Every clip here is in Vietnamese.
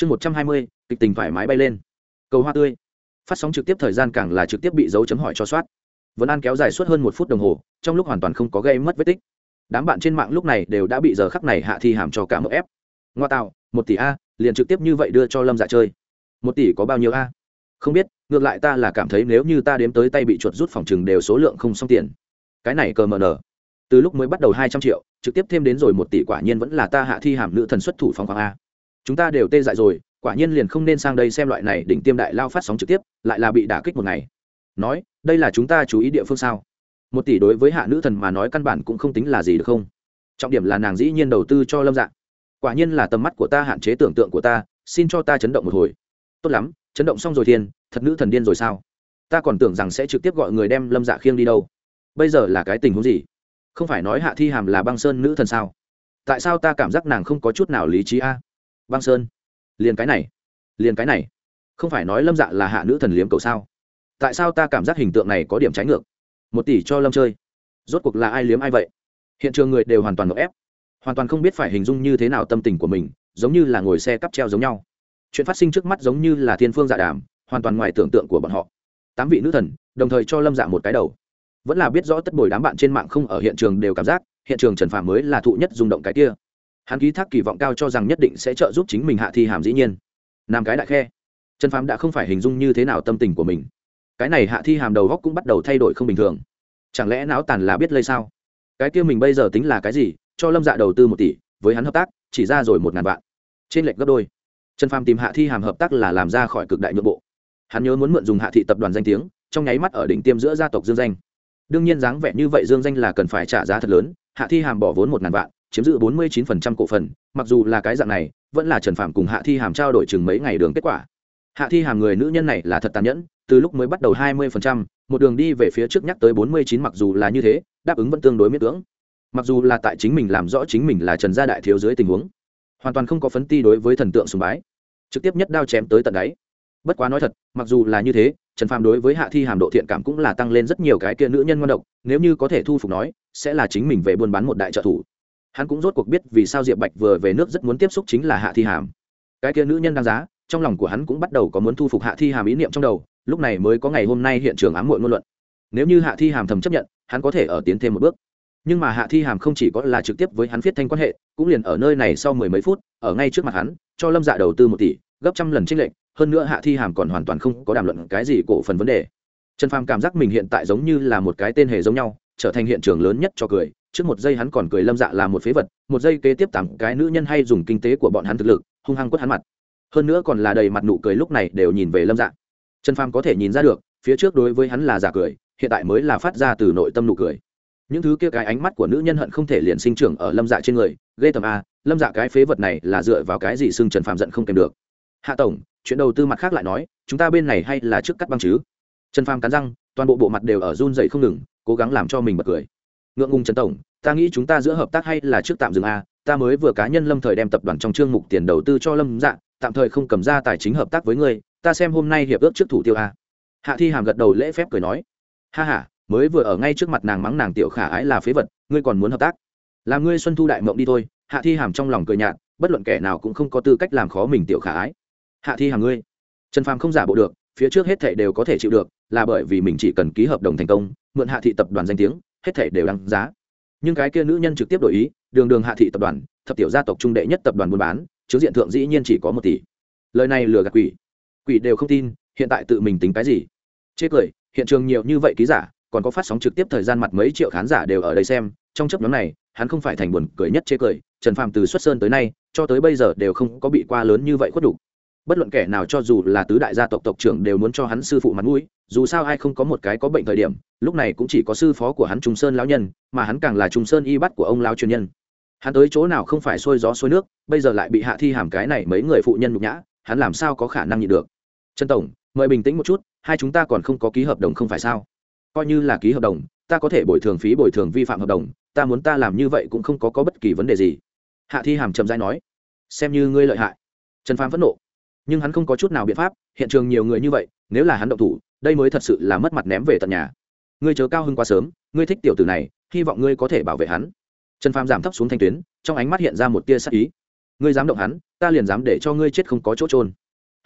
chương một trăm hai mươi, kịch tình thoải mái bay lên. Cầu hoa tươi. Phát sóng trực tiếp thời gian càng là trực tiếp bị dấu chấm hỏi cho soát. Vẫn an kéo dài suốt hơn một phút đồng hồ, trong lúc hoàn toàn không có gây mất vết tích. Đám bạn trên mạng lúc này đều đã bị giờ khắc này hạ thi hàm cho cả một ép. Ngoa tạo, một tỷ a, liền trực tiếp như vậy đưa cho lâm dạ chơi. Một tỷ có bao nhiêu a? Không biết, ngược lại ta là cảm thấy nếu như ta đếm tới tay bị chuột rút phòng chừng đều số lượng không xong tiền. Cái này cờ mờ nở từ lúc mới bắt đầu hai trăm triệu, trực tiếp thêm đến rồi một tỷ quả nhiên vẫn là ta hạ thi hàm nữ thần xuất thủ phong khoáng a chúng ta đều tê dại rồi, quả nhiên liền không nên sang đây xem loại này đỉnh tiêm đại lao phát sóng trực tiếp, lại là bị đả kích một ngày. Nói, đây là chúng ta chú ý địa phương sao? Một tỷ đối với hạ nữ thần mà nói căn bản cũng không tính là gì được không? Trọng điểm là nàng dĩ nhiên đầu tư cho lâm dạng quả nhiên là tầm mắt của ta hạn chế tưởng tượng của ta, xin cho ta chấn động một hồi. Tốt lắm, chấn động xong rồi thiên thật nữ thần điên rồi sao? Ta còn tưởng rằng sẽ trực tiếp gọi người đem lâm dạ khiêng đi đâu. Bây giờ là cái tình huống gì? Không phải nói hạ thi hàm là băng sơn nữ thần sao? Tại sao ta cảm giác nàng không có chút nào lý trí a? Băng sơn. Liền cái này. Liền cái này. Không phải nói lâm dạ là hạ nữ thần liếm cầu sao? Tại sao ta cảm giác hình tượng này có điểm trái ngược? Một tỷ cho lâm chơi. Rốt cuộc là ai liếm ai vậy? Hiện trường người đều hoàn toàn ngợp ép. Hoàn toàn không biết phải hình dung như thế nào tâm tình của mình, giống như là ngồi xe cắp treo giống nhau. Chuyện phát sinh trước mắt giống như là thiên phương dạ đàm, hoàn toàn ngoài tưởng tượng của bọn họ. Tám vị nữ thần, đồng thời cho lâm dạ một cái đầu. Vẫn là biết rõ tất bồi đám bạn trên mạng không ở hiện trường đều cảm giác, hiện trường trần phàm mới là thụ nhất rung động cái kia hắn ký thác kỳ vọng cao cho rằng nhất định sẽ trợ giúp chính mình hạ thi hàm dĩ nhiên. Nam cái đại khe. Trần phàm đã không phải hình dung như thế nào tâm tình của mình. Cái này hạ thi hàm đầu góc cũng bắt đầu thay đổi không bình thường. Chẳng lẽ não tàn là biết lây sao? Cái kia mình bây giờ tính là cái gì? Cho lâm dạ đầu tư một tỷ, với hắn hợp tác, chỉ ra rồi một ngàn vạn. Trên lệch gấp đôi. Trần phàm tìm hạ thi hàm hợp tác là làm ra khỏi cực đại nội bộ. Hắn nhớ muốn mượn dùng hạ thị tập đoàn danh tiếng, trong nháy mắt ở đỉnh tiêm giữa gia tộc dương danh. Đương nhiên dáng vẻ như vậy dương danh là cần phải trả giá thật lớn, hạ thi hàm bỏ vốn một ngàn vạn chiếm giữ 49% cổ phần mặc dù là cái dạng này vẫn là trần phạm cùng hạ thi hàm trao đổi chừng mấy ngày đường kết quả. Hạ thi hàm người nữ nhân này là thật tàn nhẫn từ lúc mới bắt đầu 20%, một đường đi về phía trước nhắc tới bốn mươi chín mặc dù là như thế đáp ứng vẫn tương đối miễn cưỡng. Mặc dù là tại chính mình làm rõ chính mình là trần gia đại thiếu dưới tình huống hoàn toàn không có phấn ti đối với thần tượng sùng bái trực tiếp nhất đao chém tới tận đáy. Bất quá nói thật mặc dù là như thế trần phàm đối với hạ thi hàm độ thiện cảm cũng là tăng lên rất nhiều cái kia nữ nhân ngoan độc nếu như có thể thu phục nói sẽ là chính mình về buôn bán một đại trợ thủ hắn cũng rốt cuộc biết vì sao diệp bạch vừa về nước rất muốn tiếp xúc chính là hạ thi hàm. Cái kia nữ nhân đáng giá, trong lòng của hắn cũng bắt đầu có muốn thu phục hạ thi hàm ý niệm trong đầu, lúc này mới có ngày hôm nay hiện trường ám muội ngôn luận. Nếu như hạ thi hàm thầm chấp nhận, hắn có thể ở tiến thêm một bước. Nhưng mà hạ thi hàm không chỉ có là trực tiếp với hắn viết thanh quan hệ, cũng liền ở nơi này sau mười mấy phút, ở ngay trước mặt hắn, cho lâm dạ đầu tư một tỷ, gấp trăm lần trích lệnh hơn nữa hạ thi hàm còn hoàn toàn không có đàm luận cái gì cổ phần vấn đề. Trần phàm cảm giác mình hiện tại giống như là một cái tên hề giống nhau, trở thành hiện trường lớn nhất cho cười trước một giây hắn còn cười lâm dạ là một phế vật, một giây kế tiếp tặng cái nữ nhân hay dùng kinh tế của bọn hắn thực lực, hung hăng quất hắn mặt. Hơn nữa còn là đầy mặt nụ cười lúc này đều nhìn về lâm dạ. Trần phàm có thể nhìn ra được, phía trước đối với hắn là giả cười, hiện tại mới là phát ra từ nội tâm nụ cười. Những thứ kia cái ánh mắt của nữ nhân hận không thể liền sinh trưởng ở lâm dạ trên người, ghê tầm a, lâm dạ cái phế vật này là dựa vào cái gì xưng trần phàm giận không kèm được? Hạ tổng, chuyện đầu tư mặt khác lại nói, chúng ta bên này hay là trước cắt băng chứ? Trần phàm cắn răng, toàn bộ bộ mặt đều ở run dậy không ngừng, cố gắng làm cho mình bật cười ngượng ngùng trần tổng, ta nghĩ chúng ta giữa hợp tác hay là trước tạm dừng a, ta mới vừa cá nhân lâm thời đem tập đoàn trong chương mục tiền đầu tư cho lâm dạ tạm thời không cầm ra tài chính hợp tác với ngươi, ta xem hôm nay hiệp ước trước thủ tiêu a. Hạ thi hàm gật đầu lễ phép cười nói, ha h a mới vừa ở ngay trước mặt nàng mắng nàng tiểu khả ái là phế vật, ngươi còn muốn hợp tác? Làm ngươi xuân thu đại mộng đi thôi, hạ thi hàm trong lòng cười nhạt, bất luận kẻ nào cũng không có tư cách làm khó mình tiểu khả ái. Hạ thi hàm ngươi, trần phàm không giả bộ được, phía trước hết thệ đều có thể chịu được, là bởi vì mình chỉ cần ký hợp đồng thành công, mượn hạ thị tập đoàn danh tiếng hết thể đều đáng giá. Nhưng cái kia nữ nhân trực tiếp đổi ý, đường đường hạ thị tập đoàn, thập tiểu gia tộc trung đệ nhất tập đoàn buôn bán, chứng diện thượng dĩ nhiên chỉ có một tỷ. Lời này lừa gạt quỷ. Quỷ đều không tin, hiện tại tự mình tính cái gì? Chê cười, hiện trường nhiều như vậy ký giả, còn có phát sóng trực tiếp thời gian mặt mấy triệu khán giả đều ở đây xem, trong chấp nhóm này, hắn không phải thành buồn cười nhất chê cười, trần phàm từ xuất sơn tới nay, cho tới bây giờ đều không có bị qua lớn như vậy khuất đủ bất luận kẻ nào cho dù là tứ đại gia tộc tộc trưởng đều muốn cho hắn sư phụ mặt mũi dù sao ai không có một cái có bệnh thời điểm lúc này cũng chỉ có sư phó của hắn trung sơn lão nhân mà hắn càng là trung sơn y bắt của ông lão truyền nhân. Hắn tới chỗ nào không phải sôi gió sôi nước bây giờ lại bị hạ thi hàm cái này mấy người phụ nhân nhục nhã hắn làm sao có khả năng nhịn được? Trần tổng mời bình tĩnh một chút hai chúng ta còn không có ký hợp đồng không phải sao? Coi như là ký hợp đồng ta có thể bồi thường phí bồi thường vi phạm hợp đồng ta muốn ta làm như vậy cũng không có, có bất kỳ vấn đề gì. Hạ thi hàm trầm dai nói xem như ngươi lợi hại. Trần phàm phẫn nộ nhưng hắn không có chút nào biện pháp, hiện trường nhiều người như vậy, nếu là hắn động thủ, đây mới thật sự là mất mặt ném về tận nhà. Ngươi chớ cao hơn quá sớm, ngươi thích tiểu tử này, hy vọng ngươi có thể bảo vệ hắn. Trần phàm giảm thấp xuống thanh tuyến, trong ánh mắt hiện ra một tia sắc ý. Ngươi dám động hắn, ta liền dám để cho ngươi chết không có chỗ trôn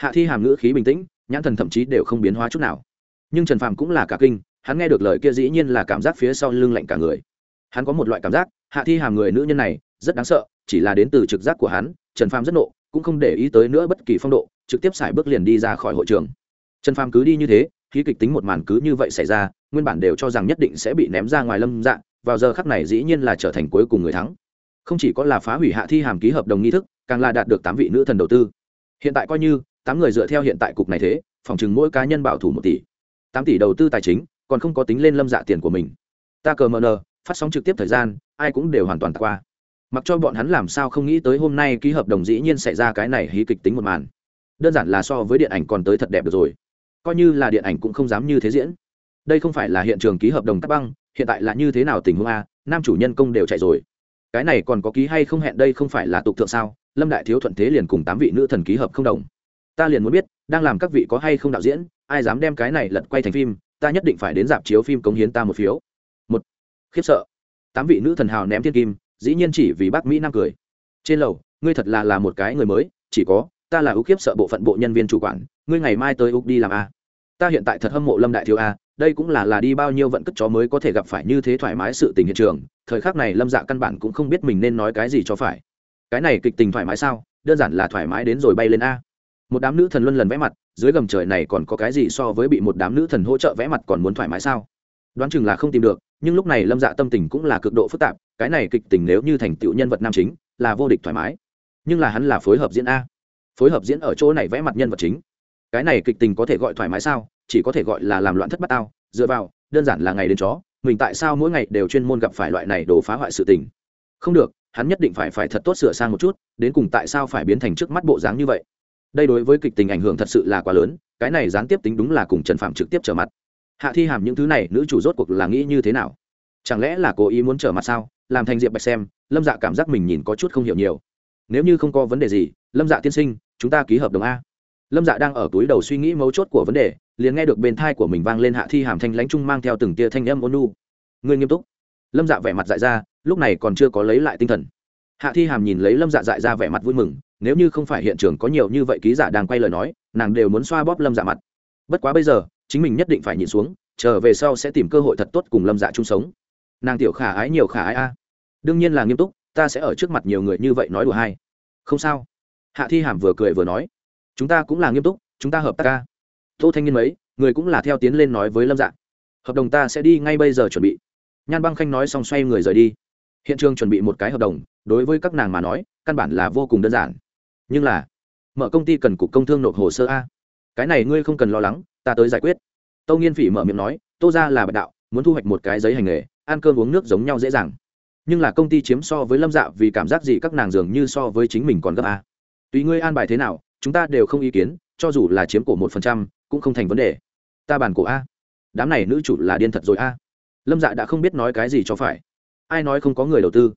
hạ thi hàm ngữ khí bình tĩnh, nhãn thần thậm chí đều không biến hóa chút nào. Nhưng trần phàm cũng là cả kinh, hắn nghe được lời kia dĩ nhiên là cảm giác phía sau lưng lạnh cả người. Hắn có một loại cảm giác, hạ thi hàm người nữ nhân này, rất đáng sợ, chỉ là đến từ trực giác của hắn, trần phàm rất nộ cũng không để ý tới nữa bất kỳ phong độ trực tiếp xài bước liền đi ra khỏi hội trường. Trần phàm cứ đi như thế khí kịch tính một màn cứ như vậy xảy ra nguyên bản đều cho rằng nhất định sẽ bị ném ra ngoài lâm dạng, vào giờ khắc này dĩ nhiên là trở thành cuối cùng người thắng. Không chỉ có là phá hủy hạ thi hàm ký hợp đồng nghi thức càng là đạt được tám vị nữ thần đầu tư. Hiện tại coi như tám người dựa theo hiện tại cục này thế phòng chừng mỗi cá nhân bảo thủ một tỷ. Tám tỷ đầu tư tài chính còn không có tính lên lâm dạ tiền của mình. Ta cờ mờ nờ phát sóng trực tiếp thời gian ai cũng đều hoàn toàn qua mặc cho bọn hắn làm sao không nghĩ tới hôm nay ký hợp đồng dĩ nhiên xảy ra cái này hí kịch tính một màn. Đơn giản là so với điện ảnh còn tới thật đẹp được rồi. Coi như là điện ảnh cũng không dám như thế diễn. Đây không phải là hiện trường ký hợp đồng cắt băng, hiện tại là như thế nào tình huống a, nam chủ nhân công đều chạy rồi. Cái này còn có ký hay không hẹn đây không phải là tục thượng sao? Lâm đại thiếu thuận thế liền cùng tám vị nữ thần ký hợp không đồng. Ta liền muốn biết, đang làm các vị có hay không đạo diễn, ai dám đem cái này lật quay thành phim, ta nhất định phải đến dạp chiếu phim cống hiến ta một phiếu. Một, khiếp sợ. Tám vị nữ thần hào ném thiên kim dĩ nhiên chỉ vì bác mỹ nam cười. Trên lầu, ngươi thật là là một cái người mới, chỉ có, ta là ưu kiếp sợ bộ phận bộ nhân viên chủ quản, ngươi ngày mai tới úc đi làm a. Ta hiện tại thật hâm mộ lâm đại thiếu a, đây cũng là là đi bao nhiêu vận cất chó mới có thể gặp phải như thế thoải mái sự tình hiện trường, thời khắc này lâm dạ căn bản cũng không biết mình nên nói cái gì cho phải. Cái này kịch tình thoải mái sao? Đơn giản là thoải mái đến rồi bay lên a. Một đám nữ thần luân lần vẽ mặt, dưới gầm trời này còn có cái gì so với bị một đám nữ thần hỗ trợ vẽ mặt còn muốn thoải mái sao? Đoán chừng là không tìm được nhưng lúc này lâm dạ tâm tình cũng là cực độ phức tạp, cái này kịch tình nếu như thành tựu nhân vật nam chính là vô địch thoải mái. Nhưng là hắn là phối hợp diễn a. Phối hợp diễn ở chỗ này vẽ mặt nhân vật chính. Cái này kịch tình có thể gọi thoải mái sao? Chỉ có thể gọi là làm loạn thất bát tao. Dựa vào, đơn giản là ngày đến chó. Mình tại sao mỗi ngày đều chuyên môn gặp phải loại này đồ phá hoại sự tình? Không được, hắn nhất định phải phải thật tốt sửa sang một chút, đến cùng tại sao phải biến thành trước mắt bộ dáng như vậy? Đây đối với kịch tình ảnh hưởng thật sự là quá lớn, cái này gián tiếp tính đúng là cùng trần phạm trực tiếp trở mặt hạ thi hàm những thứ này, nữ chủ rốt cuộc là nghĩ như thế nào? Chẳng lẽ là cố ý muốn trở mặt sao? Làm thành diệp bạch xem, lâm dạ cảm giác mình nhìn có chút không hiểu nhiều. Nếu như không có vấn đề gì, lâm dạ tiên sinh, chúng ta ký hợp đồng a. Lâm dạ đang ở túi đầu suy nghĩ mấu chốt của vấn đề, liền nghe được bên thai của mình vang lên hạ thi hàm thanh lãnh trung mang theo từng tia thanh âm ôn nu người nghiêm túc. Lâm dạ vẻ mặt dại ra, lúc này còn chưa có lấy lại tinh thần. Hạ thi hàm nhìn lấy lâm dạ dại ra vẻ mặt vui mừng, nếu như không phải hiện trường có nhiều như vậy ký giả đang quay lời nói, nàng đều muốn xoa bóp lâm dạ mặt. Bất quá bây giờ chính mình nhất định phải nhìn xuống trở về sau sẽ tìm cơ hội thật tốt cùng lâm dạ chung sống. Nàng tiểu khả ái nhiều khả ái a. Đương nhiên là nghiêm túc, ta sẽ ở trước mặt nhiều người như vậy nói đùa hay. Không sao. Hạ thi hàm vừa cười vừa nói, chúng ta cũng là nghiêm túc, chúng ta hợp tác ca tô thanh niên mấy, người cũng là theo tiến lên nói với lâm dạ. Hợp đồng ta sẽ đi ngay bây giờ chuẩn bị. Nhan băng khanh nói xong xoay người rời đi. Hiện trường chuẩn bị một cái hợp đồng, đối với các nàng mà nói, căn bản là vô cùng đơn giản. Nhưng là, mở công ty cần cục công thương nộp hồ sơ a cái này ngươi không cần lo lắng, ta tới giải quyết. Tâu nghiên phỉ mở miệng nói, tô ra là bạch đạo, muốn thu hoạch một cái giấy hành nghề, ăn cơm uống nước giống nhau dễ dàng. Nhưng là công ty chiếm so với lâm dạ vì cảm giác gì các nàng dường như so với chính mình còn gấp a. Tùy ngươi an bài thế nào, chúng ta đều không ý kiến, cho dù là chiếm cổ một phần trăm, cũng không thành vấn đề. Ta bàn cổ a. Đám này nữ chủ là điên thật rồi a. Lâm dạ đã không biết nói cái gì cho phải. Ai nói không có người đầu tư?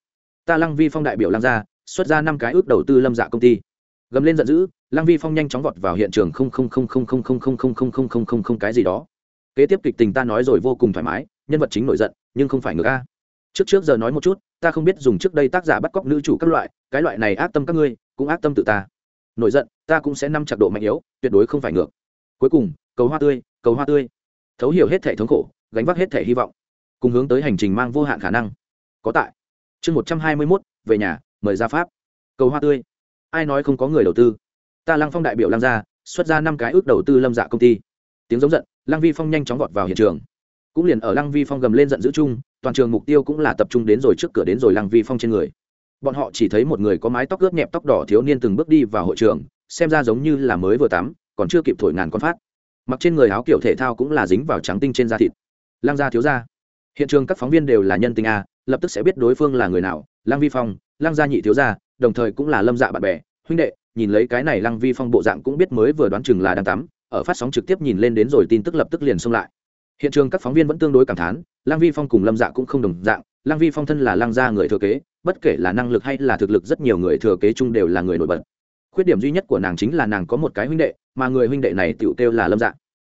Ta lăng vi phong đại biểu lăng ra xuất ra năm cái ước đầu tư lâm dạ công ty. Gầm lên giận dữ lăng vi phong nhanh chóng vọt vào hiện trường không không không không không không không không không không không không không cái gì đó kế tiếp kịch tình ta nói rồi vô cùng thoải mái nhân vật chính nổi giận nhưng không phải ngược a trước trước giờ nói một chút ta không biết dùng trước đây tác giả bắt cóc nữ chủ các loại cái loại này ác tâm các ngươi cũng ác tâm tự ta nổi giận ta cũng sẽ năm chặt độ mạnh yếu tuyệt đối không phải ngược cuối cùng cầu hoa tươi cầu hoa tươi thấu hiểu hết thể thống khổ gánh vác hết thể hy vọng cùng hướng tới hành trình mang vô hạn khả năng có tại chương một trăm hai mươi mốt về nhà mời ra pháp cầu hoa tươi ai nói không có người đầu tư ta lăng phong đại biểu lăng gia, xuất ra năm cái ước đầu tư lâm dạ công ty. Tiếng giống giận, lăng vi phong nhanh chóng vọt vào hiện trường. Cũng liền ở lăng vi phong gầm lên giận dữ chung, toàn trường mục tiêu cũng là tập trung đến rồi trước cửa đến rồi lăng vi phong trên người. Bọn họ chỉ thấy một người có mái tóc ướt nhẹp tóc đỏ thiếu niên từng bước đi vào hội trường, xem ra giống như là mới vừa tắm, còn chưa kịp thổi ngàn con phát. Mặc trên người áo kiểu thể thao cũng là dính vào trắng tinh trên da thịt. Lăng gia thiếu gia. Hiện trường các phóng viên đều là nhân tình a, lập tức sẽ biết đối phương là người nào. Lăng vi phong, lăng gia nhị thiếu gia, đồng thời cũng là lâm dạ bạn bè, huynh đệ nhìn lấy cái này lăng vi phong bộ dạng cũng biết mới vừa đoán chừng là đang tắm, ở phát sóng trực tiếp nhìn lên đến rồi tin tức lập tức liền xông lại. Hiện trường các phóng viên vẫn tương đối cảm thán, lăng vi phong cùng lâm dạ cũng không đồng dạng, lăng vi phong thân là lăng gia người thừa kế, bất kể là năng lực hay là thực lực rất nhiều người thừa kế chung đều là người nổi bật. Khuyết điểm duy nhất của nàng chính là nàng có một cái huynh đệ, mà người huynh đệ này tựu kêu là lâm dạ.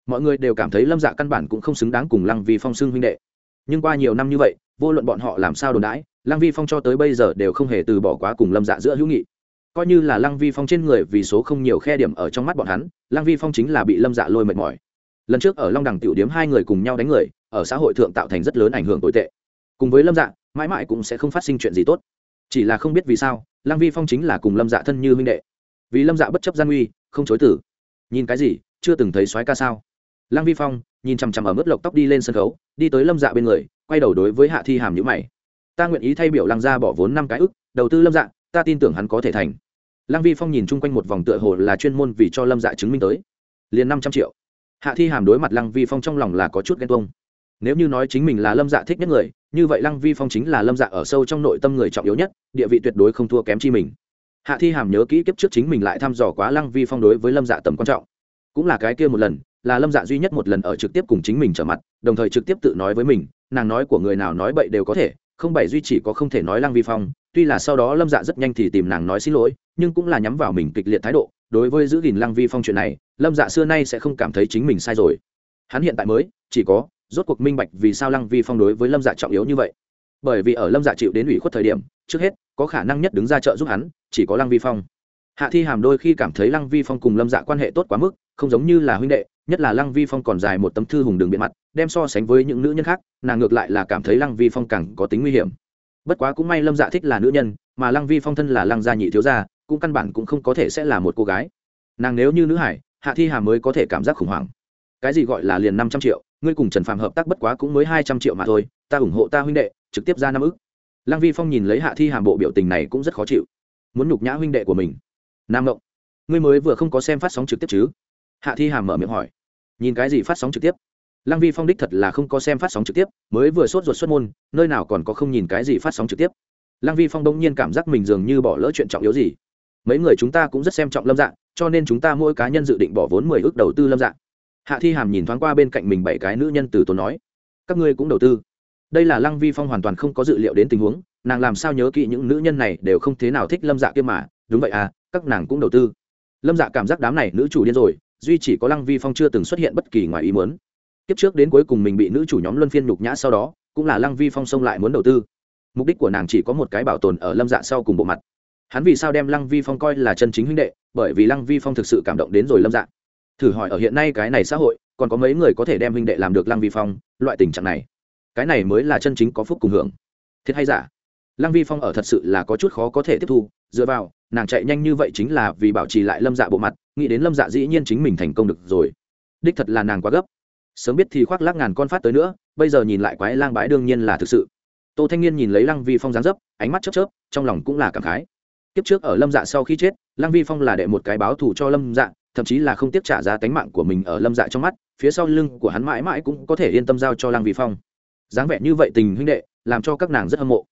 Mọi người đều cảm thấy lâm dạ căn bản cũng không xứng đáng cùng lăng vi phong xưng huynh đệ. Nhưng qua nhiều năm như vậy, vô luận bọn họ làm sao đồn đãi, lăng vi phong cho tới bây giờ đều không hề từ bỏ quá cùng lâm dạ giữa hữu nghị coi như là lăng vi phong trên người vì số không nhiều khe điểm ở trong mắt bọn hắn, lăng vi phong chính là bị lâm dạ lôi mệt mỏi. Lần trước ở long đằng tiểu điếm hai người cùng nhau đánh người, ở xã hội thượng tạo thành rất lớn ảnh hưởng tồi tệ. Cùng với lâm dạ mãi mãi cũng sẽ không phát sinh chuyện gì tốt. Chỉ là không biết vì sao, lăng vi phong chính là cùng lâm dạ thân như huynh đệ. Vì lâm dạ bất chấp gian uy không chối tử nhìn cái gì, chưa từng thấy soái ca sao? Lăng vi phong nhìn chằm chằm ở mức lộc tóc đi lên sân khấu, đi tới lâm dạ bên người, quay đầu đối với hạ thi hàm nhữ mày. Ta nguyện ý thay biểu lăng gia bỏ vốn năm cái ức, đầu tư lâm dạ ta tin tưởng hắn có thể thành. Lăng vi phong nhìn chung quanh một vòng tựa hồ là chuyên môn vì cho lâm dạ chứng minh tới. Liền năm trăm triệu. Hạ thi hàm đối mặt lăng vi phong trong lòng là có chút ghen tuông. Nếu như nói chính mình là lâm dạ thích nhất người, như vậy lăng vi phong chính là lâm dạ ở sâu trong nội tâm người trọng yếu nhất, địa vị tuyệt đối không thua kém chi mình. Hạ thi hàm nhớ kỹ kiếp trước chính mình lại thăm dò quá lăng vi phong đối với lâm dạ tầm quan trọng. Cũng là cái kia một lần, là lâm dạ duy nhất một lần ở trực tiếp cùng chính mình trở mặt, đồng thời trực tiếp tự nói với mình, nàng nói của người nào nói bậy đều có thể không bảy duy chỉ có không thể nói lăng vi phong, tuy là sau đó lâm dạ rất nhanh thì tìm nàng nói xin lỗi, nhưng cũng là nhắm vào mình kịch liệt thái độ, đối với giữ gìn lăng vi phong chuyện này, lâm dạ xưa nay sẽ không cảm thấy chính mình sai rồi. Hắn hiện tại mới, chỉ có, rốt cuộc minh bạch vì sao lăng vi phong đối với lâm dạ trọng yếu như vậy. Bởi vì ở lâm dạ chịu đến ủy khuất thời điểm, trước hết, có khả năng nhất đứng ra trợ giúp hắn, chỉ có lăng vi phong. Hạ thi hàm đôi khi cảm thấy lăng vi phong cùng lâm dạ quan hệ tốt quá mức, không giống như là huynh đệ nhất là lăng vi phong còn dài một tấm thư hùng đường biện mặt, đem so sánh với những nữ nhân khác, nàng ngược lại là cảm thấy lăng vi phong càng có tính nguy hiểm. Bất quá cũng may lâm dạ thích là nữ nhân, mà lăng vi phong thân là lăng gia nhị thiếu gia, cũng căn bản cũng không có thể sẽ là một cô gái. Nàng nếu như nữ hải, hạ thi hà mới có thể cảm giác khủng hoảng. Cái gì gọi là liền năm trăm triệu, ngươi cùng trần phạm hợp tác bất quá cũng mới hai trăm triệu mà thôi, ta ủng hộ ta huynh đệ, trực tiếp ra năm ức. Lăng vi phong nhìn lấy hạ thi hàm bộ biểu tình này cũng rất khó chịu. Muốn nhục nhã huynh đệ của mình. Nam ngộng, ngươi mới vừa không có xem phát sóng trực tiếp chứ? Hạ thi hàm mở miệng hỏi. Nhìn cái gì phát sóng trực tiếp? Lăng vi phong đích thật là không có xem phát sóng trực tiếp, mới vừa sốt ruột xuất môn, nơi nào còn có không nhìn cái gì phát sóng trực tiếp. Lăng vi phong đông nhiên cảm giác mình dường như bỏ lỡ chuyện trọng yếu gì. Mấy người chúng ta cũng rất xem trọng lâm dạng cho nên chúng ta mỗi cá nhân dự định bỏ vốn mười ước đầu tư lâm dạng hạ thi hàm nhìn thoáng qua bên cạnh mình bảy cái nữ nhân từ tốn nói. Các ngươi cũng đầu tư. Đây là lăng vi phong hoàn toàn không có dự liệu đến tình huống, nàng làm sao nhớ kỹ những nữ nhân này đều không thế nào thích lâm dạ kia mà. Đúng vậy à các nàng cũng đầu tư. Lâm dạ cảm giác đám này nữ chủ điên rồi duy chỉ có lăng vi phong chưa từng xuất hiện bất kỳ ngoài ý muốn. Kiếp trước đến cuối cùng mình bị nữ chủ nhóm luân phiên nhục nhã sau đó, cũng là lăng vi phong xông lại muốn đầu tư. Mục đích của nàng chỉ có một cái bảo tồn ở lâm dạ sau cùng bộ mặt. Hắn vì sao đem lăng vi phong coi là chân chính huynh đệ? Bởi vì lăng vi phong thực sự cảm động đến rồi lâm dạ. Thử hỏi ở hiện nay cái này xã hội, còn có mấy người có thể đem huynh đệ làm được lăng vi phong, loại tình trạng này? Cái này mới là chân chính có phúc cùng hưởng. Thiệt hay giả? Lăng vi phong ở thật sự là có chút khó có thể tiếp thu, dựa vào, nàng chạy nhanh như vậy chính là vì bảo trì lại lâm dạ bộ mặt, nghĩ đến lâm dạ dĩ nhiên chính mình thành công được rồi. Đích thật là nàng quá gấp. Sớm biết thì khoác lác ngàn con phát tới nữa, bây giờ nhìn lại quái lang bãi đương nhiên là thực sự. Tô thanh niên nhìn lấy lăng vi phong dáng dấp, ánh mắt chớp chớp, trong lòng cũng là cảm khái. Kiếp trước ở lâm dạ sau khi chết, lăng vi phong là đệ một cái báo thù cho lâm dạ thậm chí là không tiếp trả giá tánh mạng của mình ở lâm dạ trong mắt, phía sau lưng của hắn mãi mãi cũng có thể yên tâm giao cho lăng vi phong. Dáng vẻ như vậy tình huynh đệ, làm cho các nàng rất hâm mộ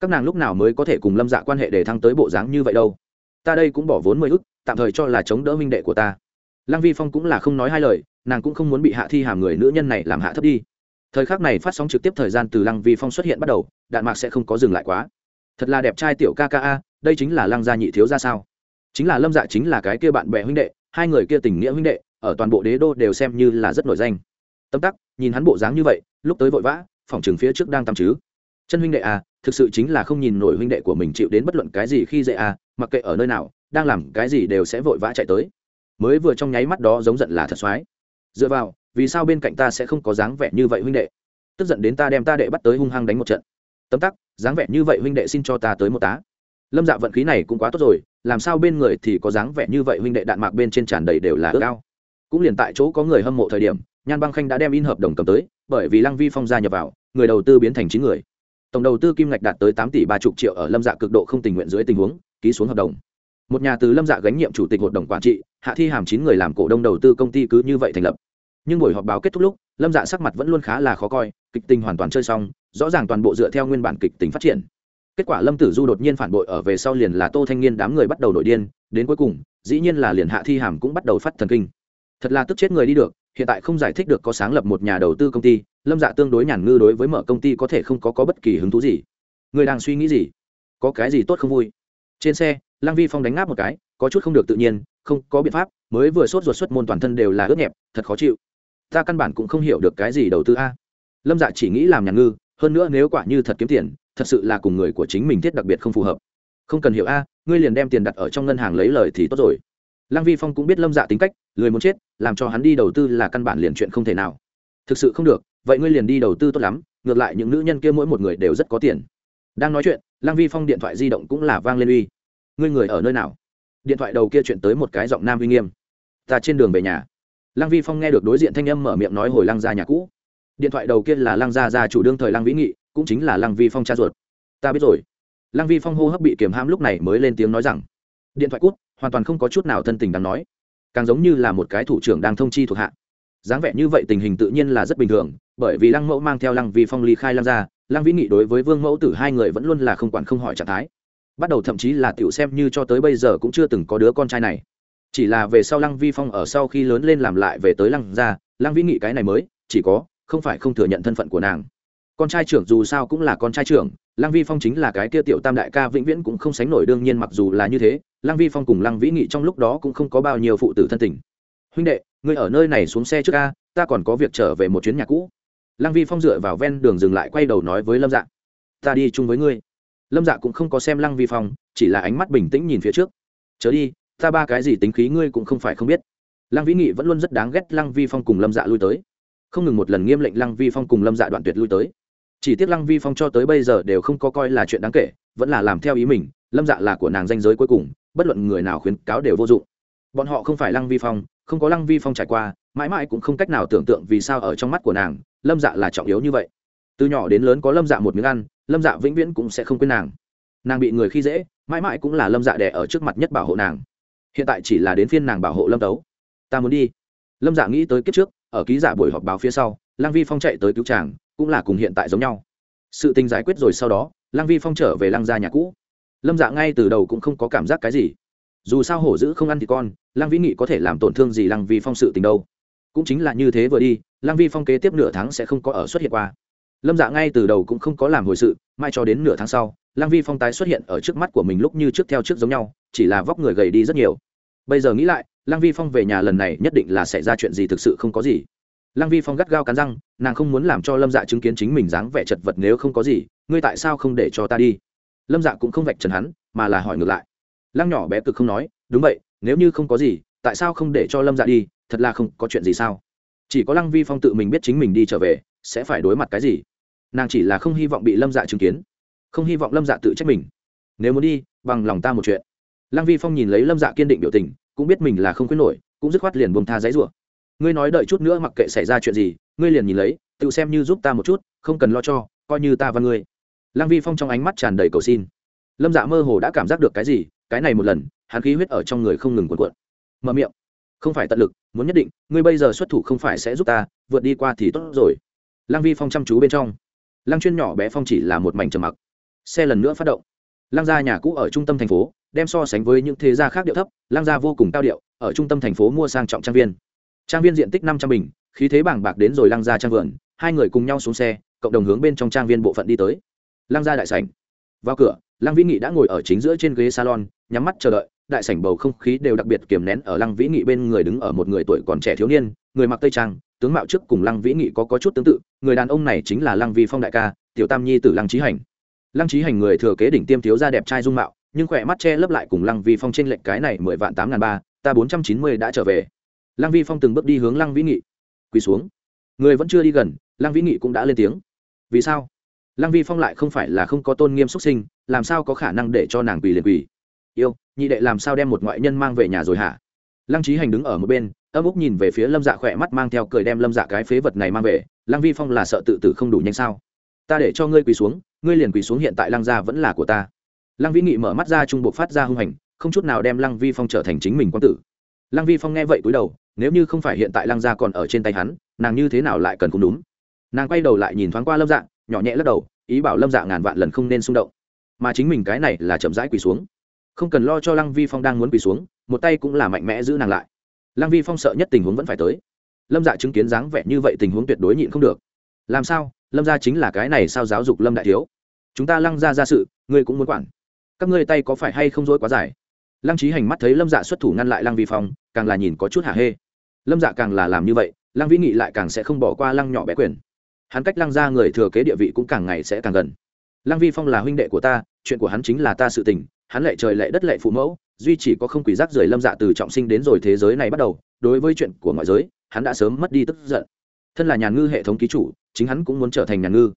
các nàng lúc nào mới có thể cùng lâm dạ quan hệ để thăng tới bộ dáng như vậy đâu? Ta đây cũng bỏ vốn mười ức, tạm thời cho là chống đỡ minh đệ của ta. Lăng vi phong cũng là không nói hai lời, nàng cũng không muốn bị hạ thi hàm người nữ nhân này làm hạ thấp đi. Thời khắc này phát sóng trực tiếp thời gian từ lăng vi phong xuất hiện bắt đầu, đạn mạc sẽ không có dừng lại quá. Thật là đẹp trai tiểu kka đây chính là lăng gia nhị thiếu ra sao? Chính là lâm dạ chính là cái kia bạn bè huynh đệ, hai người kia tình nghĩa huynh đệ, ở toàn bộ đế đô đều xem như là rất nổi danh. Tâm tắc, nhìn hắn bộ dáng như vậy, lúc tới vội vã, phòng trường phía trước đang tăm chứ chân huynh đệ à thực sự chính là không nhìn nổi huynh đệ của mình chịu đến bất luận cái gì khi dễ à mặc kệ ở nơi nào, đang làm cái gì đều sẽ vội vã chạy tới. Mới vừa trong nháy mắt đó giống giận là thật soái. dựa vào, vì sao bên cạnh ta sẽ không có dáng vẻ như vậy huynh đệ? Tức giận đến ta đem ta đệ bắt tới hung hăng đánh một trận. Tấm tắc, dáng vẻ như vậy huynh đệ xin cho ta tới một tá. Lâm dạ vận khí này cũng quá tốt rồi, làm sao bên người thì có dáng vẻ như vậy huynh đệ đạn mạc bên trên tràn đầy đều là ước ao. Cũng liền tại chỗ có người hâm mộ thời điểm, nhan băng khanh đã đem in hợp đồng cầm tới, bởi vì lăng vi phong gia nhập vào, người đầu tư biến thành chín người tổng đầu tư kim ngạch đạt tới tám tỷ ba chục triệu ở lâm dạ cực độ không tình nguyện dưới tình huống, ký xuống hợp đồng. Một nhà từ lâm dạ gánh nhiệm chủ tịch hội đồng quản trị, hạ thi hàm chín người làm cổ đông đầu tư công ty cứ như vậy thành lập. Nhưng buổi họp báo kết thúc lúc, lâm dạ sắc mặt vẫn luôn khá là khó coi, kịch tình hoàn toàn chơi xong, rõ ràng toàn bộ dựa theo nguyên bản kịch tình phát triển. Kết quả lâm tử du đột nhiên phản bội ở về sau liền là tô thanh niên đám người bắt đầu nổi điên, đến cuối cùng, dĩ nhiên là liền hạ thi hàm cũng bắt đầu phát thần kinh. Thật là tức chết người đi được hiện tại không giải thích được có sáng lập một nhà đầu tư công ty lâm dạ tương đối nhàn ngư đối với mở công ty có thể không có, có bất kỳ hứng thú gì. Người đang suy nghĩ gì? Có cái gì tốt không vui? Trên xe lăng vi phong đánh ngáp một cái có chút không được tự nhiên không có biện pháp mới vừa sốt ruột xuất môn toàn thân đều là ướt nhẹp thật khó chịu. Ta căn bản cũng không hiểu được cái gì đầu tư a. Lâm dạ chỉ nghĩ làm nhàn ngư hơn nữa nếu quả như thật kiếm tiền thật sự là cùng người của chính mình thiết đặc biệt không phù hợp. Không cần hiểu a ngươi liền đem tiền đặt ở trong ngân hàng lấy lời thì tốt rồi. Lăng vi phong cũng biết lâm dạ tính cách lười muốn chết, làm cho hắn đi đầu tư là căn bản liền chuyện không thể nào. Thực sự không được, vậy ngươi liền đi đầu tư tốt lắm, ngược lại những nữ nhân kia mỗi một người đều rất có tiền. Đang nói chuyện, lăng vi phong điện thoại di động cũng là vang lên uy. Ngươi người ở nơi nào? Điện thoại đầu kia chuyện tới một cái giọng nam uy nghiêm. Ta trên đường về nhà. Lăng vi phong nghe được đối diện thanh âm mở miệng nói hồi lăng gia nhà cũ. Điện thoại đầu kia là lăng gia gia chủ đương thời lăng vĩ nghị, cũng chính là lăng vi phong cha ruột. Ta biết rồi. Lăng vi phong hô hấp bị kiềm hãm lúc này mới lên tiếng nói rằng. Điện thoại cút, hoàn toàn không có chút nào thân tình đáng nói càng giống như là một cái thủ trưởng đang thông chi thuộc hạ. Dáng vẻ như vậy tình hình tự nhiên là rất bình thường, bởi vì lăng mẫu mang theo lăng vi phong ly khai lăng gia, lăng vĩ nghị đối với vương mẫu tử hai người vẫn luôn là không quản không hỏi trạng thái. Bắt đầu thậm chí là tiểu xem như cho tới bây giờ cũng chưa từng có đứa con trai này. Chỉ là về sau lăng vi phong ở sau khi lớn lên làm lại về tới lăng gia, lăng vĩ nghị cái này mới, chỉ có, không phải không thừa nhận thân phận của nàng. Con trai trưởng dù sao cũng là con trai trưởng lăng vi phong chính là cái kia tiểu tam đại ca vĩnh viễn cũng không sánh nổi đương nhiên mặc dù là như thế lăng vi phong cùng lăng vĩ nghị trong lúc đó cũng không có bao nhiêu phụ tử thân tình. Huynh đệ ngươi ở nơi này xuống xe trước a, ta còn có việc trở về một chuyến nhà cũ. Lăng vi phong dựa vào ven đường dừng lại quay đầu nói với lâm dạ. Ta đi chung với ngươi. Lâm dạ cũng không có xem lăng vi phong chỉ là ánh mắt bình tĩnh nhìn phía trước. Chớ đi ta ba cái gì tính khí ngươi cũng không phải không biết. Lăng vĩ nghị vẫn luôn rất đáng ghét lăng vi phong cùng lâm dạ lui tới. Không ngừng một lần nghiêm lệnh lăng vi phong cùng lâm dạ đoạn tuyệt lui tới chỉ tiếc lăng vi phong cho tới bây giờ đều không có coi là chuyện đáng kể, vẫn là làm theo ý mình, lâm dạ là của nàng danh giới cuối cùng, bất luận người nào khuyến cáo đều vô dụng. Bọn họ không phải lăng vi phong, không có lăng vi phong trải qua, mãi mãi cũng không cách nào tưởng tượng vì sao ở trong mắt của nàng, lâm dạ là trọng yếu như vậy. Từ nhỏ đến lớn có lâm dạ một miếng ăn, lâm dạ vĩnh viễn cũng sẽ không quên nàng. Nàng bị người khi dễ, mãi mãi cũng là lâm dạ đẻ ở trước mặt nhất bảo hộ nàng. Hiện tại chỉ là đến phiên nàng bảo hộ lâm tấu. Ta muốn đi. Lâm dạ nghĩ tới kiếp trước, ở ký giả buổi họp báo phía sau lang vi phong chạy tới cứu chàng cũng là cùng hiện tại giống nhau. Sự tình giải quyết rồi sau đó lang vi phong trở về lăng gia nhà cũ. Lâm dạ ngay từ đầu cũng không có cảm giác cái gì. Dù sao hổ dữ không ăn thì con lang vĩ nghị có thể làm tổn thương gì lăng vi phong sự tình đâu. Cũng chính là như thế vừa đi lang vi phong kế tiếp nửa tháng sẽ không có ở xuất hiện qua. Lâm dạ ngay từ đầu cũng không có làm hồi sự, mai cho đến nửa tháng sau lang vi phong tái xuất hiện ở trước mắt của mình lúc như trước theo trước giống nhau, chỉ là vóc người gầy đi rất nhiều. Bây giờ nghĩ lại lang vi phong về nhà lần này nhất định là xảy ra chuyện gì thực sự không có gì lang vi phong gắt gao cắn răng, nàng không muốn làm cho lâm dạ chứng kiến chính mình dáng vẻ chật vật nếu không có gì, ngươi tại sao không để cho ta đi? Lâm dạ cũng không vạch trần hắn, mà là hỏi ngược lại. Lăng nhỏ bé cực không nói, đúng vậy, nếu như không có gì, tại sao không để cho lâm dạ đi, thật là không có chuyện gì sao? Chỉ có lăng vi phong tự mình biết chính mình đi trở về, sẽ phải đối mặt cái gì? Nàng chỉ là không hy vọng bị lâm dạ chứng kiến, không hy vọng lâm dạ tự trách mình. Nếu muốn đi, bằng lòng ta một chuyện. Lăng vi phong nhìn lấy lâm dạ kiên định biểu tình, cũng biết mình là không khuyến nổi, cũng dứt khoát liền buông tha giấy rủa ngươi nói đợi chút nữa mặc kệ xảy ra chuyện gì, ngươi liền nhìn lấy, tự xem như giúp ta một chút, không cần lo cho, coi như ta và ngươi. Lăng vi phong trong ánh mắt tràn đầy cầu xin. Lâm dạ mơ hồ đã cảm giác được cái gì, cái này một lần, hắn khí huyết ở trong người không ngừng cuộn cuộn. Mở miệng. Không phải tận lực, muốn nhất định, ngươi bây giờ xuất thủ không phải sẽ giúp ta, vượt đi qua thì tốt rồi. Lăng vi phong chăm chú bên trong. Lăng chuyên nhỏ bé phong chỉ là một mảnh trầm mặc. Xe lần nữa phát động. Lăng gia nhà cũ ở trung tâm thành phố, đem so sánh với những thế gia khác điệu thấp, lăng gia vô cùng cao điệu, ở trung tâm thành phố mua sang trọng trang viên trang viên diện tích năm trăm bình, khí thế bảng bạc đến rồi lăng ra trang vườn, hai người cùng nhau xuống xe, cộng đồng hướng bên trong trang viên bộ phận đi tới. Lăng ra đại sảnh. Vào cửa, lăng vĩ nghị đã ngồi ở chính giữa trên ghế salon, nhắm mắt chờ đợi, đại sảnh bầu không khí đều đặc biệt kiềm nén ở lăng vĩ nghị bên người đứng ở một người tuổi còn trẻ thiếu niên, người mặc tây trang, tướng mạo trước cùng lăng vĩ nghị có có chút tương tự, người đàn ông này chính là lăng vi phong đại ca, tiểu tam nhi tử lăng trí hành. Lăng trí hành người thừa kế đỉnh tiêm thiếu gia đẹp trai dung mạo, nhưng khỏe mắt che lấp lại cùng lăng vi phong trên lệnh cái này mười vạn tám ngàn ba, ta bốn trăm chín mươi đã trở về lăng vi phong từng bước đi hướng lăng vĩ nghị. Quỳ xuống. Người vẫn chưa đi gần, lăng vĩ nghị cũng đã lên tiếng. Vì sao? Lăng vi phong lại không phải là không có tôn nghiêm xuất sinh, làm sao có khả năng để cho nàng quỳ liền quỳ? Yêu, nhị đệ làm sao đem một ngoại nhân mang về nhà rồi hả? Lăng trí hành đứng ở một bên, âm úc nhìn về phía lâm dạ khỏe mắt mang theo cười đem lâm dạ cái phế vật này mang về. Lăng vi phong là sợ tự tử không đủ nhanh sao? Ta để cho ngươi quỳ xuống, ngươi liền quỳ xuống hiện tại lăng gia vẫn là của ta. Lăng vĩ nghị mở mắt ra trung bộ phát ra hung hành, không chút nào đem lăng vi phong trở thành chính mình quân tử lăng vi phong nghe vậy cúi đầu, nếu như không phải hiện tại lăng gia còn ở trên tay hắn, nàng như thế nào lại cần cũng đúng. Nàng quay đầu lại nhìn thoáng qua lâm dạ nhỏ nhẹ lắc đầu, ý bảo lâm dạ ngàn vạn lần không nên xung động. Mà chính mình cái này là chậm rãi quỳ xuống. Không cần lo cho lăng vi phong đang muốn quỳ xuống, một tay cũng là mạnh mẽ giữ nàng lại. Lăng vi phong sợ nhất tình huống vẫn phải tới. Lâm dạ chứng kiến dáng vẻ như vậy tình huống tuyệt đối nhịn không được. Làm sao? Lâm gia chính là cái này sao giáo dục lâm đại thiếu? Chúng ta lăng ra ra sự, ngươi cũng muốn quản. Các ngươi tay có phải hay không dối quá dài? Lăng trí hành mắt thấy lâm dạ xuất thủ ngăn lại lăng vi phong, càng là nhìn có chút hả hê. Lâm dạ càng là làm như vậy, lăng vĩ nghị lại càng sẽ không bỏ qua lăng nhỏ bé quyền. Hắn cách lăng ra người thừa kế địa vị cũng càng ngày sẽ càng gần. Lăng vi phong là huynh đệ của ta, chuyện của hắn chính là ta sự tình, hắn lệ trời lệ đất lệ phụ mẫu, duy chỉ có không quỷ rác rời lâm dạ từ trọng sinh đến rồi thế giới này bắt đầu, đối với chuyện của ngoại giới, hắn đã sớm mất đi tức giận. Thân là nhà ngư hệ thống ký chủ, chính hắn cũng muốn trở thành nhà ngư.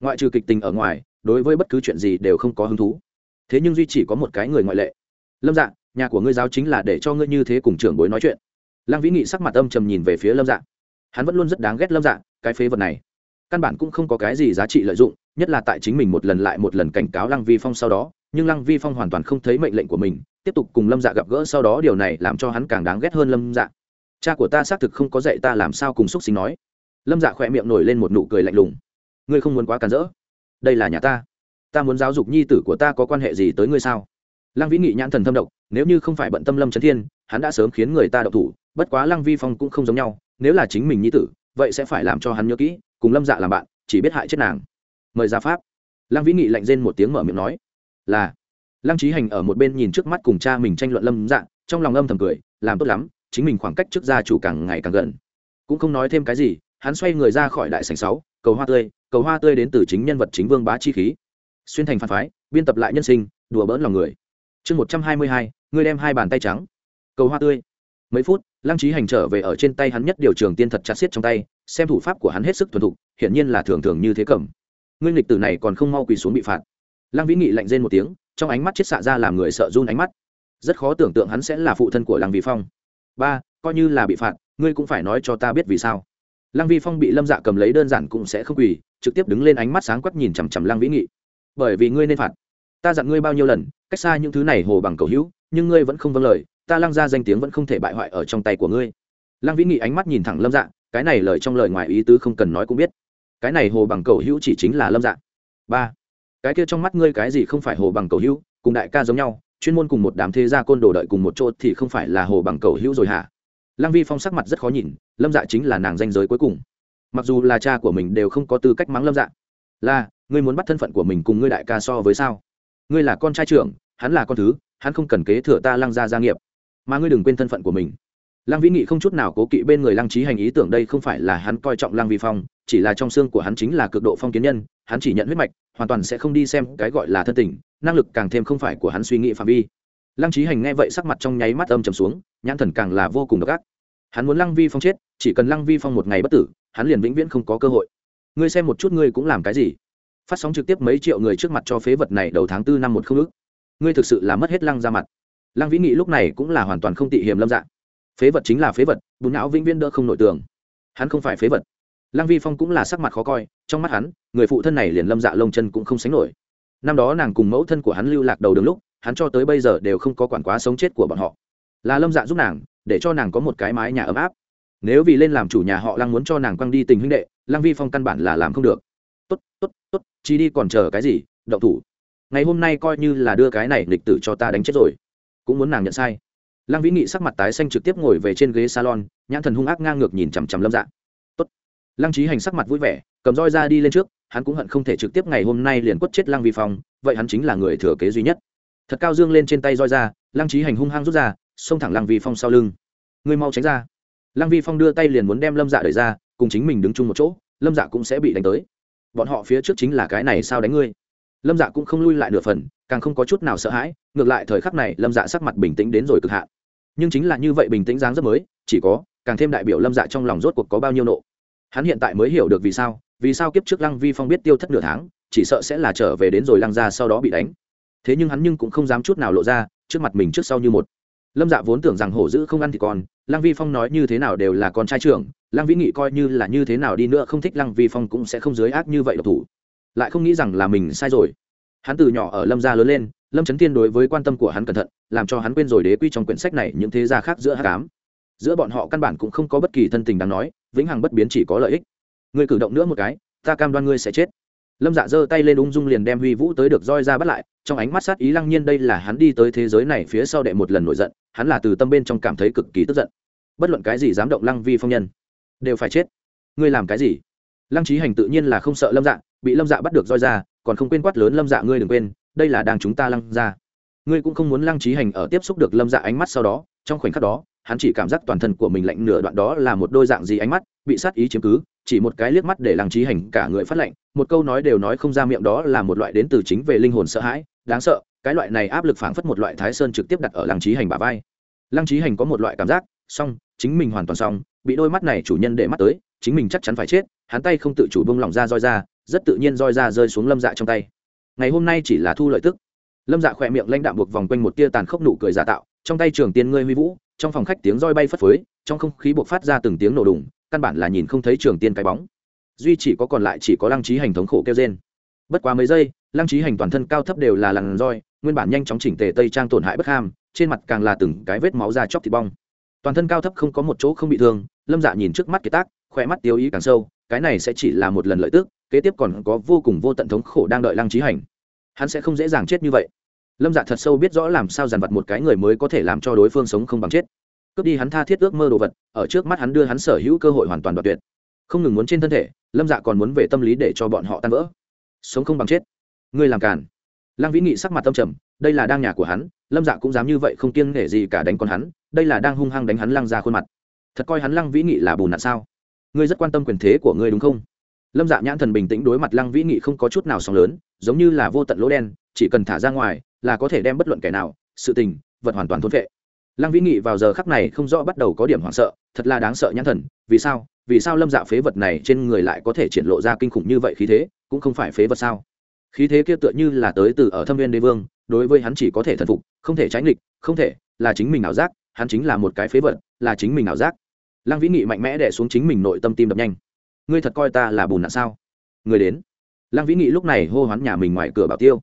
Ngoại trừ kịch tình ở ngoài, đối với bất cứ chuyện gì đều không có hứng thú. Thế nhưng duy chỉ có một cái người ngoại lệ lâm dạ nhà của ngươi giáo chính là để cho ngươi như thế cùng trưởng bối nói chuyện. Lăng vĩ nghị sắc mặt âm trầm nhìn về phía lâm dạ. Hắn vẫn luôn rất đáng ghét lâm dạ cái phế vật này. Căn bản cũng không có cái gì giá trị lợi dụng, nhất là tại chính mình một lần lại một lần cảnh cáo lăng vi phong sau đó, nhưng lăng vi phong hoàn toàn không thấy mệnh lệnh của mình, tiếp tục cùng lâm dạ gặp gỡ sau đó điều này làm cho hắn càng đáng ghét hơn lâm dạ. Cha của ta xác thực không có dạy ta làm sao cùng xúc sinh nói. Lâm dạ khỏe miệng nổi lên một nụ cười lạnh lùng. Ngươi không muốn quá cản rỡ. Đây là nhà ta. Ta muốn giáo dục nhi tử của ta có quan hệ gì tới ngươi sao? Lăng vĩ nghị nhãn thần thâm độc, nếu như không phải bận tâm lâm trấn thiên, hắn đã sớm khiến người ta độc thủ, bất quá lăng vi phong cũng không giống nhau, nếu là chính mình nhi tử, vậy sẽ phải làm cho hắn nhớ kỹ, cùng lâm dạ làm bạn, chỉ biết hại chết nàng. Mời ra pháp. Lăng vĩ nghị lạnh rên một tiếng mở miệng nói, là. Lăng trí hành ở một bên nhìn trước mắt cùng cha mình tranh luận lâm dạ trong lòng âm thầm cười, làm tốt lắm, chính mình khoảng cách trước gia chủ càng ngày càng gần. Cũng không nói thêm cái gì, hắn xoay người ra khỏi đại sảnh sáu, cầu hoa tươi, cầu hoa tươi đến từ chính nhân vật chính vương bá chi khí. Xuyên thành phản phái, biên tập lại nhân sinh, đùa bỡn lòng người chương một trăm hai mươi hai, ngươi đem hai bàn tay trắng. Cầu hoa tươi. Mấy phút, lăng trí hành trở về ở trên tay hắn nhất điều trường tiên thật chặt xiết trong tay, xem thủ pháp của hắn hết sức thuần thục, hiển nhiên là thường thường như thế cầm. Nguyên lịch tử này còn không mau quỳ xuống bị phạt. Lăng vĩ nghị lạnh rên một tiếng, trong ánh mắt chết xạ ra làm người sợ run ánh mắt. Rất khó tưởng tượng hắn sẽ là phụ thân của lăng vi phong. Ba, coi như là bị phạt, ngươi cũng phải nói cho ta biết vì sao. Lăng vi phong bị lâm dạ cầm lấy đơn giản cũng sẽ không quỳ, trực tiếp đứng lên ánh mắt sáng quắc nhìn chằm chằm lăng vĩ nghị. Bởi vì ngươi nên phạt ta dặn ngươi bao nhiêu lần, cách xa những thứ này hồ bằng cầu hữu, nhưng ngươi vẫn không vâng lời, ta lăng ra danh tiếng vẫn không thể bại hoại ở trong tay của ngươi. Lăng vĩ nghị ánh mắt nhìn thẳng lâm dạ cái này lời trong lời ngoài ý tứ không cần nói cũng biết. Cái này hồ bằng cầu hữu chỉ chính là lâm dạ. Ba, cái kia trong mắt ngươi cái gì không phải hồ bằng cầu hữu, cùng đại ca giống nhau, chuyên môn cùng một đám thế gia côn đồ đợi cùng một chỗ thì không phải là hồ bằng cầu hữu rồi hả? Lăng vi phong sắc mặt rất khó nhìn, lâm dạ chính là nàng danh giới cuối cùng. Mặc dù là cha của mình đều không có tư cách mắng lâm dạ. Là, ngươi muốn bắt thân phận của mình cùng ngươi đại ca so với sao? Ngươi là con trai trưởng, hắn là con thứ, hắn không cần kế thừa ta lăng gia gia nghiệp. Mà ngươi đừng quên thân phận của mình. Lăng vĩ nghị không chút nào cố kỵ bên người lăng trí hành ý tưởng đây không phải là hắn coi trọng lăng vi phong, chỉ là trong xương của hắn chính là cực độ phong kiến nhân, hắn chỉ nhận huyết mạch, hoàn toàn sẽ không đi xem cái gọi là thân tình, năng lực càng thêm không phải của hắn suy nghĩ phạm vi. Lăng trí hành nghe vậy sắc mặt trong nháy mắt âm trầm xuống, nhãn thần càng là vô cùng độc ác. Hắn muốn lăng vi phong chết, chỉ cần lăng vi phong một ngày bất tử, hắn liền vĩnh viễn không có cơ hội. Ngươi xem một chút ngươi cũng làm cái gì? Phát sóng trực tiếp mấy triệu người trước mặt cho phế vật này đầu tháng tư năm một không ước. Ngươi thực sự là mất hết lăng ra mặt. Lăng vĩ nghị lúc này cũng là hoàn toàn không tị hiểm lâm dạng phế vật chính là phế vật, bùn não vĩnh viễn đỡ không nội tường. Hắn không phải phế vật. Lăng vi phong cũng là sắc mặt khó coi, trong mắt hắn, người phụ thân này liền lâm dạ lông chân cũng không sánh nổi. Năm đó nàng cùng mẫu thân của hắn lưu lạc đầu đường lúc, hắn cho tới bây giờ đều không có quản quá sống chết của bọn họ. Là lâm dạ giúp nàng, để cho nàng có một cái mái nhà ấm áp. Nếu vì lên làm chủ nhà họ lăng muốn cho nàng quăng đi tình huynh đệ, lăng vi phong căn bản là làm không được tốt tốt tốt, chi đi còn chờ cái gì, động thủ. Ngày hôm nay coi như là đưa cái này lịch tử cho ta đánh chết rồi. Cũng muốn nàng nhận sai. Lăng vĩ nghị sắc mặt tái xanh trực tiếp ngồi về trên ghế salon, nhãn thần hung ác ngang ngược nhìn chằm chằm lâm dạ. Tốt. lăng trí hành sắc mặt vui vẻ, cầm roi ra đi lên trước, hắn cũng hận không thể trực tiếp ngày hôm nay liền quất chết lăng vi phong, vậy hắn chính là người thừa kế duy nhất. Thật cao dương lên trên tay roi ra, lăng trí hành hung hăng rút ra, xông thẳng lăng vi phong sau lưng. Ngươi mau tránh ra. Lăng vi phong đưa tay liền muốn đem lâm dạ đẩy ra, cùng chính mình đứng chung một chỗ, lâm dạ cũng sẽ bị đánh tới bọn họ phía trước chính là cái này sao đánh ngươi? Lâm dạ cũng không lui lại nửa phần, càng không có chút nào sợ hãi, ngược lại thời khắc này lâm dạ sắc mặt bình tĩnh đến rồi cực hạn. Nhưng chính là như vậy bình tĩnh dáng rất mới, chỉ có, càng thêm đại biểu lâm dạ trong lòng rốt cuộc có bao nhiêu nộ. Hắn hiện tại mới hiểu được vì sao vì sao kiếp trước lăng vi phong biết tiêu thất nửa tháng, chỉ sợ sẽ là trở về đến rồi lăng ra sau đó bị đánh. Thế nhưng hắn nhưng cũng không dám chút nào lộ ra, trước mặt mình trước sau như một. Lâm dạ vốn tưởng rằng hổ dữ không ăn thì còn, lăng vi phong nói như thế nào đều là con trai trưởng lăng vĩ nghị coi như là như thế nào đi nữa không thích lăng vi phong cũng sẽ không dưới ác như vậy độc thủ. Lại không nghĩ rằng là mình sai rồi. Hắn từ nhỏ ở lâm gia lớn lên, lâm trấn tiên đối với quan tâm của hắn cẩn thận, làm cho hắn quên rồi đế quy trong quyển sách này những thế gia khác giữa hát cám giữa bọn họ căn bản cũng không có bất kỳ thân tình đáng nói, vĩnh hằng bất biến chỉ có lợi ích. Người cử động nữa một cái, ta cam đoan ngươi sẽ chết. Lâm dạ giơ tay lên ung dung liền đem huy vũ tới được roi ra bắt lại, trong ánh mắt sát ý lăng nhiên đây là hắn đi tới thế giới này phía sau đệ một lần nổi giận, hắn là từ tâm bên trong cảm thấy cực kỳ tức giận. Bất luận cái gì dám động lăng vi phong nhân đều phải chết. Ngươi làm cái gì? Lăng trí hành tự nhiên là không sợ lâm dạ bị lâm dạ bắt được roi ra, còn không quên quát lớn lâm dạ ngươi đừng quên, đây là đang chúng ta lăng ra ngươi cũng không muốn lăng trí hành ở tiếp xúc được lâm dạ ánh mắt sau đó, trong khoảnh khắc đó, hắn chỉ cảm giác toàn thân của mình lạnh nửa đoạn đó là một đôi dạng gì ánh mắt, bị sát ý chiếm cứ, chỉ một cái liếc mắt để lăng trí hành cả người phát lạnh, một câu nói đều nói không ra miệng đó là một loại đến từ chính về linh hồn sợ hãi, đáng sợ, cái loại này áp lực phảng phất một loại thái sơn trực tiếp đặt ở lăng trí hành bả vai. Lăng trí hành có một loại cảm giác, xong, chính mình hoàn toàn xong bị đôi mắt này chủ nhân để mắt tới, chính mình chắc chắn phải chết, hắn tay không tự chủ bông lỏng ra roi ra, rất tự nhiên roi ra rơi xuống lâm dạ trong tay. Ngày hôm nay chỉ là thu lợi tức. Lâm dạ khỏe miệng lãnh đạm buộc vòng quanh một tia tàn khốc nụ cười giả tạo, trong tay trường tiên ngươi huy vũ, trong phòng khách tiếng roi bay phất phới, trong không khí buộc phát ra từng tiếng nổ đùng, căn bản là nhìn không thấy trường tiên cái bóng. Duy chỉ có còn lại chỉ có lăng trí hành thống khổ kêu trên bất quá mấy giây, lăng trí hành toàn thân cao thấp đều là làn roi, nguyên bản nhanh chóng chỉnh tề tây trang tổn hại bất ham, trên mặt càng là từng cái vết máu ra chóc thịt bong toàn thân cao thấp không có một chỗ không bị thương, lâm dạ nhìn trước mắt kiệt tác, khỏe mắt tiêu ý càng sâu, cái này sẽ chỉ là một lần lợi tức, kế tiếp còn có vô cùng vô tận thống khổ đang đợi lăng trí hành. Hắn sẽ không dễ dàng chết như vậy. Lâm dạ thật sâu biết rõ làm sao dàn vặt một cái người mới có thể làm cho đối phương sống không bằng chết. Cướp đi hắn tha thiết ước mơ đồ vật, ở trước mắt hắn đưa hắn sở hữu cơ hội hoàn toàn đoạt tuyệt. Không ngừng muốn trên thân thể, lâm dạ còn muốn về tâm lý để cho bọn họ tan vỡ. Sống không bằng chết. Ngươi làm càn. Lăng vĩ nghị sắc mặt tâm trầm, đây là đang nhà của hắn lâm dạ cũng dám như vậy không kiêng nể gì cả đánh con hắn, đây là đang hung hăng đánh hắn lăng ra khuôn mặt. Thật coi hắn lăng vĩ nghị là bùn nạn sao? Ngươi rất quan tâm quyền thế của ngươi đúng không? Lâm dạ nhãn thần bình tĩnh đối mặt lăng vĩ nghị không có chút nào sóng lớn, giống như là vô tận lỗ đen, chỉ cần thả ra ngoài là có thể đem bất luận kẻ nào, sự tình, vật hoàn toàn thôn vệ lăng vĩ nghị vào giờ khắc này không rõ bắt đầu có điểm hoảng sợ, thật là đáng sợ nhãn thần, vì sao vì sao lâm dạ phế vật này trên người lại có thể triển lộ ra kinh khủng như vậy khí thế, cũng không phải phế vật sao? Khí thế kia tựa như là tới từ ở thâm viên đế vương đối với hắn chỉ có thể thần phục, không thể tránh nghịch, không thể, là chính mình ảo giác, hắn chính là một cái phế vật, là chính mình ảo giác. Lăng vĩ nghị mạnh mẽ đẻ xuống chính mình nội tâm tim đập nhanh. Ngươi thật coi ta là bùn nạn sao? Người đến. Lăng vĩ nghị lúc này hô hoán nhà mình ngoài cửa bảo tiêu.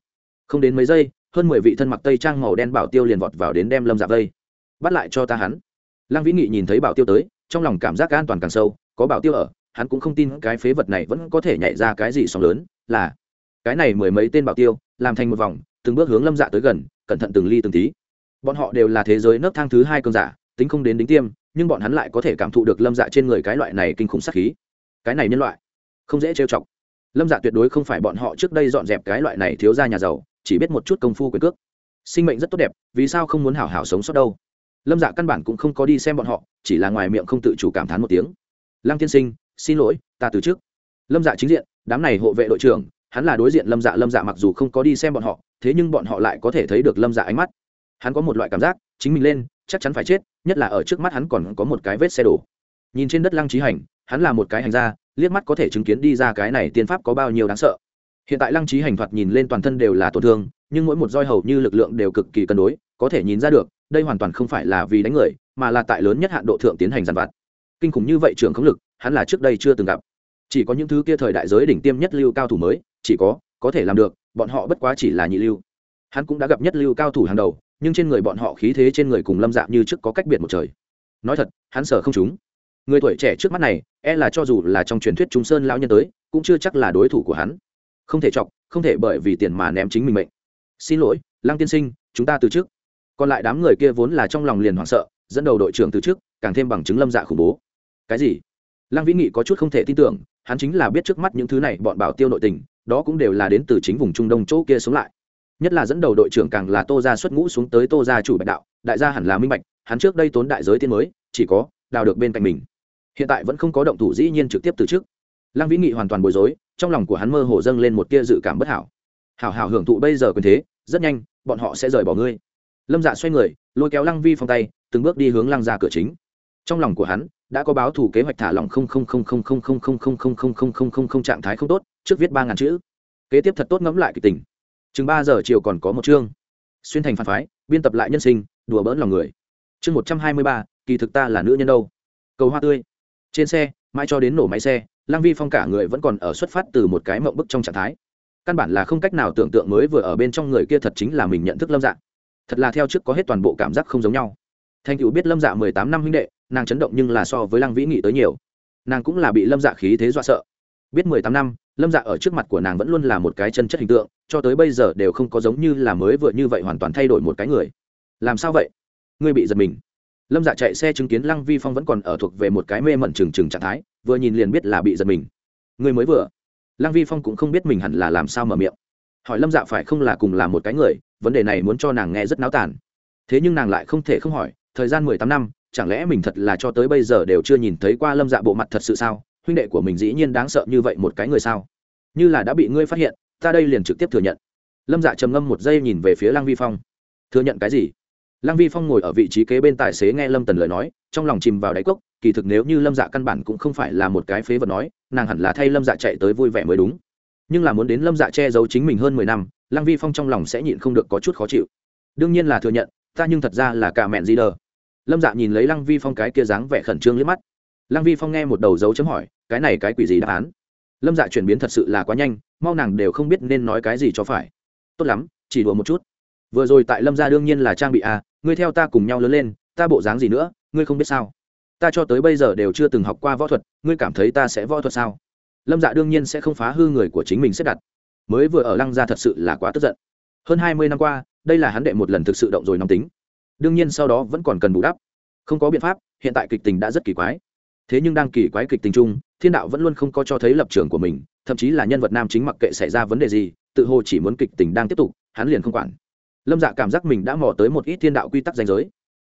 Không đến mấy giây, hơn mười vị thân mặc tây trang màu đen bảo tiêu liền vọt vào đến đem lâm dạ vây. Bắt lại cho ta hắn. Lăng vĩ nghị nhìn thấy bảo tiêu tới, trong lòng cảm giác an toàn càng sâu, có bảo tiêu ở, hắn cũng không tin cái phế vật này vẫn có thể nhảy ra cái gì sóng lớn, là cái này mười mấy tên bảo tiêu, làm thành một vòng từng bước hướng lâm dạ tới gần, cẩn thận từng ly từng tí. Bọn họ đều là thế giới nấc thang thứ hai cơn giả, tính không đến đính tiêm, nhưng bọn hắn lại có thể cảm thụ được lâm dạ trên người cái loại này kinh khủng sắc khí. Cái này nhân loại, không dễ trêu chọc. Lâm dạ tuyệt đối không phải bọn họ trước đây dọn dẹp cái loại này thiếu ra nhà giàu, chỉ biết một chút công phu quyền cước. Sinh mệnh rất tốt đẹp, vì sao không muốn hảo hảo sống sót đâu? Lâm dạ căn bản cũng không có đi xem bọn họ, chỉ là ngoài miệng không tự chủ cảm thán một tiếng. Lăng tiên sinh, xin lỗi, ta từ trước. Lâm dạ chính diện, đám này hộ vệ đội trưởng hắn là đối diện lâm dạ lâm dạ mặc dù không có đi xem bọn họ, thế nhưng bọn họ lại có thể thấy được lâm dạ ánh mắt. Hắn có một loại cảm giác, chính mình lên, chắc chắn phải chết, nhất là ở trước mắt hắn còn có một cái vết xe đổ. Nhìn trên đất lăng trí hành, hắn là một cái hành gia, liếc mắt có thể chứng kiến đi ra cái này tiên pháp có bao nhiêu đáng sợ. Hiện tại lăng trí hành thoạt nhìn lên toàn thân đều là tổn thương, nhưng mỗi một roi hầu như lực lượng đều cực kỳ cân đối, có thể nhìn ra được, đây hoàn toàn không phải là vì đánh người, mà là tại lớn nhất hạn độ thượng tiến hành giàn vặt. Kinh khủng như vậy trường không lực, hắn là trước đây chưa từng gặp. Chỉ có những thứ kia thời đại giới đỉnh tiêm nhất lưu cao thủ mới chỉ có có thể làm được, bọn họ bất quá chỉ là nhị lưu. Hắn cũng đã gặp nhất lưu cao thủ hàng đầu, nhưng trên người bọn họ khí thế trên người cùng lâm dạ như trước có cách biệt một trời. Nói thật, hắn sợ không chúng người tuổi trẻ trước mắt này e là cho dù là trong truyền thuyết trung sơn lão nhân tới, cũng chưa chắc là đối thủ của hắn. Không thể chọc, không thể bởi vì tiền mà ném chính mình mệnh. Xin lỗi, lăng tiên sinh, chúng ta từ trước. Còn lại đám người kia vốn là trong lòng liền hoảng sợ, dẫn đầu đội trưởng từ trước, càng thêm bằng chứng lâm dạ khủng bố. Cái gì? Lăng vĩ nghị có chút không thể tin tưởng, hắn chính là biết trước mắt những thứ này bọn bảo tiêu nội tình đó cũng đều là đến từ chính vùng trung đông chỗ kia sống lại. Nhất là dẫn đầu đội trưởng càng là tô gia xuất ngũ xuống tới tô gia chủ bạch đạo, đại gia hẳn là minh bạch, hắn trước đây tốn đại giới tiên mới, chỉ có đào được bên cạnh mình. Hiện tại vẫn không có động thủ, dĩ nhiên trực tiếp từ trước. Lăng vĩ nghị hoàn toàn bối rối, trong lòng của hắn mơ hồ dâng lên một tia dự cảm bất hảo. Hảo hảo hưởng thụ bây giờ quyền thế, rất nhanh, bọn họ sẽ rời bỏ ngươi. Lâm dạ xoay người, lôi kéo lăng vi phong tay, từng bước đi hướng lăng ra cửa chính trong lòng của hắn đã có báo thủ kế hoạch thả lỏng không không không không không không không không không không không không không không trạng thái không tốt trước viết ba ngàn chữ kế tiếp thật tốt ngẫm lại kịch tình chừng ba giờ chiều còn có một chương xuyên thành phản phái biên tập lại nhân sinh đùa bỡn lòng người chương một trăm hai mươi ba kỳ thực ta là nữ nhân đâu cầu hoa tươi trên xe mãi cho đến nổ máy xe lang vi phong cả người vẫn còn ở xuất phát từ một cái mộng bức trong trạng thái căn bản là không cách nào tưởng tượng mới vừa ở bên trong người kia thật chính là mình nhận thức lâm dạng thật là theo trước có hết toàn bộ cảm giác không giống nhau thanh cựu biết lâm dạ mười tám năm huynh đệ, nàng chấn động nhưng là so với lăng vĩ nghị tới nhiều. Nàng cũng là bị lâm dạ khí thế dọa sợ. Biết mười tám năm, lâm dạ ở trước mặt của nàng vẫn luôn là một cái chân chất hình tượng, cho tới bây giờ đều không có giống như là mới vừa như vậy hoàn toàn thay đổi một cái người. Làm sao vậy? Ngươi bị giật mình. Lâm dạ chạy xe chứng kiến lăng vi phong vẫn còn ở thuộc về một cái mê mẩn trừng trừng trạng thái, vừa nhìn liền biết là bị giật mình. Ngươi mới vừa. Lăng vi phong cũng không biết mình hẳn là làm sao mở miệng. Hỏi lâm dạ phải không là cùng là một cái người, vấn đề này muốn cho nàng nghe rất náo tàn. Thế nhưng nàng lại không thể không hỏi thời gian mười tám năm, chẳng lẽ mình thật là cho tới bây giờ đều chưa nhìn thấy qua lâm dạ bộ mặt thật sự sao? Huynh đệ của mình dĩ nhiên đáng sợ như vậy một cái người sao? Như là đã bị ngươi phát hiện, ta đây liền trực tiếp thừa nhận. Lâm dạ trầm ngâm một giây nhìn về phía lăng vi phong. Thừa nhận cái gì? Lăng vi phong ngồi ở vị trí kế bên tài xế nghe lâm tần lời nói, trong lòng chìm vào đáy cốc, kỳ thực nếu như lâm dạ căn bản cũng không phải là một cái phế vật nói, nàng hẳn là thay lâm dạ chạy tới vui vẻ mới đúng. Nhưng là muốn đến lâm dạ che giấu chính mình hơn mười năm, lăng vi phong trong lòng sẽ nhịn không được có chút khó chịu. Đương nhiên là thừa nhận, ta nhưng thật ra là cả mẹn gì đờ lâm dạ nhìn lấy lăng vi phong cái kia dáng vẻ khẩn trương liếc mắt. Lăng vi phong nghe một đầu dấu chấm hỏi, cái này cái quỷ gì đáp án? Lâm dạ chuyển biến thật sự là quá nhanh, mau nàng đều không biết nên nói cái gì cho phải. Tốt lắm, chỉ đùa một chút. Vừa rồi tại lâm gia đương nhiên là trang bị à ngươi theo ta cùng nhau lớn lên, ta bộ dáng gì nữa, ngươi không biết sao? Ta cho tới bây giờ đều chưa từng học qua võ thuật, ngươi cảm thấy ta sẽ võ thuật sao? Lâm dạ đương nhiên sẽ không phá hư người của chính mình xếp đặt. Mới vừa ở lăng gia thật sự là quá tức giận. Hơn hai mươi năm qua, đây là hắn đệ một lần thực sự động rồi nóng tính đương nhiên sau đó vẫn còn cần bù đắp. Không có biện pháp, hiện tại kịch tình đã rất kỳ quái. Thế nhưng đang kỳ quái kịch tình chung, thiên đạo vẫn luôn không có cho thấy lập trường của mình, thậm chí là nhân vật nam chính mặc kệ xảy ra vấn đề gì, tự hồ chỉ muốn kịch tình đang tiếp tục, hắn liền không quản. Lâm dạ cảm giác mình đã mò tới một ít thiên đạo quy tắc danh giới.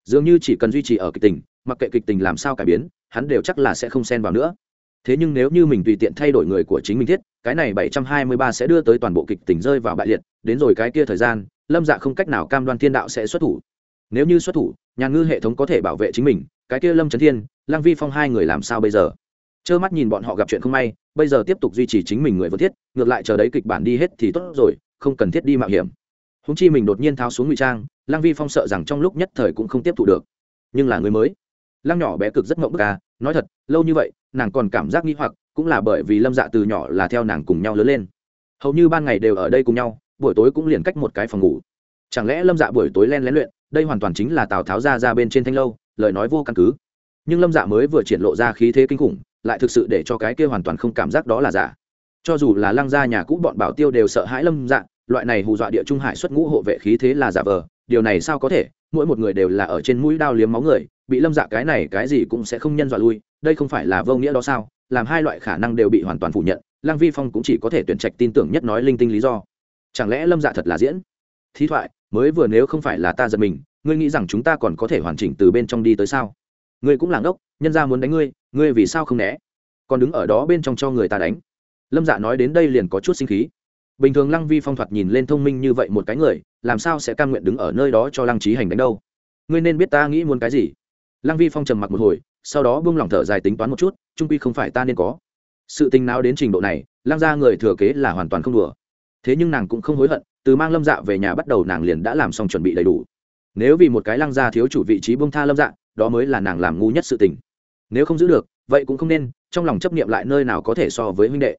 Dường như chỉ cần duy trì ở kịch tình, mặc kệ kịch tình làm sao cải biến, hắn đều chắc là sẽ không xen vào nữa. Thế nhưng nếu như mình tùy tiện thay đổi người của chính mình thiết, cái này bảy trăm hai mươi ba sẽ đưa tới toàn bộ kịch tình rơi vào bại liệt, đến rồi cái kia thời gian, lâm dạ không cách nào cam đoan thiên đạo sẽ xuất thủ nếu như xuất thủ, nhà ngư hệ thống có thể bảo vệ chính mình, cái kia lâm trấn thiên lang vi phong hai người làm sao bây giờ? Trơ mắt nhìn bọn họ gặp chuyện không may, bây giờ tiếp tục duy trì chính mình người vượt thiết, ngược lại chờ đấy kịch bản đi hết thì tốt rồi, không cần thiết đi mạo hiểm. Húng chi mình đột nhiên tháo xuống ngụy trang lang vi phong sợ rằng trong lúc nhất thời cũng không tiếp thu được. Nhưng là người mới. Lăng nhỏ bé cực rất ngộng bức à nói thật, lâu như vậy, nàng còn cảm giác nghi hoặc, cũng là bởi vì lâm dạ từ nhỏ là theo nàng cùng nhau lớn lên. Hầu như ban ngày đều ở đây cùng nhau, buổi tối cũng liền cách một cái phòng ngủ. Chẳng lẽ lâm dạ buổi tối len lén luyện đây hoàn toàn chính là tào tháo ra ra bên trên thanh lâu lời nói vô căn cứ nhưng lâm dạ mới vừa triển lộ ra khí thế kinh khủng lại thực sự để cho cái kia hoàn toàn không cảm giác đó là giả cho dù là lăng gia nhà cũ bọn bảo tiêu đều sợ hãi lâm dạ loại này hù dọa địa trung hải xuất ngũ hộ vệ khí thế là giả vờ điều này sao có thể mỗi một người đều là ở trên mũi đao liếm máu người bị lâm dạ cái này cái gì cũng sẽ không nhân dọa lui đây không phải là vô nghĩa đó sao làm hai loại khả năng đều bị hoàn toàn phủ nhận lăng vi phong cũng chỉ có thể tuyển trạch tin tưởng nhất nói linh tinh lý do chẳng lẽ lâm dạ thật là diễn thí thoại mới vừa nếu không phải là ta giật mình, ngươi nghĩ rằng chúng ta còn có thể hoàn chỉnh từ bên trong đi tới sao? Ngươi cũng là ngốc, nhân ra muốn đánh ngươi ngươi vì sao không né? Còn đứng ở đó bên trong cho người ta đánh. Lâm dạ nói đến đây liền có chút sinh khí. Bình thường lăng vi phong thoạt nhìn lên thông minh như vậy một cái người, làm sao sẽ cam nguyện đứng ở nơi đó cho lăng trí hành đánh đâu? Ngươi nên biết ta nghĩ muốn cái gì. Lăng vi phong trầm mặc một hồi, sau đó buông lỏng thở dài tính toán một chút, trung quy không phải ta nên có. Sự tình nào đến trình độ này, lăng ra người thừa kế là hoàn toàn không đùa. Thế nhưng nàng cũng không hối hận từ mang lâm dạ về nhà bắt đầu nàng liền đã làm xong chuẩn bị đầy đủ. Nếu vì một cái lăng gia thiếu chủ vị trí bông tha lâm dạ đó mới là nàng làm ngu nhất sự tình. Nếu không giữ được, vậy cũng không nên, trong lòng chấp niệm lại nơi nào có thể so với huynh đệ.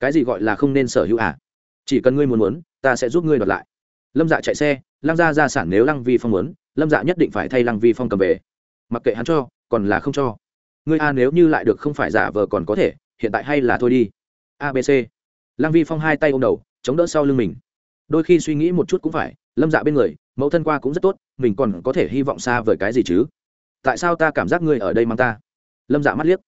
Cái gì gọi là không nên sở hữu à? Chỉ cần ngươi muốn muốn, ta sẽ giúp ngươi đoạt lại. Lâm dạ chạy xe, lăng gia gia sản nếu lăng vi phong muốn, lâm dạ nhất định phải thay lăng vi phong cầm về. Mặc kệ hắn cho, còn là không cho. Ngươi a nếu như lại được không phải giả vờ còn có thể, hiện tại hay là thôi đi. Abc lăng vi phong hai tay ôm đầu, chống đỡ sau lưng mình đôi khi suy nghĩ một chút cũng phải, lâm dạ bên người, mẫu thân qua cũng rất tốt, mình còn có thể hy vọng xa vời cái gì chứ? Tại sao ta cảm giác ngươi ở đây mang ta? Lâm dạ mắt liếc.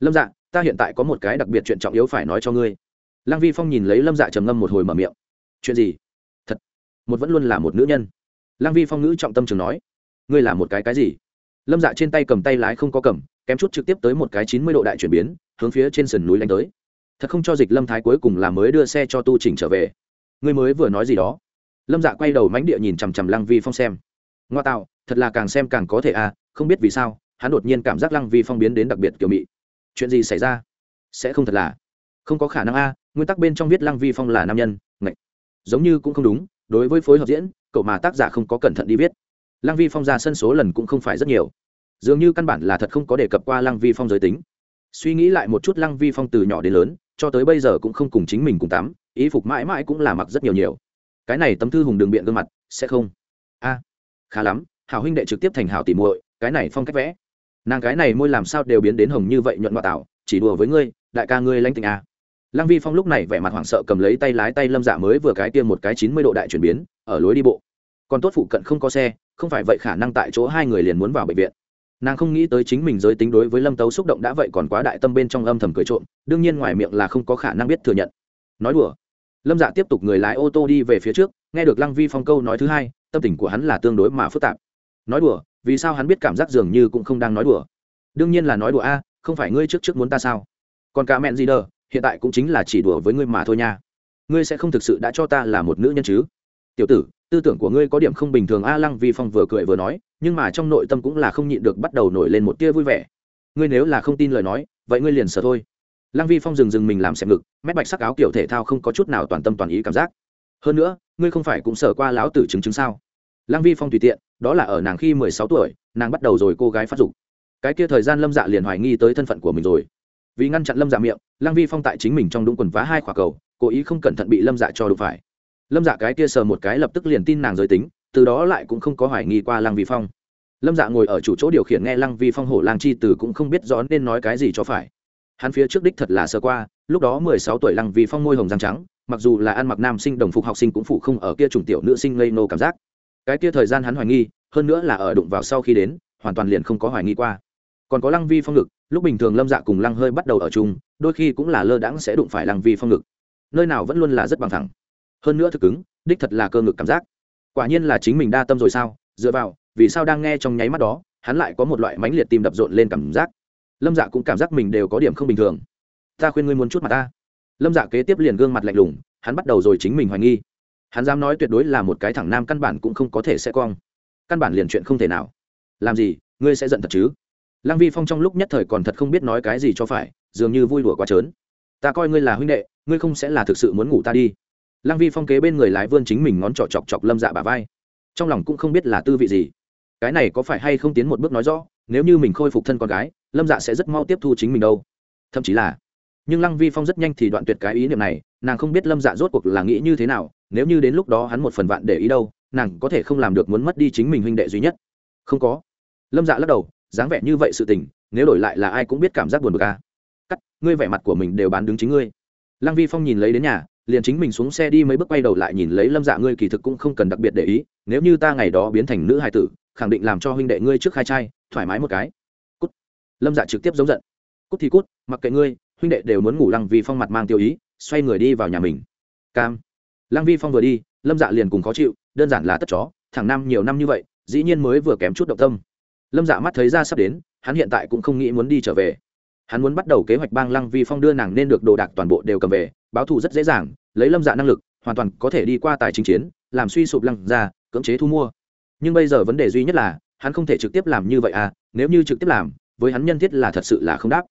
Lâm dạ ta hiện tại có một cái đặc biệt chuyện trọng yếu phải nói cho ngươi. Lăng vi phong nhìn lấy lâm dạ trầm ngâm một hồi mở miệng. Chuyện gì? Thật. Một vẫn luôn là một nữ nhân. Lăng vi phong ngữ trọng tâm trường nói. Ngươi là một cái cái gì? Lâm dạ trên tay cầm tay lái không có cầm, kém chút trực tiếp tới một cái chín mươi độ đại chuyển biến, hướng phía trên sườn núi đánh tới. Thật không cho dịch lâm thái cuối cùng là mới đưa xe cho tu trình trở về ngươi mới vừa nói gì đó. Lâm dạ quay đầu mánh địa nhìn chằm chằm lăng vi phong xem. Ngoa tạo, thật là càng xem càng có thể à không biết vì sao, hắn đột nhiên cảm giác lăng vi phong biến đến đặc biệt kiểu mị. Chuyện gì xảy ra? Sẽ không thật là. Không có khả năng a, nguyên tắc bên trong viết lăng vi phong là nam nhân ngạch giống như cũng không đúng, đối với phối hợp diễn, cậu mà tác giả không có cẩn thận đi viết. Lăng vi phong ra sân số lần cũng không phải rất nhiều. Dường như căn bản là thật không có đề cập qua lăng vi phong giới tính. Suy nghĩ lại một chút lăng vi phong từ nhỏ đến lớn, cho tới bây giờ cũng không cùng chính mình cùng tắm ý phục mãi mãi cũng là mặc rất nhiều nhiều. Cái này tấm thư hùng đường biện gương mặt, sẽ không? A, khá lắm, hảo huynh đệ trực tiếp thành hảo tỉ muội, cái này phong cách vẽ. Nàng cái này môi làm sao đều biến đến hồng như vậy nhuận ngoại tạo, chỉ đùa với ngươi, đại ca ngươi lanh tình a. Lăng vi phong lúc này vẻ mặt hoảng sợ cầm lấy tay lái tay lâm dạ mới vừa cái tiêm một cái chín mươi độ đại chuyển biến, ở lối đi bộ. Còn tốt phụ cận không có xe, không phải vậy khả năng tại chỗ hai người liền muốn vào bệnh viện. Nàng không nghĩ tới chính mình giới tính đối với lâm tấu xúc động đã vậy còn quá đại tâm bên trong âm thầm cười trộm, đương nhiên ngoài miệng là không có khả năng biết thừa nhận. Nói đùa lâm dạ tiếp tục người lái ô tô đi về phía trước, nghe được lăng vi phong câu nói thứ hai, tâm tình của hắn là tương đối mà phức tạp. Nói đùa, vì sao hắn biết cảm giác dường như cũng không đang nói đùa? Đương nhiên là nói đùa a, không phải ngươi trước trước muốn ta sao? Còn cả mẹn gì đờ, hiện tại cũng chính là chỉ đùa với ngươi mà thôi nha. Ngươi sẽ không thực sự đã cho ta là một nữ nhân chứ? Tiểu tử, tư tưởng của ngươi có điểm không bình thường a, lăng vi phong vừa cười vừa nói, nhưng mà trong nội tâm cũng là không nhịn được bắt đầu nổi lên một tia vui vẻ. Ngươi nếu là không tin lời nói, vậy ngươi liền sợ thôi lăng vi phong dừng dừng mình làm xẹp ngực, mét bạch sắc áo kiểu thể thao không có chút nào toàn tâm toàn ý cảm giác. Hơn nữa, ngươi không phải cũng sợ qua lão tử chứng chứng sao? Lăng vi phong tùy tiện, đó là ở nàng khi mười sáu tuổi, nàng bắt đầu rồi cô gái phát dục. Cái kia thời gian lâm dạ liền hoài nghi tới thân phận của mình rồi. Vì ngăn chặn lâm dạ miệng, lăng vi phong tại chính mình trong đúng quần vá hai khỏa cầu, cố ý không cẩn thận bị lâm dạ cho đụng phải. Lâm dạ cái kia sờ một cái lập tức liền tin nàng giới tính, từ đó lại cũng không có hoài nghi qua lăng vi phong. Lâm dạ ngồi ở chủ chỗ điều khiển nghe lăng vi phong hổ lang chi từ cũng không biết rõ nên nói cái gì cho phải hắn phía trước đích thật là sơ qua, lúc đó mười sáu tuổi lăng vi phong môi hồng răng trắng, mặc dù là ăn mặc nam sinh đồng phục học sinh cũng phụ không ở kia trùng tiểu nữ sinh ngây nô cảm giác. Cái kia thời gian hắn hoài nghi, hơn nữa là ở đụng vào sau khi đến, hoàn toàn liền không có hoài nghi qua. Còn có lăng vi phong ngực, lúc bình thường lâm dạ cùng lăng hơi bắt đầu ở chung, đôi khi cũng là lơ đãng sẽ đụng phải lăng vi phong ngực. Nơi nào vẫn luôn là rất bằng thẳng. Hơn nữa thực cứng, đích thật là cơ ngực cảm giác. Quả nhiên là chính mình đa tâm rồi sao? Dựa vào, vì sao đang nghe trong nháy mắt đó, hắn lại có một loại mãnh liệt tim đập rộn lên cảm giác lâm dạ cũng cảm giác mình đều có điểm không bình thường. Ta khuyên ngươi muốn chút mặt ta. Lâm dạ kế tiếp liền gương mặt lạnh lùng, hắn bắt đầu rồi chính mình hoài nghi. Hắn dám nói tuyệt đối là một cái thẳng nam căn bản cũng không có thể sẽ cong. Căn bản liền chuyện không thể nào. Làm gì, ngươi sẽ giận thật chứ? Lăng vi phong trong lúc nhất thời còn thật không biết nói cái gì cho phải, dường như vui đùa quá trớn. Ta coi ngươi là huynh đệ, ngươi không sẽ là thực sự muốn ngủ ta đi. Lăng vi phong kế bên người lái vươn chính mình ngón trỏ chọc chọc lâm dạ bà vai. Trong lòng cũng không biết là tư vị gì. Cái này có phải hay không tiến một bước nói rõ, nếu như mình khôi phục thân con gái lâm dạ sẽ rất mau tiếp thu chính mình đâu. Thậm chí là, nhưng lăng vi phong rất nhanh thì đoạn tuyệt cái ý niệm này, nàng không biết lâm dạ rốt cuộc là nghĩ như thế nào, nếu như đến lúc đó hắn một phần vạn để ý đâu, nàng có thể không làm được muốn mất đi chính mình huynh đệ duy nhất. Không có. Lâm dạ lắc đầu, dáng vẻ như vậy sự tình, nếu đổi lại là ai cũng biết cảm giác buồn bực à. cắt, ngươi vẻ mặt của mình đều bán đứng chính ngươi. Lăng vi phong nhìn lấy đến nhà, liền chính mình xuống xe đi mấy bước quay đầu lại nhìn lấy lâm dạ ngươi kỳ thực cũng không cần đặc biệt để ý, nếu như ta ngày đó biến thành nữ hài tử, khẳng định làm cho huynh đệ ngươi trước khai trai, thoải mái một cái lâm dạ trực tiếp giống giận. Cút thì cút, mặc kệ ngươi, huynh đệ đều muốn ngủ lăng vi phong mặt mang tiêu ý, xoay người đi vào nhà mình. Cam. Lăng vi phong vừa đi, lâm dạ liền cùng khó chịu, đơn giản là tất chó, thằng năm nhiều năm như vậy, dĩ nhiên mới vừa kém chút động tâm. Lâm dạ mắt thấy ra sắp đến, hắn hiện tại cũng không nghĩ muốn đi trở về. Hắn muốn bắt đầu kế hoạch bang lăng vi phong đưa nàng nên được đồ đạc toàn bộ đều cầm về, báo thù rất dễ dàng, lấy lâm dạ năng lực, hoàn toàn có thể đi qua tài chính chiến, làm suy sụp lăng ra cưỡng chế thu mua. Nhưng bây giờ vấn đề duy nhất là, hắn không thể trực tiếp làm như vậy à nếu như trực tiếp làm với hắn nhân thiết là thật sự là không đáp.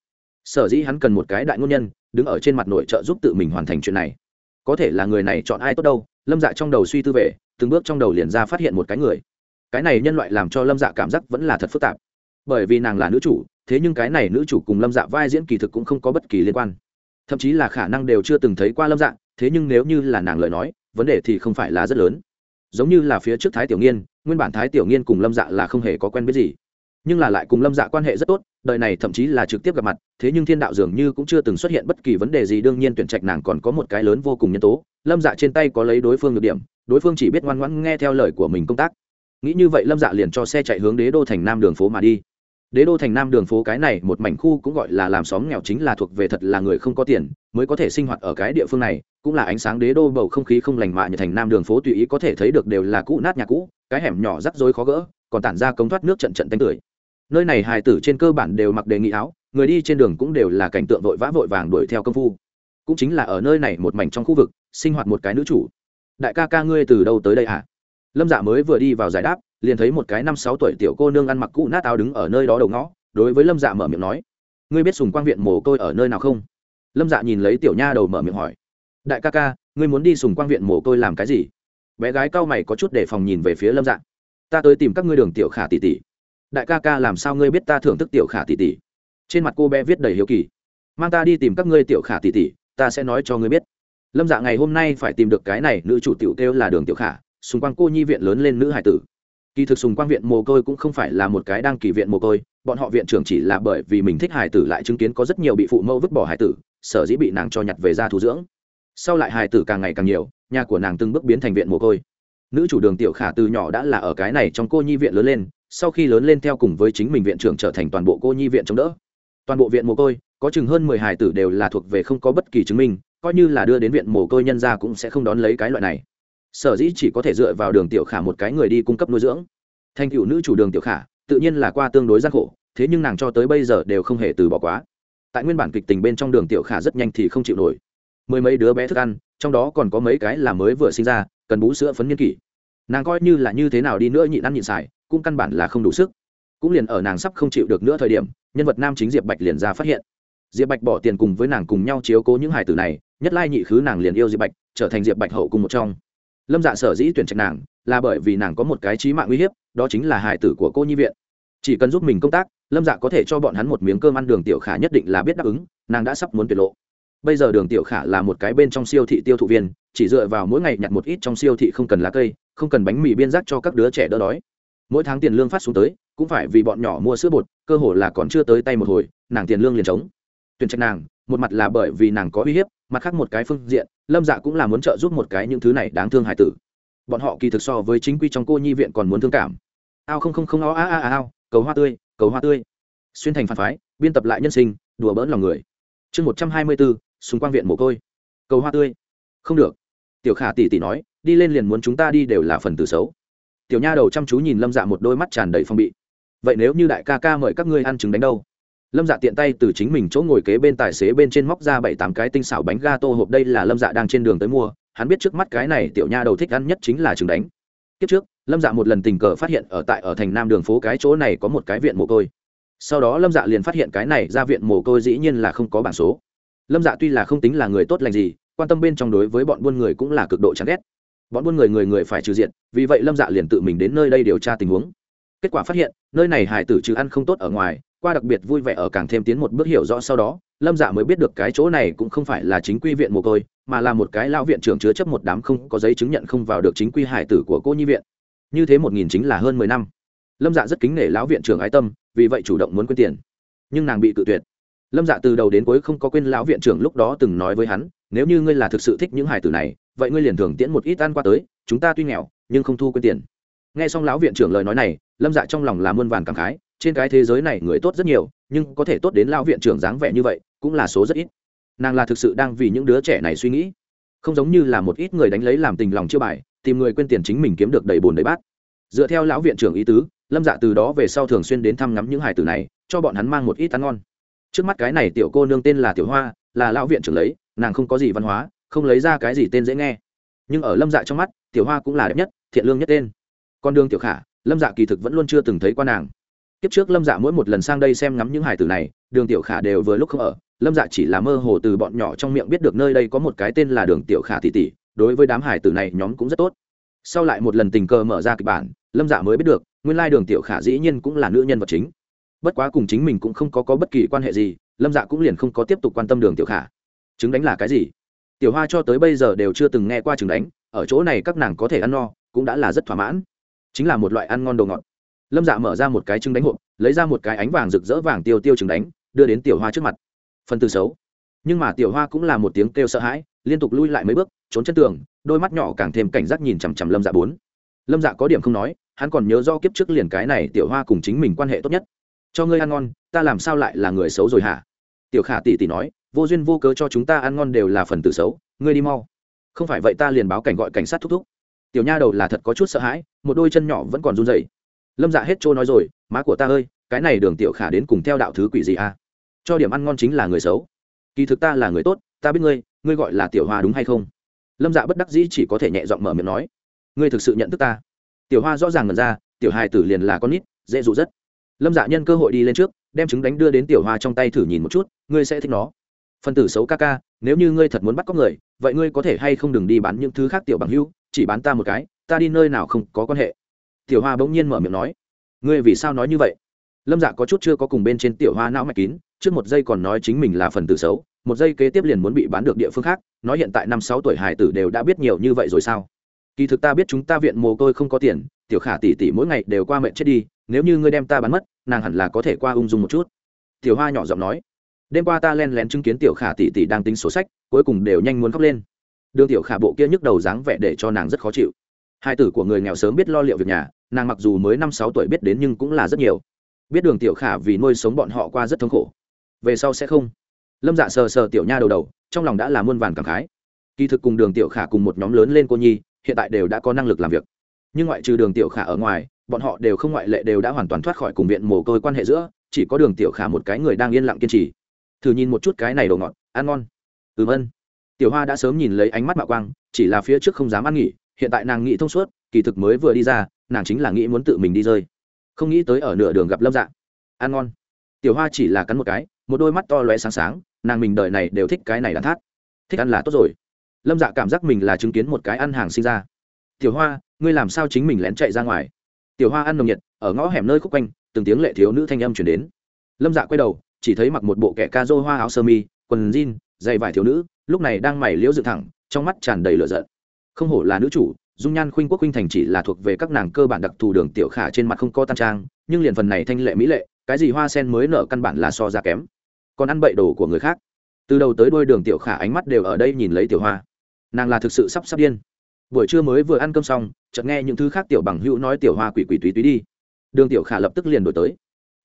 Sở dĩ hắn cần một cái đại ngôn nhân, đứng ở trên mặt nội trợ giúp tự mình hoàn thành chuyện này. Có thể là người này chọn ai tốt đâu, lâm dạ trong đầu suy tư về, từng bước trong đầu liền ra phát hiện một cái người. Cái này nhân loại làm cho lâm dạ cảm giác vẫn là thật phức tạp. Bởi vì nàng là nữ chủ, thế nhưng cái này nữ chủ cùng lâm dạ vai diễn kỳ thực cũng không có bất kỳ liên quan. Thậm chí là khả năng đều chưa từng thấy qua lâm dạ thế nhưng nếu như là nàng lời nói, vấn đề thì không phải là rất lớn. Giống như là phía trước thái tiểu nghiên, nguyên bản thái tiểu nghiên cùng lâm dạ là không hề có quen biết gì nhưng là lại cùng lâm dạ quan hệ rất tốt, đời này thậm chí là trực tiếp gặp mặt, thế nhưng thiên đạo dường như cũng chưa từng xuất hiện bất kỳ vấn đề gì, đương nhiên tuyển trạch nàng còn có một cái lớn vô cùng nhân tố, lâm dạ trên tay có lấy đối phương được điểm, đối phương chỉ biết ngoan ngoãn nghe theo lời của mình công tác. Nghĩ như vậy lâm dạ liền cho xe chạy hướng đế đô thành nam đường phố mà đi. Đế đô thành nam đường phố cái này một mảnh khu cũng gọi là làm xóm nghèo chính là thuộc về thật là người không có tiền, mới có thể sinh hoạt ở cái địa phương này, cũng là ánh sáng đế đô bầu không khí không lành mạ như thành nam đường phố tùy ý có thể thấy được đều là cũ nát nhà cũ, cái hẻm nhỏ rắc rối khó gỡ, còn tản ra cống thoát nước trận trận tanh tưởi nơi này hài tử trên cơ bản đều mặc đề nghị áo, người đi trên đường cũng đều là cảnh tượng vội vã vội vàng đuổi theo công phu. Cũng chính là ở nơi này một mảnh trong khu vực, sinh hoạt một cái nữ chủ. Đại ca ca ngươi từ đâu tới đây hả? À? lâm dạ mới vừa đi vào giải đáp, liền thấy một cái năm sáu tuổi tiểu cô nương ăn mặc cũ nát áo đứng ở nơi đó đầu ngõ, đối với lâm dạ mở miệng nói, ngươi biết sùng quang viện mồ côi ở nơi nào không? Lâm dạ nhìn lấy tiểu nha đầu mở miệng hỏi, đại ca ca, ngươi muốn đi sùng quang viện mồ côi làm cái gì? Bé gái cao mày có chút để phòng nhìn về phía lâm dạ ta tới tìm các ngươi đường tiểu khả tỷ tỷ đại ca ca, làm sao ngươi biết ta thưởng thức tiểu khả tỷ tỷ? Trên mặt cô bé viết đầy hiếu kỳ. Mang ta đi tìm các ngươi tiểu khả tỷ tỷ, ta sẽ nói cho ngươi biết. Lâm dạ ngày hôm nay phải tìm được cái này, nữ chủ tiểu kêu là đường tiểu khả, xung quanh cô nhi viện lớn lên nữ hải tử. Kỳ thực sùng quang viện mồ côi cũng không phải là một cái đang kỳ viện mồ côi, bọn họ viện trưởng chỉ là bởi vì mình thích hải tử lại chứng kiến có rất nhiều bị phụ mẫu vứt bỏ hải tử, sở dĩ bị nàng cho nhặt về ra thu dưỡng. Sau lại hải tử càng ngày càng nhiều, nhà của nàng từng bước biến thành viện mồ côi. Nữ chủ đường tiểu khả từ nhỏ đã là ở cái này trong cô nhi viện lớn lên sau khi lớn lên theo cùng với chính mình viện trưởng trở thành toàn bộ cô nhi viện chống đỡ. Toàn bộ viện mồ côi, có chừng hơn mười hải tử đều là thuộc về không có bất kỳ chứng minh, coi như là đưa đến viện mồ côi nhân ra cũng sẽ không đón lấy cái loại này. Sở dĩ chỉ có thể dựa vào đường tiểu khả một cái người đi cung cấp nuôi dưỡng. Thành cựu nữ chủ đường tiểu khả, tự nhiên là qua tương đối gian khổ, thế nhưng nàng cho tới bây giờ đều không hề từ bỏ quá. Tại nguyên bản kịch tình bên trong đường tiểu khả rất nhanh thì không chịu nổi. Mười mấy đứa bé thức ăn, trong đó còn có mấy cái là mới vừa sinh ra, cần bú sữa phấn niên kỷ nàng coi như là như thế nào đi nữa nhịn ăn nhịn xài, cũng căn bản là không đủ sức. Cũng liền ở nàng sắp không chịu được nữa thời điểm, nhân vật nam chính diệp bạch liền ra phát hiện. Diệp bạch bỏ tiền cùng với nàng cùng nhau chiếu cố những hài tử này, nhất lai nhị khứ nàng liền yêu diệp bạch, trở thành diệp bạch hậu cùng một trong. Lâm dạ sở dĩ tuyển trạch nàng, là bởi vì nàng có một cái trí mạng uy hiếp, đó chính là hài tử của cô nhi viện. Chỉ cần giúp mình công tác, lâm dạ có thể cho bọn hắn một miếng cơm ăn đường tiểu khả nhất định là biết đáp ứng, nàng đã sắp muốn tuyệt lộ bây giờ đường tiểu khả là một cái bên trong siêu thị tiêu thụ viên, chỉ dựa vào mỗi ngày nhặt một ít trong siêu thị không cần lá cây, không cần bánh mì biên giác cho các đứa trẻ đỡ đói. Mỗi tháng tiền lương phát xuống tới, cũng phải vì bọn nhỏ mua sữa bột, cơ hồ là còn chưa tới tay một hồi, nàng tiền lương liền trống. Tuyển trạch nàng, một mặt là bởi vì nàng có uy hiếp, mặt khác một cái phương diện, lâm dạ cũng là muốn trợ giúp một cái những thứ này đáng thương hải tử. Bọn họ kỳ thực so với chính quy trong cô nhi viện còn muốn thương cảm. Ao không không không ao a a a ao, cầu hoa tươi, cầu hoa tươi. Xuyên thành phản phái, biên tập lại nhân sinh, đùa bỡn lòng người. Chương một trăm hai mươi bốn xung quanh viện mồ côi. Cầu hoa tươi. Không được. Tiểu khả tỷ tỷ nói, đi lên liền muốn chúng ta đi đều là phần tử xấu. Tiểu nha đầu chăm chú nhìn lâm dạ một đôi mắt tràn đầy phong bị. Vậy nếu như đại ca ca mời các ngươi ăn trứng đánh đâu? Lâm dạ tiện tay từ chính mình chỗ ngồi kế bên tài xế bên trên móc ra bảy tám cái tinh xảo bánh ga tô hộp đây là lâm dạ đang trên đường tới mua. Hắn biết trước mắt cái này tiểu nha đầu thích ăn nhất chính là trứng đánh. Kiếp trước, lâm dạ một lần tình cờ phát hiện ở tại ở thành nam đường phố cái chỗ này có một cái viện mồ côi. Sau đó lâm dạ liền phát hiện cái này ra viện mồ côi dĩ nhiên là không có bảng số lâm dạ tuy là không tính là người tốt lành gì, quan tâm bên trong đối với bọn buôn người cũng là cực độ chán ghét. Bọn buôn người người người phải trừ diện vì vậy lâm dạ liền tự mình đến nơi đây điều tra tình huống. Kết quả phát hiện, nơi này hải tử trừ ăn không tốt ở ngoài, qua đặc biệt vui vẻ ở càng thêm tiến một bước hiểu rõ sau đó, lâm dạ mới biết được cái chỗ này cũng không phải là chính quy viện mồ côi, mà là một cái lão viện trưởng chứa chấp một đám không có giấy chứng nhận không vào được chính quy hải tử của cô nhi viện. Như thế một nghìn chính là hơn mười năm. Lâm dạ rất kính nể lão viện trưởng ái tâm, vì vậy chủ động muốn quyên tiền. Nhưng nàng bị cự tuyệt lâm dạ từ đầu đến cuối không có quên lão viện trưởng lúc đó từng nói với hắn, nếu như ngươi là thực sự thích những hài tử này, vậy ngươi liền thường tiễn một ít ăn qua tới, chúng ta tuy nghèo, nhưng không thu quyên tiền. Nghe xong lão viện trưởng lời nói này, lâm dạ trong lòng là muôn vàn cảm khái, trên cái thế giới này người tốt rất nhiều, nhưng có thể tốt đến lão viện trưởng dáng vẻ như vậy, cũng là số rất ít. Nàng là thực sự đang vì những đứa trẻ này suy nghĩ. Không giống như là một ít người đánh lấy làm tình lòng chưa bài, tìm người quên tiền chính mình kiếm được đầy bồn đầy bát. Dựa theo lão viện trưởng ý tứ, lâm dạ từ đó về sau thường xuyên đến thăm ngắm những hải tử này, cho bọn hắn mang một ít ăn ngon trước mắt cái này tiểu cô nương tên là tiểu hoa, là lão viện trưởng lấy, nàng không có gì văn hóa, không lấy ra cái gì tên dễ nghe. Nhưng ở lâm dạ trong mắt, tiểu hoa cũng là đẹp nhất, thiện lương nhất tên. Con đường tiểu khả, lâm dạ kỳ thực vẫn luôn chưa từng thấy qua nàng. Kiếp trước lâm dạ mỗi một lần sang đây xem ngắm những hải tử này, đường tiểu khả đều vừa lúc không ở. Lâm dạ chỉ là mơ hồ từ bọn nhỏ trong miệng biết được nơi đây có một cái tên là đường tiểu khả tỷ tỷ, đối với đám hải tử này nhóm cũng rất tốt. Sau lại một lần tình cờ mở ra kịch bản, lâm dạ mới biết được, nguyên lai đường tiểu khả dĩ nhiên cũng là nữ nhân vật chính bất quá cùng chính mình cũng không có, có bất kỳ quan hệ gì lâm dạ cũng liền không có tiếp tục quan tâm đường tiểu khả. Chứng đánh là cái gì? Tiểu hoa cho tới bây giờ đều chưa từng nghe qua chứng đánh ở chỗ này các nàng có thể ăn no cũng đã là rất thỏa mãn. Chính là một loại ăn ngon đồ ngọt. Lâm dạ mở ra một cái trứng đánh hộp lấy ra một cái ánh vàng rực rỡ vàng tiêu tiêu trứng đánh đưa đến tiểu hoa trước mặt. Phần từ xấu. Nhưng mà tiểu hoa cũng là một tiếng kêu sợ hãi liên tục lui lại mấy bước trốn chân tường đôi mắt nhỏ càng thêm cảnh giác nhìn chằm chằm lâm dạ bốn. Lâm dạ có điểm không nói hắn còn nhớ do kiếp trước liền cái này tiểu hoa cùng chính mình quan hệ tốt nhất cho ngươi ăn ngon, ta làm sao lại là người xấu rồi hả? Tiểu khả tỷ tỷ nói, vô duyên vô cớ cho chúng ta ăn ngon đều là phần tử xấu, ngươi đi mau. Không phải vậy ta liền báo cảnh gọi cảnh sát thúc thúc. Tiểu nha đầu là thật có chút sợ hãi, một đôi chân nhỏ vẫn còn run rẩy. Lâm dạ hết trôi nói rồi, má của ta ơi, cái này đường tiểu khả đến cùng theo đạo thứ quỷ gì à? Cho điểm ăn ngon chính là người xấu. Kỳ thực ta là người tốt, ta biết ngươi ngươi gọi là tiểu hoa đúng hay không? Lâm dạ bất đắc dĩ chỉ có thể nhẹ giọng mở miệng nói. Ngươi thực sự nhận thức ta? Tiểu hoa rõ ràng ngần ra, tiểu hài tử liền là con nít, dễ dụ rất lâm dạ nhân cơ hội đi lên trước, đem trứng đánh đưa đến tiểu hoa trong tay thử nhìn một chút, ngươi sẽ thích nó. Phần tử xấu ca ca, nếu như ngươi thật muốn bắt cóc người, vậy ngươi có thể hay không đừng đi bán những thứ khác tiểu bằng hưu, chỉ bán ta một cái, ta đi nơi nào không có quan hệ. Tiểu hoa bỗng nhiên mở miệng nói. Ngươi vì sao nói như vậy? Lâm dạ có chút chưa có cùng bên trên tiểu hoa não mạch kín, trước một giây còn nói chính mình là phần tử xấu, một giây kế tiếp liền muốn bị bán được địa phương khác, nói hiện tại năm sáu tuổi hải tử đều đã biết nhiều như vậy rồi sao? Kỳ thực ta biết chúng ta viện mồ côi không có tiền, tiểu khả tỷ tỷ mỗi ngày đều qua mẹ chết đi nếu như ngươi đem ta bắn mất, nàng hẳn là có thể qua ung dung một chút. Tiểu hoa nhỏ giọng nói. Đêm qua ta len lén chứng kiến tiểu khả tỷ tỷ đang tính sổ sách, cuối cùng đều nhanh muốn khóc lên. Đường tiểu khả bộ kia nhức đầu dáng vẻ để cho nàng rất khó chịu. Hai tử của người nghèo sớm biết lo liệu việc nhà, nàng mặc dù mới năm sáu tuổi biết đến nhưng cũng là rất nhiều. Biết đường tiểu khả vì nuôi sống bọn họ qua rất thống khổ. Về sau sẽ không. Lâm dạ sờ sờ tiểu nha đầu đầu, trong lòng đã là muôn vàn cảm khái. Kỳ thực cùng đường tiểu khả cùng một nhóm lớn lên cô nhi, hiện tại đều đã có năng lực làm việc. Nhưng ngoại trừ đường tiểu khả ở ngoài bọn họ đều không ngoại lệ đều đã hoàn toàn thoát khỏi cùng viện mồ côi quan hệ giữa, chỉ có đường tiểu khả một cái người đang yên lặng kiên trì. Thử nhìn một chút cái này đồ ngọt, ăn ngon. Ừm ân. Tiểu hoa đã sớm nhìn lấy ánh mắt mạo quang, chỉ là phía trước không dám ăn nghỉ, hiện tại nàng nghĩ thông suốt, kỳ thực mới vừa đi ra, nàng chính là nghĩ muốn tự mình đi rơi. Không nghĩ tới ở nửa đường gặp lâm dạ. Ăn ngon. Tiểu hoa chỉ là cắn một cái, một đôi mắt to lóe sáng sáng, nàng mình đời này đều thích cái này đàn thát. Thích ăn là tốt rồi. Lâm dạ cảm giác mình là chứng kiến một cái ăn hàng sinh ra. Tiểu hoa, ngươi làm sao chính mình lén chạy ra ngoài? Tiểu hoa ăn nồng nhiệt, ở ngõ hẻm nơi khúc quanh, từng tiếng lệ thiếu nữ thanh âm chuyển đến. Lâm dạ quay đầu, chỉ thấy mặc một bộ kẻ ca dô hoa áo sơ mi, quần jean dày vải thiếu nữ, lúc này đang mày liễu dựng thẳng, trong mắt tràn đầy lửa giận. Không hổ là nữ chủ, dung nhan khuynh quốc khuynh thành chỉ là thuộc về các nàng cơ bản đặc thù đường tiểu khả trên mặt không có tan trang, nhưng liền phần này thanh lệ mỹ lệ, cái gì hoa sen mới nở căn bản là so ra kém. Còn ăn bậy đồ của người khác. Từ đầu tới đôi đường tiểu khả ánh mắt đều ở đây nhìn lấy tiểu hoa. Nàng là thực sự sắp sắp điên buổi trưa mới vừa ăn cơm xong, chợt nghe những thứ khác tiểu bằng hữu nói tiểu hoa quỷ quỷ túy túy đi. Đường tiểu khả lập tức liền đổi tới.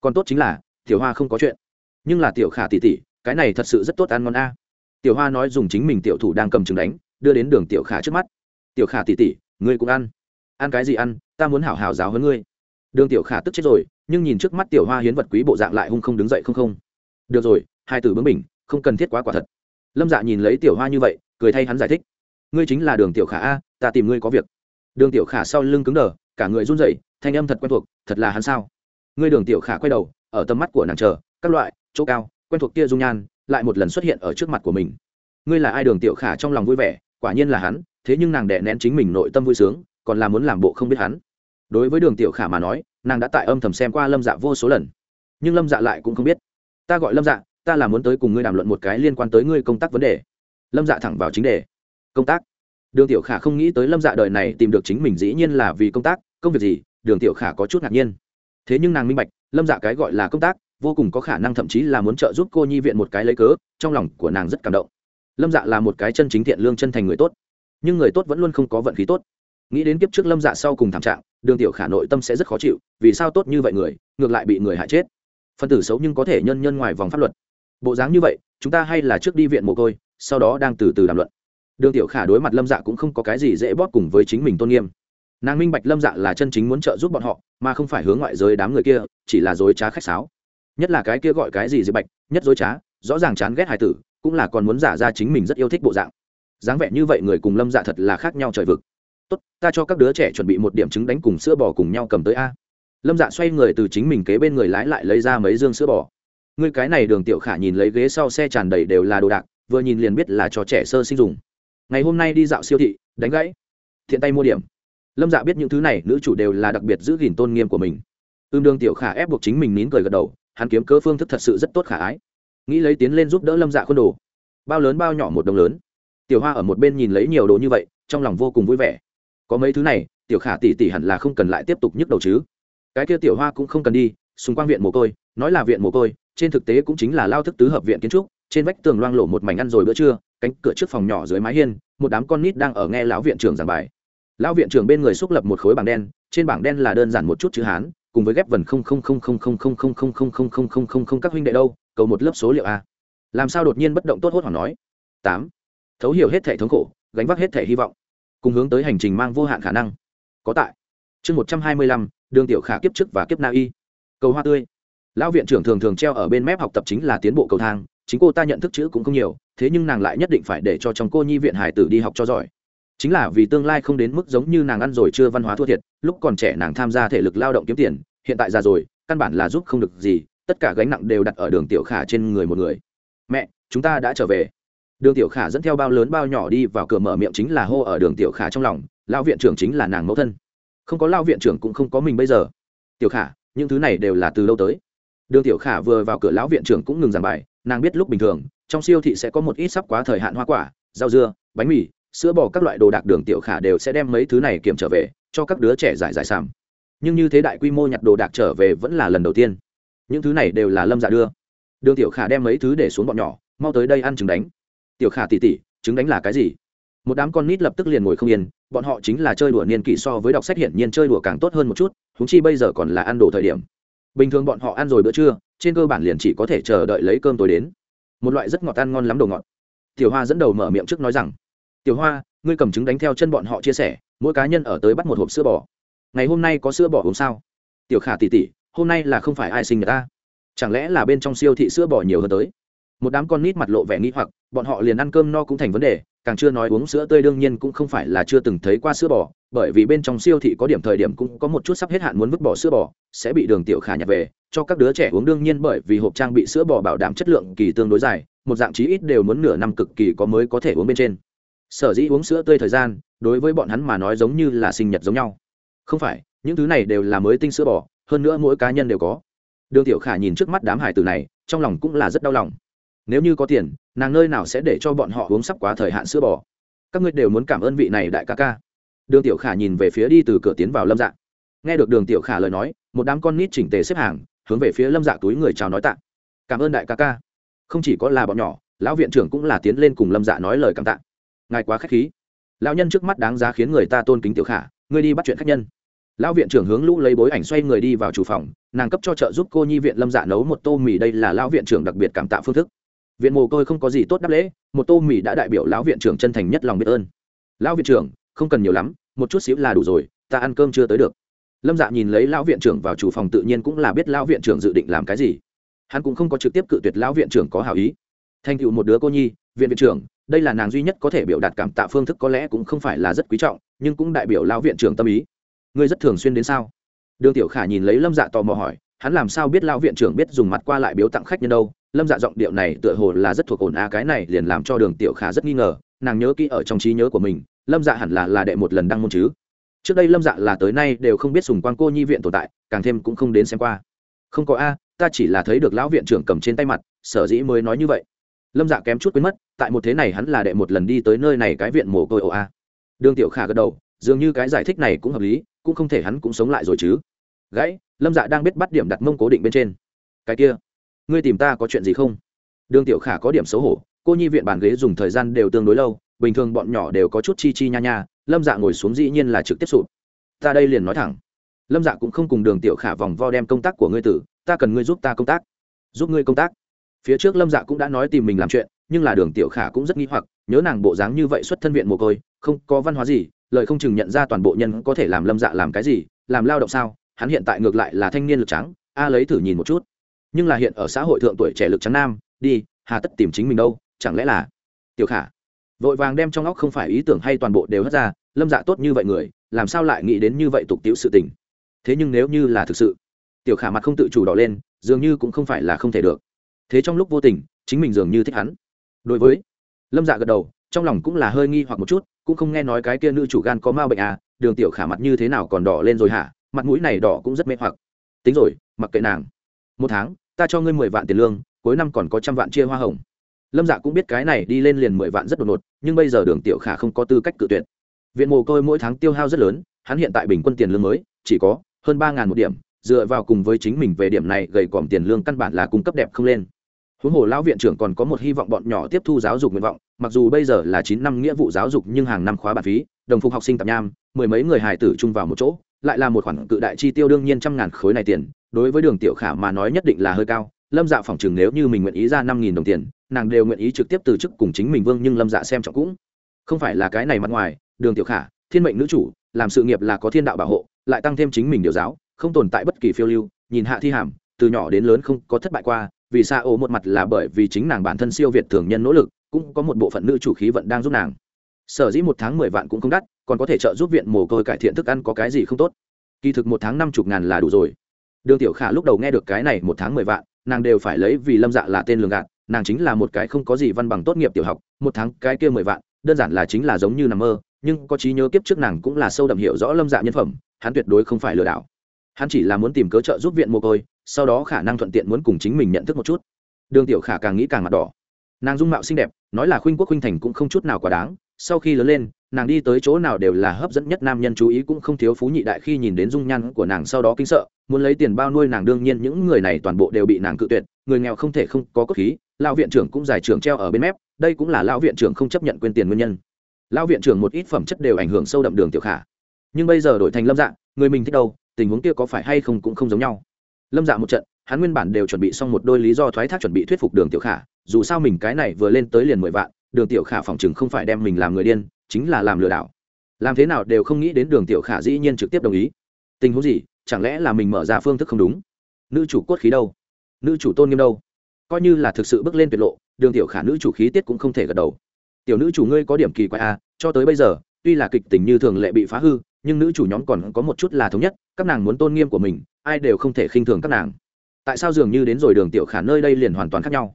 Còn tốt chính là, tiểu hoa không có chuyện. Nhưng là tiểu khả tỉ tỉ, cái này thật sự rất tốt ăn ngon a. Tiểu hoa nói dùng chính mình tiểu thủ đang cầm chừng đánh, đưa đến đường tiểu khả trước mắt. Tiểu khả tỉ tỉ, ngươi cũng ăn. Ăn cái gì ăn, ta muốn hảo hảo giáo hơn ngươi. Đường tiểu khả tức chết rồi, nhưng nhìn trước mắt tiểu hoa hiến vật quý bộ dạng lại hung không đứng dậy không không. Được rồi, hai từ bướng mình không cần thiết quá quả thật. Lâm dạ nhìn lấy tiểu hoa như vậy, cười thay hắn giải thích. Ngươi chính là đường tiểu khả a ta tìm ngươi có việc. Đường tiểu khả sau lưng cứng đờ, cả người run rẩy, thanh âm thật quen thuộc, thật là hắn sao? Ngươi đường tiểu khả quay đầu, ở tầm mắt của nàng chờ, các loại, chỗ cao, quen thuộc kia dung nhan, lại một lần xuất hiện ở trước mặt của mình. Ngươi là ai đường tiểu khả trong lòng vui vẻ, quả nhiên là hắn, thế nhưng nàng đè nén chính mình nội tâm vui sướng, còn là muốn làm bộ không biết hắn. Đối với đường tiểu khả mà nói, nàng đã tại âm thầm xem qua lâm dạ vô số lần. Nhưng lâm dạ lại cũng không biết. Ta gọi lâm dạ ta là muốn tới cùng ngươi đàm luận một cái liên quan tới ngươi công tác vấn đề. Lâm dạ thẳng vào chính đề. Công tác? Đường tiểu khả không nghĩ tới lâm dạ đời này tìm được chính mình dĩ nhiên là vì công tác, công việc gì, đường tiểu khả có chút ngạc nhiên. Thế nhưng nàng minh bạch, lâm dạ cái gọi là công tác, vô cùng có khả năng thậm chí là muốn trợ giúp cô nhi viện một cái lấy cớ, trong lòng của nàng rất cảm động. Lâm dạ là một cái chân chính thiện lương chân thành người tốt, nhưng người tốt vẫn luôn không có vận khí tốt. Nghĩ đến kiếp trước lâm dạ sau cùng thảm trạng, đường tiểu khả nội tâm sẽ rất khó chịu, vì sao tốt như vậy người, ngược lại bị người hại chết. Phân tử xấu nhưng có thể nhân nhân ngoài vòng pháp luật. Bộ dáng như vậy, chúng ta hay là trước đi viện mồ côi, sau đó đang từ từ đàm luận đường tiểu khả đối mặt lâm dạ cũng không có cái gì dễ bóp cùng với chính mình tôn nghiêm. Nàng minh bạch lâm dạ là chân chính muốn trợ giúp bọn họ, mà không phải hướng ngoại giới đám người kia, chỉ là dối trá khách sáo. Nhất là cái kia gọi cái gì dễ bạch, nhất dối trá, rõ ràng chán ghét hải tử, cũng là còn muốn giả ra chính mình rất yêu thích bộ dạng. Dáng vẻ như vậy người cùng lâm dạ thật là khác nhau trời vực. Tốt, ta cho các đứa trẻ chuẩn bị một điểm trứng đánh cùng sữa bò cùng nhau cầm tới a. Lâm dạ xoay người từ chính mình kế bên người lái lại lấy ra mấy dương sữa bò. Người cái này đường tiểu khả nhìn lấy ghế sau xe tràn đầy đều là đồ đạc, vừa nhìn liền biết là cho trẻ sơ sinh dùng ngày hôm nay đi dạo siêu thị, đánh gãy, thiện tay mua điểm. Lâm dạ biết những thứ này, nữ chủ đều là đặc biệt giữ gìn tôn nghiêm của mình. Ưm đương tiểu khả ép buộc chính mình nín cười gật đầu, hắn kiếm cớ phương thức thật sự rất tốt khả ái. Nghĩ lấy tiến lên giúp đỡ lâm dạ khuôn đồ. Bao lớn bao nhỏ một đồng lớn. Tiểu hoa ở một bên nhìn lấy nhiều đồ như vậy, trong lòng vô cùng vui vẻ. Có mấy thứ này, tiểu khả tỷ tỷ hẳn là không cần lại tiếp tục nhức đầu chứ. Cái kia tiểu hoa cũng không cần đi, xung quanh viện mồ côi, nói là viện mồ côi, trên thực tế cũng chính là lao thức tứ hợp viện kiến trúc, trên vách tường loang lộ một mảnh ăn rồi bữa trưa cánh cửa trước phòng nhỏ dưới mái hiên một đám con nít đang ở nghe lão viện trưởng giảng bài lão viện trưởng bên người xúc lập một khối bảng đen trên bảng đen là đơn giản một chút chữ hán cùng với ghép vần không không không không không không không không không không không không không không các huynh đệ đâu cầu một lớp số liệu a làm sao đột nhiên bất động tốt hốt hoảng nói tám thấu hiểu hết thể thống khổ gánh vác hết thể hy vọng cùng hướng tới hành trình mang vô hạn khả năng có tại chương một trăm hai mươi lăm đường tiểu khả kiếp trước và kiếp na y cầu hoa tươi lão viện trưởng thường thường treo ở bên mép học tập chính là tiến bộ cầu thang chính cô ta nhận thức chữ cũng không nhiều, thế nhưng nàng lại nhất định phải để cho trong cô nhi viện hải tử đi học cho giỏi. Chính là vì tương lai không đến mức giống như nàng ăn rồi chưa văn hóa thua thiệt, lúc còn trẻ nàng tham gia thể lực lao động kiếm tiền, hiện tại già rồi, căn bản là giúp không được gì, tất cả gánh nặng đều đặt ở đường tiểu khả trên người một người. Mẹ, chúng ta đã trở về. Đường tiểu khả dẫn theo bao lớn bao nhỏ đi vào cửa mở miệng chính là hô ở đường tiểu khả trong lòng lao viện trưởng chính là nàng mẫu thân. Không có lao viện trưởng cũng không có mình bây giờ. Tiểu khả, những thứ này đều là từ lâu tới đường tiểu khả vừa vào cửa lão viện trưởng cũng ngừng giảng bài, nàng biết lúc bình thường, trong siêu thị sẽ có một ít sắp quá thời hạn hoa quả, rau dưa, bánh mì, sữa bò các loại đồ đạc đường tiểu khả đều sẽ đem mấy thứ này kiểm trở về, cho các đứa trẻ giải giải sàm. Nhưng như thế đại quy mô nhặt đồ đạc trở về vẫn là lần đầu tiên. Những thứ này đều là lâm dạ đưa. Đường tiểu khả đem mấy thứ để xuống bọn nhỏ, mau tới đây ăn trứng đánh. Tiểu khả tỉ tỉ, trứng đánh là cái gì? Một đám con nít lập tức liền ngồi không yên, bọn họ chính là chơi đùa niên kỷ so với đọc sách hiển nhiên chơi đùa càng tốt hơn một chút húng chi bây giờ còn là ăn đồ thời điểm bình thường bọn họ ăn rồi bữa trưa, trên cơ bản liền chỉ có thể chờ đợi lấy cơm tối đến. Một loại rất ngọt ăn ngon lắm đồ ngọt. Tiểu hoa dẫn đầu mở miệng trước nói rằng, tiểu hoa, ngươi cầm trứng đánh theo chân bọn họ chia sẻ, mỗi cá nhân ở tới bắt một hộp sữa bò. Ngày hôm nay có sữa bò uống sao? Tiểu khả tỉ tỉ, hôm nay là không phải ai sinh người ta. Chẳng lẽ là bên trong siêu thị sữa bò nhiều hơn tới? Một đám con nít mặt lộ vẻ nghĩ hoặc, bọn họ liền ăn cơm no cũng thành vấn đề càng chưa nói uống sữa tươi đương nhiên cũng không phải là chưa từng thấy qua sữa bò, bởi vì bên trong siêu thị có điểm thời điểm cũng có một chút sắp hết hạn muốn vứt bỏ sữa bò, sẽ bị đường tiểu khả nhặt về, cho các đứa trẻ uống đương nhiên bởi vì hộp trang bị sữa bò bảo đảm chất lượng kỳ tương đối dài, một dạng chí ít đều muốn nửa năm cực kỳ có mới có thể uống bên trên. Sở dĩ uống sữa tươi thời gian, đối với bọn hắn mà nói giống như là sinh nhật giống nhau. Không phải, những thứ này đều là mới tinh sữa bò, hơn nữa mỗi cá nhân đều có. Đường tiểu khả nhìn trước mắt đám hải tử này, trong lòng cũng là rất đau lòng nếu như có tiền, nàng nơi nào sẽ để cho bọn họ uống sắp quá thời hạn sữa bò? Các ngươi đều muốn cảm ơn vị này đại ca ca. Đường tiểu khả nhìn về phía đi từ cửa tiến vào lâm dạ. Nghe được đường tiểu khả lời nói, một đám con nít chỉnh tề xếp hàng, hướng về phía lâm dạ túi người chào nói tạ. Cảm ơn đại ca ca. Không chỉ có là bọn nhỏ, lão viện trưởng cũng là tiến lên cùng lâm dạ nói lời cảm tạ. Ngài quá k h á c h khí. Lão nhân trước mắt đáng giá khiến người ta tôn kính tiểu khả, ngươi đi bắt chuyện khách nhân. Lão viện trưởng hướng lũ lấy bối ảnh xoay người đi vào chủ phòng, nàng cấp cho trợ giúp cô nhi viện lâm dạ nấu một tô mì. Đây là lão viện trưởng đặc biệt cảm tạ phương thức viện mồ côi không có gì tốt đáp lễ, một tô mì đã đại biểu lão viện trưởng chân thành nhất lòng biết ơn. Lão viện trưởng, không cần nhiều lắm, một chút xíu là đủ rồi, ta ăn cơm chưa tới được. Lâm dạ nhìn lấy lão viện trưởng vào chủ phòng tự nhiên cũng là biết lão viện trưởng dự định làm cái gì. Hắn cũng không có trực tiếp cự tuyệt lão viện trưởng có hảo ý. Thành tựu một đứa cô nhi, viện viện trưởng, đây là nàng duy nhất có thể biểu đạt cảm tạ phương thức có lẽ cũng không phải là rất quý trọng, nhưng cũng đại biểu lão viện trưởng tâm ý. Ngươi rất thường xuyên đến sao? Đường tiểu khả nhìn lấy lâm dạ tò mò hỏi, hắn làm sao biết lão viện trưởng biết dùng mặt qua lại biếu tặng khách nhân đâu? Lâm dạ giọng điệu này tựa hồ là rất thuộc ổn a, cái này liền làm cho đường tiểu khả rất nghi ngờ, nàng nhớ kỹ ở trong trí nhớ của mình, lâm dạ hẳn là là đệ một lần đăng môn chứ. Trước đây lâm dạ là tới nay đều không biết sùng quan cô nhi viện tồn tại, càng thêm cũng không đến xem qua. Không có a, ta chỉ là thấy được lão viện trưởng cầm trên tay mặt, sở dĩ mới nói như vậy. Lâm dạ kém chút quên mất, tại một thế này hắn là đệ một lần đi tới nơi này cái viện mồ côi ồ a. Đường tiểu khả gật đầu, dường như cái giải thích này cũng hợp lý, cũng không thể hắn cũng sống lại rồi chứ. Gãy, lâm dạ đang biết bắt điểm đặt mông cố định bên trên. Cái kia ngươi tìm ta có chuyện gì không? Đường tiểu khả có điểm xấu hổ, cô nhi viện bàn ghế dùng thời gian đều tương đối lâu, bình thường bọn nhỏ đều có chút chi chi nha nha, lâm dạ ngồi xuống dĩ nhiên là trực tiếp sụp. Ta đây liền nói thẳng. Lâm dạ cũng không cùng đường tiểu khả vòng vo đem công tác của ngươi tử, ta cần ngươi giúp ta công tác. Giúp ngươi công tác. Phía trước lâm dạ cũng đã nói tìm mình làm chuyện, nhưng là đường tiểu khả cũng rất nghi hoặc, nhớ nàng bộ dáng như vậy xuất thân viện mồ côi, không có văn hóa gì, lời không chừng nhận ra toàn bộ nhân có thể làm lâm dạ làm cái gì, làm lao động sao? Hắn hiện tại ngược lại là thanh niên lực trắng a lấy thử nhìn một chút nhưng là hiện ở xã hội thượng tuổi trẻ lực trắng nam, đi, hà tất tìm chính mình đâu, chẳng lẽ là? Tiểu khả, vội vàng đem trong óc không phải ý tưởng hay toàn bộ đều hất ra, lâm dạ tốt như vậy người, làm sao lại nghĩ đến như vậy tục tiễu sự tình? Thế nhưng nếu như là thực sự, tiểu khả mặt không tự chủ đỏ lên, dường như cũng không phải là không thể được. Thế trong lúc vô tình, chính mình dường như thích hắn. Đối với lâm dạ gật đầu, trong lòng cũng là hơi nghi hoặc một chút, cũng không nghe nói cái kia nữ chủ gan có ma bệnh à đường tiểu khả mặt như thế nào còn đỏ lên rồi hả? Mặt mũi này đỏ cũng rất mê hoặc. Tính rồi, mặc kệ nàng. Một tháng ta cho ngươi mười vạn tiền lương, cuối năm còn có trăm vạn chia hoa hồng. Lâm dạ cũng biết cái này đi lên liền mười vạn rất đột ngột, nhưng bây giờ đường tiểu khả không có tư cách cự tuyệt. Viện mồ côi mỗi tháng tiêu hao rất lớn, hắn hiện tại bình quân tiền lương mới, chỉ có hơn ba ngàn một điểm, dựa vào cùng với chính mình về điểm này gầy còm tiền lương căn bản là cung cấp đẹp không lên. Huống hồ lão viện trưởng còn có một hy vọng bọn nhỏ tiếp thu giáo dục nguyện vọng, mặc dù bây giờ là chín năm nghĩa vụ giáo dục nhưng hàng năm khóa bản phí, đồng phục học sinh tạp nham, mười mấy người hài tử chung vào một chỗ, lại là một khoản cự đại chi tiêu đương nhiên trăm ngàn khối này tiền đối với đường tiểu khả mà nói nhất định là hơi cao, lâm dạ phỏng chừng nếu như mình nguyện ý ra năm nghìn đồng tiền, nàng đều nguyện ý trực tiếp từ chức cùng chính mình vương, nhưng lâm dạ xem trọng cũng không phải là cái này mặt ngoài, đường tiểu khả, thiên mệnh nữ chủ, làm sự nghiệp là có thiên đạo bảo hộ, lại tăng thêm chính mình điều giáo, không tồn tại bất kỳ phiêu lưu, nhìn hạ thi hàm, từ nhỏ đến lớn không có thất bại qua, vì xa ố một mặt là bởi vì chính nàng bản thân siêu việt thường nhân nỗ lực, cũng có một bộ phận nữ chủ khí vận đang giúp nàng. Sở dĩ một tháng mười vạn cũng không đắt, còn có thể trợ giúp viện mồ côi cải thiện thức ăn có cái gì không tốt. Kỳ thực một tháng năm chục ngàn là đủ rồi đường tiểu khả lúc đầu nghe được cái này một tháng mười vạn, nàng đều phải lấy vì lâm dạ là tên lường gạt, nàng chính là một cái không có gì văn bằng tốt nghiệp tiểu học, một tháng cái kia mười vạn, đơn giản là chính là giống như nằm mơ, nhưng có trí nhớ kiếp trước nàng cũng là sâu đậm hiểu rõ lâm dạ nhân phẩm, hắn tuyệt đối không phải lừa đảo. Hắn chỉ là muốn tìm cớ trợ giúp viện mồ côi, sau đó khả năng thuận tiện muốn cùng chính mình nhận thức một chút. Đường tiểu khả càng nghĩ càng mặt đỏ. Nàng dung mạo xinh đẹp, nói là khuynh quốc khuynh thành cũng không chút nào quá đáng, sau khi lớn lên, nàng đi tới chỗ nào đều là hấp dẫn nhất nam nhân chú ý cũng không thiếu phú nhị đại khi nhìn đến dung nhan của nàng sau đó kinh sợ muốn lấy tiền bao nuôi nàng, đương nhiên những người này toàn bộ đều bị nàng cự tuyệt. Người nghèo không thể không có cốt khí. Lão viện trưởng cũng giải trưởng treo ở bên mép. Đây cũng là lão viện trưởng không chấp nhận quên tiền nguyên nhân. Lão viện trưởng một ít phẩm chất đều ảnh hưởng sâu đậm đường tiểu khả. Nhưng bây giờ đổi thành lâm dạng người mình thích đâu, tình huống kia có phải hay không cũng không giống nhau. Lâm dạ một trận, hắn nguyên bản đều chuẩn bị xong một đôi lý do thoái thác chuẩn bị thuyết phục đường tiểu khả. Dù sao mình cái này vừa lên tới liền mười vạn, đường tiểu khả phòng chừng không phải đem mình làm người điên, chính là làm lừa đảo. Làm thế nào đều không nghĩ đến đường tiểu khả dĩ nhiên trực tiếp đồng ý. Tình huống gì? Chẳng lẽ là mình mở ra phương thức không đúng? Nữ chủ cốt khí đâu? Nữ chủ tôn nghiêm đâu? Coi như là thực sự bước lên tuyệt lộ, đường tiểu khả nữ chủ khí tiết cũng không thể gật đầu. Tiểu nữ chủ ngươi có điểm kỳ quái à cho tới bây giờ, tuy là kịch tình như thường lệ bị phá hư, nhưng nữ chủ nhóm còn có một chút là thống nhất, các nàng muốn tôn nghiêm của mình, ai đều không thể khinh thường các nàng. Tại sao dường như đến rồi đường tiểu khả nơi đây liền hoàn toàn khác nhau?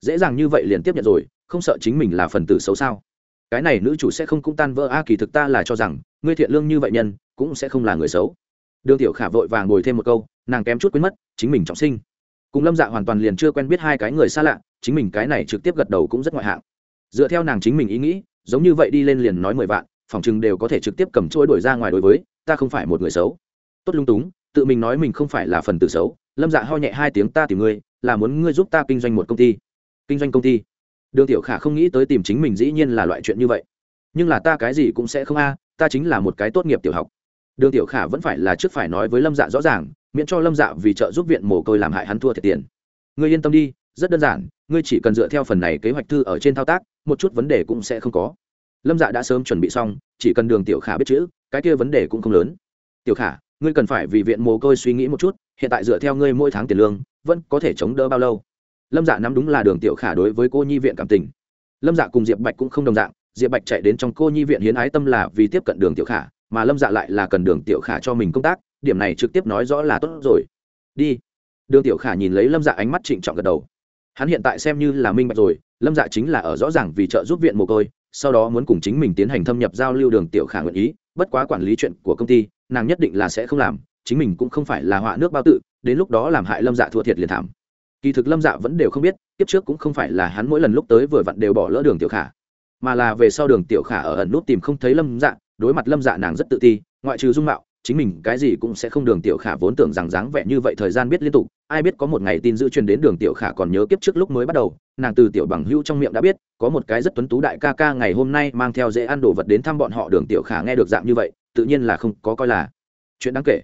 Dễ dàng như vậy liền tiếp nhận rồi, không sợ chính mình là phần tử xấu sao? Cái này nữ chủ sẽ không cũng tan vỡ, a, kỳ thực ta là cho rằng, ngươi thiện lương như vậy nhân, cũng sẽ không là người xấu đường tiểu khả vội vàng ngồi thêm một câu, nàng kém chút quên mất, chính mình trọng sinh. Cùng lâm dạ hoàn toàn liền chưa quen biết hai cái người xa lạ, chính mình cái này trực tiếp gật đầu cũng rất ngoại hạng. Dựa theo nàng chính mình ý nghĩ, giống như vậy đi lên liền nói mười vạn, phòng chừng đều có thể trực tiếp cầm trôi đuổi ra ngoài đối với, ta không phải một người xấu. Tốt lung túng, tự mình nói mình không phải là phần tử xấu, lâm dạ ho nhẹ hai tiếng ta tìm ngươi, là muốn ngươi giúp ta kinh doanh một công ty. Kinh doanh công ty? Đường tiểu khả không nghĩ tới tìm chính mình dĩ nhiên là loại chuyện như vậy. Nhưng là ta cái gì cũng sẽ không a, ta chính là một cái tốt nghiệp tiểu học đường tiểu khả vẫn phải là trước phải nói với lâm dạ rõ ràng, miễn cho lâm dạ vì trợ giúp viện mồ côi làm hại hắn thua thiệt tiền. Ngươi yên tâm đi, rất đơn giản, ngươi chỉ cần dựa theo phần này kế hoạch thư ở trên thao tác, một chút vấn đề cũng sẽ không có. Lâm dạ đã sớm chuẩn bị xong, chỉ cần đường tiểu khả biết chữ, cái kia vấn đề cũng không lớn. Tiểu khả, ngươi cần phải vì viện mồ côi suy nghĩ một chút, hiện tại dựa theo ngươi mỗi tháng tiền lương, vẫn có thể chống đỡ bao lâu? Lâm dạ nắm đúng là đường tiểu khả đối với cô nhi viện cảm tình. Lâm dạ cùng diệp bạch cũng không đồng dạng, diệp bạch chạy đến trong cô nhi viện hiến ái tâm là vì tiếp cận đường tiểu khả mà lâm dạ lại là cần đường tiểu khả cho mình công tác, điểm này trực tiếp nói rõ là tốt rồi. Đi. Đường tiểu khả nhìn lấy lâm dạ ánh mắt trịnh trọng gật đầu. Hắn hiện tại xem như là minh bạch rồi, lâm dạ chính là ở rõ ràng vì trợ giúp viện mồ côi, sau đó muốn cùng chính mình tiến hành thâm nhập giao lưu đường tiểu khả nguyện ý, bất quá quản lý chuyện của công ty, nàng nhất định là sẽ không làm, chính mình cũng không phải là họa nước bao tự, đến lúc đó làm hại lâm dạ thua thiệt liền thảm. Kỳ thực lâm dạ vẫn đều không biết, kiếp trước cũng không phải là hắn mỗi lần lúc tới vừa vặn đều bỏ lỡ đường tiểu khả, mà là về sau đường tiểu khả ở ẩn nút tìm không thấy lâm dạ đối mặt lâm dạ nàng rất tự ti, ngoại trừ dung mạo, chính mình cái gì cũng sẽ không đường tiểu khả vốn tưởng rằng dáng vẻ như vậy thời gian biết liên tục, ai biết có một ngày tin giữ truyền đến đường tiểu khả còn nhớ kiếp trước lúc mới bắt đầu, nàng từ tiểu bằng hữu trong miệng đã biết, có một cái rất tuấn tú đại ca ca ngày hôm nay mang theo dễ ăn đồ vật đến thăm bọn họ, đường tiểu khả nghe được dạng như vậy, tự nhiên là không có coi là chuyện đáng kể.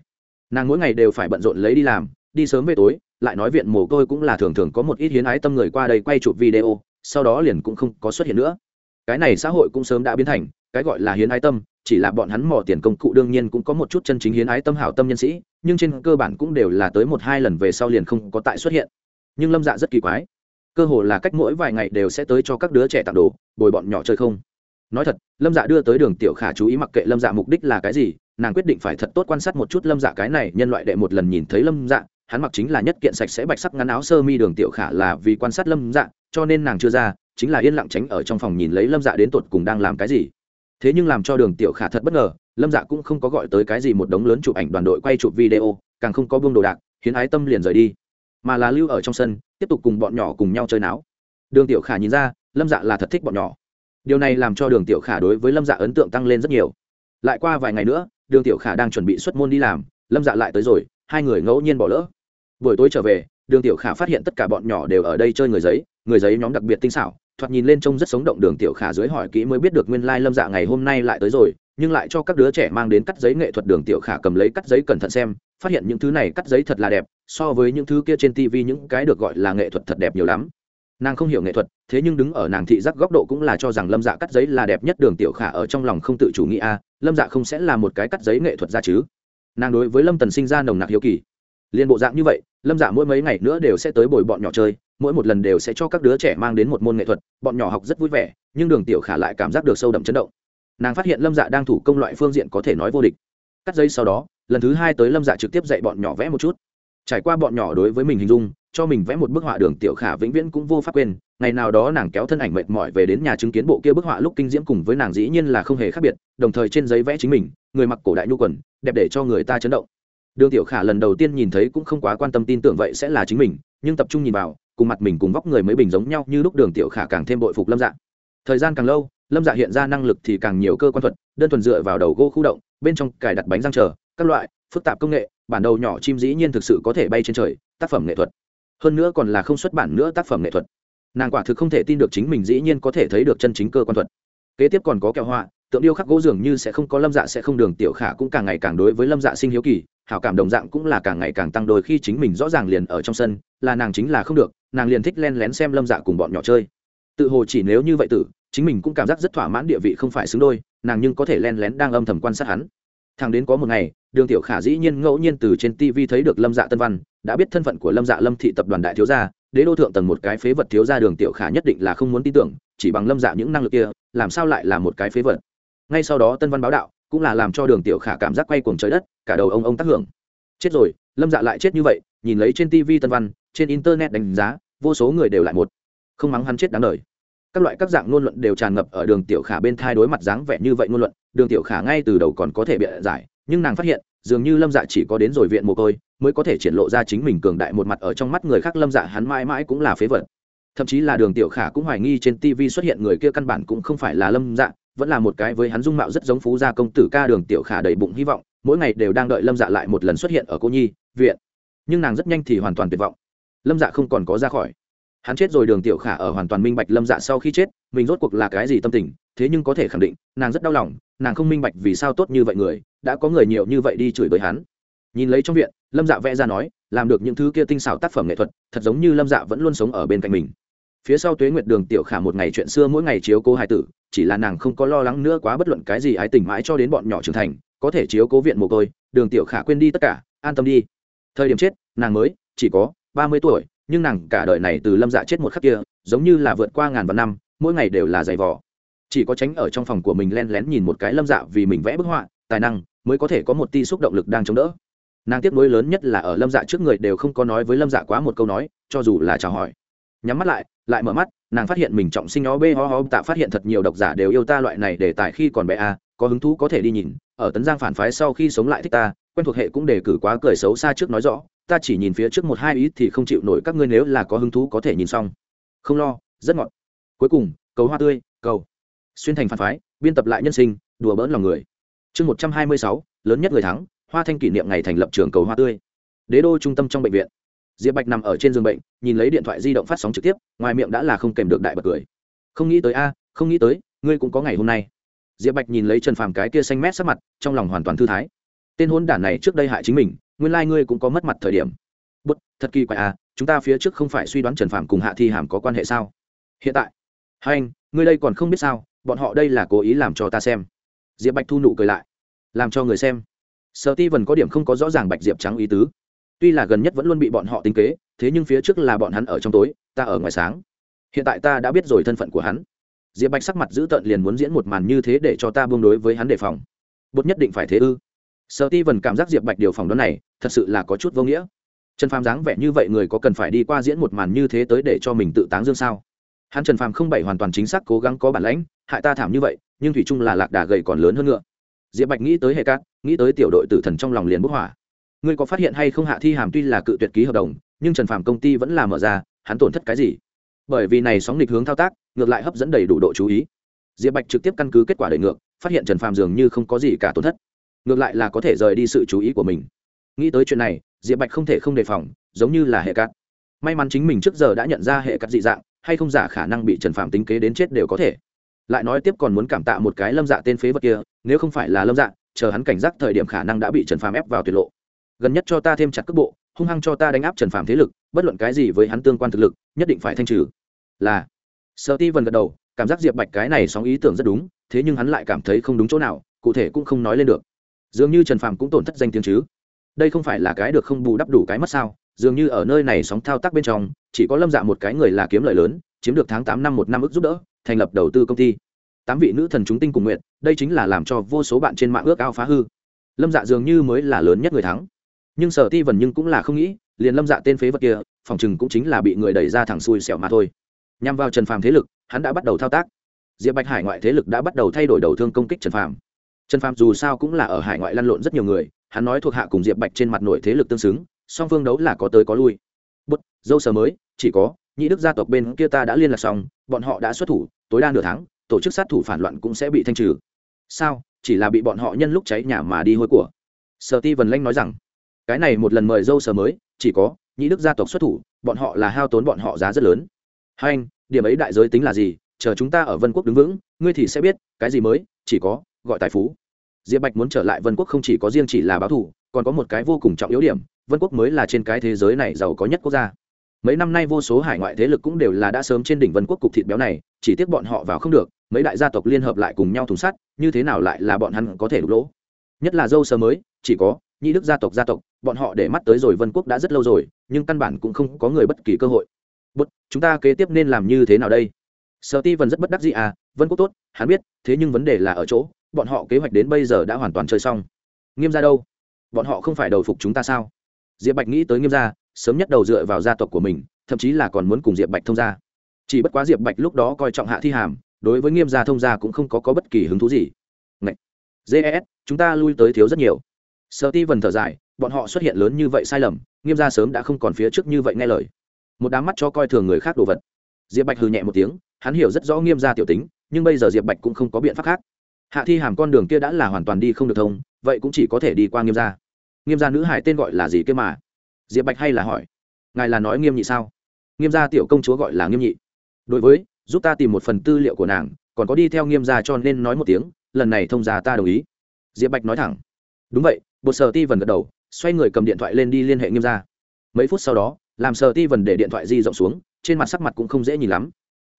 Nàng mỗi ngày đều phải bận rộn lấy đi làm, đi sớm về tối, lại nói viện mồ côi cũng là thường thường có một ít hiến ái tâm người qua đây quay chụp video, sau đó liền cũng không có xuất hiện nữa. Cái này xã hội cũng sớm đã biến thành, cái gọi là hiến ái tâm chỉ là bọn hắn mò tiền công cụ đương nhiên cũng có một chút chân chính hiến ái tâm hảo tâm nhân sĩ, nhưng trên cơ bản cũng đều là tới một hai lần về sau liền không có tại xuất hiện. Nhưng lâm dạ rất kỳ quái, cơ hồ là cách mỗi vài ngày đều sẽ tới cho các đứa trẻ tặng đồ, bồi bọn nhỏ chơi không. Nói thật, lâm dạ đưa tới đường tiểu khả chú ý mặc kệ lâm dạ mục đích là cái gì, nàng quyết định phải thật tốt quan sát một chút lâm dạ cái này nhân loại đệ một lần nhìn thấy lâm dạ hắn mặc chính là nhất kiện sạch sẽ bạch sắc ngắn áo sơ mi đường tiểu khả là vì quan sát lâm dạ cho nên nàng chưa ra, chính là yên lặng tránh ở trong phòng nhìn lấy lâm dạ đến tột cùng đang làm cái gì thế nhưng làm cho đường tiểu khả thật bất ngờ, lâm dạ cũng không có gọi tới cái gì một đống lớn chụp ảnh đoàn đội quay chụp video, càng không có buông đồ đạc, hiến ái tâm liền rời đi. Mà là lưu ở trong sân, tiếp tục cùng bọn nhỏ cùng nhau chơi náo. Đường tiểu khả nhìn ra, lâm dạ là thật thích bọn nhỏ. Điều này làm cho đường tiểu khả đối với lâm dạ ấn tượng tăng lên rất nhiều. Lại qua vài ngày nữa, đường tiểu khả đang chuẩn bị xuất môn đi làm, lâm dạ lại tới rồi, hai người ngẫu nhiên bỏ lỡ. Buổi tối trở về, đường tiểu khả phát hiện tất cả bọn nhỏ đều ở đây chơi người giấy người giấy nhóm đặc biệt tinh xảo thoạt nhìn lên trông rất sống động đường tiểu khả dưới hỏi kỹ mới biết được nguyên lai lâm dạ ngày hôm nay lại tới rồi, nhưng lại cho các đứa trẻ mang đến cắt giấy nghệ thuật đường tiểu khả cầm lấy cắt giấy cẩn thận xem, phát hiện những thứ này cắt giấy thật là đẹp, so với những thứ kia trên tv những cái được gọi là nghệ thuật thật đẹp nhiều lắm. Nàng không hiểu nghệ thuật, thế nhưng đứng ở nàng thị giác góc độ cũng là cho rằng lâm dạ cắt giấy là đẹp nhất đường tiểu khả ở trong lòng không tự chủ nghĩ a, lâm dạ không sẽ là một cái cắt giấy nghệ thuật ra chứ. Nàng đối với lâm tần sinh ra nồng nặc hiếu kỳ liên bộ dạng như vậy, lâm dạ mỗi mấy ngày nữa đều sẽ tới bồi bọn nhỏ chơi, mỗi một lần đều sẽ cho các đứa trẻ mang đến một môn nghệ thuật, bọn nhỏ học rất vui vẻ, nhưng đường tiểu khả lại cảm giác được sâu đậm chấn động. Nàng phát hiện lâm dạ đang thủ công loại phương diện có thể nói vô địch. Cắt dây sau đó, lần thứ hai tới lâm dạ trực tiếp dạy bọn nhỏ vẽ một chút. Trải qua bọn nhỏ đối với mình hình dung, cho mình vẽ một bức họa đường tiểu khả vĩnh viễn cũng vô pháp quên, ngày nào đó nàng kéo thân ảnh mệt mỏi về đến nhà chứng kiến bộ kia bức họa lúc kinh diễm cùng với nàng dĩ nhiên là không hề khác biệt, đồng thời trên giấy vẽ chính mình, người mặc cổ đại nhu quần, đẹp để cho người ta chấn động đường tiểu khả lần đầu tiên nhìn thấy cũng không quá quan tâm tin tưởng vậy sẽ là chính mình, nhưng tập trung nhìn vào, cùng mặt mình cùng vóc người mới bình giống nhau như lúc đường tiểu khả càng thêm bội phục lâm dạ. Thời gian càng lâu, lâm dạ hiện ra năng lực thì càng nhiều cơ quan thuật, đơn thuần dựa vào đầu gỗ khu động, bên trong cài đặt bánh răng chờ, các loại, phức tạp công nghệ, bản đầu nhỏ chim dĩ nhiên thực sự có thể bay trên trời, tác phẩm nghệ thuật. Hơn nữa còn là không xuất bản nữa tác phẩm nghệ thuật. Nàng quả thực không thể tin được chính mình dĩ nhiên có thể thấy được chân chính cơ quan thuật. Kế tiếp còn có kẹo họa tượng điêu khắc gỗ dường như sẽ không có lâm dạ sẽ không đường, tiểu khả cũng càng ngày càng đối với lâm dạ sinh hiếu kỳ, hảo cảm đồng dạng cũng là càng ngày càng tăng, đôi khi chính mình rõ ràng liền ở trong sân, là nàng chính là không được, nàng liền thích len lén xem lâm dạ cùng bọn nhỏ chơi. Tự hồ chỉ nếu như vậy tử, chính mình cũng cảm giác rất thỏa mãn địa vị không phải xứng đôi, nàng nhưng có thể len lén đang âm thầm quan sát hắn. Thằng đến có một ngày, đường tiểu khả dĩ nhiên ngẫu nhiên từ trên tv thấy được lâm dạ tân văn, đã biết thân phận của lâm dạ lâm thị tập đoàn đại thiếu gia, đế đô thượng tầng một cái phế vật thiếu gia đường tiểu khả nhất định là không muốn tin tưởng, chỉ bằng lâm dạ những năng lực kia, làm sao lại là một cái phế vật? Ngay sau đó tân văn báo đạo, cũng là làm cho đường tiểu khả cảm giác quay cuồng trời đất, cả đầu ông ông tác hưởng. Chết rồi, lâm dạ lại chết như vậy, nhìn lấy trên tv tân văn, trên internet đánh giá, vô số người đều lại một. Không mắng hắn chết đáng đời. Các loại các dạng ngôn luận đều tràn ngập ở đường tiểu khả bên thai đối mặt dáng vẻ như vậy ngôn luận, đường tiểu khả ngay từ đầu còn có thể bịa giải, nhưng nàng phát hiện, dường như lâm dạ chỉ có đến rồi viện mồ côi, mới có thể triển lộ ra chính mình cường đại một mặt ở trong mắt người khác. Lâm dạ hắn mãi mãi cũng là phế vật. Thậm chí là đường tiểu khả cũng hoài nghi trên tv xuất hiện người kia căn bản cũng không phải là lâm dạ vẫn là một cái với hắn dung mạo rất giống phú gia công tử ca đường tiểu khả đầy bụng hy vọng, mỗi ngày đều đang đợi lâm dạ lại một lần xuất hiện ở cô nhi, viện. Nhưng nàng rất nhanh thì hoàn toàn tuyệt vọng. Lâm dạ không còn có ra khỏi. Hắn chết rồi đường tiểu khả ở hoàn toàn minh bạch lâm dạ sau khi chết, mình rốt cuộc là cái gì tâm tình, thế nhưng có thể khẳng định, nàng rất đau lòng, nàng không minh bạch vì sao tốt như vậy người, đã có người nhiều như vậy đi chửi bới hắn. Nhìn lấy trong viện, lâm dạ vẽ ra nói, làm được những thứ kia tinh xảo tác phẩm nghệ thuật, thật giống như lâm dạ vẫn luôn sống ở bên cạnh mình. Phía sau tuế nguyệt đường tiểu khả một ngày chuyện xưa mỗi ngày chiếu cố hài tử chỉ là nàng không có lo lắng nữa quá bất luận cái gì ái tình mãi cho đến bọn nhỏ trưởng thành, có thể chiếu cố viện mồ côi, đường tiểu khả quên đi tất cả, an tâm đi. Thời điểm chết, nàng mới, chỉ có ba mươi tuổi, nhưng nàng cả đời này từ lâm dạ chết một khắc kia, giống như là vượt qua ngàn vạn năm, mỗi ngày đều là giày vò. Chỉ có tránh ở trong phòng của mình len lén nhìn một cái lâm dạ vì mình vẽ bức họa, tài năng, mới có thể có một ti xúc động lực đang chống đỡ. Nàng tiếc nuối lớn nhất là ở lâm dạ trước người đều không có nói với lâm dạ quá một câu nói, cho dù là chào hỏi nhắm mắt lại lại mở mắt, nàng phát hiện mình trọng sinh ó bê ho ho, tạ phát hiện thật nhiều độc giả đều yêu ta loại này để tại khi còn bé a, có hứng thú có thể đi nhìn, ở tấn giang phản phái sau khi sống lại thích ta, quen thuộc hệ cũng đề cử quá cười xấu xa trước nói rõ, ta chỉ nhìn phía trước một hai ý thì không chịu nổi, các ngươi nếu là có hứng thú có thể nhìn xong. Không lo, rất ngọt. Cuối cùng, cầu hoa tươi, cầu. Xuyên thành phản phái, biên tập lại nhân sinh, đùa bỡn lòng người. Chương một trăm hai mươi sáu, lớn nhất người thắng, hoa thanh kỷ niệm ngày thành lập trường cầu hoa tươi. Đế đô trung tâm trong bệnh viện diệp bạch nằm ở trên giường bệnh nhìn lấy điện thoại di động phát sóng trực tiếp ngoài miệng đã là không kèm được đại bật cười. Không nghĩ tới a không nghĩ tới ngươi cũng có ngày hôm nay. Diệp bạch nhìn lấy trần phàm cái kia xanh mét sắc mặt trong lòng hoàn toàn thư thái. Tên hôn đản này trước đây hại chính mình nguyên lai、like、ngươi cũng có mất mặt thời điểm. Bất, thật kỳ quái à chúng ta phía trước không phải suy đoán trần phàm cùng hạ thi hàm có quan hệ sao? Hiện tại. Hai anh ngươi đây còn không biết sao bọn họ đây là cố ý làm cho ta xem. Diệp bạch thu nụ cười lại. Làm cho người xem. Sợ ti vần có điểm không có rõ ràng bạch diệp trắng ý tứ tuy là gần nhất vẫn luôn bị bọn họ tính kế, thế nhưng phía trước là bọn hắn ở trong tối, ta ở ngoài sáng. Hiện tại ta đã biết rồi thân phận của hắn. Diệp bạch sắc mặt giữ tợn liền muốn diễn một màn như thế để cho ta buông đối với hắn đề phòng. Bột nhất định phải thế ư. Sợ ti vần cảm giác diệp bạch điều phòng đó này, thật sự là có chút vô nghĩa. Trần phàm dáng vẻ như vậy người có cần phải đi qua diễn một màn như thế tới để cho mình tự táng dương sao? Hắn trần phàm không bảy hoàn toàn chính xác cố gắng có bản lãnh, hại ta thảm như vậy, nhưng thủy trung là lạc đà gầy còn lớn hơn ngựa. Diệp bạch nghĩ tới hệ cát, nghĩ tới tiểu đội tử thần trong lòng liền bức hỏa ngươi có phát hiện hay không hạ thi hàm tuy là cự tuyệt ký hợp đồng, nhưng trần phàm công ty vẫn là mở ra, hắn tổn thất cái gì? Bởi vì này sóng nghịch hướng thao tác, ngược lại hấp dẫn đầy đủ độ chú ý. Diệp bạch trực tiếp căn cứ kết quả đẩy ngược, phát hiện trần phàm dường như không có gì cả tổn thất. Ngược lại là có thể rời đi sự chú ý của mình. Nghĩ tới chuyện này, diệp bạch không thể không đề phòng, giống như là hệ cát. May mắn chính mình trước giờ đã nhận ra hệ cát dị dạng, hay không giả khả năng bị trần phàm tính kế đến chết đều có thể. Lại nói tiếp còn muốn cảm tạ một cái lâm dạ tên phế vật kia, nếu không phải là lâm dạ chờ hắn cảnh giác thời điểm khả năng đã bị trần phàm ép vào tuyệt lộ gần nhất cho ta thêm chặt cước bộ, hung hăng cho ta đánh áp trần Phạm thế lực, bất luận cái gì với hắn tương quan thực lực, nhất định phải thanh trừ. Là sợ ti vần gật đầu, cảm giác diệp bạch cái này sóng ý tưởng rất đúng, thế nhưng hắn lại cảm thấy không đúng chỗ nào, cụ thể cũng không nói lên được. Dường như trần Phạm cũng tổn thất danh tiếng chứ. Đây không phải là cái được không bù đắp đủ cái mất sao, dường như ở nơi này sóng thao tác bên trong, chỉ có lâm dạ một cái người là kiếm lợi lớn, chiếm được tháng tám năm một năm ước giúp đỡ, thành lập đầu tư công ty. Tám vị nữ thần chúng tinh cùng nguyện, đây chính là làm cho vô số bạn trên mạng ước ao phá hư. Lâm dạ dường như mới là lớn nhất người thắng nhưng sở ti vần nhưng cũng là không nghĩ, liền lâm dạ tên phế vật kia, phòng chừng cũng chính là bị người đẩy ra thẳng xuôi xẻo mà thôi. Nhằm vào trần phàm thế lực, hắn đã bắt đầu thao tác. Diệp bạch hải ngoại thế lực đã bắt đầu thay đổi đầu thương công kích trần phàm. Trần phàm dù sao cũng là ở hải ngoại lăn lộn rất nhiều người, hắn nói thuộc hạ cùng diệp bạch trên mặt nội thế lực tương xứng, song phương đấu là có tới có lui. Bút, dâu sờ mới, chỉ có, nhị đức gia tộc bên kia ta đã liên lạc xong, bọn họ đã xuất thủ, tối đa nửa tháng, tổ chức sát thủ phản loạn cũng sẽ bị thanh trừ. Sao, chỉ là bị bọn họ nhân lúc cháy nhà mà đi hôi của? Sở ti vần lanh nói rằng cái này một lần mời dâu sờ mới, chỉ có nhị đức gia tộc xuất thủ, bọn họ là hao tốn bọn họ giá rất lớn. Hai anh, điểm ấy đại giới tính là gì? Chờ chúng ta ở vân quốc đứng vững, ngươi thì sẽ biết, cái gì mới, chỉ có gọi tài phú. Diệp bạch muốn trở lại vân quốc không chỉ có riêng chỉ là báo thù, còn có một cái vô cùng trọng yếu điểm, vân quốc mới là trên cái thế giới này giàu có nhất quốc gia. Mấy năm nay vô số hải ngoại thế lực cũng đều là đã sớm trên đỉnh vân quốc cục thịt béo này, chỉ tiếc bọn họ vào không được, mấy đại gia tộc liên hợp lại cùng nhau thùng sắt, như thế nào lại là bọn hắn có thể đục lỗ? Nhất là dâu sơ mới, chỉ có nhị đức gia tộc gia tộc bọn họ để mắt tới rồi vân quốc đã rất lâu rồi nhưng căn bản cũng không có người bất kỳ cơ hội. Bất chúng ta kế tiếp nên làm như thế nào đây? Sở ti vân rất bất đắc dĩ à vân quốc tốt hắn biết thế nhưng vấn đề là ở chỗ bọn họ kế hoạch đến bây giờ đã hoàn toàn chơi xong. Nghiêm ra đâu? Bọn họ không phải đầu phục chúng ta sao? Diệp bạch nghĩ tới nghiêm gia sớm nhất đầu dựa vào gia tộc của mình thậm chí là còn muốn cùng diệp bạch thông gia. Chỉ bất quá diệp bạch lúc đó coi trọng hạ thi hàm đối với nghiêm gia thông gia cũng không có, có bất kỳ hứng thú gì. Ngậy! gs chúng ta lui tới thiếu rất nhiều. Sợ ti vần thở dài bọn họ xuất hiện lớn như vậy sai lầm, nghiêm gia sớm đã không còn phía trước như vậy nghe lời. Một đám mắt cho coi thường người khác đồ vật. Diệp bạch hừ nhẹ một tiếng, hắn hiểu rất rõ nghiêm gia tiểu tính, nhưng bây giờ diệp bạch cũng không có biện pháp khác. Hạ thi hàm con đường kia đã là hoàn toàn đi không được thông, vậy cũng chỉ có thể đi qua nghiêm gia. Nghiêm gia nữ hải tên gọi là gì kia mà? Diệp bạch hay là hỏi. Ngài là nói nghiêm nhị sao? Nghiêm gia tiểu công chúa gọi là nghiêm nhị. Đối với, giúp ta tìm một phần tư liệu của nàng, còn có đi theo nghiêm gia cho nên nói một tiếng, lần này thông gia ta đồng ý. Diệp bạch nói thẳng. Đúng vậy, bột sở ti vần gật đầu xoay người cầm điện thoại lên đi liên hệ nghiêm gia. Mấy phút sau đó, làm sờ ti vần để điện thoại di rộng xuống, trên mặt sắc mặt cũng không dễ nhìn lắm.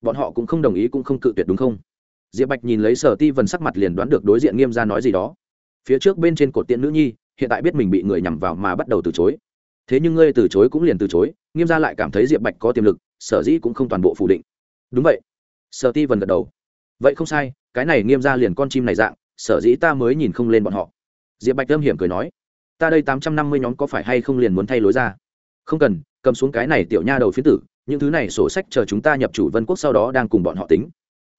Bọn họ cũng không đồng ý cũng không cự tuyệt đúng không? Diệp bạch nhìn lấy sở ti vần sắc mặt liền đoán được đối diện nghiêm gia nói gì đó. Phía trước bên trên cột tiện nữ nhi, hiện tại biết mình bị người nhằm vào mà bắt đầu từ chối. Thế nhưng ngươi từ chối cũng liền từ chối, nghiêm gia lại cảm thấy diệp bạch có tiềm lực, sở dĩ cũng không toàn bộ phủ định. Đúng vậy. Sở ti vần gật đầu. Vậy không sai, cái này nghiêm gia liền con chim này dạng, sở dĩ ta mới nhìn không lên bọn họ. Diệp bạch âm hiểm cười nói ta đây tám trăm năm mươi nhóm có phải hay không liền muốn thay lối ra? Không cần, cầm xuống cái này tiểu nha đầu phiến tử, những thứ này sổ sách chờ chúng ta nhập chủ vân quốc sau đó đang cùng bọn họ tính.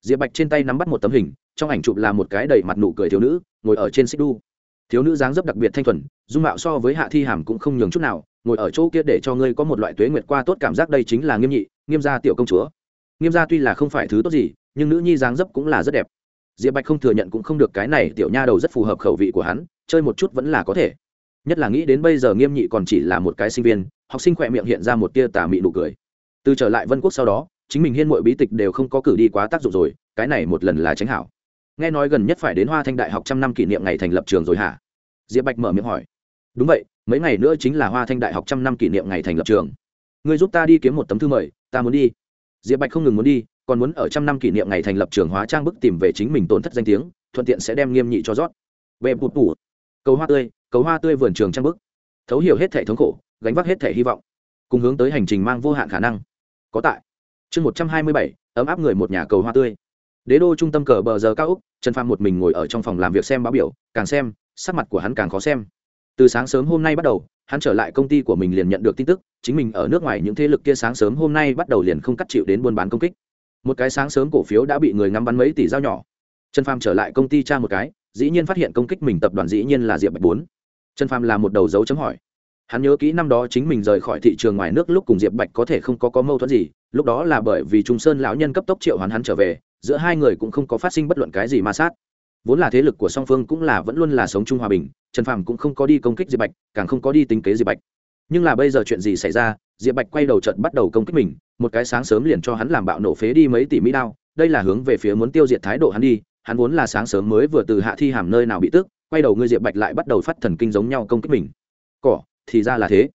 Diệp bạch trên tay nắm bắt một tấm hình, trong ảnh chụp là một cái đầy mặt nụ cười thiếu nữ, ngồi ở trên xích đu. Thiếu nữ dáng dấp đặc biệt thanh thuần, dung mạo so với hạ thi hàm cũng không nhường chút nào, ngồi ở chỗ kia để cho ngươi có một loại tuế nguyệt qua tốt cảm giác đây chính là nghiêm nhị, nghiêm gia tiểu công chúa. Nghiêm gia tuy là không phải thứ tốt gì, nhưng nữ nhi dáng dấp cũng là rất đẹp. Diệp bạch không thừa nhận cũng không được cái này tiểu nha đầu rất phù hợp khẩu vị của hắn, chơi một chút vẫn là có thể nhất là nghĩ đến bây giờ nghiêm nhị còn chỉ là một cái sinh viên, học sinh khỏe miệng hiện ra một tia tà mị nụ cười. Từ trở lại vân quốc sau đó, chính mình hiên mọi bí tịch đều không có cử đi quá tác dụng rồi, cái này một lần là tránh hảo. Nghe nói gần nhất phải đến hoa thanh đại học trăm năm kỷ niệm ngày thành lập trường rồi hả? Diệp bạch mở miệng hỏi. Đúng vậy, mấy ngày nữa chính là hoa thanh đại học trăm năm kỷ niệm ngày thành lập trường. Ngươi giúp ta đi kiếm một tấm thư mời, ta muốn đi. Diệp bạch không ngừng muốn đi, còn muốn ở trăm năm kỷ niệm ngày thành lập trường hóa trang bức tìm về chính mình tổn thất danh tiếng, thuận tiện sẽ đem nghiêm nhị cho rót. Về bụt tủ. Cầu hoa tươi cầu hoa tươi vườn trường trang bức. Thấu hiểu hết thể thống khổ, gánh vác hết thể hy vọng. Cùng hướng tới hành trình mang vô hạn khả năng. Có tại. Chương một trăm hai mươi bảy, ấm áp người một nhà cầu hoa tươi. Đế đô trung tâm cờ bờ giờ cao úc trần phàm một mình ngồi ở trong phòng làm việc xem báo biểu, càng xem, sắc mặt của hắn càng khó xem. Từ sáng sớm hôm nay bắt đầu, hắn trở lại công ty của mình liền nhận được tin tức, chính mình ở nước ngoài những thế lực kia sáng sớm hôm nay bắt đầu liền không cắt chịu đến buôn bán công kích. Một cái sáng sớm cổ phiếu đã bị người ngắm bắn mấy tỷ dao nhỏ. Trần phàm trở lại công ty tra một cái, dĩ nhiên phát hiện công kích mình tập đoàn dĩ nhiên là diệp bạch bốn trần phàm là một đầu dấu chấm hỏi. Hắn nhớ kỹ năm đó chính mình rời khỏi thị trường ngoài nước lúc cùng diệp bạch có thể không có có mâu thuẫn gì, lúc đó là bởi vì trung sơn lão nhân cấp tốc triệu hoán hắn trở về, giữa hai người cũng không có phát sinh bất luận cái gì ma sát. Vốn là thế lực của song phương cũng là vẫn luôn là sống chung hòa bình, trần phàm cũng không có đi công kích diệp bạch, càng không có đi tính kế diệp bạch. Nhưng là bây giờ chuyện gì xảy ra, diệp bạch quay đầu trận bắt đầu công kích mình, một cái sáng sớm liền cho hắn làm bạo nổ phế đi mấy tỷ mỹ đao, đây là hướng về phía muốn tiêu diệt thái độ hắn đi, hắn vốn là sáng sớm mới vừa từ hạ thi hàm nơi nào bị tức quay đầu ngươi diệp bạch lại bắt đầu phát thần kinh giống nhau công kích mình. Cỏ, thì ra là thế.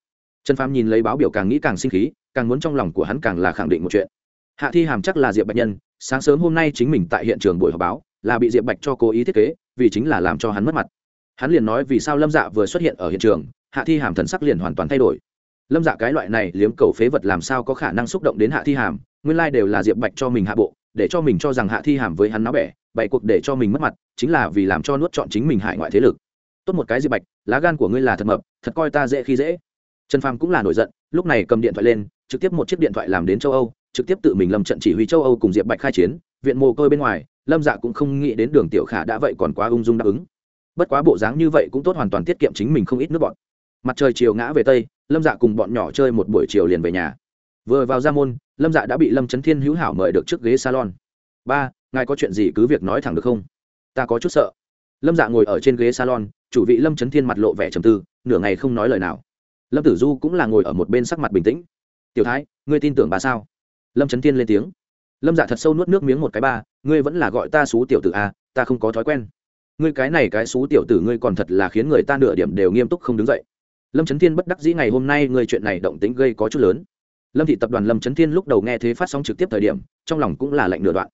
Trần phàm nhìn lấy báo biểu càng nghĩ càng sinh khí, càng muốn trong lòng của hắn càng là khẳng định một chuyện. Hạ thi hàm chắc là diệp bạch nhân, sáng sớm hôm nay chính mình tại hiện trường buổi họp báo, là bị diệp bạch cho cố ý thiết kế, vì chính là làm cho hắn mất mặt. Hắn liền nói vì sao lâm dạ vừa xuất hiện ở hiện trường, hạ thi hàm thần sắc liền hoàn toàn thay đổi. Lâm dạ cái loại này liếm cầu phế vật làm sao có khả năng xúc động đến hạ thi hàm, nguyên lai、like、đều là diệp bạch cho mình hạ bộ để cho mình cho rằng hạ thi hàm với hắn náo bẻ, bày cuộc để cho mình mất mặt, chính là vì làm cho nuốt chọn chính mình hại ngoại thế lực. Tốt một cái diệp bạch, lá gan của ngươi là thật mập, thật coi ta dễ khi dễ. Trần phàm cũng là nổi giận, lúc này cầm điện thoại lên, trực tiếp một chiếc điện thoại làm đến châu âu, trực tiếp tự mình lâm trận chỉ huy châu âu cùng diệp bạch khai chiến, viện mồ côi bên ngoài, lâm dạ cũng không nghĩ đến đường tiểu khả đã vậy còn quá ung dung đáp ứng. Bất quá bộ dáng như vậy cũng tốt hoàn toàn tiết kiệm chính mình không ít nước bọn. Mặt trời chiều ngã về tây, lâm dạ cùng bọn nhỏ chơi một buổi chiều liền về nhà. Vừa vào ra môn lâm dạ đã bị lâm trấn thiên hữu hảo mời được trước ghế salon. Ba ngài có chuyện gì cứ việc nói thẳng được không? Ta có chút sợ. Lâm dạ ngồi ở trên ghế salon chủ vị lâm trấn thiên mặt lộ vẻ trầm tư nửa ngày không nói lời nào. Lâm tử du cũng là ngồi ở một bên sắc mặt bình tĩnh. Tiểu thái ngươi tin tưởng bà sao? Lâm trấn thiên lên tiếng. Lâm dạ thật sâu nuốt nước miếng một cái ba ngươi vẫn là gọi ta xú tiểu tử a à, ta không có thói quen. Ngươi cái này cái xú tiểu tử ngươi còn thật là khiến người ta nửa điểm đều nghiêm túc không đứng dậy. Lâm trấn thiên bất đắc dĩ ngày hôm nay ngươi chuyện này động tính gây có chút lớn lâm thị tập đoàn lâm trấn thiên lúc đầu nghe thế phát sóng trực tiếp thời điểm, trong lòng cũng là lạnh nửa đoạn.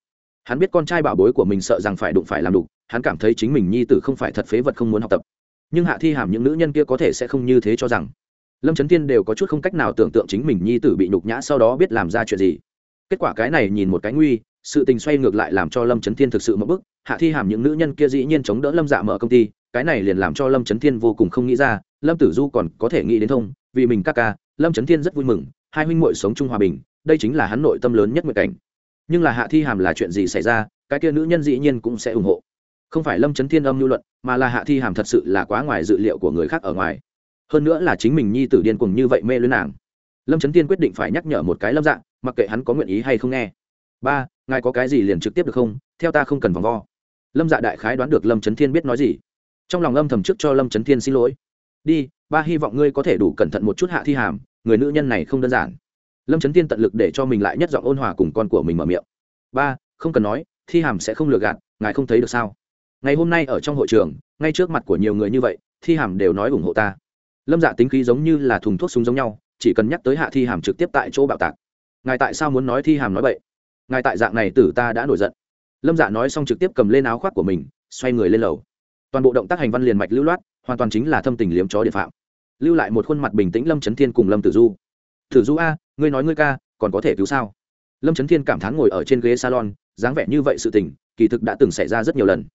Hắn biết con trai bảo bối của mình sợ rằng phải đụng phải làm đục, hắn cảm thấy chính mình nhi tử không phải thật phế vật không muốn học tập. Nhưng hạ thi hàm những nữ nhân kia có thể sẽ không như thế cho rằng. Lâm trấn thiên đều có chút không cách nào tưởng tượng chính mình nhi tử bị nhục nhã sau đó biết làm ra chuyện gì. Kết quả cái này nhìn một cái nguy, sự tình xoay ngược lại làm cho lâm trấn thiên thực sự mất bức. Hạ thi hàm những nữ nhân kia dĩ nhiên chống đỡ lâm dạ mở công ty, cái này liền làm cho lâm trấn thiên vô cùng không nghĩ ra. Lâm tử du còn có thể nghĩ đến thông, vì mình ca ca, lâm trấn thiên rất vui mừng hai huynh muội sống chung hòa bình, đây chính là hắn nội tâm lớn nhất nguyện cảnh. Nhưng là hạ thi hàm là chuyện gì xảy ra, cái kia nữ nhân dĩ nhiên cũng sẽ ủng hộ. Không phải lâm chấn thiên âm lưu luận, mà là hạ thi hàm thật sự là quá ngoài dự liệu của người khác ở ngoài. Hơn nữa là chính mình nhi tử điên cuồng như vậy mê lưới nàng. Lâm trấn thiên quyết định phải nhắc nhở một cái lâm dạng, mặc kệ hắn có nguyện ý hay không nghe. Ba, ngài có cái gì liền trực tiếp được không? Theo ta không cần vòng vo. Lâm dạ đại khái đoán được lâm trấn thiên biết nói gì. Trong lòng âm thầm trước cho lâm trấn thiên xin lỗi. Đi, ba hy vọng ngươi có thể đủ cẩn thận một chút hạ thi hàm người nữ nhân này không đơn giản. Lâm trấn thiên tận lực để cho mình lại nhất giọng ôn hòa cùng con của mình mở miệng. Ba, không cần nói, thi hàm sẽ không lừa gạt, ngài không thấy được sao? Ngày hôm nay ở trong hội trường, ngay trước mặt của nhiều người như vậy, thi hàm đều nói ủng hộ ta. Lâm dạ tính khí giống như là thùng thuốc súng giống nhau, chỉ cần nhắc tới hạ thi hàm trực tiếp tại chỗ bạo tạc. Ngài tại sao muốn nói thi hàm nói vậy ngài tại dạng này tử ta đã nổi giận. Lâm dạ nói xong trực tiếp cầm lên áo khoác của mình, xoay người lên lầu. Toàn bộ động tác hành văn liền mạch lưu loát, hoàn toàn chính là thâm tình liếm chó địa phạm lưu lại một khuôn mặt bình tĩnh lâm trấn thiên cùng lâm tử du. Tử du a, ngươi nói ngươi ca, còn có thể cứu sao? Lâm trấn thiên cảm thán ngồi ở trên ghế salon, dáng vẻ như vậy sự tình, kỳ thực đã từng xảy ra rất nhiều lần.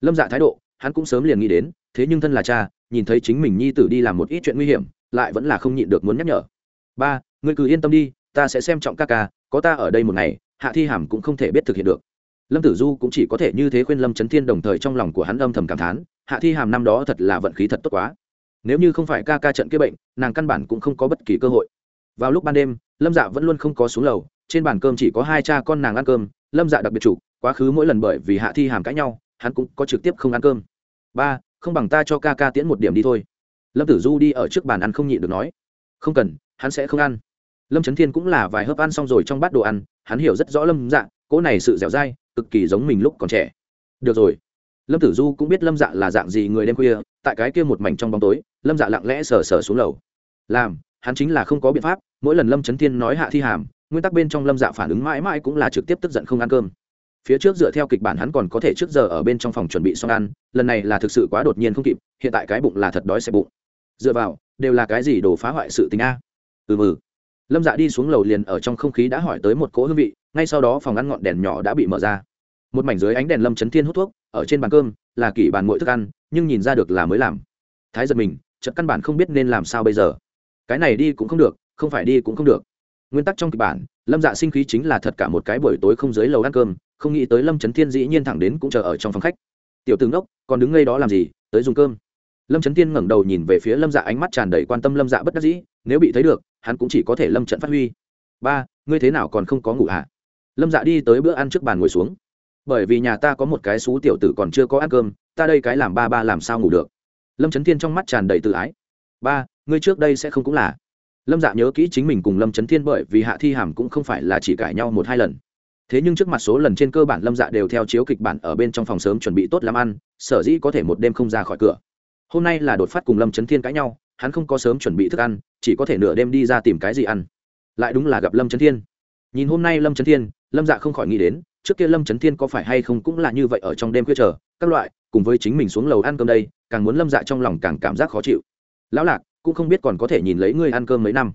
Lâm dạ thái độ, hắn cũng sớm liền nghĩ đến, thế nhưng thân là cha, nhìn thấy chính mình nhi tử đi làm một ít chuyện nguy hiểm, lại vẫn là không nhịn được muốn nhắc nhở. Ba, ngươi cứ yên tâm đi, ta sẽ xem trọng ca ca, có ta ở đây một ngày, hạ thi hàm cũng không thể biết thực hiện được. Lâm tử du cũng chỉ có thể như thế khuyên lâm trấn thiên đồng thời trong lòng của hắn âm thầm cảm thán, hạ thi hàm năm đó thật là vận khí thật tốt quá nếu như không phải ca ca trận kia bệnh, nàng căn bản cũng không có bất kỳ cơ hội. Vào lúc ban đêm, lâm dạ vẫn luôn không có xuống lầu, trên bàn cơm chỉ có hai cha con nàng ăn cơm, lâm dạ đặc biệt chủ, quá khứ mỗi lần bởi vì hạ thi hàm cãi nhau, hắn cũng có trực tiếp không ăn cơm. Ba, không bằng ta cho ca ca tiễn một điểm đi thôi. Lâm tử du đi ở trước bàn ăn không nhịn được nói. Không cần, hắn sẽ không ăn. Lâm trấn thiên cũng là vài hớp ăn xong rồi trong bát đồ ăn, hắn hiểu rất rõ lâm dạ cỗ này sự dẻo dai, cực kỳ giống mình lúc còn trẻ. Được rồi. Lâm tử du cũng biết lâm dạ là dạng gì người đêm khuya tại cái kia một mảnh trong bóng tối, lâm dạ lặng lẽ sờ sờ xuống lầu. Làm, hắn chính là không có biện pháp, mỗi lần lâm trấn thiên nói hạ thi hàm, nguyên tắc bên trong lâm dạ phản ứng mãi mãi cũng là trực tiếp tức giận không ăn cơm. Phía trước dựa theo kịch bản hắn còn có thể trước giờ ở bên trong phòng chuẩn bị xong ăn, lần này là thực sự quá đột nhiên không kịp, hiện tại cái bụng là thật đói xe bụng. Dựa vào, đều là cái gì đồ phá hoại sự tình a? Ừ mừ lâm dạ đi xuống lầu liền ở trong không khí đã hỏi tới một cỗ hương vị, ngay sau đó phòng ăn ngọn đèn nhỏ đã bị mở ra một mảnh dưới ánh đèn lâm chấn thiên hút thuốc, ở trên bàn cơm, là kỷ bàn mỗi thức ăn, nhưng nhìn ra được là mới làm. Thái giật mình trận căn bản không biết nên làm sao bây giờ. Cái này đi cũng không được, không phải đi cũng không được. Nguyên tắc trong kịch bản, lâm dạ sinh khí chính là thật cả một cái buổi tối không dưới lầu ăn cơm, không nghĩ tới lâm trấn thiên dĩ nhiên thẳng đến cũng chờ ở trong phòng khách. Tiểu tướng đốc, còn đứng ngay đó làm gì? Tới dùng cơm. Lâm trấn thiên ngẩng đầu nhìn về phía lâm dạ ánh mắt tràn đầy quan tâm lâm dạ bất đắc dĩ, nếu bị thấy được, hắn cũng chỉ có thể lâm trận phát huy. Ba, ngươi thế nào còn không có ngủ hả? Lâm dạ đi tới bữa ăn trước bàn ngồi xuống bởi vì nhà ta có một cái xú tiểu tử còn chưa có ăn cơm, ta đây cái làm ba ba làm sao ngủ được? Lâm trấn thiên trong mắt tràn đầy tự ái. Ba, ngươi trước đây sẽ không cũng là. Lâm dạ nhớ kỹ chính mình cùng lâm trấn thiên bởi vì hạ thi hàm cũng không phải là chỉ cãi nhau một hai lần. Thế nhưng trước mặt số lần trên cơ bản lâm dạ đều theo chiếu kịch bản ở bên trong phòng sớm chuẩn bị tốt làm ăn, sở dĩ có thể một đêm không ra khỏi cửa. Hôm nay là đột phát cùng lâm trấn thiên cãi nhau, hắn không có sớm chuẩn bị thức ăn, chỉ có thể nửa đêm đi ra tìm cái gì ăn. Lại đúng là gặp lâm trấn thiên nhìn hôm nay lâm trấn thiên, lâm dạ không khỏi nghĩ đến, trước kia lâm trấn thiên có phải hay không cũng là như vậy ở trong đêm khuya chờ, các loại, cùng với chính mình xuống lầu ăn cơm đây, càng muốn lâm dạ trong lòng càng cảm giác khó chịu. Lão lạc, cũng không biết còn có thể nhìn lấy ngươi ăn cơm mấy năm.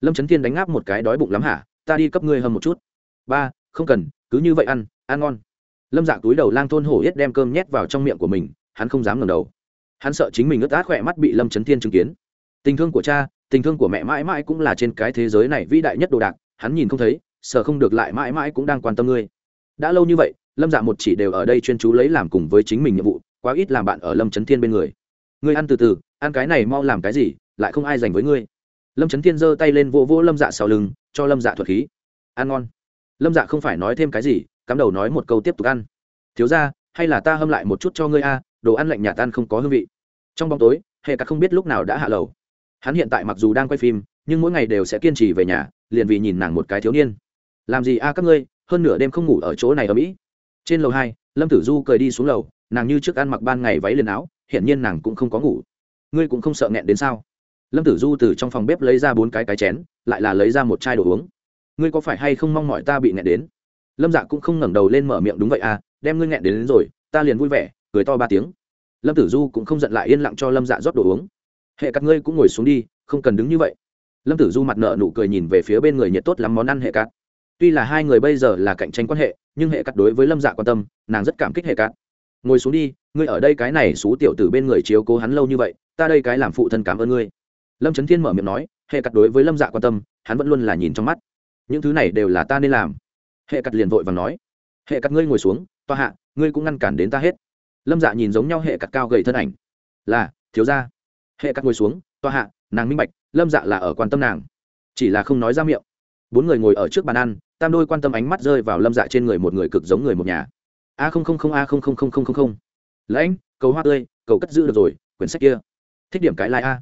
Lâm trấn thiên đánh ngáp một cái đói bụng lắm hả? Ta đi cấp ngươi hầm một chút. Ba, không cần, cứ như vậy ăn ăn ngon. Lâm dạ túi đầu lang thôn hổ yết đem cơm nhét vào trong miệng của mình, hắn không dám ngẩng đầu. Hắn sợ chính mình ướt át khỏe mắt bị lâm trấn thiên chứng kiến. Tình thương của cha, tình thương của mẹ mãi mãi cũng là trên cái thế giới này vĩ đại nhất đồ đạc, hắn nhìn không thấy sợ không được lại mãi mãi cũng đang quan tâm ngươi. Đã lâu như vậy, lâm dạ một chỉ đều ở đây chuyên chú lấy làm cùng với chính mình nhiệm vụ, quá ít làm bạn ở lâm trấn thiên bên người. Ngươi ăn từ từ, ăn cái này mau làm cái gì, lại không ai dành với ngươi. Lâm trấn thiên giơ tay lên vỗ vỗ lâm dạ sau lưng, cho lâm dạ thuật khí. Ăn ngon. Lâm dạ không phải nói thêm cái gì, cắm đầu nói một câu tiếp tục ăn. Thiếu ra hay là ta hâm lại một chút cho ngươi a, đồ ăn lạnh nhà tan không có hương vị. Trong bóng tối, hệ cắt không biết lúc nào đã hạ lầu. Hắn hiện tại mặc dù đang quay phim, nhưng mỗi ngày đều sẽ kiên trì về nhà, liền vì nhìn nàng một cái thiếu niên làm gì a các ngươi hơn nửa đêm không ngủ ở chỗ này ở mỹ. Trên lầu hai lâm tử du cười đi xuống lầu nàng như trước ăn mặc ban ngày váy liền áo hiển nhiên nàng cũng không có ngủ. Ngươi cũng không sợ nghẹn đến sao? Lâm tử du từ trong phòng bếp lấy ra bốn cái cái chén lại là lấy ra một chai đồ uống. Ngươi có phải hay không mong mọi ta bị nghẹn đến? Lâm dạ cũng không ngẩng đầu lên mở miệng đúng vậy à đem ngươi nghẹn đến, đến rồi ta liền vui vẻ cười to ba tiếng. Lâm tử du cũng không giận lại yên lặng cho lâm dạ rót đồ uống. Hệ cắt ngươi cũng ngồi xuống đi không cần đứng như vậy. Lâm tử du mặt nợ nụ cười nhìn về phía bên người nhiệt tốt lắm món ăn hệ cắt tuy là hai người bây giờ là cạnh tranh quan hệ, nhưng hệ cắt đối với lâm dạ quan tâm, nàng rất cảm kích hệ cắt. Ngồi xuống đi, ngươi ở đây cái này xú tiểu Tử bên người chiếu cố hắn lâu như vậy, ta đây cái làm phụ thân cảm ơn ngươi. Lâm trấn thiên mở miệng nói, hệ cắt đối với lâm dạ quan tâm, hắn vẫn luôn là nhìn trong mắt. Những thứ này đều là ta nên làm. Hệ cắt liền vội và nói, hệ cắt ngươi ngồi xuống toa hạ, ngươi cũng ngăn cản đến ta hết. Lâm dạ nhìn giống nhau hệ cắt cao gầy thân ảnh. Là, thiếu ra hệ cắt ngồi xuống toa hạ, nàng minh bạch, lâm dạ là ở quan tâm nàng. Chỉ là không nói ra miệng. Bốn người ngồi ở trước bàn ăn tam đôi quan tâm ánh mắt rơi vào lâm dạ trên người một người cực giống người một nhà. A không không không, a không không không không không không. Lãnh, cầu hoa tươi, cầu cất giữ được rồi, quyển sách kia. Thích điểm cái lai、like、a a.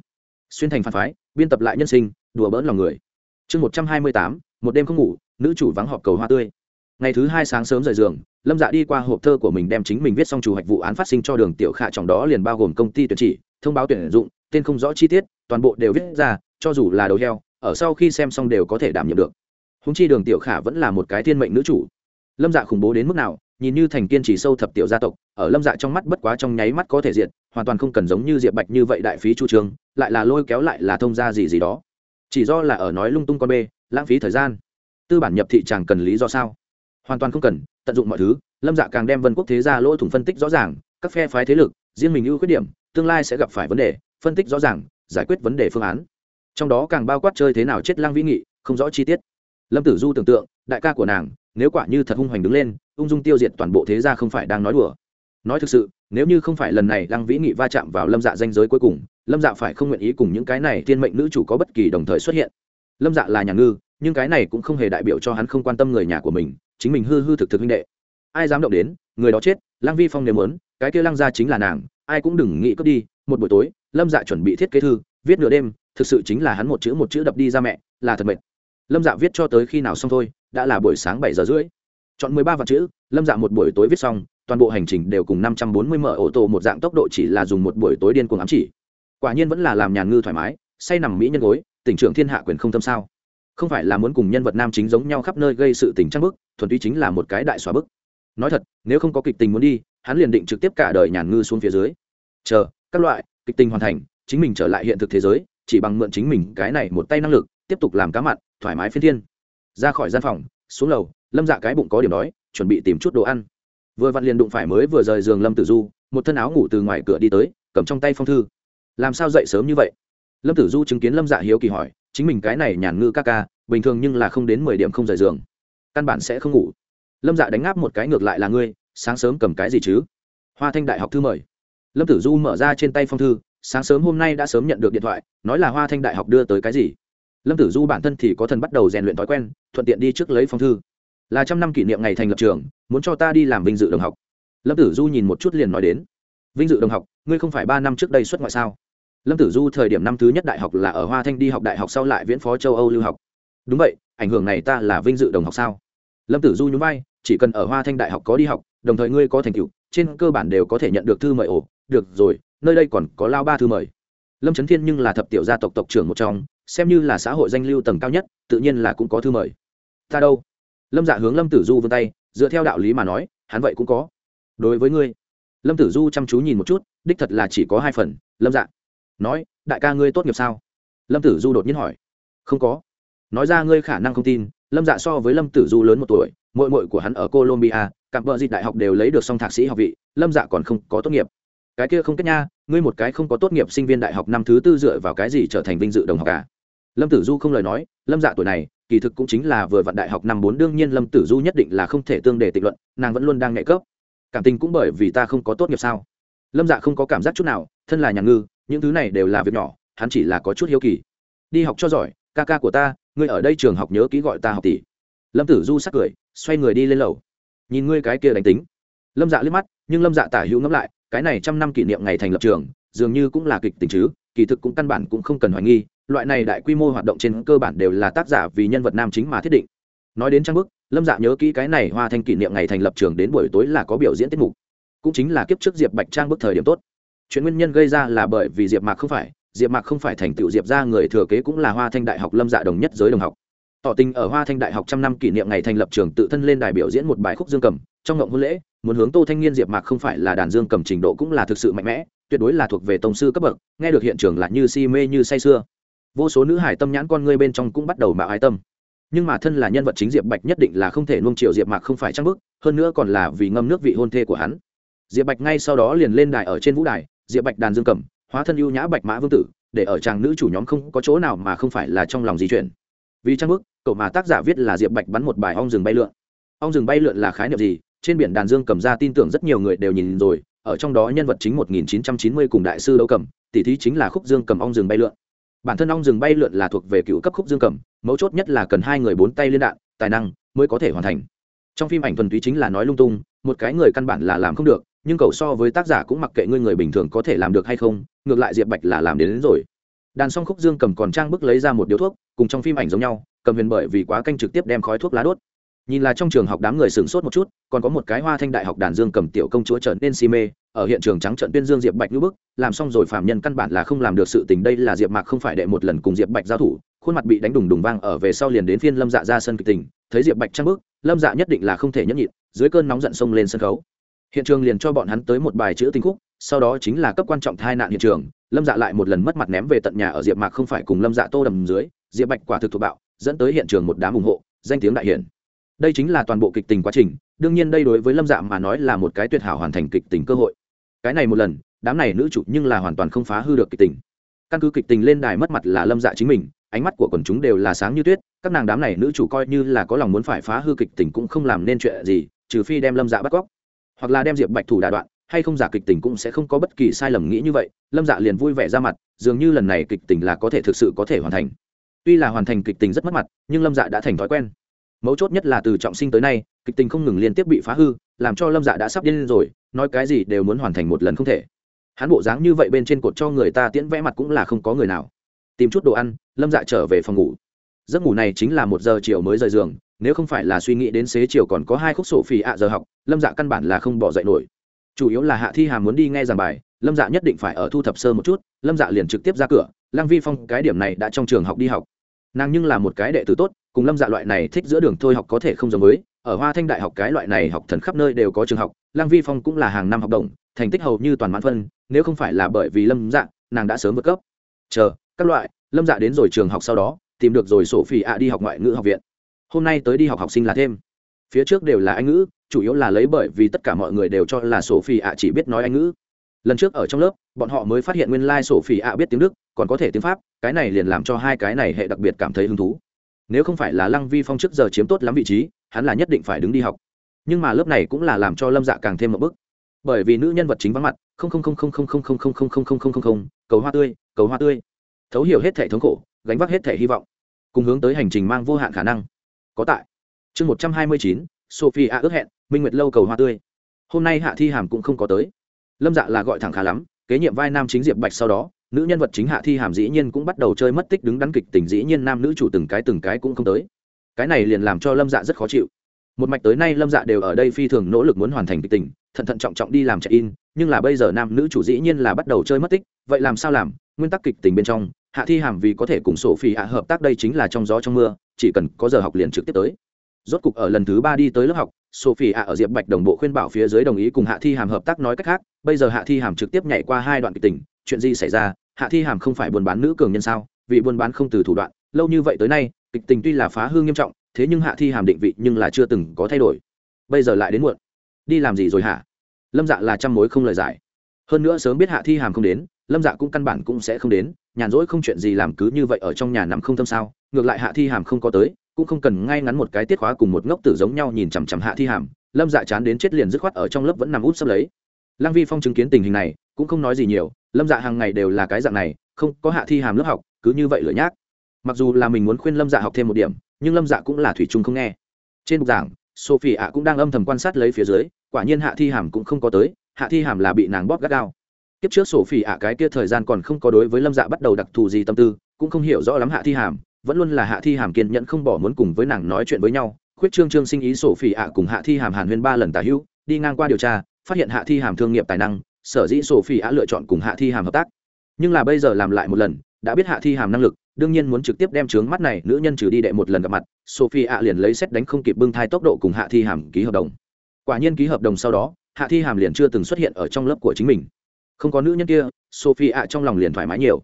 Xuyên thành phản phái, biên tập lại nhân sinh, đùa bỡn lòng người. Chương một trăm hai mươi tám, một đêm không ngủ, nữ chủ vắng họp cầu hoa tươi. Ngày thứ hai sáng sớm rời giường, lâm dạ đi qua hộp thơ của mình đem chính mình viết xong chủ hoạch vụ án phát sinh cho đường tiểu khả trong đó liền bao gồm công ty tuyển chỉ, thông báo tuyển dụng, tên không rõ chi tiết, toàn bộ đều viết ra, cho dù là đầu heo, ở sau khi xem xong đều có thể đảm nhiệm được húng chi đường tiểu khả vẫn là một cái thiên mệnh nữ chủ. Lâm dạ khủng bố đến mức nào, nhìn như thành kiên trì sâu thập tiểu gia tộc, ở lâm dạ trong mắt bất quá trong nháy mắt có thể diện hoàn toàn không cần giống như diệp bạch như vậy đại phí chu trường lại là lôi kéo lại là thông gia gì gì đó. Chỉ do là ở nói lung tung con bê, lãng phí thời gian. Tư bản nhập thị chẳng cần lý do sao? Hoàn toàn không cần, tận dụng mọi thứ, lâm dạ càng đem vân quốc thế ra lỗ thủng phân tích rõ ràng, các phe phái thế lực, riêng mình ưu khuyết điểm, tương lai sẽ gặp phải vấn đề, phân tích rõ ràng, giải quyết vấn đề phương án. Trong đó càng bao quát chơi thế nào chết lang vĩ nghị, không rõ chi tiết lâm tử du tưởng tượng, đại ca của nàng, nếu quả như thật hung hoành đứng lên, ung dung tiêu diệt toàn bộ thế gia không phải đang nói đùa. Nói thực sự, nếu như không phải lần này lăng vĩ nghị va chạm vào lâm dạ danh giới cuối cùng, lâm dạ phải không nguyện ý cùng những cái này thiên mệnh nữ chủ có bất kỳ đồng thời xuất hiện. Lâm dạ là nhà ngư, nhưng cái này cũng không hề đại biểu cho hắn không quan tâm người nhà của mình, chính mình hư hư thực thực huynh đệ. Ai dám động đến, người đó chết, lăng vi phong nếu muốn, cái kia lăng gia chính là nàng, ai cũng đừng nghĩ cướp đi, một buổi tối, lâm dạ chuẩn bị thiết kế thư, viết nửa đêm, thực sự chính là hắn một chữ một chữ đập đi ra mẹ, là thật mệt lâm dạ viết cho tới khi nào xong thôi, đã là buổi sáng bảy giờ rưỡi. Chọn mười ba vạn chữ, lâm dạ một buổi tối viết xong, toàn bộ hành trình đều cùng năm trăm bốn mươi mở ô tô một dạng tốc độ chỉ là dùng một buổi tối điên cuồng ám chỉ. Quả nhiên vẫn là làm nhàn ngư thoải mái, say nằm mỹ nhân gối, tỉnh trưởng thiên hạ quyền không tâm sao. Không phải là muốn cùng nhân vật nam chính giống nhau khắp nơi gây sự tình trang bức, thuần túy chính là một cái đại xóa bức. Nói thật, nếu không có kịch tình muốn đi, hắn liền định trực tiếp cả đời nhàn ngư xuống phía dưới. Chờ, các loại, kịch tình hoàn thành, chính mình trở lại hiện thực thế giới, chỉ bằng mượn chính mình cái này một tay năng lực tiếp tục làm cá mặn, thoải mái phiên thiên. Ra khỏi gian phòng, xuống lầu, lâm dạ cái bụng có điểm đói, chuẩn bị tìm chút đồ ăn. Vừa vặn liền đụng phải mới vừa rời giường lâm tử du, một thân áo ngủ từ ngoài cửa đi tới, cầm trong tay phong thư. Làm sao dậy sớm như vậy? Lâm tử du chứng kiến lâm dạ hiếu kỳ hỏi, chính mình cái này nhàn ngư ca ca, bình thường nhưng là không đến mười điểm không rời giường. Căn bản sẽ không ngủ. Lâm dạ đánh ngáp một cái ngược lại là ngươi, sáng sớm cầm cái gì chứ? Hoa thanh đại học thư mời. Lâm tử du mở ra trên tay phong thư, sáng sớm hôm nay đã sớm nhận được điện thoại, nói là hoa thanh đại học đưa tới cái gì? Lâm tử du bản thân thì có thần bắt đầu rèn luyện thói quen, thuận tiện đi trước lấy phong thư. Là trăm năm kỷ niệm ngày thành lập trường, muốn cho ta đi làm vinh dự đồng học. Lâm tử du nhìn một chút liền nói đến. Vinh dự đồng học, ngươi không phải ba năm trước đây xuất ngoại sao? Lâm tử du thời điểm năm thứ nhất đại học là ở hoa thanh đi học đại học sau lại viễn phó châu âu lưu học. Đúng vậy, ảnh hưởng này ta là vinh dự đồng học sao? Lâm tử du nhún vai, chỉ cần ở hoa thanh đại học có đi học, đồng thời ngươi có thành tựu, trên cơ bản đều có thể nhận được thư mời ổ. Được rồi, nơi đây còn có lao ba thư mời. Lâm trấn thiên nhưng là thập tiểu gia tộc tộc trưởng một trong xem như là xã hội danh lưu tầng cao nhất, tự nhiên là cũng có thư mời. Ta đâu? Lâm dạ hướng lâm tử du vươn tay, dựa theo đạo lý mà nói, hắn vậy cũng có. Đối với ngươi, lâm tử du chăm chú nhìn một chút, đích thật là chỉ có hai phần, lâm dạ. Nói, đại ca ngươi tốt nghiệp sao? Lâm tử du đột nhiên hỏi. Không có. Nói ra ngươi khả năng không tin, lâm dạ so với lâm tử du lớn một tuổi mội mội của hắn ở colombia, cặp vợ dịch đại học đều lấy được song thạc sĩ học vị, lâm dạ còn không có tốt nghiệp. Cái kia không kết nha, ngươi một cái không có tốt nghiệp sinh viên đại học năm thứ tư dựa vào cái gì trở thành vinh dự đồng học cả? Lâm tử du không lời nói, lâm dạ tuổi này, kỳ thực cũng chính là vừa vặn đại học năm bốn, đương nhiên lâm tử du nhất định là không thể tương đề tịch luận, nàng vẫn luôn đang nhạy cấp. Cảm tình cũng bởi vì ta không có tốt nghiệp sao? Lâm dạ không có cảm giác chút nào, thân là nhà ngư, những thứ này đều là việc nhỏ, hắn chỉ là có chút hiếu kỳ. Đi học cho giỏi, ca ca của ta, ngươi ở đây trường học nhớ ký gọi ta học tỷ. Lâm tử du sắc cười, xoay người đi lên lầu. Nhìn ngươi cái kia đánh tính. Lâm dạ liếc mắt, nhưng lâm dạ tả hữu ngẫm lại, cái này trăm năm kỷ niệm ngày thành lập trường, dường như cũng là kịch tình chứ, kỳ thực cũng căn bản cũng không cần hoài nghi loại này đại quy mô hoạt động trên cơ bản đều là tác giả vì nhân vật nam chính mà thiết định. Nói đến trang bức, lâm dạ nhớ kỹ cái này hoa thanh kỷ niệm ngày thành lập trường đến buổi tối là có biểu diễn tiết mục. Cũng chính là kiếp trước diệp bạch trang bức thời điểm tốt. Chuyện nguyên nhân gây ra là bởi vì diệp mạc không phải, diệp mạc không phải thành tựu diệp ra người thừa kế cũng là hoa thanh đại học lâm dạ đồng nhất giới đồng học. Tỏ tình ở hoa thanh đại học trăm năm kỷ niệm ngày thành lập trường tự thân lên đài biểu diễn một bài khúc dương cầm, trong ngộng hôn lễ, muốn hướng tô thanh niên diệp mạc không phải là đàn dương cầm trình độ cũng là thực sự mạnh mẽ, tuyệt đối là thuộc về tổng sư cấp bậc, nghe được hiện trường là như si mê như say sưa vô số nữ hải tâm nhãn con ngươi bên trong cũng bắt đầu mạo ái tâm. Nhưng mà thân là nhân vật chính diệp bạch nhất định là không thể nuông triệu diệp mạc không phải trang bức hơn nữa còn là vì ngâm nước vị hôn thê của hắn. Diệp bạch ngay sau đó liền lên đài ở trên vũ đài, diệp bạch đàn dương cầm, hóa thân ưu nhã bạch mã vương tử, để ở chàng nữ chủ nhóm không có chỗ nào mà không phải là trong lòng di chuyển. Vì trang bức cậu mà tác giả viết là diệp bạch bắn một bài ong rừng bay lượn. Ong rừng bay lượn là khái niệm gì? Trên biển đàn dương cầm ra tin tưởng rất nhiều người đều nhìn rồi, ở trong đó nhân vật chính 1990 cùng đại sư đấu cầm, tỷ thí chính là khúc dương cầm ong rừng bay lượn bản thân ong rừng bay lượn là thuộc về cựu cấp khúc dương cầm mấu chốt nhất là cần hai người bốn tay liên đạn tài năng mới có thể hoàn thành. Trong phim ảnh thuần túy chính là nói lung tung một cái người căn bản là làm không được nhưng cầu so với tác giả cũng mặc kệ ngươi người bình thường có thể làm được hay không ngược lại diệp bạch là làm đến, đến rồi. Đàn song khúc dương cầm còn trang bức lấy ra một điếu thuốc cùng trong phim ảnh giống nhau cầm huyền bởi vì quá canh trực tiếp đem khói thuốc lá đốt. Nhìn là trong trường học đám người sửng sốt một chút còn có một cái hoa thanh đại học đàn dương cầm tiểu công chúa trở nên si mê ở hiện trường trắng trận tuyên dương diệp bạch như bức, làm xong rồi phạm nhân căn bản là không làm được sự tình, đây là diệp mạc không phải đệ một lần cùng diệp bạch giao thủ, khuôn mặt bị đánh đùng đùng vang ở về sau liền đến phiên lâm dạ ra sân kịch tình, thấy diệp bạch trăng bức, lâm dạ nhất định là không thể nhẫn nhịn, dưới cơn nóng giận xông lên sân khấu. Hiện trường liền cho bọn hắn tới một bài chữ tình khúc, sau đó chính là cấp quan trọng thai nạn hiện trường, lâm dạ lại một lần mất mặt ném về tận nhà ở diệp mạc không phải cùng lâm dạ tô đầm dưới, diệp bạch quả thực thuộc bạo, dẫn tới hiện trường một đám ủng hộ, danh tiếng đại hiển. Đây chính là toàn bộ kịch tình quá trình, đương nhiên đây đối với lâm dạ mà nói là một cái tuyệt hảo hoàn thành kịch tình cơ hội cái này một lần, đám này nữ chủ nhưng là hoàn toàn không phá hư được kịch tình. Căn cứ kịch tình lên đài mất mặt là lâm dạ chính mình, ánh mắt của quần chúng đều là sáng như tuyết, các nàng đám này nữ chủ coi như là có lòng muốn phải phá hư kịch tình cũng không làm nên chuyện gì, trừ phi đem lâm dạ bắt cóc. Hoặc là đem diệp bạch thủ đà đoạn, hay không giả kịch tình cũng sẽ không có bất kỳ sai lầm nghĩ như vậy, lâm dạ liền vui vẻ ra mặt, dường như lần này kịch tình là có thể thực sự có thể hoàn thành. Tuy là hoàn thành kịch tình rất mất mặt, nhưng lâm dạ đã thành thói quen. Mấu chốt nhất là từ trọng sinh tới nay, kịch tình không ngừng liên tiếp bị phá hư làm cho lâm dạ đã sắp điên rồi, nói cái gì đều muốn hoàn thành một lần không thể. Hắn bộ dáng như vậy bên trên cột cho người ta tiễn vẽ mặt cũng là không có người nào. Tìm chút đồ ăn, lâm dạ trở về phòng ngủ. Giấc ngủ này chính là một giờ chiều mới rời giường, nếu không phải là suy nghĩ đến xế chiều còn có hai khúc sổ phì ạ giờ học, lâm dạ căn bản là không bỏ dậy nổi. Chủ yếu là hạ thi hàm muốn đi nghe giảng bài, lâm dạ nhất định phải ở thu thập sơ một chút, lâm dạ liền trực tiếp ra cửa, lăng vi phong cái điểm này đã trong trường học đi học. Nàng nhưng là một cái đệ tử tốt, cùng lâm dạ loại này thích giữa đường thôi học có thể không giống với ở hoa thanh đại học cái loại này học thần khắp nơi đều có trường học, lăng vi phong cũng là hàng năm học đồng, thành tích hầu như toàn mãn phân, nếu không phải là bởi vì lâm dạ nàng đã sớm vượt cấp. Chờ, các loại, lâm dạ đến rồi trường học sau đó, tìm được rồi sổ Phi ạ đi học ngoại ngữ học viện. Hôm nay tới đi học học sinh là thêm. Phía trước đều là anh ngữ, chủ yếu là lấy bởi vì tất cả mọi người đều cho là sổ Phi ạ chỉ biết nói anh ngữ. Lần trước ở trong lớp, bọn họ mới phát hiện nguyên lai、like、sổ Phi ạ biết tiếng đức, còn có thể tiếng pháp, cái này liền làm cho hai cái này hệ đặc biệt cảm thấy hứng thú. Nếu không phải là lăng vi phong trước giờ chiếm tốt lắm vị trí hắn là nhất định phải đứng đi học nhưng mà lớp này cũng là làm cho lâm dạ càng thêm một bức bởi vì nữ nhân vật chính vắng mặt không không không không không không không không không không không không không cầu hoa tươi cầu hoa tươi thấu hiểu hết thể thống khổ gánh vác hết thể hy vọng cùng hướng tới hành trình mang vô hạn khả năng có tại chương một trăm hai mươi chín sophie a ước hẹn minh nguyệt lâu cầu hoa tươi hôm nay hạ thi hàm cũng không có tới lâm dạ là gọi thẳng khá lắm kế nhiệm vai nam chính diệp bạch sau đó nữ nhân vật chính hạ thi hàm dĩ nhiên cũng bắt đầu chơi mất tích đứng đắn kịch tình dĩ nhiên nam nữ chủ từng cái từng cái cũng không tới cái này liền làm cho lâm dạ rất khó chịu một mạch tới nay lâm dạ đều ở đây phi thường nỗ lực muốn hoàn thành kịch tình thận thận trọng trọng đi làm check in nhưng là bây giờ nam nữ chủ dĩ nhiên là bắt đầu chơi mất tích, vậy làm sao làm? Nguyên tắc kịch tình bên trong, hạ thi hàm vì có thể cùng sổ phi hạ hợp tác đây chính là trong gió trong mưa, chỉ cần có giờ học liền trực tiếp tới. Rốt cục ở lần thứ ba đi tới lớp học sophie Hạ ở diệp bạch đồng bộ khuyên bảo phía dưới đồng ý cùng hạ thi hàm hợp tác nói cách khác, bây giờ hạ thi hàm trực tiếp nhảy qua hai đoạn kịch tình, chuyện gì xảy ra? Hạ thi hàm không phải buôn bán nữ cường nhân sao? Vì buôn bán không từ thủ đoạn, lâu như vậy tới nay kịch tình tuy là phá hư nghiêm trọng, thế nhưng hạ thi hàm định vị nhưng là chưa từng có thay đổi. Bây giờ lại đến muộn. Đi làm gì rồi hả? Lâm dạ là trăm mối không lời giải. Hơn nữa sớm biết hạ thi hàm không đến, lâm dạ cũng căn bản cũng sẽ không đến, nhàn rỗi không chuyện gì làm cứ như vậy ở trong nhà nằm không tâm sao. Ngược lại hạ thi hàm không có tới, cũng không cần ngay ngắn một cái tiết khóa cùng một ngốc tử giống nhau nhìn chằm chằm hạ thi hàm. Lâm dạ chán đến chết liền dứt khoát ở trong lớp vẫn nằm út sắp lấy. Lăng vi phong chứng kiến tình hình này, cũng không nói gì nhiều. Lâm dạ hàng ngày đều là cái dạng này, không có hạ thi hàm lớp học, cứ như vậy lửa nhác mặc dù là mình muốn khuyên lâm dạ học thêm một điểm, nhưng lâm dạ cũng là thủy chung không nghe. Trên bục giảng sophie ạ cũng đang âm thầm quan sát lấy phía dưới, quả nhiên hạ thi hàm cũng không có tới, hạ thi hàm là bị nàng bóp gắt gao. Kiếp trước sophie ạ cái kia thời gian còn không có đối với lâm dạ bắt đầu đặc thù gì tâm tư, cũng không hiểu rõ lắm hạ thi hàm, vẫn luôn là hạ thi hàm kiên nhẫn không bỏ muốn cùng với nàng nói chuyện với nhau. Khuyết trương trương sinh ý sophie phỉ ạ cùng hạ thi hàm hàn huyên ba lần tả hữu, đi ngang qua điều tra, phát hiện hạ thi hàm thương nghiệp tài năng, sở dĩ sophie phỉ ạ lựa chọn cùng hạ thi hàm hợp tác. Nhưng là bây giờ làm lại một lần đã biết hạ thi hàm năng lực, đương nhiên muốn trực tiếp đem trướng mắt này nữ nhân trừ đi đệ một lần gặp mặt sophie ạ liền lấy xét đánh không kịp bưng thai tốc độ cùng hạ thi hàm ký hợp đồng. Quả nhiên ký hợp đồng sau đó, hạ thi hàm liền chưa từng xuất hiện ở trong lớp của chính mình. Không có nữ nhân kia sophie ạ trong lòng liền thoải mái nhiều.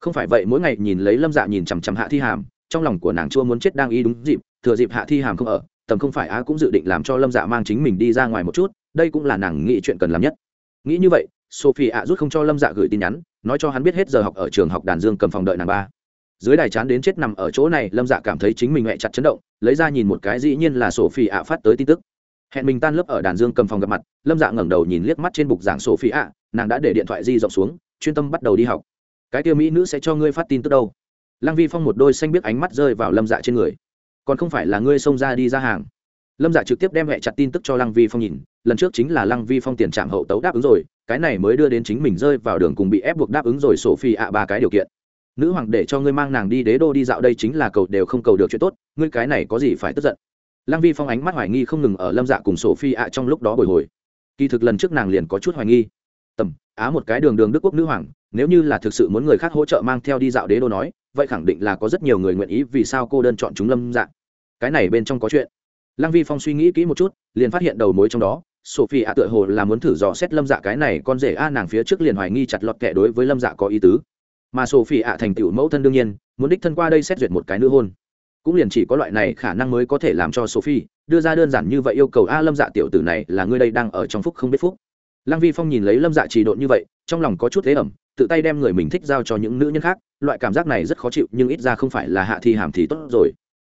Không phải vậy, mỗi ngày nhìn lấy lâm dạ nhìn chằm chằm hạ thi hàm, trong lòng của nàng chua muốn chết đang y đúng dịp, thừa dịp hạ thi hàm không ở, tầm không phải á cũng dự định làm cho lâm dạ mang chính mình đi ra ngoài một chút, đây cũng là nàng nghĩ chuyện cần làm nhất. Nghĩ như vậy sophie ạ rút không cho lâm dạ gửi tin nhắn nói cho hắn biết hết giờ học ở trường học đàn dương cầm phòng đợi nàng ba. Dưới đài chán đến chết nằm ở chỗ này, lâm dạ cảm thấy chính mình mẹ chặt chấn động, lấy ra nhìn một cái dĩ nhiên là sophie ạ phát tới tin tức. Hẹn mình tan lớp ở đàn dương cầm phòng gặp mặt, lâm dạ ngẩng đầu nhìn liếc mắt trên bục giảng sophie ạ, nàng đã để điện thoại di rộng xuống, chuyên tâm bắt đầu đi học. Cái tiêu mỹ nữ sẽ cho ngươi phát tin tức đâu? Lăng vi phong một đôi xanh biết ánh mắt rơi vào lâm dạ trên người. Còn không phải là ngươi xông ra đi ra hàng lâm dạ trực tiếp đem hẹ chặt tin tức cho lăng vi phong nhìn, lần trước chính là lăng vi phong tiền trạm hậu tấu đáp ứng rồi, cái này mới đưa đến chính mình rơi vào đường cùng bị ép buộc đáp ứng rồi sổ phi ạ, ba cái điều kiện. Nữ hoàng để cho ngươi mang nàng đi đế đô đi dạo đây chính là cầu đều không cầu được chuyện tốt, ngươi cái này có gì phải tức giận? Lăng vi phong ánh mắt hoài nghi không ngừng ở lâm dạ cùng sổ phi ạ trong lúc đó bồi hồi. Kỳ thực lần trước nàng liền có chút hoài nghi. Tầm, á một cái đường đường đức quốc nữ hoàng, nếu như là thực sự muốn người khác hỗ trợ mang theo đi dạo đế đô nói, vậy khẳng định là có rất nhiều người nguyện ý vì sao cô đơn chọn chúng lâm dạ. Cái này bên trong có chuyện lăng vi phong suy nghĩ kỹ một chút, liền phát hiện đầu mối trong đó sophie ạ tựa hồ là muốn thử dò xét lâm dạ cái này con rể a nàng phía trước liền hoài nghi chặt lọt kệ đối với lâm dạ có ý tứ. Mà sophie ạ thành tựu mẫu thân đương nhiên, muốn đích thân qua đây xét duyệt một cái nữ hôn. Cũng liền chỉ có loại này khả năng mới có thể làm cho sophie đưa ra đơn giản như vậy yêu cầu a lâm dạ tiểu tử này là ngươi đây đang ở trong phúc không biết phúc. Lăng vi phong nhìn lấy lâm dạ trì độn như vậy, trong lòng có chút thế ẩm, tự tay đem người mình thích giao cho những nữ nhân khác, loại cảm giác này rất khó chịu, nhưng ít ra không phải là hạ thi hàm thì tốt rồi.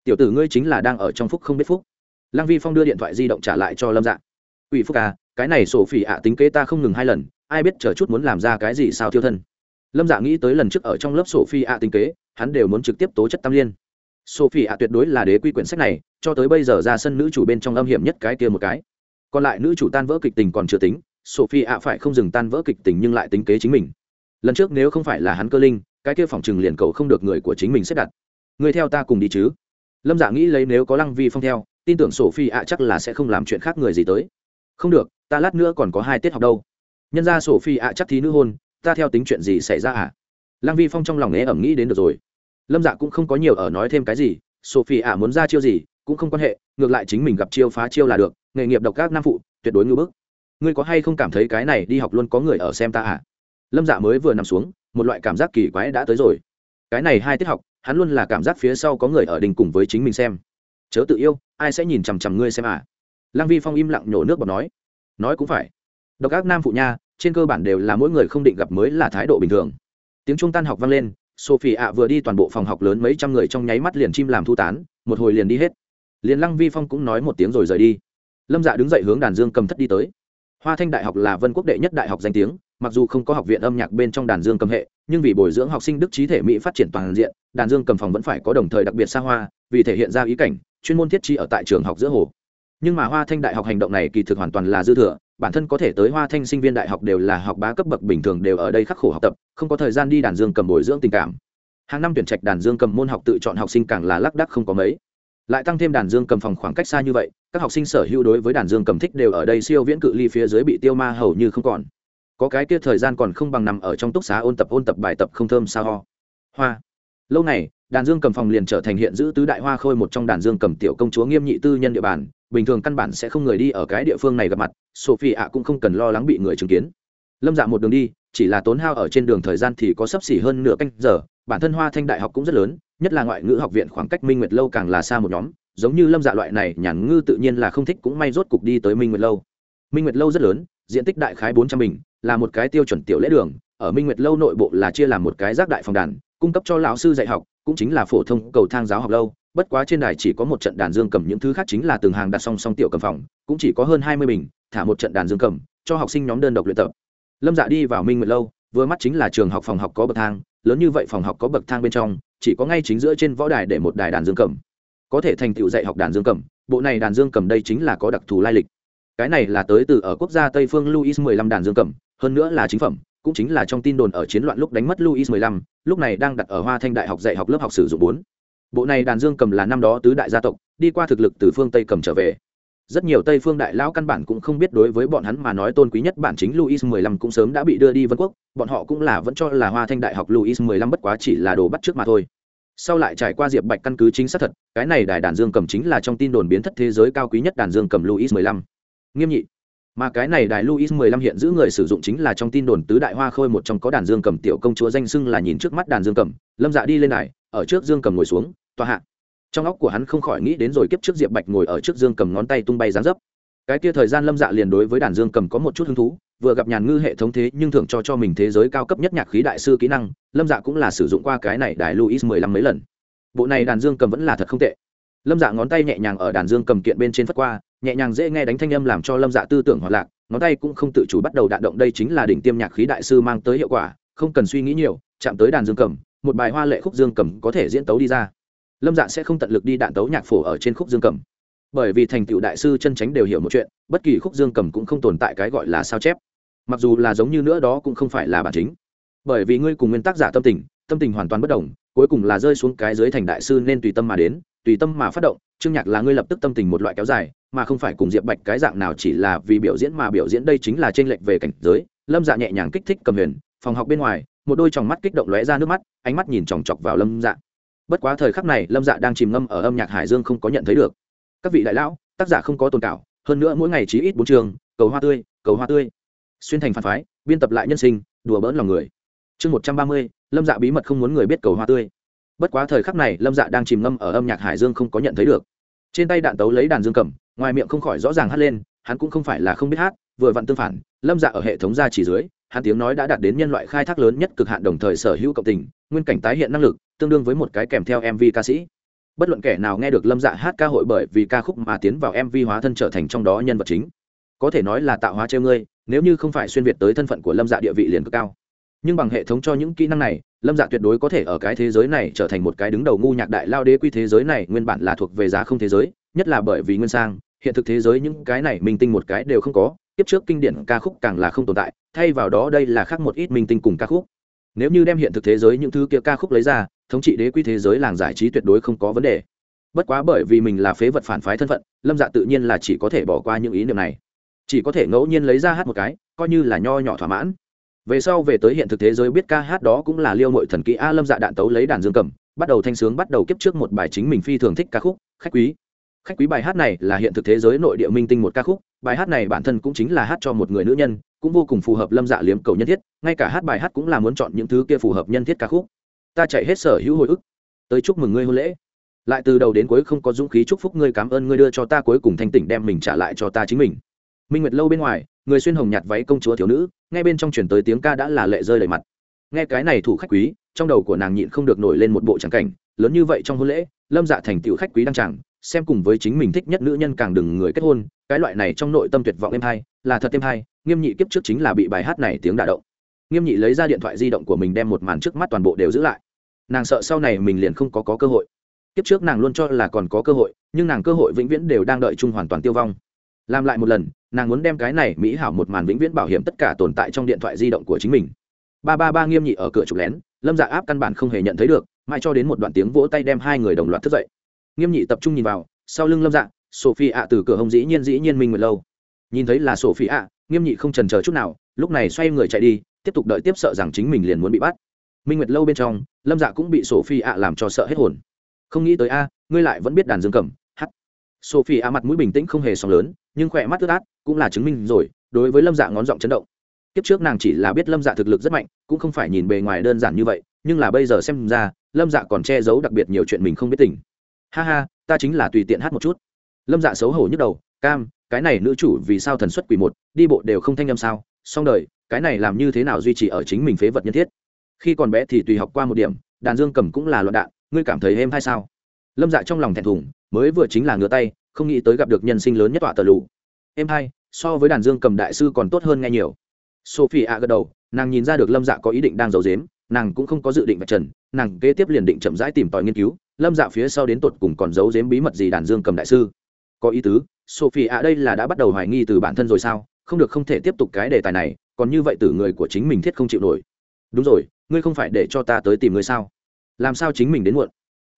Tiểu tử ngươi chính là đang ở trong phúc không biết phúc lăng vi phong đưa điện thoại di động trả lại cho lâm dạ. Ủy phúc à cái này sổ phỉ ạ, tính kế ta không ngừng hai lần, ai biết chờ chút muốn làm ra cái gì sao thiêu thân. Lâm dạ nghĩ tới lần trước ở trong lớp sổ phi ạ tính kế, hắn đều muốn trực tiếp tố chất tam liên. Sổ Phi ạ tuyệt đối là đế quy quyển sách này, cho tới bây giờ ra sân nữ chủ bên trong âm hiểm nhất cái kia một cái. Còn lại nữ chủ tan vỡ kịch tình còn chưa tính, sổ Phi ạ phải không dừng tan vỡ kịch tình nhưng lại tính kế chính mình. Lần trước nếu không phải là hắn cơ linh, cái kia phòng trừng liền cầu không được người của chính mình xếp đặt. Người theo ta cùng đi chứ. Lâm dạ nghĩ lấy nếu có lăng vi phong theo tin tưởng sophie ạ chắc là sẽ không làm chuyện khác người gì tới. Không được, ta lát nữa còn có hai tiết học đâu. Nhân ra sophie ạ chắc thí nữ hôn, ta theo tính chuyện gì xảy ra à lăng vi phong trong lòng né ẩm nghĩ đến được rồi. Lâm dạ cũng không có nhiều ở nói thêm cái gì, sophie ạ muốn ra chiêu gì cũng không quan hệ, ngược lại chính mình gặp chiêu phá chiêu là được, nghề nghiệp độc các nam phụ, tuyệt đối ngưu bức. Ngươi có hay không cảm thấy cái này đi học luôn có người ở xem ta à lâm dạ mới vừa nằm xuống, một loại cảm giác kỳ quái đã tới rồi. Cái này hai tiết học, hắn luôn là cảm giác phía sau có người ở đình cùng với chính mình xem chớ tự yêu, ai sẽ nhìn chằm chằm ngươi xem à? Lăng vi phong im lặng nhổ nước bọt nói. Nói cũng phải. Độc ác nam phụ nha, trên cơ bản đều là mỗi người không định gặp mới là thái độ bình thường. Tiếng trung tan học vang lên sophie ạ vừa đi toàn bộ phòng học lớn mấy trăm người trong nháy mắt liền chim làm thu tán, một hồi liền đi hết. Liền lăng vi phong cũng nói một tiếng rồi rời đi. Lâm dạ đứng dậy hướng đàn dương cầm thất đi tới. Hoa thanh đại học là vân quốc đệ nhất đại học danh tiếng, mặc dù không có học viện âm nhạc bên trong đàn dương cầm hệ, nhưng vì bồi dưỡng học sinh đức trí thể mỹ phát triển toàn diện, đàn dương cầm phòng vẫn phải có đồng thời đặc biệt xa hoa, vì thể hiện ra ý cảnh chuyên môn thiết trí ở tại trường học giữa hồ. Nhưng mà hoa thanh đại học hành động này kỳ thực hoàn toàn là dư thừa, bản thân có thể tới hoa thanh sinh viên đại học đều là học bá cấp bậc bình thường đều ở đây khắc khổ học tập, không có thời gian đi đàn dương cầm bồi dưỡng tình cảm. Hàng năm tuyển trạch đàn dương cầm môn học tự chọn học sinh càng là lác đắc không có mấy. Lại tăng thêm đàn dương cầm phòng khoảng cách xa như vậy, các học sinh sở hữu đối với đàn dương cầm thích đều ở đây siêu viễn cự ly phía dưới bị tiêu ma hầu như không còn. Có cái kia thời gian còn không bằng nằm ở trong túc xá ôn tập ôn tập bài tập không thơm sao ho. Hoa. Lâu này đàn dương cầm phòng liền trở thành hiện giữ tứ đại hoa khôi một trong đàn dương cầm tiểu công chúa nghiêm nhị tư nhân địa bàn. Bình thường căn bản sẽ không người đi ở cái địa phương này gặp mặt sophie ạ cũng không cần lo lắng bị người chứng kiến. Lâm dạ một đường đi, chỉ là tốn hao ở trên đường thời gian thì có sấp xỉ hơn nửa canh giờ, bản thân hoa thanh đại học cũng rất lớn, nhất là ngoại ngữ học viện khoảng cách minh nguyệt lâu càng là xa một nhóm, giống như lâm dạ loại này, nhàn ngư tự nhiên là không thích cũng may rốt cục đi tới minh nguyệt lâu. Minh nguyệt lâu rất lớn, diện tích đại khái bốn trăm bình, là một cái tiêu chuẩn tiểu lễ đường, ở minh nguyệt lâu nội bộ là chia làm một cái rác đại phòng đàn, cung cấp cho lão sư dạy học cũng chính là phổ thông cầu thang giáo học lâu, bất quá trên đài chỉ có một trận đàn dương cầm, những thứ khác chính là từng hàng đặt song song tiểu cầm phòng, cũng chỉ có hơn hai mươi bình, thả một trận đàn dương cầm, cho học sinh nhóm đơn độc luyện tập. Lâm dạ đi vào minh nguyệt lâu, vừa mắt chính là trường học phòng học có bậc thang, lớn như vậy phòng học có bậc thang bên trong, chỉ có ngay chính giữa trên võ đài để một đài đàn dương cầm. Có thể thành tựu dạy học đàn dương cầm, bộ này đàn dương cầm đây chính là có đặc thù lai lịch. Cái này là tới từ ở quốc gia tây phương luis mười lăm đàn dương cầm, hơn nữa là chính phẩm, cũng chính là trong tin đồn ở chiến loạn lúc đánh mất luis mười lăm lúc này đang đặt ở hoa thanh đại học dạy học lớp học sử dụng bốn bộ này đàn dương cầm là năm đó tứ đại gia tộc đi qua thực lực từ phương tây cầm trở về rất nhiều tây phương đại lão căn bản cũng không biết đối với bọn hắn mà nói tôn quý nhất bản chính Louis lăm cũng sớm đã bị đưa đi Vân Quốc, bọn họ cũng là vẫn cho là Hoa Thanh Đại học Louis lăm bất quá chỉ là đồ bắt trước mà thôi. Sau lại trải qua Diệp Bạch căn cứ chính xác thật, cái này đài đàn dương cầm chính là trong tin đồn biến thất thế giới cao quý nhất đàn dương cầm Louis lăm Nghiêm nhị. Mà cái này đài Louis lăm hiện giữ người sử dụng chính là trong tin đồn tứ đại hoa khôi một trong có đàn dương cầm tiểu công chúa danh xưng là nhìn trước mắt đàn dương cầm, Lâm Dạ đi lên đài, ở trước dương cầm ngồi xuống, tòa hạ. Trong óc của hắn không khỏi nghĩ đến rồi kiếp trước diệp bạch ngồi ở trước dương cầm ngón tay tung bay dán dấp. Cái kia thời gian lâm dạ liền đối với đàn dương cầm có một chút hứng thú vừa gặp nhàn ngư hệ thống thế nhưng thưởng cho cho mình thế giới cao cấp nhất nhạc khí đại sư kỹ năng lâm dạ cũng là sử dụng qua cái này đài luis mười lăm mấy lần. Bộ này đàn dương cầm vẫn là thật không tệ. Lâm dạ ngón tay nhẹ nhàng ở đàn dương cầm kiện bên trên phất qua nhẹ nhàng dễ nghe đánh thanh âm làm cho lâm dạ tư tưởng hoạt lạc, ngón tay cũng không tự chủ bắt đầu đạn động đây chính là đỉnh tiêm nhạc khí đại sư mang tới hiệu quả, không cần suy nghĩ nhiều, chạm tới đàn dương cầm, một bài hoa lệ khúc dương cầm có thể diễn tấu đi ra. Lâm dạ sẽ không tận lực đi đạn tấu nhạc phổ ở trên khúc dương cầm. Bởi vì thành tựu đại sư chân tránh đều hiểu một chuyện, bất kỳ khúc dương cầm cũng không tồn tại cái gọi là sao chép. Mặc dù là giống như nữa đó cũng không phải là bản chính. Bởi vì ngươi cùng nguyên tác giả tâm tình tâm tình hoàn toàn bất đồng, cuối cùng là rơi xuống cái dưới thành đại sư nên tùy tâm mà đến, tùy tâm mà phát động, chương nhạc là ngươi lập tức tâm tình một loại kéo dài mà không phải cùng diệp bạch cái dạng nào chỉ là vì biểu diễn mà biểu diễn. Đây chính là t r ê n lệch về cảnh giới. Lâm dạ nhẹ nhàng kích thích cầm huyền, phòng học bên ngoài, một đôi tròng mắt kích động lóe ra nước mắt, ánh mắt nhìn chòng chọc vào lâm dạ. Bất quá thời khắc này, lâm dạ đang chìm ngâm ở âm nhạc hải dương không có nhận thấy được. Các vị đại lão, tác giả không có tồn cảo, hơn nữa mỗi ngày chỉ ít bốn trường, cầu hoa tươi, cầu hoa tươi. Xuyên thành phản phái, biên tập lại nhân sinh, đùa bỡn lòng người. Chương một trăm ba mươi, lâm dạ bí mật không muốn người biết cầu hoa tươi. Bất quá thời khắc này, lâm dạ đang chìm ngâm ở âm nhạc hải dương không có nhận thấy được. Trên tay đạn tấu lấy đàn dương cầm ngoài miệng không khỏi rõ ràng hát lên, hắn cũng không phải là không biết hát, vừa vặn tương phản, lâm dạ ở hệ thống gia chỉ dưới, hắn tiếng nói đã đạt đến nhân loại khai thác lớn nhất cực hạn đồng thời sở hữu cộng tình, nguyên cảnh tái hiện năng lực, tương đương với một cái kèm theo mv ca sĩ. Bất luận kẻ nào nghe được lâm dạ hát ca hội bởi vì ca khúc mà tiến vào mv hóa thân trở thành trong đó nhân vật chính. Có thể nói là tạo hóa treo ngươi, nếu như không phải xuyên việt tới thân phận của lâm dạ địa vị liền cực cao. Nhưng bằng hệ thống cho những kỹ năng này, lâm dạ tuyệt đối có thể ở cái thế giới này trở thành một cái đứng đầu ngu nhạc đại lao đế quy thế giới này, nguyên bản là thuộc về giá không thế giới nhất là bởi vì nguyên sang, hiện thực thế giới những cái này minh tinh một cái đều không có tiếp trước kinh điển ca khúc càng là không tồn tại, thay vào đó đây là khác một ít minh tinh cùng ca khúc. Nếu như đem hiện thực thế giới những thứ kia ca khúc lấy ra, thống trị đế quy thế giới làng giải trí tuyệt đối không có vấn đề. Bất quá bởi vì mình là phế vật phản phái thân phận, lâm dạ tự nhiên là chỉ có thể bỏ qua những ý niệm này. Chỉ có thể ngẫu nhiên lấy ra hát một cái, coi như là nho nhỏ thỏa mãn. Về sau về tới hiện thực thế giới biết ca hát đó cũng là liêu mội thần kỹ a lâm dạ đạn tấu lấy đàn dương cầm, bắt đầu thanh sướng bắt đầu kiếp trước một bài chính mình phi thường thích ca khúc, khách quý khách quý, bài hát này là hiện thực thế giới nội địa minh tinh một ca khúc. Bài hát này bản thân cũng chính là hát cho một người nữ nhân, cũng vô cùng phù hợp lâm dạ liếm cầu nhân thiết. Ngay cả hát bài hát cũng là muốn chọn những thứ kia phù hợp nhân thiết ca khúc. Ta chạy hết sở hữu hồi ức. Tới chúc mừng ngươi hôn lễ. Lại từ đầu đến cuối không có dũng khí chúc phúc ngươi, cảm ơn ngươi đưa cho ta cuối cùng thanh tỉnh đem mình trả lại cho ta chính mình. Minh nguyệt lâu bên ngoài, người xuyên hồng nhạt váy công chúa thiếu nữ nghe bên trong chuyển tới tiếng ca đã là lệ rơi đầy mặt. Nghe cái này thủ khách quý, trong đầu của nàng nhịn không được nổi lên một bộ tràng cảnh. Lớn như vậy trong hôn lễ, lâm dạ thành tựu khách quý đăng tràng xem cùng với chính mình thích nhất nữ nhân càng đừng người kết hôn cái loại này trong nội tâm tuyệt vọng em hai là thật em hai nghiêm nhị kiếp trước chính là bị bài hát này tiếng đả động. Nghiêm nhị lấy ra điện thoại di động của mình đem một màn trước mắt toàn bộ đều giữ lại. Nàng sợ sau này mình liền không có, có cơ hội. Kiếp trước nàng luôn cho là còn có cơ hội nhưng nàng cơ hội vĩnh viễn đều đang đợi chung hoàn toàn tiêu vong. Làm lại một lần nàng muốn đem cái này mỹ hảo một màn vĩnh viễn bảo hiểm tất cả tồn tại trong điện thoại di động của chính mình. Ba ba ba nghiêm nhị ở cửa trục lén lâm dạ áp căn bản không hề nhận thấy được mãi cho đến một đoạn tiếng vỗ tay đem hai người đồng loạt thức dậy nghiêm nhị tập trung nhìn vào, sau lưng lâm dạ sophie ạ từ cửa hông dĩ nhiên dĩ nhiên minh nguyệt lâu. Nhìn thấy là sophie ạ, nghiêm nhị không trần chờ chút nào, lúc này xoay người chạy đi, tiếp tục đợi tiếp sợ rằng chính mình liền muốn bị bắt. Minh nguyệt lâu bên trong, lâm dạ cũng bị sophie ạ làm cho sợ hết hồn. Không nghĩ tới a, ngươi lại vẫn biết đàn dương cầm hát sophie ạ mặt mũi bình tĩnh không hề sóng lớn, nhưng khỏe mắt tức át, cũng là chứng minh rồi, đối với lâm dạ ngón giọng chấn động. Kiếp trước nàng chỉ là biết lâm dạ thực lực rất mạnh, cũng không phải nhìn bề ngoài đơn giản như vậy, nhưng là bây giờ xem ra, lâm dạ còn che giấu đặc biệt nhiều chuyện mình không biết tình ha ha, ta chính là tùy tiện hát một chút. Lâm dạ xấu hổ nhức đầu, cam, cái này nữ chủ vì sao thần xuất quỷ một, đi bộ đều không thanh âm sao? Xong đời, cái này làm như thế nào duy trì ở chính mình phế vật nhân thiết? Khi còn bé thì tùy học qua một điểm, đàn dương cầm cũng là loạn đạn, ngươi cảm thấy êm hay sao? Lâm dạ trong lòng thẹn thùng, mới vừa chính là ngửa tay, không nghĩ tới gặp được nhân sinh lớn nhất tọa tờ lù êm hay, so với đàn dương cầm đại sư còn tốt hơn nghe nhiều. Sophie a gật đầu, nàng nhìn ra được lâm dạ có ý định đang giấu dếm nàng cũng không có dự định vạch trần, nàng kế tiếp liền định chậm rãi tìm tòi nghiên cứu lâm dạ phía sau đến tột cùng còn giấu giếm bí mật gì đàn dương cầm đại sư? Có ý tứ, sophie ạ, đây là đã bắt đầu hoài nghi từ bản thân rồi sao? Không được, không thể tiếp tục cái đề tài này, còn như vậy tử người của chính mình thiết không chịu nổi. Đúng rồi, ngươi không phải để cho ta tới tìm ngươi sao? Làm sao chính mình đến muộn?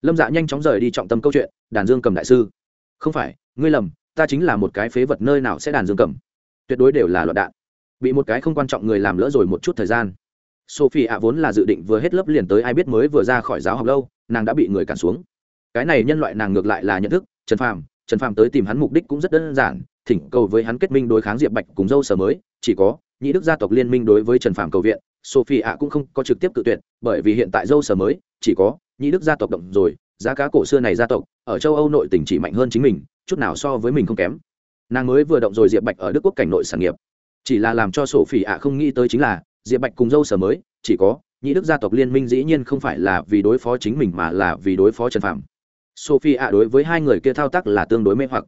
Lâm dạ nhanh chóng rời đi trọng tâm câu chuyện, đàn dương cầm đại sư. Không phải, ngươi lầm, ta chính là một cái phế vật nơi nào sẽ đàn dương cầm? Tuyệt đối đều là loạn đạn. Bị một cái không quan trọng người làm lỡ rồi một chút thời gian. Sophie ạ vốn là dự định vừa hết lớp liền tới, ai biết mới vừa ra khỏi giáo học lâu nàng đã bị người cản xuống. Cái này nhân loại nàng ngược lại là nhận thức, trần phàm trần phàm tới tìm hắn mục đích cũng rất đơn giản, thỉnh cầu với hắn kết minh đối kháng diệp bạch cùng dâu sở mới, chỉ có nhị đức gia tộc liên minh đối với trần phàm cầu viện, sophie ạ cũng không có trực tiếp cự tuyệt, bởi vì hiện tại dâu sở mới, chỉ có nhị đức gia tộc động rồi, giá cá cổ xưa này gia tộc, ở châu âu nội tỉnh chỉ mạnh hơn chính mình, chút nào so với mình không kém. Nàng mới vừa động rồi diệp bạch ở đức quốc cảnh nội sản nghiệp. Chỉ là làm cho Sophie ạ không nghĩ tới chính là diệp bạch cùng dâu sở mới, chỉ có nhị đức gia tộc liên minh dĩ nhiên không phải là vì đối phó chính mình mà là vì đối phó trần phạm sophie ạ đối với hai người kia thao tác là tương đối mê hoặc.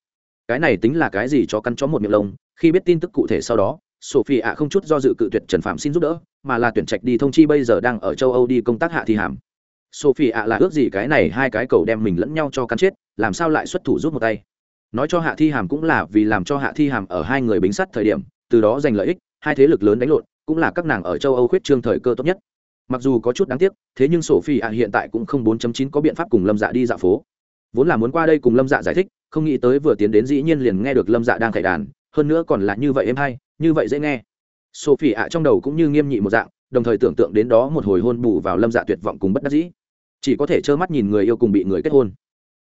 Cái này tính là cái gì cho căn chó một miệng lông, khi biết tin tức cụ thể sau đó sophie ạ không chút do dự cự tuyệt trần phạm xin giúp đỡ, mà là tuyển trạch đi thông chi bây giờ đang ở châu âu đi công tác hạ thi hàm. Sophie ạ là ước gì cái này hai cái cầu đem mình lẫn nhau cho cắn chết, làm sao lại xuất thủ giúp một tay? Nói cho hạ thi hàm cũng là vì làm cho hạ thi hàm ở hai người bính sắt thời điểm, từ đó giành lợi ích, hai thế lực lớn đánh lộn, cũng là các nàng ở châu âu khuyết trương thời cơ tốt nhất mặc dù có chút đáng tiếc, thế nhưng sophie ạ hiện tại cũng không 4.9 có biện pháp cùng lâm dạ đi dạo phố. Vốn là muốn qua đây cùng lâm dạ giải thích, không nghĩ tới vừa tiến đến dĩ nhiên liền nghe được lâm dạ đang khải đàn, hơn nữa còn là như vậy em hay, như vậy dễ nghe. Sophie ạ trong đầu cũng như nghiêm nhị một dạng, đồng thời tưởng tượng đến đó một hồi hôn bù vào lâm dạ tuyệt vọng cùng bất đắc dĩ. Chỉ có thể trơ mắt nhìn người yêu cùng bị người kết hôn.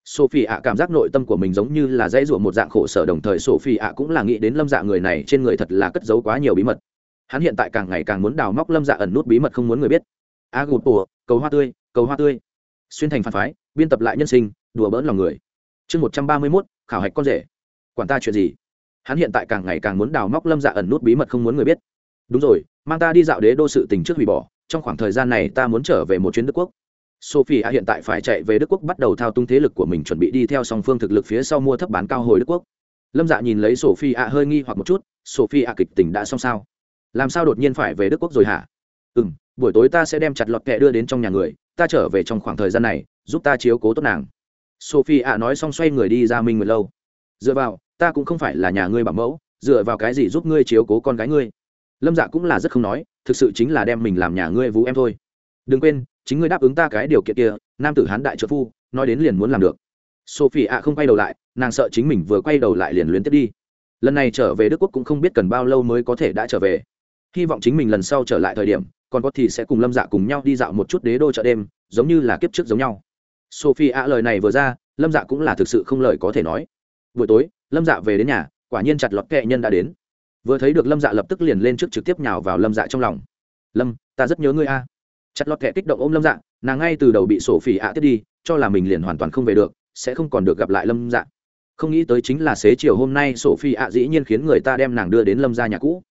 Sophie ạ cảm giác nội tâm của mình giống như là dãy ruộng một dạng khổ sở, đồng thời sophie ạ cũng là nghĩ đến lâm dạ người này trên người thật là cất giấu quá nhiều bí mật. Hắn hiện tại càng ngày càng muốn đào móc lâm dạ ẩn nút bí mật không muốn người biết a gục bùa, cầu hoa tươi, cầu hoa tươi. Xuyên thành phản phái, biên tập lại nhân sinh, đùa bỡn lòng người. Chương một trăm ba mươi mốt, khảo hạch con rể. Quản ta chuyện gì? Hắn hiện tại càng ngày càng muốn đào móc lâm dạ ẩn nút bí mật không muốn người biết. Đúng rồi, mang ta đi dạo đế đô sự tình trước hủy bỏ, trong khoảng thời gian này ta muốn trở về một chuyến đức quốc. Sophie hiện tại phải chạy về đức quốc bắt đầu thao tung thế lực của mình chuẩn bị đi theo song phương thực lực phía sau mua thấp bán cao hồi đức quốc. Lâm dạ nhìn lấy sophie hơi nghi hoặc một chút sophie kịch tình đã xong sao? Làm sao đột nhiên phải về đức quốc rồi hả? Ừ m buổi tối ta sẽ đem chặt lọt kẹ đưa đến trong nhà người, ta trở về trong khoảng thời gian này, giúp ta chiếu cố tốt nàng. Sophie ạ nói xong xoay người đi ra minh nguyệt lâu. Dựa vào, ta cũng không phải là nhà ngươi bảo mẫu, dựa vào cái gì giúp ngươi chiếu cố con gái ngươi? Lâm dạ cũng là rất không nói, thực sự chính là đem mình làm nhà ngươi vũ em thôi. Đừng quên, chính ngươi đáp ứng ta cái điều kiện kia, nam tử hán đại trợ phu, nói đến liền muốn làm được. Sophie ạ không quay đầu lại, nàng sợ chính mình vừa quay đầu lại liền luyến tiếp đi. Lần này trở về đức quốc cũng không biết cần bao lâu mới có thể đã trở về hy vọng chính mình lần sau trở lại thời điểm, còn có thì sẽ cùng lâm dạ cùng nhau đi dạo một chút đế đô chợ đêm, giống như là kiếp trước giống nhau. Sophie ạ lời này vừa ra, lâm dạ cũng là thực sự không lời có thể nói. Buổi tối, lâm dạ về đến nhà, quả nhiên chặt lọt kệ nhân đã đến. Vừa thấy được lâm dạ lập tức liền lên trước trực tiếp nhào vào lâm dạ trong lòng. Lâm, ta rất nhớ ngươi a. Chặt lọt kệ kích động ôm lâm dạ nàng ngay từ đầu bị sổ phỉ ạ tiếp đi, cho là mình liền hoàn toàn không về được, sẽ không còn được gặp lại lâm dạ. Không nghĩ tới chính là xế chiều hôm nay sổ phi ạ dĩ nhiên khiến người ta đem nàng đưa đến lâm gia nhà cũ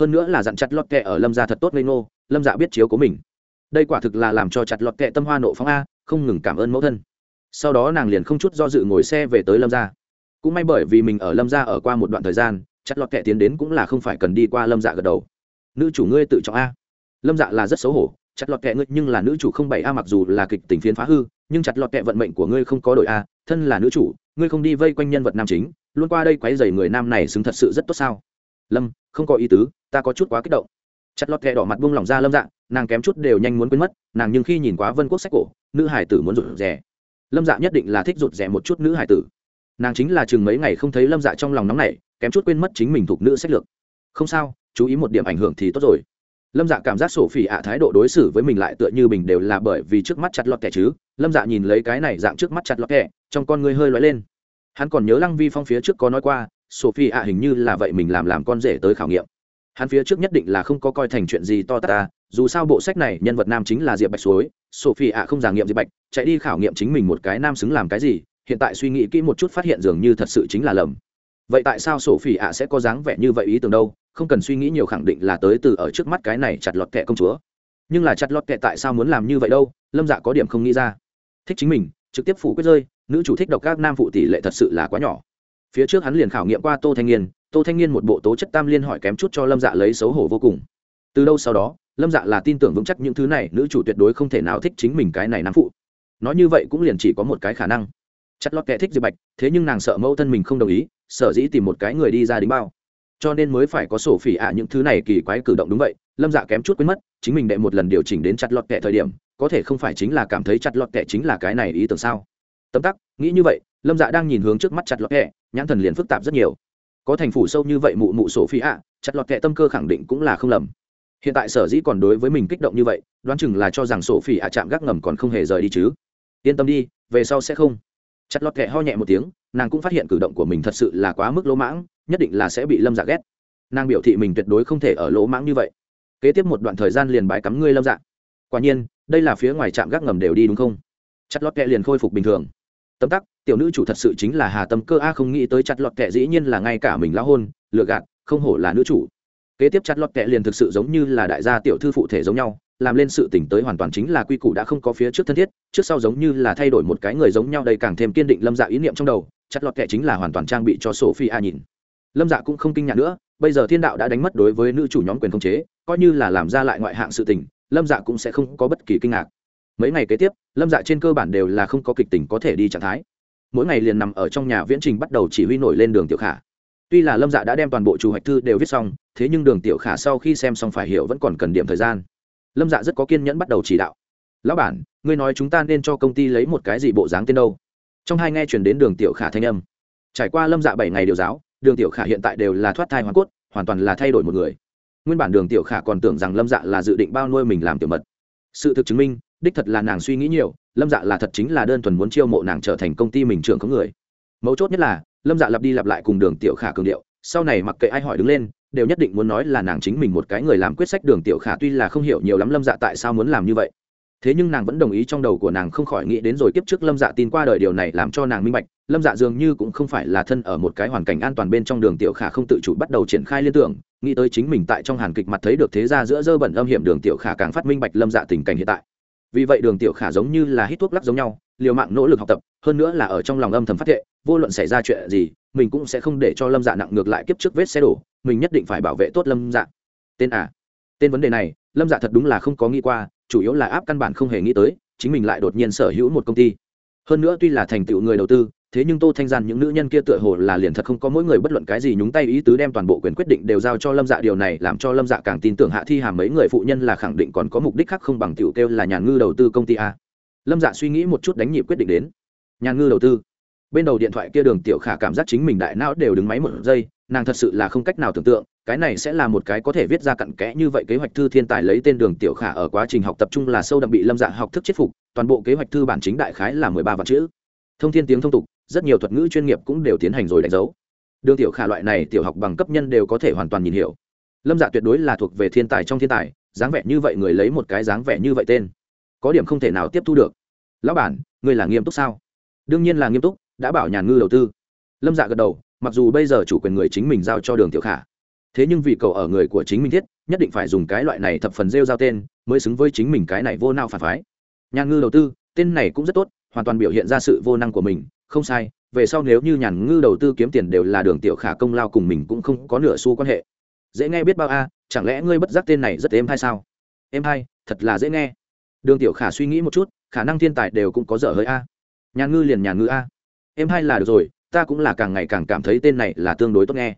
hơn nữa là dặn chặt lọt kệ ở lâm gia thật tốt ngây ngô, lâm dạ biết chiếu của mình. Đây quả thực là làm cho chặt lọt kệ tâm hoa nộ phóng a, không ngừng cảm ơn mẫu thân. Sau đó nàng liền không chút do dự ngồi xe về tới lâm gia. Cũng may bởi vì mình ở lâm gia ở qua một đoạn thời gian, chặt lọt kệ tiến đến cũng là không phải cần đi qua lâm dạ gật đầu. Nữ chủ ngươi tự chọn a. Lâm dạ là rất xấu hổ, chặt lọt kệ ngươi nhưng là nữ chủ không bảy a mặc dù là kịch tình phiến phá hư, nhưng chặt lọt kệ vận mệnh của ngươi không có đội a, thân là nữ chủ, ngươi không đi vây quanh nhân vật nam chính, luôn qua đây quấy dày người nam này xứng thật sự rất tốt sao? Lâm không có ý tứ ta có chút quá kích động. Chặt lọt kẹ đỏ mặt buông lỏng ra lâm dạng, nàng kém chút đều nhanh muốn quên mất nàng nhưng khi nhìn quá vân quốc sách cổ nữ hải tử muốn rụt rè. Lâm dạ nhất định là thích rụt rè một chút nữ hải tử. Nàng chính là chừng mấy ngày không thấy lâm dạ trong lòng nóng này kém chút quên mất chính mình thuộc nữ sách lược. Không sao chú ý một điểm ảnh hưởng thì tốt rồi. Lâm dạ cảm giác sổ phỉ ạ thái độ đối xử với mình lại tựa như mình đều là bởi vì trước mắt chặt lọt kẻ chứ. Lâm dạ nhìn lấy cái này dạng trước mắt chặt lọt kẻ trong con người hơi lóe lên. Hắn còn nhớ lăng vi phong phía trước có nói qua sophie ạ à, hình như là vậy mình làm làm con rể tới khảo nghiệm. Hắn phía trước nhất định là không có coi thành chuyện gì to tát ta dù sao bộ sách này nhân vật nam chính là diệp bạch suối sophie ạ à không giả nghiệm diệp bạch, chạy đi khảo nghiệm chính mình một cái nam xứng làm cái gì, hiện tại suy nghĩ kỹ một chút phát hiện dường như thật sự chính là lầm. Vậy tại sao sophie ạ sẽ có dáng vẻ như vậy ý tưởng đâu, không cần suy nghĩ nhiều khẳng định là tới từ ở trước mắt cái này chặt lọt kệ công chúa. Nhưng là chặt lọt kệ tại sao muốn làm như vậy đâu, lâm dạ có điểm không nghĩ ra. Thích chính mình, trực tiếp phủ quyết rơi, nữ chủ thích độc các nam phụ tỷ lệ thật sự là quá nhỏ phía trước hắn liền khảo nghiệm qua tô thanh niên, tô thanh niên một bộ tố chất tam liên hỏi kém chút cho lâm dạ lấy xấu hổ vô cùng. Từ đâu sau đó, lâm dạ là tin tưởng vững chắc những thứ này, nữ chủ tuyệt đối không thể nào thích chính mình cái này nam phụ. Nói như vậy cũng liền chỉ có một cái khả năng. Chặt lót kẻ thích diệp bạch, thế nhưng nàng sợ mẫu thân mình không đồng ý sợ dĩ tìm một cái người đi ra đính bao. Cho nên mới phải có sổ phỉ ạ những thứ này kỳ quái cử động đúng vậy, lâm dạ kém chút quên mất, chính mình đệ một lần điều chỉnh đến chặt lọt kẻ thời điểm, có thể không phải chính là cảm thấy chặt lọt kẻ chính là cái này ý tưởng sao? Tấm tắc, nghĩ như vậy lâm dạ đang nhìn hướng trước mắt chặt lọt kẻ nhãn thần liền phức tạp rất nhiều. Có thành phủ sâu như vậy mụ mụ sổ phi ạ, chặt lọt kẻ tâm cơ khẳng định cũng là không lầm. Hiện tại sở dĩ còn đối với mình kích động như vậy, đoán chừng là cho rằng sổ phi ạ chạm gác ngầm còn không hề rời đi chứ. Yên tâm đi, về sau sẽ không. Chặt lọt kẻ ho nhẹ một tiếng, nàng cũng phát hiện cử động của mình thật sự là quá mức lỗ mãng, nhất định là sẽ bị lâm dạ ghét. Nàng biểu thị mình tuyệt đối không thể ở lỗ mãng như vậy. Kế tiếp một đoạn thời gian liền bãi cắm ngươi lâm dạ. Quả nhiên, đây là phía ngoài trạm gác ngầm đều đi đúng không? Chặt lọt kẹ liền khôi phục bình thường. Tấm tắc tiểu nữ chủ thật sự chính là hà tâm cơ a, không nghĩ tới chặt lọt kẹ dĩ nhiên là ngay cả mình lão hôn, lừa gạt, không hổ là nữ chủ. Kế tiếp chặt lọt kẹ liền thực sự giống như là đại gia tiểu thư phụ thể giống nhau, làm lên sự tỉnh tới hoàn toàn chính là quy củ đã không có phía trước thân thiết, trước sau giống như là thay đổi một cái người giống nhau đây càng thêm kiên định lâm dạ ý niệm trong đầu, chặt lọt kẹ chính là hoàn toàn trang bị cho sophie a nhìn. Lâm dạ cũng không kinh ngạc nữa, bây giờ thiên đạo đã đánh mất đối với nữ chủ nhóm quyền khống chế, coi như là làm ra lại ngoại hạng sự tình, lâm dạ cũng sẽ không có bất kỳ kinh ngạc. Mấy ngày kế tiếp, lâm dạ trên cơ bản đều là không có kịch tình có thể đi trạng thái mỗi ngày liền nằm ở trong nhà viễn trình bắt đầu chỉ huy nổi lên đường tiểu khả. Tuy là lâm dạ đã đem toàn bộ chủ hoạch thư đều viết xong, thế nhưng đường tiểu khả sau khi xem xong phải hiểu vẫn còn cần điểm thời gian. Lâm dạ rất có kiên nhẫn bắt đầu chỉ đạo. Lão bản, ngươi nói chúng ta nên cho công ty lấy một cái gì bộ dáng tên đâu? Trong hai nghe chuyển đến đường tiểu khả thanh âm. Trải qua lâm dạ bảy ngày điều giáo, đường tiểu khả hiện tại đều là thoát thai hoàn cốt, hoàn toàn là thay đổi một người. Nguyên bản đường tiểu khả còn tưởng rằng lâm dạ là dự định bao nuôi mình làm tiểu mật. Sự thực chứng minh đích thật là nàng suy nghĩ nhiều, lâm dạ là thật chính là đơn thuần muốn chiêu mộ nàng trở thành công ty mình trưởng có người. Mấu chốt nhất là, lâm dạ lặp đi lặp lại cùng đường tiểu khả cường điệu, sau này mặc kệ ai hỏi đứng lên, đều nhất định muốn nói là nàng chính mình một cái người làm quyết sách. Đường tiểu khả tuy là không hiểu nhiều lắm lâm dạ tại sao muốn làm như vậy, thế nhưng nàng vẫn đồng ý trong đầu của nàng không khỏi nghĩ đến rồi kiếp trước lâm dạ tin qua đời điều này làm cho nàng minh bạch, lâm dạ dường như cũng không phải là thân ở một cái hoàn cảnh an toàn bên trong. Đường tiểu khả không tự chủ bắt đầu triển khai liên tưởng, nghĩ tới chính mình tại trong hàn kịch mặt thấy được thế ra giữa dơ bẩn âm hiểm, đường tiểu khả càng phát minh bạch lâm dạ tình cảnh hiện tại vì vậy đường tiểu khả giống như là hít thuốc lắc giống nhau, liều mạng nỗ lực học tập, hơn nữa là ở trong lòng âm thầm phát thệ, vô luận xảy ra chuyện gì, mình cũng sẽ không để cho lâm dạ nặng ngược lại kiếp trước vết xe đổ, mình nhất định phải bảo vệ tốt lâm dạ. Tên à? Tên vấn đề này, lâm dạ thật đúng là không có nghĩ qua, chủ yếu là áp căn bản không hề nghĩ tới, chính mình lại đột nhiên sở hữu một công ty. Hơn nữa tuy là thành tựu người đầu tư thế nhưng tô thanh gian những nữ nhân kia tựa hồ là liền thật không có mỗi người bất luận cái gì nhúng tay ý tứ đem toàn bộ quyền quyết định đều giao cho lâm dạ. Điều này làm cho lâm dạ càng tin tưởng hạ thi hàm mấy người phụ nhân là khẳng định còn có mục đích khác không bằng tiểu kêu là nhà ngư đầu tư công ty a. Lâm dạ suy nghĩ một chút đánh nhịp quyết định đến. Nhà ngư đầu tư. Bên đầu điện thoại kia đường tiểu khả cảm giác chính mình đại não đều đứng máy một giây, nàng thật sự là không cách nào tưởng tượng, cái này sẽ là một cái có thể viết ra cặn kẽ như vậy kế hoạch thư thiên tài lấy tên đường tiểu khả ở quá trình học tập trung là sâu đậm bị lâm dạ học thức chết phục, toàn bộ kế hoạch thư bản chính đại khái là mười ba vạn chữ. Thông thiên tiếng thông tục rất nhiều thuật ngữ chuyên nghiệp cũng đều tiến hành rồi đánh dấu. Đường tiểu khả loại này tiểu học bằng cấp nhân đều có thể hoàn toàn nhìn hiểu. Lâm dạ tuyệt đối là thuộc về thiên tài trong thiên tài, dáng vẻ như vậy người lấy một cái dáng vẻ như vậy tên, có điểm không thể nào tiếp thu được. Lão bản, ngươi là nghiêm túc sao? Đương nhiên là nghiêm túc, đã bảo nhàn ngư đầu tư. Lâm dạ gật đầu, mặc dù bây giờ chủ quyền người chính mình giao cho đường tiểu khả, thế nhưng vì cầu ở người của chính mình thiết, nhất định phải dùng cái loại này thập phần rêu giao tên, mới xứng với chính mình cái này vô nao phản phái. Nhàn ngư đầu tư, tên này cũng rất tốt hoàn toàn biểu hiện ra sự vô năng của mình, không sai, về sau nếu như nhàn ngư đầu tư kiếm tiền đều là đường tiểu khả công lao cùng mình cũng không có nửa xu quan hệ. Dễ nghe biết bao a, chẳng lẽ ngươi bất giác tên này rất êm hay sao? Êm hay, thật là dễ nghe. Đường tiểu khả suy nghĩ một chút, khả năng thiên tài đều cũng có dở hơi a. Nhàn ngư liền nhàn ngư a. Êm hay là được rồi, ta cũng là càng ngày càng cảm thấy tên này là tương đối tốt nghe.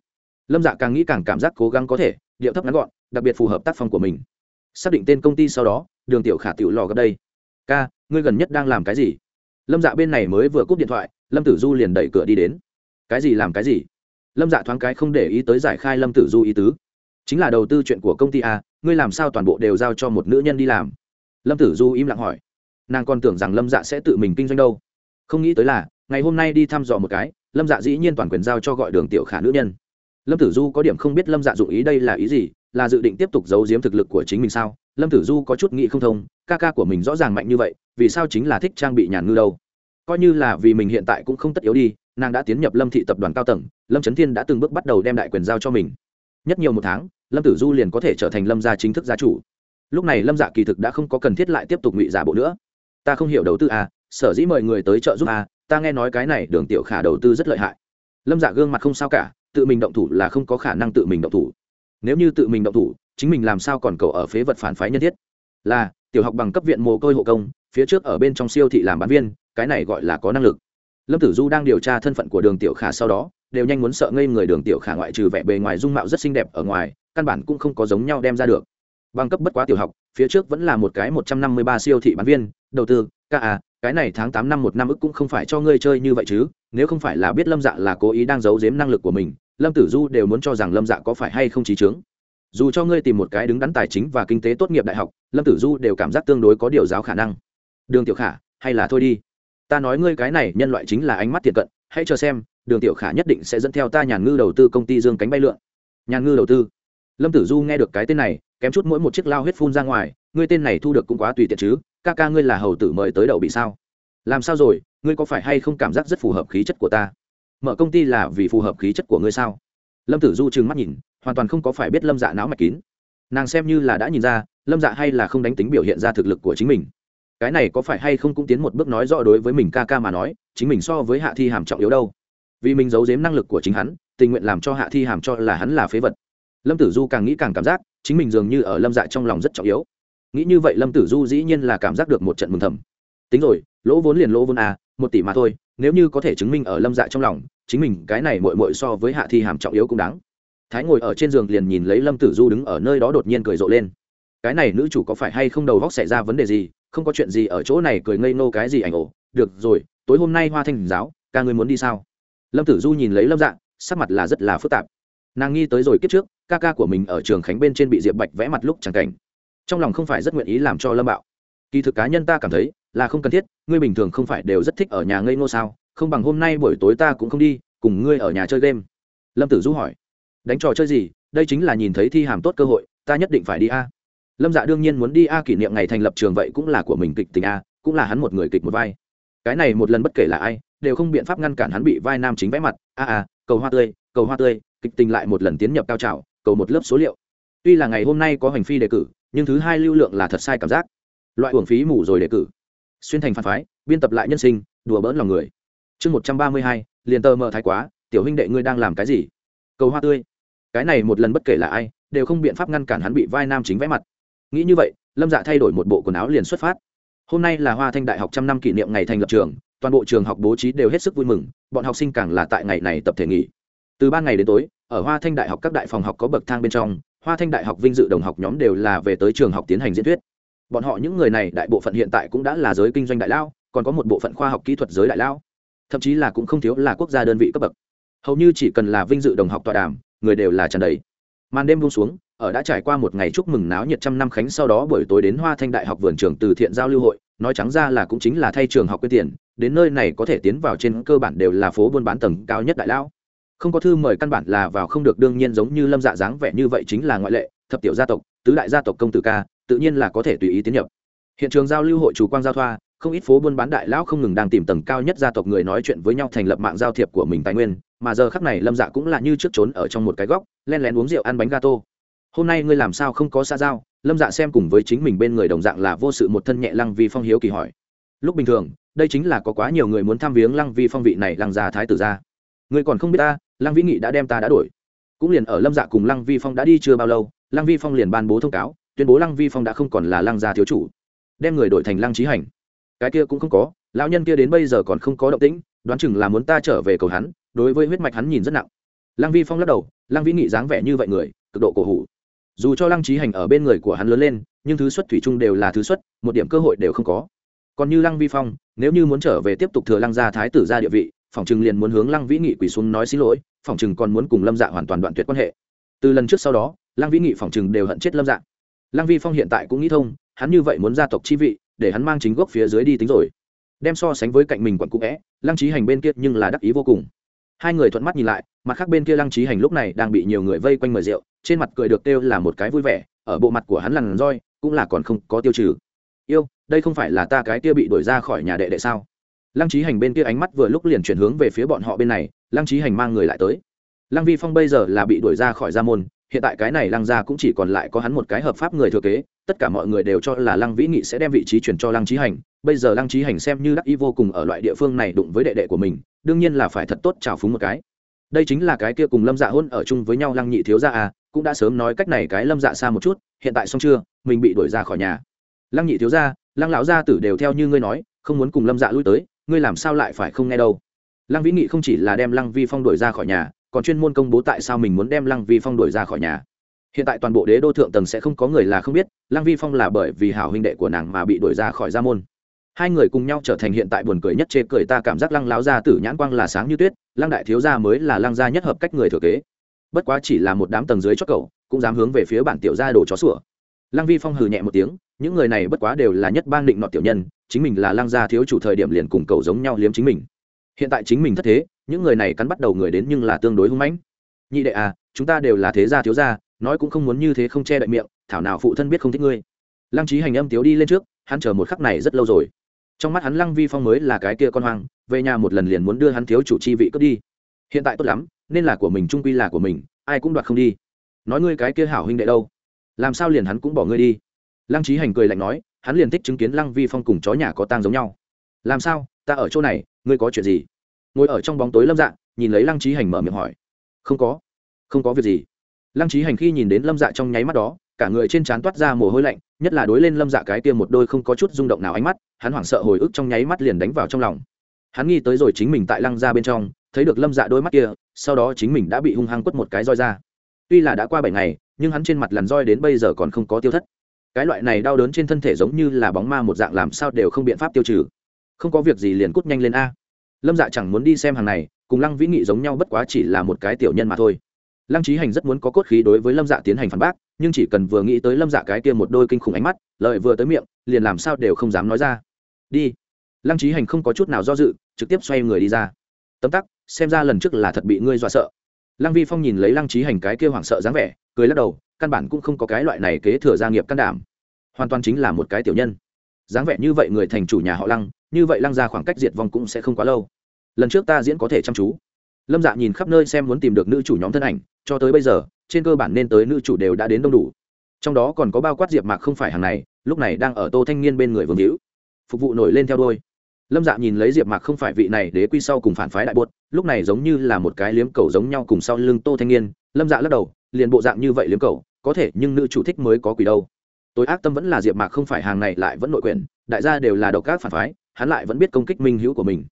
Lâm dạ càng nghĩ càng cảm giác cố gắng có thể, điệu thấp ngắn gọn, đặc biệt phù hợp tác phong của mình. Xác định tên công ty sau đó, đường tiểu khả tiểu lò gấp đây. Ca, ngươi gần nhất đang làm cái gì? Lâm dạ bên này mới vừa cúp điện thoại, lâm tử du liền đẩy cửa đi đến. Cái gì làm cái gì? Lâm dạ thoáng cái không để ý tới giải khai lâm tử du ý tứ. Chính là đầu tư chuyện của công ty a, ngươi làm sao toàn bộ đều giao cho một nữ nhân đi làm? Lâm tử du im lặng hỏi. Nàng còn tưởng rằng lâm dạ sẽ tự mình kinh doanh đâu. Không nghĩ tới là, ngày hôm nay đi thăm dò một cái, lâm dạ dĩ nhiên toàn quyền giao cho gọi đường tiểu khả nữ nhân. Lâm tử du có điểm không biết lâm dạ dụng ý đây là ý gì, là dự định tiếp tục giấu giếm thực lực của chính mình sao? Lâm tử du có chút nghĩ không thông ca ca của mình rõ ràng mạnh như vậy vì sao chính là thích trang bị nhàn ngư đâu? Coi như là vì mình hiện tại cũng không tất yếu đi nàng đã tiến nhập lâm thị tập đoàn cao tầng lâm trấn thiên đã từng bước bắt đầu đem đại quyền giao cho mình. Nhất nhiều một tháng lâm tử du liền có thể trở thành lâm gia chính thức gia chủ. Lúc này lâm dạ kỳ thực đã không có cần thiết lại tiếp tục ngụy giả bộ nữa. Ta không hiểu đầu tư à, sở dĩ mời người tới trợ giúp à, ta nghe nói cái này đường tiểu khả đầu tư rất lợi hại. Lâm dạ gương mặt không sao cả tự mình động thủ là không có khả năng tự mình động thủ. Nếu như tự mình động thủ chính mình làm sao còn cầu ở phế vật phản phái nhân thiết? Là, tiểu học bằng cấp viện mồ côi hộ công, phía trước ở bên trong siêu thị làm bán viên, cái này gọi là có năng lực. Lâm tử du đang điều tra thân phận của đường tiểu khả sau đó, đều nhanh muốn sợ ngây người đường tiểu khả ngoại trừ vẻ bề ngoài dung mạo rất xinh đẹp ở ngoài, căn bản cũng không có giống nhau đem ra được. Bằng cấp bất quá tiểu học, phía trước vẫn là một cái một trăm năm mươi ba siêu thị bán viên, đầu tư, ca à cái này tháng tám năm một năm ức cũng không phải cho ngươi chơi như vậy chứ, nếu không phải là biết lâm dạ là cố ý đang giấu giếm năng lực của mình, lâm tử du đều muốn cho rằng lâm dạ có phải hay không trí chướng dù cho ngươi tìm một cái đứng đắn tài chính và kinh tế tốt nghiệp đại học, lâm tử du đều cảm giác tương đối có điều giáo khả năng. Đường tiểu khả, hay là thôi đi. Ta nói ngươi cái này nhân loại chính là ánh mắt tiện cận, hãy chờ xem, đường tiểu khả nhất định sẽ dẫn theo ta nhàn ngư đầu tư công ty dương cánh bay lượn. Nhàn ngư đầu tư. Lâm tử du nghe được cái tên này, kém chút mỗi một chiếc lao huyết phun ra ngoài, ngươi tên này thu được cũng quá tùy tiện chứ, ca ca ngươi là hầu tử mời tới đầu bị sao? Làm sao rồi, ngươi có phải hay không cảm giác rất phù hợp khí chất của ta? Mở công ty là vì phù hợp khí chất của ngươi sao? Lâm tử du trừng mắt nhìn hoàn toàn không có phải biết lâm dạ não mạch kín. Nàng xem như là đã nhìn ra, lâm dạ hay là không đánh tính biểu hiện ra thực lực của chính mình. Cái này có phải hay không cũng tiến một bước nói rõ đối với mình ca ca mà nói, chính mình so với hạ thi hàm trọng yếu đâu. Vì mình giấu giếm năng lực của chính hắn, tình nguyện làm cho hạ thi hàm cho là hắn là phế vật. Lâm tử du càng nghĩ càng cảm giác, chính mình dường như ở lâm dạ trong lòng rất trọng yếu. Nghĩ như vậy lâm tử du dĩ nhiên là cảm giác được một trận mừng thầm. Tính rồi, lỗ vốn liền lỗ vốn à một tỷ mà thôi, nếu như có thể chứng minh ở lâm dạ trong lòng, chính mình cái này mội mội so với hạ thi hàm trọng yếu cũng đáng thái ngồi ở trên giường liền nhìn lấy lâm tử du đứng ở nơi đó đột nhiên cười rộ lên. Cái này nữ chủ có phải hay không đầu góc xảy ra vấn đề gì? Không có chuyện gì ở chỗ này cười ngây nô cái gì ảnh ổ. Được rồi tối hôm nay hoa thanh giáo ca ngươi muốn đi sao? Lâm tử du nhìn lấy lâm Dạng, sắc mặt là rất là phức tạp. Nàng nghi tới rồi kiếp trước ca ca của mình ở trường khánh bên trên bị diệp bạch vẽ mặt lúc chẳng cảnh. Trong lòng không phải rất nguyện ý làm cho lâm bạo. Kỳ thực cá nhân ta cảm thấy là không cần thiết ngươi bình thường không phải đều rất thích ở nhà ngây ngô sao? Không bằng hôm nay buổi tối ta cũng không đi cùng ngươi ở nhà chơi game. Lâm tử du hỏi đánh trò chơi gì, đây chính là nhìn thấy thi hàm tốt cơ hội, ta nhất định phải đi a. Lâm dạ đương nhiên muốn đi a kỷ niệm ngày thành lập trường vậy cũng là của mình kịch tình a, cũng là hắn một người kịch một vai. Cái này một lần bất kể là ai, đều không biện pháp ngăn cản hắn bị vai nam chính vẽ mặt. A a, cầu hoa tươi, cầu hoa tươi, kịch tình lại một lần tiến nhập cao trào, cầu một lớp số liệu. Tuy là ngày hôm nay có hành phi đề cử, nhưng thứ hai lưu lượng là thật sai cảm giác. Loại hưởng phí mủ rồi đề cử. Xuyên thành phản phái, biên tập lại nhân sinh, đùa bỡn lòng người. Chương một trăm ba mươi hai, liền tờ mờ thái quá, tiểu huynh đệ ngươi đang làm cái gì? Cầu hoa tươi cái này một lần bất kể là ai, đều không biện pháp ngăn cản hắn bị vai nam chính vẽ mặt. Nghĩ như vậy, lâm dạ thay đổi một bộ quần áo liền xuất phát. Hôm nay là hoa thanh đại học trăm năm kỷ niệm ngày thành lập trường, toàn bộ trường học bố trí đều hết sức vui mừng, bọn học sinh càng là tại ngày này tập thể nghỉ. Từ ban ngày đến tối, ở hoa thanh đại học các đại phòng học có bậc thang bên trong, hoa thanh đại học vinh dự đồng học nhóm đều là về tới trường học tiến hành diễn thuyết. Bọn họ những người này đại bộ phận hiện tại cũng đã là giới kinh doanh đại lao, còn có một bộ phận khoa học kỹ thuật giới đại lao. Thậm chí là cũng không thiếu là quốc gia đơn vị cấp bậc. Hầu như chỉ cần là vinh dự đồng học tọa đàm người đều là tràn đầy. Màn đêm buông xuống, ở đã trải qua một ngày chúc mừng náo nhiệt trăm năm khánh sau đó buổi tối đến hoa thanh đại học vườn trường từ thiện giao lưu hội, nói trắng ra là cũng chính là thay trường học quy tiền, đến nơi này có thể tiến vào trên cơ bản đều là phố buôn bán tầng cao nhất đại lão. Không có thư mời căn bản là vào không được, đương nhiên giống như lâm dạ dáng vẻ như vậy chính là ngoại lệ, thập tiểu gia tộc, tứ đại gia tộc công tử ca, tự nhiên là có thể tùy ý tiến nhập. Hiện trường giao lưu hội chủ quang giao thoa không ít phố buôn bán đại lão không ngừng đang tìm tầng cao nhất gia tộc người nói chuyện với nhau thành lập mạng giao thiệp của mình tài nguyên, mà giờ khắc này lâm dạ cũng là như trước trốn ở trong một cái góc, len lén uống rượu ăn bánh gato. Hôm nay ngươi làm sao không có xa giao? Lâm dạ xem cùng với chính mình bên người đồng dạng là vô sự một thân nhẹ lăng vi phong hiếu kỳ hỏi. Lúc bình thường, đây chính là có quá nhiều người muốn thăm viếng lăng vi phong vị này lăng gia thái tử gia. Ngươi còn không biết ta, lăng vĩ nghị đã đem ta đã đổi cũng liền ở lâm dạ cùng lăng vi phong đã đi chưa bao lâu, lăng vi phong liền ban bố thông cáo, tuyên bố lăng vi phong đã không còn là lăng gia thiếu chủ, đem người đổi thành lăng trí hành cái kia cũng không có, lão nhân kia đến bây giờ còn không có động tĩnh, đoán chừng là muốn ta trở về cầu hắn, đối với huyết mạch hắn nhìn rất nặng. Lăng vi phong lắc đầu, lăng vĩ nghị dáng vẻ như vậy người, cực độ cổ hủ. Dù cho lăng trí hành ở bên người của hắn lớn lên, nhưng thứ xuất thủy chung đều là thứ xuất, một điểm cơ hội đều không có. Còn như lăng vi phong, nếu như muốn trở về tiếp tục thừa lăng gia thái tử ra địa vị phỏng chừng liền muốn hướng lăng vĩ nghị quỳ xuống nói xin lỗi phỏng chừng còn muốn cùng lâm dạ hoàn toàn đoạn tuyệt quan hệ. Từ lần trước sau đó, lăng vĩ nghị phỏng chừng đều hận chết lâm dạ. Lăng vi phong hiện tại cũng nghĩ thông, hắn như vậy muốn gia tộc chi vị để hắn mang chính gốc phía dưới đi tính rồi. Đem so sánh với cạnh mình quận cũ vẽ lăng trí hành bên kia nhưng là đắc ý vô cùng. Hai người thuận mắt nhìn lại, mặt khác bên kia lăng trí hành lúc này đang bị nhiều người vây quanh mời rượu, trên mặt cười được kêu là một cái vui vẻ, ở bộ mặt của hắn lằn roi, cũng là còn không có tiêu trừ. Yêu, đây không phải là ta cái kia bị đuổi ra khỏi nhà đệ đệ sao? Lăng trí hành bên kia ánh mắt vừa lúc liền chuyển hướng về phía bọn họ bên này, lăng trí hành mang người lại tới. Lăng vi phong bây giờ là bị đuổi ra khỏi gia môn hiện tại cái này lăng gia cũng chỉ còn lại có hắn một cái hợp pháp người thừa kế, tất cả mọi người đều cho là lăng vĩ nghị sẽ đem vị trí chuyển cho lăng trí hành. Bây giờ lăng trí hành xem như đắc ý vô cùng ở loại địa phương này đụng với đệ đệ của mình, đương nhiên là phải thật tốt trào phúng một cái. Đây chính là cái kia cùng lâm dạ hôn ở chung với nhau lăng nhị thiếu gia à cũng đã sớm nói cách này cái lâm dạ xa một chút, hiện tại xong chưa, mình bị đuổi ra khỏi nhà. Lăng nhị thiếu gia, lăng lão gia tử đều theo như ngươi nói, không muốn cùng lâm dạ lui tới, ngươi làm sao lại phải không nghe đâu? Lăng vĩ nghị không chỉ là đem lăng vi phong đuổi ra khỏi nhà còn chuyên môn công bố tại sao mình muốn đem lăng vi phong đuổi ra khỏi nhà. Hiện tại toàn bộ đế đô thượng tầng sẽ không có người là không biết, lăng vi phong là bởi vì hảo huynh đệ của nàng mà bị đuổi ra khỏi gia môn. Hai người cùng nhau trở thành hiện tại buồn cười nhất chê cười ta cảm giác lăng láo gia tử nhãn quang là sáng như tuyết, lăng đại thiếu gia mới là lăng gia nhất hợp cách người thừa kế. Bất quá chỉ là một đám tầng dưới chót cậu, cũng dám hướng về phía bản tiểu gia đồ chó sủa. Lăng vi phong hừ nhẹ một tiếng, những người này bất quá đều là nhất bang định nọ tiểu nhân, chính mình là lăng gia thiếu chủ thời điểm liền cùng cậu giống nhau liếm chính mình. Hiện tại chính mình thất thế những người này cắn bắt đầu người đến nhưng là tương đối hung mãnh. Nhị đệ à chúng ta đều là thế gia thiếu gia, nói cũng không muốn như thế không che đậy miệng, thảo nào phụ thân biết không thích ngươi. Lăng trí hành âm tiếu đi lên trước, hắn chờ một khắc này rất lâu rồi. Trong mắt hắn lăng vi phong mới là cái kia con hoang, về nhà một lần liền muốn đưa hắn thiếu chủ chi vị cướp đi. Hiện tại tốt lắm, nên là của mình trung quy là của mình, ai cũng đoạt không đi. Nói ngươi cái kia hảo huynh đệ đâu? Làm sao liền hắn cũng bỏ ngươi đi? Lăng trí hành cười lạnh nói, hắn liền thích chứng kiến lăng vi phong cùng chó nhà có tang giống nhau. Làm sao, ta ở chỗ này, ngươi có chuyện gì? Ngồi ở trong bóng tối lâm dạ nhìn lấy lăng trí hành mở miệng hỏi. Không có. Không có việc gì. Lăng trí hành khi nhìn đến lâm dạ trong nháy mắt đó, cả người trên trán toát ra mồ hôi lạnh, nhất là đối lên lâm dạ cái kia một đôi không có chút rung động nào ánh mắt, hắn hoảng sợ hồi ức trong nháy mắt liền đánh vào trong lòng. Hắn nghĩ tới rồi chính mình tại lăng ra bên trong, thấy được lâm dạ đôi mắt kia, sau đó chính mình đã bị hung hăng quất một cái roi ra. Tuy là đã qua bảy ngày, nhưng hắn trên mặt làn roi đến bây giờ còn không có tiêu thất. Cái loại này đau đớn trên thân thể giống như là bóng ma một dạng làm sao đều không biện pháp tiêu trừ. Không có việc gì liền cút nhanh lên a lâm dạ chẳng muốn đi xem hàng này, cùng lăng vĩ nghị giống nhau bất quá chỉ là một cái tiểu nhân mà thôi. Lăng trí hành rất muốn có cốt khí đối với lâm dạ tiến hành phản bác, nhưng chỉ cần vừa nghĩ tới lâm dạ cái kia một đôi kinh khủng ánh mắt lợi vừa tới miệng, liền làm sao đều không dám nói ra. Đi. Lăng trí hành không có chút nào do dự, trực tiếp xoay người đi ra. Tấm tắc, xem ra lần trước là thật bị ngươi dọa sợ. Lăng vi phong nhìn lấy lăng trí hành cái kia hoảng sợ dáng vẻ, cười lắc đầu, căn bản cũng không có cái loại này kế thừa gia nghiệp can đảm. Hoàn toàn chính là một cái tiểu nhân. Dáng vẻ như vậy người thành chủ nhà họ lăng như vậy lăng ra khoảng cách diệt vong cũng sẽ không quá lâu. Lần trước ta diễn có thể chăm chú. Lâm dạ nhìn khắp nơi xem muốn tìm được nữ chủ nhóm thân ảnh, cho tới bây giờ, trên cơ bản nên tới nữ chủ đều đã đến đông đủ. Trong đó còn có bao quát diệp mạc không phải hàng này, lúc này đang ở tô thanh niên bên người vương hữu. Phục vụ nổi lên theo đôi lâm dạ nhìn lấy diệp mạc không phải vị này đế quy sau cùng phản phái đại bột lúc này giống như là một cái liếm cầu giống nhau cùng sau lưng tô thanh niên, lâm dạ lắc đầu, liền bộ dạng như vậy liếm cầu, có thể nhưng nữ chủ thích mới có quỷ đâu. Tối ác tâm vẫn là diệp mạc không phải hàng này lại vẫn nội quyền, đại gia đều là độc ác phản phái hắn lại vẫn biết công kích minh hữu của mình.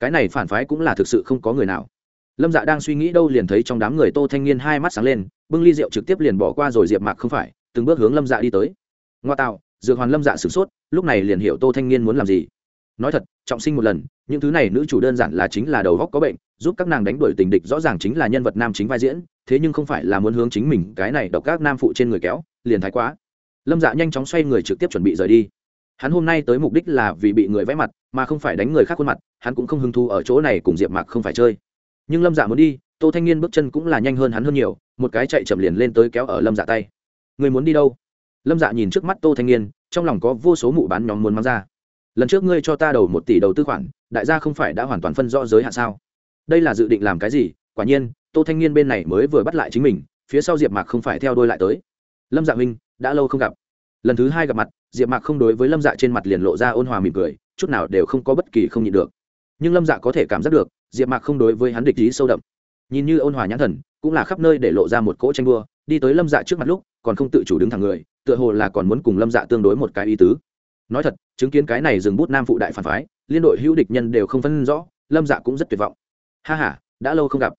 Cái này phản phái cũng là thực sự không có người nào. Lâm dạ đang suy nghĩ đâu liền thấy trong đám người tô thanh niên hai mắt sáng lên, bưng ly rượu trực tiếp liền bỏ qua rồi diệp mạc không phải, từng bước hướng lâm dạ đi tới. Ngoa tạo, dược hoàn lâm dạ sửng sốt, lúc này liền hiểu tô thanh niên muốn làm gì. Nói thật, trọng sinh một lần, những thứ này nữ chủ đơn giản là chính là đầu góc có bệnh, giúp các nàng đánh đuổi tình địch rõ ràng chính là nhân vật nam chính vai diễn, thế nhưng không phải là muốn hướng chính mình cái này độc các nam phụ trên người kéo, liền thái quá. Lâm dạ nhanh chóng xoay người trực tiếp chuẩn bị rời đi hắn hôm nay tới mục đích là vì bị người vẽ mặt, mà không phải đánh người khác khuôn mặt, hắn cũng không hứng thu ở chỗ này cùng diệp mạc không phải chơi. Nhưng lâm dạ muốn đi, tô thanh niên bước chân cũng là nhanh hơn hắn hơn nhiều, một cái chạy chậm liền lên tới kéo ở lâm dạ tay. Người muốn đi đâu? Lâm dạ nhìn trước mắt tô thanh niên, trong lòng có vô số mụ bán nhóm muốn mang ra. Lần trước ngươi cho ta đầu một tỷ đầu tư khoản, đại gia không phải đã hoàn toàn phân rõ giới hạn sao? Đây là dự định làm cái gì? Quả nhiên, tô thanh niên bên này mới vừa bắt lại chính mình, phía sau diệp mạc không phải theo đôi lại tới. Lâm dạ huynh đã lâu không gặp. Lần thứ hai gặp mặt diệp mạc không đối với lâm dạ trên mặt liền lộ ra ôn hòa mỉm cười, chút nào đều không có bất kỳ không nhịn được. Nhưng lâm dạ có thể cảm giác được, diệp mạc không đối với hắn địch ý sâu đậm. Nhìn như ôn hòa nhãn thần, cũng là khắp nơi để lộ ra một cỗ tranh đua, đi tới lâm dạ trước mặt lúc, còn không tự chủ đứng thẳng người, tựa hồ là còn muốn cùng lâm dạ tương đối một cái ý tứ. Nói thật, chứng kiến cái này dừng bút nam phụ đại phản phái, liên đội hữu địch nhân đều không phân rõ, lâm dạ cũng rất tuyệt vọng. Ha h a đã lâu không gặp.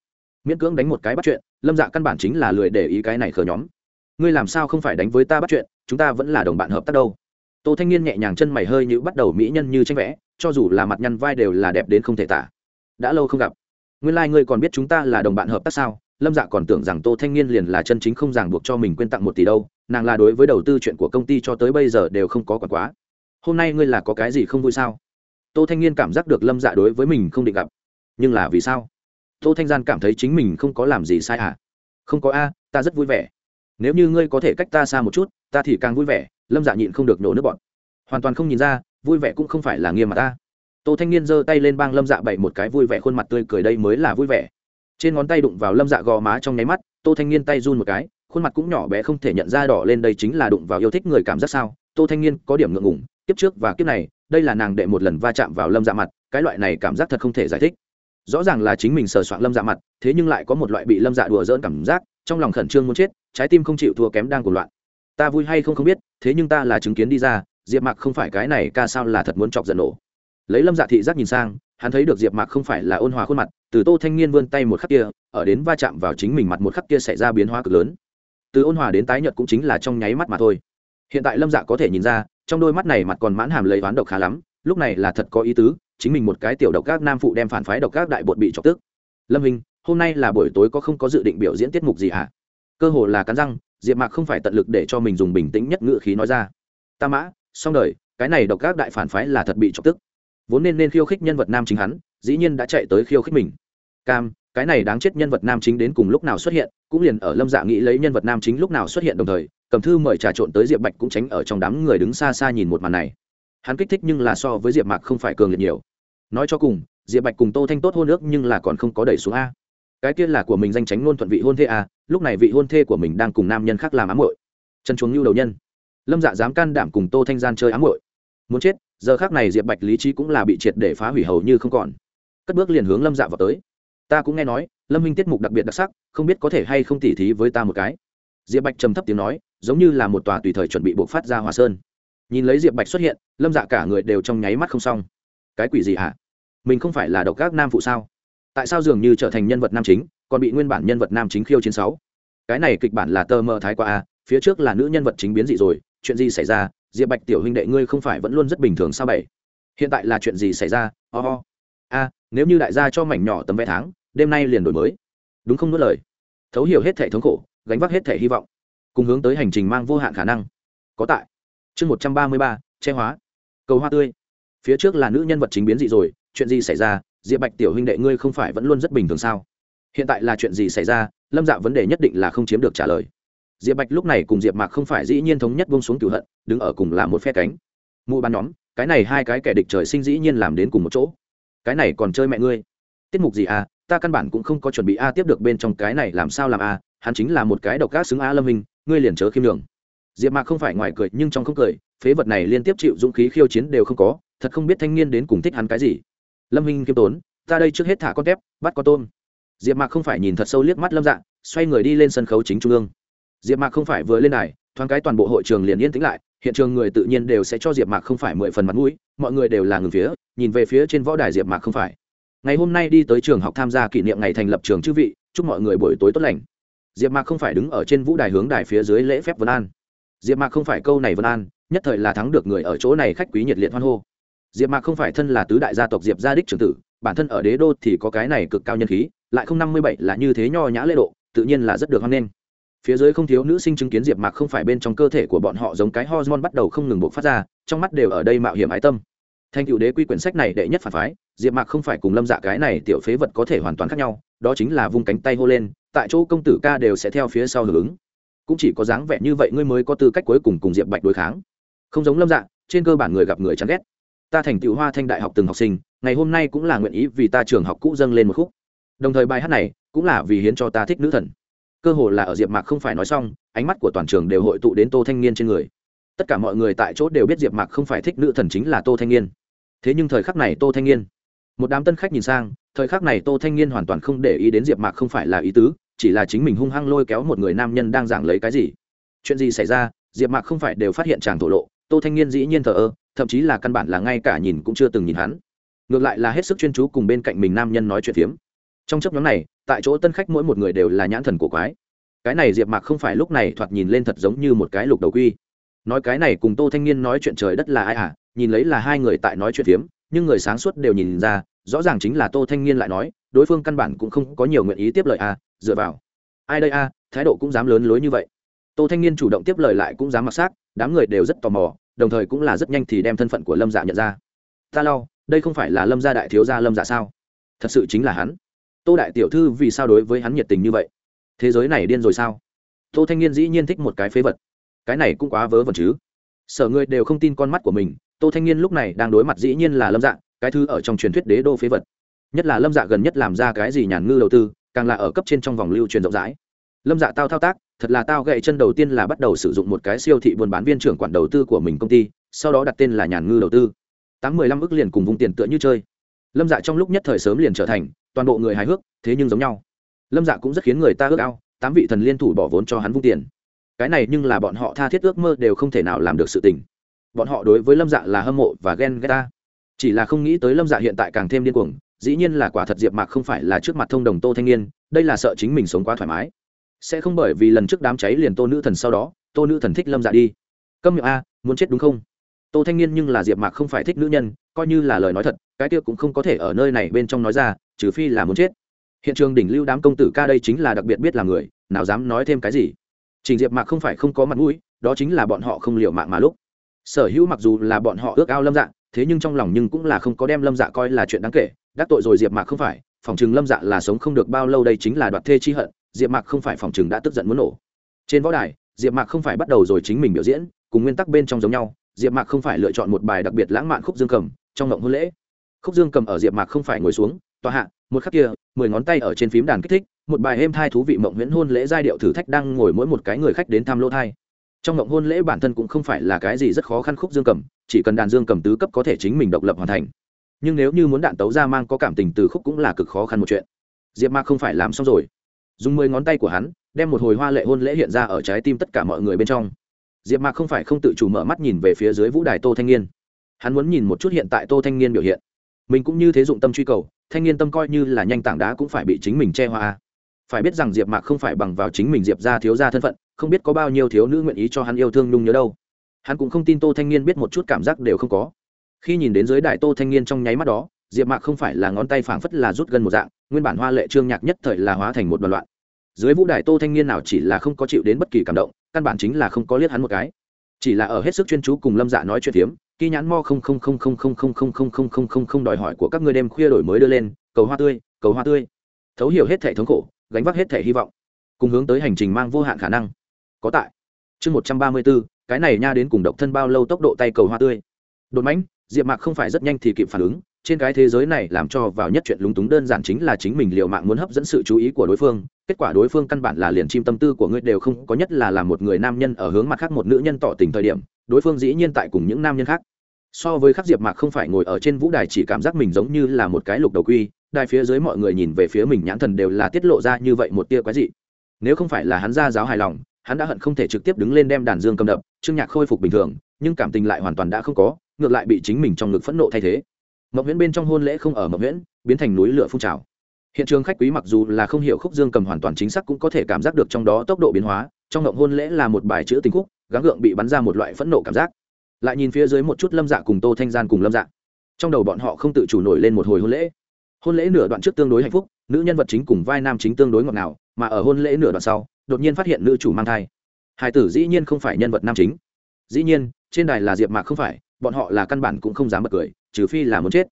Miễn cưỡng đánh một cái bắt chuyện, lâm dạ căn bản chính là lười để ý cái này khờ nhóm. Ngươi làm sao không phải đánh với ta bắt chuyện chúng ta vẫn là đồng bạn hợp tác đâu. Tô thanh niên nhẹ nhàng chân mày hơi như bắt đầu mỹ nhân như tranh vẽ, cho dù là mặt nhăn vai đều là đẹp đến không thể tả. Đã lâu không gặp. Nguyên lai、like、ngươi còn biết chúng ta là đồng bạn hợp tác sao? Lâm dạ còn tưởng rằng tô thanh niên liền là chân chính không ràng buộc cho mình quên tặng một tỷ đâu, nàng là đối với đầu tư chuyện của công ty cho tới bây giờ đều không có quản quá. Hôm nay ngươi là có cái gì không vui sao? Tô thanh niên cảm giác được lâm dạ đối với mình không định gặp. Nhưng là vì sao? Tô thanh gian cảm thấy chính mình không có làm gì sai à? Không có a, ta rất vui vẻ nếu như ngươi có thể cách ta xa một chút, ta thì càng vui vẻ, lâm dạ nhịn không được nổ nước bọn hoàn toàn không nhìn ra, vui vẻ cũng không phải là nghiêm mà ta. Tô thanh niên giơ tay lên bang lâm dạ bậy một cái vui vẻ khuôn mặt tươi cười đây mới là vui vẻ. Trên ngón tay đụng vào lâm dạ gò má trong nháy mắt, tô thanh niên tay run một cái, khuôn mặt cũng nhỏ bé không thể nhận ra đỏ lên đây chính là đụng vào yêu thích người cảm giác sao? Tô thanh niên có điểm ngượng ngủng kiếp trước và kiếp này, đây là nàng đệ một lần va chạm vào lâm dạ mặt, cái loại này cảm giác thật không thể giải thích. Rõ ràng là chính mình sờ soạn lâm dạ mặt, thế nhưng lại có một loại bị lâm dạ đùa dỡn cảm giác, trong lòng khẩn trương muốn chết trái tim không chịu thua kém đang cuồng loạn. Ta vui hay không không biết, thế nhưng ta là chứng kiến đi ra, diệp mạc không phải cái này, ca sao là thật muốn chọc giận nổ. Lấy lâm dạ thị giác nhìn sang, hắn thấy được diệp mạc không phải là ôn hòa khuôn mặt, từ tô thanh niên vươn tay một khắc kia, ở đến va chạm vào chính mình mặt một khắc kia xảy ra biến hóa cực lớn. Từ ôn hòa đến tái nhợt cũng chính là trong nháy mắt mà thôi. Hiện tại lâm dạ có thể nhìn ra, trong đôi mắt này mặt còn mãn hàm lấy oán độc khá lắm, lúc này là thật có ý tứ, chính mình một cái tiểu độc các nam phụ đem phản phái độc các đại bột bị chọc tức. Lâm hình, hôm nay là buổi tối có không có dự định biểu diễn tiết mục gì hả? Cơ hồ là cắn răng, diệp mạc không phải tận lực để cho mình dùng bình tĩnh nhất ngữ khí nói ra. Ta mã, xong đời, cái này độc các đại phản phái là thật bị chọc tức. Vốn nên nên khiêu khích nhân vật nam chính hắn, dĩ nhiên đã chạy tới khiêu khích mình. Cam, cái này đáng chết nhân vật nam chính đến cùng lúc nào xuất hiện, cũng liền ở lâm dạ nghĩ lấy nhân vật nam chính lúc nào xuất hiện đồng thời, cầm thư mời trà trộn tới diệp bạch cũng tránh ở trong đám người đứng xa xa nhìn một màn này. Hắn kích thích nhưng là so với diệp mạc không phải cường liệt nhiều. Nói cho cùng, diệp bạch cùng tô thanh tốt hôn ước nhưng là còn không có đẩy xuống a cái kia là của mình danh tránh ngôn thuận vị hôn thê à, lúc này vị hôn thê của mình đang cùng nam nhân khác làm ám hội chân chuồng lưu đầu nhân. Lâm dạ dám can đảm cùng tô thanh gian chơi ám hội muốn chết giờ khác này diệp bạch lý trí cũng là bị triệt để phá hủy hầu như không còn. Cất bước liền hướng lâm dạ vào tới. Ta cũng nghe nói lâm minh tiết mục đặc biệt đặc sắc không biết có thể hay không tỉ thí với ta một cái. Diệp bạch trầm thấp tiếng nói giống như là một tòa tùy thời chuẩn bị buộc phát ra hòa sơn. Nhìn lấy diệp bạch xuất hiện lâm dạ cả người đều trong nháy mắt không xong. Cái quỷ gì hả? Mình không phải là độc các nam phụ sao? Tại sao dường như trở thành nhân vật nam chính, còn bị nguyên bản nhân vật nam chính khiêu chiến sáu? Cái này kịch bản là tơ mơ thái qua a, phía trước là nữ nhân vật chính biến dị rồi, chuyện gì xảy ra? Diệp bạch tiểu huynh đệ ngươi không phải vẫn luôn rất bình thường sao bảy? Hiện tại là chuyện gì xảy ra? Ho、oh. a, nếu như đại gia cho mảnh nhỏ tấm vé tháng, đêm nay liền đổi mới. Đúng không nuốt lời? Thấu hiểu hết thể thống khổ, gánh vác hết thể hy vọng. Cùng hướng tới hành trình mang vô hạn khả năng. Có tại. Chương một trăm ba mươi ba, che hóa. Cầu hoa tươi. Phía trước là nữ nhân vật chính biến dị rồi, chuyện gì xảy ra? Diệp bạch tiểu huynh đệ ngươi không phải vẫn luôn rất bình thường sao? Hiện tại là chuyện gì xảy ra? Lâm dạ vấn đề nhất định là không chiếm được trả lời. Diệp bạch lúc này cùng diệp mạc không phải dĩ nhiên thống nhất bông xuống cửu hận, đứng ở cùng là một phe cánh. Mụ ban nhóm, cái này hai cái kẻ địch trời sinh dĩ nhiên làm đến cùng một chỗ. Cái này còn chơi mẹ ngươi. Tiết mục gì à? Ta căn bản cũng không có chuẩn bị a tiếp được bên trong cái này làm sao làm a, hắn chính là một cái độc ác xứng a lâm hình ngươi liền chớ khiêm đường diệp mạc không phải ngoài cười, nhưng trong không cười, phế vật này liên tiếp chịu dũng khí khiêu chiến đều không có, thật không biết thanh niên đến cùng thích hắn cái gì lâm Minh kiêm tốn, ta đây trước hết thả con tép, bắt con tôm. Diệp mạc không phải nhìn thật sâu liếc mắt lâm dạ xoay người đi lên sân khấu chính trung ương. Diệp mạc không phải vừa lên này thoáng cái toàn bộ hội trường liền yên tĩnh lại, hiện trường người tự nhiên đều sẽ cho diệp mạc không phải mười phần mặt mũi, mọi người đều là ngừng phía, nhìn về phía trên võ đài diệp mạc không phải. Ngày hôm nay đi tới trường học tham gia kỷ niệm ngày thành lập trường chư vị, chúc mọi người buổi tối tốt lành. Diệp mạc không phải đứng ở trên vũ đài hướng đài phía dưới lễ phép vân an. Diệp mạc không phải câu này vân an, nhất thời là thắng được người ở chỗ này khách quý nhiệt liệt hoan hô diệp mạc không phải thân là tứ đại gia tộc diệp gia đích trưởng tử, bản thân ở đế đô thì có cái này cực cao nhân khí, lại không năm mươi bảy là như thế nho nhã lễ độ, tự nhiên là rất được hoan nghênh. Phía dưới không thiếu nữ sinh chứng kiến diệp mạc không phải bên trong cơ thể của bọn họ giống cái hormone bắt đầu không ngừng bộc phát ra, trong mắt đều ở đây mạo hiểm ái tâm. Thành cựu đế quy quyển sách này đệ nhất phản phái, diệp mạc không phải cùng lâm dạ cái này tiểu phế vật có thể hoàn toàn khác nhau, đó chính là vung cánh tay hô lên, tại chỗ công tử ca đều sẽ theo phía sau hưởng ứng. Cũng chỉ có dáng vẻ như vậy ngươi mới có tư cách cuối cùng cùng diệp bạch đối kháng. Không giống lâm dạ trên cơ bản người gặp người chán ghét ta thành tựu hoa thanh đại học từng học sinh, ngày hôm nay cũng là nguyện ý vì ta trường học cũ dâng lên một khúc. Đồng thời bài hát này cũng là vì hiến cho ta thích nữ thần. Cơ hồ là ở diệp mạc không phải nói xong, ánh mắt của toàn trường đều hội tụ đến tô thanh niên trên người. Tất cả mọi người tại chỗ đều biết diệp mạc không phải thích nữ thần chính là tô thanh niên. Thế nhưng thời khắc này tô thanh niên, một đám tân khách nhìn sang, thời khắc này tô thanh niên hoàn toàn không để ý đến diệp mạc không phải là ý tứ, chỉ là chính mình hung hăng lôi kéo một người nam nhân đang giảng lấy cái gì. Chuyện gì xảy ra, diệp mạc không phải đều phát hiện chàng thổ lộ, tô thanh niên dĩ nhiên thờ ơ thậm chí là căn bản là ngay cả nhìn cũng chưa từng nhìn hắn. Ngược lại là hết sức chuyên chú cùng bên cạnh mình nam nhân nói chuyện phiếm. Trong chấp nhóm này, tại chỗ tân khách mỗi một người đều là nhãn thần của quái. Cái này diệp mạc không phải lúc này thoạt nhìn lên thật giống như một cái lục đầu quy. Nói cái này cùng tô thanh niên nói chuyện trời đất là ai à nhìn lấy là hai người tại nói chuyện phiếm, nhưng người sáng suốt đều nhìn ra, rõ ràng chính là tô thanh niên lại nói, đối phương căn bản cũng không có nhiều nguyện ý tiếp lời à dựa vào. Ai đây à thái độ cũng dám lớn lối như vậy. Tô thanh niên chủ động tiếp lời lại cũng dám mặc xác, đám người đều rất tò mò đồng thời cũng là rất nhanh thì đem thân phận của lâm dạ nhận ra ta lau đây không phải là lâm gia đại thiếu gia lâm dạ sao thật sự chính là hắn tô đại tiểu thư vì sao đối với hắn nhiệt tình như vậy thế giới này điên rồi sao tô thanh niên dĩ nhiên thích một cái phế vật cái này cũng quá vớ vẩn chứ sở người đều không tin con mắt của mình tô thanh niên lúc này đang đối mặt dĩ nhiên là lâm dạ cái thứ ở trong truyền thuyết đế đô phế vật nhất là lâm dạ gần nhất làm ra cái gì nhàn ngư đầu tư càng là ở cấp trên trong vòng lưu truyền rộng rãi lâm dạ tao thao tác thật là tao gậy chân đầu tiên là bắt đầu sử dụng một cái siêu thị buôn bán viên trưởng quản đầu tư của mình công ty, sau đó đặt tên là nhàn ngư đầu tư. Tám mười lăm ước liền cùng vùng tiền tựa như chơi. Lâm dạ trong lúc nhất thời sớm liền trở thành toàn bộ người hài hước, thế nhưng giống nhau. Lâm dạ cũng rất khiến người ta ước ao, tám vị thần liên thủ bỏ vốn cho hắn vung tiền. Cái này nhưng là bọn họ tha thiết ước mơ đều không thể nào làm được sự tình. Bọn họ đối với lâm dạ là hâm mộ và ghen ghét ta. Chỉ là không nghĩ tới lâm dạ hiện tại càng thêm điên cuồng, dĩ nhiên là quả thật diệp mạc không phải là trước mặt thông đồng tô thanh niên, đây là sợ chính mình sống quá thoải mái sẽ không bởi vì lần trước đám cháy liền tô nữ thần sau đó, tô nữ thần thích lâm dạ đi. Câm miệng a, muốn chết đúng không? Tô thanh niên nhưng là diệp mạc không phải thích nữ nhân, coi như là lời nói thật, cái kia cũng không có thể ở nơi này bên trong nói ra, trừ phi là muốn chết. Hiện trường đỉnh lưu đám công tử ca đây chính là đặc biệt biết là người, nào dám nói thêm cái gì. Trình diệp mạc không phải không có mặt mũi, đó chính là bọn họ không liều mạng mà lúc. Sở hữu mặc dù là bọn họ ước ao lâm dạ thế nhưng trong lòng nhưng cũng là không có đem lâm dạ coi là chuyện đáng kể, đắc tội rồi diệp mạc không phải, phòng chừng lâm dạ là sống không được bao lâu đây chính là đoạt thê chi hận diệp mạc không phải phòng chừng đã tức giận muốn nổ. Trên võ đài, diệp mạc không phải bắt đầu rồi chính mình biểu diễn, cùng nguyên tắc bên trong giống nhau, diệp mạc không phải lựa chọn một bài đặc biệt lãng mạn khúc dương cầm, trong ngộng hôn lễ. Khúc dương cầm ở diệp mạc không phải ngồi xuống, tòa hạ, một khắc kia, mười ngón tay ở trên phím đàn kích thích, một bài êm thai thú vị mộng huyễn hôn lễ giai điệu thử thách đang ngồi mỗi một cái người khách đến thăm lỗ thai. Trong ngộng hôn lễ bản thân cũng không phải là cái gì rất khó khăn khúc dương cầm, chỉ cần đàn dương cầm tứ cấp có thể chính mình độc lập hoàn thành. Nhưng nếu như muốn đạn tấu ra mang có cảm tình từ khúc cũng là cực khó khăn một chuyện. Diệp mạc không phải làm xong rồi dùng mười ngón tay của hắn, đem một hồi hoa lệ hôn lễ hiện ra ở trái tim tất cả mọi người bên trong. Diệp mạc không phải không tự chủ mở mắt nhìn về phía dưới vũ đài tô thanh niên. Hắn muốn nhìn một chút hiện tại tô thanh niên biểu hiện. Mình cũng như thế dụng tâm truy cầu, thanh niên tâm coi như là nhanh tảng đá cũng phải bị chính mình che hoa. Phải biết rằng diệp mạc không phải bằng vào chính mình diệp ra thiếu ra thân phận, không biết có bao nhiêu thiếu nữ nguyện ý cho hắn yêu thương nhung nhớ đâu. Hắn cũng không tin tô thanh niên biết một chút cảm giác đều không có. Khi nhìn đến dưới đại tô thanh niên trong nháy mắt đó, diệp mạc không phải là ngón tay phảng phất là rút gần một dạng nguyên bản hoa lệ trương nhạc nhất thời là hóa thành một đoàn loạn dưới vũ đài tô thanh niên nào chỉ là không có chịu đến bất kỳ cảm động căn bản chính là không có liếc hắn một cái chỉ là ở hết sức chuyên chú cùng lâm dạ nói chuyện phiếm kỳ nhãn mo không không không không không không không không không không không không đòi hỏi của các ngươi đêm khuya đổi mới đưa lên cầu hoa tươi cầu hoa tươi thấu hiểu hết thể thống khổ gánh vác hết thể hy vọng cùng hướng tới hành trình mang vô hạn khả năng có tại chương một trăm ba mươi bốn cái này nha đến cùng độc thân bao lâu tốc độ tay cầu hoa tươi đột mãnh diệp mạc không phải rất nhanh thì kịp phản ứng trên cái thế giới này làm cho vào nhất chuyện lúng túng đơn giản chính là chính mình liệu mạng muốn hấp dẫn sự chú ý của đối phương. Kết quả đối phương căn bản là liền chim tâm tư của ngươi đều không có, nhất là làm một người nam nhân ở hướng mặt khác một nữ nhân tỏ tình thời điểm, đối phương dĩ nhiên tại cùng những nam nhân khác. So với khắc diệp mạc không phải ngồi ở trên vũ đài chỉ cảm giác mình giống như là một cái lục đầu quy, đài phía dưới mọi người nhìn về phía mình nhãn thần đều là tiết lộ ra như vậy một tia quái dị. Nếu không phải là hắn ra giáo hài lòng, hắn đã hận không thể trực tiếp đứng lên đem đàn dương cầm đập, trương nhạc khôi phục bình thường, nhưng cảm tình lại hoàn toàn đã không có, ngược lại bị chính mình trong ngực phẫn nộ thay thế mậu nguyễn bên trong hôn lễ không ở mậu nguyễn biến thành núi lửa phun trào. Hiện trường khách quý mặc dù là không hiểu khúc dương cầm hoàn toàn chính xác cũng có thể cảm giác được trong đó tốc độ biến hóa, trong ngộng hôn lễ là một bài chữ tình khúc, gắng gượng bị bắn ra một loại phẫn nộ cảm giác. Lại nhìn phía dưới một chút lâm dạ cùng tô thanh gian cùng lâm dạ. Trong đầu bọn họ không tự chủ nổi lên một hồi hôn lễ. Hôn lễ nửa đoạn trước tương đối hạnh phúc, nữ nhân vật chính cùng vai nam chính tương đối ngọt ngào, mà ở hôn lễ nửa đoạn sau, đột nhiên phát hiện nữ chủ mang thai. Hải tử dĩ nhiên không phải nhân vật nam chính. Dĩ nhiên, trên đài là diệp mạc không phải, bọn họ là căn bản cũng không dám bật cười trừ phi là muốn chết.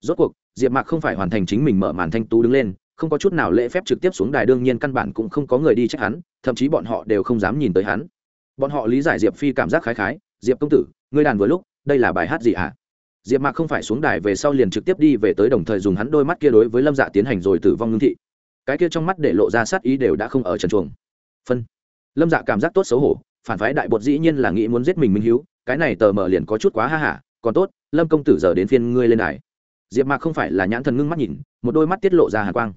Rốt cuộc, diệp mạc không phải hoàn thành chính mình mở màn thanh tú đứng lên, không có chút nào lễ phép trực tiếp xuống đài, đương nhiên căn bản cũng không có người đi trách hắn, thậm chí bọn họ đều không dám nhìn tới hắn. Bọn họ lý giải diệp phi cảm giác khái khái, diệp công tử, ngươi đàn vừa lúc, đây là bài hát gì ạ? À? diệp mạc không phải xuống đài về sau liền trực tiếp đi về tới đồng thời dùng hắn đôi mắt kia đối với lâm dạ tiến hành rồi tử vong ngưng thị. Cái kia trong mắt để lộ ra sát ý đều đã không ở trần chuồng. Phân. Lâm dạ cảm giác tốt xấu hổ, phản phái đại bột dĩ nhiên là nghĩ muốn giết mình minh hiếu, cái này tờ mờ liền có chút quá ha hả còn tốt, lâm công tử giờ đến phiên ngươi lên đài. Diệp mạc không phải là nhãn thần ngưng mắt nhìn, một đôi mắt tiết lộ ra hà quang.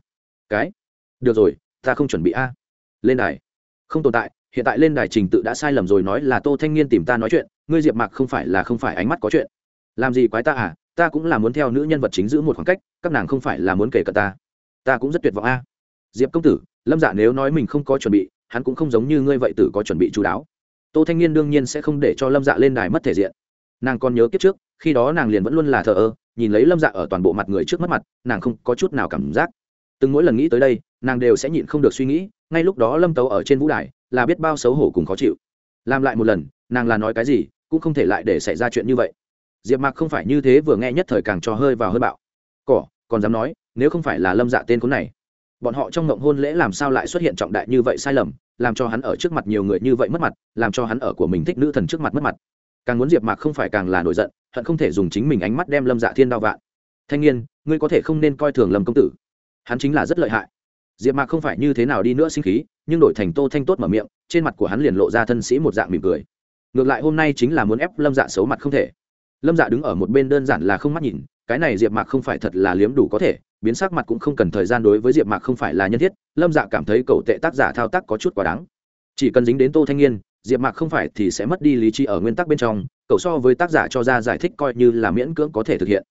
Cái? Được rồi, ta không chuẩn bị a. Lên đài. Không tồn tại, hiện tại lên đài trình tự đã sai lầm rồi nói là tô thanh niên tìm ta nói chuyện, ngươi diệp mạc không phải là không phải ánh mắt có chuyện. Làm gì quái ta à ta cũng là muốn theo nữ nhân vật chính giữ một khoảng cách, các nàng không phải là muốn kể cả ta. Ta cũng rất tuyệt vọng a. Diệp công tử, lâm dạ nếu nói mình không có chuẩn bị, hắn cũng không giống như ngươi vậy tử có chuẩn bị chú đáo. Tô thanh niên đương nhiên sẽ không để cho lâm dạ lên đài mất thể diện nàng còn nhớ kiếp trước, khi đó nàng liền vẫn luôn là thờ ơ, nhìn lấy lâm dạ ở toàn bộ mặt người trước mắt mặt, nàng không có chút nào cảm giác. Từng mỗi lần nghĩ tới đây, nàng đều sẽ nhịn không được suy nghĩ, ngay lúc đó lâm tấu ở trên vũ đài, là biết bao xấu hổ cùng khó chịu. Làm lại một lần, nàng là nói cái gì, cũng không thể lại để xảy ra chuyện như vậy. Diệp mạc không phải như thế vừa nghe nhất thời càng cho hơi vào hơi bạo. Cỏ, còn dám nói, nếu không phải là lâm dạ tên khốn này. Bọn họ trong ngộng hôn lễ làm sao lại xuất hiện trọng đại như vậy sai lầm, làm cho hắn ở trước mặt nhiều người như vậy mất mặt, làm cho hắn ở của mình thích nữ thần trước mặt mất mặt càng muốn diệp mạc không phải càng là nổi giận, hận không thể dùng chính mình ánh mắt đem lâm dạ thiên đao vạn. Thanh niên, ngươi có thể không nên coi thường lâm công tử. Hắn chính là rất lợi hại. Diệp mạc không phải như thế nào đi nữa sinh khí, nhưng đổi thành tô thanh tốt mở miệng, trên mặt của hắn liền lộ ra thân sĩ một dạng mỉm cười. Ngược lại hôm nay chính là muốn ép lâm dạ xấu mặt không thể. Lâm dạ đứng ở một bên đơn giản là không mắt nhìn, cái này diệp mạc không phải thật là liếm đủ có thể, biến sắc mặt cũng không cần thời gian đối với diệp mạc không phải là nhân thiết, lâm dạ cảm thấy cậu tệ tác giả thao tác có chút quá đáng. Chỉ cần dính đến tô thanh niên diệp mạc không phải thì sẽ mất đi lý trí ở nguyên tắc bên trong, cậu so với tác giả cho ra giải thích coi như là miễn cưỡng có thể thực hiện.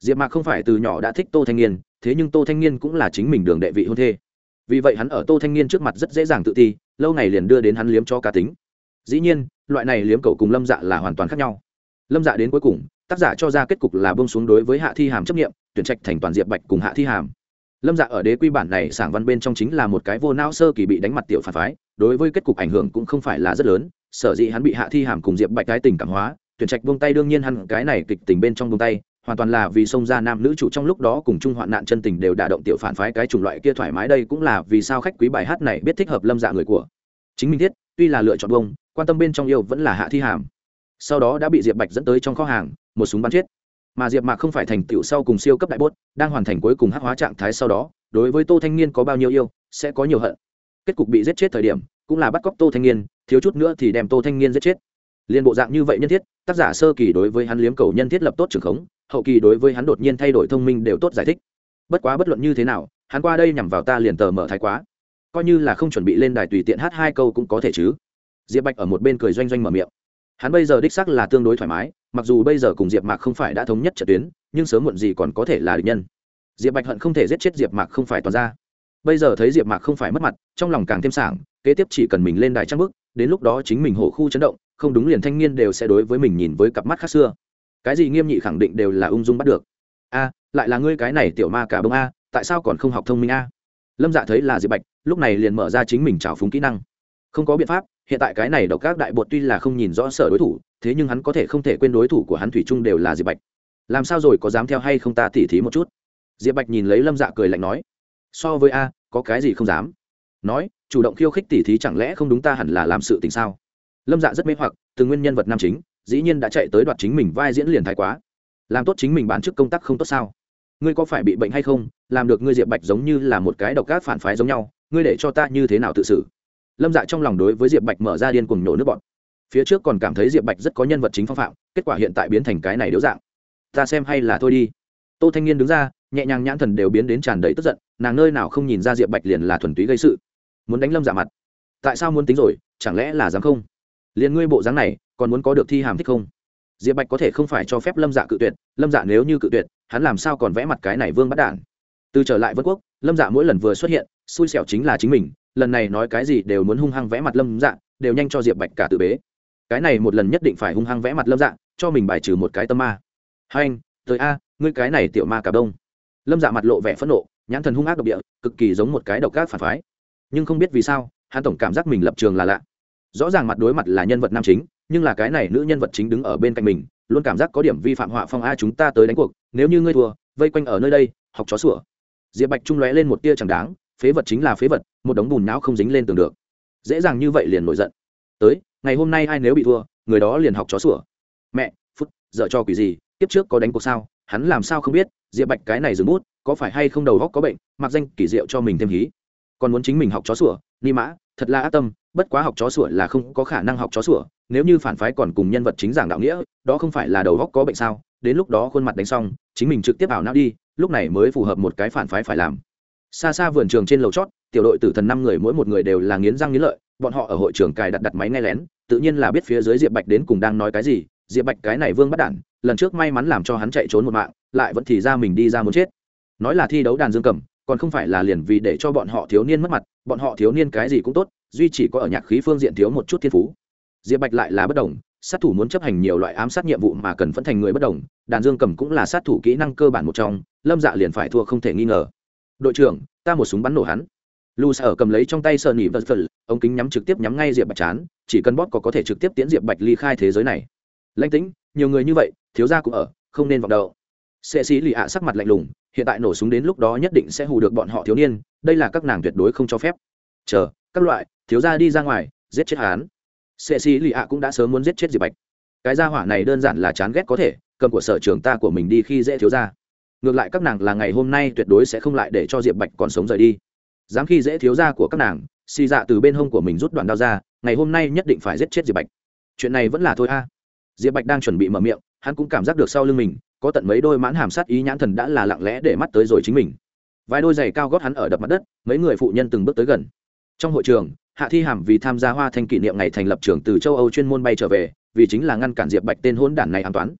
Diệp mạc không phải từ nhỏ đã thích tô thanh niên, thế nhưng tô thanh niên cũng là chính mình đường đệ vị hôn thê. Vì vậy hắn ở tô thanh niên trước mặt rất dễ dàng tự ti, lâu ngày liền đưa đến hắn liếm cho cá tính. Dĩ nhiên, loại này liếm cậu cùng lâm dạ là hoàn toàn khác nhau. Lâm dạ đến cuối cùng, tác giả cho ra kết cục là bông xuống đối với hạ thi hàm chấp nghiệm, tuyển trạch thành toàn diệp bạch cùng hạ thi hàm lâm dạ ở đế quy bản này sảng văn bên trong chính là một cái vô não sơ kỳ bị đánh mặt tiểu phản phái, đối với kết cục ảnh hưởng cũng không phải là rất lớn, sở dĩ hắn bị hạ thi hàm cùng diệp bạch cái tình cảm hóa, tuyển trạch buông tay đương nhiên hắn cái này kịch tình bên trong buông tay, hoàn toàn là vì xông ra nam nữ chủ trong lúc đó cùng chung hoạn nạn chân tình đều đả động tiểu phản phái cái chủng loại kia thoải mái đây cũng là vì sao khách quý bài hát này biết thích hợp lâm dạ người của. Chính mình thiết, tuy là lựa chọn bông quan tâm bên trong yêu vẫn là hạ thi hàm. Sau đó đã bị diệp bạch dẫn tới trong kho hàng, một súng bắn chết mà diệp mạc không phải thành tựu sau cùng siêu cấp đại bốt, đang hoàn thành cuối cùng hắc hóa trạng thái sau đó, đối với tô thanh niên có bao nhiêu yêu, sẽ có nhiều hận. Kết cục bị giết chết thời điểm, cũng là bắt cóc tô thanh niên, thiếu chút nữa thì đem tô thanh niên giết chết. Liên bộ dạng như vậy nhân thiết, tác giả sơ kỳ đối với hắn liếm cầu nhân thiết lập tốt trường khống, hậu kỳ đối với hắn đột nhiên thay đổi thông minh đều tốt giải thích. Bất quá bất luận như thế nào, hắn qua đây nhằm vào ta liền tờ mở thái quá. Coi như là không chuẩn bị lên đài tùy tiện hát hai câu cũng có thể chứ. Diệp bạch ở một bên cười doanh doanh mở miệng. Hắn bây giờ đích sắc là tương đối thoải mái mặc dù bây giờ cùng diệp mạc không phải đã thống nhất trận tuyến, nhưng sớm muộn gì còn có thể là địch nhân. Diệp bạch hận không thể giết chết diệp mạc không phải toàn ra. Bây giờ thấy diệp mạc không phải mất mặt, trong lòng càng thêm sảng, kế tiếp chỉ cần mình lên đài trang bức đến lúc đó chính mình hổ khu chấn động, không đúng liền thanh niên đều sẽ đối với mình nhìn với cặp mắt khác xưa. Cái gì nghiêm nhị khẳng định đều là ung dung bắt được. A, lại là ngươi cái này tiểu ma cả bông a, tại sao còn không học thông minh a? Lâm dạ thấy là diệp bạch, lúc này liền mở ra chính mình trào phúng kỹ năng. Không có biện pháp hiện tại cái này độc các đại bột tuy là không nhìn rõ sở đối thủ, thế nhưng hắn có thể không thể quên đối thủ của hắn thủy chung đều là diệp bạch. Làm sao rồi, có dám theo hay không ta tỉ thí một chút? Diệp bạch nhìn lấy lâm dạ cười lạnh nói, so với a, có cái gì không dám? Nói, chủ động khiêu khích tỉ thí chẳng lẽ không đúng ta hẳn là làm sự tình sao? Lâm dạ rất mê hoặc, từ nguyên nhân vật nam chính, dĩ nhiên đã chạy tới đoạt chính mình vai diễn liền thái quá. Làm tốt chính mình bán chức công tác không tốt sao? Ngươi có phải bị bệnh hay không? Làm được ngươi diệp bạch giống như là một cái độc cát phản phái giống nhau, ngươi để cho ta như thế nào tự xử? Lâm dạ trong lòng đối với diệp bạch mở ra điên cùng nhổ nước bọn phía trước còn cảm thấy diệp bạch rất có nhân vật chính phong phạm, kết quả hiện tại biến thành cái này điếu dạng. Ta xem hay là thôi đi. Tô thanh niên đứng ra, nhẹ nhàng nhãn thần đều biến đến tràn đầy tức giận, nàng nơi nào không nhìn ra diệp bạch liền là thuần túy gây sự. Muốn đánh lâm dạ mặt. Tại sao muốn tính rồi, chẳng lẽ là dám không? Liền ngươi bộ dáng này, còn muốn có được thi hàm thích không? Diệp bạch có thể không phải cho phép lâm dạ cự tuyệt, lâm dạ nếu như cự tuyệt, hắn làm sao còn vẽ mặt cái này vương bắt đản từ trở lại vân quốc, lâm dạ mỗi lần vừa xuất hiện, xui xẻo chính là chính mình lần này nói cái gì đều muốn hung hăng vẽ mặt lâm dạ đều nhanh cho diệp bạch cả tự bế. Cái này một lần nhất định phải hung hăng vẽ mặt lâm dạ cho mình bài trừ một cái tâm ma. Hai anh, tới a, ngươi cái này tiểu ma cả đông lâm dạ mặt lộ vẻ phẫn nộ, nhãn thần hung ác độc địa, cực kỳ giống một cái độc ác phản phái. Nhưng không biết vì sao, hắn tổng cảm giác mình lập trường là lạ. Rõ ràng mặt đối mặt là nhân vật nam chính, nhưng là cái này nữ nhân vật chính đứng ở bên cạnh mình, luôn cảm giác có điểm vi phạm họa phong a chúng ta tới đánh cuộc, nếu như ngươi thua, vây quanh ở nơi đây, học chó sủa. Diệp bạch trung lóe lên một tia chẳng đáng phế vật chính là phế vật, một đống bùn não không dính lên tường được. Dễ dàng như vậy liền nổi giận. Tới, ngày hôm nay ai nếu bị thua, người đó liền học chó sủa. Mẹ, phút dợ cho quỷ gì tiếp trước có đánh cuộc sao, hắn làm sao không biết, diệp bạch cái này dừng bút, có phải hay không đầu góc có bệnh, mặc danh kỳ diệu cho mình thêm hí. Còn muốn chính mình học chó sủa, ni mã, thật là ác tâm, bất quá học chó sủa là không có khả năng học chó sủa, nếu như phản phái còn cùng nhân vật chính giảng đạo nghĩa, đó không phải là đầu góc có bệnh sao? Đến lúc đó khuôn mặt đánh xong, chính mình trực tiếp ảo não đi, lúc này mới phù hợp một cái phản phái phải làm xa xa vườn trường trên lầu chót, tiểu đội tử thần năm người mỗi một người đều là nghiến răng nghiến lợi, bọn họ ở hội trường cài đặt đặt máy nghe lén, tự nhiên là biết phía dưới diệp bạch đến cùng đang nói cái gì. Diệp bạch cái này vương bắt đản, lần trước may mắn làm cho hắn chạy trốn một mạng, lại vẫn thì ra mình đi ra muốn chết. Nói là thi đấu đàn dương cầm, còn không phải là liền vì để cho bọn họ thiếu niên mất mặt, bọn họ thiếu niên cái gì cũng tốt, duy chỉ có ở nhạc khí phương diện thiếu một chút thiên phú. Diệp bạch lại là bất đồng, sát thủ muốn chấp hành nhiều loại ám sát nhiệm vụ mà cần phân thành người bất đồng, đàn dương cầm cũng là sát thủ kỹ năng cơ bản một trong, lâm dạ liền phải thua không thể nghi ngờ đội trưởng, ta một súng bắn nổ hắn. Lu sở cầm lấy trong tay sợ nỉ vật vật ống kính nhắm trực tiếp nhắm ngay diệp bạch chán, chỉ cần bóp có có thể trực tiếp tiễn diệp bạch ly khai thế giới này. Lãnh tĩnh, nhiều người như vậy, thiếu gia cũng ở, không nên vọng đậu. Sệ sĩ lì ạ sắc mặt lạnh lùng, hiện tại nổ súng đến lúc đó nhất định sẽ hù được bọn họ thiếu niên, đây là các nàng tuyệt đối không cho phép. Chờ, các loại, thiếu gia đi ra ngoài, giết chết hắn. Sệ sĩ lì ạ cũng đã sớm muốn giết chết diệp bạch. Cái gia hỏa này đơn giản là chán ghét có thể, cầm của sở trường ta của mình đi khi dễ thiếu gia ngược lại các nàng là ngày hôm nay tuyệt đối sẽ không lại để cho diệp bạch còn sống rời đi. Dám khi dễ thiếu gia của các nàng, xì dạ từ bên hông của mình rút đoạn đao ra, ngày hôm nay nhất định phải giết chết diệp bạch. Chuyện này vẫn là thôi a. Diệp bạch đang chuẩn bị mở miệng, hắn cũng cảm giác được sau lưng mình, có tận mấy đôi mãn hàm sát ý nhãn thần đã là lặng lẽ để mắt tới rồi chính mình. Vài đôi giày cao gót hắn ở đập mặt đất, mấy người phụ nhân từng bước tới gần. Trong hội trường, hạ thi hàm vì tham gia hoa thanh kỷ niệm ngày thành lập trường từ châu âu chuyên môn bay trở về, vì chính là ngăn cản diệp bạch tên hôn đản này an toán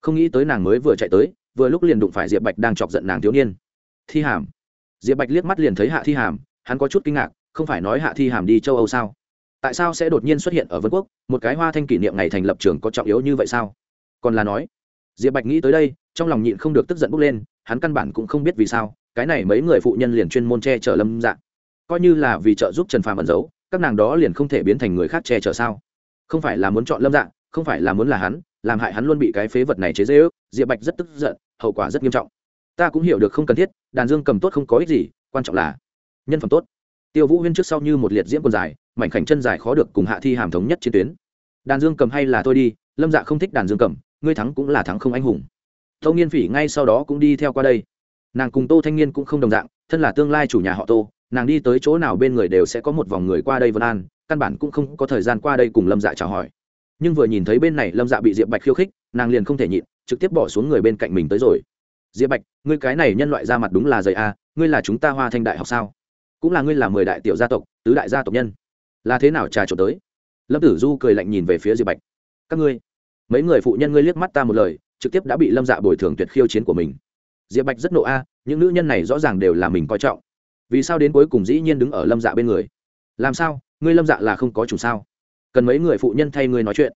không nghĩ tới nàng mới vừa chạy tới vừa lúc liền đụng phải diệp bạch đang chọc giận nàng thiếu niên. Thi hàm. Diệp bạch liếc mắt liền thấy hạ thi hàm hắn có chút kinh ngạc không phải nói hạ thi hàm đi châu âu sao? Tại sao sẽ đột nhiên xuất hiện ở vân quốc một cái hoa thanh kỷ niệm ngày thành lập trường có trọng yếu như vậy sao? Còn là nói diệp bạch nghĩ tới đây trong lòng nhịn không được tức giận bốc lên hắn căn bản cũng không biết vì sao cái này mấy người phụ nhân liền chuyên môn che chở lâm Dạng, coi như là vì trợ giúp trần phàm ẩn giấu các nàng đó liền không thể biến thành người khác che chở sao? Không phải là muốn chọn lâm Dạng, không phải là muốn là hắn làm hại hắn luôn bị cái phế vật này chế dễ ước diệp bạch rất tức giận, hậu quả rất nghiêm trọng. Ta cũng hiểu được không cần thiết, đàn dương cầm tốt không có ích gì, quan trọng là nhân phẩm tốt. Tiêu vũ huyên trước sau như một liệt diễm quần dài, mảnh khảnh chân dài khó được cùng hạ thi hàm thống nhất trên tuyến. Đàn dương cầm hay là thôi đi, lâm dạ không thích đàn dương cầm, ngươi thắng cũng là thắng không anh hùng. Tâu nghiên phỉ ngay sau đó cũng đi theo qua đây. Nàng cùng tô thanh niên cũng không đồng dạng, thân là tương lai chủ nhà họ tô, nàng đi tới chỗ nào bên người đều sẽ có một vòng người qua đây vân an, căn bản cũng không có thời gian qua đây cùng lâm dạ chào hỏi. Nhưng vừa nhìn thấy bên này lâm dạ bị diệp bạch khiêu khích, nàng liền không thể nhịn trực tiếp bỏ xuống người bên cạnh mình tới rồi. Diệp bạch, ngươi cái này nhân loại ra mặt đúng là dày a, ngươi là chúng ta hoa thanh đại học sao? Cũng là ngươi là mười đại tiểu gia tộc, tứ đại gia tộc nhân. Là thế nào trà trộn tới? Lâm tử du cười lạnh nhìn về phía diệp bạch. Các ngươi, mấy người phụ nhân ngươi liếc mắt ta một lời, trực tiếp đã bị lâm dạ bồi thường tuyệt khiêu chiến của mình. Diệp bạch rất nộ a, những nữ nhân này rõ ràng đều là mình coi trọng. Vì sao đến cuối cùng dĩ nhiên đứng ở lâm dạ bên người? Làm sao? Ngươi lâm dạ là không có chủ sao? Cần mấy người phụ nhân thay ngươi nói chuyện.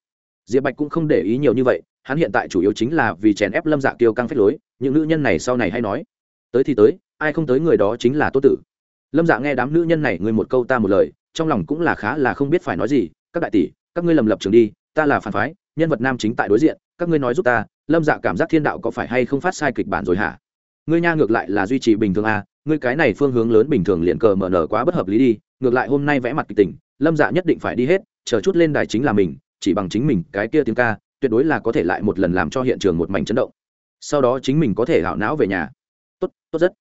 Diệp bạch cũng không để ý nhiều như vậy hắn hiện tại chủ yếu chính là vì chèn ép lâm dạ kiêu căng phép lối, những nữ nhân này sau này hay nói, tới thì tới, ai không tới người đó chính là tốt tử. Lâm dạ nghe đám nữ nhân này người một câu ta một lời, trong lòng cũng là khá là không biết phải nói gì, các đại tỷ, các ngươi lầm lập trường đi, ta là phản phái, nhân vật nam chính tại đối diện, các ngươi nói giúp ta, lâm dạ cảm giác thiên đạo có phải hay không phát sai kịch bản rồi hả? Ngươi nha, ngược lại là duy trì bình thường à ngươi cái này phương hướng lớn bình thường liền cờ mở nở quá bất hợp lý đi, ngược lại hôm nay vẽ mặt kịch tình, lâm dạ nhất định phải đi hết, chờ chút lên đài chính là mình, chỉ bằng chính mình cái kia tiếng ca tuyệt đối là có thể lại một lần làm cho hiện trường một mảnh chấn động. Sau đó chính mình có thể hạo não về nhà. Tốt tốt rất.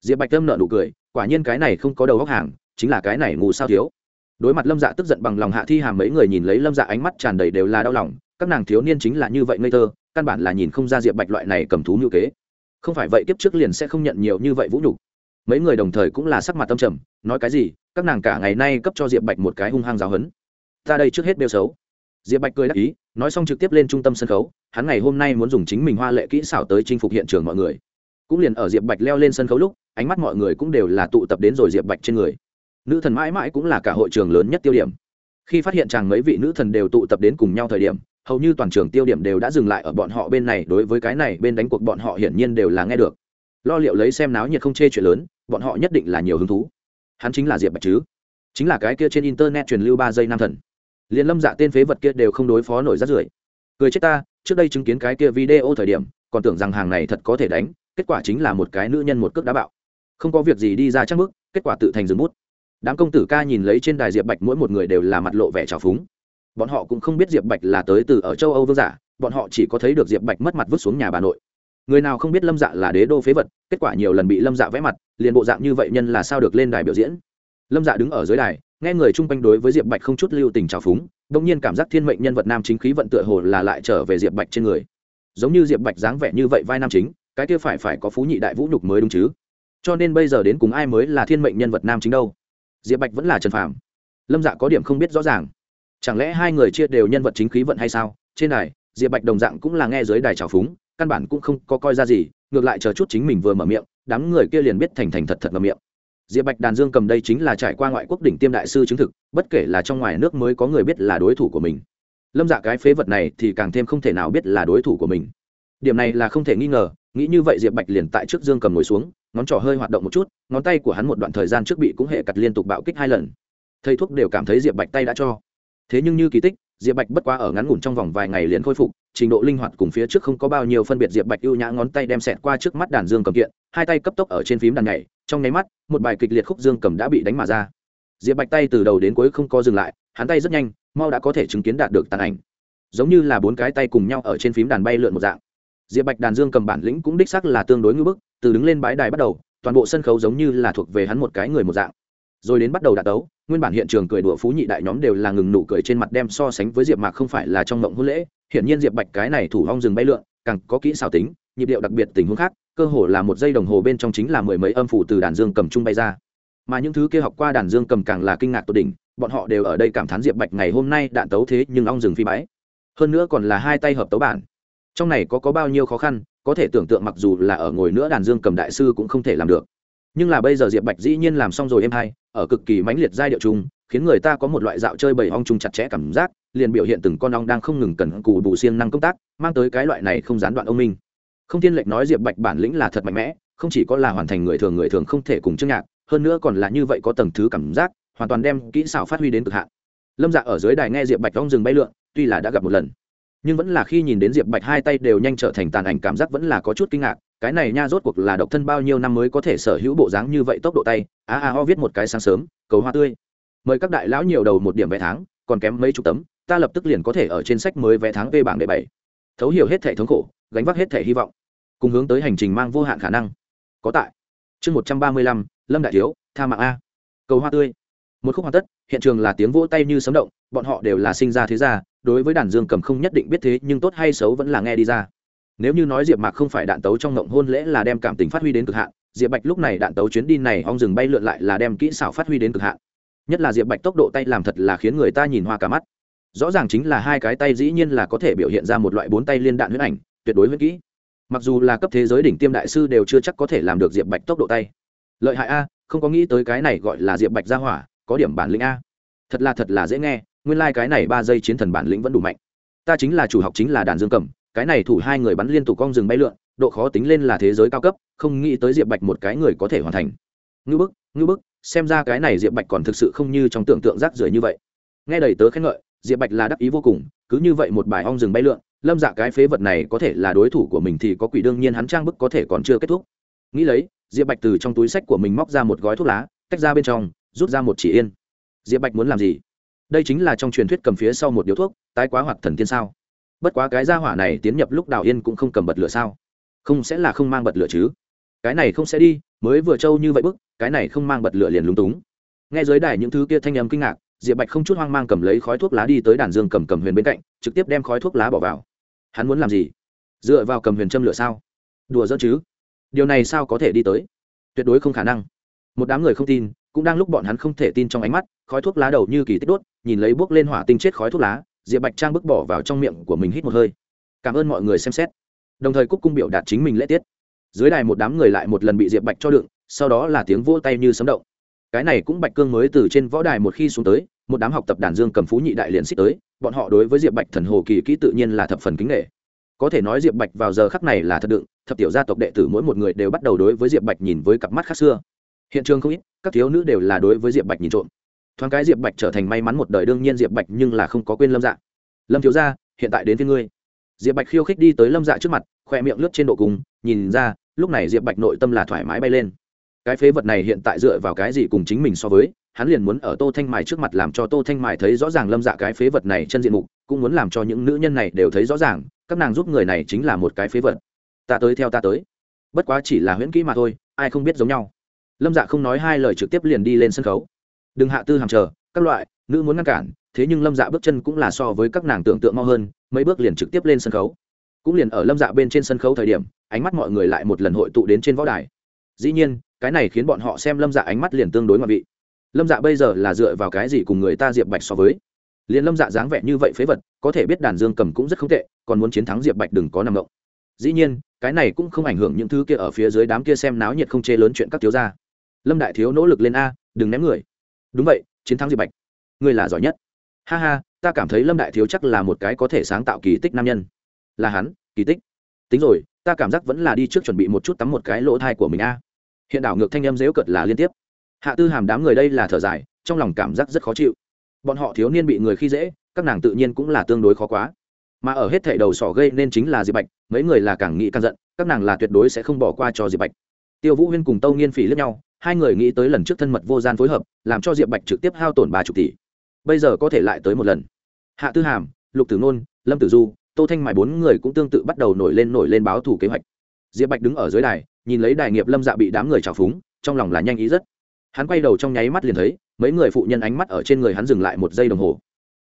Diệp bạch lâm nợ nụ cười, quả nhiên cái này không có đầu góc hàng, chính là cái này ngủ sao thiếu. Đối mặt lâm dạ tức giận bằng lòng hạ thi hàm mấy người nhìn lấy lâm dạ ánh mắt tràn đầy đều là đau lòng, các nàng thiếu niên chính là như vậy ngây thơ, căn bản là nhìn không ra diệp bạch loại này cầm thú ngữ kế. Không phải vậy kiếp trước liền sẽ không nhận nhiều như vậy vũ nhục. Mấy người đồng thời cũng là sắc mặt tâm trầm, nói cái gì, các nàng cả ngày nay cấp cho diệp bạch một cái hung hăng giáo hấn ta đây trước hết đeo xấu diệp bạch cười đắc ý, nói xong trực tiếp lên trung tâm sân khấu, hắn ngày hôm nay muốn dùng chính mình hoa lệ kỹ xảo tới chinh phục hiện trường mọi người. Cũng liền ở diệp bạch leo lên sân khấu lúc, ánh mắt mọi người cũng đều là tụ tập đến rồi diệp bạch trên người. Nữ thần mãi mãi cũng là cả hội trường lớn nhất tiêu điểm. Khi phát hiện chàng mấy vị nữ thần đều tụ tập đến cùng nhau thời điểm, hầu như toàn trường tiêu điểm đều đã dừng lại ở bọn họ bên này, đối với cái này bên đánh cuộc bọn họ hiển nhiên đều là nghe được. Lo liệu lấy xem náo nhiệt không chê chuyện lớn, bọn họ nhất định là nhiều hứng thú. Hắn chính là diệp bạch chứ? Chính là cái kia trên internet truyền lưu ba giây nam thần liền lâm dạ tên phế vật kia đều không đối phó nổi rát rưởi. Cười chết ta, trước đây chứng kiến cái kia video thời điểm, còn tưởng rằng hàng này thật có thể đánh, kết quả chính là một cái nữ nhân một cước đá bạo. Không có việc gì đi ra chắc mức kết quả tự thành dừng bút. Đám công tử ca nhìn lấy trên đài diệp bạch mỗi một người đều là mặt lộ vẻ trào phúng. Bọn họ cũng không biết diệp bạch là tới từ ở châu âu vương giả, bọn họ chỉ có thấy được diệp bạch mất mặt vứt xuống nhà bà nội. Người nào không biết lâm dạ là đế đô phế vật, kết quả nhiều lần bị lâm dạ vẽ mặt, liền bộ dạng như vậy nhân là sao được lên đài biểu diễn. Lâm dạ đứng ở dưới đài nghe người chung quanh đối với diệp bạch không chút lưu tình trào phúng đ ỗ n g nhiên cảm giác thiên mệnh nhân vật nam chính khí vận tựa hồ là lại trở về diệp bạch trên người. Giống như diệp bạch dáng vẻ như vậy vai nam chính, cái kia phải phải có phú nhị đại vũ nhục mới đúng chứ. Cho nên bây giờ đến cùng ai mới là thiên mệnh nhân vật nam chính đâu? Diệp bạch vẫn là trần phàm. Lâm dạ có điểm không biết rõ ràng. Chẳng lẽ hai người chia đều nhân vật chính khí vận hay sao? Trên đài, diệp bạch đồng dạng cũng là nghe dưới đài trào phúng, căn bản cũng không có coi ra gì, ngược lại chờ chút chính mình vừa mở miệng, đám người kia liền biết thành thành thật thật mở miệng diệp bạch đàn dương cầm đây chính là trải qua ngoại quốc đỉnh tiêm đại sư chứng thực, bất kể là trong ngoài nước mới có người biết là đối thủ của mình. Lâm dạ cái phế vật này thì càng thêm không thể nào biết là đối thủ của mình. Điểm này là không thể nghi ngờ, nghĩ như vậy diệp bạch liền tại trước dương cầm ngồi xuống, ngón trỏ hơi hoạt động một chút, ngón tay của hắn một đoạn thời gian trước bị cũng hệ cặt liên tục bạo kích hai lần. Thầy thuốc đều cảm thấy diệp bạch tay đã cho. Thế nhưng như kỳ tích, diệp bạch bất quá ở ngắn ngủn trong vòng vài ngày liền khôi phục, trình độ linh hoạt cùng phía trước không có bao nhiêu phân biệt diệp bạch ưu nhã ngón tay đem xẹt qua trước mắt đàn dương cầm kiện, hai tay cấp tốc ở trên phím đàn nhảy trong nháy mắt, một bài kịch liệt khúc dương cầm đã bị đánh mà ra. Diệp bạch tay từ đầu đến cuối không có dừng lại, hắn tay rất nhanh, mau đã có thể chứng kiến đạt được tàn ảnh. Giống như là bốn cái tay cùng nhau ở trên phím đàn bay lượn một dạng. Diệp bạch đàn dương cầm bản lĩnh cũng đích sắc là tương đối ngưỡng bức, từ đứng lên bãi đài bắt đầu, toàn bộ sân khấu giống như là thuộc về hắn một cái người một dạng. Rồi đến bắt đầu đạt tấu nguyên bản hiện trường cười đùa phú nhị đại nhóm đều là ngừng nụ cười trên mặt đem so sánh với diệp mạc không phải là trong mộng hôn lễ. Hiển nhiên diệp bạch cái này thủ hong rừng bay lượn, càng có kỹ xảo tính, nhịp điệu đặc biệt tình huống khác cơ hồ là một giây đồng hồ bên trong chính là mười mấy âm phủ từ đàn dương cầm trung bay ra. Mà những thứ kia học qua đàn dương cầm càng là kinh ngạc tột đỉnh, bọn họ đều ở đây cảm thán diệp bạch ngày hôm nay đạn tấu thế nhưng ong rừng phi máy hơn nữa còn là hai tay hợp tấu bản. Trong này có có bao nhiêu khó khăn, có thể tưởng tượng mặc dù là ở ngồi nữa đàn dương cầm đại sư cũng không thể làm được. Nhưng là bây giờ diệp bạch dĩ nhiên làm xong rồi em hai, ở cực kỳ mãnh liệt giai điệu chung, khiến người ta có một loại dạo chơi bầy ong chung chặt chẽ cảm giác, liền biểu hiện từng con ong đang không ngừng cần cù bù siêng năng công tác, mang tới cái loại này không gián đoạn ông minh không thiên lệnh nói diệp bạch bản lĩnh là thật mạnh mẽ, không chỉ có là hoàn thành người thường người thường không thể cùng chương nhạc, hơn nữa còn là như vậy có tầng thứ cảm giác, hoàn toàn đem kỹ xảo phát huy đến cực hạn. Lâm dạ ở dưới đài nghe diệp bạch trong rừng bay lượn, tuy là đã gặp một lần, nhưng vẫn là khi nhìn đến diệp bạch hai tay đều nhanh trở thành tàn ảnh cảm giác vẫn là có chút kinh ngạc, cái này nha rốt cuộc là độc thân bao nhiêu năm mới có thể sở hữu bộ dáng như vậy tốc độ tay, a a ho viết một cái sáng sớm, cầu hoa tươi. Mời các đại lão nhiều đầu một điểm vé tháng, còn kém mấy chục tấm, ta lập tức liền có thể ở trên sách mới vé tháng v bảng đệ bảy. Thấu hiểu hết thể thống khổ, gánh vác hết thể hy vọng cùng hướng tới hành trình mang vô hạn khả năng. Có tại. Chương một trăm ba mươi lăm, lâm đại thiếu, tha mạng a. Cầu hoa tươi. Một khúc hoàn tất, hiện trường là tiếng vỗ tay như sấm động, bọn họ đều là sinh ra thế gia, đối với đàn dương cầm không nhất định biết thế, nhưng tốt hay xấu vẫn là nghe đi ra. Nếu như nói diệp mạc không phải đạn tấu trong ngộng hôn lễ là đem cảm tình phát huy đến cực hạn, diệp bạch lúc này đạn tấu chuyến đi này ong rừng bay lượn lại là đem kỹ xảo phát huy đến cực hạn. Nhất là diệp bạch tốc độ tay làm thật là khiến người ta nhìn hoa cả mắt. Rõ ràng chính là hai cái tay dĩ nhiên là có thể biểu hiện ra một loại bốn tay liên đạn huyết ảnh, tuyệt đối huyết kỹ mặc dù là cấp thế giới đỉnh tiêm đại sư đều chưa chắc có thể làm được diệp bạch tốc độ tay. Lợi hại a, không có nghĩ tới cái này gọi là diệp bạch gia hỏa, có điểm bản lĩnh a. Thật là thật là dễ nghe, nguyên lai、like、cái này ba giây chiến thần bản lĩnh vẫn đủ mạnh. Ta chính là chủ học chính là đàn dương cầm, cái này thủ hai người bắn liên tục cong rừng bay lượn, độ khó tính lên là thế giới cao cấp, không nghĩ tới diệp bạch một cái người có thể hoàn thành. Ngư bức ngư bức, xem ra cái này diệp bạch còn thực sự không như trong tưởng tượng rác rưởi như vậy. Nghe đầy tớ khen ngợi, diệp bạch là đắc ý vô cùng, cứ như vậy một bài ong rừng bay lượn lâm dạ cái phế vật này có thể là đối thủ của mình thì có quỷ đương nhiên hắn trang bức có thể còn chưa kết thúc. Nghĩ lấy, diệp bạch từ trong túi sách của mình móc ra một gói thuốc lá, tách ra bên trong, rút ra một chỉ yên. Diệp bạch muốn làm gì? Đây chính là trong truyền thuyết cầm phía sau một điếu thuốc, tái quá hoặc thần tiên sao? Bất quá cái gia hỏa này tiến nhập lúc đào yên cũng không cầm bật lửa sao? Không sẽ là không mang bật lửa chứ? Cái này không sẽ đi, mới vừa trâu như vậy bức, cái này không mang bật lửa liền lúng túng. Nghe giới đài những thứ kia thanh âm kinh ngạc, diệp bạch không chút hoang mang cầm lấy khói thuốc lá đi tới đàn dương cầm cầm huyền bên cạnh, trực tiếp đem khói thuốc lá bỏ vào hắn muốn làm gì? Dựa vào cầm huyền châm lửa sao? Đùa dỡ chứ? Điều này sao có thể đi tới? Tuyệt đối không khả năng. Một đám người không tin, cũng đang lúc bọn hắn không thể tin trong ánh mắt, khói thuốc lá đầu như kỳ tích đốt, nhìn lấy bước lên hỏa tinh chết khói thuốc lá, diệp bạch trang bước bỏ vào trong miệng của mình hít một hơi. Cảm ơn mọi người xem xét. Đồng thời cúc cung biểu đạt chính mình lễ tiết. Dưới đài một đám người lại một lần bị diệp bạch cho đựng, sau đó là tiếng vỗ tay như sấm động. Cái này cũng bạch cương mới từ trên võ đài một khi xuống tới một đám học tập đàn dương cầm phú nhị đại liền xích tới, bọn họ đối với diệp bạch thần hồ kỳ kỹ tự nhiên là thập phần kính nghệ có thể nói diệp bạch vào giờ khắc này là thật đựng, thập tiểu gia tộc đệ tử mỗi một người đều bắt đầu đối với diệp bạch nhìn với cặp mắt khác xưa. Hiện trường không ít, các thiếu nữ đều là đối với diệp bạch nhìn trộm. Thoáng cái diệp bạch trở thành may mắn một đời, đương nhiên diệp bạch nhưng là không có quên lâm dạ. Lâm thiếu gia, hiện tại đến với ngươi. Diệp bạch khiêu khích đi tới lâm dạ trước mặt, khoe miệng lướt trên độ cùng nhìn ra, lúc này diệp bạch nội tâm là thoải mái bay lên cái phế vật này hiện tại dựa vào cái gì cùng chính mình so với? Hắn liền muốn ở tô thanh mài trước mặt làm cho tô thanh mài thấy rõ ràng lâm dạ cái phế vật này chân diện mục, cũng muốn làm cho những nữ nhân này đều thấy rõ ràng, các nàng giúp người này chính là một cái phế vật. Ta tới theo ta tới. Bất quá chỉ là huyễn kỹ mà thôi, ai không biết giống nhau. Lâm dạ không nói hai lời trực tiếp liền đi lên sân khấu. Đừng hạ tư hàng chờ, các loại, nữ muốn ngăn cản, thế nhưng lâm dạ bước chân cũng là so với các nàng tưởng tượng mau hơn, mấy bước liền trực tiếp lên sân khấu. Cũng liền ở lâm dạ bên trên sân khấu thời điểm, ánh mắt mọi người lại một lần hội tụ đến trên võ đài. Dĩ nhiên cái này khiến bọn họ xem lâm dạ ánh mắt liền tương đối ngoại vị. Lâm dạ bây giờ là dựa vào cái gì cùng người ta diệp bạch so với? Liền lâm dạ dáng vẻ như vậy phế vật, có thể biết đàn dương cầm cũng rất không tệ, còn muốn chiến thắng diệp bạch đừng có nằm động. Dĩ nhiên, cái này cũng không ảnh hưởng những thứ kia ở phía dưới đám kia xem náo nhiệt không chê lớn chuyện các thiếu gia. Lâm đại thiếu nỗ lực lên a, đừng ném người. Đúng vậy, chiến thắng diệp bạch. Ngươi là giỏi nhất. Ha ha, ta cảm thấy lâm đại thiếu chắc là một cái có thể sáng tạo kỳ tích nam nhân. Là hắn, kỳ tích. Tính rồi, ta cảm giác vẫn là đi trước chuẩn bị một chút tắm một cái lỗ thai của mình a hiện đảo ngược thanh âm dễu cợt là liên tiếp. Hạ tư hàm đám người đây là thở dài, trong lòng cảm giác rất khó chịu. Bọn họ thiếu niên bị người khi dễ, các nàng tự nhiên cũng là tương đối khó quá. Mà ở hết thảy đầu sỏ gây nên chính là diệp bạch, mấy người là càng nghĩ càng giận, các nàng là tuyệt đối sẽ không bỏ qua cho diệp bạch. Tiêu vũ huyên cùng tâu nghiên phỉ lướt nhau, hai người nghĩ tới lần trước thân mật vô gian phối hợp, làm cho diệp bạch trực tiếp hao tổn ba chục tỷ. Bây giờ có thể lại tới một lần. Hạ tư hàm, lục tử nôn, lâm tử du, tô thanh mại bốn người cũng tương tự bắt đầu nổi lên nổi lên báo thủ kế hoạch. Diệp bạch đứng ở dưới đài nhìn lấy đài nghiệp lâm dạ bị đám người trào phúng trong lòng là nhanh ý rất. Hắn quay đầu trong nháy mắt liền thấy mấy người phụ nhân ánh mắt ở trên người hắn dừng lại một giây đồng hồ.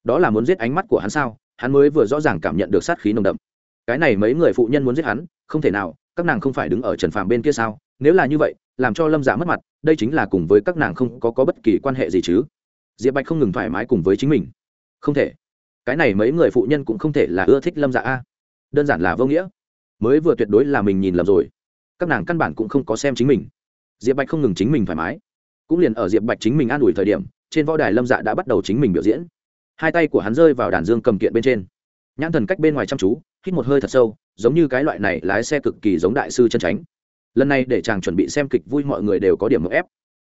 Đó là muốn giết ánh mắt của hắn sao? Hắn mới vừa rõ ràng cảm nhận được sát khí nồng đậm. Cái này mấy người phụ nhân muốn giết hắn không thể nào các nàng không phải đứng ở trần phàm bên kia sao? Nếu là như vậy làm cho lâm dạ mất mặt đây chính là cùng với các nàng không có, có bất kỳ quan hệ gì chứ? Diệp bạch không ngừng thoải mái cùng với chính mình. Không thể. Cái này mấy người phụ nhân cũng không thể là ưa thích lâm dạ a. Đơn giản là vô nghĩa. Mới vừa tuyệt đối là mình nhìn lầm rồi các nàng căn bản cũng không có xem chính mình. Diệp bạch không ngừng chính mình thoải mái. Cũng liền ở diệp bạch chính mình an ủi thời điểm, trên võ đài lâm dạ đã bắt đầu chính mình biểu diễn. Hai tay của hắn rơi vào đàn dương cầm kiện bên trên. Nhãn thần cách bên ngoài chăm chú, hít một hơi thật sâu, giống như cái loại này lái xe cực kỳ giống đại sư chân tránh lần này để chàng chuẩn bị xem kịch vui mọi người đều có điểm ngộ ép.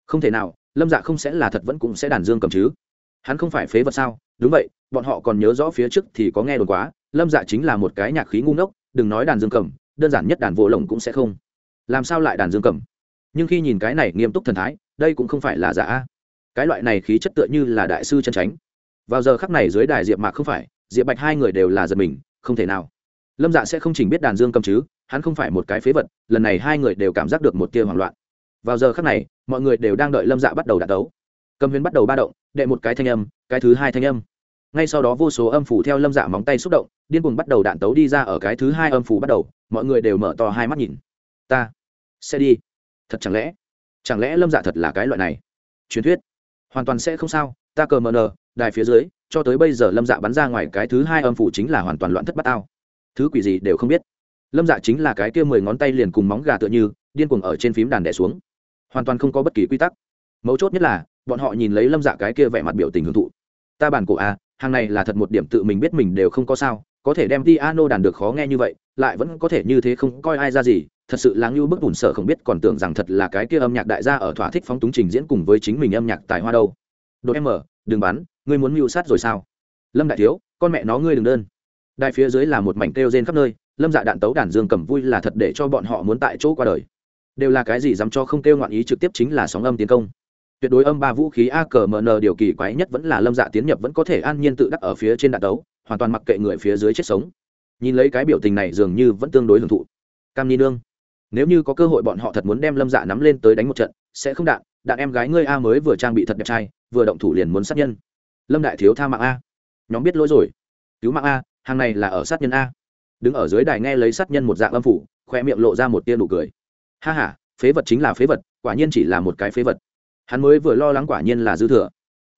Không thể nào, lâm dạ không sẽ là thật vẫn cũng sẽ đàn dương cầm chứ. Hắn không phải phế vật sao? Đúng vậy, bọn họ còn nhớ rõ phía trước thì có nghe đồn quá, lâm dạ chính là một cái nhạc khí ngu ngốc, đừng nói đàn dương cầm, đơn giản nhất đàn vô lồng cũng sẽ không làm sao lại đàn dương cầm? Nhưng khi nhìn cái này nghiêm túc thần thái, đây cũng không phải là giả. Cái loại này khí chất tựa như là đại sư chân tránh vào giờ khắc này dưới đài diệp mạc không phải, diệp bạch hai người đều là giật mình, không thể nào. Lâm dạ sẽ không chỉnh biết đàn dương cầm chứ, hắn không phải một cái phế vật, lần này hai người đều cảm giác được một tia hoảng loạn. Vào giờ khắc này, mọi người đều đang đợi lâm dạ bắt đầu đạn đấu cầm huyền bắt đầu ba động, đệ một cái thanh âm, cái thứ hai thanh âm. Ngay sau đó vô số âm phủ theo lâm dạ móng tay xúc động, điên cuồng bắt đầu đạn tấu đi ra ở cái thứ hai âm phủ bắt đầu, mọi người đều mở to hai mắt nhìn ta sẽ đi. Thật chẳng lẽ chẳng lẽ lâm dạ thật là cái loại này? Truyền thuyết. Hoàn toàn sẽ không sao, ta cờ mờ nờ, đài phía dưới, cho tới bây giờ lâm dạ bắn ra ngoài cái thứ hai âm phủ chính là hoàn toàn loạn thất bát ao thứ quỷ gì đều không biết. Lâm dạ chính là cái kia mười ngón tay liền cùng móng gà tựa như, điên cuồng ở trên phím đàn đẻ xuống. Hoàn toàn không có bất kỳ quy tắc. Mấu chốt nhất là, bọn họ nhìn lấy lâm dạ cái kia vẻ mặt biểu tình hưởng thụ. Ta bản cổ a hàng này là thật một điểm tự mình biết mình đều không có sao, có thể đem piano đàn được khó nghe như vậy, lại vẫn có thể như thế không coi ai ra gì thật sự là ngưu bức bùn sợ không biết còn tưởng rằng thật là cái kia âm nhạc đại gia ở thỏa thích phóng túng trình diễn cùng với chính mình âm nhạc tài hoa đâu. Đột em mở, đừng bắn, ngươi muốn mưu sát rồi sao? Lâm đại thiếu, con mẹ nó ngươi đừng đơn. Đại phía dưới là một mảnh kêu rên khắp nơi, lâm dạ đạn tấu đàn dương cầm vui là thật để cho bọn họ muốn tại chỗ qua đời. Đều là cái gì dám cho không kêu ngoạn ý trực tiếp chính là sóng âm tiến công. Tuyệt đối âm ba vũ khí a cờ mn điều kỳ quái nhất vẫn là lâm dạ tiến nhập vẫn có thể an nhiên tự đắc ở phía trên đạn tấu, hoàn toàn mặc kệ người phía dưới chết sống. Nhìn lấy cái biểu tình này dường như vẫn tương đối hưởng thụ. Cam ni nương nếu như có cơ hội bọn họ thật muốn đem lâm dạ nắm lên tới đánh một trận, sẽ không đạn. Đạn em gái ngươi a mới vừa trang bị thật đẹp trai, vừa động thủ liền muốn sát nhân. Lâm đại thiếu tha mạng a. Nhóm biết lỗi rồi. Cứu mạng a, hàng này là ở sát nhân a. Đứng ở dưới đài nghe lấy sát nhân một dạng âm phủ, khoe miệng lộ ra một tia nụ cười. Ha h a phế vật chính là phế vật, quả nhiên chỉ là một cái phế vật. Hắn mới vừa lo lắng quả nhiên là dư thừa.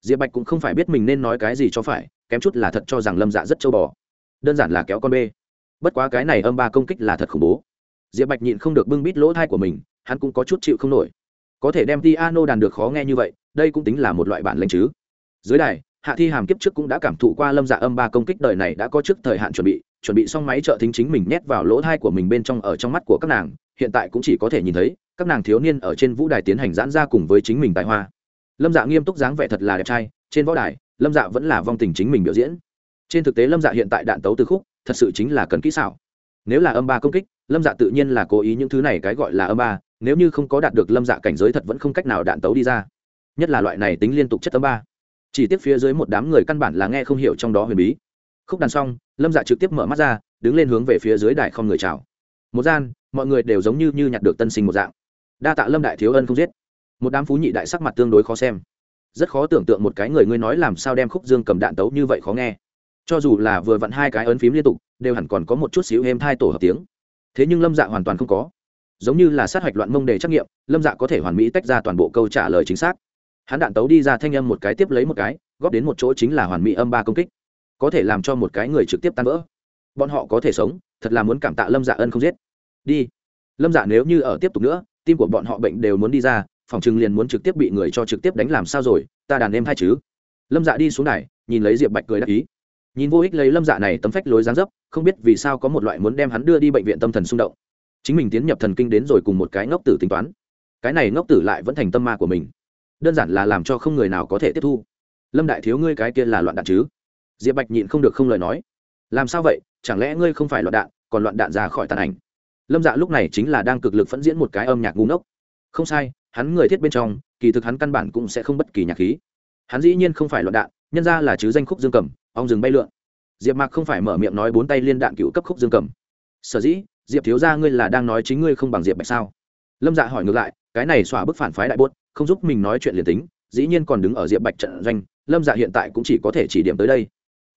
Diệp bạch cũng không phải biết mình nên nói cái gì cho phải, kém chút là thật cho rằng lâm dạ rất châu bò. Đơn giản là kéo con bê. Bất quá cái này âm ba công kích là thật khủng bố diệp bạch nhịn không được bưng bít lỗ thai của mình, hắn cũng có chút chịu không nổi. Có thể đem piano đàn được khó nghe như vậy, đây cũng tính là một loại bản lĩnh chứ. Dưới đài, hạ thi hàm kiếp trước cũng đã cảm thụ qua lâm dạ âm ba công kích đời này đã có trước thời hạn chuẩn bị chuẩn bị xong máy trợ thính chính mình nhét vào lỗ thai của mình bên trong ở trong mắt của các nàng, hiện tại cũng chỉ có thể nhìn thấy, các nàng thiếu niên ở trên vũ đài tiến hành giãn ra cùng với chính mình tài hoa. Lâm dạ nghiêm túc dáng vẻ thật là đẹp trai, trên võ đài, lâm dạ vẫn là vong tình chính mình biểu diễn. Trên thực tế lâm dạ hiện tại đạn tấu từ khúc, thật sự chính là cần kỹ xảo nếu là âm ba công kích, lâm dạ tự nhiên là cố ý những thứ này cái gọi là âm ba, nếu như không có đạt được lâm dạ cảnh giới thật vẫn không cách nào đạn tấu đi ra. Nhất là loại này tính liên tục chất âm ba. Chỉ tiếp phía dưới một đám người căn bản là nghe không hiểu trong đó huyền bí. Khúc đàn xong, lâm dạ trực tiếp mở mắt ra, đứng lên hướng về phía dưới đài không người chào. Một gian, mọi người đều giống như như nhặt được tân sinh một dạng. Đa tạ lâm đại thiếu ân không giết. Một đám phú nhị đại sắc mặt tương đối khó xem. Rất khó tưởng tượng một cái người ngươi nói làm sao đem khúc dương cầm đạn tấu như vậy khó nghe. Cho dù là vừa vặn hai cái ấn phím liên tục đều hẳn còn có một chút xíu êm thai tổ hợp tiếng. Thế nhưng lâm dạ hoàn toàn không có. Giống như là sát hạch loạn mông đề trắc nghiệm, lâm dạ có thể hoàn mỹ tách ra toàn bộ câu trả lời chính xác. Hắn đạn tấu đi ra thanh âm một cái tiếp lấy một cái, góp đến một chỗ chính là hoàn mỹ âm ba công kích. Có thể làm cho một cái người trực tiếp tan vỡ. Bọn họ có thể sống, thật là muốn cảm tạ lâm dạ ân không giết. Đi. Lâm dạ nếu như ở tiếp tục nữa, tim của bọn họ bệnh đều muốn đi ra, phòng chừng liền muốn trực tiếp bị người cho trực tiếp đánh làm sao rồi, ta đàn em hai chứ. Lâm dạ đi xuống này nhìn lấy diệp bạch cười đắc ý nhìn vô ích lấy lâm dạ này tấm phách lối dáng dấp, không biết vì sao có một loại muốn đem hắn đưa đi bệnh viện tâm thần xung động. Chính mình tiến nhập thần kinh đến rồi cùng một cái ngốc tử tính toán. Cái này ngốc tử lại vẫn thành tâm ma của mình. Đơn giản là làm cho không người nào có thể tiếp thu. Lâm đại thiếu ngươi cái kia là loạn đạn chứ? Diệp bạch nhịn không được không lời nói. Làm sao vậy? Chẳng lẽ ngươi không phải loạn đạn, còn loạn đạn ra khỏi tàn ảnh? Lâm dạ lúc này chính là đang cực lực phẫn diễn một cái âm nhạc ngu ngốc. Không sai, hắn người thiết bên trong, kỳ thực hắn căn bản cũng sẽ không bất kỳ nhạc khí. Hắn dĩ nhiên không phải loạn đạn nhân ra là chứ danh khúc dương cầm, ong rừng bay lượn. Diệp mạc không phải mở miệng nói bốn tay liên đạn cựu cấp khúc dương cầm. Sở dĩ, diệp thiếu ra ngươi là đang nói chính ngươi không bằng diệp bạch sao? Lâm dạ hỏi ngược lại, cái này xỏa bức phản phái đại bốt, không giúp mình nói chuyện liền tính, dĩ nhiên còn đứng ở diệp bạch trận doanh, lâm dạ hiện tại cũng chỉ có thể chỉ điểm tới đây.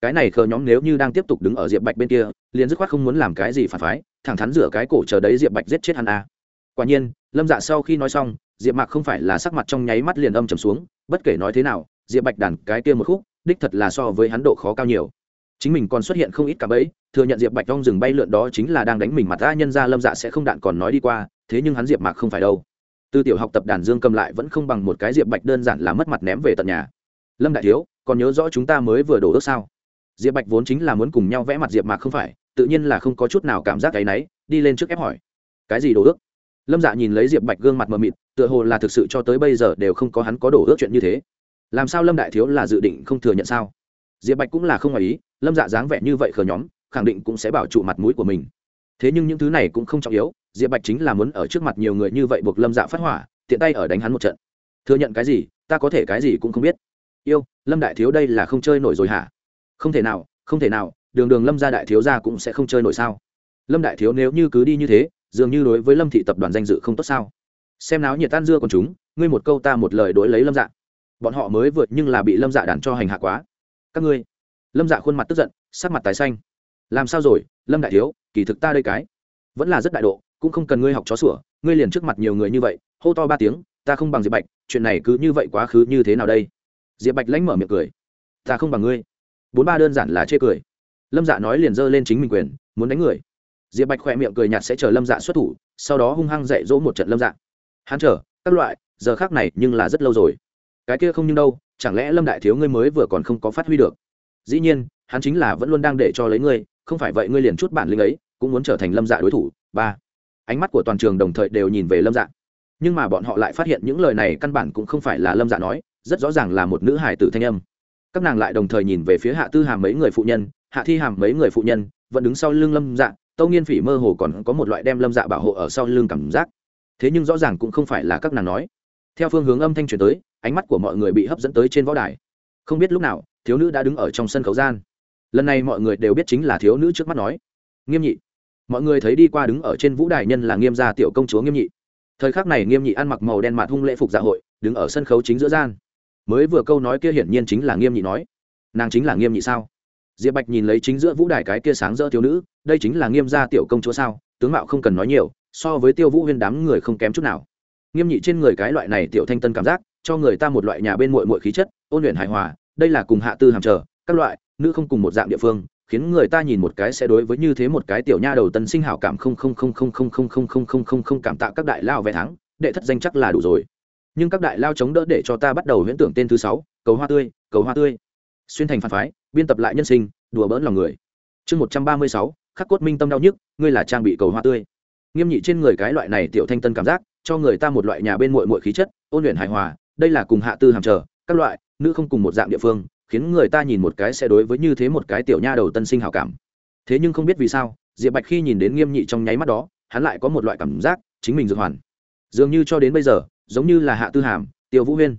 Cái này khờ nhóm nếu như đang tiếp tục đứng ở diệp bạch bên kia, liền dứt khoát không muốn làm cái gì phản phái, thẳng thắn rửa cái cổ chờ đấy diệp bạch giết chết hắn a. À. quả nhiên, lâm dạ sau khi nói xong, diệp mạc không phải là sắc mặt trong nháy mắt liền âm trầm xuống, bất kể nói thế nào diệp bạch đàn cái kia một khúc, đích thật là so với hắn độ khó cao nhiều. Chính mình còn xuất hiện không ít cả bẫy, thừa nhận diệp bạch trong rừng bay lượn đó chính là đang đánh mình mặt ta nhân ra lâm dạ sẽ không đạn còn nói đi qua, thế nhưng hắn diệp mạc không phải đâu. Từ tiểu học tập đàn dương cầm lại vẫn không bằng một cái diệp bạch đơn giản là mất mặt ném về tận nhà. Lâm đại thiếu, còn nhớ rõ chúng ta mới vừa đổ ước sao? Diệp bạch vốn chính là muốn cùng nhau vẽ mặt diệp mạc không phải, tự nhiên là không có chút nào cảm giác cái náy đi lên trước ép hỏi. Cái gì đổ ước? Lâm dạ nhìn lấy diệp bạch gương mặt mờ mịt, tựa hồ là thực sự cho tới bây giờ đều không có hắn có đổ ước chuyện như thế làm sao lâm đại thiếu là dự định không thừa nhận sao? Diệp bạch cũng là không ngoài ý, lâm dạ dáng vẻ như vậy khờ nhóm, khẳng định cũng sẽ bảo trụ mặt mũi của mình. Thế nhưng những thứ này cũng không trọng yếu, diệp bạch chính là muốn ở trước mặt nhiều người như vậy buộc lâm dạ phát hỏa, tiện tay ở đánh hắn một trận. Thừa nhận cái gì, ta có thể cái gì cũng không biết. Yêu, lâm đại thiếu đây là không chơi nổi rồi hả? Không thể nào, không thể nào, đường đường lâm gia đại thiếu gia cũng sẽ không chơi nổi sao? Lâm đại thiếu nếu như cứ đi như thế, dường như đối với lâm thị tập đoàn danh dự không tốt sao? Xem náo nhiệt tan dưa còn chúng, ngươi một câu ta một lời đối lấy lâm dạ bọn họ mới vượt nhưng là bị lâm dạ đàn cho hành hạ quá. Các ngươi. Lâm dạ khuôn mặt tức giận, sắc mặt tái xanh. Làm sao rồi, lâm đại thiếu, kỳ thực ta đây cái. Vẫn là rất đại độ, cũng không cần ngươi học chó sủa, ngươi liền trước mặt nhiều người như vậy, hô to ba tiếng, ta không bằng diệp bạch, chuyện này cứ như vậy quá khứ như thế nào đây? Diệp bạch lãnh mở miệng cười. Ta không bằng ngươi. Bốn ba đơn giản là chê cười. Lâm dạ nói liền giơ lên chính mình quyền, muốn đánh người. Diệp bạch khỏe miệng cười nhạt sẽ chờ lâm dạ xuất thủ, sau đó hung hăng dạy dỗ một trận lâm dạ. Hắn chờ, các loại, giờ khác này nhưng là rất lâu rồi cái kia không nhưng đâu, chẳng lẽ lâm đại thiếu ngươi mới vừa còn không có phát huy được? Dĩ nhiên, hắn chính là vẫn luôn đang để cho lấy ngươi, không phải vậy ngươi liền chút bản lĩnh ấy, cũng muốn trở thành lâm dạ đối thủ. Ba, ánh mắt của toàn trường đồng thời đều nhìn về lâm dạ. Nhưng mà bọn họ lại phát hiện những lời này căn bản cũng không phải là lâm dạ nói, rất rõ ràng là một nữ hải tử thanh âm. Các nàng lại đồng thời nhìn về phía hạ tư hàm mấy người phụ nhân, hạ thi hàm mấy người phụ nhân, vẫn đứng sau lưng lâm dạ tâu nghiên phỉ mơ hồ còn có một loại đem lâm dạ bảo hộ ở sau lưng cảm giác. Thế nhưng rõ ràng cũng không phải là các nàng nói theo phương hướng âm thanh truyền tới, ánh mắt của mọi người bị hấp dẫn tới trên võ đài. Không biết lúc nào, thiếu nữ đã đứng ở trong sân khấu gian. Lần này mọi người đều biết chính là thiếu nữ trước mắt nói. Nghiêm nhị. Mọi người thấy đi qua đứng ở trên vũ đài nhân là nghiêm gia tiểu công chúa nghiêm nhị. Thời khắc này nghiêm nhị ăn mặc màu đen mạt hung lễ phục dạ hội, đứng ở sân khấu chính giữa gian. Mới vừa câu nói kia hiển nhiên chính là nghiêm nhị nói. Nàng chính là nghiêm nhị sao? Diệp bạch nhìn lấy chính giữa vũ đài cái kia sáng rỡ thiếu nữ, đây chính là nghiêm gia tiểu công chúa sao? Tướng mạo không cần nói nhiều, so với tiêu vũ huyên đám người không kém chút nào nghiêm nhị trên người cái loại này tiểu thanh tân cảm giác cho người ta một loại nhà bên mội mội khí chất ôn luyện hài hòa đây là cùng hạ tư hàm chờ các loại nữ không cùng một dạng địa phương khiến người ta nhìn một cái sẽ đối với như thế một cái tiểu nha đầu tân sinh hảo cảm không không không không không không không không không không không cảm tạ các đại lao vé thắng đệ thất danh chắc là đủ rồi nhưng các đại lao chống đỡ để cho ta bắt đầu huyễn tưởng tên thứ sáu cầu hoa tươi cầu hoa tươi xuyên thành phản phái biên tập lại nhân sinh đùa bỡn lòng người chương một trăm ba mươi sáu khắc cốt minh tâm đau nhức ngươi là trang bị cầu hoa tươi nghiêm nhị trên người cái loại này tiểu thanh tân cảm giác cho người ta một loại nhà bên muội muội khí chất, ôn luyện hài hòa, đây là cùng hạ tư hàm chờ, các loại, nữ không cùng một dạng địa phương, khiến người ta nhìn một cái sẽ đối với như thế một cái tiểu nha đầu tân sinh hào cảm. Thế nhưng không biết vì sao, diệp bạch khi nhìn đến nghiêm nhị trong nháy mắt đó, hắn lại có một loại cảm giác chính mình dược hoàn. Dường như cho đến bây giờ, giống như là hạ tư hàm, tiêu vũ huyên.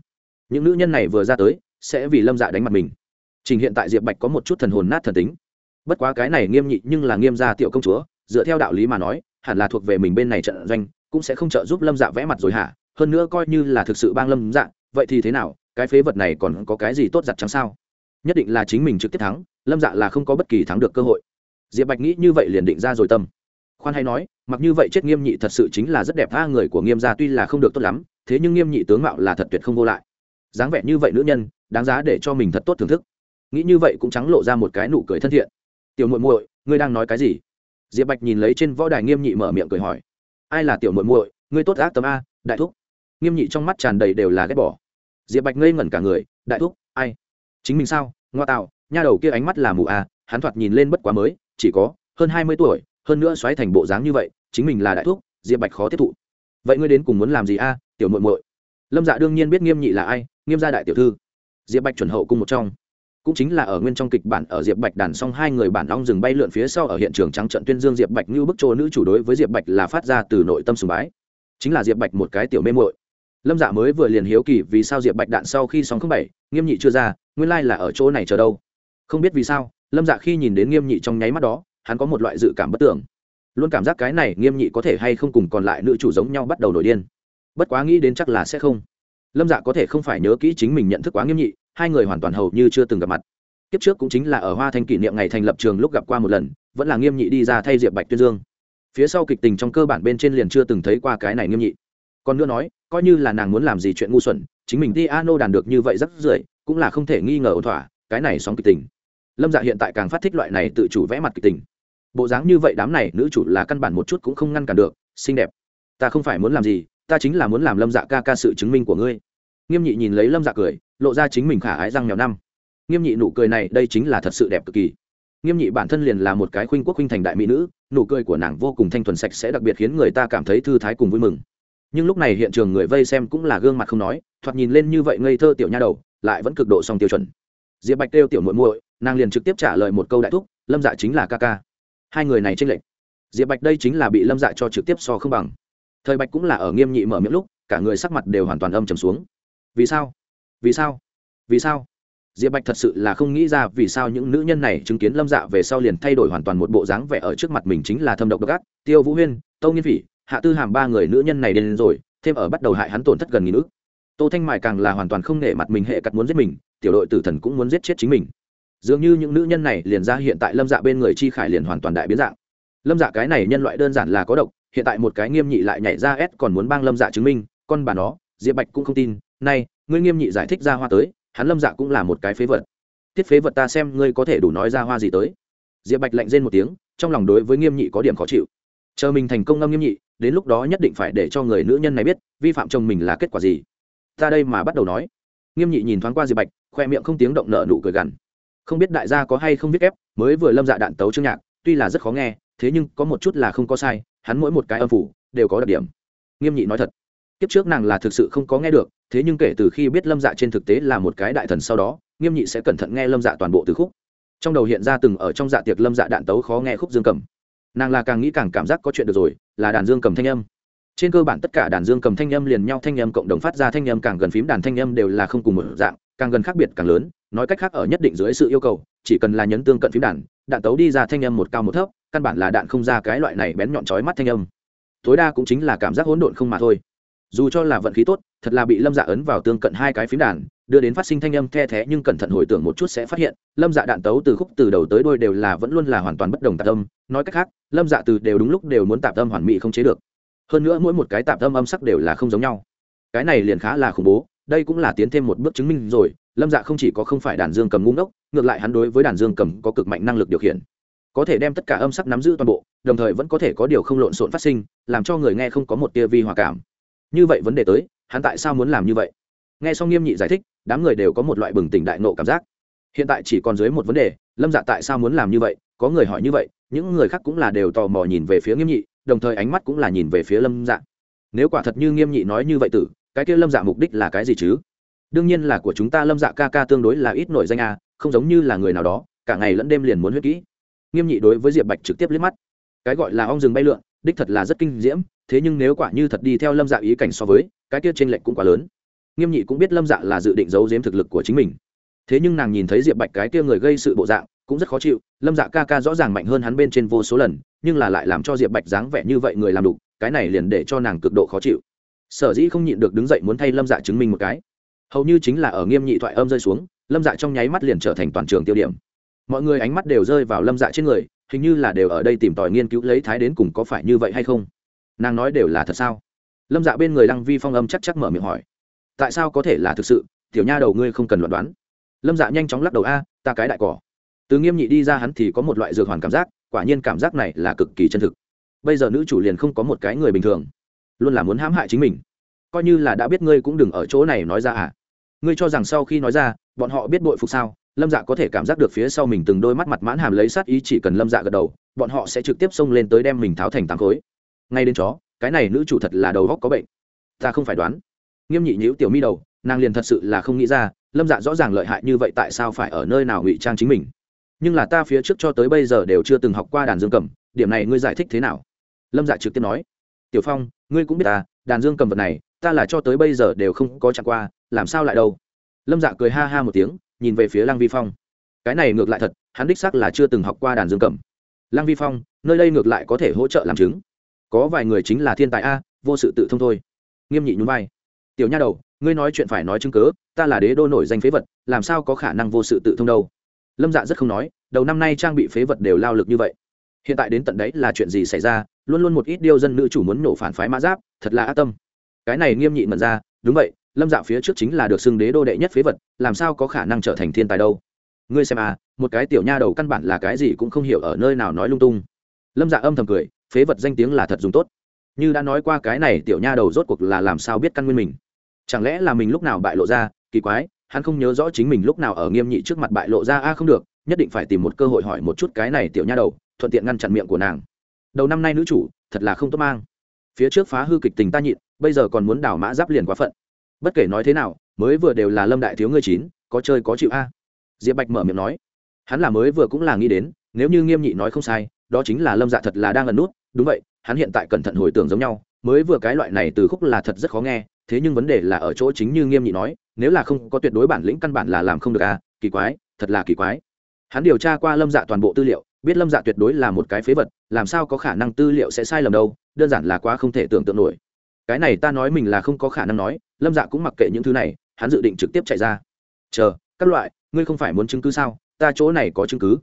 Những nữ nhân này vừa ra tới, sẽ vì lâm dạ đánh mặt mình. Trình hiện tại diệp bạch có một chút thần hồn nát thần tính. Bất quá cái này nghiêm nhị nhưng là nghiêm gia tiểu công chúa, dựa theo đạo lý mà nói, hẳn là thuộc về mình bên này trận doanh cũng sẽ không trợ giúp lâm dạ vẽ mặt rồi hả? Hơn nữa coi như là thực sự bang lâm dạ vậy thì thế nào? Cái phế vật này còn có cái gì tốt giặt trắng sao? Nhất định là chính mình trực tiếp thắng, lâm dạ là không có bất kỳ thắng được cơ hội. Diệp bạch nghĩ như vậy liền định ra rồi tâm. Khoan hay nói, mặc như vậy chết nghiêm nhị thật sự chính là rất đẹp tha người của nghiêm gia, tuy là không được tốt lắm, thế nhưng nghiêm nhị tướng mạo là thật tuyệt không vô lại. Dáng vẻ như vậy nữ nhân, đáng giá để cho mình thật tốt thưởng thức. Nghĩ như vậy cũng trắng lộ ra một cái nụ cười thân thiện. Tiểu muội muội, ngươi đang nói cái gì? Diệp bạch nhìn lấy trên võ đài nghiêm nhị mở miệng cười hỏi ai là tiểu muội muội, ngươi tốt ác tấm a, đại thúc. Nghiêm nhị trong mắt tràn đầy đều là ghét bỏ. Diệp bạch ngây ngẩn cả người, đại thúc, ai? Chính mình sao? Ngoa tạo, nha đầu kia ánh mắt là mù a, hắn thoạt nhìn lên bất quá mới, chỉ có hơn hai mươi tuổi, hơn nữa xoáy thành bộ dáng như vậy, chính mình là đại thúc, diệp bạch khó tiếp thụ. Vậy ngươi đến cùng muốn làm gì a, tiểu muội muội? Lâm dạ đương nhiên biết nghiêm nhị là ai, nghiêm gia đại tiểu thư. Diệp bạch chuẩn hậu cung một trong cũng chính là ở nguyên trong kịch bản, ở diệp bạch đàn xong hai người bản ong dừng bay lượn phía sau ở hiện trường trắng trận tuyên dương diệp bạch như bức trô nữ chủ đối với diệp bạch là phát ra từ nội tâm sùng bái. Chính là diệp bạch một cái tiểu mê mội lâm dạ mới vừa liền hiếu kỳ vì sao diệp bạch đạn sau khi sóng không bảy, nghiêm nhị chưa ra, nguyên lai là ở chỗ này chờ đâu. Không biết vì sao, lâm dạ khi nhìn đến nghiêm nhị trong nháy mắt đó, hắn có một loại dự cảm bất tưởng luôn cảm giác cái này nghiêm nhị có thể hay không cùng còn lại nữ chủ giống nhau bắt đầu nổi điên. Bất quá nghĩ đến chắc là sẽ không. Lâm dạ có thể không phải nhớ kỹ chính mình nhận thức quá nghiêm nhị hai người hoàn toàn hầu như chưa từng gặp mặt. Kiếp trước cũng chính là ở hoa thanh kỷ niệm ngày thành lập trường lúc gặp qua một lần, vẫn là nghiêm nhị đi ra thay diệp bạch tuyên dương. Phía sau kịch tình trong cơ bản bên trên liền chưa từng thấy qua cái này nghiêm nhị. Còn nữa nói, coi như là nàng muốn làm gì chuyện ngu xuẩn, chính mình đi ano đàn được như vậy rất rưởi, cũng là không thể nghi ngờ ổn thỏa, cái này sóng kịch tình. Lâm dạ hiện tại càng phát thích loại này tự chủ vẽ mặt kịch tình. Bộ dáng như vậy đám này nữ chủ là căn bản một chút cũng không ngăn cản được, xinh đẹp. Ta không phải muốn làm gì, ta chính là muốn làm lâm dạ ca ca sự chứng minh của ngươi nghiêm nhị nhìn lấy lâm dạ cười, lộ ra chính mình khả ái răng nhỏ năm. Nghiêm nhị nụ cười này, đây chính là thật sự đẹp cực kỳ. Nghiêm nhị bản thân liền là một cái khuynh quốc khuynh thành đại mỹ nữ, nụ cười của nàng vô cùng thanh thuần sạch sẽ đặc biệt khiến người ta cảm thấy thư thái cùng vui mừng. Nhưng lúc này hiện trường người vây xem cũng là gương mặt không nói, thoạt nhìn lên như vậy ngây thơ tiểu nha đầu, lại vẫn cực độ song tiêu chuẩn. Diệp bạch kêu tiểu muội muội, nàng liền trực tiếp trả lời một câu đại thúc, lâm dạ chính là ca ca. Hai người này tranh lệch. Diệp bạch đây chính là bị lâm dạ cho trực tiếp so không bằng. Thời bạch cũng là ở nghiêm nhị mở miệng lúc, cả người sắc mặt đều hoàn toàn âm trầm xuống vì sao? Vì sao? Vì sao? Diệp bạch thật sự là không nghĩ ra vì sao những nữ nhân này chứng kiến lâm dạ về sau liền thay đổi hoàn toàn một bộ dáng vẻ ở trước mặt mình chính là thâm độc độc ác, tiêu vũ huyên tâu nghiên phỉ, hạ tư hàm ba người nữ nhân này đến rồi, thêm ở bắt đầu hại hắn tổn thất gần nghìn ước tô thanh Mại càng là hoàn toàn không nể mặt mình, hệ cặt muốn giết mình, tiểu đội tử thần cũng muốn giết chết chính mình. Dường như những nữ nhân này liền ra hiện tại lâm dạ bên người chi khải liền hoàn toàn đại biến dạng. Lâm dạ cái này nhân loại đơn giản là có độc, hiện tại một cái nghiêm nhị lại nhảy ra s còn muốn bang lâm dạ chứng minh, con bà nó, diệp bạch cũng không tin nay, ngươi nghiêm nhị giải thích ra hoa tới, hắn lâm dạ cũng là một cái phế vật. Tiết phế vật ta xem ngươi có thể đủ nói ra hoa gì tới. Diệp bạch lạnh rên một tiếng, trong lòng đối với nghiêm nhị có điểm khó chịu. Chờ mình thành công ngâm nghiêm nhị, đến lúc đó nhất định phải để cho người nữ nhân này biết, vi phạm chồng mình là kết quả gì. Ta đây mà bắt đầu nói. Nghiêm nhị nhìn thoáng qua diệp bạch, khoe miệng không tiếng động nợ nụ cười gằn. Không biết đại gia có hay không biết ép, mới vừa lâm dạ đạn tấu chương nhạc, tuy là rất khó nghe, thế nhưng có một chút là không có sai, hắn mỗi một cái âm phủ đều có đặc điểm. Nghiêm nhị nói thật kiếp trước nàng là thực sự không có nghe được, thế nhưng kể từ khi biết lâm dạ trên thực tế là một cái đại thần sau đó, nghiêm nhị sẽ cẩn thận nghe lâm dạ toàn bộ từ khúc. Trong đầu hiện ra từng ở trong dạ tiệc lâm dạ đạn tấu khó nghe khúc dương cầm. Nàng là càng nghĩ càng cảm giác có chuyện được rồi, là đàn dương cầm thanh âm. Trên cơ bản tất cả đàn dương cầm thanh âm liền nhau thanh âm cộng đồng phát ra thanh âm càng gần phím đàn thanh âm đều là không cùng một dạng, càng gần khác biệt càng lớn, nói cách khác ở nhất định dưới sự yêu cầu, chỉ cần là nhấn tương cận phím đàn, đạn tấu đi ra thanh âm một cao một thấp, căn bản là đạn không ra cái loại này bén nhọn chói mắt thanh âm. Tối đa cũng chính là cảm giác hỗn độn không mà thôi dù cho là vận khí tốt, thật là bị lâm dạ ấn vào tương cận hai cái phím đàn, đưa đến phát sinh thanh âm the thé nhưng cẩn thận hồi tưởng một chút sẽ phát hiện, lâm dạ đạn tấu từ khúc từ đầu tới đôi đều là vẫn luôn là hoàn toàn bất đồng tạp âm, nói cách khác, lâm dạ từ đều đúng lúc đều muốn tạp âm hoàn mỹ không chế được. Hơn nữa mỗi một cái tạp âm âm sắc đều là không giống nhau. Cái này liền khá là khủng bố, đây cũng là tiến thêm một bước chứng minh rồi, lâm dạ không chỉ có không phải đàn dương cầm ngu ngốc, ngược lại hắn đối với đàn dương cầm có cực mạnh năng lực điều khiển. Có thể đem tất cả âm sắc nắm giữ toàn bộ, đồng thời vẫn có thể có điều không lộn xộn phát sinh, làm cho người nghe không có một tia vi hòa cảm như vậy vấn đề tới, hắn tại sao muốn làm như vậy? Nghe xong nghiêm nhị giải thích, đám người đều có một loại bừng tỉnh đại nộ cảm giác. Hiện tại chỉ còn dưới một vấn đề, lâm dạ tại sao muốn làm như vậy? Có người hỏi như vậy, những người khác cũng là đều tò mò nhìn về phía nghiêm nhị, đồng thời ánh mắt cũng là nhìn về phía lâm dạ. Nếu quả thật như nghiêm nhị nói như vậy tử, cái kia lâm dạ mục đích là cái gì chứ? Đương nhiên là của chúng ta lâm dạ ca ca tương đối là ít nổi danh à không giống như là người nào đó, cả ngày lẫn đêm liền muốn huyết kỹ. Nghiêm nhị đối với diệp bạch trực tiếp liếc mắt. Cái gọi là ong rừng bay lượn, đích thật là rất kinh diễm thế nhưng nếu quả như thật đi theo lâm dạ ý cảnh so với, cái tiết trên lệnh cũng quá lớn. Nghiêm nhị cũng biết lâm dạ là dự định giấu giếm thực lực của chính mình. Thế nhưng nàng nhìn thấy diệp bạch cái kia người gây sự bộ dạng, cũng rất khó chịu. Lâm dạ ca ca rõ ràng mạnh hơn hắn bên trên vô số lần, nhưng là lại làm cho diệp bạch dáng vẻ như vậy người làm đục, cái này liền để cho nàng cực độ khó chịu. Sở dĩ không nhịn được đứng dậy muốn thay lâm dạ chứng minh một cái. Hầu như chính là ở nghiêm nhị thoại âm rơi xuống, lâm dạ trong nháy mắt liền trở thành toàn trường tiêu điểm. Mọi người ánh mắt đều rơi vào lâm dạ trên người, hình như là đều ở đây tìm tòi nghiên cứu lấy thái đến cùng có phải như vậy hay không nàng nói đều là thật sao? Lâm dạ bên người lăng vi phong âm chắc chắc mở miệng hỏi. Tại sao có thể là thực sự? Tiểu nha đầu ngươi không cần luận đoán. Lâm dạ nhanh chóng lắc đầu, a, ta cái đại cỏ. Từ nghiêm nhị đi ra hắn thì có một loại dược hoàn cảm giác, quả nhiên cảm giác này là cực kỳ chân thực. Bây giờ nữ chủ liền không có một cái người bình thường, luôn là muốn hãm hại chính mình. Coi như là đã biết ngươi cũng đừng ở chỗ này nói ra à. Ngươi cho rằng sau khi nói ra, bọn họ biết bội phục sao? Lâm dạ có thể cảm giác được phía sau mình từng đôi mắt mặt mãn hàm lấy sát ý chỉ cần lâm dạ gật đầu, bọn họ sẽ trực tiếp xông lên tới đem mình tháo thành tám khối ngay đến chó, cái này nữ chủ thật là đầu góc có bệnh. Ta không phải đoán. Nghiêm nhị nhữ tiểu mi đầu, nàng liền thật sự là không nghĩ ra, lâm dạ rõ ràng lợi hại như vậy tại sao phải ở nơi nào ngụy trang chính mình. Nhưng là ta phía trước cho tới bây giờ đều chưa từng học qua đàn dương cầm, điểm này ngươi giải thích thế nào? Lâm dạ trực tiếp nói. Tiểu phong, ngươi cũng biết ta, đàn dương cầm vật này, ta là cho tới bây giờ đều không có chạm qua, làm sao lại đâu? Lâm dạ cười ha ha một tiếng, nhìn về phía lăng vi phong. Cái này ngược lại thật, hắn đích xác là chưa từng học qua đàn dương cầm. Lăng vi phong, nơi đây ngược lại có thể hỗ trợ làm chứng có vài người chính là thiên tài a, vô sự tự thông thôi. Nghiêm nhị nhún vai. Tiểu nha đầu, ngươi nói chuyện phải nói chứng cớ ta là đế đô nổi danh phế vật, làm sao có khả năng vô sự tự thông đâu? Lâm dạ rất không nói, đầu năm nay trang bị phế vật đều lao lực như vậy. Hiện tại đến tận đấy là chuyện gì xảy ra, luôn luôn một ít điêu dân nữ chủ muốn nổ phản phái mã giáp, thật là ác tâm. Cái này nghiêm nhị mật ra, đúng vậy, lâm dạ phía trước chính là được xưng đế đô đệ nhất phế vật, làm sao có khả năng trở thành thiên tài đâu? Ngươi xem à một cái tiểu nha đầu căn bản là cái gì cũng không hiểu ở nơi nào nói lung tung. Lâm dạ âm thầm cười phế vật danh tiếng là thật dùng tốt. Như đã nói qua cái này tiểu nha đầu rốt cuộc là làm sao biết căn nguyên mình? Chẳng lẽ là mình lúc nào bại lộ ra? Kỳ quái, hắn không nhớ rõ chính mình lúc nào ở nghiêm nhị trước mặt bại lộ ra a, không được, nhất định phải tìm một cơ hội hỏi một chút cái này tiểu nha đầu, thuận tiện ngăn chặn miệng của nàng. Đầu năm nay nữ chủ, thật là không tốt mang. Phía trước phá hư kịch tình ta nhịn, bây giờ còn muốn đảo mã giáp liền quá phận. Bất kể nói thế nào, mới vừa đều là lâm đại thiếu ngươi chín, có chơi có chịu a. Diệp bạch mở miệng nói. Hắn là mới vừa cũng là nghĩ đến, nếu như nghiêm nhị nói không sai, đó chính là lâm dạ thật là đang ẩn nút đúng vậy, hắn hiện tại cẩn thận hồi tưởng giống nhau, mới vừa cái loại này từ khúc là thật rất khó nghe, thế nhưng vấn đề là ở chỗ chính như nghiêm nhị nói, nếu là không có tuyệt đối bản lĩnh căn bản là làm không được à kỳ quái, thật là kỳ quái. Hắn điều tra qua lâm dạ toàn bộ tư liệu, biết lâm dạ tuyệt đối là một cái phế vật, làm sao có khả năng tư liệu sẽ sai lầm đâu, đơn giản là quá không thể tưởng tượng nổi. Cái này ta nói mình là không có khả năng nói, lâm dạ cũng mặc kệ những thứ này, hắn dự định trực tiếp chạy ra. Chờ, các loại, ngươi không phải muốn chứng cứ sao? Ta chỗ này có chứng cứ.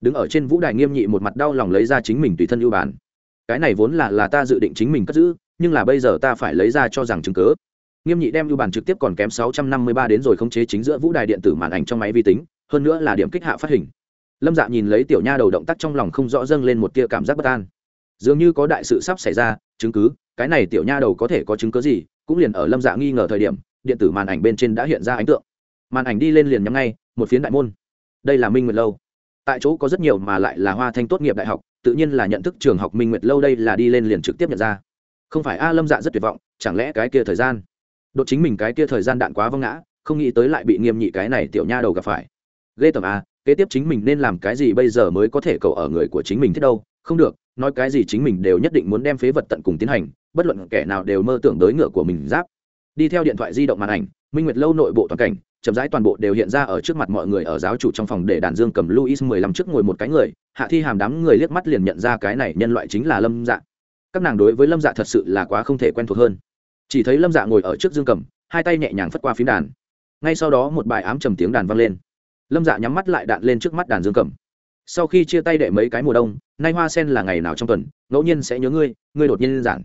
Đứng ở trên vũ đài nghiêm nhị một mặt đau lòng lấy ra chính mình tùy thân ưu bản cái này vốn là là ta dự định chính mình cất giữ, nhưng là bây giờ ta phải lấy ra cho rằng chứng cứ. Nghiêm nhị đem ưu bản trực tiếp còn kém sáu trăm năm mươi ba đến rồi khống chế chính giữa vũ đài điện tử màn ảnh trong máy vi tính, hơn nữa là điểm kích hạ phát hình. Lâm dạ nhìn lấy tiểu nha đầu động tác trong lòng không rõ dâng lên một tia cảm giác bất an. Dường như có đại sự sắp xảy ra, chứng cứ, cái này tiểu nha đầu có thể có chứng cứ gì, cũng liền ở lâm dạ nghi ngờ thời điểm, điện tử màn ảnh bên trên đã hiện ra ấn tượng. Màn ảnh đi lên liền nhắm ngay, một phiến đại môn. Đây là minh nguyệt lâu. Tại chỗ có rất nhiều mà lại là hoa thanh tốt nghiệp đại học tự nhiên là nhận thức trường học minh nguyệt lâu đây là đi lên liền trực tiếp nhận ra. Không phải a lâm dạ rất tuyệt vọng, chẳng lẽ cái kia thời gian? Đột chính mình cái kia thời gian đạn quá văng ngã, không nghĩ tới lại bị nghiêm nhị cái này tiểu nha đầu gặp phải. Ghê tởm a kế tiếp chính mình nên làm cái gì bây giờ mới có thể cầu ở người của chính mình thế đâu? Không được, nói cái gì chính mình đều nhất định muốn đem phế vật tận cùng tiến hành, bất luận kẻ nào đều mơ tưởng tới ngựa của mình giáp. Đi theo điện thoại di động màn ảnh, minh nguyệt lâu nội bộ toàn cảnh chậm rãi toàn bộ đều hiện ra ở trước mặt mọi người ở giáo chủ trong phòng để đàn dương cầm luis mười lăm trước ngồi một cái người, hạ thi hàm đám người liếc mắt liền nhận ra cái này nhân loại chính là lâm dạ. Các nàng đối với lâm dạ thật sự là quá không thể quen thuộc hơn. Chỉ thấy lâm dạ ngồi ở trước dương cầm, hai tay nhẹ nhàng phất qua phím đàn. Ngay sau đó một bài ám trầm tiếng đàn vang lên. Lâm dạ nhắm mắt lại đạn lên trước mắt đàn dương cầm. Sau khi chia tay đệ mấy cái mùa đông, nay hoa sen là ngày nào trong tuần, ngẫu nhiên sẽ nhớ ngươi ngươi đột nhiên giản.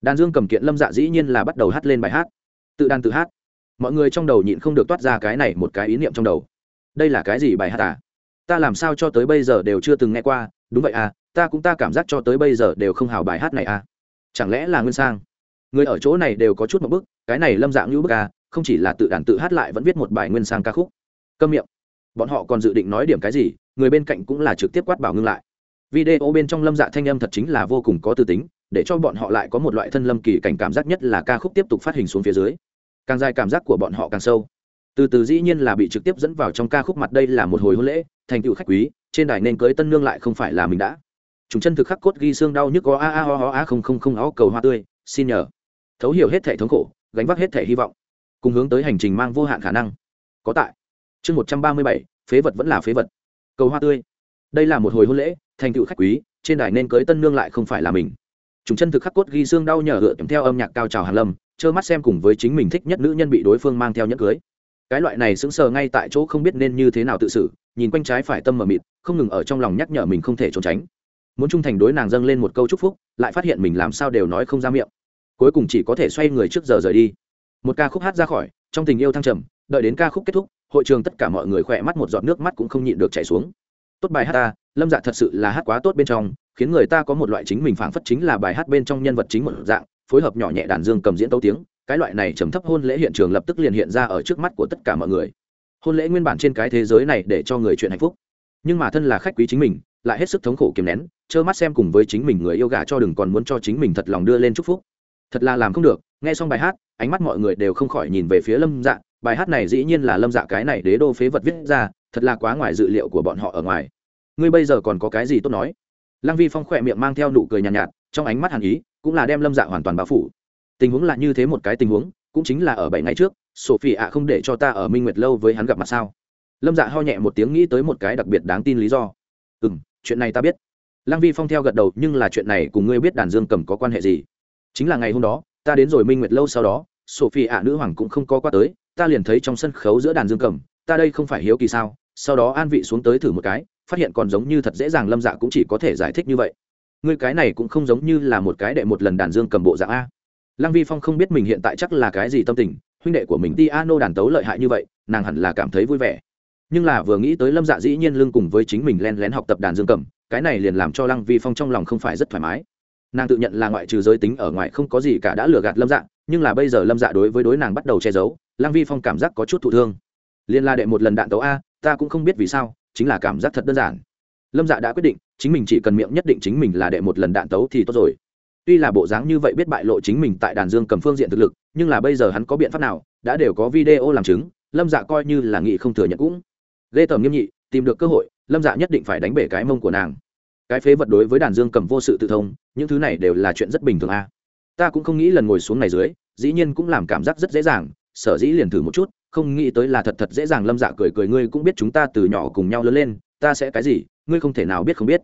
Đàn dương cầm kiện lâm dạ dĩ nhiên là bắt đầu hát lên bài hát. Tự đàn tự hát mọi người trong đầu nhịn không được toát ra cái này một cái ý niệm trong đầu. Đây là cái gì bài hát à? Ta làm sao cho tới bây giờ đều chưa từng nghe qua, đúng vậy à ta cũng ta cảm giác cho tới bây giờ đều không hào bài hát này à. Chẳng lẽ là nguyên sang? Người ở chỗ này đều có chút một bức, cái này lâm dạng như bức à không chỉ là tự đàn tự hát lại vẫn viết một bài nguyên sang ca khúc. Câm miệng. Bọn họ còn dự định nói điểm cái gì, người bên cạnh cũng là trực tiếp quát bảo ngưng lại. Video bên trong lâm dạ thanh âm thật chính là vô cùng có tư tính, để cho bọn họ lại có một loại thân lâm kỳ cảnh cảm giác nhất là ca khúc tiếp tục phát hình xuống phía dưới càng dài cảm giác của bọn họ càng sâu. Từ từ dĩ nhiên là bị trực tiếp dẫn vào trong ca khúc mặt đây là một hồi hôn lễ, thành tựu khách quý, trên đài nên cưới tân nương lại không phải là mình đã. Chúng chân thực khắc cốt ghi xương đau nhức có a a ho ho a không không không ó cầu hoa tươi, xin nhờ. Thấu hiểu hết thể thống khổ, gánh vác hết thể hy vọng. Cùng hướng tới hành trình mang vô hạn khả năng. Có tại. Chương một trăm ba mươi bảy, phế vật vẫn là phế vật. Cầu hoa tươi. Đây là một hồi hôn lễ, thành tựu khách quý, trên đài nên cưới tân nương lại không phải là mình. Chúng chân thực khắc cốt ghi xương đau nhờ gựa kèm theo âm nhạc cao trào hàn lâm trơ mắt xem cùng với chính mình thích nhất nữ nhân bị đối phương mang theo nhẫn cưới. Cái loại này sững sờ ngay tại chỗ không biết nên như thế nào tự xử, nhìn quanh trái phải tâm mờ mịt, không ngừng ở trong lòng nhắc nhở mình không thể trốn tránh. Muốn trung thành đối nàng dâng lên một câu chúc phúc, lại phát hiện mình làm sao đều nói không ra miệng. Cuối cùng chỉ có thể xoay người trước giờ rời đi. Một ca khúc hát ra khỏi, trong tình yêu thăng trầm, đợi đến ca khúc kết thúc, hội trường tất cả mọi người khỏe mắt một giọt nước mắt cũng không nhịn được chảy xuống. Tốt bài hát ta, lâm dạ thật sự là hát quá tốt bên trong, khiến người ta có một loại chính mình phảng phất chính là bài hát bên trong nhân vật chính một dạng phối hợp nhỏ nhẹ đàn dương cầm diễn tấu tiếng cái loại này trầm thấp hôn lễ hiện trường lập tức liền hiện ra ở trước mắt của tất cả mọi người. Hôn lễ nguyên bản trên cái thế giới này để cho người chuyện hạnh phúc. Nhưng mà thân là khách quý chính mình lại hết sức thống khổ kiềm nén trơ mắt xem cùng với chính mình người yêu gà cho đừng còn muốn cho chính mình thật lòng đưa lên chúc phúc. Thật là làm không được nghe xong bài hát ánh mắt mọi người đều không khỏi nhìn về phía lâm dạ bài hát này dĩ nhiên là lâm dạ cái này đế đô phế vật viết ra thật là quá ngoài dự liệu của bọn họ ở ngoài. Ngươi bây giờ còn có cái gì tốt nói? Lăng vi phong khỏe miệng mang theo nụ cười nhàn nhạt, nhạt trong ánh mắt hàn ý cũng là đem lâm dạ hoàn toàn bao phủ. Tình huống là như thế một cái tình huống, cũng chính là ở bảy ngày trước sophie ạ không để cho ta ở minh nguyệt lâu với hắn gặp mặt sao? Lâm dạ ho nhẹ một tiếng nghĩ tới một cái đặc biệt đáng tin lý do. Ừ m chuyện này ta biết. Lăng vi phong theo gật đầu, nhưng là chuyện này cùng ngươi biết đàn dương cầm có quan hệ gì? Chính là ngày hôm đó, ta đến rồi minh nguyệt lâu sau đó sophie ạ nữ hoàng cũng không có qua tới, ta liền thấy trong sân khấu giữa đàn dương cầm, ta đây không phải hiếu kỳ sao? Sau đó an vị xuống tới thử một cái, phát hiện còn giống như thật dễ dàng, lâm dạ cũng chỉ có thể giải thích như vậy ngươi cái này cũng không giống như là một cái đệ một lần đàn dương cầm bộ dạng a. Lăng vi phong không biết mình hiện tại chắc là cái gì tâm tình, huynh đệ của mình đi a nô đàn tấu lợi hại như vậy, nàng hẳn là cảm thấy vui vẻ. Nhưng là vừa nghĩ tới lâm dạ dĩ nhiên lưng cùng với chính mình len lén học tập đàn dương cầm, cái này liền làm cho lăng vi phong trong lòng không phải rất thoải mái. Nàng tự nhận là ngoại trừ giới tính ở ngoài không có gì cả đã lừa gạt lâm dạ nhưng là bây giờ lâm dạ đối với đối nàng bắt đầu che giấu, lăng vi phong cảm giác có chút thụ thương. Liên la đệ một lần đạn tấu a, ta cũng không biết vì sao, chính là cảm giác thật đơn giản. Lâm dạ đã quyết định chính mình chỉ cần miệng nhất định chính mình là đệ một lần đạn tấu thì tốt rồi. Tuy là bộ dáng như vậy biết bại lộ chính mình tại đàn dương cầm phương diện thực lực, nhưng là bây giờ hắn có biện pháp nào, đã đều có video làm chứng, lâm dạ coi như là nghị không thừa nhận cũng. Ghê tởm nghiêm nhị, tìm được cơ hội, lâm dạ nhất định phải đánh bể cái mông của nàng. Cái phế vật đối với đàn dương cầm vô sự tự thông, những thứ này đều là chuyện rất bình thường a. Ta cũng không nghĩ lần ngồi xuống này dưới, dĩ nhiên cũng làm cảm giác rất dễ dàng, sở dĩ liền thử một chút, không nghĩ tới là thật thật dễ dàng. Lâm dạ cười cười, ngươi cũng biết chúng ta từ nhỏ cùng nhau lớn lên ta sẽ cái gì, ngươi không thể nào biết không biết.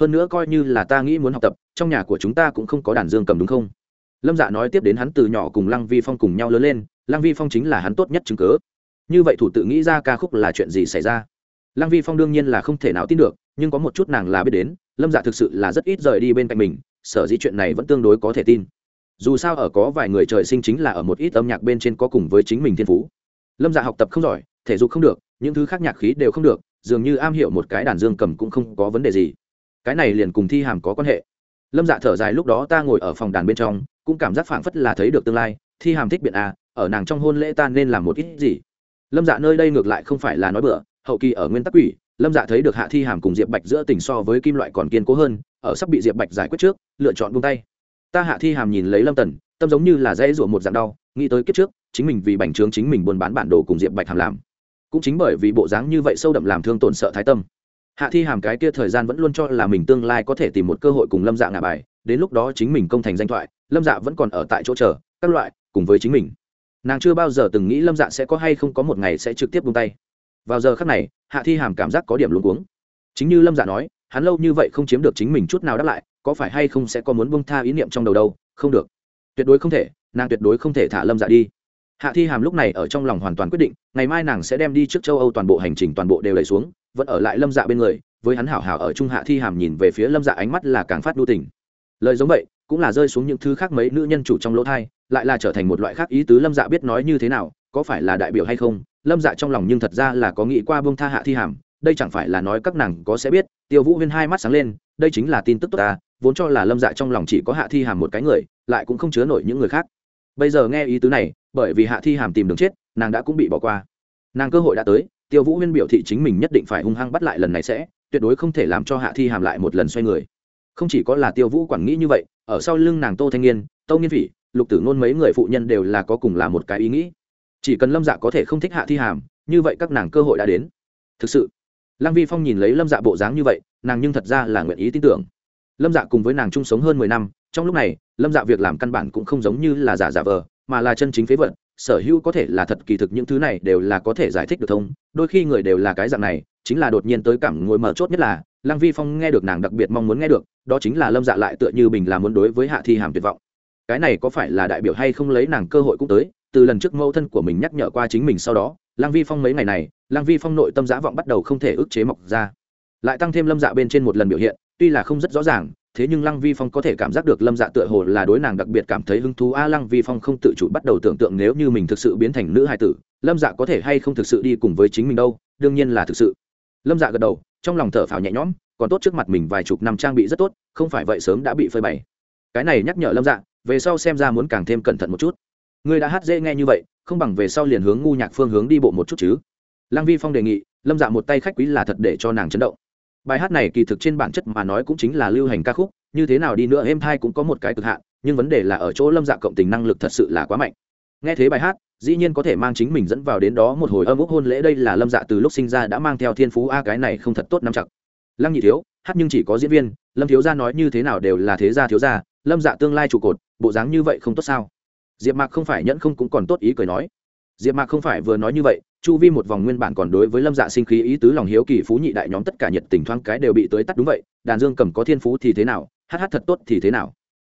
Hơn nữa coi như là ta nghĩ muốn học tập, trong nhà của chúng ta cũng không có đàn dương cầm đúng không? Lâm dạ nói tiếp đến hắn từ nhỏ cùng lăng vi phong cùng nhau lớn lên, lăng vi phong chính là hắn tốt nhất chứng cớ. Như vậy thủ tự nghĩ ra ca khúc là chuyện gì xảy ra? Lăng vi phong đương nhiên là không thể nào tin được, nhưng có một chút nàng là biết đến, lâm dạ thực sự là rất ít rời đi bên cạnh mình, sở dĩ chuyện này vẫn tương đối có thể tin. Dù sao ở có vài người trời sinh chính là ở một ít âm nhạc bên trên có cùng với chính mình thiên phú. Lâm dạ học tập không giỏi, thể dục không được, những thứ khác nhạc khí đều không được dường như am hiểu một cái đàn dương cầm cũng không có vấn đề gì. Cái này liền cùng thi hàm có quan hệ. Lâm dạ thở dài lúc đó ta ngồi ở phòng đàn bên trong, cũng cảm giác phảng phất là thấy được tương lai. Thi hàm thích biện a, ở nàng trong hôn lễ ta nên làm một ít gì? Lâm dạ nơi đây ngược lại không phải là nói bựa hậu kỳ ở nguyên tắc quỷ, lâm dạ thấy được hạ thi hàm cùng diệp bạch giữa tình so với kim loại còn kiên cố hơn, ở sắp bị diệp bạch giải quyết trước, lựa chọn buông tay. Ta hạ thi hàm nhìn lấy lâm tần, tâm giống như là dễ rủa một dạng đau, nghĩ tới kiếp trước, chính mình vì bành trướng chính mình buôn bán bản đồ cùng diệp bạch hàm làm cũng chính bởi vì bộ dáng như vậy sâu đậm làm thương tổn sợ thái tâm. Hạ thi hàm cái kia thời gian vẫn luôn cho là mình tương lai có thể tìm một cơ hội cùng lâm dạ ngả bài, đến lúc đó chính mình công thành danh thoại, lâm dạ vẫn còn ở tại chỗ chờ, các loại, cùng với chính mình. Nàng chưa bao giờ từng nghĩ lâm dạ sẽ có hay không có một ngày sẽ trực tiếp buông tay. Vào giờ khác này, hạ thi hàm cảm giác có điểm luống cuống. Chính như lâm dạ nói, hắn lâu như vậy không chiếm được chính mình chút nào đáp lại, có phải hay không sẽ có muốn buông tha ý niệm trong đầu đâu, không được. Tuyệt đối không thể, nàng tuyệt đối không thể thả lâm dạ đi hạ thi hàm lúc này ở trong lòng hoàn toàn quyết định, ngày mai nàng sẽ đem đi trước châu âu toàn bộ hành trình toàn bộ đều đẩy xuống, vẫn ở lại lâm dạ bên người, với hắn hảo hảo ở trung hạ thi hàm nhìn về phía lâm dạ ánh mắt là càng phát đu tình. Lời giống vậy, cũng là rơi xuống những thứ khác mấy nữ nhân chủ trong lỗ thai, lại là trở thành một loại khác ý tứ lâm dạ biết nói như thế nào, có phải là đại biểu hay không, lâm dạ trong lòng nhưng thật ra là có nghĩ qua bông tha hạ thi hàm, đây chẳng phải là nói các nàng có sẽ biết, tiêu vũ huyên hai mắt sáng lên, đây chính là tin tức tốt ta, vốn cho là lâm dạ trong lòng chỉ có hạ thi hàm một cái người, lại cũng không chứa nổi những người khác bây giờ nghe ý tứ này, bởi vì hạ thi hàm tìm đường chết, nàng đã cũng bị bỏ qua. Nàng cơ hội đã tới, tiêu vũ huyên biểu thị chính mình nhất định phải hung hăng bắt lại lần này sẽ, tuyệt đối không thể làm cho hạ thi hàm lại một lần xoay người. Không chỉ có là tiêu vũ quản nghĩ như vậy, ở sau lưng nàng tô thanh niên tâu nghiên phỉ lục tử ngôn mấy người phụ nhân đều là có cùng là một cái ý nghĩ. Chỉ cần lâm dạ có thể không thích hạ thi hàm, như vậy các nàng cơ hội đã đến. Thực sự, lăng vi phong nhìn lấy lâm dạ bộ dáng như vậy, nàng nhưng thật ra là nguyện ý tin tưởng. Lâm dạ cùng với nàng chung sống hơn mười năm trong lúc này, lâm dạ việc làm căn bản cũng không giống như là giả giả vờ, mà là chân chính phế vật, sở hữu có thể là thật kỳ thực những thứ này đều là có thể giải thích được thông, đôi khi người đều là cái dạng này, chính là đột nhiên tới cảm ngồi mở chốt nhất là, lăng vi phong nghe được nàng đặc biệt mong muốn nghe được, đó chính là lâm dạ lại tựa như bình là muốn đối với hạ thi hàm tuyệt vọng. Cái này có phải là đại biểu hay không lấy nàng cơ hội cũng tới, từ lần trước mẫu thân của mình nhắc nhở qua chính mình sau đó, lăng vi phong mấy ngày này, lăng vi phong nội tâm giã vọng bắt đầu không thể ức chế mọc ra. Lại tăng thêm lâm dạ bên trên một lần biểu hiện, tuy là không rất rõ ràng thế nhưng lăng vi phong có thể cảm giác được lâm dạ tựa hồ là đối nàng đặc biệt cảm thấy hứng thú. A, lăng vi phong không tự chủ bắt đầu tưởng tượng nếu như mình thực sự biến thành nữ hài tử, lâm dạ có thể hay không thực sự đi cùng với chính mình đâu? Đương nhiên là thực sự. Lâm dạ gật đầu, trong lòng thở phào nhẹ nhõm, còn tốt trước mặt mình vài chục năm trang bị rất tốt, không phải vậy sớm đã bị phơi bày. Cái này nhắc nhở lâm dạ về sau xem ra muốn càng thêm cẩn thận một chút. Người đã hát dễ nghe như vậy, không bằng về sau liền hướng ngu nhạc phương hướng đi bộ một chút chứ. Lăng vi phong đề nghị, lâm dạ một tay khách quý là thật để cho nàng chấn động bài hát này kỳ thực trên bản chất mà nói cũng chính là lưu hành ca khúc, như thế nào đi nữa êm thai cũng có một cái cực hạn, nhưng vấn đề là ở chỗ lâm dạ cộng tình năng lực thật sự là quá mạnh. Nghe thế bài hát, dĩ nhiên có thể mang chính mình dẫn vào đến đó một hồi âm úc hôn lễ đây là lâm dạ từ lúc sinh ra đã mang theo thiên phú a cái này không thật tốt năm chặt. Lăng nhị thiếu, hát nhưng chỉ có diễn viên, lâm thiếu gia nói như thế nào đều là thế gia thiếu gia, lâm dạ tương lai trụ cột, bộ dáng như vậy không tốt sao? Diệp mạc không phải nhẫn không cũng còn tốt ý cười nói diệp mạc không phải vừa nói như vậy, chu vi một vòng nguyên bản còn đối với lâm dạ sinh khí, ý tứ lòng hiếu kỳ phú nhị đại nhóm tất cả nhiệt tình thoáng cái đều bị tới tắt đúng vậy, đàn dương cầm có thiên phú thì thế nào, hát hát thật tốt thì thế nào.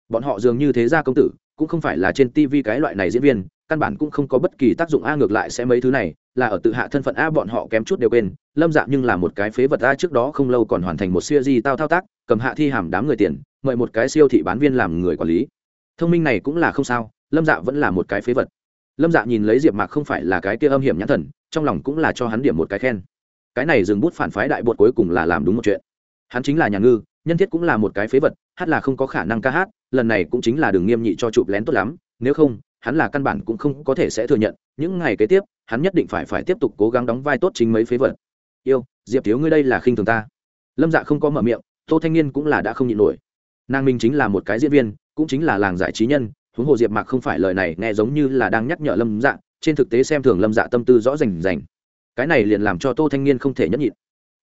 Bọn họ dường như thế gia công tử, cũng không phải là trên tivi cái loại này diễn viên, căn bản cũng không có bất kỳ tác dụng a ngược lại sẽ mấy thứ này, là ở tự hạ thân phận a bọn họ kém chút đều quên, lâm dạ nhưng là một cái phế vật a trước đó không lâu còn hoàn thành một siêu di tao thao tác, cầm hạ thi hàm đám người tiền, mời một cái siêu thị bán viên làm người quản lý. Thông minh này cũng là không sao, lâm dạ vẫn là một cái phế vật lâm dạ nhìn lấy diệp mạc không phải là cái kia âm hiểm nhãn thần, trong lòng cũng là cho hắn điểm một cái khen. Cái này dừng bút phản phái đại bột cuối cùng là làm đúng một chuyện. Hắn chính là nhà ngư, nhân thiết cũng là một cái phế vật, hát là không có khả năng ca hát, lần này cũng chính là đường nghiêm nhị cho chụp lén tốt lắm, nếu không, hắn là căn bản cũng không có thể sẽ thừa nhận, những ngày kế tiếp, hắn nhất định phải phải tiếp tục cố gắng đóng vai tốt chính mấy phế vật. Yêu, diệp thiếu ngươi đây là khinh thường ta. Lâm dạ không có mở miệng, tô thanh niên cũng là đã không nhịn nổi. Nàng minh chính là một cái diễn viên, cũng chính là làng giải trí nhân huống hồ diệp mạc không phải lời này nghe giống như là đang nhắc nhở lâm dạ trên thực tế xem thường lâm dạ tâm tư rõ rành rành. Cái này liền làm cho tô thanh niên không thể nhẫn nhịn.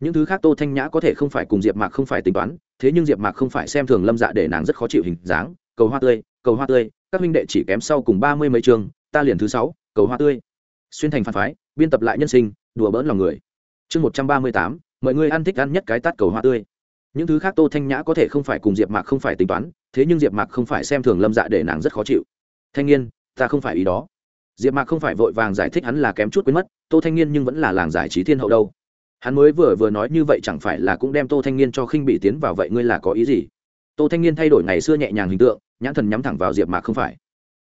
Những thứ khác tô thanh nhã có thể không phải cùng diệp mạc không phải tính toán, thế nhưng diệp mạc không phải xem thường lâm dạ để nàng rất khó chịu hình dáng. Cầu hoa tươi, cầu hoa tươi, các huynh đệ chỉ kém sau cùng ba mươi mấy chương ta liền thứ sáu, cầu hoa tươi. Xuyên thành phản phái, biên tập lại nhân sinh, đùa bỡn lòng người. Chương một trăm ba mươi tám, mọi người ăn thích ăn nhất cái tát cầu hoa tươi. Những thứ khác tô thanh nhã có thể không phải cùng diệp mạc không phải tính toán thế nhưng diệp mạc không phải xem thường lâm dạ để nàng rất khó chịu. Thanh niên, ta không phải ý đó. Diệp mạc không phải vội vàng giải thích hắn là kém chút quên mất, tô thanh niên nhưng vẫn là làng giải trí thiên hậu đâu. Hắn mới vừa vừa nói như vậy chẳng phải là cũng đem tô thanh niên cho khinh bị tiến vào vậy ngươi là có ý gì? Tô thanh niên thay đổi ngày xưa nhẹ nhàng hình tượng, nhãn thần nhắm thẳng vào diệp mạc không phải.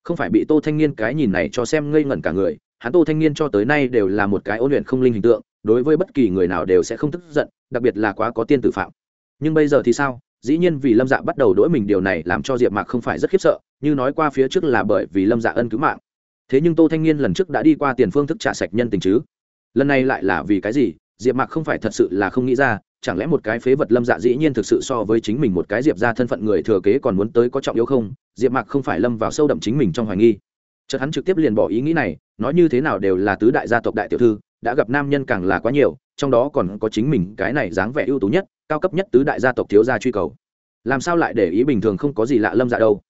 Không phải bị tô thanh niên cái nhìn này cho xem ngây ngẩn cả người, hắn tô thanh niên cho tới nay đều là một cái ôn luyện không linh hình tượng, đối với bất kỳ người nào đều sẽ không tức giận, đặc biệt là quá có tiên tử phạm. Nhưng bây giờ thì sao? Dĩ nhiên vì lâm dạ bắt đầu đỗi mình điều này làm cho diệp mạc không phải rất khiếp sợ, như nói qua phía trước là bởi vì lâm dạ ân cứu mạng. Thế nhưng tô thanh niên lần trước đã đi qua tiền phương thức trả sạch nhân tình chứ? Lần này lại là vì cái gì? Diệp mạc không phải thật sự là không nghĩ ra, chẳng lẽ một cái phế vật lâm dạ dĩ nhiên thực sự so với chính mình một cái diệp ra thân phận người thừa kế còn muốn tới có trọng yếu không? Diệp mạc không phải lâm vào sâu đậm chính mình trong hoài nghi. Chợt hắn trực tiếp liền bỏ ý nghĩ này, nói như thế nào đều là tứ đại gia tộc đại tiểu thư, đã gặp nam nhân càng là quá nhiều, trong đó còn có chính mình cái này dáng vẻ ưu tú nhất cao cấp nhất tứ đại gia tộc thiếu gia truy cầu. Làm sao lại để ý bình thường không có gì lạ lâm dạ đâu?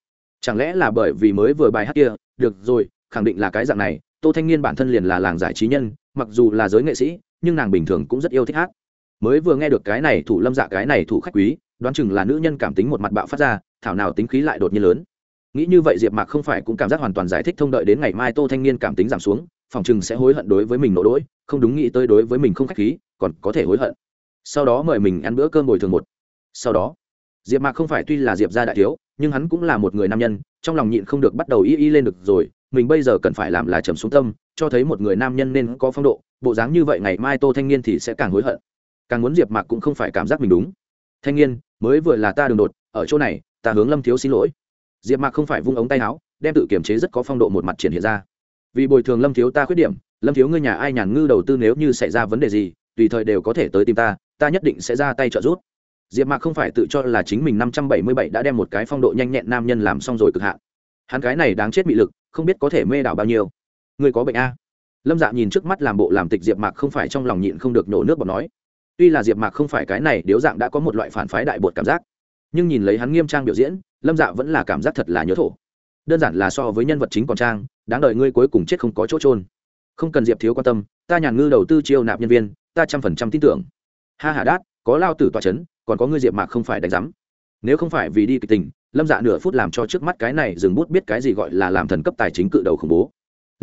Chẳng lẽ là bởi vì mới vừa bài hát kia? Được rồi, khẳng định là cái dạng này, tô thanh niên bản thân liền là làng giải trí nhân, mặc dù là giới nghệ sĩ, nhưng nàng bình thường cũng rất yêu thích hát. Mới vừa nghe được cái này thủ lâm dạ cái này thủ khách quý, đoán chừng là nữ nhân cảm tính một mặt bạo phát ra, thảo nào tính khí lại đột nhiên lớn. Nghĩ như vậy diệp mạc không phải cũng cảm giác hoàn toàn giải thích thông đợi đến ngày mai tô thanh niên cảm tính giảm xuống, phòng chừng sẽ hối hận đối với mình nổ đỗi, không đúng nghĩ tới đối với mình không khách khí, còn có thể hối hận sau đó mời mình ăn bữa cơm bồi thường một. Sau đó, diệp mạc không phải tuy là diệp gia đại thiếu, nhưng hắn cũng là một người nam nhân, trong lòng nhịn không được bắt đầu y y lên được rồi, mình bây giờ cần phải làm là trầm xuống tâm, cho thấy một người nam nhân nên có phong độ, bộ dáng như vậy ngày mai tô thanh niên thì sẽ càng hối hận. Càng muốn diệp mạc cũng không phải cảm giác mình đúng. Thanh niên, mới vừa là ta đường đột, ở chỗ này, ta hướng lâm thiếu xin lỗi. Diệp mạc không phải vung ống tay áo, đem tự kiềm chế rất có phong độ một mặt triển hiện ra. Vì bồi thường lâm thiếu ta khuyết điểm, lâm thiếu ngươi nhà ai nhàn ngư đầu tư nếu như xảy ra vấn đề gì, tùy thời đều có thể tới tìm ta ta nhất định sẽ ra tay trợ giúp. Diệp mạc không phải tự cho là chính mình năm trăm bảy mươi bảy đã đem một cái phong độ nhanh nhẹn nam nhân làm xong rồi cực hạn. Hắn cái này đáng chết bị lực, không biết có thể mê đảo bao nhiêu. Người có bệnh a. Lâm dạ nhìn trước mắt làm bộ làm tịch diệp mạc không phải trong lòng nhịn không được nổ nước bọt nói. Tuy là diệp mạc không phải cái này, điếu dạng đã có một loại phản phái đại bột cảm giác. Nhưng nhìn lấy hắn nghiêm trang biểu diễn, lâm dạ vẫn là cảm giác thật là nhớ thổ. Đơn giản là so với nhân vật chính còn trang, đáng đợi ngươi cuối cùng chết không có chỗ trôn không cần diệp thiếu quan tâm, ta nhàn ngư đầu tư chiêu nạp nhân viên, ta trăm phần trăm tin tưởng ha hà đát, có lao tử tòa c h ấ n còn có ngươi diệp mạc không phải đánh giám. Nếu không phải vì đi kịch tình, lâm dạ nửa phút làm cho trước mắt cái này dừng bút biết cái gì gọi là làm thần cấp tài chính cự đầu khủng bố.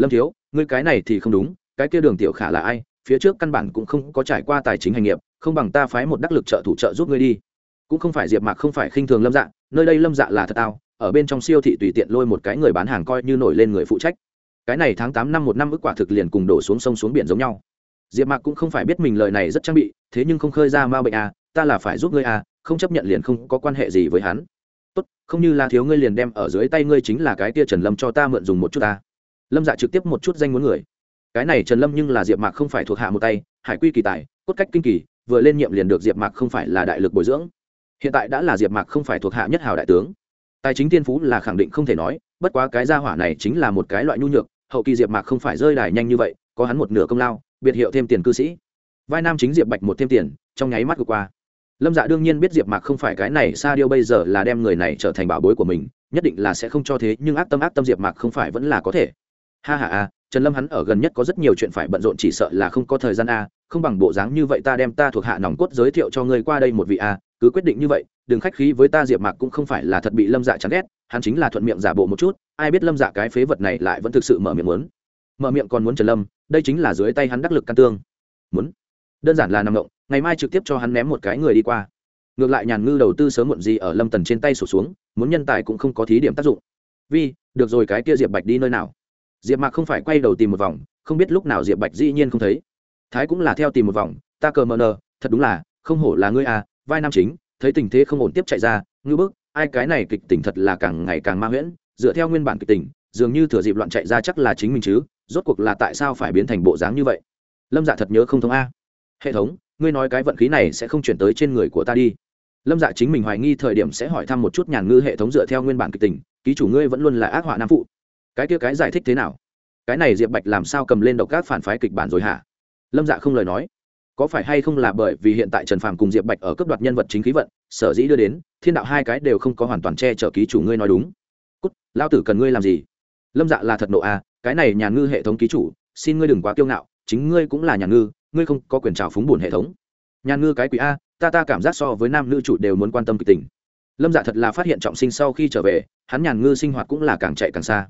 Lâm thiếu, ngươi cái này thì không đúng, cái kia đường tiểu khả là ai? Phía trước căn bản cũng không có trải qua tài chính hành nghiệp, không bằng ta phái một đắc lực trợ thủ trợ giúp ngươi đi. Cũng không phải diệp mạc không phải khinh thường lâm dạ nơi đây lâm dạ là thật tao, ở bên trong siêu thị tùy tiện lôi một cái người bán hàng coi như nổi lên người phụ trách. Cái này tháng tám năm một năm ước quả thực liền cùng đổ xuống sông xuống biển giống nhau diệp mạc cũng không phải biết mình lời này rất trang bị, thế nhưng không khơi ra ma bệnh à ta là phải giúp ngươi à không chấp nhận liền không có quan hệ gì với hắn. Tốt, không như là thiếu ngươi liền đem ở dưới tay ngươi chính là cái tia trần lâm cho ta mượn dùng một chút ta. Lâm dạ trực tiếp một chút danh muốn người. Cái này trần lâm nhưng là diệp mạc không phải thuộc hạ một tay, hải quy kỳ tài, cốt cách kinh kỳ, vừa lên nhiệm liền được diệp mạc không phải là đại lực bồi dưỡng. Hiện tại đã là diệp mạc không phải thuộc hạ nhất hào đại tướng. Tài chính tiên phú là khẳng định không thể nói, bất quá cái gia hỏa này chính là một cái loại nhu nhược, hậu kỳ diệp mạc không phải rơi đài nhanh như vậy, có hắn một nửa công lao biệt hiệu thêm tiền cư sĩ. Vai nam chính diệp bạch một thêm tiền, trong nháy mắt vừa qua. Lâm dạ đương nhiên biết diệp mạc không phải cái này xa điêu bây giờ là đem người này trở thành bảo bối của mình, nhất định là sẽ không cho thế, nhưng ác tâm ác tâm diệp mạc không phải vẫn là có thể. Ha ha a trần lâm hắn ở gần nhất có rất nhiều chuyện phải bận rộn, chỉ sợ là không có thời gian a, không bằng bộ dáng như vậy ta đem ta thuộc hạ nòng cốt giới thiệu cho ngươi qua đây một vị a, cứ quyết định như vậy, đừng khách khí với ta, diệp mạc cũng không phải là thật bị lâm dạ chán ghét, hắn chính là thuận miệng giả bộ một chút, ai biết lâm dạ cái phế vật này lại vẫn thực sự mở miệng muốn mở miệng còn muốn trần lâm đây chính là dưới tay hắn đắc lực căn tương. Muốn. Đơn giản là nằm ngộng ngày mai trực tiếp cho hắn ném một cái người đi qua. Ngược lại nhàn ngư đầu tư sớm muộn gì ở lâm tần trên tay sổ xuống muốn nhân tài cũng không có thí điểm tác dụng. Vi, được rồi cái kia diệp bạch đi nơi nào? Diệp mạc không phải quay đầu tìm một vòng không biết lúc nào diệp bạch dĩ nhiên không thấy. Thái cũng là theo tìm một vòng ta cờ mờ nờ thật đúng là không hổ là ngươi à vai nam chính thấy tình thế không ổn tiếp chạy ra ngư bức ai cái này kịch tình thật là càng ngày càng ma nguyễn, dựa theo nguyên bản kịch tình dường như thừa dịp loạn chạy ra chắc là chính mình chứ rốt cuộc là tại sao phải biến thành bộ dáng như vậy? Lâm dạ thật nhớ không thông a. Hệ thống, ngươi nói cái vận khí này sẽ không chuyển tới trên người của ta đi. Lâm dạ chính mình hoài nghi thời điểm sẽ hỏi thăm một chút nhàn ngư hệ thống dựa theo nguyên bản kịch tình, ký chủ ngươi vẫn luôn là ác họa nam phụ. Cái kia cái giải thích thế nào? Cái này diệp bạch làm sao cầm lên độc các phản phái kịch bản rồi hả? Lâm dạ không lời nói. Có phải hay không là bởi vì hiện tại trần phàm cùng diệp bạch ở cấp đoạt nhân vật chính khí vận, sở dĩ đưa đến, thiên đạo hai cái đều không có hoàn toàn che chở ký chủ ngươi nói đúng. Cút, lao tử cần ngươi làm gì? Lâm dạ là thật nộ à cái này nhà ngư hệ thống ký chủ, xin ngươi đừng quá kiêu ngạo, chính ngươi cũng là nhà ngư, ngươi không có quyền trào phúng bùn hệ thống. Nhà ngư cái quỷ a, ta ta cảm giác so với nam nữ chủ đều muốn quan tâm kịch tình. Lâm dạ thật là phát hiện trọng sinh sau khi trở về, hắn nhàn ngư sinh hoạt cũng là càng chạy càng xa.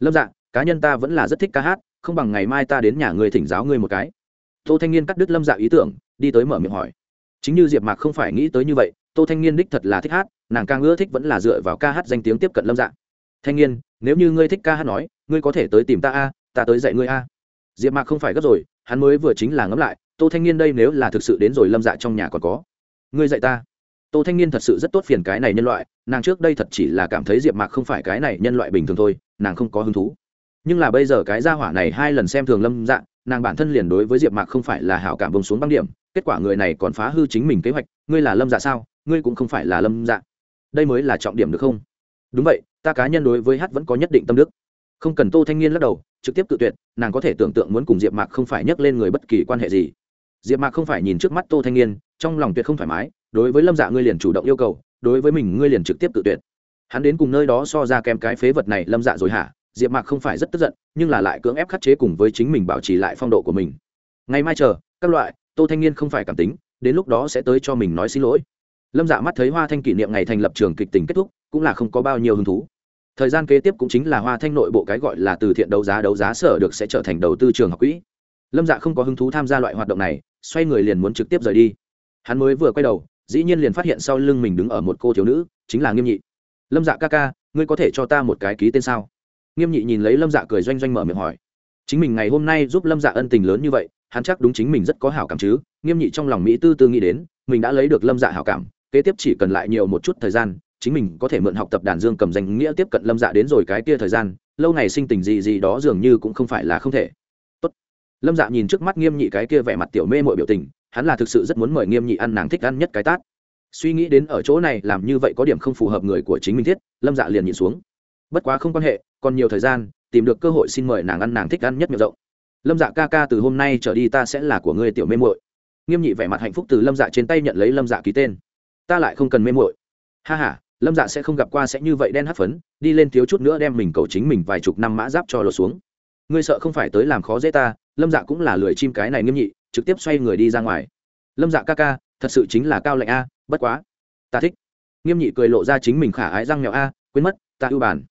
Lâm dạ cá nhân ta vẫn là rất thích ca hát, không bằng ngày mai ta đến nhà ngươi thỉnh giáo ngươi một cái. Tô thanh niên cắt đứt lâm dạ ý tưởng, đi tới mở miệng hỏi. Chính như diệp mạc không phải nghĩ tới như vậy, tô thanh niên đích thật là thích hát, nàng càng ưa thích vẫn là dựa vào ca hát danh tiếng tiếp cận lâm dạ. Thanh niên, nếu như ngươi thích ca hát nói ngươi có thể tới tìm ta a, ta tới dạy ngươi a. Diệp mạc không phải gấp rồi, hắn mới vừa chính là ngẫm lại, tô thanh niên đây nếu là thực sự đến rồi lâm dạ trong nhà còn có. Ngươi dạy ta. Tô thanh niên thật sự rất tốt phiền cái này nhân loại, nàng trước đây thật chỉ là cảm thấy diệp mạc không phải cái này nhân loại bình thường thôi, nàng không có hứng thú. Nhưng là bây giờ cái gia hỏa này hai lần xem thường lâm dạ nàng bản thân liền đối với diệp mạc không phải là hảo cảm vùng xuống băng điểm, kết quả người này còn phá hư chính mình kế hoạch, ngươi là lâm dạ sao, ngươi cũng không phải là lâm dạ. Đây mới là trọng điểm được không? Đúng vậy, ta cá nhân đối với hát vẫn có nhất định tâm đức không cần tô thanh niên lắc đầu, trực tiếp tự tuyệt, nàng có thể tưởng tượng muốn cùng diệp mạc không phải nhắc lên người bất kỳ quan hệ gì. Diệp mạc không phải nhìn trước mắt tô thanh niên, trong lòng tuyệt không thoải mái, đối với lâm dạ ngươi liền chủ động yêu cầu, đối với mình ngươi liền trực tiếp tự tuyệt. Hắn đến cùng nơi đó so ra kèm cái phế vật này lâm dạ rồi hả? Diệp mạc không phải rất tức giận, nhưng là lại cưỡng ép khắc chế cùng với chính mình bảo trì lại phong độ của mình. Ngày mai chờ, các loại, tô thanh niên không phải cảm tính, đến lúc đó sẽ tới cho mình nói xin lỗi. Lâm dạ mắt thấy hoa thanh kỷ niệm ngày thành lập trường kịch tình kết thúc, cũng là không có bao nhiêu hứng thú thời gian kế tiếp cũng chính là hoa thanh nội bộ cái gọi là từ thiện đấu giá đấu giá sở được sẽ trở thành đầu tư trường học quỹ. Lâm dạ không có hứng thú tham gia loại hoạt động này, xoay người liền muốn trực tiếp rời đi. Hắn mới vừa quay đầu, dĩ nhiên liền phát hiện sau lưng mình đứng ở một cô thiếu nữ, chính là nghiêm nhị. Lâm dạ ca ca, ngươi có thể cho ta một cái ký tên sao? Nghiêm nhị nhìn lấy lâm dạ cười doanh doanh mở miệng hỏi. Chính mình ngày hôm nay giúp lâm dạ ân tình lớn như vậy, hắn chắc đúng chính mình rất có hảo cảm chứ. Nghiêm nhị trong lòng mỹ tư tư nghĩ đến, mình đã lấy được lâm dạ hảo cảm, kế tiếp chỉ cần lại nhiều một chút thời gian chính mình có thể mượn học tập đàn dương cầm danh nghĩa tiếp cận lâm dạ đến rồi cái kia thời gian, lâu ngày sinh tình gì gì đó dường như cũng không phải là không thể. Tốt. lâm dạ nhìn trước mắt nghiêm nhị cái kia vẻ mặt tiểu mê mội biểu tình, hắn là thực sự rất muốn mời nghiêm nhị ăn nàng thích ăn nhất cái tát. Suy nghĩ đến ở chỗ này làm như vậy có điểm không phù hợp người của chính mình thiết, lâm dạ liền nhìn xuống. Bất quá không quan hệ, còn nhiều thời gian, tìm được cơ hội xin mời nàng ăn nàng thích ăn nhất miệng rộng. Lâm dạ ca ca từ hôm nay trở đi ta sẽ là của ngươi tiểu mê muội. Nghiêm nhị vẻ mặt hạnh phúc từ lâm dạ trên tay nhận lấy lâm dạ ký tên. Ta lại không cần mê muội. Ha h a lâm dạ sẽ không gặp qua sẽ như vậy đen hắt phấn, đi lên thiếu chút nữa đem mình cầu chính mình vài chục năm mã giáp cho lột xuống. Ngươi sợ không phải tới làm khó dễ ta, lâm dạ cũng là lười chim cái này nghiêm nhị, trực tiếp xoay người đi ra ngoài. Lâm dạ ca ca, thật sự chính là cao lạnh a, bất quá. Ta thích. Nghiêm nhị cười lộ ra chính mình khả ái răng nghèo a, quên mất, ta ưu bản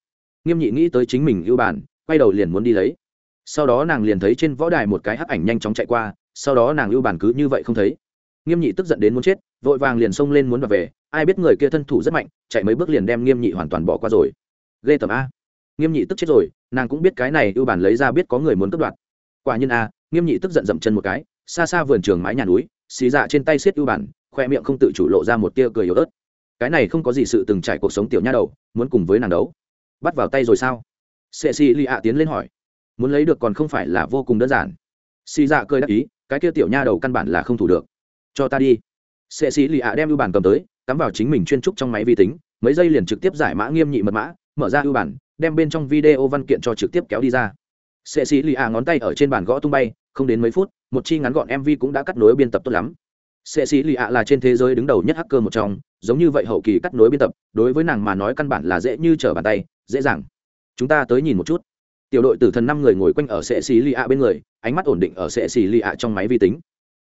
nghiêm nhị nghĩ tới chính mình ưu bản quay đầu liền muốn đi lấy. Sau đó nàng liền thấy trên võ đài một cái hắc ảnh nhanh chóng chạy qua, sau đó nàng ưu bản cứ như vậy không thấy nghiêm nhị tức giận đến muốn chết, vội vàng liền xông lên muốn vào về. Ai biết người kia thân thủ rất mạnh, chạy mấy bước liền đem nghiêm nhị hoàn toàn bỏ qua rồi. Ghê tầm a. Nghiêm nhị tức chết rồi, nàng cũng biết cái này ưu bản lấy ra biết có người muốn cướp đoạt. Quả nhiên a, nghiêm nhị tức giận dậm chân một cái, xa xa vườn trường mái nhà núi, xì dạ trên tay xiết ưu bản, khoe miệng không tự chủ lộ ra một tia cười yếu ớt. Cái này không có gì sự từng trải cuộc sống tiểu nha đầu, muốn cùng với nàng đấu. Bắt vào tay rồi sao? Sệ xì lì ạ tiến lên hỏi. Muốn lấy được còn không phải là vô cùng đơn giản. Xì dạ cười đáp ý, cái kia tiểu nha đầu căn bản là không thủ được cho ta đi. Sệ sĩ lì ạ đem ưu bản cầm tới, cắm vào chính mình chuyên trúc trong máy vi tính, mấy giây liền trực tiếp giải mã nghiêm nhị mật mã, mở ra ưu bản, đem bên trong video văn kiện cho trực tiếp kéo đi ra. Sệ sĩ lì ạ ngón tay ở trên bàn gõ tung bay, không đến mấy phút, một chi ngắn gọn mv cũng đã cắt nối biên tập tốt lắm. Sệ sĩ lì ạ là trên thế giới đứng đầu nhất hacker một trong, giống như vậy hậu kỳ cắt nối biên tập, đối với nàng mà nói căn bản là dễ như trở bàn tay, dễ dàng. Chúng ta tới nhìn một chút. Tiểu đội tử thần năm người ngồi quanh ở sệ xì lì ạ bên người, ánh mắt ổn định ở sệ xì lì ạ trong máy vi tính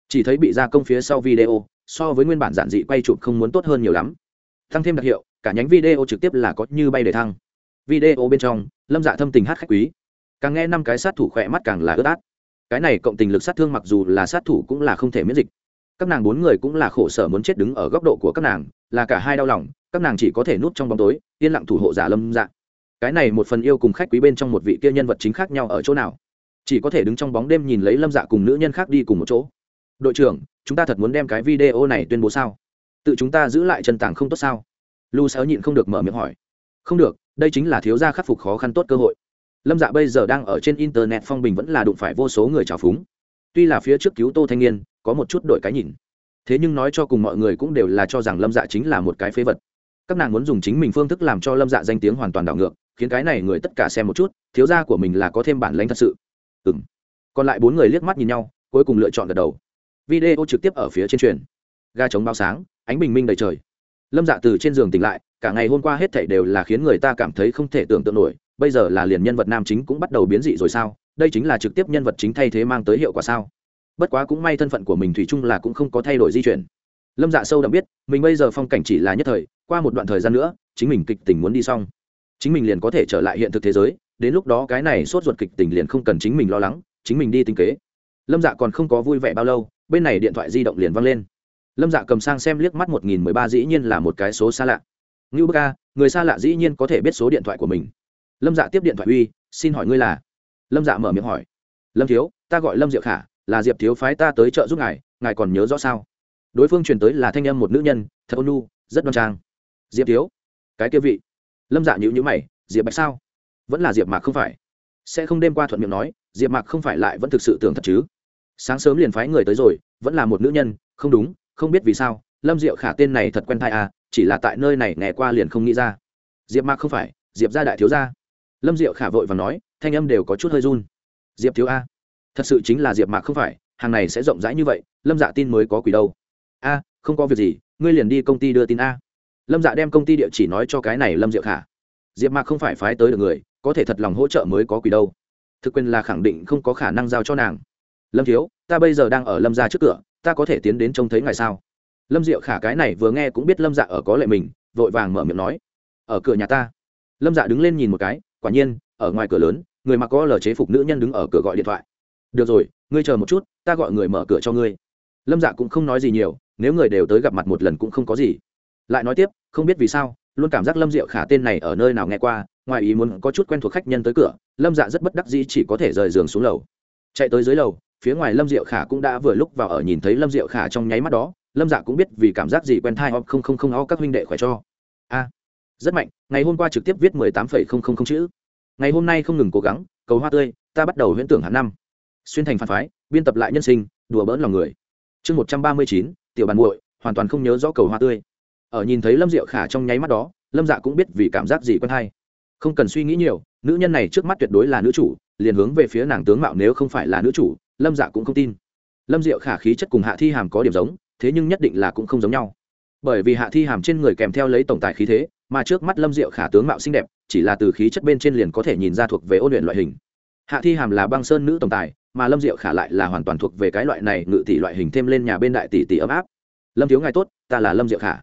chỉ thấy bị gia công phía sau video, so với nguyên bản giản dị quay chụp không muốn tốt hơn nhiều lắm. Tăng thêm đặc hiệu, cả nhánh video trực tiếp là có như bay để thăng. Video bên trong, lâm dạ thâm tình hát khách quý. Càng nghe năm cái sát thủ khỏe mắt càng là ướt át. Cái này cộng tình lực sát thương mặc dù là sát thủ cũng là không thể miễn dịch. Các nàng bốn người cũng là khổ sở muốn chết đứng ở góc độ của các nàng, là cả hai đau lòng, các nàng chỉ có thể nút trong bóng tối, yên lặng thủ hộ giả lâm dạ. Cái này một phần yêu cùng khách quý bên trong một vị kia nhân vật chính khác nhau ở chỗ nào? Chỉ có thể đứng trong bóng đêm nhìn lấy lâm dạ cùng nữ nhân khác đi cùng một chỗ đội trưởng, chúng ta thật muốn đem cái video này tuyên bố sao? Tự chúng ta giữ lại chân tàng không tốt sao? Lu sáo nhịn không được mở miệng hỏi. Không được, đây chính là thiếu gia khắc phục khó khăn tốt cơ hội. Lâm dạ bây giờ đang ở trên internet phong bình vẫn là đụng phải vô số người trào phúng. Tuy là phía trước cứu tô thanh niên, có một chút đổi cái nhìn. Thế nhưng nói cho cùng mọi người cũng đều là cho rằng lâm dạ chính là một cái phế vật. Các nàng muốn dùng chính mình phương thức làm cho lâm dạ danh tiếng hoàn toàn đảo ngược, khiến cái này người tất cả xem một chút, thiếu gia của mình là có thêm bản lãnh thật sự. Ừ m còn lại bốn người liếc mắt nhìn nhau, cuối cùng lựa chọn gật đầu video trực tiếp ở phía trên truyền. Ga chống bao sáng, ánh bình minh đầy trời. Lâm dạ từ trên giường tỉnh lại, cả ngày hôm qua hết thảy đều là khiến người ta cảm thấy không thể tưởng tượng nổi, bây giờ là liền nhân vật nam chính cũng bắt đầu biến dị rồi sao? Đây chính là trực tiếp nhân vật chính thay thế mang tới hiệu quả sao? Bất quá cũng may thân phận của mình thủy chung là cũng không có thay đổi di chuyển. Lâm dạ sâu đậm biết, mình bây giờ phong cảnh chỉ là nhất thời, qua một đoạn thời gian nữa, chính mình kịch tình muốn đi xong. Chính mình liền có thể trở lại hiện thực thế giới, đến lúc đó cái này sốt ruột kịch tình liền không cần chính mình lo lắng, chính mình đi tính kế. Lâm dạ còn không có vui vẻ bao lâu bên này điện thoại di động liền văng lên. Lâm dạ cầm sang xem liếc mắt một nghìn mười ba dĩ nhiên là một cái số xa lạ. Ngưu bơ ca người xa lạ dĩ nhiên có thể biết số điện thoại của mình. Lâm dạ tiếp điện thoại uy, xin hỏi ngươi là? Lâm dạ mở miệng hỏi. Lâm thiếu, ta gọi lâm diệu khả, là diệp thiếu phái ta tới chợ giúp ngài ngài còn nhớ rõ sao? Đối phương truyền tới là thanh âm một nữ nhân, thật ônu nu rất đoan trang. Diệp thiếu, cái kia vị. Lâm dạ nhữ nhữ mày, diệp bạch sao? Vẫn là diệp mạc không phải. Sẽ không đêm qua thuận miệng nói, diệp mạc không phải lại vẫn thực sự tưởng thật chứ? Sáng sớm liền phái người tới rồi, vẫn là một nữ nhân, không đúng, không biết vì sao, lâm diệu khả tên này thật quen thai à chỉ là tại nơi này nghe qua liền không nghĩ ra. Diệp mạc không phải, diệp gia đại thiếu gia. Lâm diệu khả vội và nói, thanh âm đều có chút hơi run. Diệp thiếu a, thật sự chính là diệp mạc không phải, hàng này sẽ rộng rãi như vậy, lâm dạ tin mới có quỷ đâu. A, không có việc gì, ngươi liền đi công ty đưa tin a. Lâm dạ đem công ty địa chỉ nói cho cái này lâm diệu khả. Diệp mạc không phải phái tới được người, có thể thật lòng hỗ trợ mới có quỷ đâu. Thực quyền là khẳng định không có khả năng giao cho nàng lâm thiếu, ta bây giờ đang ở lâm ra trước cửa, ta có thể tiến đến trông thấy ngài sao? Lâm diệu khả cái này vừa nghe cũng biết lâm dạ ở có lệ mình, vội vàng mở miệng nói. Ở cửa nhà ta. Lâm dạ đứng lên nhìn một cái, quả nhiên, ở ngoài cửa lớn, người mặc có lờ chế phục nữ nhân đứng ở cửa gọi điện thoại. Được rồi, ngươi chờ một chút, ta gọi người mở cửa cho ngươi. Lâm dạ cũng không nói gì nhiều, nếu người đều tới gặp mặt một lần cũng không có gì. Lại nói tiếp, không biết vì sao, luôn cảm giác lâm diệu khả tên này ở nơi nào nghe qua, ngoài ý muốn có chút quen thuộc khách nhân tới cửa, lâm dạ rất bất đắc dĩ chỉ có thể rời giường xuống lầu. Chạy tới dưới lầu phía ngoài lâm diệu khả cũng đã vừa lúc vào ở nhìn thấy lâm diệu khả trong nháy mắt đó, lâm dạ cũng biết vì cảm giác gì quen thai, không không không ho các huynh đệ khỏe cho. A, rất mạnh, ngày hôm qua trực tiếp viết mười tám phẩy không không không chữ. Ngày hôm nay không ngừng cố gắng, cầu hoa tươi, ta bắt đầu huyễn tưởng hàng năm. Xuyên thành phản phái, biên tập lại nhân sinh, đùa bỡn lòng người. Chương một trăm ba mươi chín, tiểu bàn muội, hoàn toàn không nhớ rõ cầu hoa tươi. Ở nhìn thấy lâm diệu khả trong nháy mắt đó, lâm dạ cũng biết vì cảm giác gì quen hay không cần suy nghĩ nhiều, nữ nhân này trước mắt tuyệt đối là nữ chủ, liền hướng về phía nàng tướng mạo nếu không phải là nữ chủ lâm dạ cũng không tin. Lâm diệu khả khí chất cùng hạ thi hàm có điểm giống, thế nhưng nhất định là cũng không giống nhau. Bởi vì hạ thi hàm trên người kèm theo lấy tổng tài khí thế, mà trước mắt lâm diệu khả tướng mạo xinh đẹp, chỉ là từ khí chất bên trên liền có thể nhìn ra thuộc về ôn luyện loại hình. Hạ thi hàm là băng sơn nữ tổng tài, mà lâm diệu khả lại là hoàn toàn thuộc về cái loại này ngự tỷ loại hình thêm lên nhà bên đại tỷ tỷ ấm áp. Lâm thiếu ngài tốt, ta là lâm diệu khả.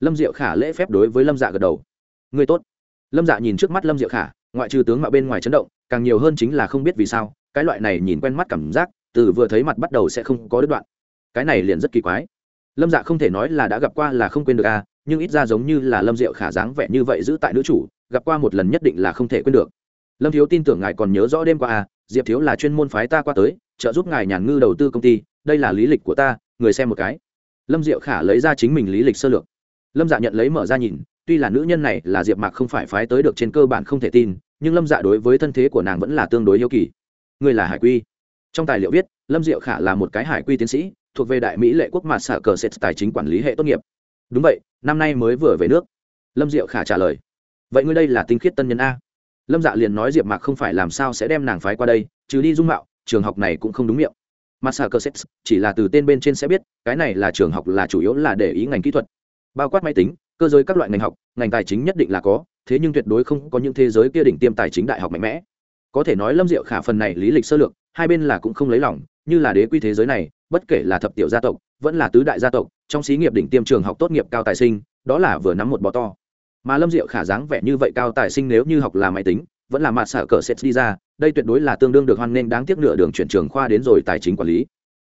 Lâm diệu khả lễ phép đối với lâm dạ gật đầu. Người tốt. Lâm dạ nhìn trước mắt lâm diệu khả, ngoại trừ tướng mạo bên ngoài chấn động, càng nhiều hơn chính là không biết vì sao, cái loại này nhìn quen mắt cảm giác từ vừa thấy mặt bắt đầu sẽ không có đứt đoạn. Cái này liền rất kỳ quái. Lâm dạ không thể nói là đã gặp qua là không quên được à nhưng ít ra giống như là lâm diệu khả dáng vẻ như vậy giữ tại nữ chủ, gặp qua một lần nhất định là không thể quên được. Lâm thiếu tin tưởng ngài còn nhớ rõ đêm qua à diệp thiếu là chuyên môn phái ta qua tới, trợ giúp ngài nhàn ngư đầu tư công ty, đây là lý lịch của ta, người xem một cái. Lâm diệu khả lấy ra chính mình lý lịch sơ lược. Lâm dạ nhận lấy mở ra nhìn, tuy là nữ nhân này là diệp mạc không phải phái tới được trên cơ bản không thể tin, nhưng lâm dạ đối với thân thế của nàng vẫn là tương đối yêu kỳ. Người là hải quy trong tài liệu viết, lâm diệu khả là một cái hải quy tiến sĩ, thuộc về đại mỹ lệ quốc mặt xả cờ sệt tài chính quản lý hệ tốt nghiệp. Đúng vậy, năm nay mới vừa về nước. Lâm diệu khả trả lời. Vậy ngươi đây là tinh khiết tân nhân a. Lâm dạ liền nói diệp mạc không phải làm sao sẽ đem nàng phái qua đây, trừ đi dung mạo, trường học này cũng không đúng miệng. Massachusetts chỉ là từ tên bên trên sẽ biết, cái này là trường học là chủ yếu là để ý ngành kỹ thuật. Bao quát máy tính, cơ giới các loại ngành học, ngành tài chính nhất định là có, thế nhưng tuyệt đối không có những thế giới kia đỉnh tiêm tài chính đại học mạnh mẽ. Có thể nói lâm diệu khả phần này lý lịch sơ lược hai bên là cũng không lấy lòng, như là đế quy thế giới này, bất kể là thập tiểu gia tộc, vẫn là tứ đại gia tộc, trong xí nghiệp đỉnh tiêm trường học tốt nghiệp cao tài sinh, đó là vừa nắm một bò to. Mà lâm diệu khả dáng vẻ như vậy cao tài sinh nếu như học là máy tính, vẫn là mặt xả cờ set đi ra, đây tuyệt đối là tương đương được hoan nghênh đáng tiếc nửa đường chuyển trường khoa đến rồi tài chính quản lý.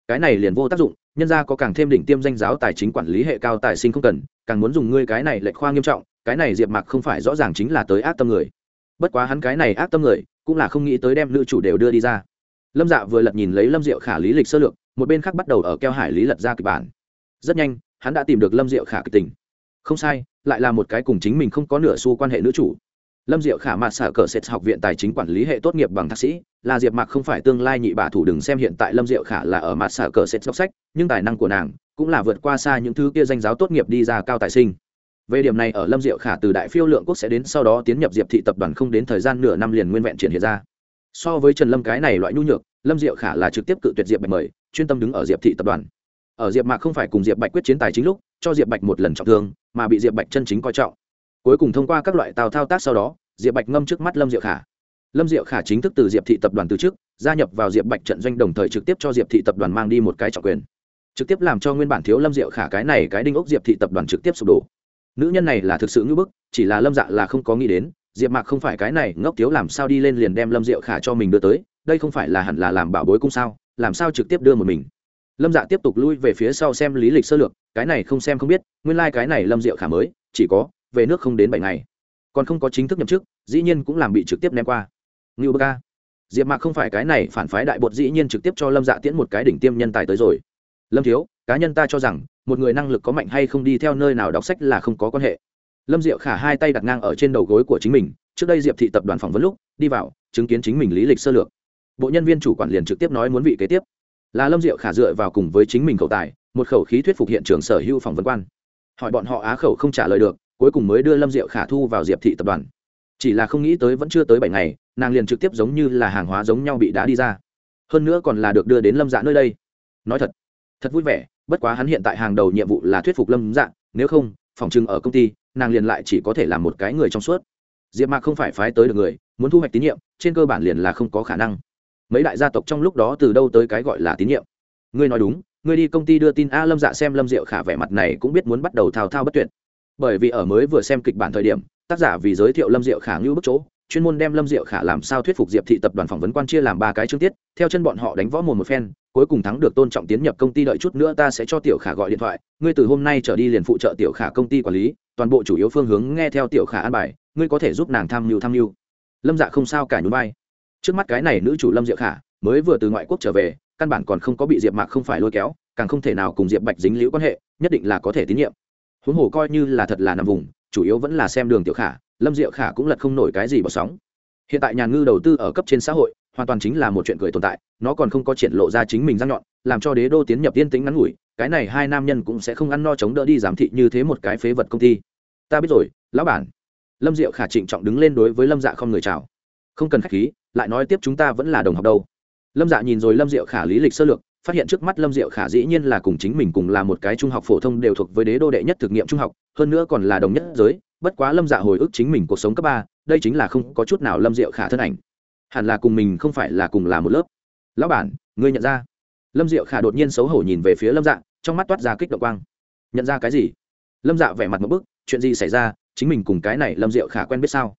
Cái này liền vô tác dụng, nhân ra có càng thêm đỉnh tiêm danh giáo tài chính quản lý hệ cao tài sinh không cần, càng muốn dùng ngươi cái này lệch khoa nghiêm trọng, cái này diệp mạc không phải rõ ràng chính là tới ác tâm người. Bất quá hắn cái này ác tâm người, cũng là không nghĩ tới đem nữ chủ đều đưa đi ra lâm dạ vừa lật nhìn lấy lâm diệu khả lý lịch sơ lược, một bên khác bắt đầu ở keo hải lý lật ra kịch bản. Rất nhanh, hắn đã tìm được lâm diệu khả kịch tình. Không sai, lại là một cái cùng chính mình không có nửa xu quan hệ nữ chủ. Lâm diệu khả mạt xả cờ sệt học viện tài chính quản lý hệ tốt nghiệp bằng thạc sĩ, là diệp mạc không phải tương lai nhị bà thủ đừng xem hiện tại lâm diệu khả là ở mạt xả cờ sệt đọc sách, nhưng tài năng của nàng cũng là vượt qua xa những thứ kia danh giáo tốt nghiệp đi ra cao tài sinh. Về điểm này ở lâm diệu khả từ đại phiêu lượng quốc sẽ đến sau đó tiến nhập diệp thị tập đoàn không đến thời gian nửa năm liền nguyên vẹn triển hiện ra so với trần lâm cái này loại nhu nhược, lâm diệu khả là trực tiếp cự tuyệt diệp bạch mời, chuyên tâm đứng ở diệp thị tập đoàn. Ở diệp mạc không phải cùng diệp bạch quyết chiến tài chính lúc, cho diệp bạch một lần trọng thương, mà bị diệp bạch chân chính coi trọng. Cuối cùng thông qua các loại tào thao tác sau đó, diệp bạch ngâm trước mắt lâm diệu khả. Lâm diệu khả chính thức từ diệp thị tập đoàn từ chức, gia nhập vào diệp bạch trận doanh đồng thời trực tiếp cho diệp thị tập đoàn mang đi một cái trọng quyền. Trực tiếp làm cho nguyên bản thiếu lâm diệu khả cái này cái đinh ốc diệp thị tập đoàn trực tiếp sụp đổ. Nữ nhân này là thực sự ngưỡng bức, chỉ là lâm dạ là không có nghĩ đến diệp mạc không phải cái này, ngốc thiếu làm sao đi lên liền đem lâm diệu khả cho mình đưa tới, đây không phải là hẳn là làm bảo bối cung sao, làm sao trực tiếp đưa một mình? Lâm dạ tiếp tục lui về phía sau xem lý lịch sơ lược, cái này không xem không biết, nguyên lai、like、cái này lâm diệu khả mới, chỉ có, về nước không đến bảy ngày. Còn không có chính thức nhậm chức, dĩ nhiên cũng làm bị trực tiếp ném qua. Ngưu bơ ca. Diệp mạc không phải cái này, phản phái đại bột dĩ nhiên trực tiếp cho lâm dạ tiễn một cái đỉnh tiêm nhân tài tới rồi. Lâm thiếu, cá nhân ta cho rằng, một người năng lực có mạnh hay không đi theo nơi nào đọc sách là không có quan hệ lâm diệu khả hai tay đặt ngang ở trên đầu gối của chính mình, trước đây diệp thị tập đoàn phỏng vấn lúc, đi vào, chứng kiến chính mình lý lịch sơ lược. Bộ nhân viên chủ quản liền trực tiếp nói muốn vị kế tiếp. Là lâm diệu khả dựa vào cùng với chính mình khẩu tài, một khẩu khí thuyết phục hiện trường sở hữu phỏng vấn quan. Hỏi bọn họ á khẩu không trả lời được, cuối cùng mới đưa lâm diệu khả thu vào diệp thị tập đoàn. Chỉ là không nghĩ tới vẫn chưa tới bảy ngày, nàng liền trực tiếp giống như là hàng hóa giống nhau bị đá đi ra. Hơn nữa còn là được đưa đến lâm dạ nơi đây. Nói thật thật vui vẻ, bất quá hắn hiện tại hàng đầu nhiệm vụ là thuyết phục lâm dạ nếu không, phòng trưng ở công ty nàng liền lại chỉ có thể là một cái người trong suốt. Diệp mạc không phải phái tới được người, muốn thu hoạch tín nhiệm, trên cơ bản liền là không có khả năng. Mấy đại gia tộc trong lúc đó từ đâu tới cái gọi là tín nhiệm? Ngươi nói đúng, ngươi đi công ty đưa tin a lâm dạ xem lâm diệu khả vẻ mặt này cũng biết muốn bắt đầu thao thao bất tuyệt. Bởi vì ở mới vừa xem kịch bản thời điểm, tác giả vì giới thiệu lâm diệu khả ngưu bức chỗ, chuyên môn đem lâm diệu khả làm sao thuyết phục diệp thị tập đoàn phỏng vấn quan chia làm ba cái chương tiết, theo chân bọn họ đánh võ mồm một phen, cuối cùng thắng được tôn trọng tiến nhập công ty đợi chút nữa ta sẽ cho tiểu khả gọi điện thoại, ngươi từ hôm nay trở đi liền phụ trợ tiểu khả công ty quản lý toàn bộ chủ yếu phương hướng nghe theo tiểu khả an bài, ngươi có thể giúp nàng tham mưu tham mưu. Lâm dạ không sao cả nhún vai. Trước mắt cái này nữ chủ lâm diệu khả, mới vừa từ ngoại quốc trở về, căn bản còn không có bị diệp mạc không phải lôi kéo, càng không thể nào cùng diệp bạch dính liễu quan hệ, nhất định là có thể tín nhiệm. Huống hồ coi như là thật là nằm vùng, chủ yếu vẫn là xem đường tiểu khả, lâm diệu khả cũng lật không nổi cái gì bỏ sóng. Hiện tại nhà ngư đầu tư ở cấp trên xã hội hoàn toàn chính là một chuyện cười tồn tại, nó còn không có triển lộ ra chính mình răng nhọn, làm cho đế đô tiến nhập yên tĩnh ngắn ngủi, cái này hai nam nhân cũng sẽ không ăn no chống đỡ đi giám thị như thế một cái phế vật công ty. Ta biết rồi, lão bản. Lâm diệu khả trịnh trọng đứng lên đối với lâm dạ không người chào. Không cần k h á c h khí, lại nói tiếp chúng ta vẫn là đồng học đâu. Lâm dạ nhìn rồi lâm diệu khả lý lịch sơ lược, phát hiện trước mắt lâm diệu khả dĩ nhiên là cùng chính mình cùng là một cái trung học phổ thông đều thuộc với đế đô đệ nhất thực nghiệm trung học, hơn nữa còn là đồng nhất giới, bất quá lâm dạ hồi ức chính mình cuộc sống cấp ba, đây chính là không có chút nào lâm diệu khả thân ảnh hẳn là cùng mình không phải là cùng là một lớp. Lão bản, ngươi nhận ra? Lâm diệu khả đột nhiên xấu hổ nhìn về phía lâm dạ trong mắt toát ra kích động quang. Nhận ra cái gì? Lâm dạ vẻ mặt một bức, chuyện gì xảy ra? Chính mình cùng cái này lâm diệu khả quen biết sao?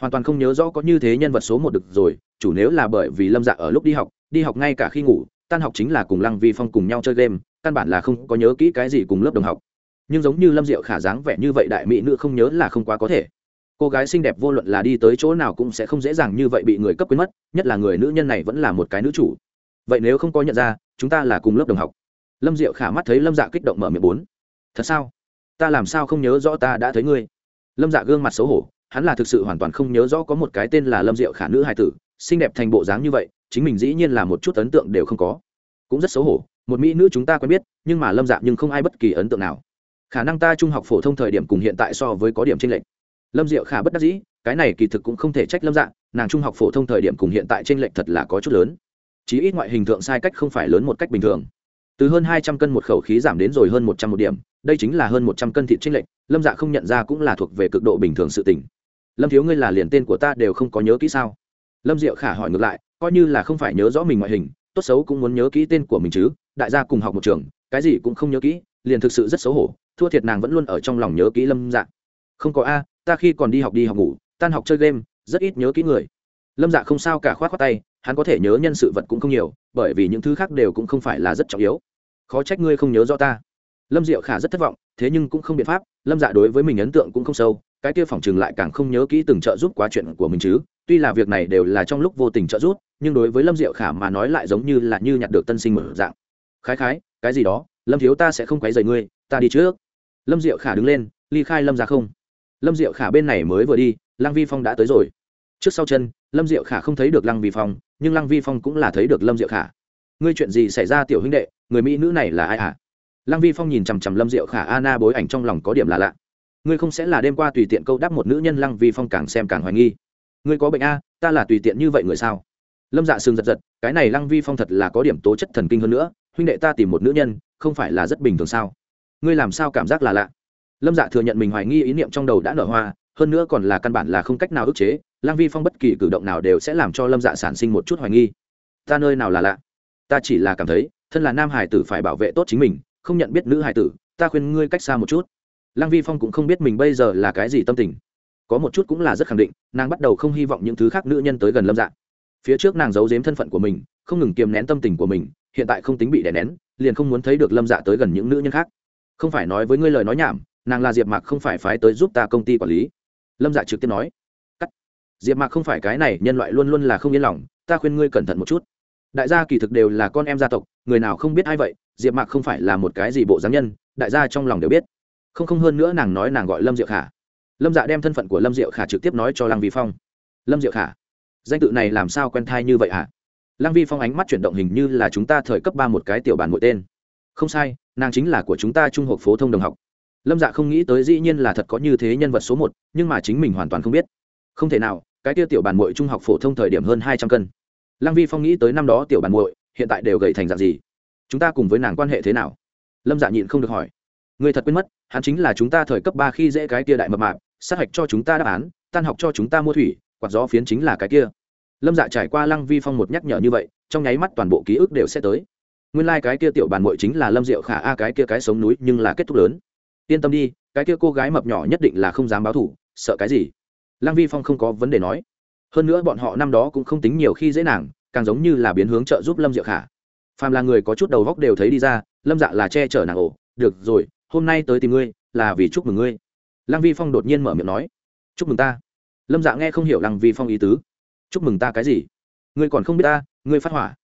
Hoàn toàn không nhớ rõ có như thế nhân vật số một được rồi, chủ nếu là bởi vì lâm dạ ở lúc đi học đi học ngay cả khi ngủ, tan học chính là cùng lăng vi phong cùng nhau chơi game, căn bản là không có nhớ kỹ cái gì cùng lớp đồng học. Nhưng giống như lâm diệu khả dáng vẻ như vậy đại mỹ nữ không nhớ là không quá có thể cô gái xinh đẹp vô luận là đi tới chỗ nào cũng sẽ không dễ dàng như vậy bị người cấp quyến mất, nhất là người nữ nhân này vẫn là một cái nữ chủ. Vậy nếu không có nhận ra, chúng ta là cùng lớp đồng học. Lâm diệu khả mắt thấy lâm dạ kích động mở miệng bốn. Thật sao? Ta làm sao không nhớ rõ ta đã thấy ngươi? Lâm dạ gương mặt xấu hổ, hắn là thực sự hoàn toàn không nhớ rõ có một cái tên là lâm diệu khả nữ hai tử, xinh đẹp thành bộ dáng như vậy, chính mình dĩ nhiên là một chút ấn tượng đều không có. Cũng rất xấu hổ, một mỹ nữ chúng ta quen biết, nhưng mà lâm dạ nhưng không ai bất kỳ ấn tượng nào. Khả năng ta trung học phổ thông thời điểm cùng hiện tại so với có điểm tranh lệch lâm diệu khả bất đắc dĩ, cái này kỳ thực cũng không thể trách lâm dạ nàng trung học phổ thông thời điểm cùng hiện tại tranh lệch thật là có chút lớn. Chí ít ngoại hình tượng sai cách không phải lớn một cách bình thường. Từ hơn hai trăm cân một khẩu khí giảm đến rồi hơn một trăm một điểm, đây chính là hơn một trăm cân thịt tranh lệch, lâm dạ không nhận ra cũng là thuộc về cực độ bình thường sự tình. Lâm thiếu ngươi là liền tên của ta đều không có nhớ kỹ sao? Lâm diệu khả hỏi ngược lại, coi như là không phải nhớ rõ mình ngoại hình, tốt xấu cũng muốn nhớ kỹ tên của mình chứ, đại gia cùng học một trường, cái gì cũng không nhớ kỹ, liền thực sự rất xấu hổ, thua thiệt nàng vẫn luôn ở trong lòng nhớ kỹ lâm dạ. Không có a ta khi còn đi học đi học ngủ, tan học chơi game, rất ít nhớ kỹ người. Lâm dạ không sao cả khoát khoát tay, hắn có thể nhớ nhân sự vật cũng không nhiều, bởi vì những thứ khác đều cũng không phải là rất trọng yếu. Khó trách ngươi không nhớ rõ ta. Lâm diệu khả rất thất vọng, thế nhưng cũng không biện pháp, lâm dạ đối với mình ấn tượng cũng không sâu, cái kia phòng chừng lại càng không nhớ kỹ từng trợ giúp quá chuyện của mình chứ. Tuy là việc này đều là trong lúc vô tình trợ giúp, nhưng đối với lâm diệu khả mà nói lại giống như là như nhặt được tân sinh mở dạng. Khái khái, cái gì đó, lâm thiếu ta sẽ không quấy rầy ngươi, ta đi trước. Lâm diệu khả đứng lên, ly khai lâm ra không lâm diệu khả bên này mới vừa đi, lăng vi phong đã tới rồi. Trước sau chân, lâm diệu khả không thấy được lăng vi phong, nhưng lăng vi phong cũng là thấy được lâm diệu khả. Ngươi chuyện gì xảy ra, tiểu huynh đệ? Người mỹ nữ này là ai à lăng vi phong nhìn chằm chằm lâm diệu khả ana bối ảnh trong lòng có điểm là lạ. Ngươi không sẽ là đêm qua tùy tiện câu đáp một nữ nhân, lăng vi phong càng xem càng hoài nghi. Ngươi có bệnh a, ta là tùy tiện như vậy người sao? Lâm dạ sừng giật giật, cái này lăng vi phong thật là có điểm tố chất thần kinh hơn nữa, huynh đệ ta tìm một nữ nhân, không phải là rất bình thường sao? Ngươi làm sao cảm giác là lạ? Lâm dạ thừa nhận mình hoài nghi ý niệm trong đầu đã nở hoa, hơn nữa còn là căn bản là không cách nào ức chế, lăng vi phong bất kỳ cử động nào đều sẽ làm cho lâm dạ sản sinh một chút hoài nghi. Ta nơi nào là lạ? Ta chỉ là cảm thấy, thân là nam hải tử phải bảo vệ tốt chính mình, không nhận biết nữ hải tử, ta khuyên ngươi cách xa một chút. Lăng vi phong cũng không biết mình bây giờ là cái gì tâm tình. Có một chút cũng là rất khẳng định, nàng bắt đầu không hy vọng những thứ khác nữ nhân tới gần lâm dạ. Phía trước nàng giấu giếm thân phận của mình, không ngừng kiềm nén tâm tình của mình, hiện tại không tính bị đè nén, liền không muốn thấy được lâm dạ tới gần những nữ nhân khác. Không phải nói với ngươi lời nói nhảm nàng là diệp mạc không phải phái tới giúp ta công ty quản lý. Lâm dạ trực tiếp nói. Cắt. Diệp mạc không phải cái này, nhân loại luôn luôn là không yên lòng, ta khuyên ngươi cẩn thận một chút. Đại gia kỳ thực đều là con em gia tộc, người nào không biết ai vậy, diệp mạc không phải là một cái gì bộ giám nhân, đại gia trong lòng đều biết. Không không hơn nữa nàng nói nàng gọi lâm diệu khả. Lâm dạ đem thân phận của lâm diệu khả trực tiếp nói cho lăng vi phong. Lâm diệu khả, danh tự này làm sao quen thai như vậy hả? À? lăng vi phong ánh mắt chuyển động hình như là chúng ta thời cấp ba một cái tiểu bản mỗi tên. Không sai, nàng chính là của chúng ta trung học phổ thông đồng học lâm dạ không nghĩ tới dĩ nhiên là thật có như thế nhân vật số một, nhưng mà chính mình hoàn toàn không biết. Không thể nào, cái tiêu tiểu bản mội trung học phổ thông thời điểm hơn hai trăm cân. Lăng vi phong nghĩ tới năm đó tiểu bản mội hiện tại đều gầy thành dạng gì? Chúng ta cùng với nàng quan hệ thế nào? Lâm dạ nhịn không được hỏi. Người thật quên mất, hắn chính là chúng ta thời cấp ba khi dễ cái tia đại mập mạp, sát hạch cho chúng ta đáp án, tan học cho chúng ta mua thủy, quạt gió phiến chính là cái kia. Lâm dạ trải qua lăng vi phong một nhắc nhở như vậy, trong nháy mắt toàn bộ ký ức đều sẽ tới. Nguyên lai、like、cái kia tiểu bàn mội chính là lâm diệu khả a, cái kia cái sống núi nhưng là kết thúc lớn yên tâm đi, cái kia cô gái mập nhỏ nhất định là không dám báo thủ, sợ cái gì? Lăng vi phong không có vấn đề nói. Hơn nữa bọn họ năm đó cũng không tính nhiều khi dễ nàng, càng giống như là biến hướng trợ giúp lâm diệu khả. Phàm là người có chút đầu góc đều thấy đi ra, lâm dạ là che chở nàng ổ. Được rồi, hôm nay tới tìm ngươi, là vì chúc mừng ngươi. Lăng vi phong đột nhiên mở miệng nói. Chúc mừng ta. Lâm dạ nghe không hiểu lăng vi phong ý tứ. Chúc mừng ta cái gì? Ngươi còn không biết ta, ngươi phát hỏa.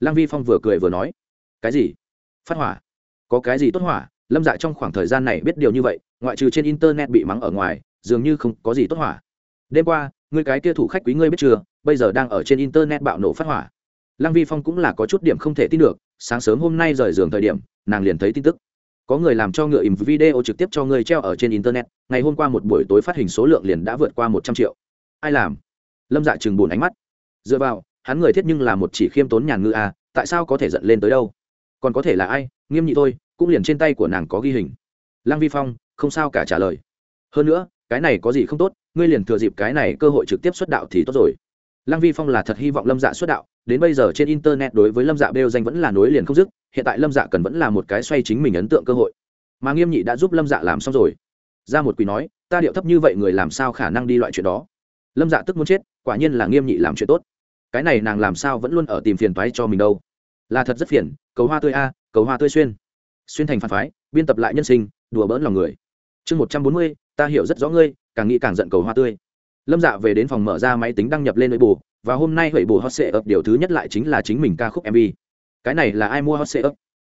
Lăng vi phong vừa cười vừa nói. Cái gì? Phát hỏa? Có cái gì tốt hỏa? Lâm dạ trong khoảng thời gian này biết điều như vậy, ngoại trừ trên internet bị mắng ở ngoài, dường như không có gì tốt hỏa. Đêm qua người cái kia thủ khách quý ngươi biết chưa, bây giờ đang ở trên internet bạo nổ phát hỏa. Lăng vi phong cũng là có chút điểm không thể tin được, sáng sớm hôm nay rời giường thời điểm, nàng liền thấy tin tức. Có người làm cho ngựa ìm video trực tiếp cho người treo ở trên internet, ngày hôm qua một buổi tối phát hình số lượng liền đã vượt qua một trăm triệu. Ai làm? Lâm dạ chừng buồn ánh mắt. Dựa vào, hắn người thiết nhưng là một chỉ khiêm tốn nhàn ngư à tại sao có thể giận lên tới đâu? Còn có thể là ai? Nghiêm nhị thôi cũng liền trên tay của nàng có ghi hình. Lăng vi phong, không sao cả trả lời. Hơn nữa, cái này có gì không tốt, ngươi liền thừa dịp cái này cơ hội trực tiếp xuất đạo thì tốt rồi. Lăng vi phong là thật hy vọng lâm dạ xuất đạo, đến bây giờ trên internet đối với lâm dạ bêu danh vẫn là nối liền không dứt, hiện tại lâm dạ cần vẫn là một cái xoay chính mình ấn tượng cơ hội. Mà nghiêm nhị đã giúp lâm dạ làm xong rồi. Ra một quỳ nói, ta điệu thấp như vậy người làm sao khả năng đi loại chuyện đó? Lâm dạ tức muốn chết, quả nhiên là nghiêm nhị làm chuyện tốt. Cái này nàng làm sao vẫn luôn ở tìm phiền toái cho mình đâu. Là thật rất phiền, cầu hoa tươi a, cầu hoa tươi xuyên xuyên thành phản phái, biên tập lại nhân sinh, đùa bỡn lòng người. Chương một trăm bốn mươi, ta hiểu rất rõ ngươi, càng nghĩ càng giận cầu hoa tươi. Lâm dạ về đến phòng mở ra máy tính đăng nhập lên nội bù và hôm nay hủy bù hot sệ ấp điều thứ nhất lại chính là chính mình ca khúc mv cái này là ai mua hot sệ ấp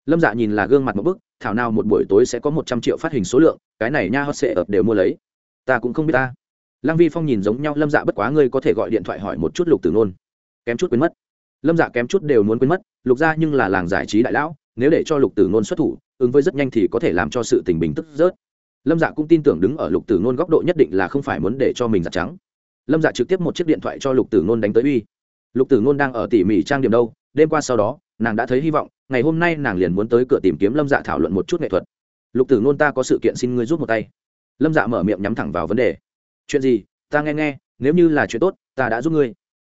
lâm dạ nhìn là gương mặt một bức, thảo nào một buổi tối sẽ có một trăm triệu phát hình số lượng, cái này nha hot sệ ấp đều mua lấy. Ta cũng không biết ta. Lăng vi phong nhìn giống nhau, lâm dạ bất quá ngươi có thể gọi điện thoại hỏi một chút lục tử nôn. Kém chút quên mất. Lâm dạ kém chút đều muốn quên mất, lục ra nhưng là làng giải trí đại lão nếu để cho lục tử nôn xuất thủ, ứng với rất nhanh thì có thể làm cho sự tình bình tức rớt. Lâm dạ cũng tin tưởng đứng ở lục tử nôn góc độ nhất định là không phải muốn để cho mình giặt trắng. Lâm dạ trực tiếp một chiếc điện thoại cho lục tử nôn đánh tới uy. Lục tử nôn đang ở tỉ mỉ trang điểm đâu, đêm qua sau đó, nàng đã thấy hy vọng, ngày hôm nay nàng liền muốn tới cửa tìm kiếm lâm dạ thảo luận một chút nghệ thuật. Lục tử nôn ta có sự kiện xin ngươi giúp một tay. Lâm dạ mở miệng nhắm thẳng vào vấn đề. Chuyện gì? Ta nghe nghe, nếu như là chuyện tốt, ta đã giúp ngươi.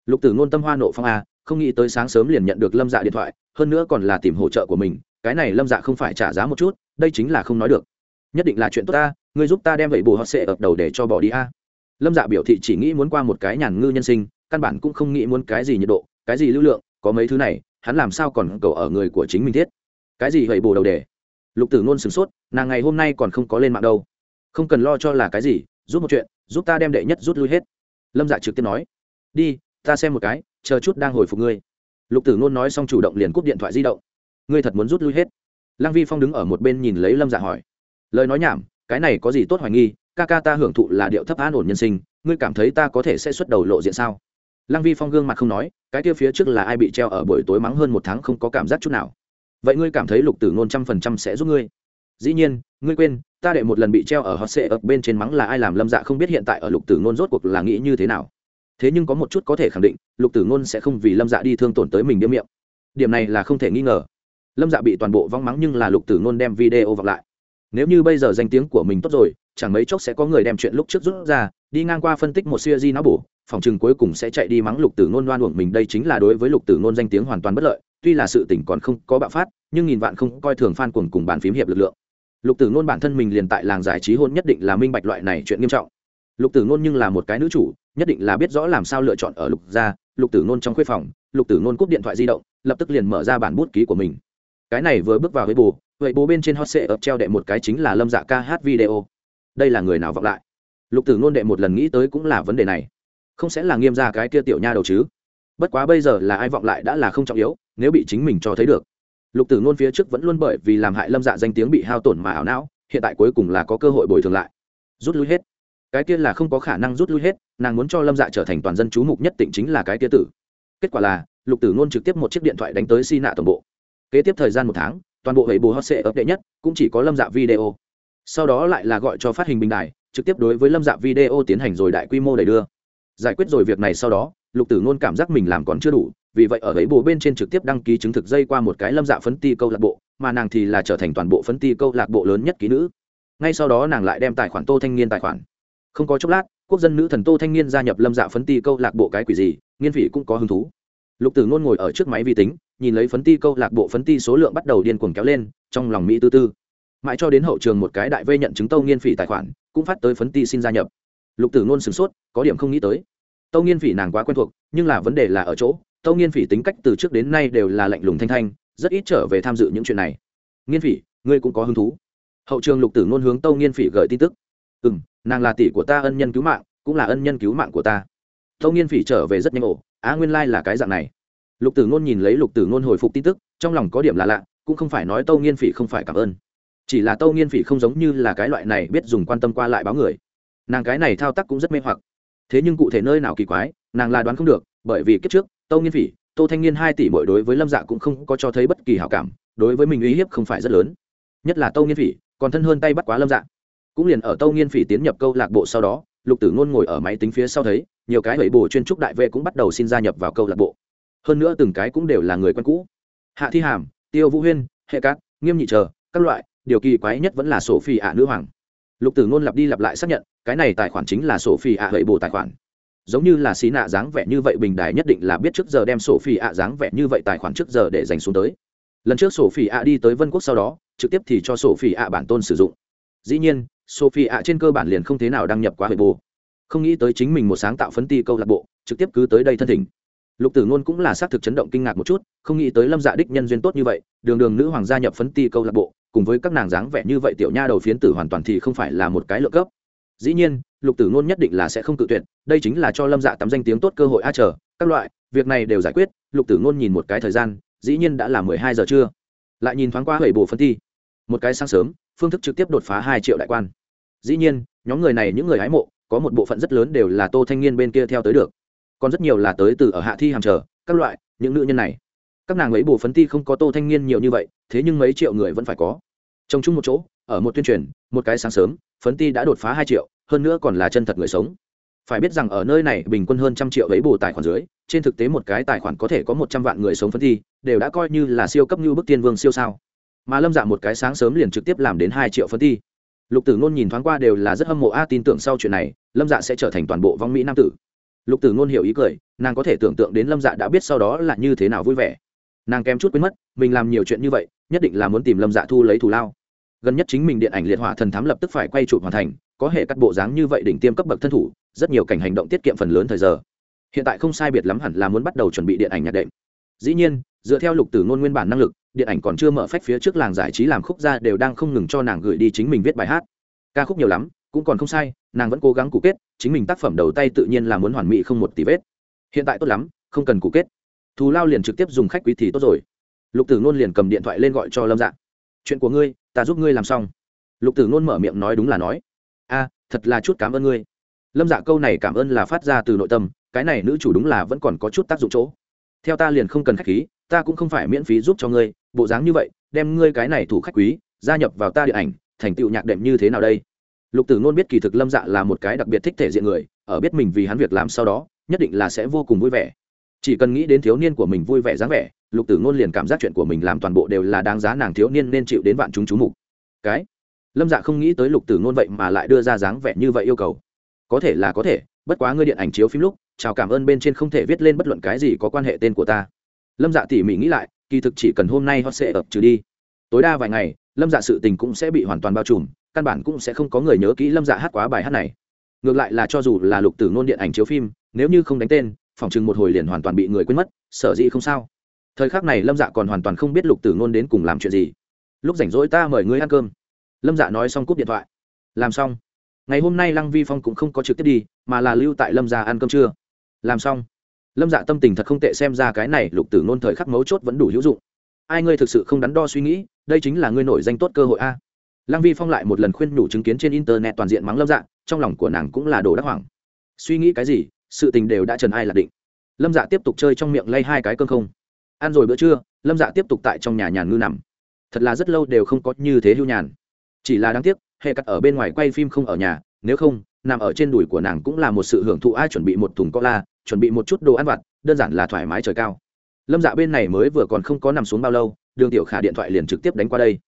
Lục tử ngôn tâm hoa nộ phong a không nghĩ tới sáng sớm liền nhận được lâm dạ điện thoại hơn nữa còn là tìm hỗ trợ của mình, cái này lâm dạ không phải trả giá một chút, đây chính là không nói được. Nhất định là chuyện tốt ta, ngươi giúp ta đem vậy bù họ sệ ập đầu để cho bỏ đi a. Lâm dạ biểu thị chỉ nghĩ muốn qua một cái nhàn ngư nhân sinh, căn bản cũng không nghĩ muốn cái gì nhiệt độ, cái gì lưu lượng, có mấy thứ này, hắn làm sao còn cầu ở người của chính mình thiết. Cái gì vậy bù đầu để? Lục tử ngôn sửng sốt, nàng ngày hôm nay còn không có lên mạng đâu. Không cần lo cho là cái gì, giúp một chuyện, giúp ta đem đệ nhất rút lui hết. Lâm dạ trực tiếp nói, đi, ta xem một cái, chờ chút đang hồi phục ngươi lục tử ngôn nói xong chủ động liền cúp điện thoại di động. Ngươi thật muốn rút lui hết? Lăng vi phong đứng ở một bên nhìn lấy lâm dạ hỏi. Lời nói nhảm, cái này có gì tốt hoài nghi? Ca ca ta hưởng thụ là điệu thấp an ổn nhân sinh, ngươi cảm thấy ta có thể sẽ xuất đầu lộ diện sao? Lăng vi phong gương mặt không nói, cái kia phía trước là ai bị treo ở buổi tối mắng hơn một tháng không có cảm giác chút nào. Vậy ngươi cảm thấy lục tử ngôn trăm phần trăm sẽ giúp ngươi? Dĩ nhiên, ngươi quên, ta đệ một lần bị treo ở hot sệ ập bên trên mắng là ai làm lâm dạ không biết hiện tại ở lục tử ngôn rốt cuộc là nghĩ như thế nào thế nhưng có một chút có thể khẳng định, lục tử ngôn sẽ không vì lâm dạ đi thương tổn tới mình đĩa miệng. Điểm này là không thể nghi ngờ. Lâm dạ bị toàn bộ vong mắng nhưng là lục tử ngôn đem video vọng lại. Nếu như bây giờ danh tiếng của mình tốt rồi, chẳng mấy chốc sẽ có người đem chuyện lúc trước rút ra, đi ngang qua phân tích một siêu di não bổ, phòng chừng cuối cùng sẽ chạy đi mắng lục tử ngôn loan uổng mình đây chính là đối với lục tử ngôn danh tiếng hoàn toàn bất lợi, tuy là sự tỉnh còn không có bạo phát, nhưng nghìn vạn không coi thường fan cuồng cùng bàn phím hiệp lực lượng. Lục tử ngôn bản thân mình liền tại làng giải trí hôn nhất định là minh bạch loại này chuyện nghiêm trọng lục tử ngôn nhưng là một cái nữ chủ, nhất định là biết rõ làm sao lựa chọn ở lục gia, lục tử ngôn trong khuê phòng, lục tử ngôn cúp điện thoại di động, lập tức liền mở ra bản bút ký của mình. Cái này vừa bước vào với bù vậy bố bên trên hot sệ ập treo đệ một cái chính là lâm dạ ca hát video. Đây là người nào vọng lại? Lục tử ngôn đệ một lần nghĩ tới cũng là vấn đề này. Không sẽ là nghiêm ra cái kia tiểu nha đầu chứ? Bất quá bây giờ là ai vọng lại đã là không trọng yếu, nếu bị chính mình cho thấy được. Lục tử ngôn phía trước vẫn luôn bởi vì làm hại lâm dạ danh tiếng bị hao tổn mà ảo não, hiện tại cuối cùng là có cơ hội bồi thường lại. Rút lui hết cái kia là không có khả năng rút lui hết, nàng muốn cho lâm dạ trở thành toàn dân chú mục nhất định chính là cái kia tử. Kết quả là, lục tử ngôn trực tiếp một chiếc điện thoại đánh tới si nạ tổng bộ. Kế tiếp thời gian một tháng, toàn bộ hệ bù hot sệ ấp đệ nhất, cũng chỉ có lâm dạ video. Sau đó lại là gọi cho phát hình bình đài, trực tiếp đối với lâm dạ video tiến hành rồi đại quy mô đẩy đưa. Giải quyết rồi việc này sau đó, lục tử ngôn cảm giác mình làm còn chưa đủ, vì vậy ở ấy bồ bên trên trực tiếp đăng ký chứng thực dây qua một cái lâm dạ phấn ti câu lạc bộ, mà nàng thì là trở thành toàn bộ phấn ti câu lạc bộ lớn nhất ký nữ. Ngay sau đó nàng lại đem tài khoản tô thanh niên tài khoản không có chốc lát, quốc dân nữ thần tô thanh niên gia nhập lâm dạ phấn ti câu lạc bộ cái quỷ gì, nghiên vị cũng có hứng thú. Lục tử ngôn ngồi ở trước máy vi tính, nhìn lấy phấn ti câu lạc bộ phấn ti số lượng bắt đầu điên cuồng kéo lên, trong lòng mỹ tư tư. Mãi cho đến hậu trường một cái đại vây nhận chứng tâu nghiên phỉ tài khoản, cũng phát tới phấn ti xin gia nhập. Lục tử ngôn sửng sốt, có điểm không nghĩ tới. Tâu nghiên phỉ nàng quá quen thuộc, nhưng là vấn đề là ở chỗ, tâu nghiên phỉ tính cách từ trước đến nay đều là lạnh lùng thanh thanh, rất ít trở về tham dự những chuyện này. Nghiên phỉ, ngươi cũng có hứng thú. Hậu trường lục tử ngôn hướng tâu nghiên phỉ gửi tin tức. Ừ m nàng là tỷ của ta ân nhân cứu mạng, cũng là ân nhân cứu mạng của ta. Tâu nghiên phỉ trở về rất nhanh ổ, á, nguyên lai、like、là cái dạng này. Lục tử ngôn nhìn lấy lục tử ngôn hồi phục tin tức, trong lòng có điểm là lạ, cũng không phải nói tâu nghiên phỉ không phải cảm ơn. Chỉ là tâu nghiên phỉ không giống như là cái loại này biết dùng quan tâm qua lại báo người. Nàng cái này thao tác cũng rất mê hoặc. Thế nhưng cụ thể nơi nào kỳ quái, nàng là đoán không được, bởi vì kiếp trước, tâu nghiên phỉ, tô thanh niên hai tỷ mỗi đối với lâm dạ cũng không có cho thấy bất kỳ hảo cảm, đối với mình uy hiếp không phải rất lớn. Nhất là tâu nghiên phỉ, còn thân hơn tay bắt quá lâm dạ cũng liền ở tâu nghiên phỉ tiến nhập câu lạc bộ sau đó, lục tử ngôn ngồi ở máy tính phía sau thấy, nhiều cái hẩy bồ chuyên trúc đại vệ cũng bắt đầu xin gia nhập vào câu lạc bộ. Hơn nữa từng cái cũng đều là người quen cũ. Hạ thi hàm, tiêu vũ huyên, hệ cát, nghiêm nhị chờ, các loại, điều kỳ quái nhất vẫn là sổ phi ạ nữ hoàng. Lục tử ngôn lặp đi lặp lại xác nhận, cái này tài khoản chính là sổ phi ạ hẩy bồ tài khoản. Giống như là xí nạ dáng vẻ như vậy bình đài nhất định là biết trước giờ đem sổ phi ạ dáng vẻ như vậy tài khoản trước giờ để dành xuống tới. Lần trước sổ phi ạ đi tới vân quốc sau đó, trực tiếp thì cho sổ phi ạ bản tôn sử dụng. Dĩ nhiên Sophie ạ trên cơ bản liền không thế nào đăng nhập quá hệ bồ không nghĩ tới chính mình một sáng tạo phấn ti câu lạc bộ, trực tiếp cứ tới đây thân thỉnh. Lục tử ngôn cũng là xác thực chấn động kinh ngạc một chút, không nghĩ tới lâm dạ đích nhân duyên tốt như vậy, đường đường nữ hoàng gia nhập phấn ti câu lạc bộ, cùng với các nàng dáng vẻ như vậy tiểu nha đầu phiến tử hoàn toàn thì không phải là một cái lựa cấp. Dĩ nhiên, lục tử ngôn nhất định là sẽ không cự tuyệt, đây chính là cho lâm dạ tắm danh tiếng tốt cơ hội a chờ, các loại, việc này đều giải quyết, lục tử ngôn nhìn một cái thời gian, dĩ nhiên đã là mười hai giờ trưa. Lại nhìn thoáng qua hầy bộ phân thi một cái sáng sớm, phương thức trực tiếp đột phá hai triệu đại quan dĩ nhiên, nhóm người này những người hái mộ, có một bộ phận rất lớn đều là tô thanh niên bên kia theo tới được. Còn rất nhiều là tới từ ở hạ thi hàng chờ, các loại, những nữ nhân này. Các nàng ấy bù phấn ti không có tô thanh niên nhiều như vậy, thế nhưng mấy triệu người vẫn phải có. Trông chung một chỗ, ở một tuyên truyền, một cái sáng sớm, phấn ti đã đột phá hai triệu, hơn nữa còn là chân thật người sống. Phải biết rằng ở nơi này, bình quân hơn trăm triệu ấy bù tài khoản dưới, trên thực tế một cái tài khoản có thể có một trăm vạn người sống phấn thi đều đã coi như là siêu cấp như bức tiên vương siêu sao. Mà lâm dạ một cái sáng sớm liền trực tiếp làm đến hai triệu phấn thi lục tử ngôn nhìn thoáng qua đều là rất hâm mộ, a, tin tưởng sau chuyện này, lâm dạ sẽ trở thành toàn bộ vong mỹ nam tử. Lục tử ngôn hiểu ý cười, nàng có thể tưởng tượng đến lâm dạ đã biết sau đó là như thế nào vui vẻ. Nàng kém chút quên mất, mình làm nhiều chuyện như vậy, nhất định là muốn tìm lâm dạ thu lấy thù lao. Gần nhất chính mình điện ảnh liệt hỏa thần thám lập tức phải quay chụp hoàn thành, có hệ cắt bộ dáng như vậy đỉnh tiêm cấp bậc thân thủ, rất nhiều cảnh hành động tiết kiệm phần lớn thời giờ. Hiện tại không sai biệt lắm hẳn là muốn bắt đầu chuẩn bị điện ảnh nhạc đệm. Dĩ nhiên, dựa theo lục tử ngôn nguyên bản năng lực điện ảnh còn chưa mở phách phía trước làng giải trí làm khúc ra đều đang không ngừng cho nàng gửi đi chính mình viết bài hát. Ca khúc nhiều lắm, cũng còn không sai, nàng vẫn cố gắng cụ kết, chính mình tác phẩm đầu tay tự nhiên là muốn hoàn mỹ không một tỷ vết. Hiện tại tốt lắm, không cần cụ kết. Thù lao liền trực tiếp dùng khách quý thì tốt rồi. Lục tử ngôn liền cầm điện thoại lên gọi cho lâm dạ. Chuyện của ngươi, ta giúp ngươi làm xong. Lục tử ngôn mở miệng nói đúng là nói. A, thật là chút cảm ơn ngươi. Lâm dạ câu này cảm ơn là phát ra từ nội tâm, cái này nữ chủ đúng là vẫn còn có chút tác dụng chỗ. Theo ta liền không cần khách khí ta cũng không phải miễn phí giúp cho ngươi, bộ dáng như vậy, đem ngươi cái này thủ khách quý, gia nhập vào ta điện ảnh, thành tựu nhạc đệm như thế nào đây? Lục tử ngôn biết kỳ thực lâm dạ là một cái đặc biệt thích thể diện người, ở biết mình vì hắn việc làm sau đó, nhất định là sẽ vô cùng vui vẻ. Chỉ cần nghĩ đến thiếu niên của mình vui vẻ dáng vẻ, lục tử ngôn liền cảm giác chuyện của mình làm toàn bộ đều là đáng giá nàng thiếu niên nên chịu đến vạn chúng chú mục. Cái? Lâm dạ không nghĩ tới lục tử ngôn vậy mà lại đưa ra dáng vẻ như vậy yêu cầu. Có thể là có thể, bất quá ngươi điện ảnh chiếu phim lúc, chào cảm ơn bên trên không thể viết lên bất luận cái gì có quan hệ tên của ta lâm dạ tỉ mỉ nghĩ lại, kỳ thực chỉ cần hôm nay họ sẽ ập trừ đi. Tối đa vài ngày, lâm dạ sự tình cũng sẽ bị hoàn toàn bao trùm, căn bản cũng sẽ không có người nhớ kỹ lâm dạ hát quá bài hát này. Ngược lại là cho dù là lục tử ngôn điện ảnh chiếu phim, nếu như không đánh tên phòng chừng một hồi liền hoàn toàn bị người quên mất sở dĩ không sao. Thời khắc này lâm dạ còn hoàn toàn không biết lục tử ngôn đến cùng làm chuyện gì. Lúc rảnh rỗi ta mời ngươi ăn cơm. Lâm dạ nói xong cúp điện thoại. Làm xong. Ngày hôm nay lăng vi phong cũng không có trực tiếp đi, mà là lưu tại lâm dạ ăn cơm trưa. Làm xong lâm dạ tâm tình thật không tệ, xem ra cái này lục tử ngôn thời khắc mấu chốt vẫn đủ hữu dụng. Ai ngươi thực sự không đắn đo suy nghĩ, đây chính là ngươi nổi danh tốt cơ hội a. Lăng vi phong lại một lần khuyên nhủ chứng kiến trên internet toàn diện mắng lâm dạ trong lòng của nàng cũng là đồ đắc hoảng. Suy nghĩ cái gì, sự tình đều đã trần ai là định. Lâm dạ tiếp tục chơi trong miệng lay hai cái cơm không. Ăn rồi bữa trưa, lâm dạ tiếp tục tại trong nhà nhàn ngư nằm. Thật là rất lâu đều không có như thế hưu nhàn. Chỉ là đáng tiếc, hệ cắt ở bên ngoài quay phim không ở nhà, nếu không, nằm ở trên đùi của nàng cũng là một sự hưởng thụ ai chuẩn bị một thùng co la chuẩn bị một chút đồ ăn vặt, đơn giản là thoải mái trời cao. Lâm dạ bên này mới vừa còn không có nằm xuống bao lâu, đường tiểu khả điện thoại liền trực tiếp đánh qua đây.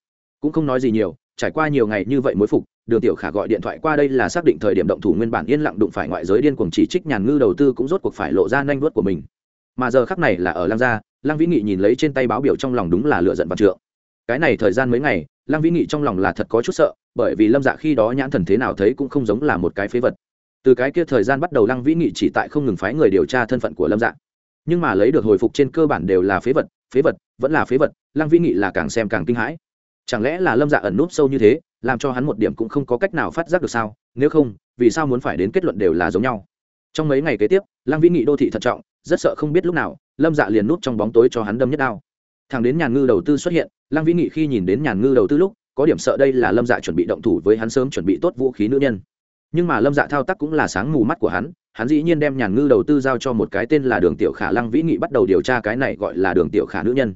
Cũng không nói gì nhiều, trải qua nhiều ngày như vậy mới phục, đường tiểu khả gọi điện thoại qua đây là xác định thời điểm động thủ nguyên bản yên lặng đụng phải ngoại giới điên cuồng chỉ trích nhàn ngư đầu tư cũng rốt cuộc phải lộ ra nhanh vuốt của mình. Mà giờ khắc này là ở lăng gia, lăng vĩ nghị nhìn lấy trên tay báo biểu trong lòng đúng là lựa giận văn trượng. Cái này thời gian mấy ngày, lăng vĩ nghị trong lòng là thật có chút sợ, bởi vì lâm dạ khi đó nhãn thần thế nào thấy cũng không giống là một cái phế vật từ cái kia thời gian bắt đầu lăng vĩ nghị chỉ tại không ngừng phái người điều tra thân phận của lâm dạ. Nhưng mà lấy được hồi phục trên cơ bản đều là phế vật phế vật, vẫn là phế vật, lăng vĩ nghị là càng xem càng kinh hãi. Chẳng lẽ là lâm dạ ẩn núp sâu như thế, làm cho hắn một điểm cũng không có cách nào phát giác được sao? Nếu không, vì sao muốn phải đến kết luận đều là giống nhau? Trong mấy ngày kế tiếp, lăng vĩ nghị đô thị thận trọng, rất sợ không biết lúc nào, lâm dạ liền núp trong bóng tối cho hắn đâm nhất đao. Thằng đến nhàn ngư đầu tư xuất hiện, lăng vĩ nghị khi nhìn đến nhàn ngư đầu tư lúc, có điểm sợ đây là lâm dạ chuẩn bị động thủ với hắn sớm chuẩn bị tốt vũ khí nữ nhân nhưng mà lâm dạ thao tác cũng là sáng mù mắt của hắn hắn dĩ nhiên đem nhàn ngư đầu tư giao cho một cái tên là đường tiểu khả lăng vĩ nghị bắt đầu điều tra cái này gọi là đường tiểu khả nữ nhân.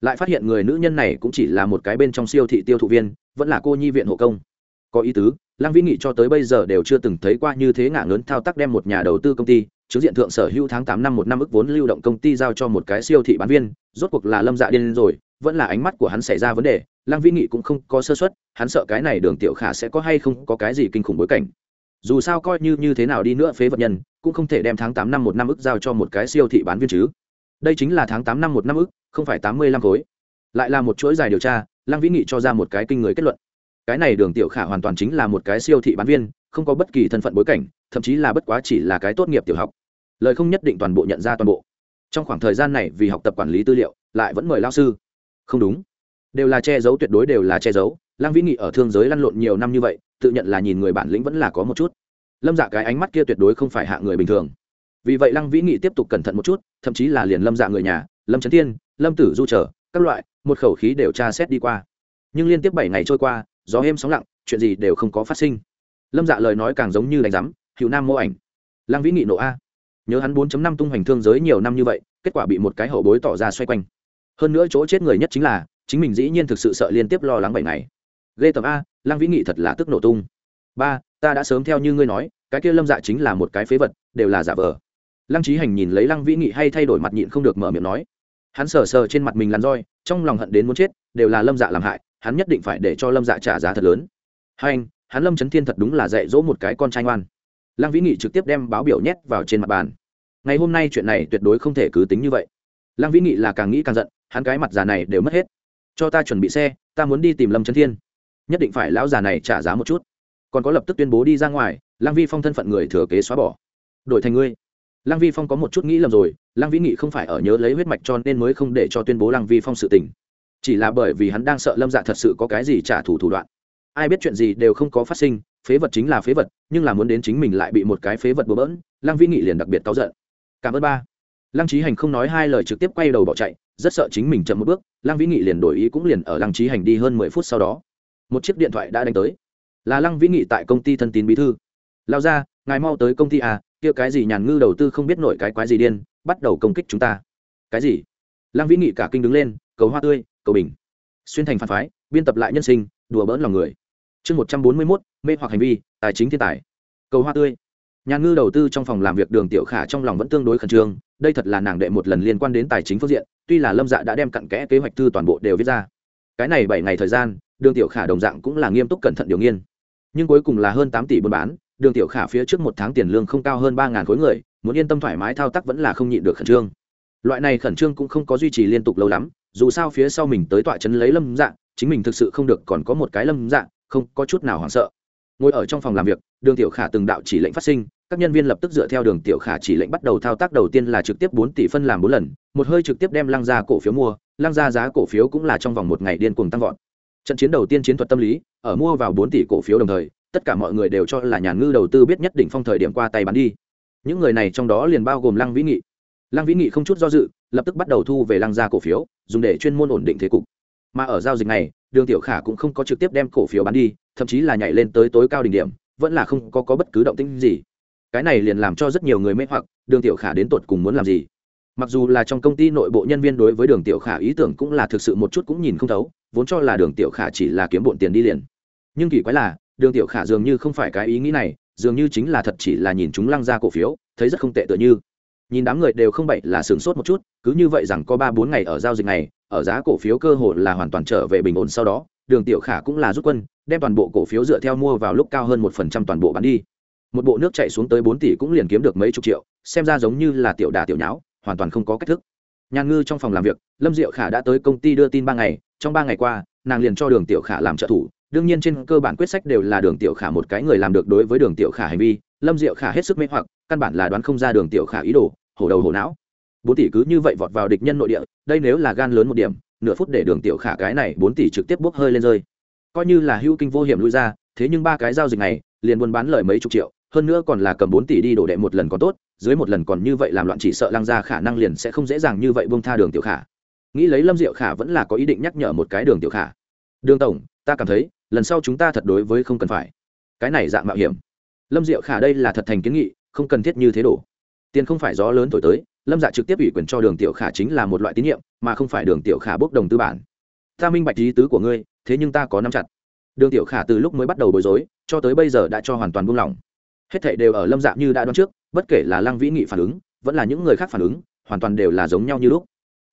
Lại phát hiện người nữ nhân này cũng chỉ là một cái bên trong siêu thị tiêu thụ viên, vẫn là cô nhi viện hộ công. Có ý tứ, lăng vĩ nghị cho tới bây giờ đều chưa từng thấy qua như thế ngả lớn thao tác đem một nhà đầu tư công ty, chứng diện thượng sở hữu tháng tám năm một năm ức vốn lưu động công ty giao cho một cái siêu thị bán viên, rốt cuộc là lâm dạ điên rồi, vẫn là ánh mắt của hắn xảy ra vấn đề, lăng vĩ nghị cũng không có sơ xuất hắn sợ cái này đường tiểu khả sẽ có hay không có cái gì kinh khủng bối cảnh dù sao coi như như thế nào đi nữa phế vật nhân, cũng không thể đem tháng tám năm một năm ức giao cho một cái siêu thị bán viên chứ. Đây chính là tháng tám năm một năm ức, không phải tám mươi lăm khối. Lại là một chuỗi dài điều tra, lăng vĩ nghị cho ra một cái kinh người kết luận. Cái này đường tiểu khả hoàn toàn chính là một cái siêu thị bán viên, không có bất kỳ thân phận bối cảnh, thậm chí là bất quá chỉ là cái tốt nghiệp tiểu học. Lời không nhất định toàn bộ nhận ra toàn bộ. Trong khoảng thời gian này vì học tập quản lý tư liệu, lại vẫn mời lao sư. Không đúng đều là che giấu, tuyệt đối đều là che giấu. Lăng vĩ nghị ở thương giới lăn lộn nhiều năm như vậy, tự nhận là nhìn người bản lĩnh vẫn là có một chút. Lâm dạ cái ánh mắt kia tuyệt đối không phải hạ người bình thường. Vì vậy lăng vĩ nghị tiếp tục cẩn thận một chút, thậm chí là liền lâm dạ người nhà, lâm trấn thiên, lâm tử du trở các loại, một khẩu khí đều tra xét đi qua. Nhưng liên tiếp bảy ngày trôi qua, gió êm sóng lặng, chuyện gì đều không có phát sinh. Lâm dạ lời nói càng giống như đánh rắm hiệu nam mô ảnh. Lăng vĩ nghị nộ a. Nhớ hắn 4 năm tung hoành thương giới nhiều năm như vậy, kết quả bị một cái hậu bối tỏ ra xoay quanh. Hơn nữa chỗ chết người nhất chính là chính mình dĩ nhiên thực sự sợ liên tiếp lo lắng bảy ngày. Ghê tầm a, lăng vĩ nghị thật là tức nổ tung. Ba, ta đã sớm theo như ngươi nói, cái kia lâm dạ chính là một cái phế vật, đều là giả vờ. Lăng trí hành nhìn lấy lăng vĩ nghị hay thay đổi mặt nhịn không được mở miệng nói. Hắn sờ sờ trên mặt mình lăn roi, trong lòng hận đến muốn chết, đều là lâm dạ làm hại, hắn nhất định phải để cho lâm dạ trả giá thật lớn. Hai anh, hắn lâm trấn thiên thật đúng là dạy dỗ một cái con trai ngoan. Lăng vĩ nghị trực tiếp đem báo biểu nhét vào trên mặt bàn. Ngày hôm nay chuyện này tuyệt đối không thể cứ tính như vậy. Lăng vĩ nghị là càng nghĩ càng giận, hắn cái mặt già này đều mất hết cho ta chuẩn bị xe, ta muốn đi tìm lâm trấn thiên. Nhất định phải lão già này trả giá một chút. Còn có lập tức tuyên bố đi ra ngoài, lăng vi phong thân phận người thừa kế xóa bỏ. Đổi thành ngươi. Lăng vi phong có một chút nghĩ lầm rồi, lăng vĩ nghị không phải ở nhớ lấy huyết mạch cho nên mới không để cho tuyên bố lăng vi phong sự tình. Chỉ là bởi vì hắn đang sợ lâm dạ thật sự có cái gì trả thù thủ đoạn. Ai biết chuyện gì đều không có phát sinh, phế vật chính là phế vật, nhưng là muốn đến chính mình lại bị một cái phế vật bừa bỡn, lăng vĩ nghị liền đặc biệt cáu giận. Cảm ơn ba. Lăng trí hành không nói hai lời trực tiếp quay đầu bỏ chạy rất sợ chính mình chậm một bước, lăng vĩ nghị liền đổi ý cũng liền ở lăng trí hành đi hơn mười phút sau đó. Một chiếc điện thoại đã đánh tới. Là lăng vĩ nghị tại công ty thân tín bí thư. Lao ra ngài mau tới công ty à kia cái gì nhàn ngư đầu tư không biết nổi cái quái gì điên, bắt đầu công kích chúng ta. Cái gì? Lăng vĩ nghị cả kinh đứng lên, cầu hoa tươi, cầu bình. Xuyên thành phản phái, biên tập lại nhân sinh, đùa bỡn lòng người. Chương một trăm bốn mươi mốt, mê hoặc hành vi, tài chính thiên tài. Cầu hoa tươi nhà ngư đầu tư trong phòng làm việc đường tiểu khả trong lòng vẫn tương đối khẩn trương, đây thật là nàng đệ một lần liên quan đến tài chính phương diện, tuy là lâm dạ đã đem cặn kẽ kế hoạch thư toàn bộ đều viết ra. Cái này bảy ngày thời gian, đường tiểu khả đồng dạng cũng là nghiêm túc cẩn thận điều nghiên. Nhưng cuối cùng là hơn tám tỷ buôn bán, đường tiểu khả phía trước một tháng tiền lương không cao hơn ba ngàn khối người, muốn yên tâm thoải mái thao tác vẫn là không nhịn được khẩn trương. Loại này khẩn trương cũng không có duy trì liên tục lâu lắm, dù sao phía sau mình tới tọa chấn lấy lâm dạng chính mình thực sự không được còn có một cái lâm dạng không có chút nào hoảng sợ. Ngồi ở trong phòng làm việc, đường tiểu khả từng đạo chỉ lệnh phát sinh các nhân viên lập tức dựa theo đường tiểu khả chỉ lệnh bắt đầu thao tác. Đầu tiên là trực tiếp bốn tỷ phân làm bốn lần một hơi trực tiếp đem lăng ra cổ phiếu mua. Lăng ra giá cổ phiếu cũng là trong vòng một ngày điên cuồng tăng vọt. Trận chiến đầu tiên chiến thuật tâm lý ở mua vào bốn tỷ cổ phiếu đồng thời tất cả mọi người đều cho là nhà ngư đầu tư biết nhất định phong thời điểm qua tay bán đi. Những người này trong đó liền bao gồm lăng vĩ nghị. Lăng vĩ nghị không chút do dự lập tức bắt đầu thu về lăng ra cổ phiếu dùng để chuyên môn ổn định thế cục. Mà ở giao dịch này đường tiểu khả cũng không có trực tiếp đem cổ phiếu bán đi thậm chí là nhảy lên tới tối cao đỉnh điểm vẫn là không có, có bất cứ động tĩnh gì cái này liền làm cho rất nhiều người mê hoặc, đường tiểu khả đến tột cùng muốn làm gì? Mặc dù là trong công ty nội bộ nhân viên đối với đường tiểu khả ý tưởng cũng là thực sự một chút cũng nhìn không thấu, vốn cho là đường tiểu khả chỉ là kiếm bộn tiền đi liền. Nhưng kỳ quái là, đường tiểu khả dường như không phải cái ý nghĩ này, dường như chính là thật chỉ là nhìn chúng lăng ra cổ phiếu, thấy rất không tệ tựa như. Nhìn đám người đều không bậy là sửng sốt một chút, cứ như vậy rằng có ba bốn ngày ở giao dịch này, ở giá cổ phiếu cơ hội là hoàn toàn trở về bình ổn sau đó, đường tiểu khả cũng là rút quân, đem toàn bộ cổ phiếu dựa theo mua vào lúc cao hơn một phần trăm toàn bộ bán đi một bộ nước chạy xuống tới bốn tỷ cũng liền kiếm được mấy chục triệu, xem ra giống như là tiểu đà tiểu nháo, hoàn toàn không có cách thức. Nhàn ngư trong phòng làm việc, lâm diệu khả đã tới công ty đưa tin ba ngày, trong ba ngày qua, nàng liền cho đường tiểu khả làm trợ thủ, đương nhiên trên cơ bản quyết sách đều là đường tiểu khả một cái người làm được đối với đường tiểu khả hành vi, lâm diệu khả hết sức mê hoặc, căn bản là đoán không ra đường tiểu khả ý đồ, hổ đầu hổ não. Bốn tỷ cứ như vậy vọt vào địch nhân nội địa, đây nếu là gan lớn một điểm, nửa phút để đường tiểu khả cái này bốn tỷ trực tiếp bốc hơi lên rơi. Coi như là hữu kinh vô hiểm lui ra, thế nhưng ba cái giao dịch này, liền buôn bán lời mấy chục triệu hơn nữa còn là cầm bốn tỷ đi đổ đệ một lần còn tốt, dưới một lần còn như vậy làm loạn chỉ sợ lăng ra khả năng liền sẽ không dễ dàng như vậy buông tha đường tiểu khả. Nghĩ lấy lâm diệu khả vẫn là có ý định nhắc nhở một cái đường tiểu khả. Đường tổng, ta cảm thấy, lần sau chúng ta thật đối với không cần phải. Cái này dạng mạo hiểm. Lâm diệu khả đây là thật thành kiến nghị, không cần thiết như thế đổ. Tiền không phải gió lớn thổi tới, lâm dạ trực tiếp ủy quyền cho đường tiểu khả chính là một loại tín nhiệm, mà không phải đường tiểu khả bốc đồng tư bản. Ta minh bạch ý tứ của ngươi, thế nhưng ta có nắm chặt. Đường tiểu khả từ lúc mới bắt đầu bối rối, cho tới bây giờ đã cho hoàn toàn buông lỏng hết thảy đều ở lâm dạ như đã đoán trước, bất kể là lăng vĩ nghị phản ứng, vẫn là những người khác phản ứng, hoàn toàn đều là giống nhau như lúc.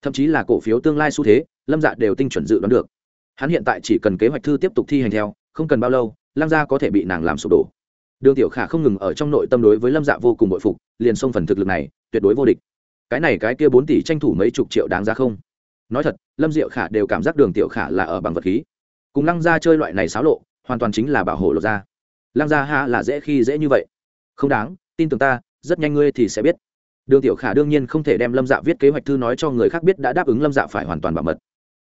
Thậm chí là cổ phiếu tương lai xu thế, lâm dạ đều tinh chuẩn dự đoán được. Hắn hiện tại chỉ cần kế hoạch thư tiếp tục thi hành theo, không cần bao lâu, lăng gia có thể bị nàng làm sụp đổ. Đường tiểu khả không ngừng ở trong nội tâm đối với lâm dạ vô cùng bội phục, liền xông phần thực lực này, tuyệt đối vô địch. Cái này cái kia bốn tỷ tranh thủ mấy chục triệu đáng giá không? Nói thật, lâm diệu khả đều cảm giác đường tiểu khả là ở bằng vật khí. Cùng lăng gia chơi loại này xáo lộ, hoàn toàn chính là bảo hộ lột ra. Lang gia ha là dễ khi dễ như vậy. Không đáng, tin tưởng ta, rất nhanh ngươi thì sẽ biết. Đường tiểu khả đương nhiên không thể đem lâm dạ viết kế hoạch thư nói cho người khác biết đã đáp ứng lâm dạ phải hoàn toàn bảo mật.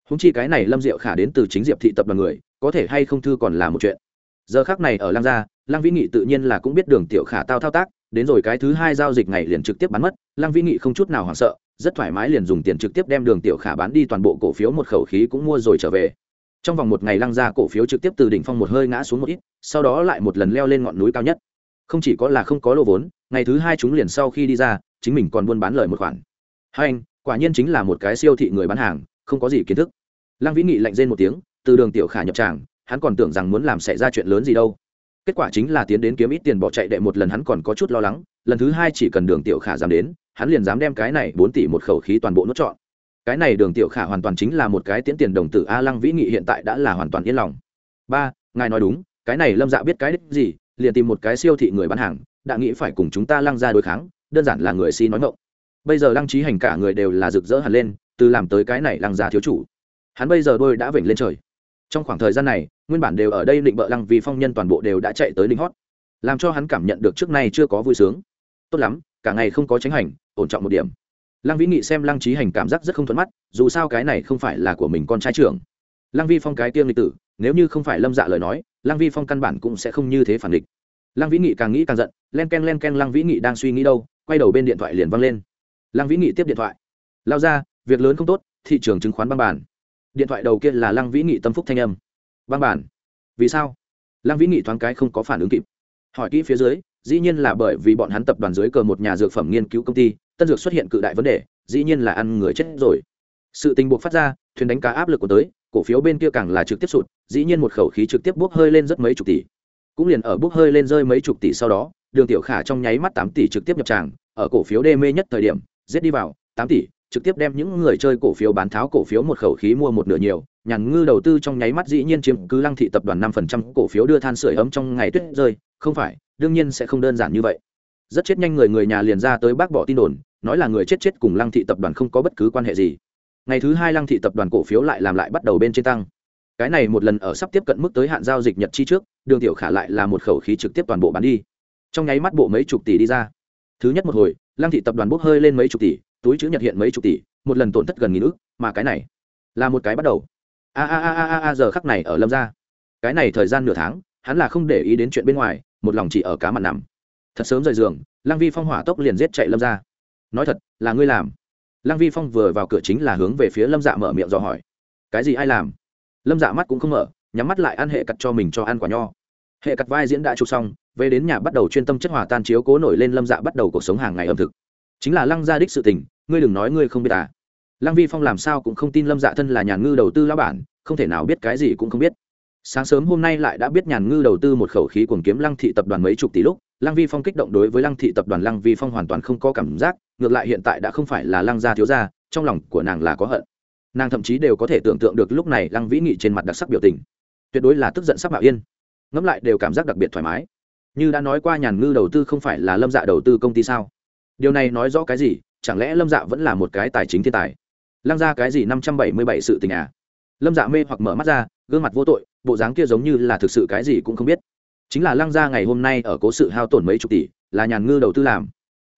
Húng chi cái này lâm diệu khả đến từ chính diệp thị tập đoàn người, có thể hay không thư còn là một chuyện. Giờ khác này ở Lang gia, Lang vĩ nghị tự nhiên là cũng biết đường tiểu khả tao thao tác, đến rồi cái thứ hai giao dịch này liền trực tiếp bán mất, Lang vĩ nghị không chút nào hoảng sợ, rất thoải mái liền dùng tiền trực tiếp đem đường tiểu khả bán đi toàn bộ cổ phiếu một khẩu khí cũng mua rồi trở về trong vòng một ngày lăng ra cổ phiếu trực tiếp từ đỉnh phong một hơi ngã xuống một ít, sau đó lại một lần leo lên ngọn núi cao nhất. Không chỉ có là không có lô vốn, ngày thứ hai chúng liền sau khi đi ra, chính mình còn buôn bán lời một khoản. Hai anh, quả nhiên chính là một cái siêu thị người bán hàng, không có gì kiến thức. Lăng vĩ nghị lạnh rên một tiếng, từ đường tiểu khả nhập tràng, hắn còn tưởng rằng muốn làm xảy ra chuyện lớn gì đâu. Kết quả chính là tiến đến kiếm ít tiền bỏ chạy đệ một lần hắn còn có chút lo lắng, lần thứ hai chỉ cần đường tiểu khả dám đến, hắn liền dám đem cái này bốn tỷ một khẩu khí toàn bộ nốt chọn cái này đường tiểu khả hoàn toàn chính là một cái tiễn tiền đồng tử a lăng vĩ nghị hiện tại đã là hoàn toàn yên lòng. Ba, ngài nói đúng, cái này lâm dạ biết cái đích gì, liền tìm một cái siêu thị người bán hàng, đã nghĩ phải cùng chúng ta lăng ra đối kháng, đơn giản là người si nói ngộng bây giờ lăng trí hành cả người đều là rực rỡ hẳn lên, từ làm tới cái này lăng ra thiếu chủ. Hắn bây giờ đôi đã vểnh lên trời. Trong khoảng thời gian này, nguyên bản đều ở đây định bợ lăng vì phong nhân toàn bộ đều đã chạy tới đỉnh hót. Làm cho hắn cảm nhận được trước nay chưa có vui sướng. Tốt lắm, cả ngày không có tránh hành, ổn trọng một điểm lăng vĩ nghị xem lăng trí hành cảm giác rất không thuận mắt, dù sao cái này không phải là của mình con trai trưởng. Lăng vi phong cái tiêm lịch tử, nếu như không phải lâm dạ lời nói, lăng vi phong căn bản cũng sẽ không như thế phản địch lăng vĩ nghị càng nghĩ càng giận, len k e n len k e n lăng vĩ nghị đang suy nghĩ đâu, quay đầu bên điện thoại liền văng lên. Lăng vĩ nghị tiếp điện thoại. Lao ra việc lớn không tốt, thị trường chứng khoán băng bản. Điện thoại đầu kia là lăng vĩ nghị tâm phúc thanh âm. Băng bản? Vì sao? Lăng vĩ nghị thoáng cái không có phản ứng kịp. Hỏi kỹ phía dưới, dĩ nhiên là bởi vì bọn hắn tập đoàn dưới cờ một nhà dược phẩm nghiên cứu công ty tân dược xuất hiện cự đại vấn đề, dĩ nhiên là ăn người chết rồi. Sự tình buộc phát ra, thuyền đánh cá áp lực của tới, cổ phiếu bên kia càng là trực tiếp sụt, dĩ nhiên một khẩu khí trực tiếp bốc hơi lên rất mấy chục tỷ. Cũng liền ở bốc hơi lên rơi mấy chục tỷ sau đó, đường tiểu khả trong nháy mắt tám tỷ trực tiếp nhập tràng, ở cổ phiếu đê mê nhất thời điểm, giết đi vào, tám tỷ, trực tiếp đem những người chơi cổ phiếu bán tháo cổ phiếu một khẩu khí mua một nửa nhiều, nhàn ngư đầu tư trong nháy mắt dĩ nhiên chiếm cứ lăng thị tập đoàn năm phần trăm, cổ phiếu đưa than sửa ấm trong ngày tuyết rơi, không phải, đương nhiên sẽ không đơn giản như vậy rất chết nhanh người người nhà liền ra tới bác bỏ tin đồn, nói là người chết chết cùng lăng thị tập đoàn không có bất cứ quan hệ gì. Ngày thứ hai lăng thị tập đoàn cổ phiếu lại làm lại bắt đầu bên trên tăng. Cái này một lần ở sắp tiếp cận mức tới hạn giao dịch nhật chi trước, đường tiểu khả lại là một khẩu khí trực tiếp toàn bộ bán đi. Trong nháy mắt bộ mấy chục tỷ đi ra. Thứ nhất một hồi, lăng thị tập đoàn bốc hơi lên mấy chục tỷ, túi chữ nhật hiện mấy chục tỷ, một lần tổn thất gần nghìn ước mà cái này là một cái bắt đầu. A a a a a giờ khắc này ở lâm ra. Cái này thời gian nửa tháng, hắn là không để ý đến chuyện bên ngoài, một lòng chỉ ở cá mặt nằm thật sớm rời giường, lăng vi phong hỏa tốc liền giết chạy lâm ra. Nói thật, là ngươi làm. Lăng vi phong vừa vào cửa chính là hướng về phía lâm dạ mở miệng dò hỏi. Cái gì ai làm? Lâm dạ mắt cũng không mở, nhắm mắt lại ăn hệ cặt cho mình cho ăn quả nho. Hệ cặt vai diễn đã chụp xong, về đến nhà bắt đầu chuyên tâm chất hòa tan chiếu cố nổi lên lâm dạ bắt đầu cuộc sống hàng ngày ẩm thực. Chính là lăng gia đích sự tình, ngươi đừng nói ngươi không biết à. Lăng vi phong làm sao cũng không tin lâm dạ thân là nhà ngư đầu tư lão bản, không thể nào biết cái gì cũng không biết. Sáng sớm hôm nay lại đã biết nhàn ngư đầu tư một khẩu khí cuồng kiếm lăng thị tập đoàn mấy chục tỷ lúc lăng vi phong kích động đối với lăng thị tập đoàn lăng vi phong hoàn toàn không có cảm giác, ngược lại hiện tại đã không phải là lăng gia thiếu gia, trong lòng của nàng là có hận. Nàng thậm chí đều có thể tưởng tượng được lúc này lăng vĩ nghị trên mặt đặc sắc biểu tình. Tuyệt đối là tức giận sắc mạo yên. Ngẫm lại đều cảm giác đặc biệt thoải mái. Như đã nói qua nhàn ngư đầu tư không phải là lâm dạ đầu tư công ty sao? Điều này nói rõ cái gì? Chẳng lẽ lâm dạ vẫn là một cái tài chính thiên tài? Lăng ra cái gì năm trăm bảy mươi bảy sự tình à? Lâm dạ mê hoặc mở mắt ra, gương mặt vô tội, bộ dáng kia giống như là thực sự cái gì cũng không biết chính là lăng gia ngày hôm nay ở cố sự hao tổn mấy chục tỷ, là nhàn ngư đầu tư làm.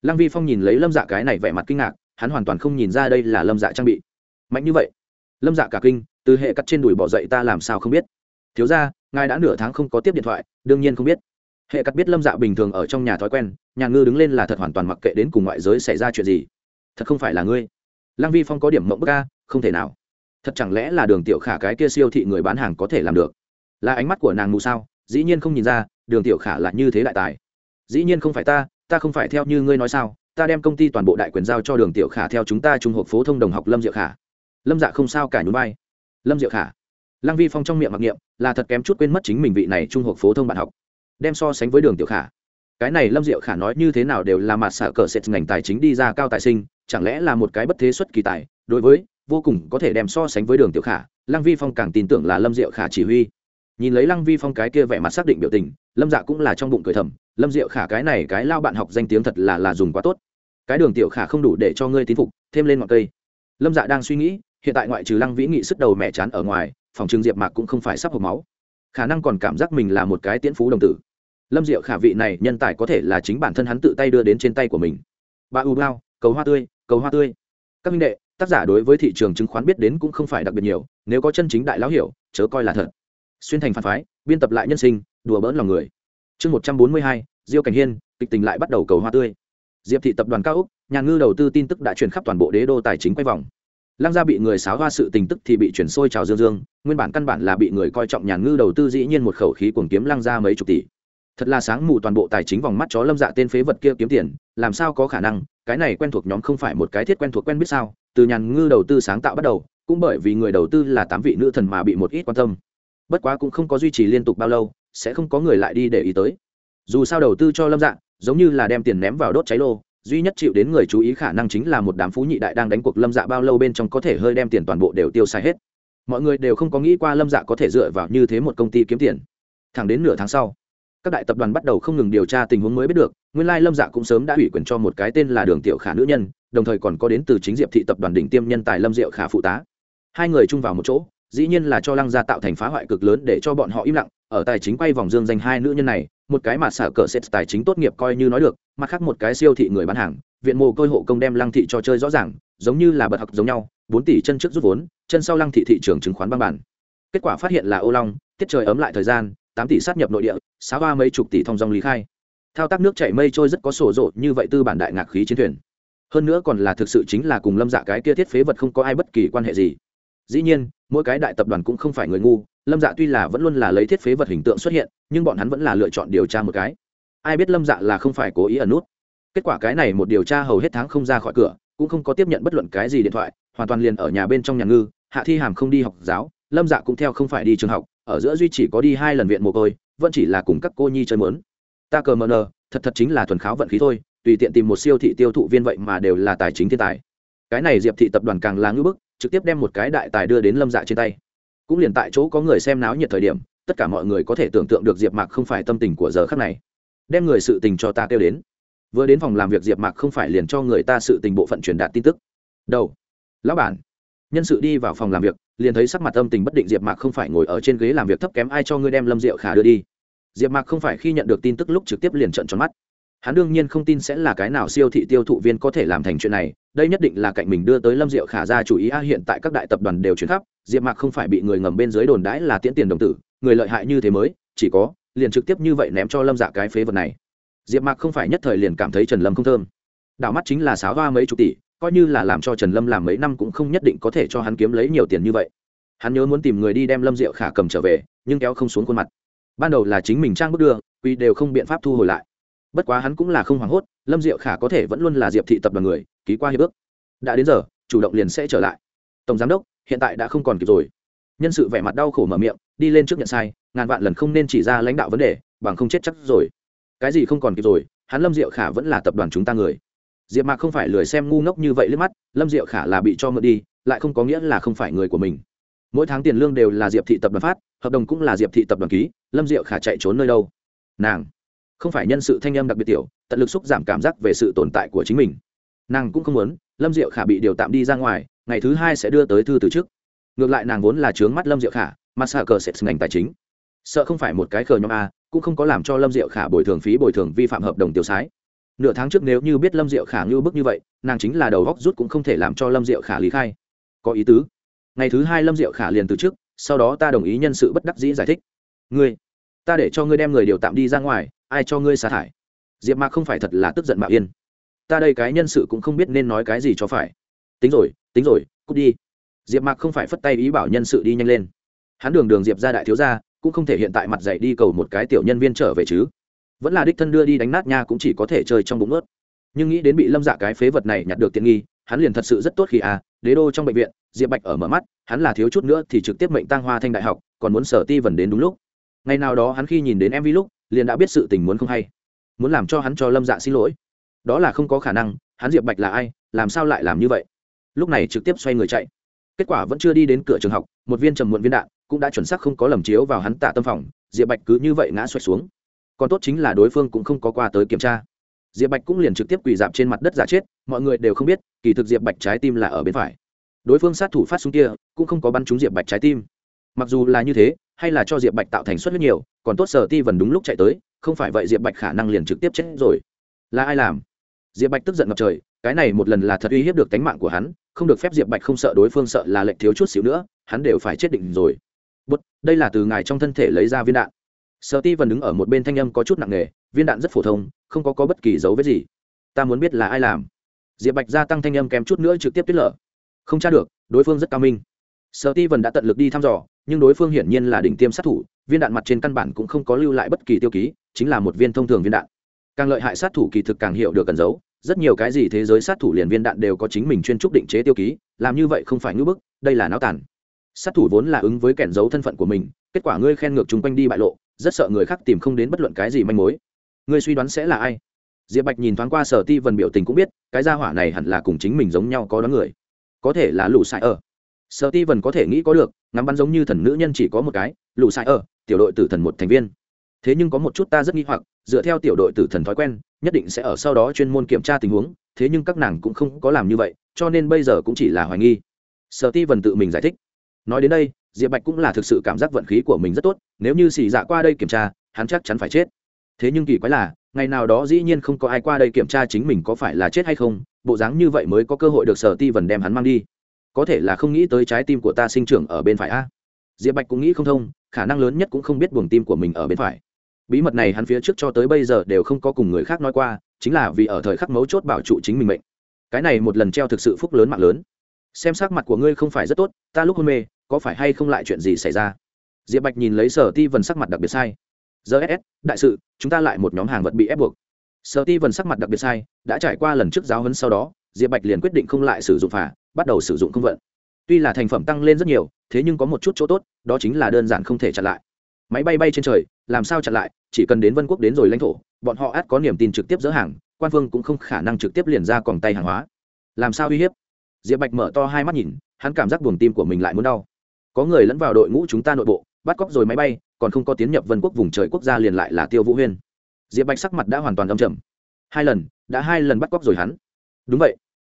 Lăng vi phong nhìn lấy lâm dạ cái này vẻ mặt kinh ngạc, hắn hoàn toàn không nhìn ra đây là lâm dạ trang bị. Mạnh như vậy? Lâm dạ cả kinh, từ hệ cắt trên đùi bỏ dậy ta làm sao không biết? Thiếu ra ngài đã nửa tháng không có tiếp điện thoại, đương nhiên không biết. Hệ cắt biết lâm dạ bình thường ở trong nhà thói quen nhà ngư đứng lên là thật hoàn toàn mặc kệ đến cùng ngoại giới xảy ra chuyện gì. Thật không phải là ngươi. Lăng vi phong có điểm mộng bức ca không thể nào. Thật chẳng lẽ là đường tiểu khả cái kia siêu thị người bán hàng có thể làm được? Là ánh mắt của nàng mù sao? Dĩ nhiên không nhìn ra, đường tiểu khả là như thế đại tài. Dĩ nhiên không phải ta ta không phải theo như ngươi nói sao, ta đem công ty toàn bộ đại quyền giao cho đường tiểu khả theo chúng ta trung học phổ thông đồng học lâm diệu khả. Lâm dạ không sao cả nhún vai. Lâm diệu khả. Lăng vi phong trong miệng mặc niệm, là thật kém chút quên mất chính mình vị này trung học phổ thông bạn học. Đem so sánh với đường tiểu khả. Cái này lâm diệu khả nói như thế nào đều là mặt xả cờ sệt ngành tài chính đi ra cao tài sinh, chẳng lẽ là một cái bất thế xuất kỳ tài, đối với, vô cùng có thể đem so sánh với đường tiểu khả. Lăng vi phong càng tin tưởng là lâm diệu khả chỉ huy nhìn lấy lăng vi phong cái kia vẻ mặt xác định biểu tình, lâm dạ cũng là trong bụng cười thầm, lâm diệu khả, cái này cái lao bạn học danh tiếng thật là là dùng quá tốt. Cái đường tiểu khả không đủ để cho ngươi tín phục, thêm lên ngọn cây. Lâm dạ đang suy nghĩ, hiện tại ngoại trừ lăng vĩ nghị sức đầu mẹ chán ở ngoài, phòng trường diệp mạc cũng không phải sắp hộp máu. Khả năng còn cảm giác mình là một cái tiễn phú đồng tử. Lâm diệu khả vị này nhân tài có thể là chính bản thân hắn tự tay đưa đến trên tay của mình. Ba u bao, cầu hoa tươi, cầu hoa tươi. Các minh đệ, tác giả đối với thị trường chứng khoán biết đến cũng không phải đặc biệt nhiều, nếu có chân chính đại lão hiểu, chớ coi là thật xuyên thành phản phái, biên tập lại nhân sinh, đùa bỡn lòng người. Chương một trăm bốn mươi hai, diêu cảnh hiên, kịch tình lại bắt đầu cầu hoa tươi. Diệp thị tập đoàn cao úc, nhà ngư đầu tư tin tức đã truyền khắp toàn bộ đế đô tài chính quay vòng. Lăng gia bị người xáo hoa sự tình tức thì bị chuyển sôi trào dương dương, nguyên bản căn bản là bị người coi trọng nhà ngư đầu tư dĩ nhiên một khẩu khí cuồng kiếm lăng gia mấy chục tỷ. Thật là sáng mù toàn bộ tài chính vòng mắt chó lâm dạ tên phế vật kia kiếm tiền, làm sao có khả năng, cái này quen thuộc nhóm không phải một cái thiết quen thuộc quen biết sao? Từ nhàn ngư đầu tư sáng tạo bắt đầu, cũng bởi vì người đầu tư là tám vị nữ thần mà bị một ít quan tâm bất quá cũng không có duy trì liên tục bao lâu, sẽ không có người lại đi để ý tới. Dù sao đầu tư cho lâm dạ giống như là đem tiền ném vào đốt cháy lô, duy nhất chịu đến người chú ý khả năng chính là một đám phú nhị đại đang đánh cuộc lâm dạ bao lâu bên trong có thể hơi đem tiền toàn bộ đều tiêu xài hết. Mọi người đều không có nghĩ qua lâm dạ có thể dựa vào như thế một công ty kiếm tiền. Thẳng đến nửa tháng sau, các đại tập đoàn bắt đầu không ngừng điều tra tình huống mới biết được, nguyên lai lâm dạ cũng sớm đã ủy quyền cho một cái tên là đường tiểu khả nữ nhân, đồng thời còn có đến từ chính diệp thị tập đoàn đỉnh tiêm nhân tài lâm diệu khả phụ tá. Hai người chung vào một chỗ dĩ nhiên là cho lăng gia tạo thành phá hoại cực lớn để cho bọn họ im lặng. Ở tài chính quay vòng dương danh hai nữ nhân này, một cái mà xả cờ xét tài chính tốt nghiệp coi như nói được, mặt khác một cái siêu thị người bán hàng. Viện mồ côi hộ công đem lăng thị cho chơi rõ ràng, giống như là bật học giống nhau, bốn tỷ chân trước rút vốn, chân sau lăng thị thị trường chứng khoán băng bản. Kết quả phát hiện là ô long, tiết trời ấm lại thời gian, tám tỷ sát nhập nội địa sáu ba mấy chục tỷ thông dòng lý khai. Thao tác nước chảy mây trôi rất có sổ rộ, như vậy tư bản đại ngạc khí chiến thuyền. Hơn nữa còn là thực sự chính là cùng lâm dạ cái kia thiết phế vật không có ai bất kỳ quan hệ gì dĩ nhiên, mỗi cái đại tập đoàn cũng không phải người ngu, lâm dạ tuy là vẫn luôn là lấy thiết phế vật hình tượng xuất hiện, nhưng bọn hắn vẫn là lựa chọn điều tra một cái. Ai biết lâm dạ là không phải cố ý ẩn nút. Kết quả cái này một điều tra hầu hết tháng không ra khỏi cửa, cũng không có tiếp nhận bất luận cái gì điện thoại, hoàn toàn liền ở nhà bên trong nhà ngư, hạ thi hàm không đi học giáo, lâm dạ cũng theo không phải đi trường học, ở giữa duy chỉ có đi hai lần viện mồ côi, vẫn chỉ là cùng các cô nhi chơi mớn. Ta cờ mờ nờ, thật thật chính là thuần kháo vận khí thôi, tùy tiện tìm một siêu thị tiêu thụ viên vậy mà đều là tài chính thiên tài. Cái này diệp thị tập đoàn càng là ngưỡng bức trực tiếp đem một cái đại tài đưa đến lâm dạ trên tay. Cũng liền tại chỗ có người xem náo nhiệt thời điểm tất cả mọi người có thể tưởng tượng được diệp mạc không phải tâm tình của giờ khắc này. Đem người sự tình cho ta kêu đến. Vừa đến phòng làm việc diệp mạc không phải liền cho người ta sự tình bộ phận truyền đạt tin tức. Đầu, lão bản. Nhân sự đi vào phòng làm việc liền thấy sắc mặt âm tình bất định diệp mạc không phải ngồi ở trên ghế làm việc thấp kém ai cho ngươi đem lâm diệu khả đưa đi. Diệp mạc không phải khi nhận được tin tức lúc trực tiếp liền trận tròn mắt hắn đương nhiên không tin sẽ là cái nào siêu thị tiêu thụ viên có thể làm thành chuyện này, đây nhất định là cạnh mình đưa tới lâm diệu khả ra chủ ý a, hiện tại các đại tập đoàn đều chuyển khắp, diệp mạc không phải bị người ngầm bên dưới đồn đãi là tiễn tiền đồng tử, người lợi hại như thế mới, chỉ có, liền trực tiếp như vậy ném cho lâm dạ cái phế vật này. Diệp mạc không phải nhất thời liền cảm thấy trần lâm không thơm. Đảo mắt chính là sáo hoa mấy chục tỷ, coi như là làm cho trần lâm làm mấy năm cũng không nhất định có thể cho hắn kiếm lấy nhiều tiền như vậy. Hắn nhớ muốn tìm người đi đem lâm diệu khả cầm trở về, nhưng kéo không xuống khuôn mặt. Ban đầu là chính mình trang bước đưa, quy đều không biện pháp thu hồi lại bất quá hắn cũng là không hoảng hốt, lâm diệu khả có thể vẫn luôn là diệp thị tập đoàn người, ký qua hiệp ước. Đã đến giờ, chủ động liền sẽ trở lại. Tổng giám đốc, hiện tại đã không còn kịp rồi. Nhân sự vẻ mặt đau khổ mở miệng, đi lên trước nhận sai, ngàn vạn lần không nên chỉ ra lãnh đạo vấn đề, bằng không chết chắc rồi. Cái gì không còn kịp rồi, hắn lâm diệu khả vẫn là tập đoàn chúng ta người. Diệp mạc không phải lười xem ngu ngốc như vậy liếc mắt, lâm diệu khả là bị cho mượn đi, lại không có nghĩa là không phải người của mình. Mỗi tháng tiền lương đều là diệp thị tập đoàn phát, hợp đồng cũng là diệp thị tập đoàn ký, lâm diệu khả chạy trốn nơi đâu? Nàng không phải nhân sự thanh âm đặc biệt tiểu, tận lực xúc giảm cảm giác về sự tồn tại của chính mình. Nàng cũng không muốn, lâm diệu khả bị điều tạm đi ra ngoài, ngày thứ hai sẽ đưa tới thư từ trước. Ngược lại nàng vốn là trướng mắt lâm diệu khả, mà sợ cờ sẽ ngành tài chính. Sợ không phải một cái khờ nhóm a, cũng không có làm cho lâm diệu khả bồi thường phí bồi thường vi phạm hợp đồng tiêu sái. Nửa tháng trước nếu như biết lâm diệu khả ngưu bức như vậy, nàng chính là đầu góc rút cũng không thể làm cho lâm diệu khả lý khai. Có ý tứ. Ngày thứ hai lâm diệu khả liền từ trước, sau đó ta đồng ý nhân sự bất đắc dĩ giải thích. Ngươi, ta để cho ngươi đem người điều tạm đi ra ngoài ai cho ngươi sa thải? Diệp mạc không phải thật là tức giận mạo yên. Ta đây cái nhân sự cũng không biết nên nói cái gì cho phải. Tính rồi tính rồi, cút đi. Diệp mạc không phải phất tay ý bảo nhân sự đi nhanh lên. Hắn đường đường diệp ra đại thiếu gia, cũng không thể hiện tại mặt dạy đi cầu một cái tiểu nhân viên trở về chứ. Vẫn là đích thân đưa đi đánh nát nha cũng chỉ có thể chơi trong bụng ướt. Nhưng nghĩ đến bị lâm dạ cái phế vật này nhặt được tiện nghi, hắn liền thật sự rất tốt khi à đế đô trong bệnh viện, diệp bạch ở mở mắt, hắn là thiếu chút nữa thì trực tiếp mệnh tăng hoa thanh đại học, còn muốn sở ti vần đến đúng lúc. Ngày nào đó hắn khi nhìn đến mv lúc liền đã biết sự tình muốn không hay. Muốn làm cho hắn cho lâm dạ xin lỗi. Đó là không có khả năng, hắn diệp bạch là ai, làm sao lại làm như vậy? Lúc này trực tiếp xoay người chạy. Kết quả vẫn chưa đi đến cửa trường học, một viên trầm muộn viên đạn cũng đã chuẩn xác không có lầm chiếu vào hắn tạ tâm phòng, diệp bạch cứ như vậy ngã xoay xuống. Còn tốt chính là đối phương cũng không có qua tới kiểm tra. Diệp bạch cũng liền trực tiếp quỳ dạp trên mặt đất giả chết, mọi người đều không biết, kỳ thực diệp bạch trái tim là ở bên phải. Đối phương sát thủ phát súng kia, cũng không có bắn trúng diệp bạch trái tim. Mặc dù là như thế hay là cho diệp bạch tạo thành suất huyết nhiều còn tốt sở ti vần đúng lúc chạy tới không phải vậy diệp bạch khả năng liền trực tiếp chết rồi. Là ai làm? Diệp bạch tức giận ngập trời cái này một lần là thật uy hiếp được tánh mạng của hắn không được phép diệp bạch không sợ đối phương sợ là lệnh thiếu chút xíu nữa hắn đều phải chết định rồi. Bút đây là từ ngài trong thân thể lấy ra viên đạn. Sở ti vần đứng ở một bên thanh âm có chút nặng nề viên đạn rất phổ thông không có, có bất kỳ dấu vết gì. Ta muốn biết là ai làm. Diệp bạch gia tăng thanh âm kém chút nữa trực tiếp tiết lở không tra được đối phương rất cao minh. Sở ti vần đã tận lực đi thăm dò, nhưng đối phương hiển nhiên là đỉnh tiêm sát thủ, viên đạn mặt trên căn bản cũng không có lưu lại bất kỳ tiêu ký, chính là một viên thông thường viên đạn. Càng lợi hại sát thủ kỳ thực càng hiểu được cần giấu, rất nhiều cái gì thế giới sát thủ liền viên đạn đều có chính mình chuyên trúc định chế tiêu ký, làm như vậy không phải ngưỡng bức, đây là náo tàn. Sát thủ vốn là ứng với kẻn giấu thân phận của mình, kết quả ngươi khen ngược chung quanh đi bại lộ, rất sợ người khác tìm không đến bất luận cái gì manh mối. Ngươi suy đoán sẽ là ai? Diệp bạch nhìn thoáng qua sở ti vần biểu tình cũng biết, cái gia hỏa này hẳn là cùng chính mình giống nhau có đoán người. Có thể là lũ sai ở sở ti vần có thể nghĩ có được, ngắm bắn giống như thần nữ nhân chỉ có một cái lụ sai ở, tiểu đội tử thần một thành viên. Thế nhưng có một chút ta rất nghi hoặc, dựa theo tiểu đội tử thần thói quen, nhất định sẽ ở sau đó chuyên môn kiểm tra tình huống, thế nhưng các nàng cũng không có làm như vậy, cho nên bây giờ cũng chỉ là hoài nghi. Sở ti vần tự mình giải thích. Nói đến đây, diệp bạch cũng là thực sự cảm giác vận khí của mình rất tốt, nếu như xì dạ qua đây kiểm tra, hắn chắc chắn phải chết. Thế nhưng kỳ quái là, ngày nào đó dĩ nhiên không có ai qua đây kiểm tra chính mình có phải là chết hay không, bộ dáng như vậy mới có cơ hội được sở ti vần đem hắn mang đi có thể là không nghĩ tới trái tim của ta sinh trưởng ở bên phải a. Diệp bạch cũng nghĩ không thông, khả năng lớn nhất cũng không biết buồng tim của mình ở bên phải. Bí mật này hắn phía trước cho tới bây giờ đều không có cùng người khác nói qua, chính là vì ở thời khắc mấu chốt bảo trụ chính mình mệnh. Cái này một lần treo thực sự phúc lớn mạng lớn. Xem sắc mặt của ngươi không phải rất tốt, ta lúc hôn mê, có phải hay không lại chuyện gì xảy ra? Diệp bạch nhìn lấy sở ti vần sắc mặt đặc biệt sai. Giờ ss đại sự, chúng ta lại một nhóm hàng vật bị ép buộc. Sở ti vần sắc mặt đặc biệt sai, đã trải qua lần trước giáo huấn sau đó diệp bạch liền quyết định không lại sử dụng phả bắt đầu sử dụng công vận. Tuy là thành phẩm tăng lên rất nhiều, thế nhưng có một chút chỗ tốt, đó chính là đơn giản không thể chặn lại. Máy bay bay trên trời, làm sao chặn lại, chỉ cần đến vân quốc đến rồi lãnh thổ, bọn họ át có niềm tin trực tiếp dỡ hàng, quan phương cũng không khả năng trực tiếp liền ra còng tay hàng hóa. Làm sao uy hiếp? Diệp bạch mở to hai mắt nhìn, hắn cảm giác buồng tim của mình lại muốn đau. Có người lẫn vào đội ngũ chúng ta nội bộ, bắt cóc rồi máy bay, còn không có tiến nhập vân quốc vùng trời quốc gia liền lại là tiêu vũ huyên. Diệp bạch sắc mặt đã hoàn toàn âm trầm. Hai lần, đã hai lần bắt cóc rồi hắn. Đúng vậy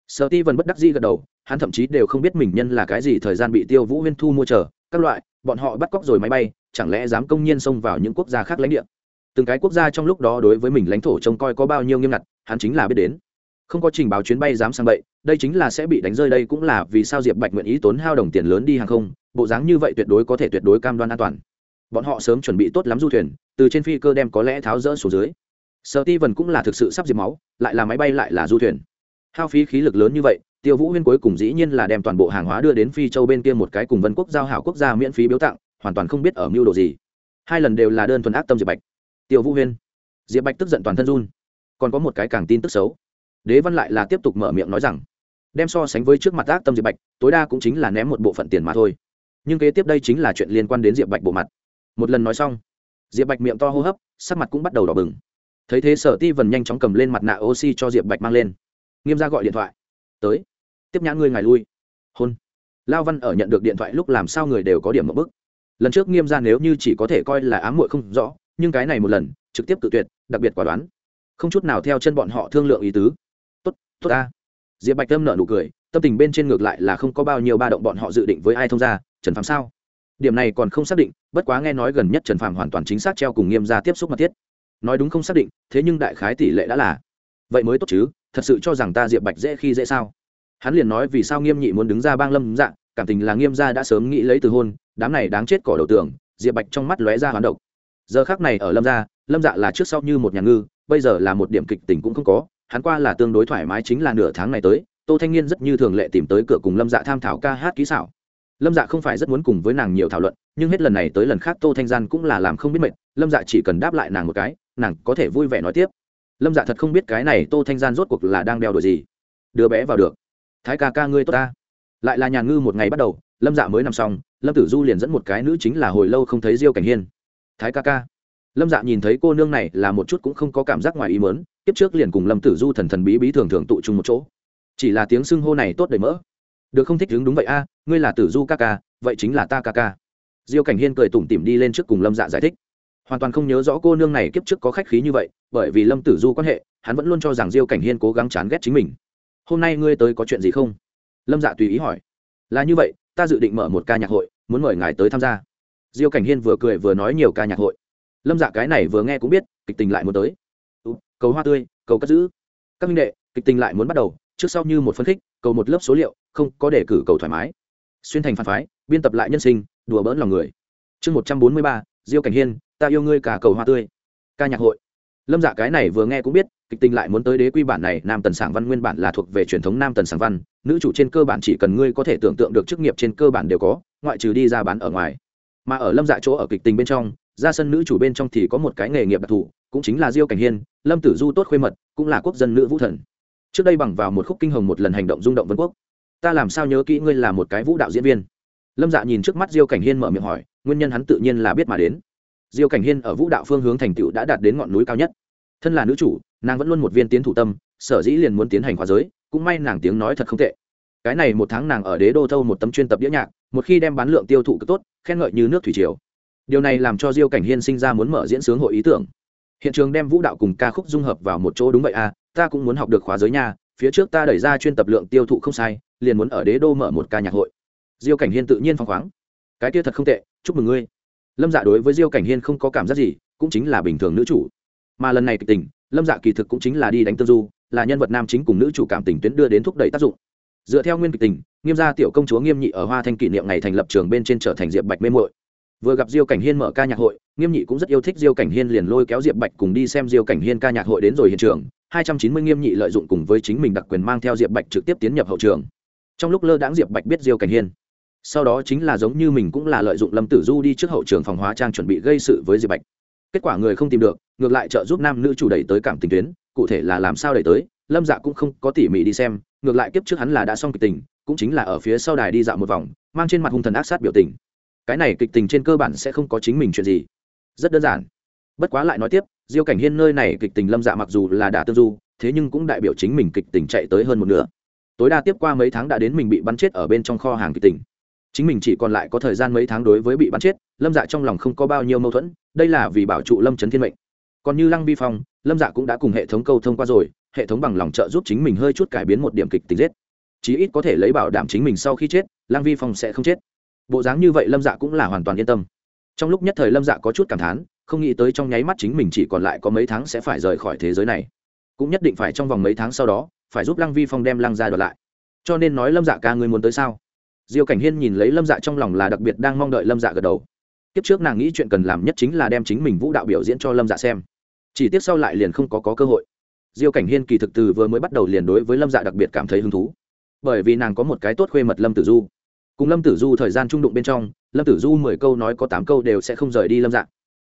sợ ti vần bất đắc di gật đầu, hắn thậm chí đều không biết mình nhân là cái gì thời gian bị tiêu vũ huyên thu mua chờ, các loại, bọn họ bắt cóc rồi máy bay, chẳng lẽ dám công nhiên xông vào những quốc gia khác lãnh địa? Từng cái quốc gia trong lúc đó đối với mình lãnh thổ trông coi có bao nhiêu nghiêm ngặt, hắn chính là biết đến. Không có trình báo chuyến bay dám sang bậy, đây chính là sẽ bị đánh rơi đây cũng là vì sao diệp bạch nguyện ý tốn hao đồng tiền lớn đi hàng không, bộ dáng như vậy tuyệt đối có thể tuyệt đối cam đoan an toàn. Bọn họ sớm chuẩn bị tốt lắm du thuyền, từ trên phi cơ đem có lẽ tháo rỡ xuống dưới. Sợ ti vần cũng là thực sự sắp diệp máu, lại là máy bay lại là du thuyền hao phí khí lực lớn như vậy, tiêu vũ huyên cuối cùng dĩ nhiên là đem toàn bộ hàng hóa đưa đến phi châu bên kia một cái cùng vân quốc giao hảo quốc gia miễn phí biếu tặng, hoàn toàn không biết ở mưu đồ gì. Hai lần đều là đơn thuần ác tâm diệp bạch. Tiêu vũ huyên. Diệp bạch tức giận toàn thân run. Còn có một cái càng tin tức xấu. Đế văn lại là tiếp tục mở miệng nói rằng, đem so sánh với trước mặt ác tâm diệp bạch, tối đa cũng chính là ném một bộ phận tiền mà thôi. Nhưng kế tiếp đây chính là chuyện liên quan đến diệp bạch bộ mặt. Một lần nói xong, diệp bạch miệng to hô hấp, sắc mặt cũng bắt đầu đỏ bừng. Thấy thế, sở ti vần nhanh chóng cầm lên mặt nạ oxy cho diệp bạch mang lên nghiêm ra gọi điện thoại. Tới. Tiếp nhãn ngươi ngài lui. Hôn. Lao văn ở nhận được điện thoại lúc làm sao người đều có điểm một bức. Lần trước nghiêm ra nếu như chỉ có thể coi là ám muội không rõ nhưng cái này một lần trực tiếp tự tuyệt đặc biệt quả đoán. Không chút nào theo chân bọn họ thương lượng ý tứ. Tốt tốt ta. Diệp bạch tâm nợ nụ cười tâm tình bên trên ngược lại là không có bao nhiêu ba động bọn họ dự định với ai thông gia, trần phàm sao? Điểm này còn không xác định bất quá nghe nói gần nhất trần phàm hoàn toàn chính xác treo cùng nghiêm ra tiếp xúc mật thiết. Nói đúng không xác định thế nhưng đại khái tỷ lệ đã là. Vậy mới tốt chứ thật sự cho rằng ta diệp bạch dễ khi dễ sao? Hắn liền nói vì sao nghiêm nhị muốn đứng ra bang lâm dạng cảm tình là nghiêm gia đã sớm nghĩ lấy từ hôn, đám này đáng chết cỏ đầu tường, diệp bạch trong mắt lóe ra hoán độc. Giờ khác này ở lâm gia, lâm dạ là trước sau như một nhà ngư, bây giờ là một điểm kịch tình cũng không có, hắn qua là tương đối thoải mái chính là nửa tháng này tới, tô thanh niên rất như thường lệ tìm tới cửa cùng lâm dạ tham thảo ca hát ký xảo. Lâm dạ không phải rất muốn cùng với nàng nhiều thảo luận, nhưng hết lần này tới lần khác tô thanh gian cũng là làm không biết mệt, lâm dạ chỉ cần đáp lại nàng một cái, nàng có thể vui vẻ nói tiếp lâm dạ thật không biết cái này tô thanh gian rốt cuộc là đang đeo đuổi gì. Đứa bé vào được. Thái ca ca ngươi tốt ta. Lại là nhà ngư một ngày bắt đầu, lâm dạ mới nằm xong, lâm tử du liền dẫn một cái nữ chính là hồi lâu không thấy diêu cảnh hiên. Thái ca ca. Lâm dạ nhìn thấy cô nương này là một chút cũng không có cảm giác ngoài ý mớn tiếp trước liền cùng lâm tử du thần thần bí bí thường thường tụ chung một chỗ. Chỉ là tiếng xưng hô này tốt đầy mỡ. Được không thích đứng đúng vậy a à, ngươi là tử du ca ca, vậy chính là ta ca ca. Diêu cảnh hiên cười tủm tỉm đi lên trước cùng lâm dạ giải thích hoàn toàn không nhớ rõ cô nương này kiếp trước có khách khí như vậy, bởi vì lâm tử du quan hệ, hắn vẫn luôn cho rằng diêu cảnh hiên cố gắng chán ghét chính mình. Hôm nay ngươi tới có chuyện gì không? Lâm dạ tùy ý hỏi. Là như vậy, ta dự định mở một ca nhạc hội, muốn mời ngài tới tham gia. Diêu cảnh hiên vừa cười vừa nói nhiều ca nhạc hội. Lâm dạ cái này vừa nghe cũng biết, kịch tình lại muốn tới. Cầu hoa tươi, cầu cất giữ. Các minh đệ, kịch tình lại muốn bắt đầu, trước sau như một phân khích, cầu một lớp số liệu, không có đề cử cầu thoải mái. Xuyên thành phản phái, biên tập lại nhân sinh, đùa bỡn lòng người. Chương một trăm bốn mươi ba, diêu cảnh hiên ta yêu ngươi cả cầu hoa tươi. Ca nhạc hội. Lâm dạ cái này vừa nghe cũng biết, kịch tình lại muốn tới đế quy bản này, nam tần sảng văn nguyên bản là thuộc về truyền thống nam tần sảng văn, nữ chủ trên cơ bản chỉ cần ngươi có thể tưởng tượng được chức nghiệp trên cơ bản đều có, ngoại trừ đi ra bán ở ngoài. Mà ở lâm dạ chỗ ở kịch tình bên trong, ra sân nữ chủ bên trong thì có một cái nghề nghiệp đặc thù, cũng chính là diêu cảnh hiên, lâm tử du tốt khuê mật, cũng là quốc dân nữ vũ thần. Trước đây bằng vào một khúc kinh hồng một lần hành động rung động vân quốc. Ta làm sao nhớ kỹ ngươi là một cái vũ đạo diễn viên? Lâm dạ nhìn trước mắt diêu cảnh hiên mở miệng hỏi, nguyên nhân hắn tự nhiên là biết mà đến diêu cảnh hiên ở vũ đạo phương hướng thành tựu đã đạt đến ngọn núi cao nhất. Thân là nữ chủ, nàng vẫn luôn một viên tiến thủ tâm, sở dĩ liền muốn tiến hành khóa giới, cũng may nàng tiếng nói thật không tệ. Cái này một tháng nàng ở đế đô thâu một tấm chuyên tập đĩa nhạc, một khi đem bán lượng tiêu thụ cực tốt, khen ngợi như nước thủy triều. Điều này làm cho diêu cảnh hiên sinh ra muốn mở diễn sướng hội ý tưởng. Hiện trường đem vũ đạo cùng ca khúc dung hợp vào một chỗ đúng vậy à ta cũng muốn học được khóa giới nha, phía trước ta đẩy ra chuyên tập lượng tiêu thụ không sai, liền muốn ở đế đô mở một ca nhạc hội. Diêu cảnh hiên tự nhiên phăng khoáng. Cái kia thật không tệ, chúc mừng ngươi lâm dạ đối với diêu cảnh hiên không có cảm giác gì, cũng chính là bình thường nữ chủ. Mà lần này kịch tình, lâm dạ kỳ thực cũng chính là đi đánh tương du, là nhân vật nam chính cùng nữ chủ cảm tình tuyến đưa đến thúc đẩy tác dụng. Dựa theo nguyên kịch tình, nghiêm gia tiểu công chúa nghiêm nhị ở hoa thanh kỷ niệm ngày thành lập trường bên trên trở thành diệp bạch mê mội vừa gặp diêu cảnh hiên mở ca nhạc hội, nghiêm nhị cũng rất yêu thích diêu cảnh hiên liền lôi kéo diệp bạch cùng đi xem diêu cảnh hiên ca nhạc hội đến rồi hiện trường. Hai trăm chín mươi nghiêm nhị lợi dụng cùng với chính mình đặc quyền mang theo diệp bạch trực tiếp tiến nhập hậu trường. Trong lúc lơ đãng diệp bạch biết diêu cảnh hiên sau đó chính là giống như mình cũng là lợi dụng lâm tử du đi trước hậu trường phòng hóa trang chuẩn bị gây sự với diệp bạch. Kết quả người không tìm được, ngược lại trợ giúp nam nữ chủ đẩy tới cảm tình tuyến, cụ thể là làm sao đẩy tới, lâm dạ cũng không có tỉ mỉ đi xem, ngược lại kiếp trước hắn là đã xong kịch tình, cũng chính là ở phía sau đài đi dạo một vòng, mang trên mặt hung thần ác sát biểu tình. Cái này kịch tình trên cơ bản sẽ không có chính mình chuyện gì. Rất đơn giản. Bất quá lại nói tiếp, diêu cảnh hiên nơi này kịch tình lâm dạ mặc dù là đã tương du, thế nhưng cũng đại biểu chính mình kịch tình chạy tới hơn một nửa. Tối đa tiếp qua mấy tháng đã đến mình bị bắn chết ở bên trong kho hàng kịch tình chính mình chỉ còn lại có thời gian mấy tháng đối với bị bắn chết, lâm dạ trong lòng không có bao nhiêu mâu thuẫn, đây là vì bảo trụ lâm trấn thiên mệnh. Còn như lăng vi phong, lâm dạ cũng đã cùng hệ thống câu thông qua rồi, hệ thống bằng lòng trợ giúp chính mình hơi chút cải biến một điểm kịch tính giết. Chí ít có thể lấy bảo đảm chính mình sau khi chết, lăng vi phong sẽ không chết. Bộ dáng như vậy lâm dạ cũng là hoàn toàn yên tâm. Trong lúc nhất thời lâm dạ có chút cảm thán, không nghĩ tới trong nháy mắt chính mình chỉ còn lại có mấy tháng sẽ phải rời khỏi thế giới này. Cũng nhất định phải trong vòng mấy tháng sau đó, phải giúp lăng vi phong đem lăng ra đoạt lại. Cho nên nói lâm dạ ca ngươi muốn tới sao? Diêu cảnh hiên nhìn lấy lâm dạ trong lòng là đặc biệt đang mong đợi lâm dạ gật đầu. Kiếp trước nàng nghĩ chuyện cần làm nhất chính là đem chính mình vũ đạo biểu diễn cho lâm dạ xem. Chỉ tiếc sau lại liền không có, có cơ hội. Diêu cảnh hiên kỳ thực từ vừa mới bắt đầu liền đối với lâm dạ đặc biệt cảm thấy hứng thú. Bởi vì nàng có một cái tốt khuê mật lâm tử du. Cùng lâm tử du thời gian trung đụng bên trong lâm tử du mười câu nói có tám câu đều sẽ không rời đi lâm dạ.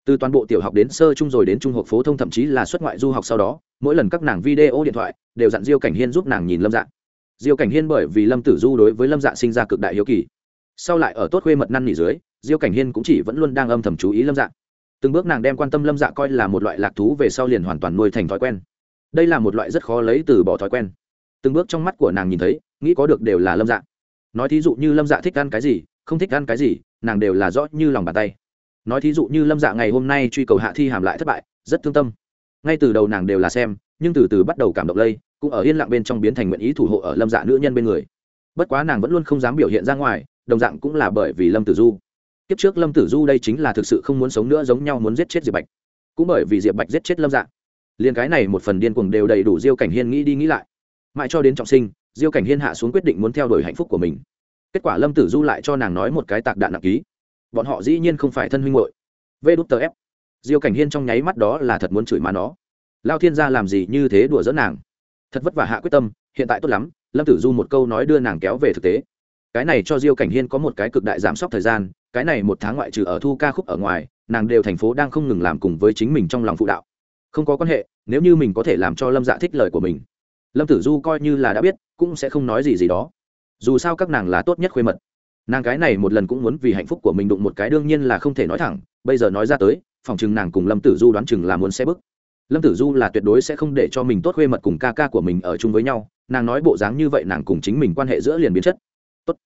Từ toàn bộ tiểu học đến sơ trung rồi đến trung học phổ thông thậm chí là xuất ngoại du học sau đó mỗi lần các nàng video điện thoại đều dặn diêu cảnh hiên giúp nàng nhìn lâm dạ diêu cảnh hiên bởi vì lâm tử du đối với lâm dạ sinh ra cực đại hiếu kỳ. Sau lại ở tốt khuê mật năn nỉ dưới, diêu cảnh hiên cũng chỉ vẫn luôn đang âm thầm chú ý lâm dạ. Từng bước nàng đem quan tâm lâm dạ coi là một loại lạc thú về sau liền hoàn toàn nuôi thành thói quen. Đây là một loại rất khó lấy từ bỏ thói quen. Từng bước trong mắt của nàng nhìn thấy, nghĩ có được đều là lâm dạ. Nói thí dụ như lâm dạ thích ăn cái gì, không thích ăn cái gì, nàng đều là rõ như lòng bàn tay. Nói thí dụ như lâm dạ ngày hôm nay truy cầu hạ thi hàm lại thất bại, rất thương tâm. Ngay từ đầu nàng đều là xem, nhưng từ từ bắt đầu cảm động lây cũng ở yên lặng bên trong biến thành nguyện ý thủ hộ ở lâm dạ nữ nhân bên người. Bất quá nàng vẫn luôn không dám biểu hiện ra ngoài, đồng dạng cũng là bởi vì lâm tử du. Kiếp trước lâm tử du đây chính là thực sự không muốn sống nữa giống nhau muốn giết chết diệp bạch. Cũng bởi vì diệp bạch giết chết lâm dạ. Liền cái này một phần điên cuồng đều đầy đủ diêu cảnh hiên nghĩ đi nghĩ lại. Mãi cho đến trọng sinh, diêu cảnh hiên hạ xuống quyết định muốn theo đuổi hạnh phúc của mình. Kết quả lâm tử du lại cho nàng nói một cái tạc đạn nặng ký. Bọn họ dĩ nhiên không phải thân huynh hội vê đút tờ ép. Diêu cảnh hiên trong nháy mắt đó là thật muốn chửi má nó. Lao thiên gia làm gì như thế đùa dỡ nàng? Thật vất vả hạ quyết tâm, hiện tại tốt lắm, lâm tử du một câu nói đưa nàng kéo về thực tế. Cái này cho diêu cảnh hiên có một cái cực đại giảm sốc thời gian, cái này một tháng ngoại trừ ở thu ca khúc ở ngoài, nàng đều thành phố đang không ngừng làm cùng với chính mình trong lòng phụ đạo. Không có quan hệ, nếu như mình có thể làm cho lâm dạ thích lời của mình, lâm tử du coi như là đã biết, cũng sẽ không nói gì gì đó. Dù sao các nàng là tốt nhất khuê mật. Nàng cái này một lần cũng muốn vì hạnh phúc của mình đụng một cái đương nhiên là không thể nói thẳng, bây giờ nói ra tới, phòng chừng nàng cùng lâm tử du đoán chừng là muốn xe bức lâm tử du là tuyệt đối sẽ không để cho mình tốt khuê mật cùng ca ca của mình ở chung với nhau, nàng nói bộ dáng như vậy nàng cùng chính mình quan hệ giữa liền biến chất. Tốt.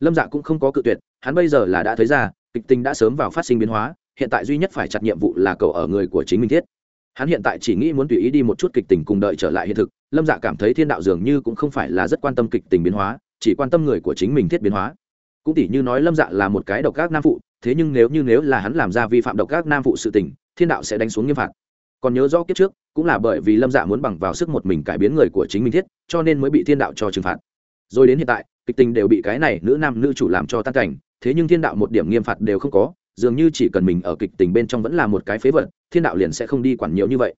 Lâm dạ cũng không có cự tuyệt, hắn bây giờ là đã thấy ra, kịch tình đã sớm vào phát sinh biến hóa, hiện tại duy nhất phải chặt nhiệm vụ là cầu ở người của chính mình thiết. Hắn hiện tại chỉ nghĩ muốn tùy ý đi một chút kịch tình cùng đợi trở lại hiện thực, lâm dạ cảm thấy thiên đạo dường như cũng không phải là rất quan tâm kịch tình biến hóa, chỉ quan tâm người của chính mình thiết biến hóa. Cũng tỉ như nói lâm dạ là một cái độc ác nam phụ, thế nhưng nếu như nếu là hắn làm ra vi phạm độc ác nam phụ sự tình, thiên đạo sẽ đánh xuống nghiêm phạt còn nhớ rõ kiếp trước, cũng là bởi vì lâm dạ muốn bằng vào sức một mình cải biến người của chính mình thiết, cho nên mới bị thiên đạo cho trừng phạt. Rồi đến hiện tại, kịch tình đều bị cái này nữ nam nữ chủ làm cho tan cảnh, thế nhưng thiên đạo một điểm nghiêm phạt đều không có, dường như chỉ cần mình ở kịch tình bên trong vẫn là một cái phế vật, thiên đạo liền sẽ không đi quản nhiều như vậy.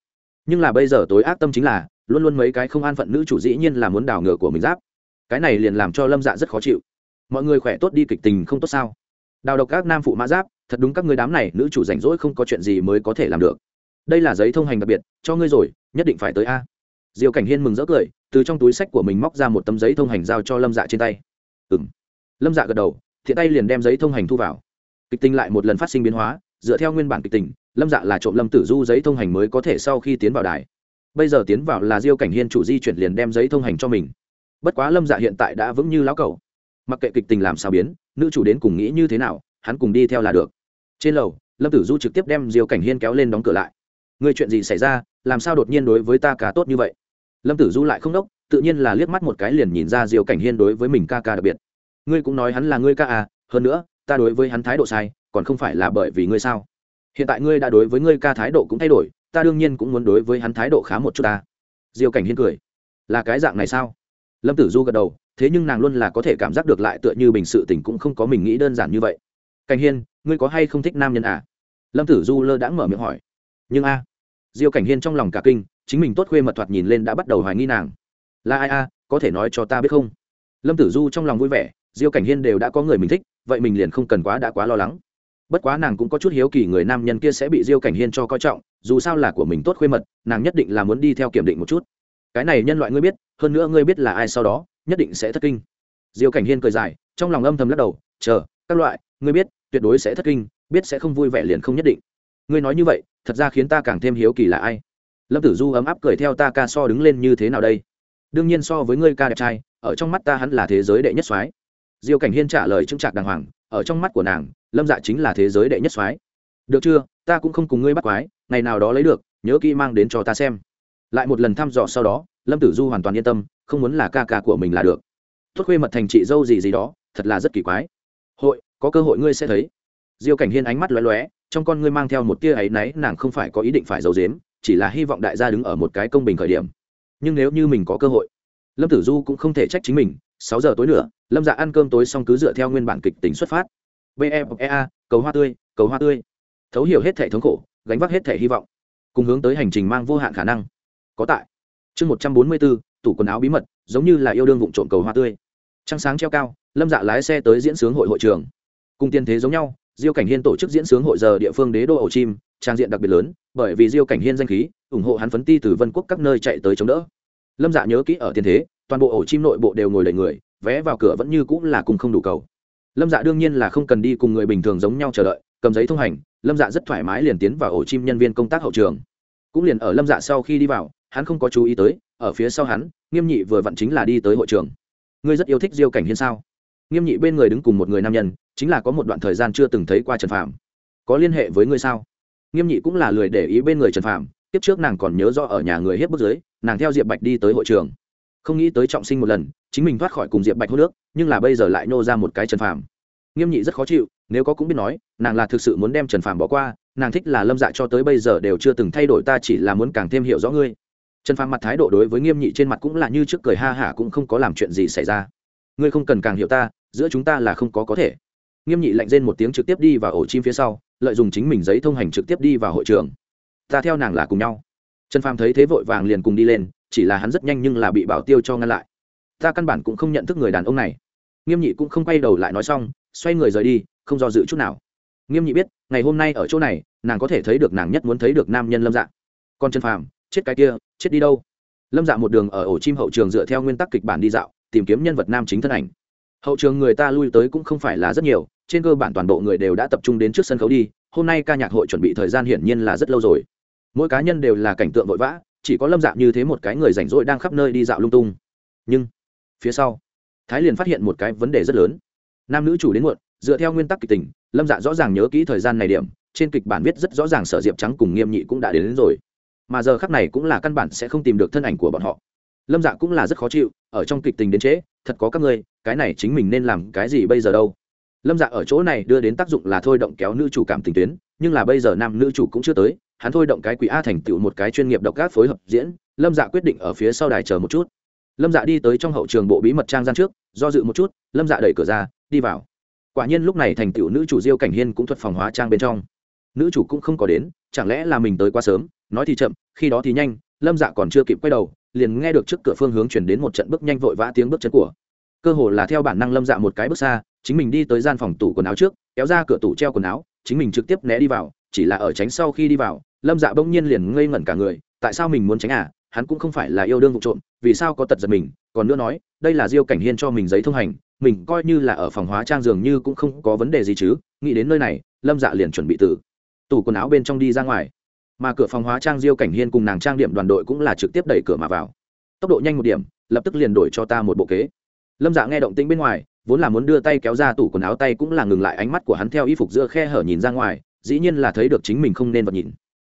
Nhưng là bây giờ tối ác tâm chính là, luôn luôn mấy cái không an phận nữ chủ dĩ nhiên là muốn đào ngựa của mình giáp. Cái này liền làm cho lâm dạ rất khó chịu. Mọi người khỏe tốt đi, kịch tình không tốt sao? Đào độc các nam phụ mã giáp, thật đúng các người đám này, nữ chủ rảnh rỗi không có chuyện gì mới có thể làm được đây là giấy thông hành đặc biệt, cho ngươi rồi, nhất định phải tới a. Diều cảnh hiên mừng rỡ cười, từ trong túi sách của mình móc ra một tấm giấy thông hành giao cho lâm dạ trên tay. Ừ m lâm dạ gật đầu, thiện tay liền đem giấy thông hành thu vào. Kịch tình lại một lần phát sinh biến hóa, dựa theo nguyên bản kịch tình lâm dạ là trộm lâm tử du giấy thông hành mới có thể sau khi tiến vào đài. Bây giờ tiến vào là diêu cảnh hiên chủ di chuyển liền đem giấy thông hành cho mình. Bất quá lâm dạ hiện tại đã vững như lão cầu mặc kệ kịch tình làm sao biến, nữ chủ đến cùng nghĩ như thế nào, hắn cùng đi theo là được. Trên lầu, lâm tử du trực tiếp đem diêu cảnh hiên kéo lên đóng cửa lại người chuyện gì xảy ra? Làm sao đột nhiên đối với ta cá tốt như vậy? Lâm tử du lại không đốc, tự nhiên là liếc mắt một cái liền nhìn ra diêu cảnh hiên đối với mình ca ca đặc biệt. Ngươi cũng nói hắn là ngươi ca à hơn nữa, ta đối với hắn thái độ sai, còn không phải là bởi vì ngươi sao? Hiện tại ngươi đã đối với ngươi ca thái độ cũng thay đổi, ta đương nhiên cũng muốn đối với hắn thái độ khá một chút ta. Diêu cảnh hiên cười. Là cái dạng này sao? Lâm tử du gật đầu, thế nhưng nàng luôn là có thể cảm giác được lại tựa như bình sự tình cũng không có mình nghĩ đơn giản như vậy. Cảnh hiên, ngươi có hay không thích nam nhân à? Lâm tử du lơ đãng mở miệng hỏi. Nhưng a diêu cảnh hiên trong lòng cả kinh, chính mình tốt khuê mật thoạt nhìn lên đã bắt đầu hoài nghi nàng. Là ai a, có thể nói cho ta biết không? Lâm tử du trong lòng vui vẻ, diêu cảnh hiên đều đã có người mình thích, vậy mình liền không cần quá đã quá lo lắng. Bất quá nàng cũng có chút hiếu kỳ người nam nhân kia sẽ bị diêu cảnh hiên cho coi trọng, dù sao là của mình tốt khuê mật, nàng nhất định là muốn đi theo kiểm định một chút. Cái này nhân loại ngươi biết, hơn nữa ngươi biết là ai sau đó, nhất định sẽ thất kinh. Diêu cảnh hiên cười dài, trong lòng âm thầm lắc đầu, chờ, các loại, ngươi biết, tuyệt đối sẽ thất kinh, biết sẽ không vui vẻ liền không nhất định. Ngươi nói như vậy thật ra khiến ta càng thêm hiếu kỳ là ai? Lâm tử du ấm áp cười theo ta ca so đứng lên như thế nào đây? Đương nhiên so với ngươi ca đẹp trai, ở trong mắt ta hắn là thế giới đệ nhất soái. Diêu cảnh hiên trả lời trưng trạc đàng hoàng, ở trong mắt của nàng, lâm dạ chính là thế giới đệ nhất soái. Được chưa? Ta cũng không cùng ngươi bắt quái, ngày nào đó lấy được, nhớ kỹ mang đến cho ta xem. Lại một lần thăm dò sau đó, lâm tử du hoàn toàn yên tâm, không muốn là ca ca của mình là được. Tốt khuê mật thành chị dâu gì gì đó, thật là rất kỳ quái. Hội, có cơ hội ngươi sẽ thấy. Diêu cảnh hiên ánh mắt lóe lóe trong con ngươi mang theo một tia ấy náy, nàng không phải có ý định phải giấu dếm chỉ là hy vọng đại gia đứng ở một cái công bình khởi điểm. Nhưng nếu như mình có cơ hội, lâm tử du cũng không thể trách chính mình, sáu giờ tối nữa, lâm dạ ăn cơm tối xong cứ dựa theo nguyên bản kịch tính xuất phát. Bea cầu hoa tươi, cầu hoa tươi. Thấu hiểu hết thể thống khổ, gánh vác hết thể hy vọng, cùng hướng tới hành trình mang vô hạn khả năng. Có tại. Chương một trăm bốn mươi bốn, tủ quần áo bí mật, giống như là yêu đương vụn trộm cầu hoa tươi. Trăng sáng treo cao, lâm dạ lái xe tới diễn sướng hội hội trường. Cùng tiên thế giống nhau diêu cảnh hiên tổ chức diễn sướng hội giờ địa phương đế đô ổ chim, trang diện đặc biệt lớn, bởi vì diêu cảnh hiên danh khí, ủng hộ hắn phấn ti từ vân quốc các nơi chạy tới chống đỡ. Lâm dạ nhớ kỹ ở tiền thế, toàn bộ ổ chim nội bộ đều ngồi đầy người, vé vào cửa vẫn như cũng là cùng không đủ cầu. Lâm dạ đương nhiên là không cần đi cùng người bình thường giống nhau chờ đợi, cầm giấy thông hành, lâm dạ rất thoải mái liền tiến vào ổ chim nhân viên công tác hậu trường. Cũng liền ở lâm dạ sau khi đi vào, hắn không có chú ý tới, ở phía sau hắn, nghiêm nhị vừa vặn chính là đi tới hội trường. Ngươi rất yêu thích diêu cảnh hiên sao? Nghiêm nhị bên người đứng cùng một người nam nhân, chính là có một đoạn thời gian chưa từng thấy qua trần phạm có liên hệ với ngươi sao? Nghiêm nhị cũng là lười để ý bên người trần phạm tiếp trước nàng còn nhớ do ở nhà người hết bước dưới, nàng theo diệp bạch đi tới hội trường. Không nghĩ tới trọng sinh một lần, chính mình thoát khỏi cùng diệp bạch hô nước nhưng là bây giờ lại nô ra một cái trần phạm nghiêm nhị rất khó chịu, nếu có cũng biết nói, nàng là thực sự muốn đem trần phạm bỏ qua, nàng thích là lâm dạ cho tới bây giờ đều chưa từng thay đổi, ta chỉ là muốn càng thêm hiểu rõ ngươi. Trần Phạm mặt thái độ đối với nghiêm nhị trên mặt cũng là như trước cười ha hả, cũng không có làm chuyện gì xảy ra ngươi không cần càng hiểu ta, giữa chúng ta là không có có thể. Nghiêm nhị lạnh rên một tiếng trực tiếp đi vào ổ chim phía sau, lợi dụng chính mình giấy thông hành trực tiếp đi vào hội trường. Ta theo nàng là cùng nhau. Trần phàm thấy thế vội vàng liền cùng đi lên, chỉ là hắn rất nhanh nhưng là bị bảo tiêu cho ngăn lại. Ta căn bản cũng không nhận thức người đàn ông này. Nghiêm nhị cũng không quay đầu lại nói xong, xoay người rời đi, không do dự chút nào. Nghiêm nhị biết, ngày hôm nay ở chỗ này, nàng có thể thấy được nàng nhất muốn thấy được nam nhân lâm dạng còn trần phàm, chết cái kia, chết đi đâu? Lâm dạ một đường ở ổ chim hậu trường dựa theo nguyên tắc kịch bản đi dạo tìm kiếm nhân vật nam chính thân ảnh. Hậu trường người ta lui tới cũng không phải là rất nhiều trên cơ bản toàn bộ người đều đã tập trung đến trước sân khấu đi hôm nay ca nhạc hội chuẩn bị thời gian hiển nhiên là rất lâu rồi. Mỗi cá nhân đều là cảnh tượng vội vã chỉ có lâm dạng như thế một cái người rảnh rỗi đang khắp nơi đi dạo lung tung. Nhưng phía sau thái liền phát hiện một cái vấn đề rất lớn. Nam nữ chủ đến muộn dựa theo nguyên tắc kịch tình lâm dạ rõ ràng nhớ kỹ thời gian này điểm trên kịch bản viết rất rõ ràng sở diệp trắng cùng nghiêm nhị cũng đã đến, đến rồi. Mà giờ khắc này cũng là căn bản sẽ không tìm được thân ảnh của bọn họ lâm dạ cũng là rất khó chịu, ở trong kịch tình đến trễ, thật có các ngươi, cái này chính mình nên làm cái gì bây giờ đâu? Lâm dạ ở chỗ này đưa đến tác dụng là thôi động kéo nữ chủ cảm tình tuyến, nhưng là bây giờ nam nữ chủ cũng chưa tới, hắn thôi động cái quỷ a thành tựu một cái chuyên nghiệp độc gác phối hợp diễn, lâm dạ quyết định ở phía sau đài chờ một chút. Lâm dạ đi tới trong hậu trường bộ bí mật trang gian trước, do dự một chút, lâm dạ đẩy cửa ra, đi vào. Quả nhiên lúc này thành tựu nữ chủ diêu cảnh hiên cũng thuật phòng hóa trang bên trong. Nữ chủ cũng không có đến, chẳng lẽ là mình tới quá sớm, nói thì chậm, khi đó thì nhanh, lâm dạ còn chưa kịp quay đầu liền nghe được trước cửa phương hướng chuyển đến một trận bước nhanh vội vã tiếng bước chân của. Cơ hồ là theo bản năng lâm dạ một cái bước xa, chính mình đi tới gian phòng tủ quần áo trước, kéo ra cửa tủ treo quần áo, chính mình trực tiếp né đi vào, chỉ là ở tránh sau khi đi vào, lâm dạ bỗng nhiên liền ngây ngẩn cả người, tại sao mình muốn tránh à? Hắn cũng không phải là yêu đương vụ trộm, vì sao có tật giật mình? Còn nữa nói, đây là diêu cảnh hiên cho mình giấy thông hành, mình coi như là ở phòng hóa trang dường như cũng không có vấn đề gì chứ, nghĩ đến nơi này, lâm dạ liền chuẩn bị từ tủ quần áo bên trong đi ra ngoài mà cửa phòng hóa trang diêu cảnh hiên cùng nàng trang điểm đoàn đội cũng là trực tiếp đẩy cửa mà vào. Tốc độ nhanh một điểm, lập tức liền đổi cho ta một bộ kế. Lâm dạ nghe động tĩnh bên ngoài, vốn là muốn đưa tay kéo ra tủ quần áo tay cũng là ngừng lại ánh mắt của hắn theo y phục giữa khe hở nhìn ra ngoài, dĩ nhiên là thấy được chính mình không nên vật nhìn.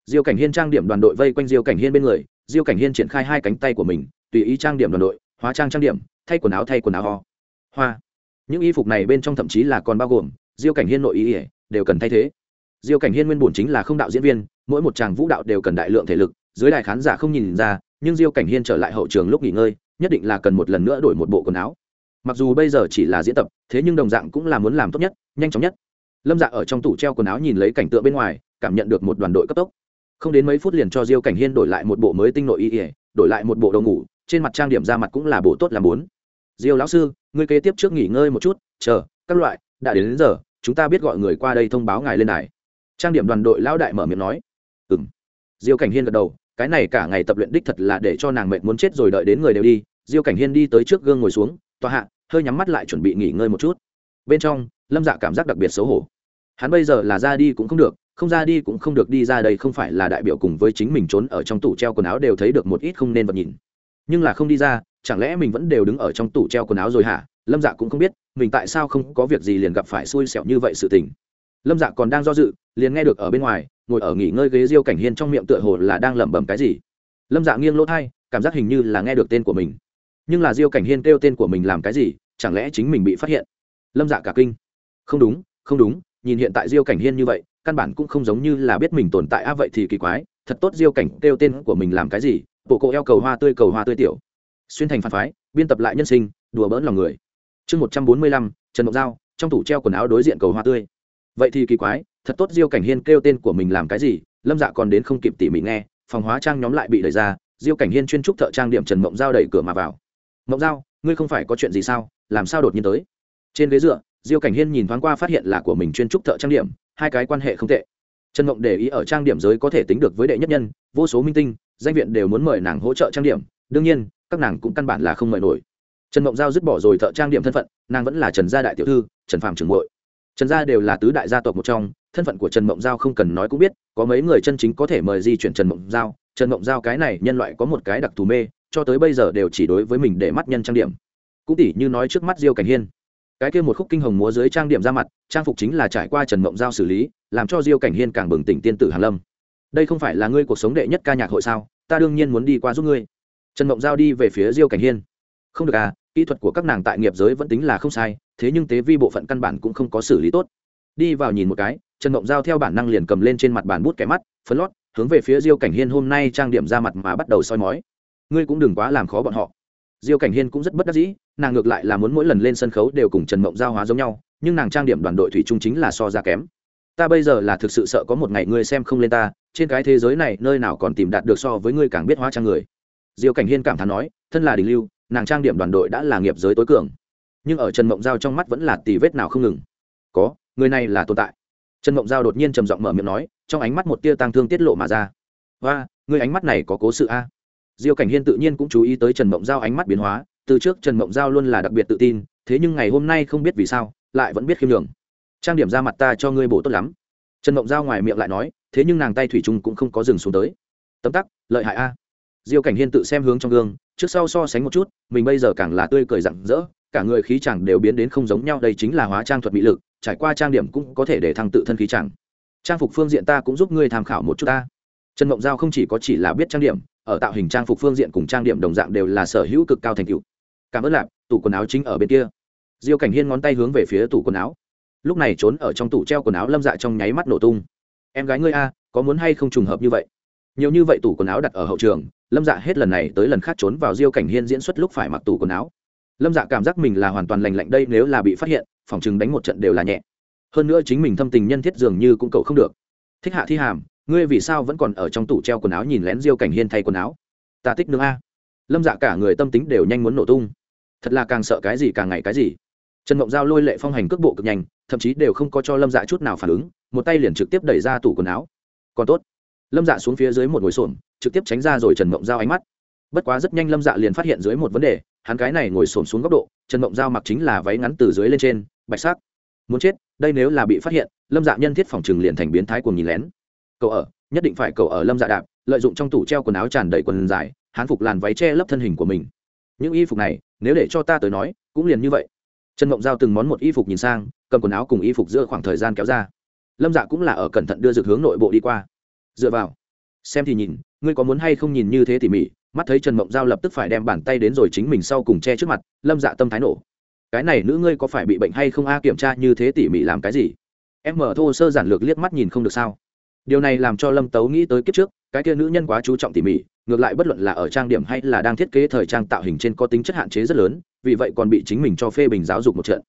Diêu cảnh hiên trang điểm đoàn đội vây quanh diêu cảnh hiên bên người, diêu cảnh hiên triển khai hai cánh tay của mình, tùy ý trang điểm đoàn đội, hóa trang trang điểm, thay quần áo thay quần áo ho. Hoa. Những y phục này bên trong thậm chí là còn bao gồm diêu cảnh hiên nội ý ỉa đều cần thay thế diêu cảnh hiên nguyên bổn chính là không đạo diễn viên mỗi một tràng vũ đạo đều cần đại lượng thể lực dưới đài khán giả không nhìn ra nhưng diêu cảnh hiên trở lại hậu trường lúc nghỉ ngơi nhất định là cần một lần nữa đổi một bộ quần áo. Mặc dù bây giờ chỉ là diễn tập thế nhưng đồng dạng cũng là muốn làm tốt nhất nhanh chóng nhất. Lâm dạ ở trong tủ treo quần áo nhìn lấy cảnh tượng bên ngoài cảm nhận được một đoàn đội cấp tốc. Không đến mấy phút liền cho diêu cảnh hiên đổi lại một bộ mới tinh nội y ỉa đổi lại một bộ đồ ngủ trên mặt trang điểm ra mặt cũng là bộ tốt làm bốn. Diêu lão sư ngươi kế tiếp trước nghỉ ngơi một chút chờ các loại đã đến, đến giờ chúng ta biết gọi người qua đây thông báo ngài lên đài trang điểm đoàn đội lão đại mở miệng nói. Ừ m diêu cảnh hiên gật đầu, cái này cả ngày tập luyện đích thật là để cho nàng mệt muốn chết rồi đợi đến người đều đi. Diêu cảnh hiên đi tới trước gương ngồi xuống, tòa hạ, hơi nhắm mắt lại chuẩn bị nghỉ ngơi một chút. Bên trong, lâm dạ cảm giác đặc biệt xấu hổ. Hắn bây giờ là ra đi cũng không được, không ra đi cũng không được đi ra đây không phải là đại biểu cùng với chính mình trốn ở trong tủ treo quần áo đều thấy được một ít không nên vật nhìn. Nhưng là không đi ra, chẳng lẽ mình vẫn đều đứng ở trong tủ treo quần áo rồi hả? Lâm dạ cũng không biết, mình tại sao không có việc gì liền gặp phải xui xẻo như vậy sự tình lâm dạ còn đang do dự, liền nghe được ở bên ngoài, ngồi ở nghỉ ngơi ghế diêu cảnh hiên trong miệng tựa hồ là đang lẩm bẩm cái gì. Lâm dạ nghiêng lỗ thai, cảm giác hình như là nghe được tên của mình. Nhưng là diêu cảnh hiên kêu tên của mình làm cái gì, chẳng lẽ chính mình bị phát hiện? Lâm dạ cả kinh. Không đúng không đúng, nhìn hiện tại diêu cảnh hiên như vậy, căn bản cũng không giống như là biết mình tồn tại, a, vậy thì kỳ quái, thật tốt diêu cảnh kêu tên của mình làm cái gì, bộ cộ eo cầu hoa tươi cầu hoa tươi tiểu. Xuyên thành phản phái, biên tập lại nhân sinh, đùa bỡn lòng người. Chương một trăm bốn mươi lăm, trần ngọc giao, trong tủ treo quần áo đối diện cầu hoa tươi vậy thì kỳ quái, thật tốt diêu cảnh hiên kêu tên của mình làm cái gì? Lâm dạ còn đến không kịp tỉ mỉ nghe, phòng hóa trang nhóm lại bị đẩy ra, diêu cảnh hiên chuyên trúc thợ trang điểm trần mộng giao đẩy cửa mà vào. Mộng giao, ngươi không phải có chuyện gì sao? Làm sao đột nhiên tới? Trên ghế dựa, diêu cảnh hiên nhìn thoáng qua phát hiện là của mình chuyên trúc thợ trang điểm, hai cái quan hệ không tệ. Trần mộng để ý ở trang điểm giới có thể tính được với đệ nhất nhân, vô số minh tinh, danh viện đều muốn mời nàng hỗ trợ trang điểm. Đương nhiên, các nàng cũng căn bản là không mời nổi. Trần mộng giao dứt bỏ rồi thợ trang điểm thân phận, nàng vẫn là trần gia đại tiểu thư, trần phàm trường hội trần gia đều là tứ đại gia tộc một trong, thân phận của trần mộng giao không cần nói cũng biết, có mấy người chân chính có thể mời di chuyển trần mộng giao. Trần mộng giao cái này nhân loại có một cái đặc thù mê, cho tới bây giờ đều chỉ đối với mình để mắt nhân trang điểm. Cũng tỉ như nói trước mắt diêu cảnh hiên. Cái kia một khúc kinh hồng múa dưới trang điểm ra mặt, trang phục chính là trải qua trần mộng giao xử lý, làm cho diêu cảnh hiên càng bừng tỉnh tiên tử hàn lâm. Đây không phải là ngươi cuộc sống đệ nhất ca nhạc hội sao? Ta đương nhiên muốn đi qua giúp ngươi. Trần mộng giao đi về phía diêu cảnh hiên. Không được à kỹ thuật của các nàng tại nghiệp giới vẫn tính là không sai thế nhưng tế vi bộ phận căn bản cũng không có xử lý tốt. Đi vào nhìn một cái, trần mộng giao theo bản năng liền cầm lên trên mặt bàn bút kẻ mắt, phấn lót, hướng về phía diêu cảnh hiên hôm nay trang điểm ra mặt mà bắt đầu soi mói. Ngươi cũng đừng quá làm khó bọn họ. Diêu cảnh hiên cũng rất bất đắc dĩ, nàng ngược lại là muốn mỗi lần lên sân khấu đều cùng trần mộng giao hóa giống nhau, nhưng nàng trang điểm đoàn đội thủy chung chính là so ra kém. Ta bây giờ là thực sự sợ có một ngày ngươi xem không lên ta, trên cái thế giới này nơi nào còn tìm đạt được so với ngươi càng biết hóa trang người. Diêu cảnh hiên cảm thán nói, thân là đình lưu, nàng trang điểm đoàn đội đã là nghiệp giới tối cường nhưng ở trần mộng giao trong mắt vẫn là tì vết nào không ngừng. Có, người này là tồn tại. Trần mộng giao đột nhiên trầm giọng mở miệng nói, trong ánh mắt một tia tang thương tiết lộ mà ra. Và người ánh mắt này có cố sự a. Diêu cảnh hiên tự nhiên cũng chú ý tới trần mộng giao ánh mắt biến hóa, từ trước trần mộng giao luôn là đặc biệt tự tin, thế nhưng ngày hôm nay không biết vì sao, lại vẫn biết khiêm đường trang điểm ra mặt ta cho ngươi bổ tốt lắm. Trần mộng giao ngoài miệng lại nói, thế nhưng nàng tay thủy Trung cũng không có dừng xuống tới. Tấm tắc, lợi hại a. Diêu cảnh hiên tự xem hướng trong gương, trước sau so sánh một chút, mình bây giờ càng là tươi cười rặng rỡ cả người khí chẳng đều biến đến không giống nhau, đây chính là hóa trang thuật mỹ lực, trải qua trang điểm cũng có thể để thăng tự thân khí chẳng trang phục phương diện ta cũng giúp ngươi tham khảo một chút ta. Trần mộng giao không chỉ có chỉ là biết trang điểm, ở tạo hình trang phục phương diện cùng trang điểm đồng dạng đều là sở hữu cực cao thành tựu. Cảm ơn lạp, tủ quần áo chính ở bên kia. Diêu cảnh hiên ngón tay hướng về phía tủ quần áo. Lúc này trốn ở trong tủ treo quần áo lâm dạ trong nháy mắt nổ tung. Em gái ngươi a, có muốn hay không trùng hợp như vậy? Nhiều như vậy tủ quần áo đặt ở hậu trường, lâm dạ hết lần này tới lần khác trốn vào diêu cảnh hiên diễn xuất lúc phải mặc tủ quần áo lâm dạ cảm giác mình là hoàn toàn lành lạnh đây, nếu là bị phát hiện, phòng chừng đánh một trận đều là nhẹ. Hơn nữa chính mình thâm tình nhân thiết dường như cũng cầu không được. Thích hạ thi hàm, ngươi vì sao vẫn còn ở trong tủ treo quần áo nhìn lén diêu cảnh hiên thay quần áo? Ta thích nương a. Lâm dạ cả người tâm tính đều nhanh muốn nổ tung. Thật là càng sợ cái gì càng ngày cái gì. Trần mộng giao lôi lệ phong hành cước bộ cực nhanh, thậm chí đều không có cho lâm dạ chút nào phản ứng, một tay liền trực tiếp đẩy ra tủ quần áo. Còn tốt. Lâm dạ xuống phía dưới một ngồi xổm, trực tiếp tránh ra rồi trần mộng giao ánh mắt. Bất quá rất nhanh lâm dạ liền phát hiện dưới một vấn đề hắn cái này ngồi xổm xuống góc độ, trần mộng giao mặc chính là váy ngắn từ dưới lên trên, bạch sắc. Muốn chết, đây nếu là bị phát hiện, lâm dạ nhân thiết phòng trừng liền thành biến thái cùng nhìn lén. Cậu ở, nhất định phải cậu ở lâm dạ đạp, lợi dụng trong tủ treo quần áo tràn đầy quần dài hán phục làn váy che lấp thân hình của mình. Những y phục này, nếu để cho ta tới nói, cũng liền như vậy. Trần mộng giao từng món một y phục nhìn sang, cầm quần áo cùng y phục giữa khoảng thời gian kéo ra. Lâm dạ cũng là ở cẩn thận đưa dược hướng nội bộ đi qua. Dựa vào. Xem thì nhìn, ngươi có muốn hay không nhìn như thế tỉ mỉ mắt thấy trần mộng giao lập tức phải đem bàn tay đến rồi chính mình sau cùng che trước mặt, lâm dạ tâm thái nổ. Cái này nữ ngươi có phải bị bệnh hay không a, kiểm tra như thế tỉ mỉ làm cái gì? Em mở thô sơ giản lược liếc mắt nhìn không được sao? Điều này làm cho lâm tấu nghĩ tới kiếp trước, cái kia nữ nhân quá chú trọng tỉ mỉ, ngược lại bất luận là ở trang điểm hay là đang thiết kế thời trang tạo hình trên có tính chất hạn chế rất lớn, vì vậy còn bị chính mình cho phê bình giáo dục một trận.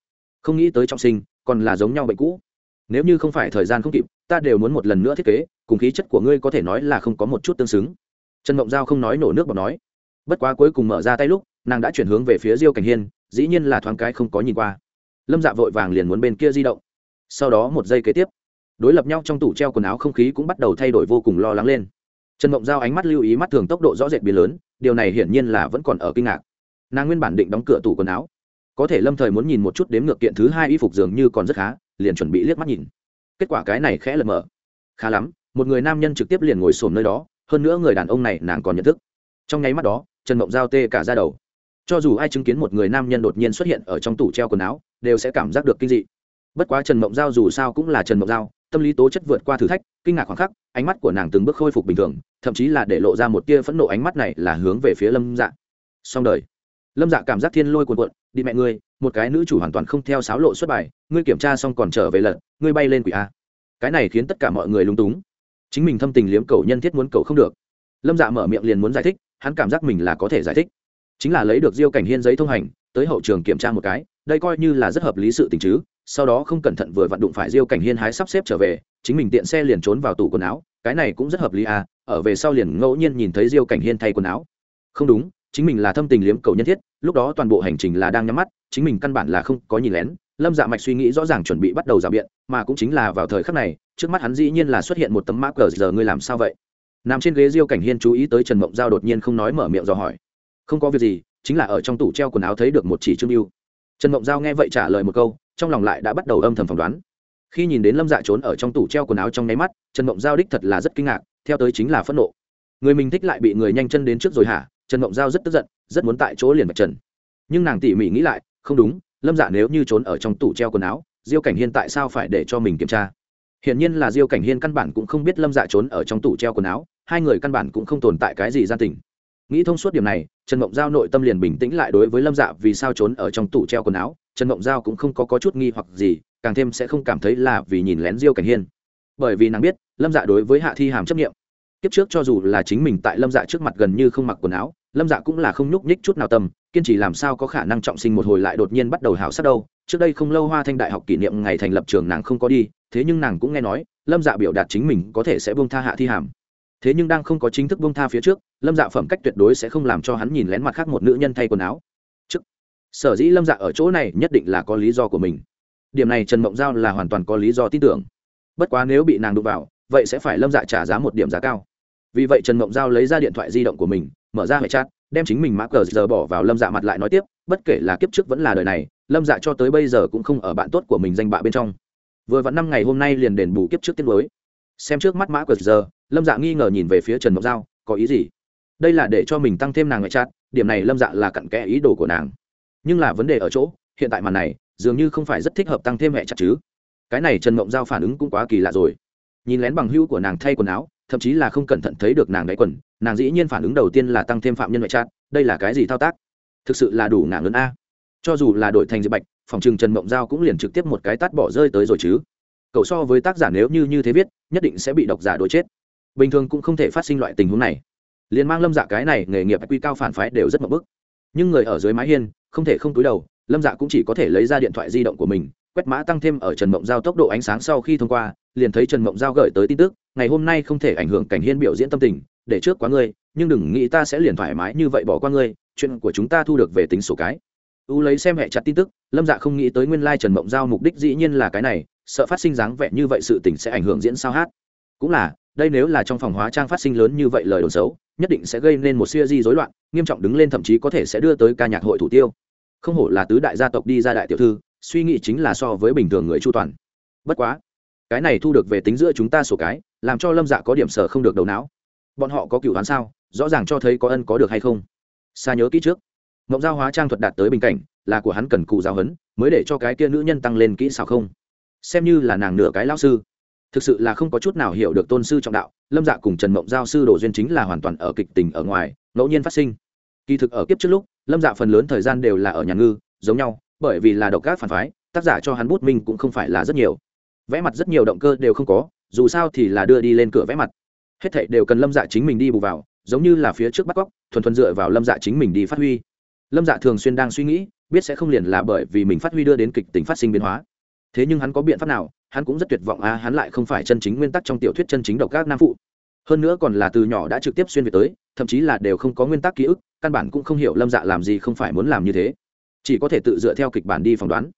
Không nghĩ tới trọng sinh, còn là giống nhau bệnh cũ. Nếu như không phải thời gian không kịp, ta đều muốn một lần nữa thiết kế, cùng khí chất của ngươi có thể nói là không có một chút tương xứng trần mộng giao không nói nổ nước bọt nói. Bất quá cuối cùng mở ra tay lúc, nàng đã chuyển hướng về phía diêu cảnh hiên, dĩ nhiên là thoáng cái không có nhìn qua. Lâm dạ vội vàng liền muốn bên kia di động. Sau đó một giây kế tiếp, đối lập nhau trong tủ treo quần áo không khí cũng bắt đầu thay đổi vô cùng lo lắng lên. Trần mộng giao ánh mắt lưu ý mắt thường tốc độ rõ rệt biến lớn, điều này hiển nhiên là vẫn còn ở kinh ngạc. Nàng nguyên bản định đóng cửa tủ quần áo. Có thể lâm thời muốn nhìn một chút đếm ngược kiện thứ hai y phục dường như còn rất khá, liền chuẩn bị liếc mắt nhìn. Kết quả cái này khẽ lật mở. Khá lắm, một người nam nhân trực tiếp liền ngồi sồn nơi đó hơn nữa người đàn ông này nàng còn nhận thức. Trong nháy mắt đó, trần mộng giao tê cả ra đầu. Cho dù ai chứng kiến một người nam nhân đột nhiên xuất hiện ở trong tủ treo quần áo, đều sẽ cảm giác được kinh dị. Bất quá trần mộng giao dù sao cũng là trần mộng giao, tâm lý tố chất vượt qua thử thách, kinh ngạc khoảng khắc, ánh mắt của nàng từng bước khôi phục bình thường, thậm chí là để lộ ra một tia phẫn nộ ánh mắt này là hướng về phía lâm dạ. Xong đời. Lâm dạ cảm giác thiên lôi cuồn cuộn, đi mẹ ngươi, một cái nữ chủ hoàn toàn không theo sáo lộ xuất bài, ngươi kiểm tra xong còn trở về lật, ngươi bay lên quỷ a. Cái này khiến tất cả mọi người lúng túng chính mình thâm tình liếm cầu nhân thiết muốn cầu không được. Lâm dạ mở miệng liền muốn giải thích, hắn cảm giác mình là có thể giải thích. Chính là lấy được diêu cảnh hiên giấy thông hành, tới hậu trường kiểm tra một cái, đây coi như là rất hợp lý sự tình chứ, sau đó không cẩn thận vừa vặn đụng phải diêu cảnh hiên hái sắp xếp trở về, chính mình tiện xe liền trốn vào tủ quần áo, cái này cũng rất hợp lý à ở về sau liền ngẫu nhiên nhìn thấy diêu cảnh hiên thay quần áo. Không đúng, chính mình là thâm tình liếm cầu nhân thiết, lúc đó toàn bộ hành trình là đang nhắm mắt, chính mình căn bản là không có nhìn lén, lâm dạ mạch suy nghĩ rõ ràng chuẩn bị bắt đầu giả biện, mà cũng chính là vào thời khắc này trước mắt hắn dĩ nhiên là xuất hiện một tấm mã cờ, giờ ngươi làm sao vậy? Nằm trên ghế diêu cảnh hiên chú ý tới trần mộng giao đột nhiên không nói mở miệng dò hỏi. Không có việc gì, chính là ở trong tủ treo quần áo thấy được một chỉ trương mưu trần mộng giao nghe vậy trả lời một câu, trong lòng lại đã bắt đầu âm thầm phỏng đoán. Khi nhìn đến lâm dạ trốn ở trong tủ treo quần áo trong nháy mắt, trần mộng giao đích thật là rất kinh ngạc, theo tới chính là phẫn nộ. Người mình thích lại bị người nhanh chân đến trước rồi hả? Trần mộng giao rất tức giận, rất muốn tại chỗ liền vạch trần. Nhưng nàng tỉ mỉ nghĩ lại, không đúng, lâm dạ nếu như trốn ở trong tủ treo quần áo, diêu cảnh hiên tại sao phải để cho mình kiểm tra? Hiển nhiên là diêu cảnh hiên căn bản cũng không biết lâm dạ trốn ở trong tủ treo quần áo hai người căn bản cũng không tồn tại cái gì gian tình. Nghĩ thông suốt điểm này trần mộng giao nội tâm liền bình tĩnh lại đối với lâm dạ vì sao trốn ở trong tủ treo quần áo trần mộng giao cũng không có, có chút nghi hoặc gì càng thêm sẽ không cảm thấy là vì nhìn lén diêu cảnh hiên. Bởi vì nàng biết lâm dạ đối với hạ thi hàm chấp nghiệm kiếp trước cho dù là chính mình tại lâm dạ trước mặt gần như không mặc quần áo lâm dạ cũng là không nhúc nhích chút nào tâm kiên trì làm sao có khả năng trọng sinh một hồi lại đột nhiên bắt đầu hảo sát đâu. Trước đây không lâu hoa thanh đại học kỷ niệm ngày thành lập trường nàng không có đi thế nhưng nàng cũng nghe nói, lâm dạ biểu đạt chính mình có thể sẽ bông tha hạ thi hàm. Thế nhưng đang không có chính thức bông tha phía trước, lâm dạ phẩm cách tuyệt đối sẽ không làm cho hắn nhìn lén mặt khác một nữ nhân thay quần áo. Trước, sở dĩ lâm dạ ở chỗ này nhất định là có lý do của mình. Điểm này trần mộng giao là hoàn toàn có lý do tin tưởng. Bất quá nếu bị nàng đụng vào, vậy sẽ phải lâm dạ trả giá một điểm giá cao. Vì vậy trần mộng giao lấy ra điện thoại di động của mình, mở ra hệ chat, đem chính mình mã cờ giờ bỏ vào lâm dạ mặt lại nói tiếp, bất kể là kiếp trước vẫn là đời này, lâm dạ cho tới bây giờ cũng không ở bạn tốt của mình danh bạ bên trong vừa vặn năm ngày hôm nay liền đền bù kiếp trước tiết mới. Xem trước mắt mã cờ giờ, lâm dạ nghi ngờ nhìn về phía trần mộc giao, có ý gì? Đây là để cho mình tăng thêm nàng ngoại chat điểm này lâm dạ là cặn kẽ ý đồ của nàng. Nhưng là vấn đề ở chỗ, hiện tại màn này, dường như không phải rất thích hợp tăng thêm hệ chặt chứ. Cái này trần mộng giao phản ứng cũng quá kỳ lạ rồi. Nhìn lén bằng hữu của nàng thay quần áo, thậm chí là không cẩn thận thấy được nàng đáy quần, nàng dĩ nhiên phản ứng đầu tiên là tăng thêm phạm nhân ngoại trát, đây là cái gì thao tác? Thực sự là đủ nàng lớn a cho dù là đổi thành diệp bạch, phòng trừng trần mộng giao cũng liền trực tiếp một cái tát bỏ rơi tới rồi chứ. Cậu so với tác giả nếu như như thế viết, nhất định sẽ bị độc giả đổi chết. Bình thường cũng không thể phát sinh loại tình huống này. Liền mang lâm dạ cái này nghề nghiệp quy cao phản phái đều rất mập bức. Nhưng người ở dưới mái hiên, không thể không túi đầu, lâm dạ cũng chỉ có thể lấy ra điện thoại di động của mình, quét mã tăng thêm ở trần mộng giao tốc độ ánh sáng sau khi thông qua, liền thấy trần mộng giao gửi tới tin tức, ngày hôm nay không thể ảnh hưởng cảnh hiên biểu diễn tâm tình, để trước quá ngươi, nhưng đừng nghĩ ta sẽ liền thoải mái như vậy bỏ qua ngươi, chuyện của chúng ta thu được về tính sổ cái u lấy xem hệ chặt tin tức, lâm dạ không nghĩ tới nguyên lai trần mộng giao mục đích dĩ nhiên là cái này, sợ phát sinh dáng vẻ như vậy sự tình sẽ ảnh hưởng diễn sao hát. Cũng là, đây nếu là trong phòng hóa trang phát sinh lớn như vậy lời đồn xấu, nhất định sẽ gây nên một siêu di rối loạn, nghiêm trọng đứng lên thậm chí có thể sẽ đưa tới ca nhạc hội thủ tiêu. Không hổ là tứ đại gia tộc đi ra đại tiểu thư, suy nghĩ chính là so với bình thường người chu toàn. Bất quá, cái này thu được về tính giữa chúng ta sổ cái, làm cho lâm dạ có điểm sở không được đầu não. Bọn họ có cựu đoán sao, rõ ràng cho thấy có ân có được hay không. Xa nhớ kỹ trước mộng giao hóa trang thuật đạt tới bình cảnh, là của hắn cần cụ giáo hấn mới để cho cái kia nữ nhân tăng lên kỹ xảo không? Xem như là nàng nửa cái lao sư. Thực sự là không có chút nào hiểu được tôn sư trọng đạo, lâm dạ cùng trần mộng giao sư đồ duyên chính là hoàn toàn ở kịch tình ở ngoài, ngẫu nhiên phát sinh. Kỳ thực ở kiếp trước lúc, lâm dạ phần lớn thời gian đều là ở nhà ngư, giống nhau, bởi vì là độc các phản phái, tác giả cho hắn bút minh cũng không phải là rất nhiều. Vẽ mặt rất nhiều động cơ đều không có, dù sao thì là đưa đi lên cửa vẽ mặt. Hết thảy đều cần lâm dạ chính mình đi bù vào, giống như là phía trước bắt cóc, thuần thuần dựa vào lâm dạ chính mình đi phát huy lâm dạ thường xuyên đang suy nghĩ biết sẽ không liền là bởi vì mình phát huy đưa đến kịch tính phát sinh biến hóa. Thế nhưng hắn có biện pháp nào hắn cũng rất tuyệt vọng À, hắn lại không phải chân chính nguyên tắc trong tiểu thuyết chân chính độc các nam phụ. Hơn nữa còn là từ nhỏ đã trực tiếp xuyên về tới thậm chí là đều không có nguyên tắc ký ức căn bản cũng không hiểu lâm dạ làm gì không phải muốn làm như thế. Chỉ có thể tự dựa theo kịch bản đi phỏng đoán.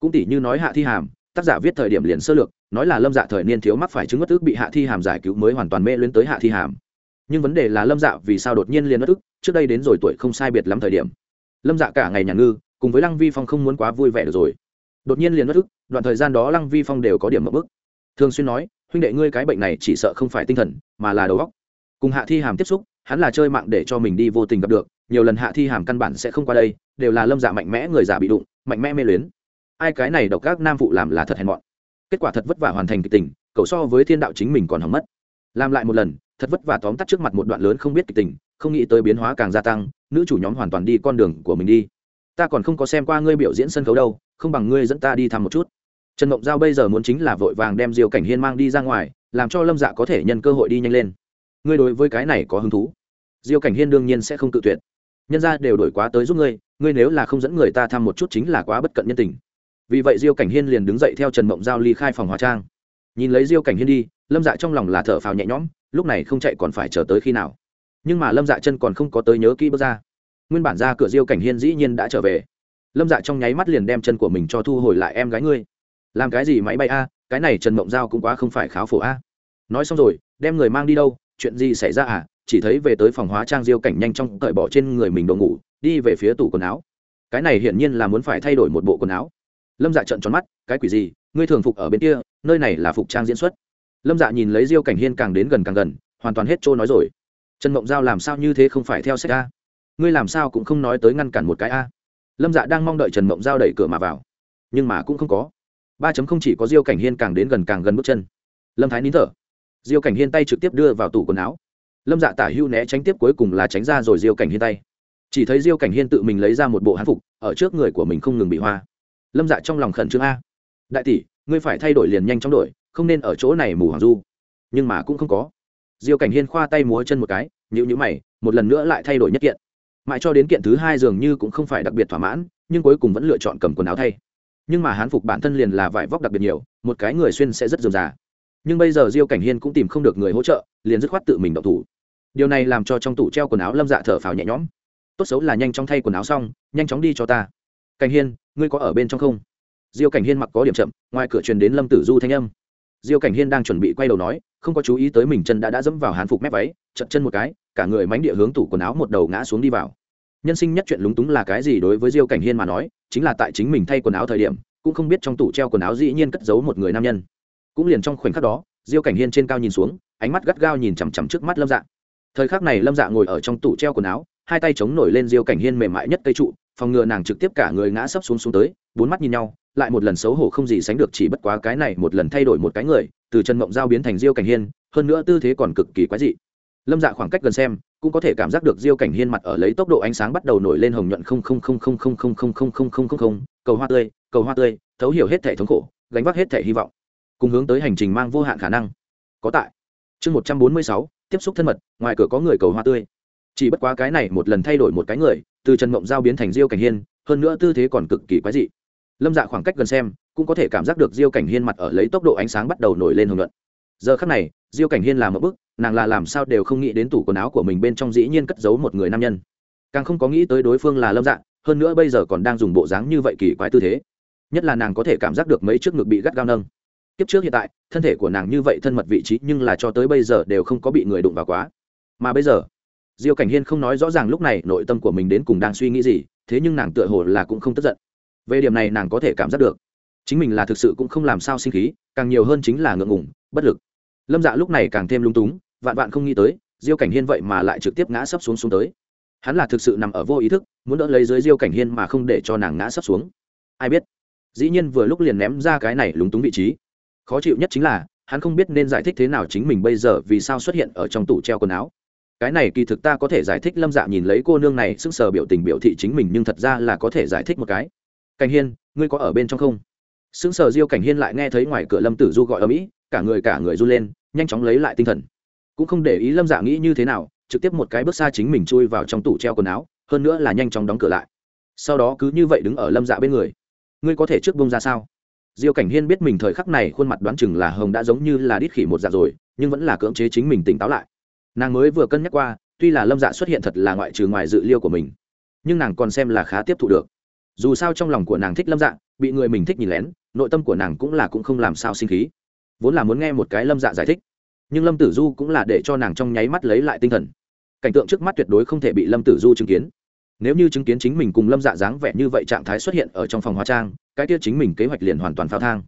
Cũng tỷ như nói hạ thi hàm tác giả viết thời điểm liền sơ lược nói là lâm dạ thời niên thiếu mắc phải chứng mất ức bị hạ thi hàm giải cứu mới hoàn toàn mê luyến tới hạ thi hàm. Nhưng vấn đề là lâm dạ vì sao đột nhiên liền mất ức trước đây đến rồi tuổi không sai biệt lắm thời điểm lâm dạ cả ngày nhà ngư, cùng với lăng vi phong không muốn quá vui vẻ được rồi. Đột nhiên liền mất ức đoạn thời gian đó lăng vi phong đều có điểm mất bức thường xuyên nói, huynh đệ ngươi cái bệnh này chỉ sợ không phải tinh thần, mà là đầu óc. Cùng hạ thi hàm tiếp xúc, hắn là chơi mạng để cho mình đi vô tình gặp được, nhiều lần hạ thi hàm căn bản sẽ không qua đây, đều là lâm dạ mạnh mẽ người già bị đụng, mạnh mẽ mê luyến. Ai cái này độc các nam phụ làm là thật hèn mọn. Kết quả thật vất vả hoàn thành kịch tình, cậu so với thiên đạo chính mình còn hỏng mất. Làm lại một lần, thật vất vả tóm tắt trước mặt một đoạn lớn không biết kịch tình, không nghĩ tới biến hóa càng gia tăng nữ chủ nhóm hoàn toàn đi con đường của mình đi. Ta còn không có xem qua ngươi biểu diễn sân khấu đâu, không bằng ngươi dẫn ta đi thăm một chút. Trần mộng giao bây giờ muốn chính là vội vàng đem diêu cảnh hiên mang đi ra ngoài, làm cho lâm dạ có thể nhân cơ hội đi nhanh lên. Ngươi đối với cái này có hứng thú? Diêu cảnh hiên đương nhiên sẽ không tự tuyệt. Nhân ra đều đổi quá tới giúp ngươi ngươi nếu là không dẫn người ta thăm một chút chính là quá bất cận nhân tình. Vì vậy diêu cảnh hiên liền đứng dậy theo trần mộng giao ly khai phòng hóa trang. Nhìn lấy diêu cảnh hiên đi, lâm dạ trong lòng là thở phào nhẹ nhõm, lúc này không chạy còn phải chờ tới khi nào nhưng mà lâm dạ chân còn không có tới nhớ kỹ bước ra nguyên bản ra cửa diêu cảnh hiên dĩ nhiên đã trở về lâm dạ trong nháy mắt liền đem chân của mình cho thu hồi lại em gái ngươi làm cái gì máy bay a cái này trần mộng giao cũng quá không phải kháo phổ a nói xong rồi đem người mang đi đâu chuyện gì xảy ra à chỉ thấy về tới phòng hóa trang diêu cảnh nhanh chóng cởi bỏ trên người mình đồ ngủ đi về phía tủ quần áo cái này hiển nhiên là muốn phải thay đổi một bộ quần áo lâm dạ trận tròn mắt cái quỷ gì ngươi thường phục ở bên kia nơi này là phục trang diễn xuất lâm dạ nhìn lấy diêu cảnh hiên càng đến gần càng gần hoàn toàn hết trôi nói rồi trần mộng giao làm sao như thế không phải theo sách a? Ngươi làm sao cũng không nói tới ngăn cản một cái a? Lâm dạ đang mong đợi trần mộng giao đẩy cửa mà vào. Nhưng mà cũng không có. Ba chấm không chỉ có diêu cảnh hiên càng đến gần càng gần bước chân. Lâm thái nín thở. Diêu cảnh hiên tay trực tiếp đưa vào tủ quần áo. Lâm dạ tả hưu né tránh tiếp cuối cùng là tránh ra rồi diêu cảnh hiên tay. Chỉ thấy diêu cảnh hiên tự mình lấy ra một bộ hán phục, ở trước người của mình không ngừng bị hoa. Lâm dạ trong lòng khẩn trương a. Đại tỷ, ngươi phải thay đổi liền nhanh chóng đổi, không nên ở chỗ này mù hoàng du. Nhưng mà cũng không có diêu cảnh hiên khoa tay múa chân một cái nhữ nhữ mày, một lần nữa lại thay đổi nhất kiện. Mãi cho đến kiện thứ hai dường như cũng không phải đặc biệt thỏa mãn, nhưng cuối cùng vẫn lựa chọn cầm quần áo thay. Nhưng mà hán phục bản thân liền là vải vóc đặc biệt nhiều, một cái người xuyên sẽ rất dườm già. Nhưng bây giờ diêu cảnh hiên cũng tìm không được người hỗ trợ, liền dứt khoát tự mình động thủ. Điều này làm cho trong tủ treo quần áo lâm dạ thở phào nhẹ nhõm. Tốt xấu là nhanh chóng thay quần áo xong, nhanh chóng đi cho ta. Cảnh hiên, ngươi có ở bên trong không? Diêu cảnh hiên mặc có điểm chậm, ngoài cửa truyền đến lâm tử du thanh âm diêu cảnh hiên đang chuẩn bị quay đầu nói, không có chú ý tới mình chân đã đã dẫm vào hán phục mép váy, chật chân một cái, cả người mánh địa hướng tủ quần áo một đầu ngã xuống đi vào. Nhân sinh nhất chuyện lúng túng là cái gì đối với diêu cảnh hiên mà nói, chính là tại chính mình thay quần áo thời điểm, cũng không biết trong tủ treo quần áo dĩ nhiên cất giấu một người nam nhân. Cũng liền trong khoảnh khắc đó, diêu cảnh hiên trên cao nhìn xuống, ánh mắt gắt gao nhìn chằm chằm trước mắt lâm dạ. Thời khắc này lâm dạ ngồi ở trong tủ treo quần áo, hai tay chống nổi lên diêu cảnh hiên mềm mại nhất cây trụ phòng ngừa nàng trực tiếp cả người ngã sấp xuống xuống tới bốn mắt nhìn nhau lại một lần xấu hổ không gì sánh được chỉ bất quá cái này một lần thay đổi một cái người từ chân mộng giao biến thành diêu cảnh hiên hơn nữa tư thế còn cực kỳ quái dị lâm dạ khoảng cách gần xem cũng có thể cảm giác được diêu cảnh hiên mặt ở lấy tốc độ ánh sáng bắt đầu nổi lên hồng nhuận không không không không không không không không không không không không cầu hoa tươi cầu hoa tươi thấu hiểu hết thể thống khổ gánh vác hết thể hy vọng cùng hướng tới hành trình mang vô hạn khả năng có tại chương một trăm bốn mươi sáu tiếp xúc thân mật ngoài cửa có người cầu hoa tươi chỉ bất quá cái này một lần thay đổi một cái người từ trần mộng giao biến thành diêu cảnh hiên, hơn nữa tư thế còn cực kỳ quái dị. Lâm dạ khoảng cách gần xem, cũng có thể cảm giác được diêu cảnh hiên mặt ở lấy tốc độ ánh sáng bắt đầu nổi lên hưởng luận giờ khắc này, diêu cảnh hiên làm một bức, nàng là làm sao đều không nghĩ đến tủ quần áo của mình bên trong dĩ nhiên cất giấu một người nam nhân. Càng không có nghĩ tới đối phương là lâm dạ hơn nữa bây giờ còn đang dùng bộ dáng như vậy kỳ quái tư thế. Nhất là nàng có thể cảm giác được mấy chiếc ngực bị gắt gao nâng. Kiếp trước hiện tại, thân thể của nàng như vậy thân mật vị trí nhưng là cho tới bây giờ đều không có bị người đụng vào quá. Mà bây giờ diêu cảnh hiên không nói rõ ràng lúc này nội tâm của mình đến cùng đang suy nghĩ gì, thế nhưng nàng tựa hồ là cũng không tức giận. Về điểm này nàng có thể cảm giác được. Chính mình là thực sự cũng không làm sao sinh khí, càng nhiều hơn chính là ngượng ngủng bất lực. Lâm dạ lúc này càng thêm lung túng, vạn vạn không nghĩ tới, diêu cảnh hiên vậy mà lại trực tiếp ngã sấp xuống xuống tới. Hắn là thực sự nằm ở vô ý thức, muốn đỡ lấy dưới diêu cảnh hiên mà không để cho nàng ngã sấp xuống. Ai biết? Dĩ nhiên vừa lúc liền ném ra cái này lúng túng vị trí. Khó chịu nhất chính là, hắn không biết nên giải thích thế nào chính mình bây giờ vì sao xuất hiện ở trong tủ treo quần áo cái này kỳ thực ta có thể giải thích lâm dạ nhìn lấy cô nương này sững sờ biểu tình biểu thị chính mình nhưng thật ra là có thể giải thích một cái. Cảnh hiên, ngươi có ở bên trong không? Sững sờ diêu cảnh hiên lại nghe thấy ngoài cửa lâm tử du gọi ở mỹ cả người cả người run lên, nhanh chóng lấy lại tinh thần. Cũng không để ý lâm dạ nghĩ như thế nào, trực tiếp một cái bước xa chính mình chui vào trong tủ treo quần áo, hơn nữa là nhanh chóng đóng cửa lại. Sau đó cứ như vậy đứng ở lâm dạ bên người. Ngươi có thể trước bông ra sao? Diêu cảnh hiên biết mình thời khắc này khuôn mặt đoán chừng là hồng đã giống như là đít khỉ một dạ rồi, nhưng vẫn là cưỡng chế chính mình tỉnh táo lại nàng mới vừa cân nhắc qua, tuy là lâm dạ xuất hiện thật là ngoại trừ ngoài dự liêu của mình, nhưng nàng còn xem là khá tiếp thụ được. Dù sao trong lòng của nàng thích lâm dạ bị người mình thích nhìn lén, nội tâm của nàng cũng là cũng không làm sao sinh khí. Vốn là muốn nghe một cái lâm dạ giải thích, nhưng lâm tử du cũng là để cho nàng trong nháy mắt lấy lại tinh thần. Cảnh tượng trước mắt tuyệt đối không thể bị lâm tử du chứng kiến. Nếu như chứng kiến chính mình cùng lâm dạ dáng vẻ như vậy trạng thái xuất hiện ở trong phòng hóa trang, cái kia chính mình kế hoạch liền hoàn toàn phao thang.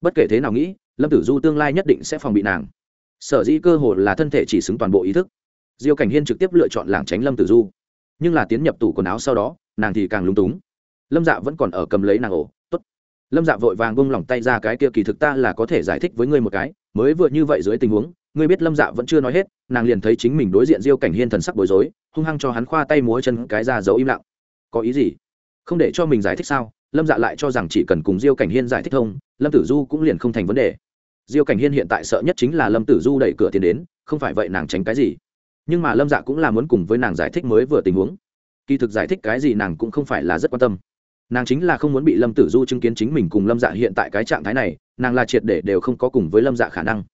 Bất kể thế nào nghĩ, lâm tử du tương lai nhất định sẽ phòng bị nàng sở dĩ cơ hội là thân thể chỉ xứng toàn bộ ý thức. Diêu cảnh hiên trực tiếp lựa chọn làng tránh lâm tử du. Nhưng là tiến nhập tủ quần áo sau đó, nàng thì càng lúng túng. Lâm dạ vẫn còn ở cầm lấy nàng ổ t ố t lâm dạ vội vàng bông lỏng tay ra cái kia kỳ thực ta là có thể giải thích với ngươi một cái, mới vừa như vậy dưới tình huống, ngươi biết lâm dạ vẫn chưa nói hết, nàng liền thấy chính mình đối diện diêu cảnh hiên thần sắc bối rối, hung hăng cho hắn khoa tay múa chân cái ra giấu im lặng. Có ý gì? Không để cho mình giải thích sao? Lâm dạ lại cho rằng chỉ cần cùng diêu cảnh hiên giải thích thông, lâm tử du cũng liền không thành vấn đề diêu cảnh hiên hiện tại sợ nhất chính là lâm tử du đẩy cửa tiến đến, không phải vậy nàng tránh cái gì. Nhưng mà lâm dạ cũng là muốn cùng với nàng giải thích mới vừa tình huống. Kỳ thực giải thích cái gì nàng cũng không phải là rất quan tâm. Nàng chính là không muốn bị lâm tử du chứng kiến chính mình cùng lâm dạ hiện tại cái trạng thái này, nàng là triệt để đều không có cùng với lâm dạ khả năng.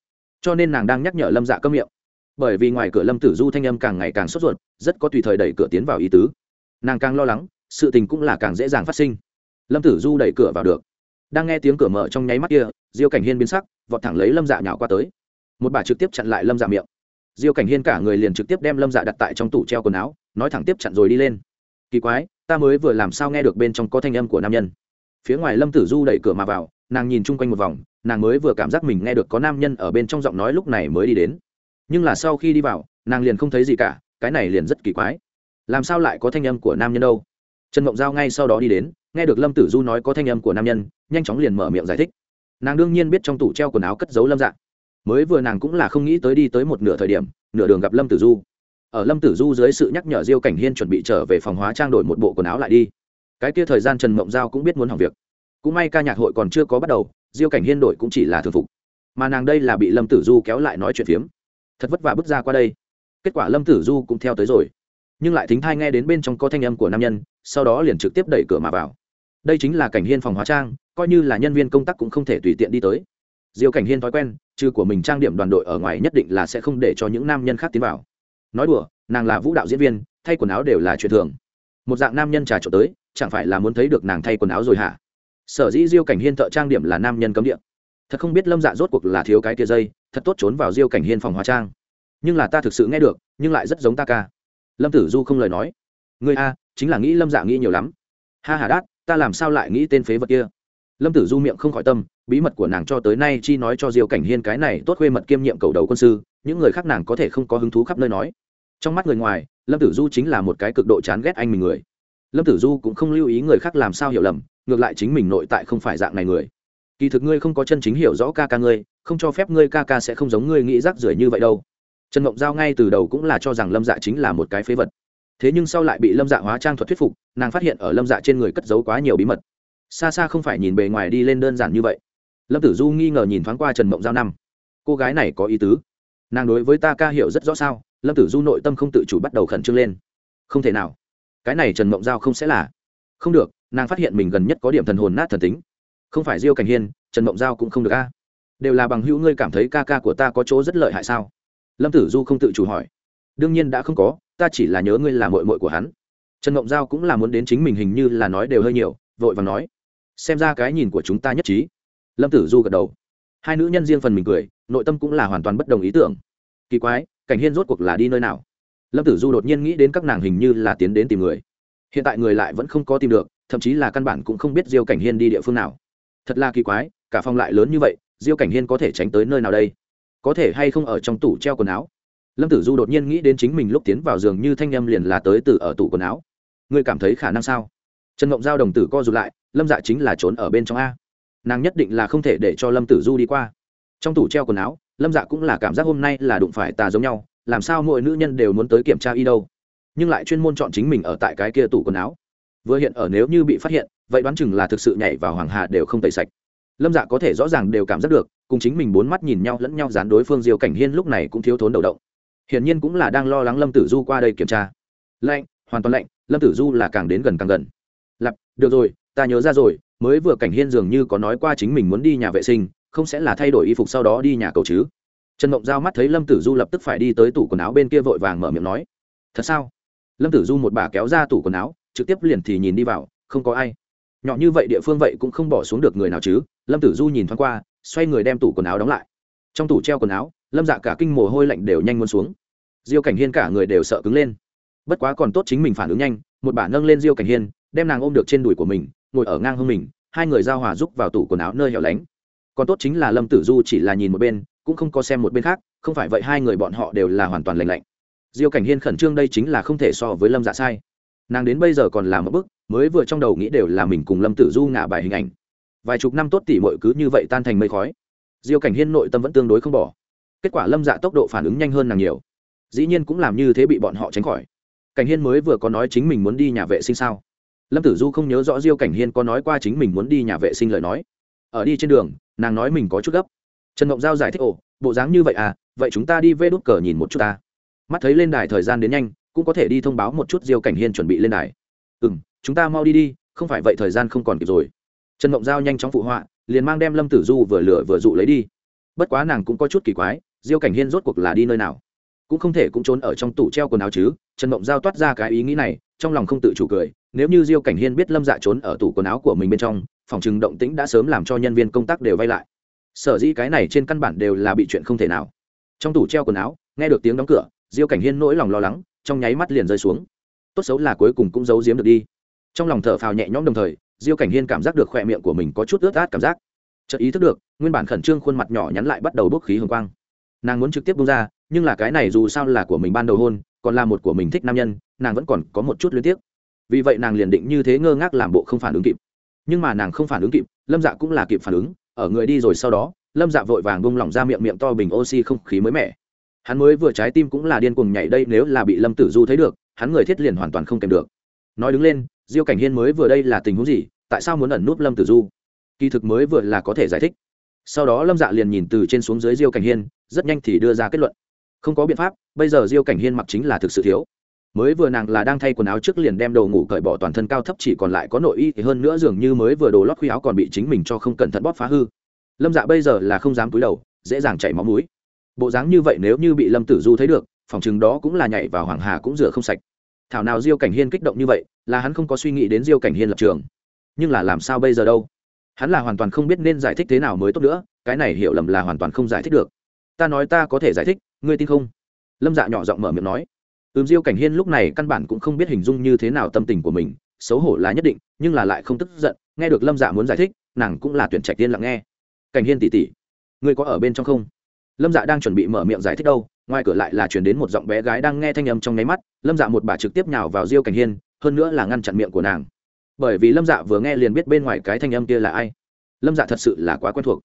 Cho nên nàng đang nhắc nhở lâm dạ cơm miệng. Bởi vì ngoài cửa lâm tử du thanh âm càng ngày càng sốt ruột, rất có tùy thời đẩy cửa tiến vào ý tứ. Nàng càng lo lắng, sự tình cũng là càng dễ dàng phát sinh. Lâm tử du đẩy cửa vào được. Đang nghe tiếng cửa mở trong nháy mắt kia, diêu cảnh hiên biến sắc vọt thẳng lấy lâm dạ nhào qua tới. Một bà trực tiếp chặn lại lâm dạ miệng. Diêu cảnh hiên cả người liền trực tiếp đem lâm dạ đặt tại trong tủ treo quần áo, nói thẳng tiếp chặn rồi đi lên. Kỳ quái, ta mới vừa làm sao nghe được bên trong có thanh âm của nam nhân. Phía ngoài lâm tử du đẩy cửa mà vào, nàng nhìn chung quanh một vòng, nàng mới vừa cảm giác mình nghe được có nam nhân ở bên trong giọng nói lúc này mới đi đến. Nhưng là sau khi đi vào, nàng liền không thấy gì cả, cái này liền rất kỳ quái. Làm sao lại có thanh âm của nam nhân đâu? Trần mộng giao ngay sau đó đi đến, nghe được lâm tử du nói có thanh âm của nam nhân, nhanh chóng liền mở miệng giải thích nàng đương nhiên biết trong tủ treo quần áo cất giấu lâm dạng mới vừa nàng cũng là không nghĩ tới đi tới một nửa thời điểm, nửa đường gặp lâm tử du. Ở lâm tử du dưới sự nhắc nhở diêu cảnh hiên chuẩn bị trở về phòng hóa trang đổi một bộ quần áo lại đi. Cái kia thời gian trần mộng giao cũng biết muốn hỏng việc. Cũng may ca nhạc hội còn chưa có bắt đầu, diêu cảnh hiên đổi cũng chỉ là thường phục. Mà nàng đây là bị lâm tử du kéo lại nói chuyện phiếm. Thật vất vả bước ra qua đây. Kết quả lâm tử du cũng theo tới rồi. Nhưng lại thính thai nghe đến bên trong có thanh âm của nam nhân, sau đó liền trực tiếp đẩy cửa mà vào. Đây chính là cảnh hiên phòng hóa trang coi như là nhân viên công tác cũng không thể tùy tiện đi tới. Diêu cảnh hiên thói quen, trừ của mình trang điểm đoàn đội ở ngoài nhất định là sẽ không để cho những nam nhân khác tiến vào. Nói đùa, nàng là vũ đạo diễn viên, thay quần áo đều là chuyện thường. Một dạng nam nhân trà trộn tới, chẳng phải là muốn thấy được nàng thay quần áo rồi hả? Sở dĩ diêu cảnh hiên thợ trang điểm là nam nhân cấm địa. Thật không biết lâm dạ rốt cuộc là thiếu cái tia dây, thật tốt trốn vào diêu cảnh hiên phòng hóa trang. Nhưng là ta thực sự nghe được, nhưng lại rất giống ta ca. Lâm tử du không lời nói. Người a, chính là nghĩ lâm dạ nghĩ nhiều lắm. Ha hà đát, ta làm sao lại nghĩ tên phế vật kia? Lâm tử du miệng không khỏi tâm, bí mật của nàng cho tới nay chi nói cho diêu cảnh hiên cái này tốt khuê mật kiêm nhiệm cầu đầu quân sư, những người khác nàng có thể không có hứng thú khắp nơi nói. Trong mắt người ngoài, lâm tử du chính là một cái cực độ chán ghét anh mình người. Lâm tử du cũng không lưu ý người khác làm sao hiểu lầm, ngược lại chính mình nội tại không phải dạng này người. Kỳ thực ngươi không có chân chính hiểu rõ ca ca ngươi, không cho phép ngươi ca ca sẽ không giống ngươi nghĩ rác rưởi như vậy đâu. Trần mộng giao ngay từ đầu cũng là cho rằng lâm dạ chính là một cái phế vật. Thế nhưng sau lại bị lâm dạ hóa trang thuật thuyết phục, nàng phát hiện ở lâm dạ trên người cất giấu quá nhiều bí mật xa xa không phải nhìn bề ngoài đi lên đơn giản như vậy. Lâm tử du nghi ngờ nhìn thoáng qua trần mộng giao năm. Cô gái này có ý tứ. Nàng đối với ta ca hiểu rất rõ sao? Lâm tử du nội tâm không tự chủ bắt đầu khẩn trương lên. Không thể nào. Cái này trần mộng giao không sẽ là. Không được, nàng phát hiện mình gần nhất có điểm thần hồn nát thần tính. Không phải diêu cảnh hiên, trần mộng giao cũng không được a. Đều là bằng hữu ngươi cảm thấy ca ca của ta có chỗ rất lợi hại sao? Lâm tử du không tự chủ hỏi. Đương nhiên đã không có, ta chỉ là nhớ ngươi là mội mội của hắn. Trần mộng giao cũng là muốn đến chính mình hình như là nói đều hơi nhiều, vội và nói xem ra cái nhìn của chúng ta nhất trí. Lâm tử du gật đầu. Hai nữ nhân riêng phần mình cười, nội tâm cũng là hoàn toàn bất đồng ý tưởng. Kỳ quái, cảnh hiên rốt cuộc là đi nơi nào? Lâm tử du đột nhiên nghĩ đến các nàng hình như là tiến đến tìm người. Hiện tại người lại vẫn không có tìm được, thậm chí là căn bản cũng không biết diêu cảnh hiên đi địa phương nào. Thật là kỳ quái, cả phòng lại lớn như vậy, diêu cảnh hiên có thể tránh tới nơi nào đây? Có thể hay không ở trong tủ treo quần áo? Lâm tử du đột nhiên nghĩ đến chính mình lúc tiến vào giường như thanh em liền là tới từ ở tủ quần áo. Ngươi cảm thấy khả năng sao? Trần ngộng giao đồng tử co r ụ t lại lâm dạ chính là trốn ở bên trong a. Nàng nhất định là không thể để cho lâm tử du đi qua. Trong tủ treo quần áo, lâm dạ cũng là cảm giác hôm nay là đụng phải tà giống nhau, làm sao mỗi nữ nhân đều muốn tới kiểm tra y đâu. Nhưng lại chuyên môn chọn chính mình ở tại cái kia tủ quần áo. Vừa hiện ở nếu như bị phát hiện, vậy đoán chừng là thực sự nhảy vào hoàng hà đều không tẩy sạch. Lâm dạ có thể rõ ràng đều cảm giác được, cùng chính mình bốn mắt nhìn nhau lẫn nhau dán đối phương diêu cảnh hiên lúc này cũng thiếu thốn đầu động. Hiển nhiên cũng là đang lo lắng lâm tử du qua đây kiểm tra. Lạnh, hoàn toàn lạnh, lâm tử du là càng đến gần càng gần. Lặp được rồi ta nhớ ra rồi, mới vừa cảnh hiên dường như có nói qua chính mình muốn đi nhà vệ sinh, không sẽ là thay đổi y phục sau đó đi nhà cầu chứ. Trần mộng giao mắt thấy lâm tử du lập tức phải đi tới tủ quần áo bên kia vội vàng mở miệng nói, thật sao? Lâm tử du một bà kéo ra tủ quần áo, trực tiếp liền thì nhìn đi vào, không có ai. Nhỏ như vậy địa phương vậy cũng không bỏ xuống được người nào chứ? Lâm tử du nhìn thoáng qua, xoay người đem tủ quần áo đóng lại. Trong tủ treo quần áo, lâm dạ cả kinh mồ hôi lạnh đều nhanh muốn xuống. Diêu cảnh hiên cả người đều sợ cứng lên. Bất quá còn tốt chính mình phản ứng nhanh, một bà nâng lên diêu cảnh hiên, đem nàng ôm được trên đùi của mình ngồi ở ngang hông mình, hai người giao hòa giúp vào tủ quần áo nơi hẻo lánh. Còn tốt chính là lâm tử du chỉ là nhìn một bên, cũng không có xem một bên khác, không phải vậy hai người bọn họ đều là hoàn toàn lành lạnh. Diêu cảnh hiên khẩn trương đây chính là không thể so với lâm dạ sai. Nàng đến bây giờ còn làm một bức mới vừa trong đầu nghĩ đều là mình cùng lâm tử du ngả bài hình ảnh. Vài chục năm tốt tỉ mọi cứ như vậy tan thành mây khói. Diêu cảnh hiên nội tâm vẫn tương đối không bỏ. Kết quả lâm dạ tốc độ phản ứng nhanh hơn nàng nhiều. Dĩ nhiên cũng làm như thế bị bọn họ tránh khỏi. Cảnh hiên mới vừa có nói chính mình muốn đi nhà vệ sinh sao? Lâm tử du không nhớ rõ diêu cảnh hiên có nói qua chính mình muốn đi nhà vệ sinh lời nói. Ở đi trên đường, nàng nói mình có chút gấp. Trần ngộng giao giải thích, ồ, bộ dáng như vậy à? Vậy chúng ta đi vê đốt cờ nhìn một chút ta. Mắt thấy lên đài thời gian đến nhanh, cũng có thể đi thông báo một chút diêu cảnh hiên chuẩn bị lên đài. Ừ m chúng ta mau đi đi, không phải vậy thời gian không còn kịp rồi. Trần ngộng giao nhanh chóng phụ họa, liền mang đem lâm tử du vừa lửa vừa dụ lấy đi. Bất quá nàng cũng có chút kỳ quái, diêu cảnh hiên rốt cuộc là đi nơi nào? Cũng không thể cũng trốn ở trong tủ treo quần áo chứ, trần mộng giao toát ra cái ý nghĩ này, trong lòng không tự chủ cười nếu như diêu cảnh hiên biết lâm dạ trốn ở tủ quần áo của mình bên trong, phòng chừng động tĩnh đã sớm làm cho nhân viên công tác đều vay lại. Sở dĩ cái này trên căn bản đều là bị chuyện không thể nào. Trong tủ treo quần áo, nghe được tiếng đóng cửa, diêu cảnh hiên nỗi lòng lo lắng, trong nháy mắt liền rơi xuống. Tốt xấu là cuối cùng cũng giấu giếm được đi. Trong lòng thở phào nhẹ nhõm đồng thời, diêu cảnh hiên cảm giác được khỏe miệng của mình có chút ướt át cảm giác. Chợt ý thức được, nguyên bản khẩn trương khuôn mặt nhỏ nhắn lại bắt đầu bốc khí hồng quang. Nàng muốn trực tiếp bung ra, nhưng là cái này dù sao là của mình ban đầu hôn, còn là một của mình thích nam nhân, nàng vẫn còn có một chút luyến tiếc vì vậy nàng liền định như thế ngơ ngác làm bộ không phản ứng kịp. Nhưng mà nàng không phản ứng kịp, lâm dạ cũng là kịp phản ứng, ở người đi rồi sau đó, lâm dạ vội vàng bung lỏng ra miệng miệng to bình oxy không khí mới mẻ. Hắn mới vừa trái tim cũng là điên cuồng nhảy đây, nếu là bị lâm tử du thấy được, hắn người thiết liền hoàn toàn không kèm được. Nói đứng lên, diêu cảnh hiên mới vừa đây là tình huống gì, tại sao muốn ẩn núp lâm tử du? Kỳ thực mới vừa là có thể giải thích. Sau đó lâm dạ liền nhìn từ trên xuống dưới diêu cảnh hiên, rất nhanh thì đưa ra kết luận. Không có biện pháp, bây giờ diêu cảnh hiên mặc chính là thực sự thiếu mới vừa nàng là đang thay quần áo trước liền đem đồ ngủ cởi bỏ toàn thân cao thấp chỉ còn lại có nội y, thì hơn nữa dường như mới vừa đồ lót khuy áo còn bị chính mình cho không cẩn thận bóp phá hư. Lâm dạ bây giờ là không dám túi đầu, dễ dàng chảy máu mũi. Bộ dáng như vậy nếu như bị lâm tử du thấy được, phòng chừng đó cũng là nhảy vào hoàng hà cũng rửa không sạch. Thảo nào diêu cảnh hiên kích động như vậy, là hắn không có suy nghĩ đến diêu cảnh hiên lập trường. Nhưng là làm sao bây giờ đâu? Hắn là hoàn toàn không biết nên giải thích thế nào mới tốt nữa, cái này hiểu lầm là hoàn toàn không giải thích được. Ta nói ta có thể giải thích, ngươi tin không? Lâm dạ nhỏ giọng mở miệng nói ừm, diêu cảnh hiên lúc này căn bản cũng không biết hình dung như thế nào tâm tình của mình, xấu hổ là nhất định, nhưng là lại không tức giận, nghe được lâm dạ muốn giải thích, nàng cũng là tuyển trạch tiên lặng nghe. Cảnh hiên tỉ tỉ, ngươi có ở bên trong không? Lâm dạ đang chuẩn bị mở miệng giải thích đâu, ngoài cửa lại là chuyển đến một giọng bé gái đang nghe thanh âm trong nháy mắt, lâm dạ một bà trực tiếp nhào vào diêu cảnh hiên, hơn nữa là ngăn chặn miệng của nàng. Bởi vì lâm dạ vừa nghe liền biết bên ngoài cái thanh âm kia là ai. Lâm dạ thật sự là quá quen thuộc.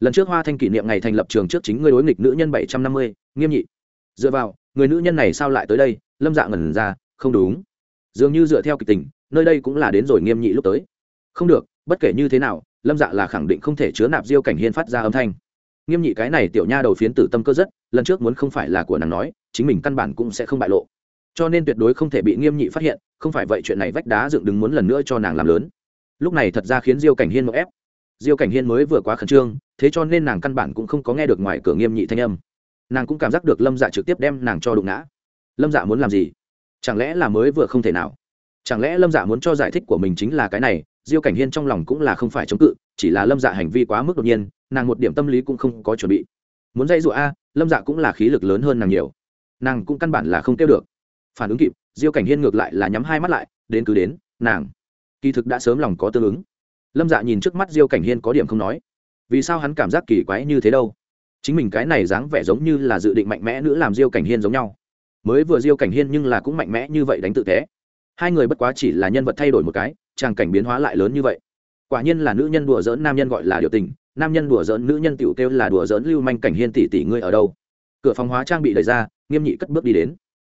Lần trước hoa thanh kỷ niệm ngày thành lập trường trước chính ngươi đối nghịch nữ nhân bảy trăm năm mươi, nghiêm nhị dựa vào, người nữ nhân này sao lại tới đây? Lâm dạ ngẩn ra, không đúng. Dường như dựa theo kịch tình, nơi đây cũng là đến rồi nghiêm nhị lúc tới. Không được, bất kể như thế nào, lâm dạ là khẳng định không thể chứa nạp diêu cảnh hiên phát ra âm thanh. Nghiêm nhị cái này tiểu nha đầu phiến tử tâm cơ rất, lần trước muốn không phải là của nàng nói, chính mình căn bản cũng sẽ không bại lộ. Cho nên tuyệt đối không thể bị nghiêm nhị phát hiện, không phải vậy chuyện này vách đá dựng đứng muốn lần nữa cho nàng làm lớn. Lúc này thật ra khiến diêu cảnh hiên một ép. Diêu cảnh hiên mới vừa quá khẩn trương, thế cho nên nàng căn bản cũng không có nghe được ngoài cửa nghiêm nhị thanh âm nàng cũng cảm giác được lâm dạ trực tiếp đem nàng cho đụng ngã. Lâm dạ muốn làm gì? Chẳng lẽ là mới vừa không thể nào? Chẳng lẽ lâm dạ muốn cho giải thích của mình chính là cái này? Diêu cảnh hiên trong lòng cũng là không phải chống cự, chỉ là lâm dạ hành vi quá mức đột nhiên, nàng một điểm tâm lý cũng không có chuẩn bị. Muốn dây dụa a, lâm dạ cũng là khí lực lớn hơn nàng nhiều. Nàng cũng căn bản là không kêu được. Phản ứng kịp, diêu cảnh hiên ngược lại là nhắm hai mắt lại, đến cứ đến, nàng. Kỳ thực đã sớm lòng có tương ứng. Lâm dạ nhìn trước mắt diêu cảnh hiên có điểm không nói. Vì sao hắn cảm giác kỳ quái như thế đâu? Chính mình cái này dáng vẻ giống như là dự định mạnh mẽ nữa làm diêu cảnh hiên giống nhau. Mới vừa diêu cảnh hiên nhưng là cũng mạnh mẽ như vậy đánh tự thế. Hai người bất quá chỉ là nhân vật thay đổi một cái, tràng cảnh biến hóa lại lớn như vậy. Quả nhiên là nữ nhân đùa dỡn nam nhân gọi là điều tình, nam nhân đùa dỡn nữ nhân tiểu kêu là đùa dỡn lưu manh cảnh hiên tỷ tỷ ngươi ở đâu? Cửa phòng hóa trang bị đẩy ra, nghiêm nhị cất bước đi đến.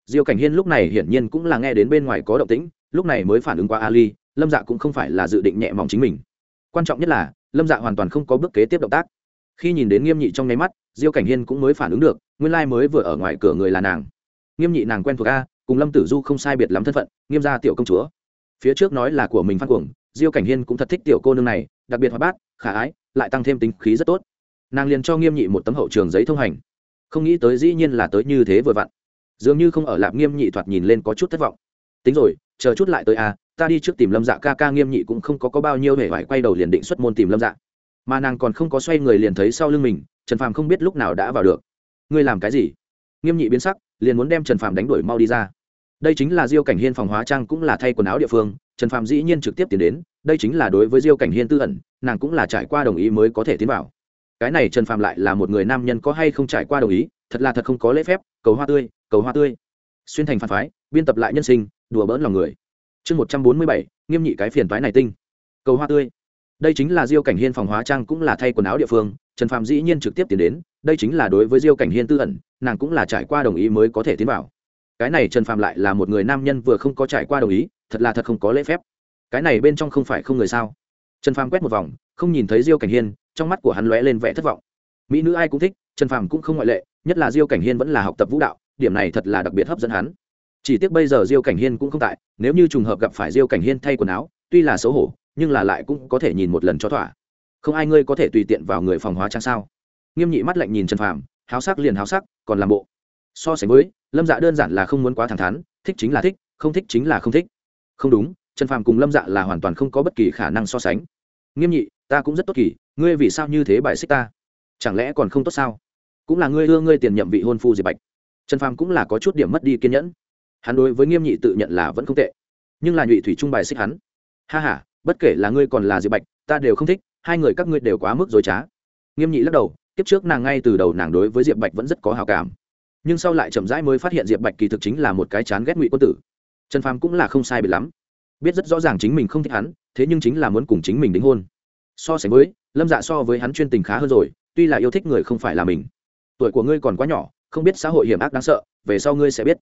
Diêu cảnh hiên lúc này hiển nhiên cũng là nghe đến bên ngoài có động tĩnh, lúc này mới phản ứng qua ali, lâm dạ cũng không phải là dự định nhẹ mỏng chính mình. Quan trọng nhất là, lâm dạ hoàn toàn không có bước kế tiếp động tác khi nhìn đến nghiêm nhị trong nháy mắt diêu cảnh hiên cũng mới phản ứng được nguyên lai mới vừa ở ngoài cửa người là nàng. Nghiêm nhị nàng quen thuộc a cùng lâm tử du không sai biệt lắm thân phận nghiêm gia tiểu công chúa. Phía trước nói là của mình phan cuồng diêu cảnh hiên cũng thật thích tiểu cô nương này đặc biệt hoạt bát khả ái lại tăng thêm tính khí rất tốt. Nàng liền cho nghiêm nhị một tấm hậu trường giấy thông hành. Không nghĩ tới dĩ nhiên là tới như thế vừa vặn. Dường như không ở lạp nghiêm nhị thoạt nhìn lên có chút thất vọng. Tính rồi chờ chút lại tới a ta đi trước tìm lâm dạ ca ca nghiêm nhị cũng không có, có bao nhiêu hề phải quay đầu liền định xuất môn tìm lâm dạ mà nàng còn không có xoay người liền thấy sau lưng mình, trần phàm không biết lúc nào đã vào được. Ngươi làm cái gì? Nghiêm nhị biến sắc, liền muốn đem trần phàm đánh đuổi mau đi ra. Đây chính là diêu cảnh hiên phòng hóa trang cũng là thay quần áo địa phương, trần phàm dĩ nhiên trực tiếp tiến đến, đây chính là đối với diêu cảnh hiên tư ẩn, nàng cũng là trải qua đồng ý mới có thể tiến vào. Cái này trần phàm lại là một người nam nhân có hay không trải qua đồng ý, thật là thật không có lễ phép, cầu hoa tươi, cầu hoa tươi. Xuyên thành phản phái, biên tập lại nhân sinh, đùa bỡn lòng người. Chương một trăm bốn mươi bảy, nghiêm nhị cái phiền toái này tinh. Cầu hoa tươi đây chính là diêu cảnh hiên phòng hóa trang cũng là thay quần áo địa phương, trần phàm dĩ nhiên trực tiếp tiến đến, đây chính là đối với diêu cảnh hiên tư ẩn, nàng cũng là trải qua đồng ý mới có thể tiến vào. Cái này trần phàm lại là một người nam nhân vừa không có trải qua đồng ý, thật là thật không có lễ phép. Cái này bên trong không phải không người sao? Trần phàm quét một vòng, không nhìn thấy diêu cảnh hiên, trong mắt của hắn lóe lên vẻ thất vọng. Mỹ nữ ai cũng thích, trần phàm cũng không ngoại lệ, nhất là diêu cảnh hiên vẫn là học tập vũ đạo, điểm này thật là đặc biệt hấp dẫn hắn. Chỉ tiếc bây giờ diêu cảnh hiên cũng không tại, nếu như trùng hợp gặp phải diêu cảnh hiên thay quần áo, tuy là xấu hổ nhưng là lại cũng có thể nhìn một lần cho thỏa. Không ai ngươi có thể tùy tiện vào người phòng hóa trang sao? Nghiêm nhị mắt lạnh nhìn trần phàm, háo sắc liền háo sắc, còn làm bộ. So sánh với, lâm dạ đơn giản là không muốn quá thẳng thắn, thích chính là thích, không thích chính là không thích. Không đúng, trần phàm cùng lâm dạ là hoàn toàn không có bất kỳ khả năng so sánh. Nghiêm nhị, ta cũng rất tốt kỳ, ngươi vì sao như thế bài xích ta? Chẳng lẽ còn không tốt sao? Cũng là ngươi ưa ngươi tiền nhậm vị hôn phu diệp bạch. Trần phàm cũng là có chút điểm mất đi kiên nhẫn. Hắn đối với nghiêm nhị tự nhận là vẫn không tệ. Nhưng là nhụy thủy trung bài xích hắn. Ha h a bất kể là ngươi còn là diệp bạch ta đều không thích hai người các ngươi đều quá mức dối trá nghiêm nhị lắc đầu kiếp trước nàng ngay từ đầu nàng đối với diệp bạch vẫn rất có hào cảm nhưng sau lại chậm rãi mới phát hiện diệp bạch kỳ thực chính là một cái chán ghét ngụy quân tử trần phàm cũng là không sai bị lắm biết rất rõ ràng chính mình không thích hắn thế nhưng chính là muốn cùng chính mình đính hôn so sánh với lâm dạ so với hắn chuyên tình khá hơn rồi tuy là yêu thích người không phải là mình tuổi của ngươi còn quá nhỏ không biết xã hội hiểm ác đáng sợ về sau ngươi sẽ biết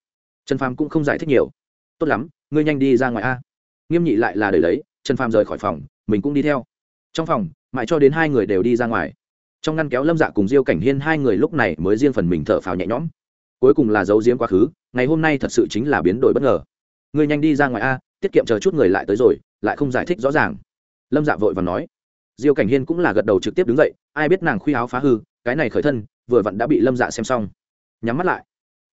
trần phàm cũng không giải thích nhiều tốt lắm ngươi nhanh đi ra ngoài a nghiêm nhị lại là đời lấy trần phàm rời khỏi phòng, mình cũng đi theo. Trong phòng, mãi cho đến hai người đều đi ra ngoài. Trong ngăn kéo lâm dạ cùng diêu cảnh hiên, hai người lúc này mới riêng phần mình thở phào nhẹ nhõm. Cuối cùng là giấu giếm quá khứ, ngày hôm nay thật sự chính là biến đổi bất ngờ. Ngươi nhanh đi ra ngoài a, tiết kiệm chờ chút người lại tới rồi, lại không giải thích rõ ràng. Lâm dạ vội và nói. Diêu cảnh hiên cũng là gật đầu trực tiếp đứng dậy, ai biết nàng khuy áo phá hư, cái này khởi thân, vừa vặn đã bị lâm dạ xem xong. Nhắm mắt lại.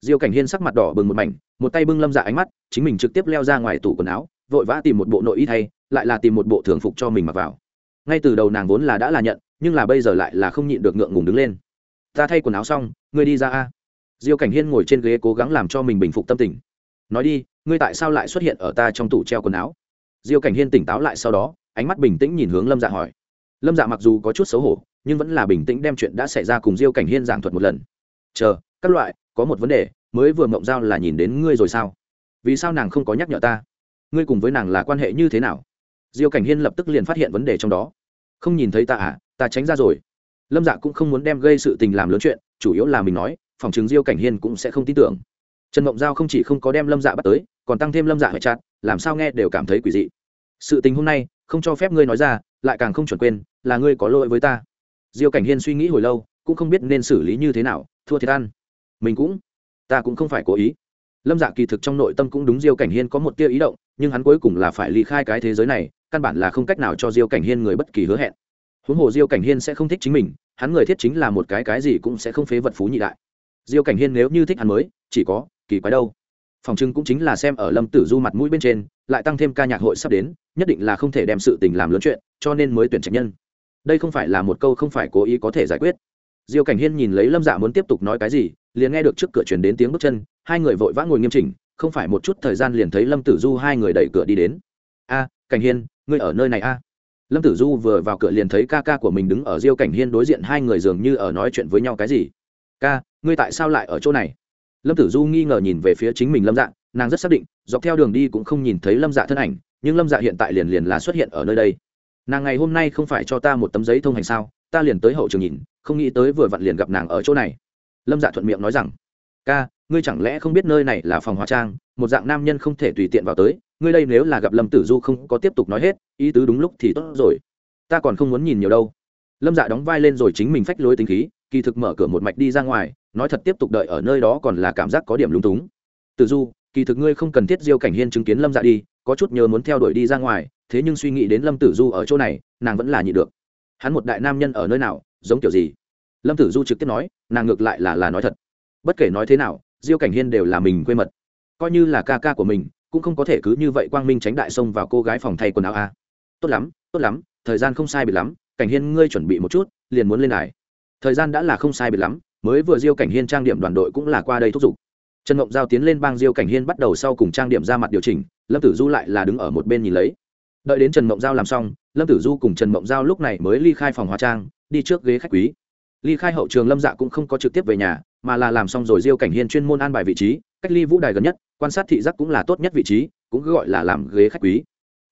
Diêu cảnh hiên sắc mặt đỏ bừng một mảnh, một tay bưng lâm dạ ánh mắt, chính mình trực tiếp leo ra ngoài tủ quần áo, vội vã tìm một bộ nội y thay lại là tìm một bộ thường phục cho mình mặc vào. Ngay từ đầu nàng vốn là đã là nhận, nhưng là bây giờ lại là không nhịn được ngượng ngùng đứng lên. Ta thay quần áo xong, ngươi đi ra a. Diêu cảnh hiên ngồi trên ghế cố gắng làm cho mình bình phục tâm tình. Nói đi, ngươi tại sao lại xuất hiện ở ta trong tủ treo quần áo? Diêu cảnh hiên tỉnh táo lại sau đó, ánh mắt bình tĩnh nhìn hướng lâm dạ hỏi. Lâm dạ mặc dù có chút xấu hổ, nhưng vẫn là bình tĩnh đem chuyện đã xảy ra cùng diêu cảnh hiên giảng thuật một lần. Chờ, các loại, có một vấn đề, mới vừa mộng giao là nhìn đến ngươi rồi sao? Vì sao nàng không có nhắc nhở ta? Ngươi cùng với nàng là quan hệ như thế nào? Diêu cảnh hiên lập tức liền phát hiện vấn đề trong đó. Không nhìn thấy ta à ta tránh ra rồi. Lâm dạ cũng không muốn đem gây sự tình làm lớn chuyện, chủ yếu là mình nói, phòng chứng diêu cảnh hiên cũng sẽ không tin tưởng. Trần mộng giao không chỉ không có đem lâm dạ bắt tới, còn tăng thêm lâm dạ hệ chặt làm sao nghe đều cảm thấy quỷ dị. Sự tình hôm nay, không cho phép ngươi nói ra, lại càng không chuẩn quên, là ngươi có lỗi với ta. Diêu cảnh hiên suy nghĩ hồi lâu, cũng không biết nên xử lý như thế nào, thua thiệt ăn. Mình cũng, ta cũng không phải cố ý lâm dạ kỳ thực trong nội tâm cũng đúng diêu cảnh hiên có một tia ý động, nhưng hắn cuối cùng là phải ly khai cái thế giới này, căn bản là không cách nào cho diêu cảnh hiên người bất kỳ hứa hẹn. Huống hồ diêu cảnh hiên sẽ không thích chính mình, hắn người thiết chính là một cái cái gì cũng sẽ không phế vật phú nhị đại. Diêu cảnh hiên nếu như thích hắn mới, chỉ có, kỳ quái đâu. Phòng trưng cũng chính là xem ở lâm tử du mặt mũi bên trên, lại tăng thêm ca nhạc hội sắp đến, nhất định là không thể đem sự tình làm lớn chuyện, cho nên mới tuyển trạch nhân. Đây không phải là một câu không phải cố ý có thể giải quyết. Diêu cảnh hiên nhìn lấy lâm dạ muốn tiếp tục nói cái gì liền nghe được trước cửa truyền đến tiếng bước chân, hai người vội vã ngồi nghiêm chỉnh, không phải một chút thời gian liền thấy lâm tử du hai người đẩy cửa đi đến. A, cảnh hiên, ngươi ở nơi này a? Lâm tử du vừa vào cửa liền thấy ca ca của mình đứng ở diêu cảnh hiên đối diện hai người dường như ở nói chuyện với nhau cái gì. Ca, ngươi tại sao lại ở chỗ này? Lâm tử du nghi ngờ nhìn về phía chính mình lâm dạ nàng rất xác định, dọc theo đường đi cũng không nhìn thấy lâm dạ thân ảnh, nhưng lâm dạ hiện tại liền liền là xuất hiện ở nơi đây. Nàng ngày hôm nay không phải cho ta một tấm giấy thông hành sao? Ta liền tới hậu trường nhìn, không nghĩ tới vừa vặn liền gặp nàng ở chỗ này lâm dạ thuận miệng nói rằng, ca, ngươi chẳng lẽ không biết nơi này là phòng hóa trang, một dạng nam nhân không thể tùy tiện vào tới, ngươi đây nếu là gặp lâm tử du không có tiếp tục nói hết, ý tứ đúng lúc thì tốt rồi. Ta còn không muốn nhìn nhiều đâu. Lâm dạ đóng vai lên rồi chính mình phách lối tính khí, kỳ thực mở cửa một mạch đi ra ngoài, nói thật tiếp tục đợi ở nơi đó còn là cảm giác có điểm lúng túng. Tử du, kỳ thực ngươi không cần thiết diêu cảnh hiên chứng kiến lâm dạ đi, có chút nhớ muốn theo đuổi đi ra ngoài, thế nhưng suy nghĩ đến lâm tử du ở chỗ này, nàng vẫn là nhị được. Hắn một đại nam nhân ở nơi nào, giống kiểu gì? Lâm tử du trực tiếp nói, nàng ngược lại là là nói thật. Bất kể nói thế nào, diêu cảnh hiên đều là mình quê mật. Coi như là ca ca của mình, cũng không có thể cứ như vậy quang minh tránh đại sông vào cô gái phòng thay quần áo a. Tốt lắm tốt lắm, thời gian không sai biệt lắm, cảnh hiên ngươi chuẩn bị một chút, liền muốn lên đài. Thời gian đã là không sai biệt lắm, mới vừa diêu cảnh hiên trang điểm đoàn đội cũng là qua đây thúc giục. Trần ngộng giao tiến lên bang diêu cảnh hiên bắt đầu sau cùng trang điểm ra mặt điều chỉnh, lâm tử du lại là đứng ở một bên nhìn lấy. Đợi đến trần ngộng giao làm xong, lâm tử du cùng trần ngộng giao lúc này mới ly khai phòng hóa trang, đi trước ghế khách quý ly khai hậu trường lâm dạ cũng không có trực tiếp về nhà, mà là làm xong rồi diêu cảnh hiên chuyên môn an bài vị trí, cách ly vũ đài gần nhất, quan sát thị giác cũng là tốt nhất vị trí, cũng cứ gọi là làm ghế khách quý.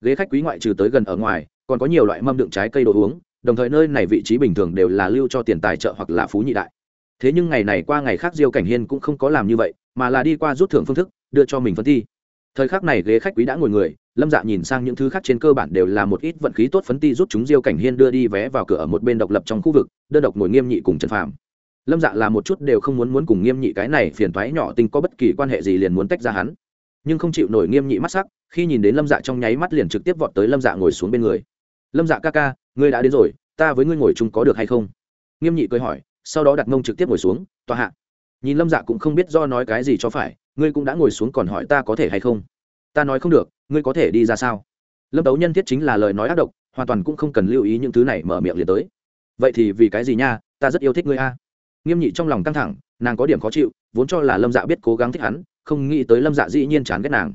Ghế khách quý ngoại trừ tới gần ở ngoài, còn có nhiều loại mâm đựng trái cây đồ uống, đồng thời nơi này vị trí bình thường đều là lưu cho tiền tài trợ hoặc là phú nhị đại. Thế nhưng ngày này qua ngày khác diêu cảnh hiên cũng không có làm như vậy, mà là đi qua rút thưởng phương thức, đưa cho mình phân thi. Thời khắc này ghế khách quý đã ngồi người lâm dạ nhìn sang những thứ khác trên cơ bản đều là một ít vận khí tốt phấn ti giúp chúng diêu cảnh hiên đưa đi vé vào cửa ở một bên độc lập trong khu vực, đơn độc ngồi nghiêm nhị cùng trần phàm. Lâm dạ là một chút đều không muốn muốn cùng nghiêm nhị cái này phiền thoái nhỏ tình có bất kỳ quan hệ gì liền muốn tách ra hắn. Nhưng không chịu nổi nghiêm nhị mắt sắc, khi nhìn đến lâm dạ trong nháy mắt liền trực tiếp vọt tới lâm dạ ngồi xuống bên người. Lâm dạ ca ca, ngươi đã đến rồi, ta với ngươi ngồi chung có được hay không? Nghiêm nhị cười hỏi, sau đó đặt mông trực tiếp ngồi xuống, tòa hạ. Nhìn lâm dạ cũng không biết do nói cái gì cho phải, ngươi cũng đã ngồi xuống còn hỏi ta có thể hay không? Ta nói không được ngươi có thể đi ra sao? Lâm tấu nhân thiết chính là lời nói ác độc, hoàn toàn cũng không cần lưu ý những thứ này mở miệng liền tới. Vậy thì vì cái gì nha, ta rất yêu thích ngươi a. Nghiêm nhị trong lòng căng thẳng, nàng có điểm khó chịu, vốn cho là lâm dạ biết cố gắng thích hắn, không nghĩ tới lâm dạ dĩ nhiên chán ghét nàng.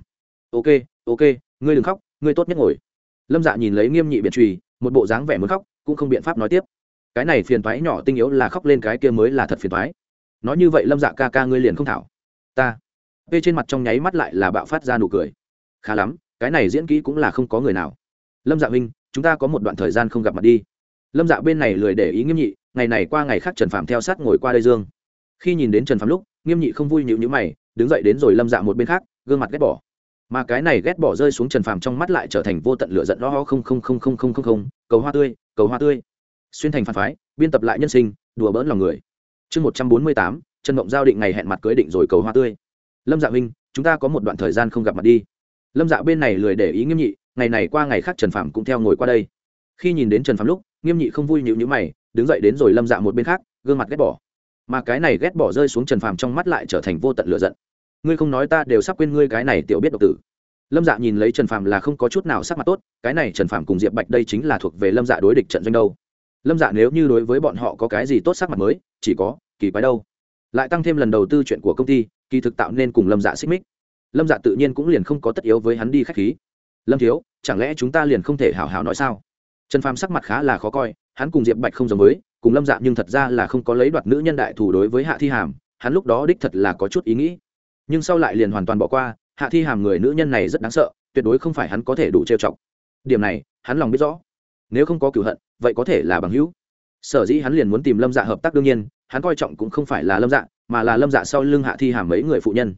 Ok ok, ngươi đừng khóc, ngươi tốt nhất ngồi. Lâm dạ nhìn lấy nghiêm nhị biện trùy, một bộ dáng vẻ muốn khóc, cũng không biện pháp nói tiếp. Cái này phiền thoái nhỏ tinh yếu là khóc lên cái kia mới là thật phiền thoái nói như vậy lâm dạ ca ca ngươi liền không thảo. Ta. P trên mặt trong nháy mắt lại là bạo phát ra nụ cười khá lắm, cái này diễn kỹ cũng là không có người nào. Lâm dạ huynh, chúng ta có một đoạn thời gian không gặp mặt đi. Lâm dạ bên này lười để ý nghiêm nhị, ngày này qua ngày khác trần phạm theo sát ngồi qua đây dương. Khi nhìn đến trần phạm lúc, nghiêm nhị không vui nhịu nhữ mày, đứng dậy đến rồi lâm dạ một bên khác, gương mặt ghét bỏ. Mà cái này ghét bỏ rơi xuống trần phàm trong mắt lại trở thành vô tận lửa giận lo không không không không không không không, cầu hoa tươi, cầu hoa tươi. Xuyên thành phản phái, biên tập lại nhân sinh, đùa bỡn lòng người. Chương một trăm bốn mươi tám, trần mộng giao định ngày hẹn mặt cưới định rồi cầu hoa tươi. Lâm dạ huynh, chúng ta có một đoạn thời gian không gặp mặt đi lâm dạ bên này lười để ý nghiêm nhị, ngày này qua ngày khác trần phạm cũng theo ngồi qua đây. Khi nhìn đến trần phạm lúc, nghiêm nhị không vui nhịu nhữ mày, đứng dậy đến rồi lâm dạ một bên khác, gương mặt ghét bỏ. Mà cái này ghét bỏ rơi xuống trần phạm trong mắt lại trở thành vô tận lửa giận. Ngươi không nói ta đều sắp quên ngươi cái này tiểu biết độc tử. Lâm dạ nhìn lấy trần phạm là không có chút nào sắc mặt tốt, cái này trần phạm cùng diệp bạch đây chính là thuộc về lâm dạ đối địch trận doanh đâu. Lâm dạ nếu như đối với bọn họ có cái gì tốt sắc mặt mới, chỉ có kỳ quái đâu. Lại tăng thêm lần đầu tư chuyện của công ty, kỳ thực tạo nên cùng lâm dạ xích mích lâm dạ tự nhiên cũng liền không có tất yếu với hắn đi k h á c h khí. Lâm thiếu, chẳng lẽ chúng ta liền không thể hào hào nói sao? Trần phàm sắc mặt khá là khó coi, hắn cùng diệp bạch không giống với, cùng lâm dạ nhưng thật ra là không có lấy đoạt nữ nhân đại thủ đối với hạ thi hàm, hắn lúc đó đích thật là có chút ý nghĩ. Nhưng sau lại liền hoàn toàn bỏ qua, hạ thi hàm người nữ nhân này rất đáng sợ, tuyệt đối không phải hắn có thể đủ trêu chọc. Điểm này, hắn lòng biết rõ. Nếu không có cửu hận, vậy có thể là bằng hữu. Sở dĩ hắn liền muốn tìm lâm dạ hợp tác đương nhiên, hắn coi trọng cũng không phải là lâm dạ mà là lâm dạ sau lưng hạ thi hàm mấy người phụ nhân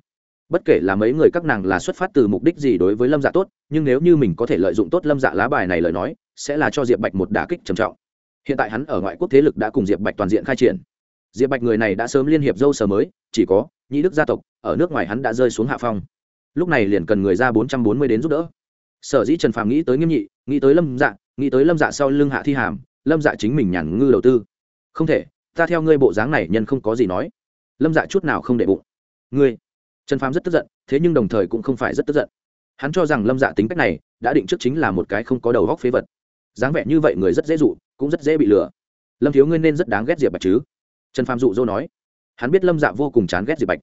bất kể là mấy người các nàng là xuất phát từ mục đích gì đối với lâm dạ tốt, nhưng nếu như mình có thể lợi dụng tốt lâm dạ lá bài này lời nói, sẽ là cho diệp bạch một đả kích trầm trọng. Hiện tại hắn ở ngoại quốc thế lực đã cùng diệp bạch toàn diện khai triển. Diệp bạch người này đã sớm liên hiệp dâu sờ mới, chỉ có Nhĩ đức gia tộc, ở nước ngoài hắn đã rơi xuống hạ phong. Lúc này liền cần người ra bốn trăm bốn mươi đến giúp đỡ. Sở dĩ trần phàm nghĩ tới nghiêm nhị, nghĩ tới lâm dạ nghĩ tới lâm dạ sau lưng hạ thi hàm, lâm dạ chính mình nhàn ngư đầu tư. Không thể, ta theo ngươi bộ dáng này nhân không có gì nói. Lâm dạ chút nào không để bụng. Ngươi trần phàm rất tức giận, thế nhưng đồng thời cũng không phải rất tức giận. Hắn cho rằng lâm dạ tính cách này đã định trước chính là một cái không có đầu góc phế vật. Dáng vẻ như vậy người rất dễ dụ, cũng rất dễ bị lừa. Lâm thiếu ngươi nên rất đáng ghét diệp bạch chứ? Trần phàm dụ dỗ nói. Hắn biết lâm dạ vô cùng chán ghét diệp bạch.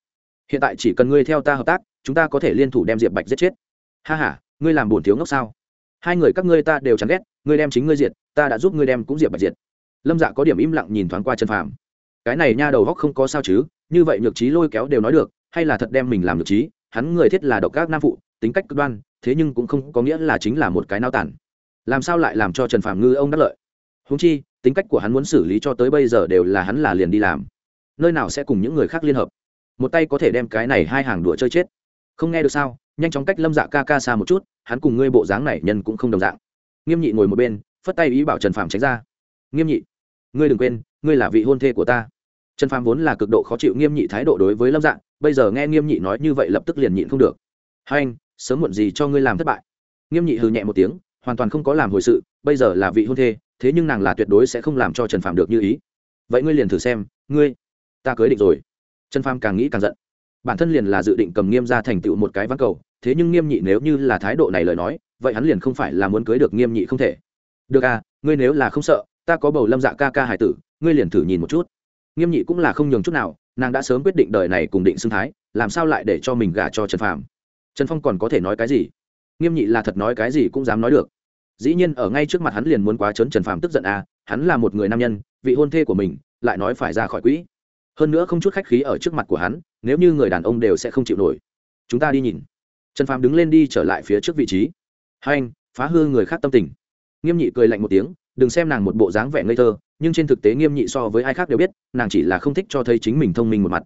Hiện tại chỉ cần ngươi theo ta hợp tác, chúng ta có thể liên thủ đem diệp bạch giết chết. Ha h a ngươi làm bổn thiếu ngốc sao? Hai người các ngươi ta đều chán ghét, ngươi đem chính ngươi diệt, ta đã giúp ngươi đem cũng diệp bạch diệt. Lâm dạ có điểm im lặng nhìn thoáng qua trần phàm. Cái này nha đầu góc không có sao chứ, như vậy nhược trí lôi kéo đều nói được hay là thật đem mình làm được trí, hắn người thiết là độc các nam phụ, tính cách cực đoan, thế nhưng cũng không có nghĩa là chính là một cái nao tản. Làm sao lại làm cho trần phạm ngư ông đắc lợi? Húng chi, tính cách của hắn muốn xử lý cho tới bây giờ đều là hắn là liền đi làm. Nơi nào sẽ cùng những người khác liên hợp? Một tay có thể đem cái này hai hàng đũa chơi chết. Không nghe được sao? Nhanh chóng cách lâm dạ ca ca xa một chút, hắn cùng ngươi bộ dáng này nhân cũng không đồng dạng. Nghiêm nhị ngồi một bên, phất tay ý bảo trần phạm tránh ra. Nghiêm nhị, ngươi đừng quên, ngươi là vị hôn thê của ta. Trần phạm vốn là cực độ khó chịu nghiêm nhị thái độ đối với lâm dạng bây giờ nghe nghiêm nhị nói như vậy lập tức liền nhịn không được. Hai anh, sớm muộn gì cho ngươi làm thất bại. Nghiêm nhị hừ nhẹ một tiếng, hoàn toàn không có làm hồi sự, bây giờ là vị hôn thê, thế nhưng nàng là tuyệt đối sẽ không làm cho trần phàm được như ý. Vậy ngươi liền thử xem, ngươi, ta cưới định rồi. Trần phàm càng nghĩ càng giận. Bản thân liền là dự định cầm nghiêm ra thành tựu một cái ván cầu, thế nhưng nghiêm nhị nếu như là thái độ này lời nói, vậy hắn liền không phải là muốn cưới được nghiêm nhị không thể. Được à ngươi nếu là không sợ, ta có bầu lâm dạ ca ca hải tử, ngươi liền thử nhìn một chút. Nghiêm nhị cũng là không nhường chút nào nàng đã sớm quyết định đời này cùng định xưng thái, làm sao lại để cho mình gả cho trần phàm? Trần phong còn có thể nói cái gì? Nghiêm nhị là thật nói cái gì cũng dám nói được. Dĩ nhiên, ở ngay trước mặt hắn liền muốn quá trớn trần phàm tức giận à hắn là một người nam nhân, vị hôn thê của mình, lại nói phải ra khỏi quỹ. Hơn nữa không chút khách khí ở trước mặt của hắn, nếu như người đàn ông đều sẽ không chịu nổi. Chúng ta đi nhìn. Trần phàm đứng lên đi trở lại phía trước vị trí. Hai anh phá hư người khác tâm tình. Nghiêm nhị cười lạnh một tiếng đừng xem nàng một bộ dáng vẻ ngây thơ, nhưng trên thực tế nghiêm nhị so với ai khác đều biết, nàng chỉ là không thích cho thấy chính mình thông minh một mặt.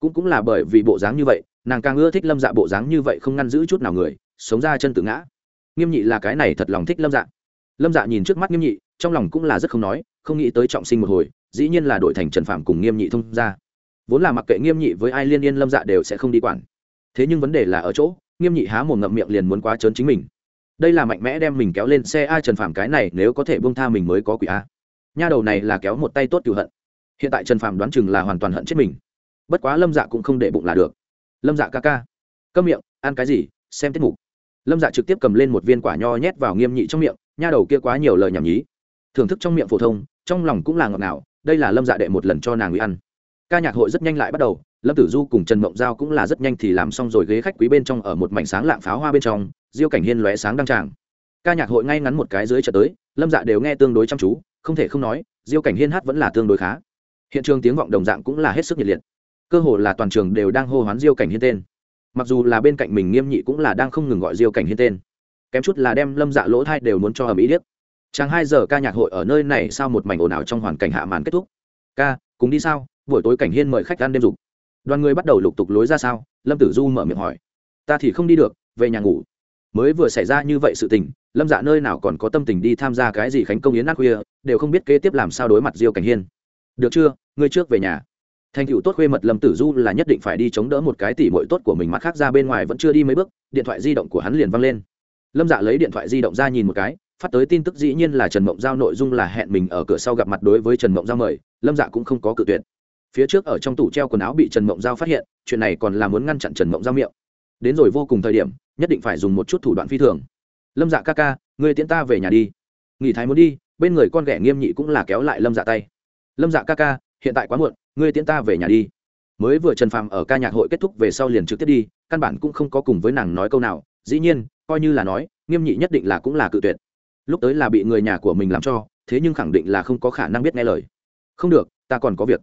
Cũng cũng là bởi vì bộ dáng như vậy, nàng càng ưa thích lâm dạ bộ dáng như vậy không ngăn giữ chút nào người, sống ra chân tự ngã. Nghiêm nhị là cái này thật lòng thích lâm dạ. Lâm dạ nhìn trước mắt nghiêm nhị, trong lòng cũng là rất không nói, không nghĩ tới trọng sinh một hồi, dĩ nhiên là đổi thành trần phạm cùng nghiêm nhị thông ra vốn là mặc kệ nghiêm nhị với ai liên yên lâm dạ đều sẽ không đi quản. Thế nhưng vấn đề là ở chỗ, nghiêm nhị há mồm ngậm miệng liền muốn quá trớn chính mình đây là mạnh mẽ đem mình kéo lên xe a trần phạm cái này nếu có thể bông tha mình mới có quỷ a. Nha đầu này là kéo một tay tốt cựu hận. Hiện tại trần phạm đoán chừng là hoàn toàn hận chết mình. Bất quá lâm dạ cũng không để bụng là được. Lâm dạ ca ca. Câm miệng, ăn cái gì, xem tiết mục. Lâm dạ trực tiếp cầm lên một viên quả nho nhét vào nghiêm nhị trong miệng, nha đầu kia quá nhiều lời nhảm nhí. Thưởng thức trong miệng phổ thông, trong lòng cũng là ngọt ngào, đây là lâm dạ đệ một lần cho nàng uy ăn. Ca nhạc hội rất nhanh lại bắt đầu, lâm tử du cùng trần mộng giao cũng là rất nhanh thì làm xong rồi ghế khách quý bên trong ở một mảnh sáng lạng pháo hoa bên trong diêu cảnh hiên lóe sáng đăng tràng. Ca nhạc hội ngay ngắn một cái dưới chợ tới, lâm dạ đều nghe tương đối chăm chú, không thể không nói, diêu cảnh hiên hát vẫn là tương đối khá. Hiện trường tiếng vọng đồng dạng cũng là hết sức nhiệt liệt. Cơ hồ là toàn trường đều đang hô hoán diêu cảnh hiên tên. Mặc dù là bên cạnh mình nghiêm nhị cũng là đang không ngừng gọi diêu cảnh hiên tên. Kém chút là đem lâm dạ lỗ thai đều muốn cho ầm ĩ điếc. Chàng hai giờ ca nhạc hội ở nơi này sau một mảnh ồn ào trong hoàn cảnh hạ màn kết thúc? Ca, cùng đi sao? Buổi tối cảnh hiên mời khách ăn đêm dục. Đoàn người bắt đầu lục tục lối ra sao? Lâm tử du mở miệng hỏi. Ta thì không đi được, về nhà ngủ mới vừa xảy ra như vậy sự tình, lâm dạ nơi nào còn có tâm tình đi tham gia cái gì khánh công yến nát khuya, đều không biết kế tiếp làm sao đối mặt diêu cảnh hiên. Được chưa, ngươi trước về nhà. Thành tựu tốt khuê mật lâm tử du là nhất định phải đi chống đỡ một cái tỉ mội tốt của mình, mặt khác ra bên ngoài vẫn chưa đi mấy bước, điện thoại di động của hắn liền văng lên. Lâm dạ lấy điện thoại di động ra nhìn một cái, phát tới tin tức dĩ nhiên là trần mộng giao nội dung là hẹn mình ở cửa sau gặp mặt đối với trần mộng giao mời, lâm dạ cũng không có cự tuyệt. Phía trước ở trong tủ treo quần áo bị trần mộng giao phát hiện, chuyện này còn là muốn ngăn chặn trần mộng giao miệng. Đến rồi vô cùng thời điểm nhất định phải dùng một chút thủ đoạn phi thường. Lâm dạ ca ca người tiễn ta về nhà đi. Nghỉ thái muốn đi, bên người con ghẻ nghiêm nhị cũng là kéo lại lâm dạ tay. Lâm dạ ca ca, hiện tại quá muộn, ngươi tiễn ta về nhà đi. Mới vừa trần phàm ở ca nhạc hội kết thúc về sau liền trực tiếp đi, căn bản cũng không có cùng với nàng nói câu nào, dĩ nhiên, coi như là nói, nghiêm nhị nhất định là cũng là cự tuyệt. Lúc tới là bị người nhà của mình làm cho, thế nhưng khẳng định là không có khả năng biết nghe lời. Không được, ta còn có việc.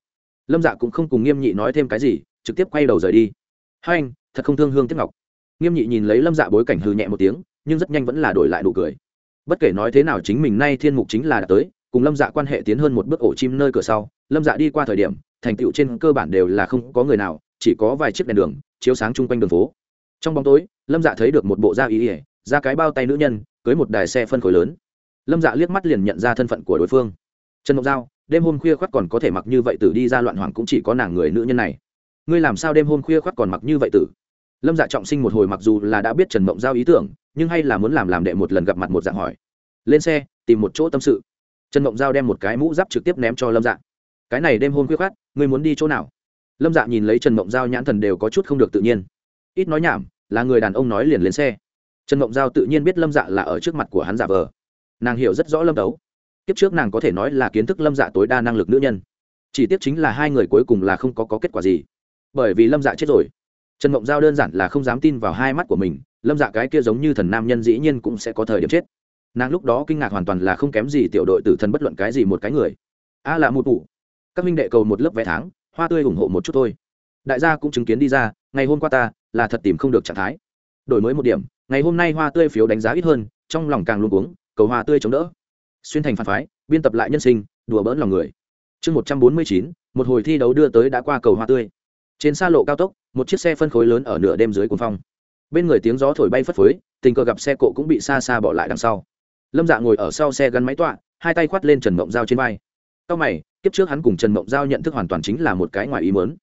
Lâm dạ cũng không cùng nghiêm nhị nói thêm cái gì, trực tiếp quay đầu rời đi. Hai anh, thật không thương hương tiếp ngọc nghiêm nhị nhìn lấy lâm dạ bối cảnh hư nhẹ một tiếng, nhưng rất nhanh vẫn là đổi lại nụ cười. Bất kể nói thế nào chính mình nay thiên mục chính là đã tới, cùng lâm dạ quan hệ tiến hơn một bước ổ chim nơi cửa sau, lâm dạ đi qua thời điểm, thành tựu trên cơ bản đều là không có người nào, chỉ có vài chiếc đèn đường, chiếu sáng chung quanh đường phố. Trong bóng tối, lâm dạ thấy được một bộ da ý ỉa da cái bao tay nữ nhân, cưới một đài xe phân khối lớn. Lâm dạ liếc mắt liền nhận ra thân phận của đối phương. Trần ngọc giao, đêm hôm khuya khoắt còn có thể mặc như vậy tử đi ra loạn hoàng cũng chỉ có nàng người nữ nhân này. Ngươi làm sao đêm hôm khuya khoắt còn mặc như vậy tử? Lâm dạ trọng sinh một hồi mặc dù là đã biết trần mộng giao ý tưởng nhưng hay là muốn làm làm đệ một lần gặp mặt một dạng hỏi. Lên xe tìm một chỗ tâm sự. Trần mộng giao đem một cái mũ giáp trực tiếp ném cho lâm dạ. Cái này đêm hôm khuya khát. ngươi muốn đi chỗ nào? Lâm dạ nhìn lấy trần mộng giao nhãn thần đều có chút không được tự nhiên. Ít nói nhảm là người đàn ông nói liền lên xe. Trần mộng giao tự nhiên biết lâm dạ là ở trước mặt của hắn giả vờ. Nàng hiểu rất rõ lâm đấu. Kiếp trước nàng có thể nói là kiến thức lâm dạ tối đa năng lực nữ nhân. Chỉ tiếc chính là hai người cuối cùng là không có, có kết quả gì. Bởi vì lâm dạ chết rồi trần mộng giao đơn giản là không dám tin vào hai mắt của mình, lâm dạ cái kia giống như thần nam nhân dĩ nhiên cũng sẽ có thời điểm chết. Nàng lúc đó kinh ngạc hoàn toàn là không kém gì tiểu đội tử thần bất luận cái gì một cái người. A là một tủ các minh đệ cầu một lớp vé tháng, hoa tươi ủng hộ một chút thôi. Đại gia cũng chứng kiến đi ra, ngày hôm qua ta, là thật tìm không được trạng thái. Đổi mới một điểm, ngày hôm nay hoa tươi phiếu đánh giá ít hơn, trong lòng càng luôn uống cầu hoa tươi chống đỡ. Xuyên thành phản phái, biên tập lại nhân sinh, đùa bỡn lòng người. Chương một trăm bốn mươi chín, một hồi thi đấu đưa tới đã qua cầu hoa tươi trên xa lộ cao tốc, một chiếc xe phân khối lớn ở nửa đêm dưới cuồng phong. Bên người tiếng gió thổi bay phất phới, tình cờ gặp xe cộ cũng bị xa xa bỏ lại đằng sau. Lâm dạ ngồi ở sau xe gắn máy tọa, hai tay khoát lên trần mộng dao trên vai. Sau mày, kiếp trước hắn cùng trần mộng giao nhận thức hoàn toàn chính là một cái ngoài ý mớn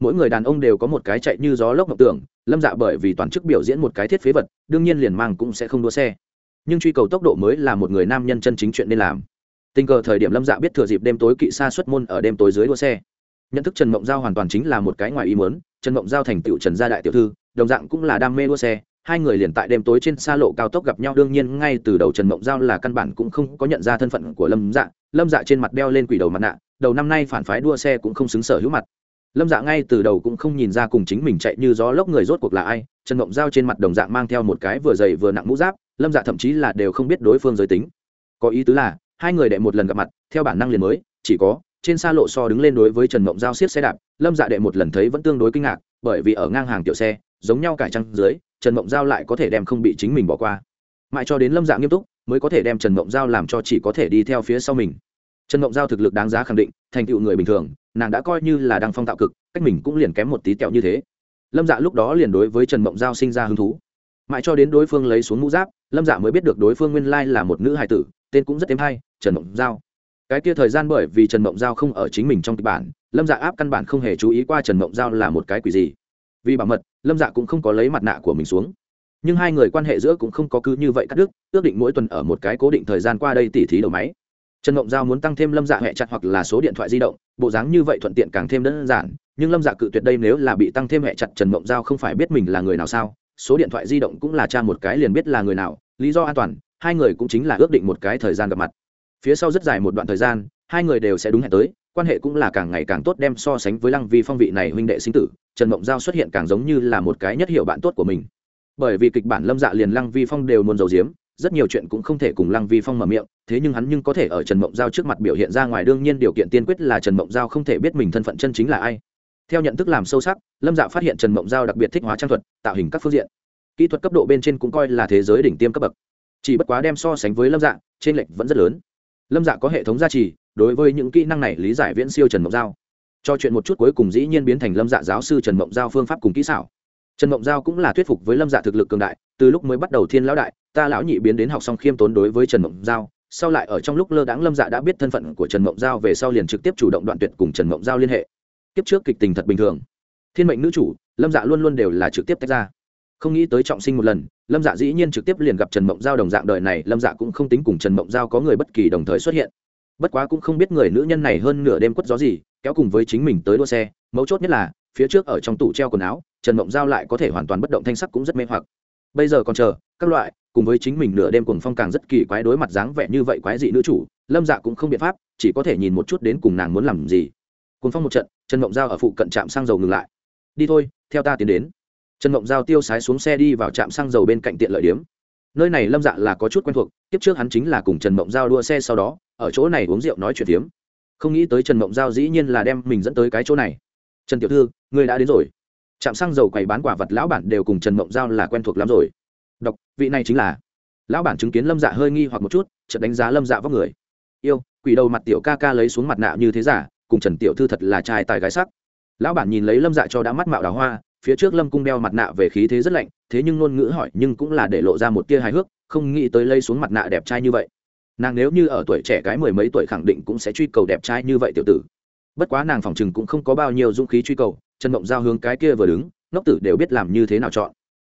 mỗi người đàn ông đều có một cái chạy như gió lốc mộng tưởng, lâm dạ bởi vì toàn chức biểu diễn một cái thiết phế vật, đương nhiên liền mang cũng sẽ không đua xe. Nhưng truy cầu tốc độ mới là một người nam nhân chân chính chuyện nên làm. Tình cờ thời điểm lâm dạ biết thừa dịp đêm tối kỵ xa xuất môn ở đêm tối dưới đua xe nhận thức trần mộng giao hoàn toàn chính là một cái ngoài ý mớn trần mộng giao thành tựu trần gia đại tiểu thư, đồng dạng cũng là đam mê đua xe, hai người liền tại đêm tối trên xa lộ cao tốc gặp nhau, đương nhiên ngay từ đầu trần mộng giao là căn bản cũng không có nhận ra thân phận của lâm dạ lâm dạ trên mặt đeo lên quỷ đầu mặt nạ, đầu năm nay phản phái đua xe cũng không xứng sở hữu mặt. Lâm dạ ngay từ đầu cũng không nhìn ra cùng chính mình chạy như gió lốc người rốt cuộc là ai, trần mộng giao trên mặt đồng dạng mang theo một cái vừa dày vừa nặng mũ giáp, lâm dạ thậm chí là đều không biết đối phương giới tính. Có ý tứ là, hai người đệ một lần gặp mặt, theo bản năng liền mới, chỉ có trên xa lộ so đứng lên đối với trần mộng giao xiết xe đạp, lâm dạ đệ một lần thấy vẫn tương đối kinh ngạc, bởi vì ở ngang hàng tiểu xe, giống nhau cải trăng dưới, trần mộng giao lại có thể đem không bị chính mình bỏ qua. Mãi cho đến lâm dạ nghiêm túc, mới có thể đem trần mộng giao làm cho chỉ có thể đi theo phía sau mình. Trần mộng giao thực lực đáng giá khẳng định, thành tựu người bình thường, nàng đã coi như là đang phong tạo cực, cách mình cũng liền kém một tí tẹo như thế. Lâm dạ lúc đó liền đối với trần mộng giao sinh ra hứng thú. Mãi cho đến đối phương lấy xuống mũ giáp, lâm dạ mới biết được đối phương nguyên lai là một nữ hài tử, tên cũng rất êm hay, trần mộng giao cái kia thời gian bởi vì trần mộng giao không ở chính mình trong kịch bản, lâm dạ áp căn bản không hề chú ý qua trần mộng giao là một cái quỷ gì. Vì bảo mật, lâm dạ cũng không có lấy mặt nạ của mình xuống. Nhưng hai người quan hệ giữa cũng không có cứ như vậy cắt đứt, ước định mỗi tuần ở một cái cố định thời gian qua đây tỉ thí đầu máy. Trần mộng giao muốn tăng thêm lâm dạ hẹ chặt hoặc là số điện thoại di động, bộ dáng như vậy thuận tiện càng thêm đơn giản, nhưng lâm dạ cự tuyệt đây nếu là bị tăng thêm hẹ chặt trần mộng giao không phải biết mình là người nào sao, số điện thoại di động cũng là cha một cái liền biết là người nào, lý do an toàn, hai người cũng chính là ước định một cái thời gian gặp mặt phía sau rất dài một đoạn thời gian, hai người đều sẽ đúng hẹn tới, quan hệ cũng là càng ngày càng tốt đem so sánh với lăng vi phong vị này huynh đệ sinh tử, trần mộng giao xuất hiện càng giống như là một cái nhất hiệu bạn tốt của mình. Bởi vì kịch bản lâm dạ liền lăng vi phong đều muốn giấu giếm, rất nhiều chuyện cũng không thể cùng lăng vi phong mở miệng, thế nhưng hắn nhưng có thể ở trần mộng giao trước mặt biểu hiện ra ngoài đương nhiên điều kiện tiên quyết là trần mộng giao không thể biết mình thân phận chân chính là ai. Theo nhận thức làm sâu sắc, lâm dạ phát hiện trần mộng giao đặc biệt thích hóa trang thuật, tạo hình các phương diện. Kỹ thuật cấp độ bên trên cũng coi là thế giới đỉnh tiêm cấp bậc. Chỉ bất quá đem so sánh với lâm dạ trên lệch vẫn rất lớn lâm dạ có hệ thống gia trì, đối với những kỹ năng này lý giải viễn siêu trần mộng giao. Cho chuyện một chút cuối cùng dĩ nhiên biến thành lâm dạ giáo sư trần mộng giao phương pháp cùng kỹ xảo. Trần mộng giao cũng là thuyết phục với lâm dạ thực lực cường đại, từ lúc mới bắt đầu thiên lão đại, ta lão nhị biến đến học xong khiêm tốn đối với trần mộng giao. Sau lại ở trong lúc lơ đãng lâm dạ đã biết thân phận của trần mộng giao về sau liền trực tiếp chủ động đoạn tuyệt cùng trần mộng giao liên hệ. Kiếp trước kịch tình thật bình thường. Thiên mệnh nữ chủ, lâm dạ luôn luôn đều là trực tiếp tách ra không nghĩ tới trọng sinh một lần, lâm dạ dĩ nhiên trực tiếp liền gặp trần mộng giao đồng dạng đời này, lâm dạ cũng không tính cùng trần mộng giao có người bất kỳ đồng thời xuất hiện. Bất quá cũng không biết người nữ nhân này hơn nửa đêm quất gió gì, kéo cùng với chính mình tới đua xe, mấu chốt nhất là, phía trước ở trong tủ treo quần áo, trần mộng giao lại có thể hoàn toàn bất động thanh sắc cũng rất mê hoặc. Bây giờ còn chờ, các loại, cùng với chính mình nửa đêm cùng phong càng rất kỳ quái đối mặt dáng vẻ như vậy quái dị nữ chủ, lâm dạ cũng không biện pháp, chỉ có thể nhìn một chút đến cùng nàng muốn làm gì. Cùng phong một trận, trần mộng giao ở phụ cận trạm sang dầu ngừng lại. Đi thôi, theo ta tiến đến trần mộng giao tiêu sái xuống xe đi vào trạm xăng dầu bên cạnh tiện lợi điếm. Nơi này lâm dạ là có chút quen thuộc tiếp trước hắn chính là cùng trần mộng giao đua xe sau đó, ở chỗ này uống rượu nói chuyện tiếm không nghĩ tới trần mộng giao dĩ nhiên là đem mình dẫn tới cái chỗ này. Trần tiểu thư, người đã đến rồi. Trạm xăng dầu quầy bán quả vật lão bản đều cùng trần mộng giao là quen thuộc lắm rồi. Đọc vị này chính là. Lão bản chứng kiến lâm dạ hơi nghi hoặc một chút, chợt đánh giá lâm dạ vóc người. Yêu, quỷ đầu mặt tiểu ca ca lấy xuống mặt nạ như thế giả, cùng trần tiểu thư thật là trai tài gái sắc. Lão bản nhìn lấy lâm dạ cho đã mắt mạo đào hoa phía trước lâm cung đeo mặt nạ về khí thế rất lạnh, thế nhưng ngôn ngữ hỏi nhưng cũng là để lộ ra một tia hài hước, không nghĩ tới lây xuống mặt nạ đẹp trai như vậy. Nàng nếu như ở tuổi trẻ cái mười mấy tuổi khẳng định cũng sẽ truy cầu đẹp trai như vậy tiểu tử. Bất quá nàng phòng chừng cũng không có bao nhiêu dũng khí truy cầu, trần mộng giao hướng cái kia vừa đứng, ngốc tử đều biết làm như thế nào chọn.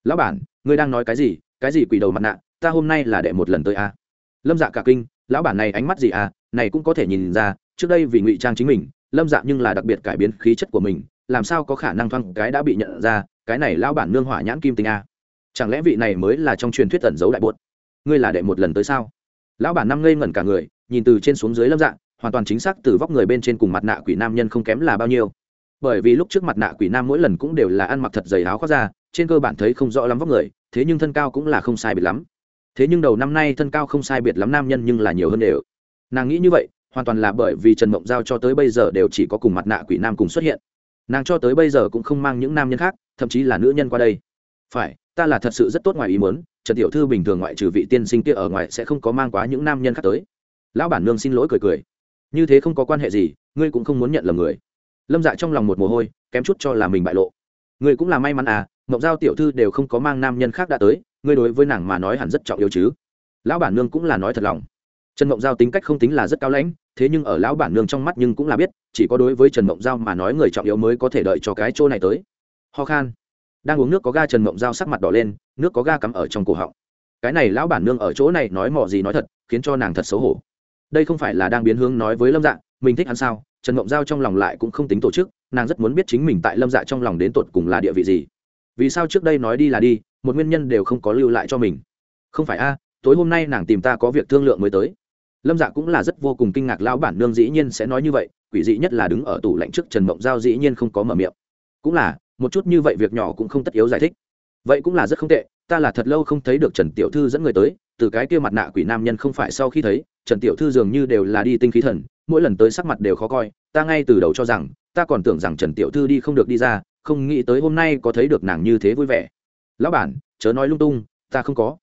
Lão bản, ngươi đang nói cái gì? Cái gì quỷ đầu mặt nạ? Ta hôm nay là đệ một lần tới a. À? lâm dạ cả kinh, lão bản này ánh mắt gì à? Này cũng có thể nhìn ra, trước đây vì ngụy trang chính mình, lâm dạ nhưng là đặc biệt cải biến khí chất của mình làm sao có khả năng thoang cái đã bị nhận ra, cái này lão bản nương hỏa nhãn kim tinh a. Chẳng lẽ vị này mới là trong truyền thuyết tẩn giấu đại bột? Ngươi là đệ một lần tới sao? Lão bản năm ngây ngẩn cả người, nhìn từ trên xuống dưới lâm dạng, hoàn toàn chính xác từ vóc người bên trên cùng mặt nạ quỷ nam nhân không kém là bao nhiêu. Bởi vì lúc trước mặt nạ quỷ nam mỗi lần cũng đều là ăn mặc thật dày áo khoác ra trên cơ bản thấy không rõ lắm vóc người, thế nhưng thân cao cũng là không sai biệt lắm. Thế nhưng đầu năm nay thân cao không sai biệt lắm nam nhân nhưng là nhiều hơn đều. Nàng nghĩ như vậy, hoàn toàn là bởi vì trần mộng giao cho tới bây giờ đều chỉ có cùng mặt nạ quỷ nam cùng xuất hiện nàng cho tới bây giờ cũng không mang những nam nhân khác, thậm chí là nữ nhân qua đây. Phải, ta là thật sự rất tốt ngoài ý muốn, trần tiểu thư bình thường ngoại trừ vị tiên sinh kia ở ngoài sẽ không có mang quá những nam nhân khác tới. Lão bản nương xin lỗi cười cười. Như thế không có quan hệ gì, ngươi cũng không muốn nhận lầm người. Lâm dạ trong lòng một mồ hôi, kém chút cho là mình bại lộ. Ngươi cũng là may mắn à mộng giao tiểu thư đều không có mang nam nhân khác đã tới, ngươi đối với nàng mà nói hẳn rất trọng yếu chứ. Lão bản nương cũng là nói thật lòng. Trần mộng giao tính cách không tính là rất cao lãnh thế nhưng ở lão bản nương trong mắt nhưng cũng là biết, chỉ có đối với trần mộng giao mà nói người trọng yếu mới có thể đợi cho cái chỗ này tới. Ho khan. Đang uống nước có ga trần mộng giao sắc mặt đỏ lên, nước có ga cắm ở trong cổ họng. Cái này lão bản nương ở chỗ này nói mò gì nói thật, khiến cho nàng thật xấu hổ. Đây không phải là đang biến hướng nói với lâm dạ mình thích hắn sao? Trần mộng giao trong lòng lại cũng không tính tổ chức, nàng rất muốn biết chính mình tại lâm dạ trong lòng đến tột cùng là địa vị gì. Vì sao trước đây nói đi là đi, một nguyên nhân đều không có lưu lại cho mình. Không phải a, tối hôm nay nàng tìm ta có việc thương lượng mới tới lâm dạ cũng là rất vô cùng kinh ngạc, lão bản nương dĩ nhiên sẽ nói như vậy, quỷ dị nhất là đứng ở tủ lạnh trước trần mộng giao dĩ nhiên không có mở miệng. Cũng là, một chút như vậy việc nhỏ cũng không tất yếu giải thích. Vậy cũng là rất không tệ, ta là thật lâu không thấy được trần tiểu thư dẫn người tới, từ cái kia mặt nạ quỷ nam nhân không phải sau khi thấy, trần tiểu thư dường như đều là đi tinh khí thần, mỗi lần tới sắc mặt đều khó coi, ta ngay từ đầu cho rằng, ta còn tưởng rằng trần tiểu thư đi không được đi ra, không nghĩ tới hôm nay có thấy được nàng như thế vui vẻ. Lão bản, chớ nói lung tung, ta không có.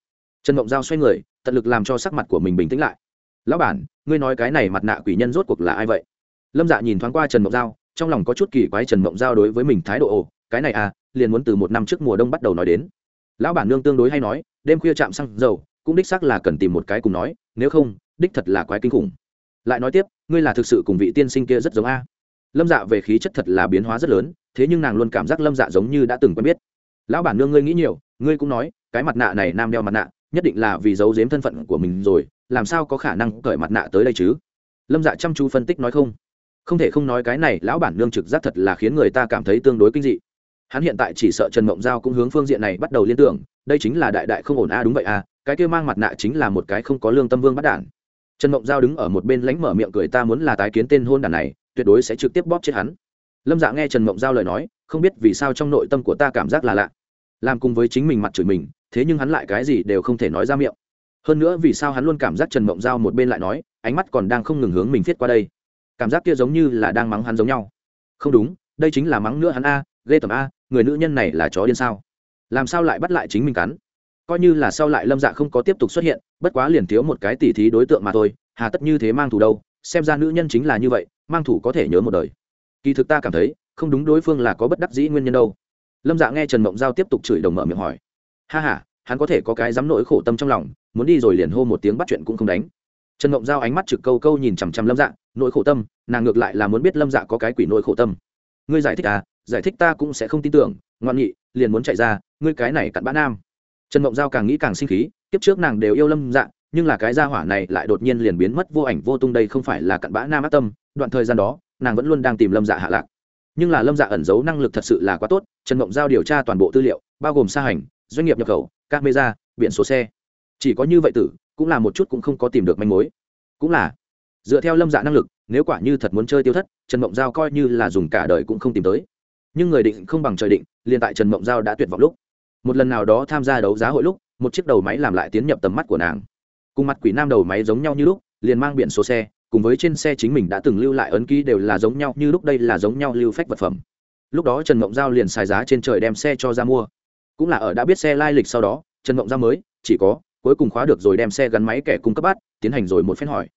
Trần mộng giao xoay người, tận lực làm cho sắc mặt của mình bình tĩnh lại lão bản, ngươi nói cái này mặt nạ quỷ nhân rốt cuộc là ai vậy? Lâm dạ nhìn thoáng qua trần mộng giao, trong lòng có chút kỳ quái trần mộng giao đối với mình thái độ, ồ, cái này à liền muốn từ một năm trước mùa đông bắt đầu nói đến. Lão bản nương tương đối hay nói, đêm khuya chạm xăng dầu, cũng đích xác là cần tìm một cái cùng nói, nếu không, đích thật là quái kinh khủng. Lại nói tiếp, ngươi là thực sự cùng vị tiên sinh kia rất giống a. Lâm dạ về khí chất thật là biến hóa rất lớn, thế nhưng nàng luôn cảm giác lâm dạ giống như đã từng quen biết. Lão bản nương ngươi nghĩ nhiều, ngươi cũng nói, cái mặt nạ này nam đeo mặt nạ, nhất định là vì giấu giếm thân phận của mình rồi làm sao có khả năng cởi mặt nạ tới đây chứ? Lâm dạ chăm chú phân tích nói không. Không thể không nói cái này, lão bản nương trực giác thật là khiến người ta cảm thấy tương đối kinh dị. Hắn hiện tại chỉ sợ trần mộng giao cũng hướng phương diện này bắt đầu liên tưởng, đây chính là đại đại không ổn a đúng vậy a cái kia mang mặt nạ chính là một cái không có lương tâm vương bắt đản trần mộng giao đứng ở một bên lánh mở miệng cười, ta muốn là tái kiến tên hôn đản này, tuyệt đối sẽ trực tiếp bóp chết hắn. Lâm dạ nghe trần mộng giao lời nói, không biết vì sao trong nội tâm của ta cảm giác là lạ. Làm cùng với chính mình mặt chửi mình, thế nhưng hắn lại cái gì đều không thể nói ra miệng hơn nữa vì sao hắn luôn cảm giác trần mộng giao một bên lại nói, ánh mắt còn đang không ngừng hướng mình viết qua đây. Cảm giác kia giống như là đang mắng hắn giống nhau. Không đúng, đây chính là mắng nữa hắn a, ghê tầm a, người nữ nhân này là chó điên sao? Làm sao lại bắt lại chính mình cắn? Coi như là sau lại lâm dạ không có tiếp tục xuất hiện, bất quá liền thiếu một cái tỉ thí đối tượng mà thôi, hà tất như thế mang thủ đâu, xem ra nữ nhân chính là như vậy, mang thủ có thể nhớ một đời. Kỳ thực ta cảm thấy, không đúng đối phương là có bất đắc dĩ nguyên nhân đâu. Lâm dạ nghe trần mộng giao tiếp tục chửi đồng mở miệng hỏi. Ha h a hắn có thể có cái dám nỗi khổ tâm trong lòng, muốn đi rồi liền hô một tiếng bắt chuyện cũng không đánh. Trần mộng giao ánh mắt trực câu câu nhìn chằm chằm lâm dạ nỗi khổ tâm, nàng ngược lại là muốn biết lâm dạ có cái quỷ nỗi khổ tâm. Ngươi giải thích à giải thích ta cũng sẽ không tin tưởng, ngoan nghị, liền muốn chạy ra, ngươi cái này cặn bã nam. Trần mộng giao càng nghĩ càng sinh khí, kiếp trước nàng đều yêu lâm dạ nhưng là cái gia hỏa này lại đột nhiên liền biến mất vô ảnh vô tung đây không phải là cặn bã nam ác tâm, đoạn thời gian đó, nàng vẫn luôn đang tìm lâm dạ hạ lạc. Nhưng là lâm dạ ẩn giấu năng lực thật sự là quá tốt, trần mộng giao điều tra toàn bộ tư liệu, bao gồm sa hành, doanh nghiệp nhập khẩu camera, biển số xe. Chỉ có như vậy tử, cũng là một chút cũng không có tìm được manh mối. Cũng là, dựa theo lâm dạ năng lực, nếu quả như thật muốn chơi tiêu thất, trần mộng giao coi như là dùng cả đời cũng không tìm tới. Nhưng người định không bằng trời định, liền tại trần mộng giao đã tuyệt vọng lúc. Một lần nào đó tham gia đấu giá hội lúc, một chiếc đầu máy làm lại tiến nhập tầm mắt của nàng. Cùng mặt quỷ nam đầu máy giống nhau như lúc, liền mang biển số xe, cùng với trên xe chính mình đã từng lưu lại ấn ký đều là giống nhau như lúc đây là giống nhau lưu phách vật phẩm. Lúc đó trần mộng giao liền xài giá trên trời đem xe cho ra mua cũng là ở đã biết xe lai lịch sau đó, trần mộng giao mới, chỉ có, cuối cùng khóa được rồi đem xe gắn máy kẻ cung cấp bắt, tiến hành rồi một phen hỏi.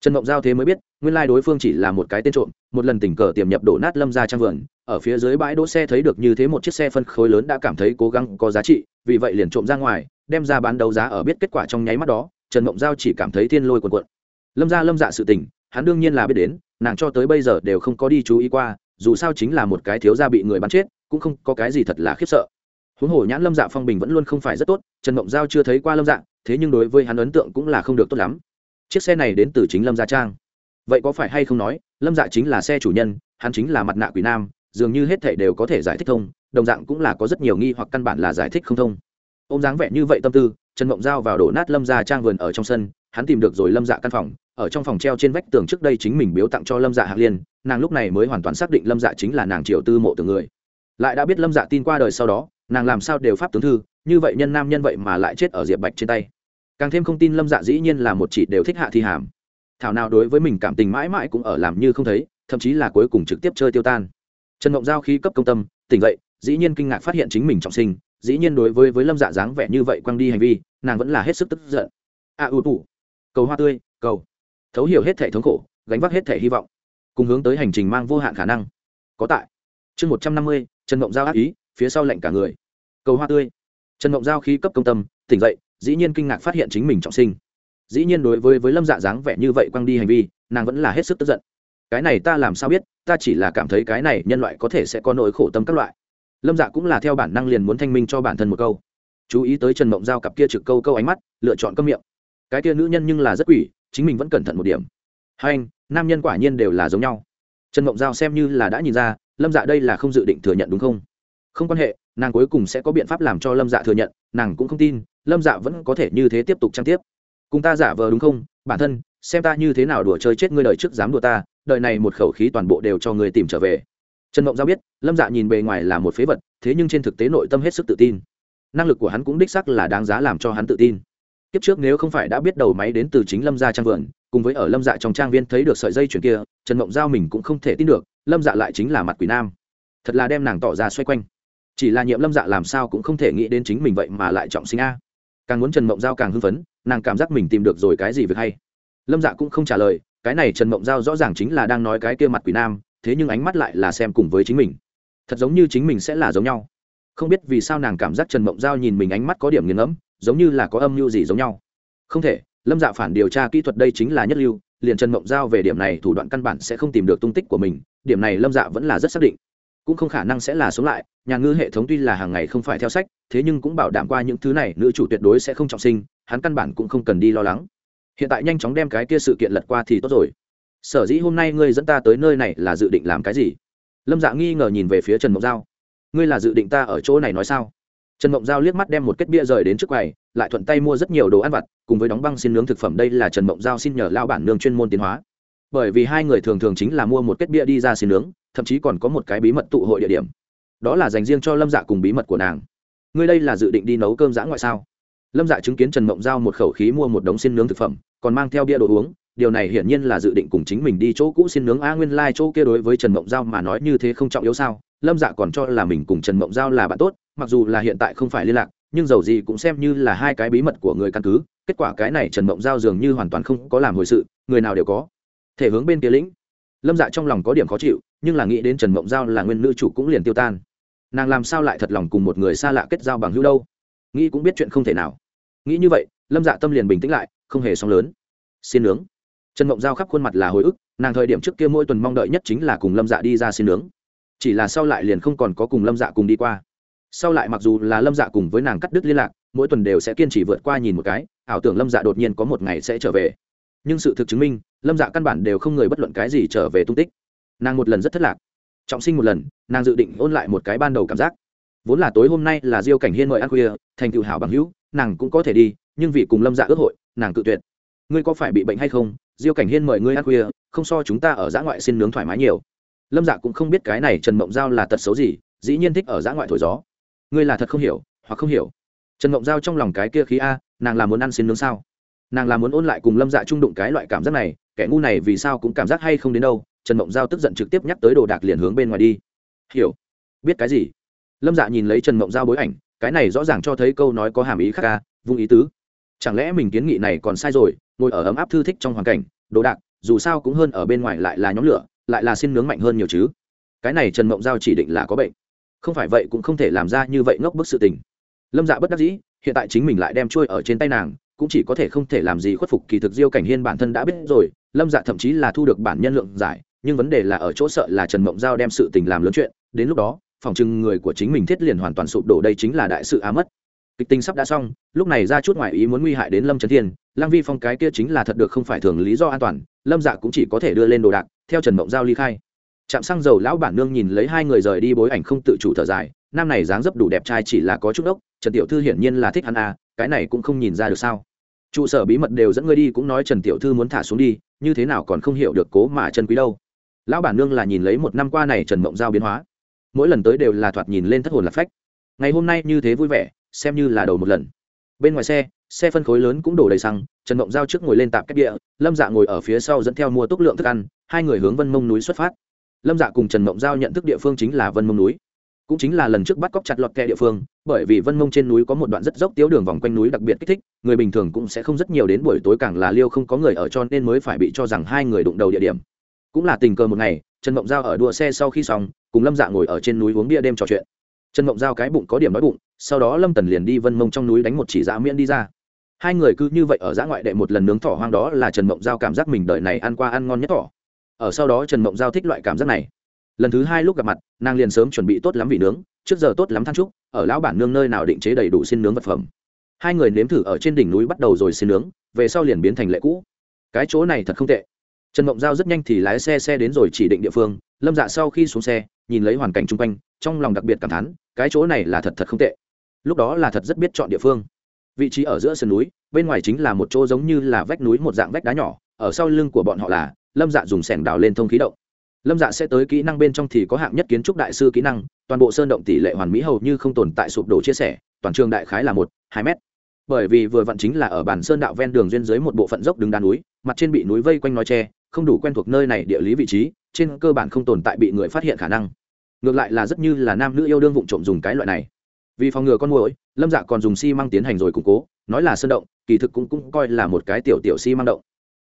Trần mộng giao thế mới biết, nguyên lai đối phương chỉ là một cái tên trộm, một lần tình cờ tiềm nhập đổ nát lâm ra trang vườn, ở phía dưới bãi đỗ xe thấy được như thế một chiếc xe phân khối lớn đã cảm thấy cố gắng, có giá trị, vì vậy liền trộm ra ngoài, đem ra bán đấu giá ở biết kết quả trong nháy mắt đó, trần mộng giao chỉ cảm thấy thiên lôi quần quận lâm ra lâm dạ sự tình, hắn đương nhiên là biết đến, nàng cho tới bây giờ đều không có đi chú ý qua, dù sao chính là một cái thiếu gia bị người bắn chết, cũng không có cái gì thật là khiếp sợ huống hồ nhãn lâm dạ phong bình vẫn luôn không phải rất tốt, trần mộng giao chưa thấy qua lâm dạ thế nhưng đối với hắn ấn tượng cũng là không được tốt lắm. Chiếc xe này đến từ chính lâm gia trang. Vậy có phải hay không nói, lâm dạ chính là xe chủ nhân, hắn chính là mặt nạ quỷ nam, dường như hết thể đều có thể giải thích thông, đồng dạng cũng là có rất nhiều nghi hoặc căn bản là giải thích không thông. Ô m dáng vẻ như vậy tâm tư, trần mộng giao vào đổ nát lâm gia trang vườn ở trong sân, hắn tìm được rồi lâm dạ căn phòng, ở trong phòng treo trên vách tường trước đây chính mình biếu tặng cho lâm dạ hạc liên, nàng lúc này mới hoàn toàn xác định lâm dạ chính là nàng triều tư mộ từ người. Lại đã biết lâm dạ tin qua đời sau đó nàng làm sao đều pháp tướng thư, như vậy nhân nam nhân vậy mà lại chết ở diệp bạch trên tay. Càng thêm không tin lâm dạ dĩ nhiên là một chỉ đều thích hạ thi hàm. Thảo nào đối với mình cảm tình mãi mãi cũng ở làm như không thấy, thậm chí là cuối cùng trực tiếp chơi tiêu tan. Trần mộng giao khi cấp công tâm, tỉnh dậy, dĩ nhiên kinh ngạc phát hiện chính mình trọng sinh, dĩ nhiên đối với với lâm dạ dáng vẻ như vậy quăng đi hành vi, nàng vẫn là hết sức tức giận. A ưu tủ cầu hoa tươi, cầu. Thấu hiểu hết thể thống khổ, gánh vác hết thể hy vọng. Cùng hướng tới hành trình mang vô hạn khả năng. Có tại. Chương một trăm năm mươi, trần mộng giao ác ý phía sau lạnh cả người. Cầu hoa tươi. Trần mộng giao khi cấp công tâm, tỉnh dậy, dĩ nhiên kinh ngạc phát hiện chính mình trọng sinh. Dĩ nhiên đối với với lâm dạ dáng vẻ như vậy quăng đi hành vi, nàng vẫn là hết sức tức giận. Cái này ta làm sao biết, ta chỉ là cảm thấy cái này nhân loại có thể sẽ có nỗi khổ tâm các loại. Lâm dạ cũng là theo bản năng liền muốn thanh minh cho bản thân một câu. Chú ý tới trần mộng giao cặp kia trực câu câu ánh mắt, lựa chọn cơm miệng. Cái kia nữ nhân nhưng là rất quỷ, chính mình vẫn cẩn thận một điểm. Hai anh, nam nhân quả nhiên đều là giống nhau. Trần mộng giao xem như là đã nhìn ra, lâm dạ đây là không dự định thừa nhận đúng không? Không quan hệ, nàng cuối cùng sẽ có biện pháp làm cho lâm dạ thừa nhận, nàng cũng không tin, lâm dạ vẫn có thể như thế tiếp tục trang tiếp. Cùng ta giả vờ đúng không? Bản thân, xem ta như thế nào đùa chơi chết ngươi đời trước dám đùa ta, đời này một khẩu khí toàn bộ đều cho ngươi tìm trở về. Trần mộng giao biết, lâm dạ nhìn bề ngoài là một phế vật, thế nhưng trên thực tế nội tâm hết sức tự tin. Năng lực của hắn cũng đích sắc là đáng giá làm cho hắn tự tin. Kiếp trước nếu không phải đã biết đầu máy đến từ chính lâm gia trang vườn, cùng với ở lâm dạ trong trang viên thấy được sợi dây chuyền kia, trần mộng giao mình cũng không thể tin được, lâm dạ lại chính là mặt quỷ nam. Thật là đem nàng tỏ ra xoay quanh chỉ là nhiệm lâm dạ làm sao cũng không thể nghĩ đến chính mình vậy mà lại trọng sinh a. Càng muốn trần mộng giao càng hưng phấn, nàng cảm giác mình tìm được rồi cái gì việc hay. Lâm dạ cũng không trả lời, cái này trần mộng giao rõ ràng chính là đang nói cái kia mặt quỷ nam, thế nhưng ánh mắt lại là xem cùng với chính mình. Thật giống như chính mình sẽ là giống nhau. Không biết vì sao nàng cảm giác trần mộng giao nhìn mình ánh mắt có điểm nghiền ngẫm, giống như là có âm mưu gì giống nhau. Không thể, lâm dạ phản điều tra kỹ thuật đây chính là nhất lưu, liền trần mộng giao về điểm này thủ đoạn căn bản sẽ không tìm được tung tích của mình, điểm này lâm dạ vẫn là rất xác định cũng không khả năng sẽ là sống lại, nhà ngư hệ thống tuy là hàng ngày không phải theo sách, thế nhưng cũng bảo đảm qua những thứ này, nữ chủ tuyệt đối sẽ không trọng sinh, hắn căn bản cũng không cần đi lo lắng. Hiện tại nhanh chóng đem cái kia sự kiện lật qua thì tốt rồi. Sở dĩ hôm nay ngươi dẫn ta tới nơi này là dự định làm cái gì? Lâm dạ nghi ngờ nhìn về phía trần mộng giao. Ngươi là dự định ta ở chỗ này nói sao? Trần mộng giao liếc mắt đem một kết bia rời đến trước quầy, lại thuận tay mua rất nhiều đồ ăn vặt, cùng với đóng băng xin nướng thực phẩm. Đây là trần mộng giao xin nhờ lao bản nương chuyên môn tiến hóa bởi vì hai người thường thường chính là mua một kết bia đi ra xin nướng, thậm chí còn có một cái bí mật tụ hội địa điểm. Đó là dành riêng cho lâm dạ cùng bí mật của nàng. Ngươi đây là dự định đi nấu cơm giã ngoại sao? Lâm dạ chứng kiến trần mộng giao một khẩu khí mua một đống xin nướng thực phẩm, còn mang theo bia đồ uống, điều này hiển nhiên là dự định cùng chính mình đi chỗ cũ xin nướng. A nguyên lai、like、chỗ kia đối với trần mộng giao mà nói như thế không trọng yếu sao? Lâm dạ còn cho là mình cùng trần mộng giao là bạn tốt, mặc dù là hiện tại không phải liên lạc, nhưng dầu gì cũng xem như là hai cái bí mật của người căn cứ. Kết quả cái này trần mộng giao dường như hoàn toàn không có làm hồi sự, người nào đều có thể hướng bên kia lĩnh. Lâm dạ trong lòng có điểm khó chịu, nhưng là nghĩ đến trần mộng giao là nguyên nữ chủ cũng liền tiêu tan. Nàng làm sao lại thật lòng cùng một người xa lạ kết giao bằng hữu đâu? Nghĩ cũng biết chuyện không thể nào. Nghĩ như vậy, lâm dạ tâm liền bình tĩnh lại, không hề sóng lớn. Xin nướng. Trần mộng giao khắp khuôn mặt là hồi ức, nàng thời điểm trước kia mỗi tuần mong đợi nhất chính là cùng lâm dạ đi ra xin nướng. Chỉ là sau lại liền không còn có cùng lâm dạ cùng đi qua. Sau lại mặc dù là lâm dạ cùng với nàng cắt đứt liên lạc, mỗi tuần đều sẽ kiên trì vượt qua nhìn một cái, ảo tưởng lâm dạ đột nhiên có một ngày sẽ trở về nhưng sự thực chứng minh, lâm dạ căn bản đều không người bất luận cái gì trở về tung tích. Nàng một lần rất thất lạc. Trọng sinh một lần, nàng dự định ôn lại một cái ban đầu cảm giác. Vốn là tối hôm nay là diêu cảnh hiên mời ăn khuya, thành cựu hảo bằng hữu, nàng cũng có thể đi, nhưng vì cùng lâm dạ ước hội, nàng cự tuyệt. Ngươi có phải bị bệnh hay không? Diêu cảnh hiên mời ngươi ăn khuya, không so chúng ta ở giã ngoại xin nướng thoải mái nhiều. Lâm dạ cũng không biết cái này trần mộng giao là tật xấu gì, dĩ nhiên thích ở giã ngoại thổi gió. Ngươi là thật không hiểu, hoặc không hiểu. Trần mộng giao trong lòng cái kia khí a, nàng là muốn ăn xin nướng sao? Nàng là muốn ôn lại cùng lâm dạ trung đụng cái loại cảm giác này kẻ ngu này vì sao cũng cảm giác hay không đến đâu trần mộng giao tức giận trực tiếp nhắc tới đồ đạc liền hướng bên ngoài đi hiểu biết cái gì lâm dạ nhìn lấy trần mộng giao bối ảnh cái này rõ ràng cho thấy câu nói có hàm ý khác ca vung ý tứ chẳng lẽ mình kiến nghị này còn sai rồi ngồi ở ấm áp thư thích trong hoàn cảnh đồ đạc dù sao cũng hơn ở bên ngoài lại là nhóm lửa lại là xin nướng mạnh hơn nhiều chứ cái này trần mộng giao chỉ định là có bệnh không phải vậy cũng không thể làm ra như vậy ngốc bức sự tình lâm dạ bất đắc dĩ hiện tại chính mình lại đem trôi ở trên tay nàng cũng chỉ có thể không thể làm gì khuất phục kỳ thực diêu cảnh hiên bản thân đã biết rồi, lâm dạ thậm chí là thu được bản nhân lượng giải, nhưng vấn đề là ở chỗ sợ là trần mộng giao đem sự tình làm lớn chuyện, đến lúc đó, phòng trưng người của chính mình thiết liền hoàn toàn sụp đổ đây chính là đại sự á mất. Kịch tính sắp đã xong, lúc này ra chút ngoại ý muốn nguy hại đến lâm trấn thiên lang vi phong cái kia chính là thật được không phải thường lý do an toàn, lâm dạ cũng chỉ có thể đưa lên đồ đạc, theo trần mộng giao ly khai. Trạm xăng dầu lão bản nương nhìn lấy hai người rời đi bối ảnh không tự chủ thở dài, nam này dáng dấp đủ đẹp trai chỉ là có chút ốc trần tiểu thư hiển nhiên là thích hắn à cái này cũng không nhìn ra được sao trụ sở bí mật đều dẫn ngươi đi cũng nói trần tiểu thư muốn thả xuống đi, như thế nào còn không hiểu được cố mà chân quý đâu. Lão bản nương là nhìn lấy một năm qua này trần mộng giao biến hóa. Mỗi lần tới đều là thoạt nhìn lên thất hồn lạc phách. Ngày hôm nay như thế vui vẻ, xem như là đầu một lần. Bên ngoài xe xe phân khối lớn cũng đổ đầy xăng, trần mộng giao trước ngồi lên tạp cách địa, lâm dạ ngồi ở phía sau dẫn theo mua túc lượng thức ăn, hai người hướng vân mông núi xuất phát. Lâm dạ cùng trần mộng giao nhận thức địa phương chính là vân mông núi cũng chính là lần trước bắt cóc chặt lọt kẹ địa phương, bởi vì vân mông trên núi có một đoạn rất dốc tiếu đường vòng quanh núi đặc biệt kích thích, người bình thường cũng sẽ không rất nhiều đến buổi tối càng là liêu không có người ở cho nên mới phải bị cho rằng hai người đụng đầu địa điểm. Cũng là tình cờ một ngày, trần mộng giao ở đua xe sau khi xong, cùng lâm dạ ngồi ở trên núi uống bia đêm trò chuyện. Trần mộng giao cái bụng có điểm nói bụng, sau đó lâm tần liền đi vân mông trong núi đánh một chỉ dã miễn đi ra. Hai người cứ như vậy ở dã ngoại đệ một lần nướng thỏ hoang đó là trần mộng giao cảm giác mình đợi này ăn qua ăn ngon nhất thỏ. Ở sau đó trần mộng giao thích loại cảm giác này lần thứ hai lúc gặp mặt, nàng liền sớm chuẩn bị tốt lắm vị nướng, trước giờ tốt lắm than trúc, ở lão bản nương nơi nào định chế đầy đủ xin nướng vật phẩm. Hai người nếm thử ở trên đỉnh núi bắt đầu rồi xin nướng, về sau liền biến thành lệ cũ. Cái chỗ này thật không tệ. Trần mộng giao rất nhanh thì lái xe xe đến rồi chỉ định địa phương, lâm dạ sau khi xuống xe, nhìn lấy hoàn cảnh chung quanh, trong lòng đặc biệt cảm thán, cái chỗ này là thật thật không tệ. Lúc đó là thật rất biết chọn địa phương. Vị trí ở giữa sườn núi, bên ngoài chính là một chỗ giống như là vách núi một dạng vách đá nhỏ, ở sau lưng của bọn họ là lâm dạ dùng sẻng đào lên thông khí động lâm dạ sẽ tới kỹ năng bên trong thì có hạng nhất kiến trúc đại sư kỹ năng, toàn bộ sơn động tỷ lệ hoàn mỹ hầu như không tồn tại sụp đổ chia sẻ, toàn trường đại khái là một, hai mét. Bởi vì vừa vặn chính là ở bản sơn đạo ven đường duyên dưới một bộ phận dốc đứng đá núi, mặt trên bị núi vây quanh nói tre không đủ quen thuộc nơi này địa lý vị trí, trên cơ bản không tồn tại bị người phát hiện khả năng. Ngược lại là rất như là nam nữ yêu đương vụng trộm dùng cái loại này. Vì phòng ngừa con mồi lâm dạ còn dùng xi tiến hành rồi củng cố, nói là sơn động, kỳ thực cũng cũng coi là một cái tiểu tiểu xi、si、măng mang động.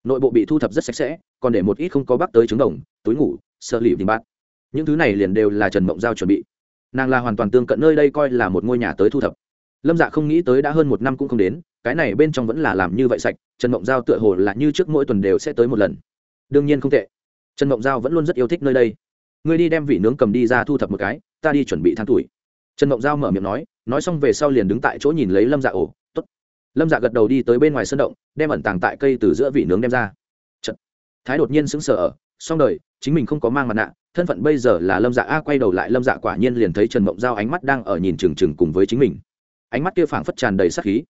Nội bộ bị thu thập rất sạch sẽ, còn để một ít không có bắc tới trứng đồng túi ngủ, sợ lì đình bát. Những thứ này liền đều là trần mộng giao chuẩn bị. Nàng là hoàn toàn tương cận nơi đây coi là một ngôi nhà tới thu thập. Lâm dạ không nghĩ tới đã hơn một năm cũng không đến, cái này bên trong vẫn là làm như vậy sạch, trần mộng giao tựa hồ là như trước mỗi tuần đều sẽ tới một lần. Đương nhiên không tệ. Trần mộng giao vẫn luôn rất yêu thích nơi đây. Ngươi đi đem vị nướng cầm đi ra thu thập một cái, ta đi chuẩn bị than tuổi. Trần mộng giao mở miệng nói nói xong về sau liền đứng tại chỗ nhìn lấy lâm dạ ổ t ố t lâm dạ gật đầu đi tới bên ngoài sân động, đem ẩn tàng tại cây từ giữa vị nướng đem ra. Chật. thái đột nhiên sững sờ ở xong đời, chính mình không có mang mặt nạ, thân phận bây giờ là lâm dạ a, quay đầu lại lâm dạ quả nhiên liền thấy trần mộng giao ánh mắt đang ở nhìn trừng trừng cùng với chính mình. Ánh mắt kia phảng phất tràn đầy sắc khí.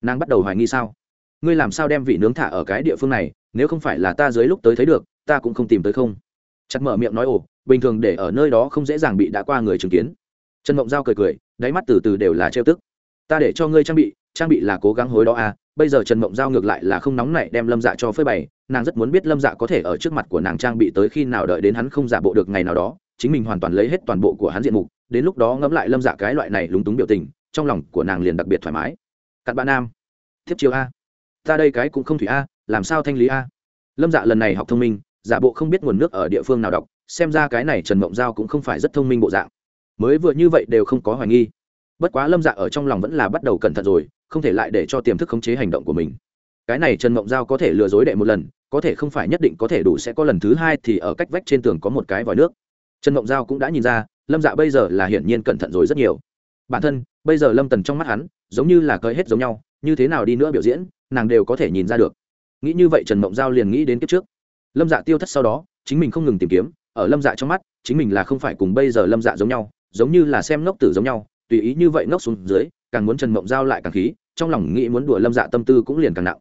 Nàng bắt đầu hoài nghi sao? Ngươi làm sao đem vị nướng thả ở cái địa phương này, nếu không phải là ta dưới lúc tới thấy được, ta cũng không tìm tới không. Chặt mở miệng nói ồ, bình thường để ở nơi đó không dễ dàng bị đã qua người chứng kiến. Trần mộng giao cười cười, đáy mắt từ từ đều là trêu tức. Ta để cho ngươi trang bị trang bị là cố gắng hối đó à bây giờ trần mộng giao ngược lại là không nóng nảy đem lâm dạ cho phơi bày, nàng rất muốn biết lâm dạ có thể ở trước mặt của nàng trang bị tới khi nào đợi đến hắn không giả bộ được ngày nào đó, chính mình hoàn toàn lấy hết toàn bộ của hắn diện mục, đến lúc đó ngẫm lại lâm dạ cái loại này lúng túng biểu tình, trong lòng của nàng liền đặc biệt thoải mái. Cặn bạn nam, thiếp chiêu a. Ta đây cái cũng không thủy a, làm sao thanh lý a? Lâm dạ lần này học thông minh, giả bộ không biết nguồn nước ở địa phương nào đọc, xem ra cái này trần mộng giao cũng không phải rất thông minh bộ dạng. Mới vừa như vậy đều không có hoài nghi. Bất quá lâm dạ ở trong lòng vẫn là bắt đầu cẩn thận rồi không thể lại để cho tiềm thức khống chế hành động của mình. Cái này trần mộng giao có thể lừa dối đệ một lần, có thể không phải nhất định có thể đủ sẽ có lần thứ hai thì ở cách vách trên tường có một cái vòi nước. Trần mộng giao cũng đã nhìn ra, lâm dạ bây giờ là hiển nhiên cẩn thận rồi rất nhiều. Bản thân, bây giờ lâm tần trong mắt hắn, giống như là cơi hết giống nhau, như thế nào đi nữa biểu diễn, nàng đều có thể nhìn ra được. Nghĩ như vậy trần mộng giao liền nghĩ đến kiếp trước. Lâm dạ tiêu thất sau đó, chính mình không ngừng tìm kiếm, ở lâm dạ trong mắt, chính mình là không phải cùng bây giờ lâm dạ giống nhau, giống như là xem ngốc tử giống nhau, tùy ý như vậy ngốc xuống dưới, càng muốn trần mộng giao lại càng khí trong lòng nghĩ muốn đùa lâm dạ tâm tư cũng liền càng nặng.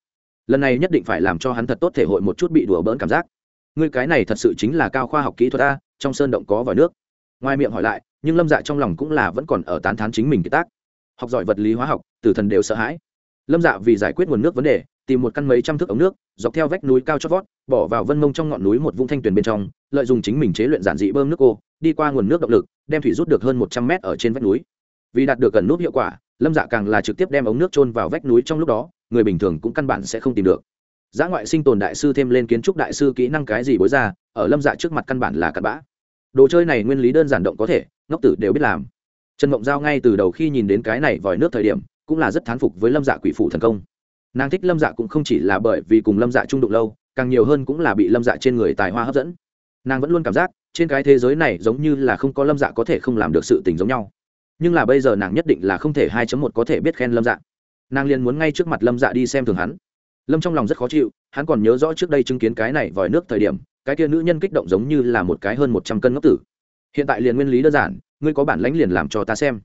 Lần này nhất định phải làm cho hắn thật tốt thể hội một chút bị đùa bỡn cảm giác. Ngươi cái này thật sự chính là cao khoa học kỹ thuật a, trong sơn động có vòi nước. Ngoài miệng hỏi lại, nhưng lâm dạ trong lòng cũng là vẫn còn ở tán thán chính mình kiệt tác. Học giỏi vật lý hóa học tử thần đều sợ hãi. Lâm dạ vì giải quyết nguồn nước vấn đề, tìm một căn mấy trăm thước ống nước, dọc theo vách núi cao chót vót, bỏ vào vân mông trong ngọn núi một vũng thanh tuyền bên trong, lợi dụng chính mình chế luyện giản dị bơm nước cô, đi qua nguồn nước động lực, đem thủy rút được hơn một trăm mét ở trên vách núi. Vì đạt được gần nút hiệu quả lâm dạ càng là trực tiếp đem ống nước trôn vào vách núi trong lúc đó, người bình thường cũng căn bản sẽ không tìm được. Giá ngoại sinh tồn đại sư thêm lên kiến trúc đại sư kỹ năng cái gì bối ra, ở lâm dạ trước mặt căn bản là cặn bã. Đồ chơi này nguyên lý đơn giản động có thể, ngốc tử đều biết làm. Trần mộng giao ngay từ đầu khi nhìn đến cái này vòi nước thời điểm, cũng là rất thán phục với lâm dạ quỷ phủ thần công. Nàng thích lâm dạ cũng không chỉ là bởi vì cùng lâm dạ trung đụng lâu, càng nhiều hơn cũng là bị lâm dạ trên người tài hoa hấp dẫn. Nàng vẫn luôn cảm giác, trên cái thế giới này giống như là không có lâm dạ có thể không làm được sự tình giống nhau nhưng là bây giờ nàng nhất định là không thể hai một có thể biết khen lâm dạ. Nàng liền muốn ngay trước mặt lâm dạ đi xem thường hắn. Lâm trong lòng rất khó chịu, hắn còn nhớ rõ trước đây chứng kiến cái này vòi nước thời điểm, cái kia nữ nhân kích động giống như là một cái hơn một trăm cân ngốc tử. Hiện tại liền nguyên lý đơn giản, ngươi có bản lãnh liền làm cho ta xem.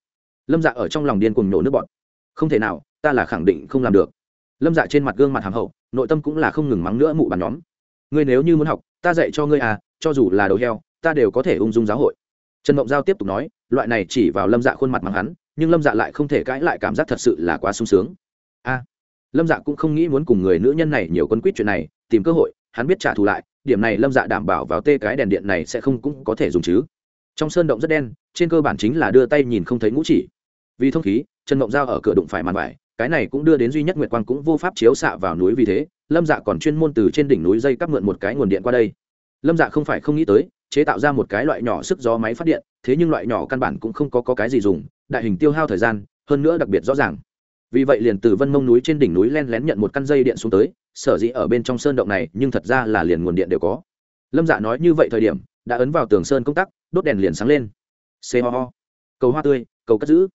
Lâm dạ ở trong lòng điên cùng nổ nước bọn không thể nào, ta là khẳng định không làm được. Lâm dạ trên mặt gương mặt hàm hậu, nội tâm cũng là không ngừng mắng nữa mụ bàn nhóm. Ngươi nếu như muốn học, ta dạy cho ngươi à cho dù là đầu heo, ta đều có thể ung dung giáo hội. Trần mộng giao tiếp tục nói loại này chỉ vào lâm dạ khuôn mặt mắng hắn, nhưng lâm dạ lại không thể cãi lại cảm giác thật sự là quá sung sướng. A, lâm dạ cũng không nghĩ muốn cùng người nữ nhân này nhiều quân quýt chuyện này, tìm cơ hội, hắn biết trả thù lại, điểm này lâm dạ đảm bảo vào tê cái đèn điện này sẽ không cũng có thể dùng chứ. Trong sơn động rất đen, trên cơ bản chính là đưa tay nhìn không thấy ngũ chỉ. Vì thông khí, trần mộng dao ở cửa đụng phải màn vải, cái này cũng đưa đến duy nhất nguyệt quang cũng vô pháp chiếu xạ vào núi vì thế, lâm dạ còn chuyên môn từ trên đỉnh núi dây cắp mượn một cái nguồn điện qua đây. Lâm dạ không phải không nghĩ tới chế tạo ra một cái loại nhỏ sức gió máy phát điện thế nhưng loại nhỏ căn bản cũng không có, có cái gì dùng đại hình tiêu hao thời gian hơn nữa đặc biệt rõ ràng. Vì vậy liền từ vân mông núi trên đỉnh núi len lén nhận một căn dây điện xuống tới sở dĩ ở bên trong sơn động này nhưng thật ra là liền nguồn điện đều có. Lâm dạ nói như vậy thời điểm đã ấn vào tường sơn công tắc đốt đèn liền sáng lên. C ho ho. Cầu hoa tươi cầu cất giữ.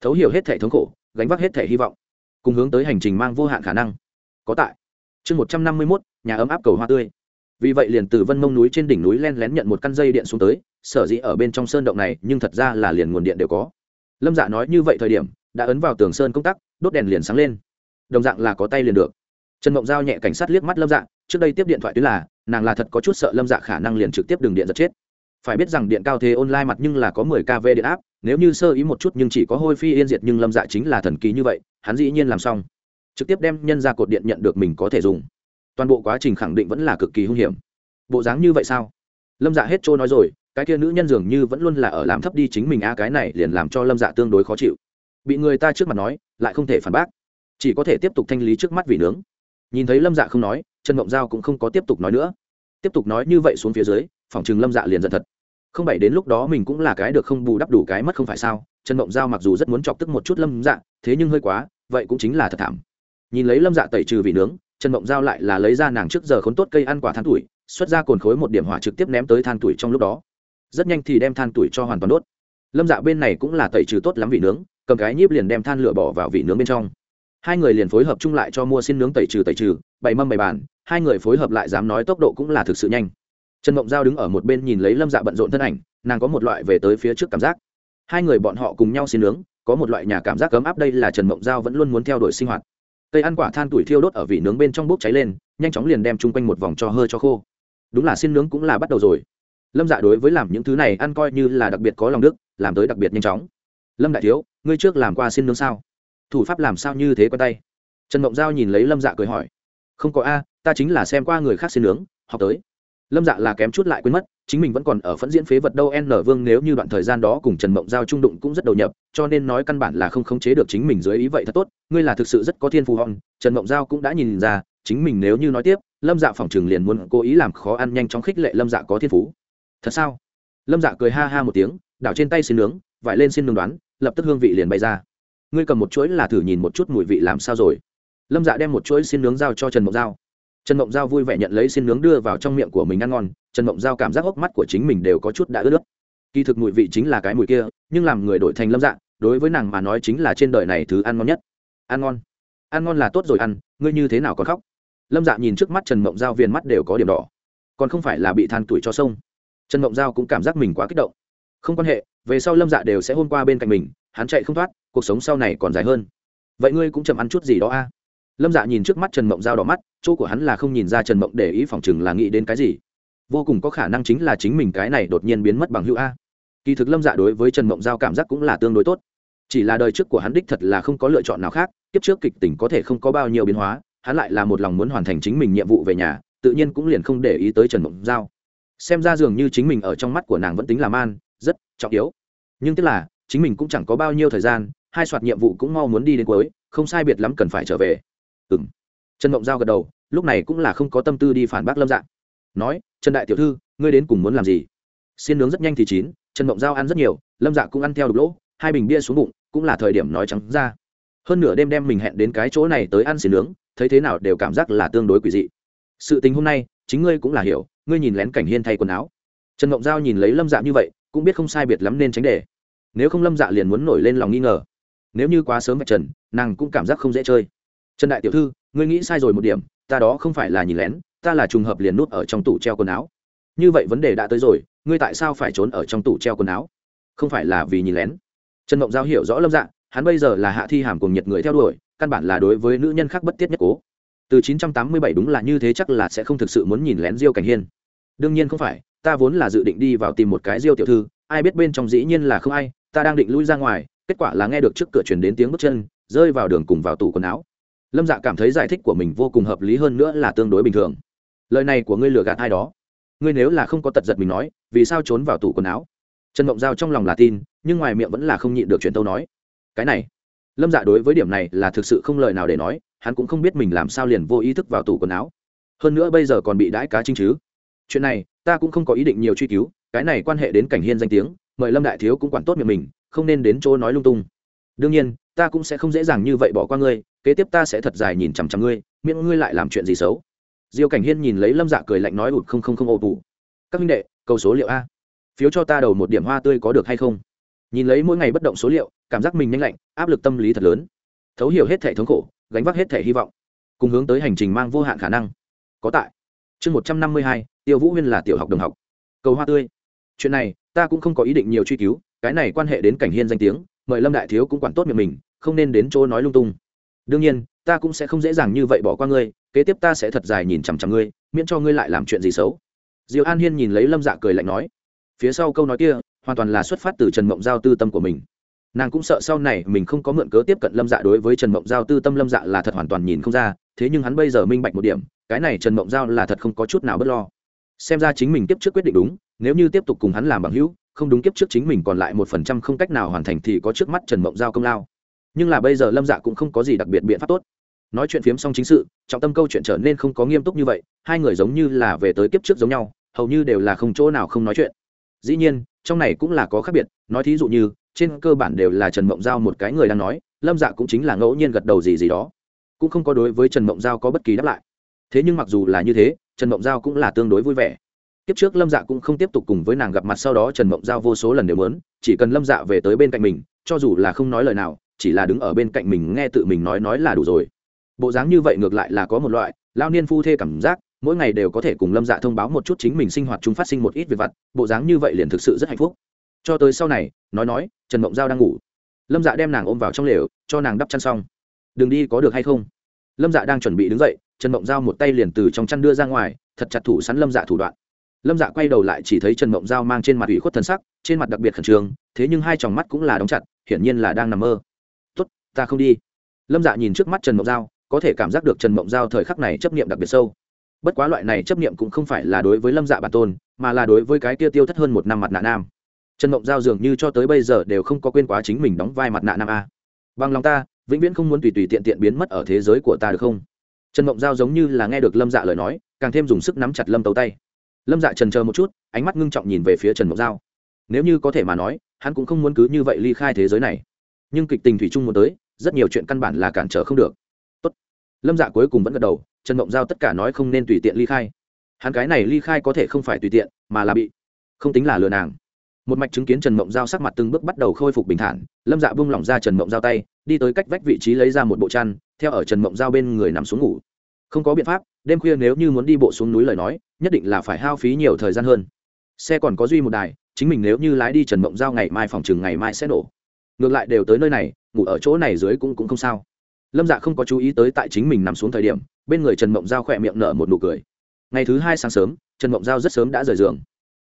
Thấu hiểu hết thể thống khổ gánh vác hết thể hy vọng. Cùng hướng tới hành trình mang vô hạn khả năng. Có tại. Chương một trăm năm mươi mốt nhà ấm áp cầu hoa tươi vì vậy liền từ vân mông núi trên đỉnh núi len lén nhận một căn dây điện xuống tới, sở dĩ ở bên trong sơn động này, nhưng thật ra là liền nguồn điện đều có. Lâm dạ nói như vậy thời điểm, đã ấn vào tường sơn công tắc, đốt đèn liền sáng lên. Đồng dạng là có tay liền được. Trần mộng giao nhẹ cảnh sát liếc mắt lâm dạ trước đây tiếp điện thoại tuyến là, nàng là thật có chút sợ lâm dạ khả năng liền trực tiếp đường điện giật chết. Phải biết rằng điện cao thế online mặt nhưng là có 10 kv điện áp, nếu như sơ ý một chút nhưng chỉ có hôi phi yên diệt nhưng lâm dạ chính là thần kỳ như vậy, hắn dĩ nhiên làm xong. Trực tiếp đem nhân ra cột điện nhận được mình có thể dùng toàn bộ quá trình khẳng định vẫn là cực kỳ hung hiểm. Bộ dáng như vậy sao? Lâm dạ hết trôi nói rồi, cái kia nữ nhân dường như vẫn luôn là ở làm thấp đi chính mình a cái này liền làm cho lâm dạ tương đối khó chịu. Bị người ta trước mặt nói, lại không thể phản bác. Chỉ có thể tiếp tục thanh lý trước mắt vì nướng. Nhìn thấy lâm dạ không nói, trần mộng giao cũng không có tiếp tục nói nữa. Tiếp tục nói như vậy xuống phía dưới, phòng chừng lâm dạ liền giận thật. Không phải đến lúc đó mình cũng là cái được không bù đắp đủ cái mất không phải sao? Trần mộng giao mặc dù rất muốn chọc tức một chút lâm dạ thế nhưng hơi quá, vậy cũng chính là thật thảm. Nhìn lấy lâm dạ tẩy trừ vị nướng trần mộng giao lại là lấy ra nàng trước giờ khốn tốt cây ăn quả than tuổi, xuất ra cồn khối một điểm hỏa trực tiếp ném tới than tuổi trong lúc đó. Rất nhanh thì đem than tuổi cho hoàn toàn đốt. Lâm dạ bên này cũng là tẩy trừ tốt lắm vị nướng, cầm cái nhíp liền đem than lửa bỏ vào vị nướng bên trong. Hai người liền phối hợp chung lại cho mua xin nướng tẩy trừ tẩy trừ, bày mâm bày bàn, hai người phối hợp lại dám nói tốc độ cũng là thực sự nhanh. Trần mộng giao đứng ở một bên nhìn lấy lâm dạ bận rộn thân ảnh, nàng có một loại về tới phía trước cảm giác. Hai người bọn họ cùng nhau xin nướng, có một loại nhà cảm giác cấm áp đây là trần mộng giao vẫn luôn muốn theo đuổi sinh hoạt cây ăn quả than tuổi thiêu đốt ở vị nướng bên trong bốc cháy lên, nhanh chóng liền đem chung quanh một vòng cho hơi cho khô. Đúng là xin nướng cũng là bắt đầu rồi. Lâm dạ đối với làm những thứ này ăn coi như là đặc biệt có lòng đức, làm tới đặc biệt nhanh chóng. Lâm đại thiếu, ngươi trước làm qua xin nướng sao? Thủ pháp làm sao như thế quen tay? Trần mộng giao nhìn lấy lâm dạ cười hỏi. Không có a, ta chính là xem qua người khác xin nướng, học tới lâm dạ là kém chút lại quên mất, chính mình vẫn còn ở phẫn diễn phế vật đâu, n vương nếu như đoạn thời gian đó cùng trần mộng giao trung đụng cũng rất đầu nhập, cho nên nói căn bản là không khống chế được chính mình dưới ý vậy thật tốt. Ngươi là thực sự rất có thiên phù hòn trần mộng giao cũng đã nhìn ra, chính mình nếu như nói tiếp, lâm dạ phòng trường liền muốn cố ý làm khó ăn nhanh chóng khích lệ lâm dạ có thiên phú. Thật sao? Lâm dạ cười ha ha một tiếng, đảo trên tay xin nướng, vải lên xin nướng đoán, lập tức hương vị liền bay ra. Ngươi cầm một chuỗi là thử nhìn một chút mùi vị làm sao rồi? Lâm dạ đem một chuỗi xin nướng giao cho trần mộng giao trần mộng giao vui vẻ nhận lấy xin nướng đưa vào trong miệng của mình ăn ngon, trần mộng giao cảm giác hốc mắt của chính mình đều có chút đã ướt nước. Kỳ thực mùi vị chính là cái mùi kia, nhưng làm người đổi thành lâm dạ đối với nàng mà nói chính là trên đời này thứ ăn ngon nhất. Ăn ngon. Ăn ngon là tốt rồi ăn, ngươi như thế nào còn khóc? Lâm dạ nhìn trước mắt trần mộng giao viên mắt đều có điểm đỏ. Còn không phải là bị than tuổi cho sông. Trần mộng giao cũng cảm giác mình quá kích động. Không quan hệ, về sau lâm dạ đều sẽ hôn qua bên cạnh mình, hắn chạy không thoát, cuộc sống sau này còn dài hơn. Vậy ngươi cũng chậm ăn chút gì đó a? Lâm dạ nhìn trước mắt trần mộng giao đỏ mắt, chỗ của hắn là không nhìn ra trần mộng để ý phòng chừng là nghĩ đến cái gì. Vô cùng có khả năng chính là chính mình cái này đột nhiên biến mất bằng hữu a. Kỳ thực lâm dạ đối với trần mộng giao cảm giác cũng là tương đối tốt. Chỉ là đời trước của hắn đích thật là không có lựa chọn nào khác, kiếp trước kịch tỉnh có thể không có bao nhiêu biến hóa, hắn lại là một lòng muốn hoàn thành chính mình nhiệm vụ về nhà, tự nhiên cũng liền không để ý tới trần mộng giao. Xem ra dường như chính mình ở trong mắt của nàng vẫn tính là man, rất trọng yếu. Nhưng tức là, chính mình cũng chẳng có bao nhiêu thời gian, hai soạt nhiệm vụ cũng mau muốn đi đến cuối, không sai biệt lắm cần phải trở về ừ m trần mộng giao gật đầu, lúc này cũng là không có tâm tư đi phản bác lâm dạng nói, trần đại tiểu thư, ngươi đến cùng muốn làm gì? Xin nướng rất nhanh thì chín, trần mộng giao ăn rất nhiều, lâm dạ cũng ăn theo đục lỗ, hai bình bia xuống bụng, cũng là thời điểm nói trắng ra. Hơn nửa đêm đem mình hẹn đến cái chỗ này tới ăn xiên nướng, thấy thế nào đều cảm giác là tương đối quỷ dị. Sự tình hôm nay, chính ngươi cũng là hiểu, ngươi nhìn lén cảnh hiên thay quần áo. Trần mộng giao nhìn lấy lâm dạ như vậy, cũng biết không sai biệt lắm nên tránh đề nếu không lâm dạ liền muốn nổi lên lòng nghi ngờ. Nếu như quá sớm vạch trần, nàng cũng cảm giác không dễ chơi trần đại tiểu thư ngươi nghĩ sai rồi một điểm ta đó không phải là nhìn lén ta là trùng hợp liền nút ở trong tủ treo quần áo. Như vậy vấn đề đã tới rồi ngươi tại sao phải trốn ở trong tủ treo quần áo? Không phải là vì nhìn lén. Trần mộng giao hiểu rõ lâm dạng, hắn bây giờ là hạ thi hàm cùng nhiệt người theo đuổi căn bản là đối với nữ nhân khác bất tiết nhất cố. Từ 987 đúng là như thế chắc là sẽ không thực sự muốn nhìn lén diêu cảnh hiên. Đương nhiên không phải ta vốn là dự định đi vào tìm một cái diêu tiểu thư ai biết bên trong dĩ nhiên là không ai ta đang định lui ra ngoài kết quả là nghe được trước cửa truyền đến tiếng bước chân rơi vào đường cùng vào tủ quần áo lâm dạ cảm thấy giải thích của mình vô cùng hợp lý hơn nữa là tương đối bình thường. Lời này của ngươi lừa gạt ai đó? Ngươi nếu là không có tật giật mình nói, vì sao trốn vào tủ quần áo? Trần mộng giao trong lòng là tin, nhưng ngoài miệng vẫn là không nhịn được chuyện tâu nói. Cái này, lâm dạ đối với điểm này là thực sự không lời nào để nói, hắn cũng không biết mình làm sao liền vô ý thức vào tủ quần áo. Hơn nữa bây giờ còn bị đãi cá chính chứ. Chuyện này, ta cũng không có ý định nhiều truy cứu, cái này quan hệ đến cảnh hiên danh tiếng, mời lâm đại thiếu cũng quản tốt miệng mình, không nên đến chỗ nói lung tung. Đương nhiên, ta cũng sẽ không dễ dàng như vậy bỏ qua ngươi kế tiếp ta sẽ thật dài nhìn chằm chằm ngươi, miễn ngươi lại làm chuyện gì xấu. Diêu cảnh hiên nhìn lấy lâm dạ cười lạnh nói ụt không không không ô tù các minh đệ, cầu số liệu a. Phiếu cho ta đầu một điểm hoa tươi có được hay không? Nhìn lấy mỗi ngày bất động số liệu, cảm giác mình nhanh lạnh, áp lực tâm lý thật lớn. Thấu hiểu hết thể thống khổ, gánh vác hết thể hy vọng. Cùng hướng tới hành trình mang vô hạn khả năng. Có tại. Chương một trăm năm mươi hai, tiêu vũ huyên là tiểu học đồng học. Cầu hoa tươi. Chuyện này, ta cũng không có ý định nhiều truy cứu, cái này quan hệ đến cảnh hiên danh tiếng, mời lâm đại thiếu cũng quản tốt miệng mình, không nên đến chỗ nói lung tung đương nhiên, ta cũng sẽ không dễ dàng như vậy bỏ qua ngươi, kế tiếp ta sẽ thật dài nhìn chằm chằm ngươi, miễn cho ngươi lại làm chuyện gì xấu. Diều an hiên nhìn lấy lâm dạ cười lạnh nói. Phía sau câu nói kia, hoàn toàn là xuất phát từ trần mộng giao tư tâm của mình. Nàng cũng sợ sau này mình không có mượn cớ tiếp cận lâm dạ đối với trần mộng giao tư tâm lâm dạ là thật hoàn toàn nhìn không ra, thế nhưng hắn bây giờ minh bạch một điểm, cái này trần mộng giao là thật không có chút nào bất lo. Xem ra chính mình tiếp trước quyết định đúng, nếu như tiếp tục cùng hắn làm bằng hữu, không đúng kiếp trước chính mình còn lại một phần trăm không cách nào hoàn thành thì có trước mắt trần mộng giao công lao nhưng là bây giờ lâm dạ cũng không có gì đặc biệt biện pháp tốt. Nói chuyện phiếm xong chính sự, trọng tâm câu chuyện trở nên không có nghiêm túc như vậy, hai người giống như là về tới kiếp trước giống nhau, hầu như đều là không chỗ nào không nói chuyện. Dĩ nhiên, trong này cũng là có khác biệt, nói thí dụ như, trên cơ bản đều là trần mộng giao một cái người đang nói, lâm dạ cũng chính là ngẫu nhiên gật đầu gì gì đó. Cũng không có đối với trần mộng giao có bất kỳ đáp lại. Thế nhưng mặc dù là như thế, trần mộng giao cũng là tương đối vui vẻ. Kiếp trước lâm dạ cũng không tiếp tục cùng với nàng gặp mặt, sau đó trần mộng giao vô số lần đều mớn chỉ cần lâm dạ về tới bên cạnh mình, cho dù là không nói lời nào chỉ là đứng ở bên cạnh mình nghe tự mình nói nói là đủ rồi. Bộ dáng như vậy ngược lại là có một loại lao niên phu thê cảm giác, mỗi ngày đều có thể cùng lâm dạ thông báo một chút chính mình sinh hoạt chúng phát sinh một ít việc vặt, bộ dáng như vậy liền thực sự rất hạnh phúc. Cho tới sau này, nói nói, trần mộng giao đang ngủ. Lâm dạ đem nàng ôm vào trong lều, cho nàng đắp chăn xong. Đừng đi có được hay không? Lâm dạ đang chuẩn bị đứng dậy, trần mộng giao một tay liền từ trong chăn đưa ra ngoài, thật chặt thủ sắn lâm dạ thủ đoạn. Lâm dạ quay đầu lại chỉ thấy trần mộng giao mang trên mặt ủy khuất thân sắc, trên mặt đặc biệt khẩn trương, thế nhưng hai tròng mắt cũng là đóng chặt, hiển nhiên là đang nằm mơ ta không đi. Lâm dạ nhìn trước mắt trần mộng giao, có thể cảm giác được trần mộng giao thời khắc này chấp niệm đặc biệt sâu. Bất quá loại này chấp niệm cũng không phải là đối với lâm dạ bản tôn, mà là đối với cái kia tiêu thất hơn một năm mặt nạ nam. Trần mộng giao dường như cho tới bây giờ đều không có quên quá chính mình đóng vai mặt nạ nam a. Bằng lòng ta, vĩnh viễn không muốn tùy tùy tiện tiện biến mất ở thế giới của ta được không? Trần mộng giao giống như là nghe được lâm dạ lời nói, càng thêm dùng sức nắm chặt lâm tấu tay. Lâm dạ trần chờ một chút, ánh mắt ngưng trọng nhìn về phía trần mộng giao. Nếu như có thể mà nói, hắn cũng không muốn cứ như vậy ly khai thế giới này. Nhưng kịch tình thủy chung muốn tới rất nhiều chuyện căn bản là cản trở không được. Tốt. lâm dạ cuối cùng vẫn gật đầu, trần mộng giao tất cả nói không nên tùy tiện ly khai. Hắn cái này ly khai có thể không phải tùy tiện, mà là bị không tính là lừa nàng. Một mạch chứng kiến trần mộng giao sắc mặt từng bước bắt đầu khôi phục bình thản, lâm dạ buông lỏng ra trần mộng giao tay, đi tới cách vách vị trí lấy ra một bộ chăn, theo ở trần mộng giao bên người nằm xuống ngủ. Không có biện pháp, đêm khuya nếu như muốn đi bộ xuống núi lời nói, nhất định là phải hao phí nhiều thời gian hơn. Xe còn có duy một đài, chính mình nếu như lái đi trần mộng giao ngày mai phòng chừng ngày mai sẽ nổ. Ngược lại đều tới nơi này ngủ ở chỗ này dưới cũng cũng không sao. Lâm dạ không có chú ý tới tại chính mình nằm xuống thời điểm, bên người trần mộng giao khỏe miệng nở một nụ cười. Ngày thứ hai sáng sớm, trần mộng giao rất sớm đã rời giường.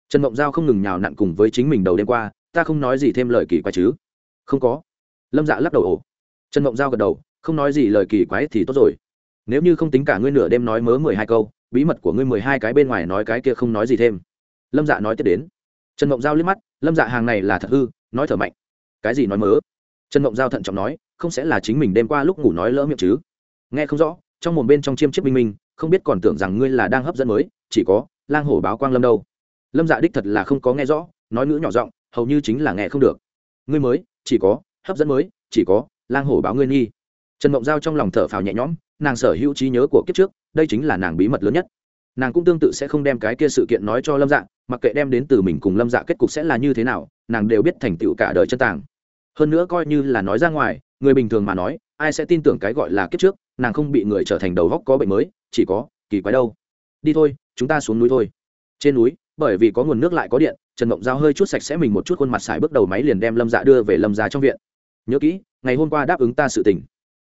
Trần mộng giao không ngừng nhào nặn cùng với chính mình đầu đêm qua, ta không nói gì thêm lời kỳ quái chứ? Không có. Lâm dạ lắc đầu ổ trần mộng giao gật đầu, không nói gì lời kỳ quái thì tốt rồi. Nếu như không tính cả ngươi nửa đêm nói mớ mười hai câu, bí mật của ngươi mười hai cái bên ngoài nói cái kia không nói gì thêm. Lâm dạ nói tiếp đến. Trần mộng giao liếc mắt, lâm dạ hàng này là thật hư, nói thở mạnh. Cái gì nói mớ? Trần mộng giao thận trọng nói, không sẽ là chính mình đêm qua lúc ngủ nói lỡ miệng chứ. Nghe không rõ, trong một bên trong chiêm chiếc minh minh, không biết còn tưởng rằng ngươi là đang hấp dẫn mới, chỉ có, lang hổ báo quang lâm đâu. Lâm dạ đích thật là không có nghe rõ, nói ngữ nhỏ giọng, hầu như chính là nghe không được. Ngươi mới, chỉ có, hấp dẫn mới, chỉ có, lang hổ báo ngươi nghi. Trần mộng giao trong lòng thở phào nhẹ nhõm, nàng sở hữu trí nhớ của kiếp trước, đây chính là nàng bí mật lớn nhất. Nàng cũng tương tự sẽ không đem cái kia sự kiện nói cho lâm dạ mặc kệ đem đến từ mình cùng lâm dạ kết cục sẽ là như thế nào, nàng đều biết thành tựu cả đời chân tàng hơn nữa coi như là nói ra ngoài, người bình thường mà nói, ai sẽ tin tưởng cái gọi là kiếp trước, nàng không bị người trở thành đầu góc có bệnh mới, chỉ có kỳ quái đâu. Đi thôi, chúng ta xuống núi thôi. Trên núi, bởi vì có nguồn nước lại có điện, trần mộng giao hơi chút sạch sẽ mình một chút khuôn mặt xài bước đầu máy liền đem lâm dạ đưa về lâm dạ trong viện. Nhớ kỹ, ngày hôm qua đáp ứng ta sự tình.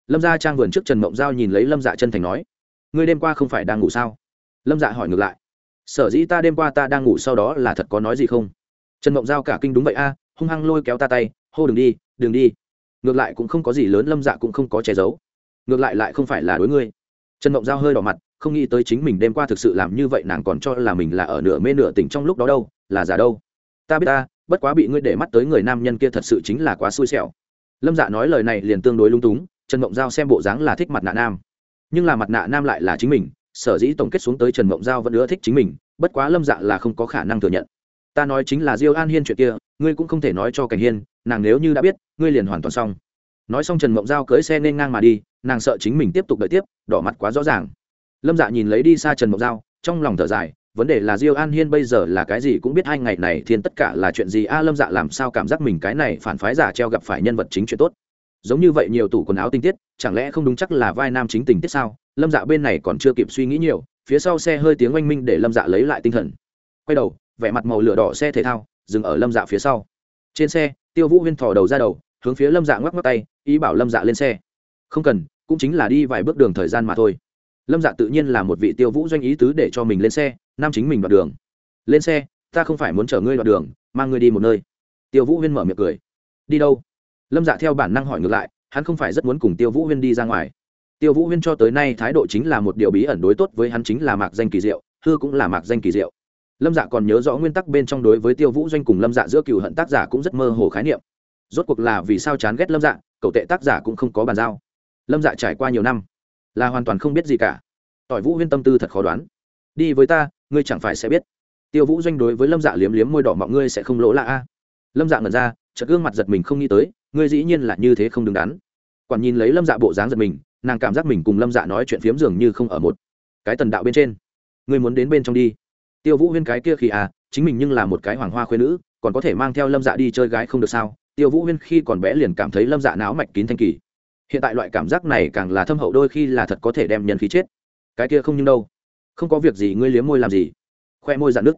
Lâm gia trang vườn trước trần mộng giao nhìn lấy lâm dạ chân thành nói, ngươi đêm qua không phải đang ngủ sao? Lâm dạ hỏi ngược lại, sở dĩ ta đêm qua ta đang ngủ sau đó là thật có nói gì không? Trần mộng giao cả kinh đúng vậy a, hung hăng lôi kéo ta tay hô đừng đi đừng đi. Ngược lại cũng không có gì lớn, lâm dạ cũng không có che giấu. Ngược lại lại không phải là đối ngươi. Trần mộng giao hơi đỏ mặt, không nghĩ tới chính mình đêm qua thực sự làm như vậy, nàng còn cho là mình là ở nửa mê nửa tỉnh trong lúc đó đâu, là giả đâu. Ta biết ta, bất quá bị ngươi để mắt tới người nam nhân kia thật sự chính là quá xui xẻo. Lâm dạ nói lời này liền tương đối lung túng, trần mộng giao xem bộ dáng là thích mặt nạ nam. Nhưng là mặt nạ nam lại là chính mình, sở dĩ tổng kết xuống tới trần mộng giao vẫn ưa thích chính mình, bất quá lâm dạ là không có khả năng thừa nhận. Ta nói chính là diêu an hiên chuyện kia, ngươi cũng không thể nói cho cảnh hiên nàng nếu như đã biết, ngươi liền hoàn toàn xong. Nói xong trần mộng giao cưỡi xe nên ngang mà đi, nàng sợ chính mình tiếp tục đợi tiếp, đỏ mặt quá rõ ràng. Lâm dạ nhìn lấy đi xa trần mộng giao, trong lòng thở dài, vấn đề là diêu an hiên bây giờ là cái gì cũng biết, hai ngày này thiên tất cả là chuyện gì? A, lâm dạ làm sao cảm giác mình cái này phản phái giả treo gặp phải nhân vật chính chuyện tốt? Giống như vậy nhiều tủ quần áo tinh tiết, chẳng lẽ không đúng chắc là vai nam chính tình tiết sao? Lâm dạ bên này còn chưa kịp suy nghĩ nhiều, phía sau xe hơi tiếng oanh minh để lâm dạ lấy lại tinh thần. Quay đầu, vẻ mặt màu lửa đỏ xe thể thao, dừng ở lâm dạ phía sau trên xe, tiêu vũ huyên thò đầu ra đầu, hướng phía lâm dạ ngoắc ngoắc tay, ý bảo lâm dạ lên xe. Không cần, cũng chính là đi vài bước đường thời gian mà thôi. Lâm dạ tự nhiên là một vị tiêu vũ doanh ý tứ để cho mình lên xe, nam chính mình đoạt đường. Lên xe, ta không phải muốn chở ngươi đoạt đường, mang ngươi đi một nơi. Tiêu vũ huyên mở miệng cười. Đi đâu? Lâm dạ theo bản năng hỏi ngược lại, hắn không phải rất muốn cùng tiêu vũ huyên đi ra ngoài. Tiêu vũ huyên cho tới nay thái độ chính là một điều bí ẩn đối tốt với hắn chính là mạc danh kỳ diệu, hư cũng là mạc danh kỳ diệu lâm dạ còn nhớ rõ nguyên tắc bên trong đối với tiêu vũ doanh cùng lâm dạ giữa cựu hận tác giả cũng rất mơ hồ khái niệm. Rốt cuộc là vì sao chán ghét lâm dạ cậu tệ tác giả cũng không có bàn giao. Lâm dạ trải qua nhiều năm, là hoàn toàn không biết gì cả. Tỏi vũ huyên tâm tư thật khó đoán. Đi với ta, ngươi chẳng phải sẽ biết. Tiêu vũ doanh đối với lâm dạ liếm liếm môi đỏ mọng, ngươi sẽ không lỗ lạ a lâm dạ ngẩn ra, chợt gương mặt giật mình không nghĩ tới, ngươi dĩ nhiên là như thế không đứng đắn. Quản nhìn lấy lâm dạ bộ dáng giật mình, nàng cảm giác mình cùng lâm dạ nói chuyện phiếm dường như không ở một cái tần đạo bên trên. Ngươi muốn đến bên trong đi tiêu vũ huyên cái kia khi à chính mình nhưng là một cái hoàng hoa khuyên nữ, còn có thể mang theo lâm dạ đi chơi gái không được sao? Tiêu vũ huyên khi còn bé liền cảm thấy lâm dạ não mạch kín thanh kỳ. Hiện tại loại cảm giác này càng là thâm hậu, đôi khi là thật có thể đem nhân khí chết. Cái kia không nhưng đâu. Không có việc gì, ngươi liếm môi làm gì? Khoe môi dạn nước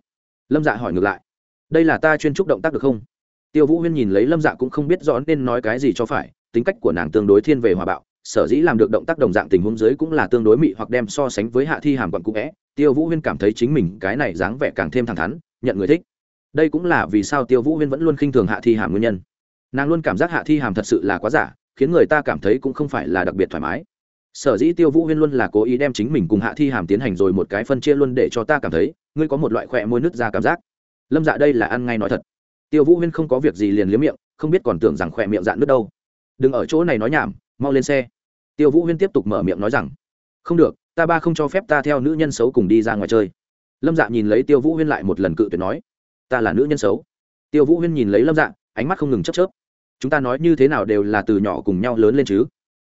lâm dạ hỏi ngược lại. Đây là ta chuyên trúc động tác được không? Tiêu vũ huyên nhìn lấy lâm dạ cũng không biết rõ nên nói cái gì cho phải, tính cách của nàng tương đối thiên về hòa bạo sở dĩ làm được động tác đồng dạng tình huống dưới cũng là tương đối mị hoặc đem so sánh với hạ thi hàm quận cũ vẽ tiêu vũ huyên cảm thấy chính mình cái này dáng vẻ càng thêm thẳng thắn, nhận người thích. Đây cũng là vì sao tiêu vũ huyên vẫn luôn khinh thường hạ thi hàm nguyên nhân. Nàng luôn cảm giác hạ thi hàm thật sự là quá giả, khiến người ta cảm thấy cũng không phải là đặc biệt thoải mái. Sở dĩ tiêu vũ huyên luôn là cố ý đem chính mình cùng hạ thi hàm tiến hành rồi một cái phân chia luôn để cho ta cảm thấy, ngươi có một loại khỏe môi nứt ra cảm giác. Lâm dạ đây là ăn ngay nói thật. Tiêu vũ huyên không có việc gì liền liếm miệng, không biết còn tưởng rằng khỏe miệng dạn nứt đâu. Đừng ở chỗ này nói nhảm, mau lên xe tiêu vũ huyên tiếp tục mở miệng nói rằng, không được, ta ba không cho phép ta theo nữ nhân xấu cùng đi ra ngoài chơi. Lâm dạ nhìn lấy tiêu vũ huyên lại một lần cự tuyệt nói, ta là nữ nhân xấu. Tiêu vũ huyên nhìn lấy lâm dạ ánh mắt không ngừng chấp chớp. Chúng ta nói như thế nào đều là từ nhỏ cùng nhau lớn lên chứ?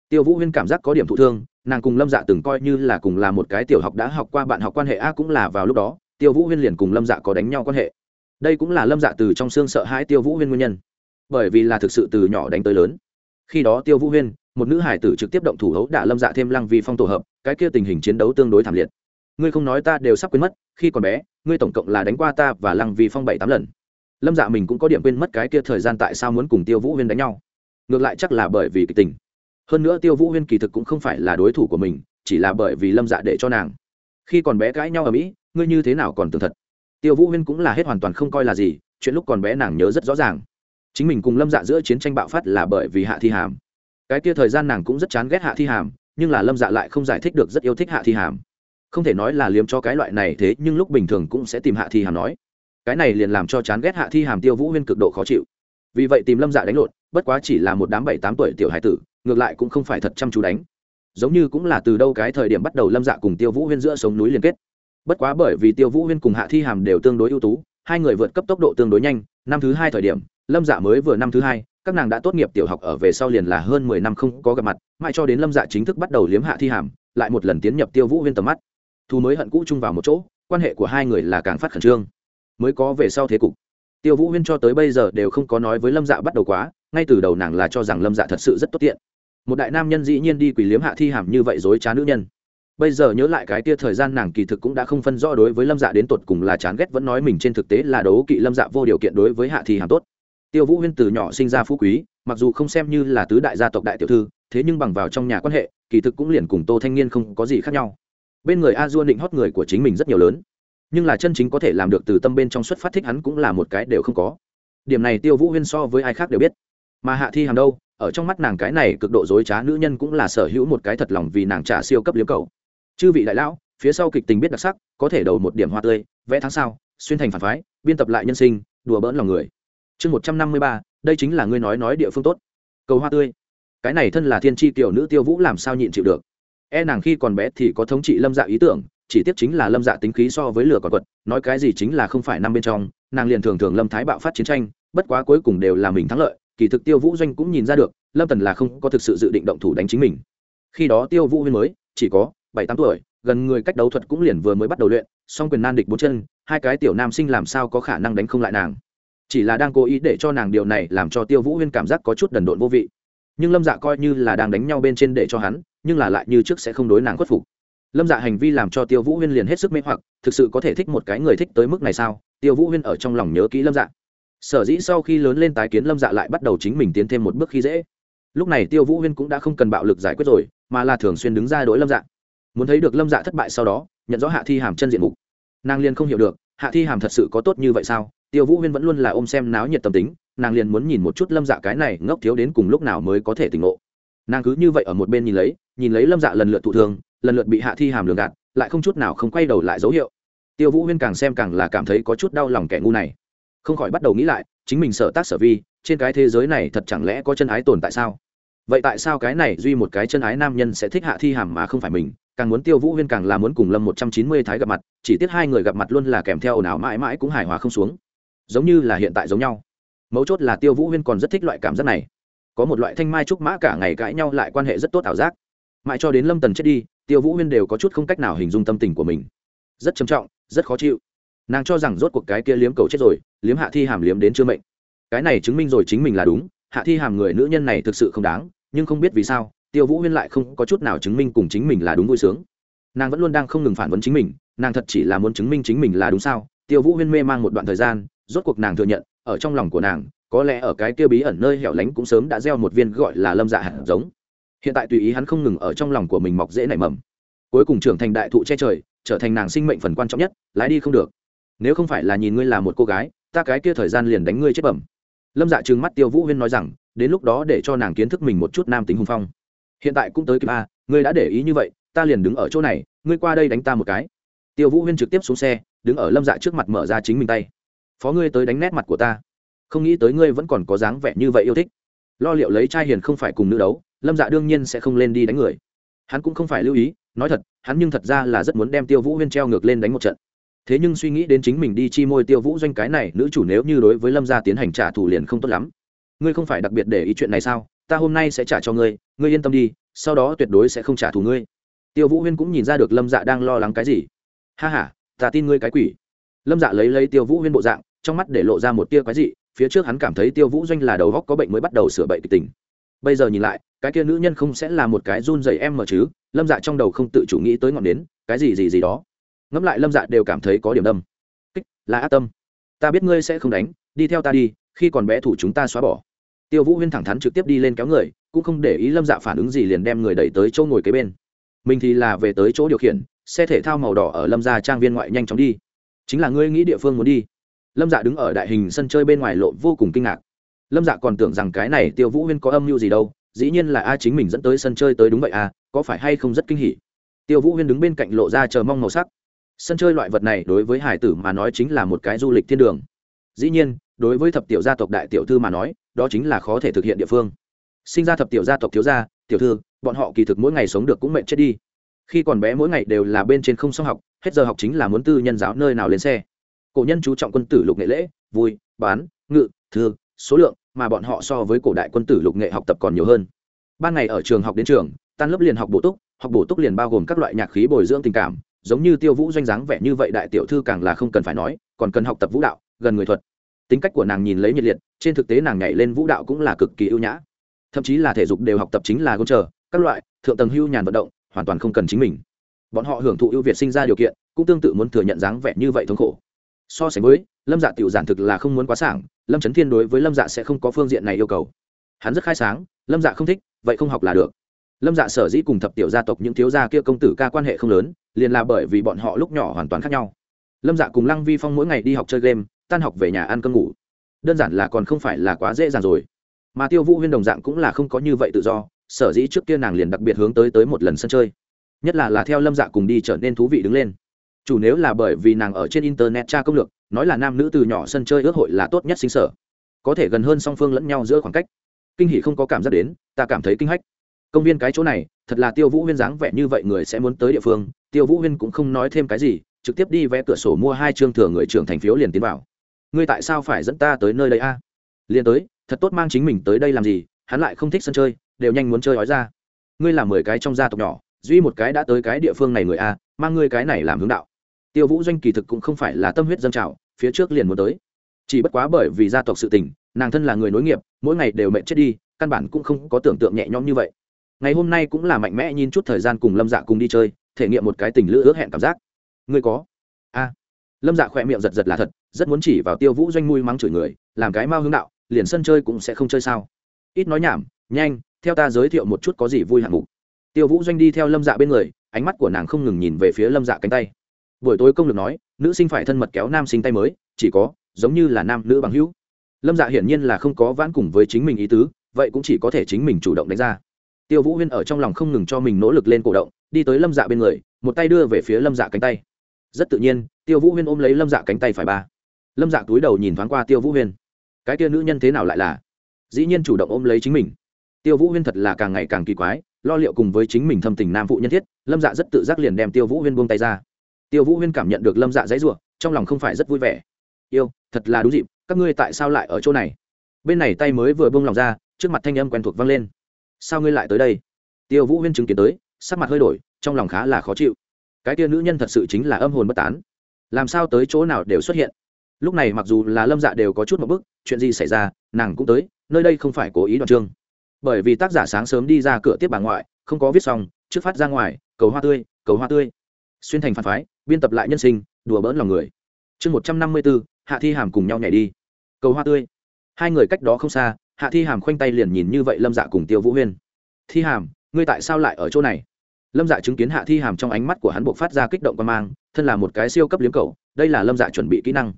Tiêu vũ huyên cảm giác có điểm thụ thương, nàng cùng lâm dạ từng coi như là cùng là một cái tiểu học đã học qua bạn học quan hệ a cũng là vào lúc đó, tiêu vũ huyên liền cùng lâm dạ có đánh nhau quan hệ. Đây cũng là lâm dạ từ trong xương sợ hãi tiêu vũ huyên nguyên nhân, bởi vì là thực sự từ nhỏ đánh tới lớn. Khi đó tiêu vũ huyên một nữ hải tử trực tiếp động thủ hấu đả lâm dạ thêm lăng Vi phong tổ hợp, cái kia tình hình chiến đấu tương đối thảm liệt. Ngươi không nói ta đều sắp quên mất, khi còn bé, ngươi tổng cộng là đánh qua ta và lăng Vi phong bảy tám lần. Lâm dạ mình cũng có điểm quên mất cái kia thời gian tại sao muốn cùng tiêu vũ huyên đánh nhau. Ngược lại chắc là bởi vì kịch tình. Hơn nữa tiêu vũ huyên kỳ thực cũng không phải là đối thủ của mình, chỉ là bởi vì lâm dạ để cho nàng. Khi còn bé cãi nhau ở mỹ, ngươi như thế nào còn tường thật? Tiêu vũ huyên cũng là hết hoàn toàn không coi là gì, chuyện lúc còn bé nàng nhớ rất rõ ràng. Chính mình cùng lâm dạ giữa chiến tranh bạo phát là bởi vì hạ thi hàm cái kia thời gian nàng cũng rất chán ghét hạ thi hàm, nhưng là lâm dạ lại không giải thích được rất yêu thích hạ thi hàm. Không thể nói là liếm cho cái loại này thế, nhưng lúc bình thường cũng sẽ tìm hạ thi hàm nói. Cái này liền làm cho chán ghét hạ thi hàm tiêu vũ huyên cực độ khó chịu. Vì vậy tìm lâm dạ đánh lộn, bất quá chỉ là một đám bảy tám tuổi tiểu hải tử, ngược lại cũng không phải thật chăm chú đánh. Giống như cũng là từ đâu cái thời điểm bắt đầu lâm dạ cùng tiêu vũ huyên giữa sống núi liên kết. Bất quá bởi vì tiêu vũ huyên cùng hạ thi hàm đều tương đối ưu tú, hai người vượt cấp tốc độ tương đối nhanh, năm thứ hai thời điểm, lâm dạ mới vừa năm thứ hai các nàng đã tốt nghiệp tiểu học ở về sau liền là hơn mười năm không có gặp mặt, mãi cho đến lâm dạ chính thức bắt đầu liếm hạ thi hàm, lại một lần tiến nhập tiêu vũ huyên tầm mắt. Thu mới hận cũ chung vào một chỗ, quan hệ của hai người là càng phát khẩn trương. Mới có về sau thế cục. Tiêu vũ huyên cho tới bây giờ đều không có nói với lâm dạ bắt đầu quá, ngay từ đầu nàng là cho rằng lâm dạ thật sự rất tốt tiện. Một đại nam nhân dĩ nhiên đi quỷ liếm hạ thi hàm như vậy dối trá nữ nhân. Bây giờ nhớ lại cái tia thời gian nàng kỳ thực cũng đã không phân rõ đối với lâm dạ đến tột cùng là chán ghét vẫn nói mình trên thực tế là đấu kỵ lâm dạ vô điều kiện đối với hạ thi hàm tốt tiêu vũ huyên từ nhỏ sinh ra phú quý, mặc dù không xem như là tứ đại gia tộc đại tiểu thư, thế nhưng bằng vào trong nhà quan hệ, kỳ thực cũng liền cùng tô thanh niên không có gì khác nhau. Bên người a dua định hót người của chính mình rất nhiều lớn, nhưng là chân chính có thể làm được từ tâm bên trong xuất phát thích hắn cũng là một cái đều không có. Điểm này tiêu vũ huyên so với ai khác đều biết. Mà hạ thi hàm đâu, ở trong mắt nàng cái này cực độ dối trá nữ nhân cũng là sở hữu một cái thật lòng vì nàng trả siêu cấp liếm cầu. Chư vị đại lão, phía sau kịch tình biết đặc sắc, có thể đầu một điểm hoa tươi, vẽ tháng sau xuyên thành phản phái, biên tập lại nhân sinh, đùa bỡn lòng người chương một trăm năm mươi ba, đây chính là ngươi nói nói địa phương tốt. Cầu hoa tươi. Cái này thân là thiên tri tiểu nữ tiêu vũ làm sao nhịn chịu được? E nàng khi còn bé thì có thống trị lâm dạ ý tưởng, chỉ tiếp chính là lâm dạ tính khí so với lửa còn quật, nói cái gì chính là không phải năm bên trong, nàng liền thường thường lâm thái bạo phát chiến tranh, bất quá cuối cùng đều là mình thắng lợi, kỳ thực tiêu vũ doanh cũng nhìn ra được, lâm tần là không có thực sự dự định động thủ đánh chính mình. Khi đó tiêu vũ huyên mới, chỉ có bảy tám tuổi, gần người cách đấu thuật cũng liền vừa mới bắt đầu luyện, song quyền nan địch bốn chân, hai cái tiểu nam sinh làm sao có khả năng đánh không lại nàng? Chỉ là đang cố ý để cho nàng điều này làm cho tiêu vũ huyên cảm giác có chút đần độn vô vị. Nhưng lâm dạ coi như là đang đánh nhau bên trên để cho hắn, nhưng là lại như trước sẽ không đối nàng khuất phục. Lâm dạ hành vi làm cho tiêu vũ huyên liền hết sức mê hoặc, thực sự có thể thích một cái người thích tới mức này sao? Tiêu vũ huyên ở trong lòng nhớ kỹ lâm dạ. Sở dĩ sau khi lớn lên tái kiến lâm dạ lại bắt đầu chính mình tiến thêm một bước khi dễ. Lúc này tiêu vũ huyên cũng đã không cần bạo lực giải quyết rồi, mà là thường xuyên đứng ra đối lâm dạ. Muốn thấy được lâm dạ thất bại sau đó, nhận rõ hạ thi hàm chân diện mục. Nàng liền không hiểu được, hạ thi hàm thật sự có tốt như vậy sao? Tiêu vũ huyên vẫn luôn là ôm xem náo nhiệt tâm tính, nàng liền muốn nhìn một chút lâm dạ cái này ngốc thiếu đến cùng lúc nào mới có thể tỉnh ngộ. Nàng cứ như vậy ở một bên nhìn lấy nhìn lấy lâm dạ lần lượt thụ thường lần lượt bị hạ thi hàm lường gạt, lại không chút nào không quay đầu lại dấu hiệu. Tiêu vũ huyên càng xem càng là cảm thấy có chút đau lòng kẻ ngu này. Không khỏi bắt đầu nghĩ lại, chính mình sợ tác sở vi, trên cái thế giới này thật chẳng lẽ có chân ái tồn tại sao? Vậy tại sao cái này duy một cái chân ái nam nhân sẽ thích hạ thi hàm mà không phải mình? Càng muốn tiêu vũ huyên càng là muốn cùng lâm một trăm chín mươi thái gặp mặt, chỉ tiếc hai người gặp mặt luôn là kèm theo ồn ào mãi mãi cũng hài hòa không xuống giống như là hiện tại giống nhau. Mấu chốt là tiêu vũ huyên còn rất thích loại cảm giác này. Có một loại thanh mai trúc mã cả ngày cãi nhau lại quan hệ rất tốt ảo giác. Mãi cho đến lâm tần chết đi, tiêu vũ huyên đều có chút không cách nào hình dung tâm tình của mình. Rất trầm trọng, rất khó chịu. Nàng cho rằng rốt cuộc cái kia liếm cầu chết rồi, liếm hạ thi hàm liếm đến chưa mệnh. Cái này chứng minh rồi chính mình là đúng, hạ thi hàm người nữ nhân này thực sự không đáng, nhưng không biết vì sao, tiêu vũ huyên lại không có chút nào chứng minh cùng chính mình là đúng vui sướng. Nàng vẫn luôn đang không ngừng phản vấn chính mình, nàng thật chỉ là muốn chứng minh chính mình là đúng sao? Tiêu vũ huyên mê mang một đoạn thời gian rốt cuộc nàng thừa nhận, ở trong lòng của nàng, có lẽ ở cái kia bí ẩn nơi hẻo lánh cũng sớm đã gieo một viên gọi là lâm dạ hạt giống. Hiện tại tùy ý hắn không ngừng ở trong lòng của mình mọc dễ nảy mầm. Cuối cùng trưởng thành đại thụ che trời, trở thành nàng sinh mệnh phần quan trọng nhất, lái đi không được. Nếu không phải là nhìn ngươi là một cô gái, ta cái kia thời gian liền đánh ngươi chết bẩm. Lâm dạ trừng mắt tiêu vũ huyên nói rằng, đến lúc đó để cho nàng kiến thức mình một chút nam tính hùng phong. Hiện tại cũng tới kịp a ngươi đã để ý như vậy, ta liền đứng ở chỗ này, ngươi qua đây đánh ta một cái. Tiêu vũ huyên trực tiếp xuống xe, đứng ở lâm dạ trước mặt mở ra chính mình tay phó ngươi tới đánh nét mặt của ta. Không nghĩ tới ngươi vẫn còn có dáng vẻ như vậy yêu thích. Lo liệu lấy trai hiền không phải cùng nữ đấu, lâm dạ đương nhiên sẽ không lên đi đánh người. Hắn cũng không phải lưu ý, nói thật, hắn nhưng thật ra là rất muốn đem tiêu vũ huyên treo ngược lên đánh một trận. Thế nhưng suy nghĩ đến chính mình đi chi môi tiêu vũ doanh cái này, nữ chủ nếu như đối với lâm gia tiến hành trả thù liền không tốt lắm. Ngươi không phải đặc biệt để ý chuyện này sao? Ta hôm nay sẽ trả cho ngươi ngươi yên tâm đi, sau đó tuyệt đối sẽ không trả thù ngươi. Tiêu vũ huyên cũng nhìn ra được lâm dạ đang lo lắng cái gì. Ha h a ta tin ngươi cái quỷ. Lâm dạ lấy lấy tiêu vũ huyên bộ dạng trong mắt để lộ ra một tia cái gì phía trước hắn cảm thấy tiêu vũ doanh là đầu góc có bệnh mới bắt đầu sửa bệnh kịch tình. Bây giờ nhìn lại, cái kia nữ nhân không sẽ là một cái run dày em mà chứ, lâm dạ trong đầu không tự chủ nghĩ tới ngọn đến cái gì gì gì đó. Ngẫm lại lâm dạ đều cảm thấy có điểm đâm. Kích, là ác tâm. Ta biết ngươi sẽ không đánh, đi theo ta đi, khi còn bé thủ chúng ta xóa bỏ. Tiêu vũ huyên thẳng thắn trực tiếp đi lên kéo người, cũng không để ý lâm dạ phản ứng gì liền đem người đẩy tới chỗ ngồi kế bên. Mình thì là về tới chỗ điều khiển, xe thể thao màu đỏ ở lâm gia trang viên ngoại nhanh chóng đi. Chính là ngươi nghĩ địa phương muốn đi lâm dạ đứng ở đại hình sân chơi bên ngoài lộ vô cùng kinh ngạc. Lâm dạ còn tưởng rằng cái này tiêu vũ huyên có âm mưu gì đâu, dĩ nhiên là a chính mình dẫn tới sân chơi tới đúng vậy à có phải hay không rất kinh hỉ? Tiêu vũ huyên đứng bên cạnh lộ ra chờ mong màu sắc. Sân chơi loại vật này đối với hải tử mà nói chính là một cái du lịch thiên đường. Dĩ nhiên, đối với thập tiểu gia tộc đại tiểu thư mà nói, đó chính là khó thể thực hiện địa phương. Sinh ra thập tiểu gia tộc thiếu gia, tiểu thư, bọn họ kỳ thực mỗi ngày sống được cũng mệt chết đi. Khi còn bé mỗi ngày đều là bên trên không xong học, hết giờ học chính là muốn tư nhân giáo nơi nào lên xe cổ nhân chú trọng quân tử lục nghệ lễ, vui, bán, ngự, thư, số lượng, mà bọn họ so với cổ đại quân tử lục nghệ học tập còn nhiều hơn. Ban ngày ở trường học đến trường, tan lớp liền học bổ túc, học bổ túc liền bao gồm các loại nhạc khí bồi dưỡng tình cảm, giống như tiêu vũ doanh dáng vẻ như vậy đại tiểu thư càng là không cần phải nói, còn cần học tập vũ đạo, gần người thuật. Tính cách của nàng nhìn lấy nhiệt liệt, trên thực tế nàng nhảy lên vũ đạo cũng là cực kỳ ưu nhã. Thậm chí là thể dục đều học tập chính là gôn chờ, các loại, thượng tầng hưu nhàn vận động, hoàn toàn không cần chính mình. Bọn họ hưởng thụ ưu việt sinh ra điều kiện, cũng tương tự muốn thừa nhận dáng vẻ như vậy thống khổ so sánh với, lâm dạ tiểu giản thực là không muốn quá sảng, lâm trấn thiên đối với lâm dạ sẽ không có phương diện này yêu cầu. Hắn rất khai sáng, lâm dạ không thích, vậy không học là được. Lâm dạ sở dĩ cùng thập tiểu gia tộc những thiếu gia kia công tử ca quan hệ không lớn, liền là bởi vì bọn họ lúc nhỏ hoàn toàn khác nhau. Lâm dạ cùng lăng vi phong mỗi ngày đi học chơi game, tan học về nhà ăn cơm ngủ. Đơn giản là còn không phải là quá dễ dàng rồi. Mà tiêu vũ huyên đồng dạng cũng là không có như vậy tự do, sở dĩ trước kia nàng liền đặc biệt hướng tới tới một lần sân chơi. Nhất là là theo lâm dạ cùng đi trở nên thú vị đứng lên chủ nếu là bởi vì nàng ở trên internet tra công lược, nói là nam nữ từ nhỏ sân chơi ước hội là tốt nhất sinh sở. Có thể gần hơn song phương lẫn nhau giữa khoảng cách. Kinh hỷ không có cảm giác đến, ta cảm thấy kinh hách. Công viên cái chỗ này, thật là tiêu vũ huyên dáng vẻ như vậy người sẽ muốn tới địa phương, tiêu vũ huyên cũng không nói thêm cái gì, trực tiếp đi vé cửa sổ mua hai chương thừa người trưởng thành phiếu liền tiến vào. Ngươi tại sao phải dẫn ta tới nơi đây a? Liền tới, thật tốt mang chính mình tới đây làm gì, hắn lại không thích sân chơi, đều nhanh muốn chơi ói ra. Ngươi là mười cái trong gia tộc nhỏ, duy một cái đã tới cái địa phương này người a, mang ngươi cái này làm hướng đạo tiêu vũ doanh kỳ thực cũng không phải là tâm huyết dân trào, phía trước liền muốn tới. Chỉ bất quá bởi vì gia tộc sự tình, nàng thân là người nối nghiệp, mỗi ngày đều mệt chết đi, căn bản cũng không có tưởng tượng nhẹ nhõm như vậy. Ngày hôm nay cũng là mạnh mẽ nhìn chút thời gian cùng lâm dạ cùng đi chơi, thể nghiệm một cái tình lữ ước hẹn cảm giác. Ngươi có? A. Lâm dạ khỏe miệng giật giật là thật, rất muốn chỉ vào tiêu vũ doanh mui mắng chửi người, làm cái mao hướng đạo, liền sân chơi cũng sẽ không chơi sao. Ít nói nhảm, nhanh, theo ta giới thiệu một chút có gì vui hạng mục. Tiêu vũ doanh đi theo lâm dạ bên người, ánh mắt của nàng không ngừng nhìn về phía lâm dạ cánh tay buổi tối công lược nói, nữ sinh phải thân mật kéo nam sinh tay mới, chỉ có, giống như là nam nữ bằng hữu. Lâm dạ hiển nhiên là không có vãn cùng với chính mình ý tứ, vậy cũng chỉ có thể chính mình chủ động đánh ra. Tiêu vũ huyên ở trong lòng không ngừng cho mình nỗ lực lên cổ động, đi tới lâm dạ bên người, một tay đưa về phía lâm dạ cánh tay. Rất tự nhiên, tiêu vũ huyên ôm lấy lâm dạ cánh tay phải ba. Lâm dạ túi đầu nhìn thoáng qua tiêu vũ huyên. Cái tia nữ nhân thế nào lại là? Dĩ nhiên chủ động ôm lấy chính mình. Tiêu vũ huyên thật là càng ngày càng kỳ quái, lo liệu cùng với chính mình thâm tình nam phụ nhân thiết, lâm dạ rất tự giác liền đem tiêu vũ huyên buông tay ra tiêu vũ huyên cảm nhận được lâm dạ dãy ruộng trong lòng không phải rất vui vẻ. Yêu, thật là đúng dịp, các ngươi tại sao lại ở chỗ này? Bên này tay mới vừa buông lòng ra, trước mặt thanh âm quen thuộc vang lên. Sao ngươi lại tới đây? Tiêu vũ huyên chứng kiến tới, sắc mặt hơi đổi, trong lòng khá là khó chịu. Cái tia nữ nhân thật sự chính là âm hồn bất tán. Làm sao tới chỗ nào đều xuất hiện? Lúc này mặc dù là lâm dạ đều có chút một bức chuyện gì xảy ra, nàng cũng tới, nơi đây không phải cố ý đoạn chương bởi vì tác giả sáng sớm đi ra cửa tiếp bà ngoại, không có viết xong, trước phát ra ngoài, cầu hoa tươi, cầu hoa tươi. Xuyên thành phản phái biên tập lại nhân sinh, đùa bỡn lòng người. Chương một trăm năm mươi bốn hạ thi hàm cùng nhau nhảy đi. Cầu hoa tươi. Hai người cách đó không xa, hạ thi hàm khoanh tay liền nhìn như vậy lâm dạ cùng tiêu vũ huyên. Thi hàm, ngươi tại sao lại ở chỗ này? Lâm dạ chứng kiến hạ thi hàm trong ánh mắt của hắn buộc phát ra kích động và mang, thân là một cái siêu cấp liếm cầu đây là lâm dạ chuẩn bị kỹ năng.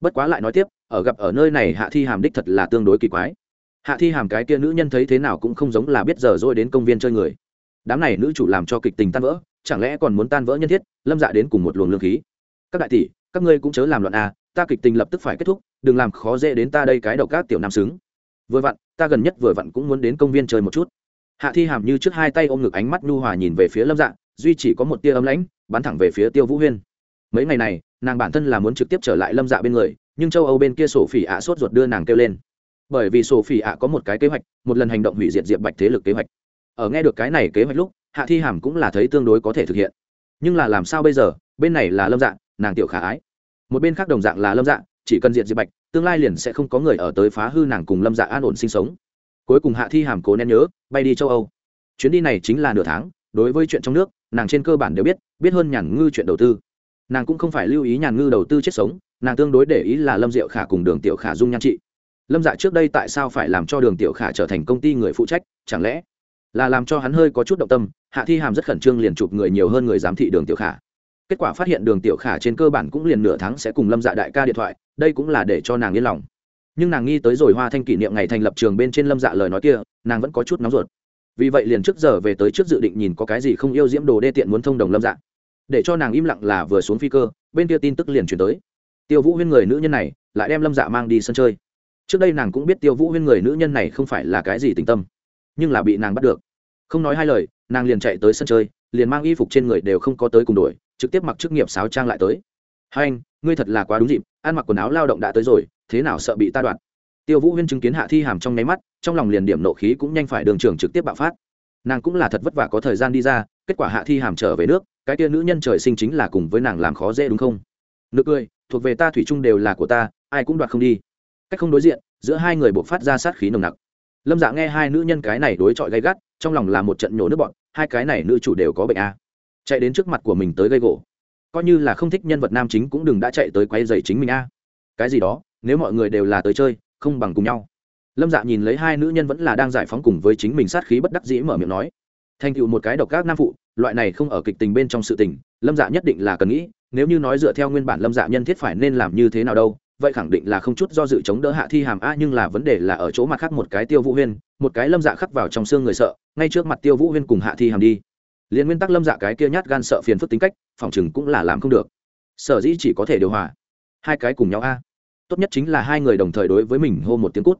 Bất quá lại nói tiếp, ở gặp ở nơi này hạ thi hàm đích thật là tương đối kỳ quái. Hạ thi hàm cái kia nữ nhân thấy thế nào cũng không giống là biết giờ dôi đến công viên chơi người đám này nữ chủ làm cho kịch tình tan vỡ, chẳng lẽ còn muốn tan vỡ nhân thiết, lâm dạ đến cùng một luồng lương khí. Các đại tỷ, các ngươi cũng chớ làm loạn a, ta kịch tình lập tức phải kết thúc, đừng làm khó dễ đến ta đây cái đầu các tiểu nam xứng. Vừa vặn, ta gần nhất vừa vặn cũng muốn đến công viên chơi một chút. Hạ thi hàm như trước hai tay ôm ngực ánh mắt nhu hòa nhìn về phía lâm dạ duy chỉ có một tia ấm lãnh, bắn thẳng về phía tiêu vũ huyên. Mấy ngày này, nàng bản thân là muốn trực tiếp trở lại lâm dạ bên người, nhưng châu âu bên kia sổ phỉ ạ sốt ruột đưa nàng kêu lên. Bởi vì sổ phỉ ạ có một cái kế hoạch, một lần hành động hủy diệt diệp bạch thế lực kế hoạch ở nghe được cái này kế hoạch lúc, hạ thi hàm cũng là thấy tương đối có thể thực hiện. Nhưng là làm sao bây giờ? Bên này là lâm Dạng, nàng tiểu khả ái. Một bên khác đồng dạng là lâm Dạng, chỉ cần diệt diệp bạch, tương lai liền sẽ không có người ở tới phá hư nàng cùng lâm dạ an ổn sinh sống. Cuối cùng hạ thi hàm cố nén nhớ, bay đi châu âu. Chuyến đi này chính là nửa tháng, đối với chuyện trong nước, nàng trên cơ bản đều biết biết hơn nhàn ngư chuyện đầu tư. Nàng cũng không phải lưu ý nhàn ngư đầu tư chết sống, nàng tương đối để ý là lâm diệu khả cùng đường tiểu khả dung nhan trị. Lâm dạ trước đây tại sao phải làm cho đường tiểu khả trở thành công ty người phụ trách, chẳng lẽ là làm cho hắn hơi có chút động tâm, hạ thi hàm rất khẩn trương liền chụp người nhiều hơn người giám thị đường tiểu khả. Kết quả phát hiện đường tiểu khả trên cơ bản cũng liền nửa tháng sẽ cùng lâm dạ đại ca điện thoại, đây cũng là để cho nàng yên lòng. Nhưng nàng nghi tới rồi hoa thanh kỷ niệm ngày thành lập trường bên trên lâm dạ lời nói kia, nàng vẫn có chút nóng ruột. Vì vậy liền trước giờ về tới trước dự định nhìn có cái gì không yêu diễm đồ đê tiện muốn thông đồng lâm dạ. Để cho nàng im lặng là vừa xuống phi cơ, bên kia tin tức liền chuyển tới. Tiêu vũ huyên người nữ nhân này, lại đem lâm dạ mang đi sân chơi. Trước đây nàng cũng biết tiêu vũ huyên người nữ nhân này không phải là cái gì tình tâm, nhưng là bị nàng bắt được không nói hai lời, nàng liền chạy tới sân chơi, liền mang y phục trên người đều không có tới cùng đuổi trực tiếp mặc chức nghiệp sáo trang lại tới. Hai anh, ngươi thật là quá đúng dịp, ăn mặc quần áo lao động đã tới rồi, thế nào sợ bị ta đoạn? Tiêu vũ huyên chứng kiến hạ thi hàm trong nháy mắt, trong lòng liền điểm nộ khí cũng nhanh phải đường trường trực tiếp bạo phát. Nàng cũng là thật vất vả có thời gian đi ra, kết quả hạ thi hàm trở về nước, cái tia nữ nhân trời sinh chính là cùng với nàng làm khó dễ đúng không? Nực cười, thuộc về ta thủy chung đều là của ta, ai cũng đoạt không đi. Cách không đối diện, giữa hai người buộc phát ra sát khí nồng nặc. Lâm dạ nghe hai nữ nhân cái này đối chọi gay gắt trong lòng là một trận nhổ nước bọn hai cái này nữ chủ đều có bệnh a. Chạy đến trước mặt của mình tới gây gỗ. Coi như là không thích nhân vật nam chính cũng đừng đã chạy tới quay dày chính mình a. Cái gì đó, nếu mọi người đều là tới chơi, không bằng cùng nhau. Lâm dạ nhìn lấy hai nữ nhân vẫn là đang giải phóng cùng với chính mình sát khí bất đắc dĩ mở miệng nói. Thành tựu một cái độc các nam phụ, loại này không ở kịch tình bên trong sự tình, lâm dạ nhất định là cần nghĩ, nếu như nói dựa theo nguyên bản lâm dạ nhân thiết phải nên làm như thế nào đâu vậy khẳng định là không chút do dự chống đỡ hạ thi hàm a, nhưng là vấn đề là ở chỗ mặt khác một cái tiêu vũ huyên, một cái lâm dạ khắc vào trong xương người sợ, ngay trước mặt tiêu vũ huyên cùng hạ thi hàm đi. Liền nguyên tắc lâm dạ cái kia nhát gan sợ phiền phức tính cách, phòng chừng cũng là làm không được. Sở dĩ chỉ có thể điều hòa. Hai cái cùng nhau a. Tốt nhất chính là hai người đồng thời đối với mình hô một tiếng cút.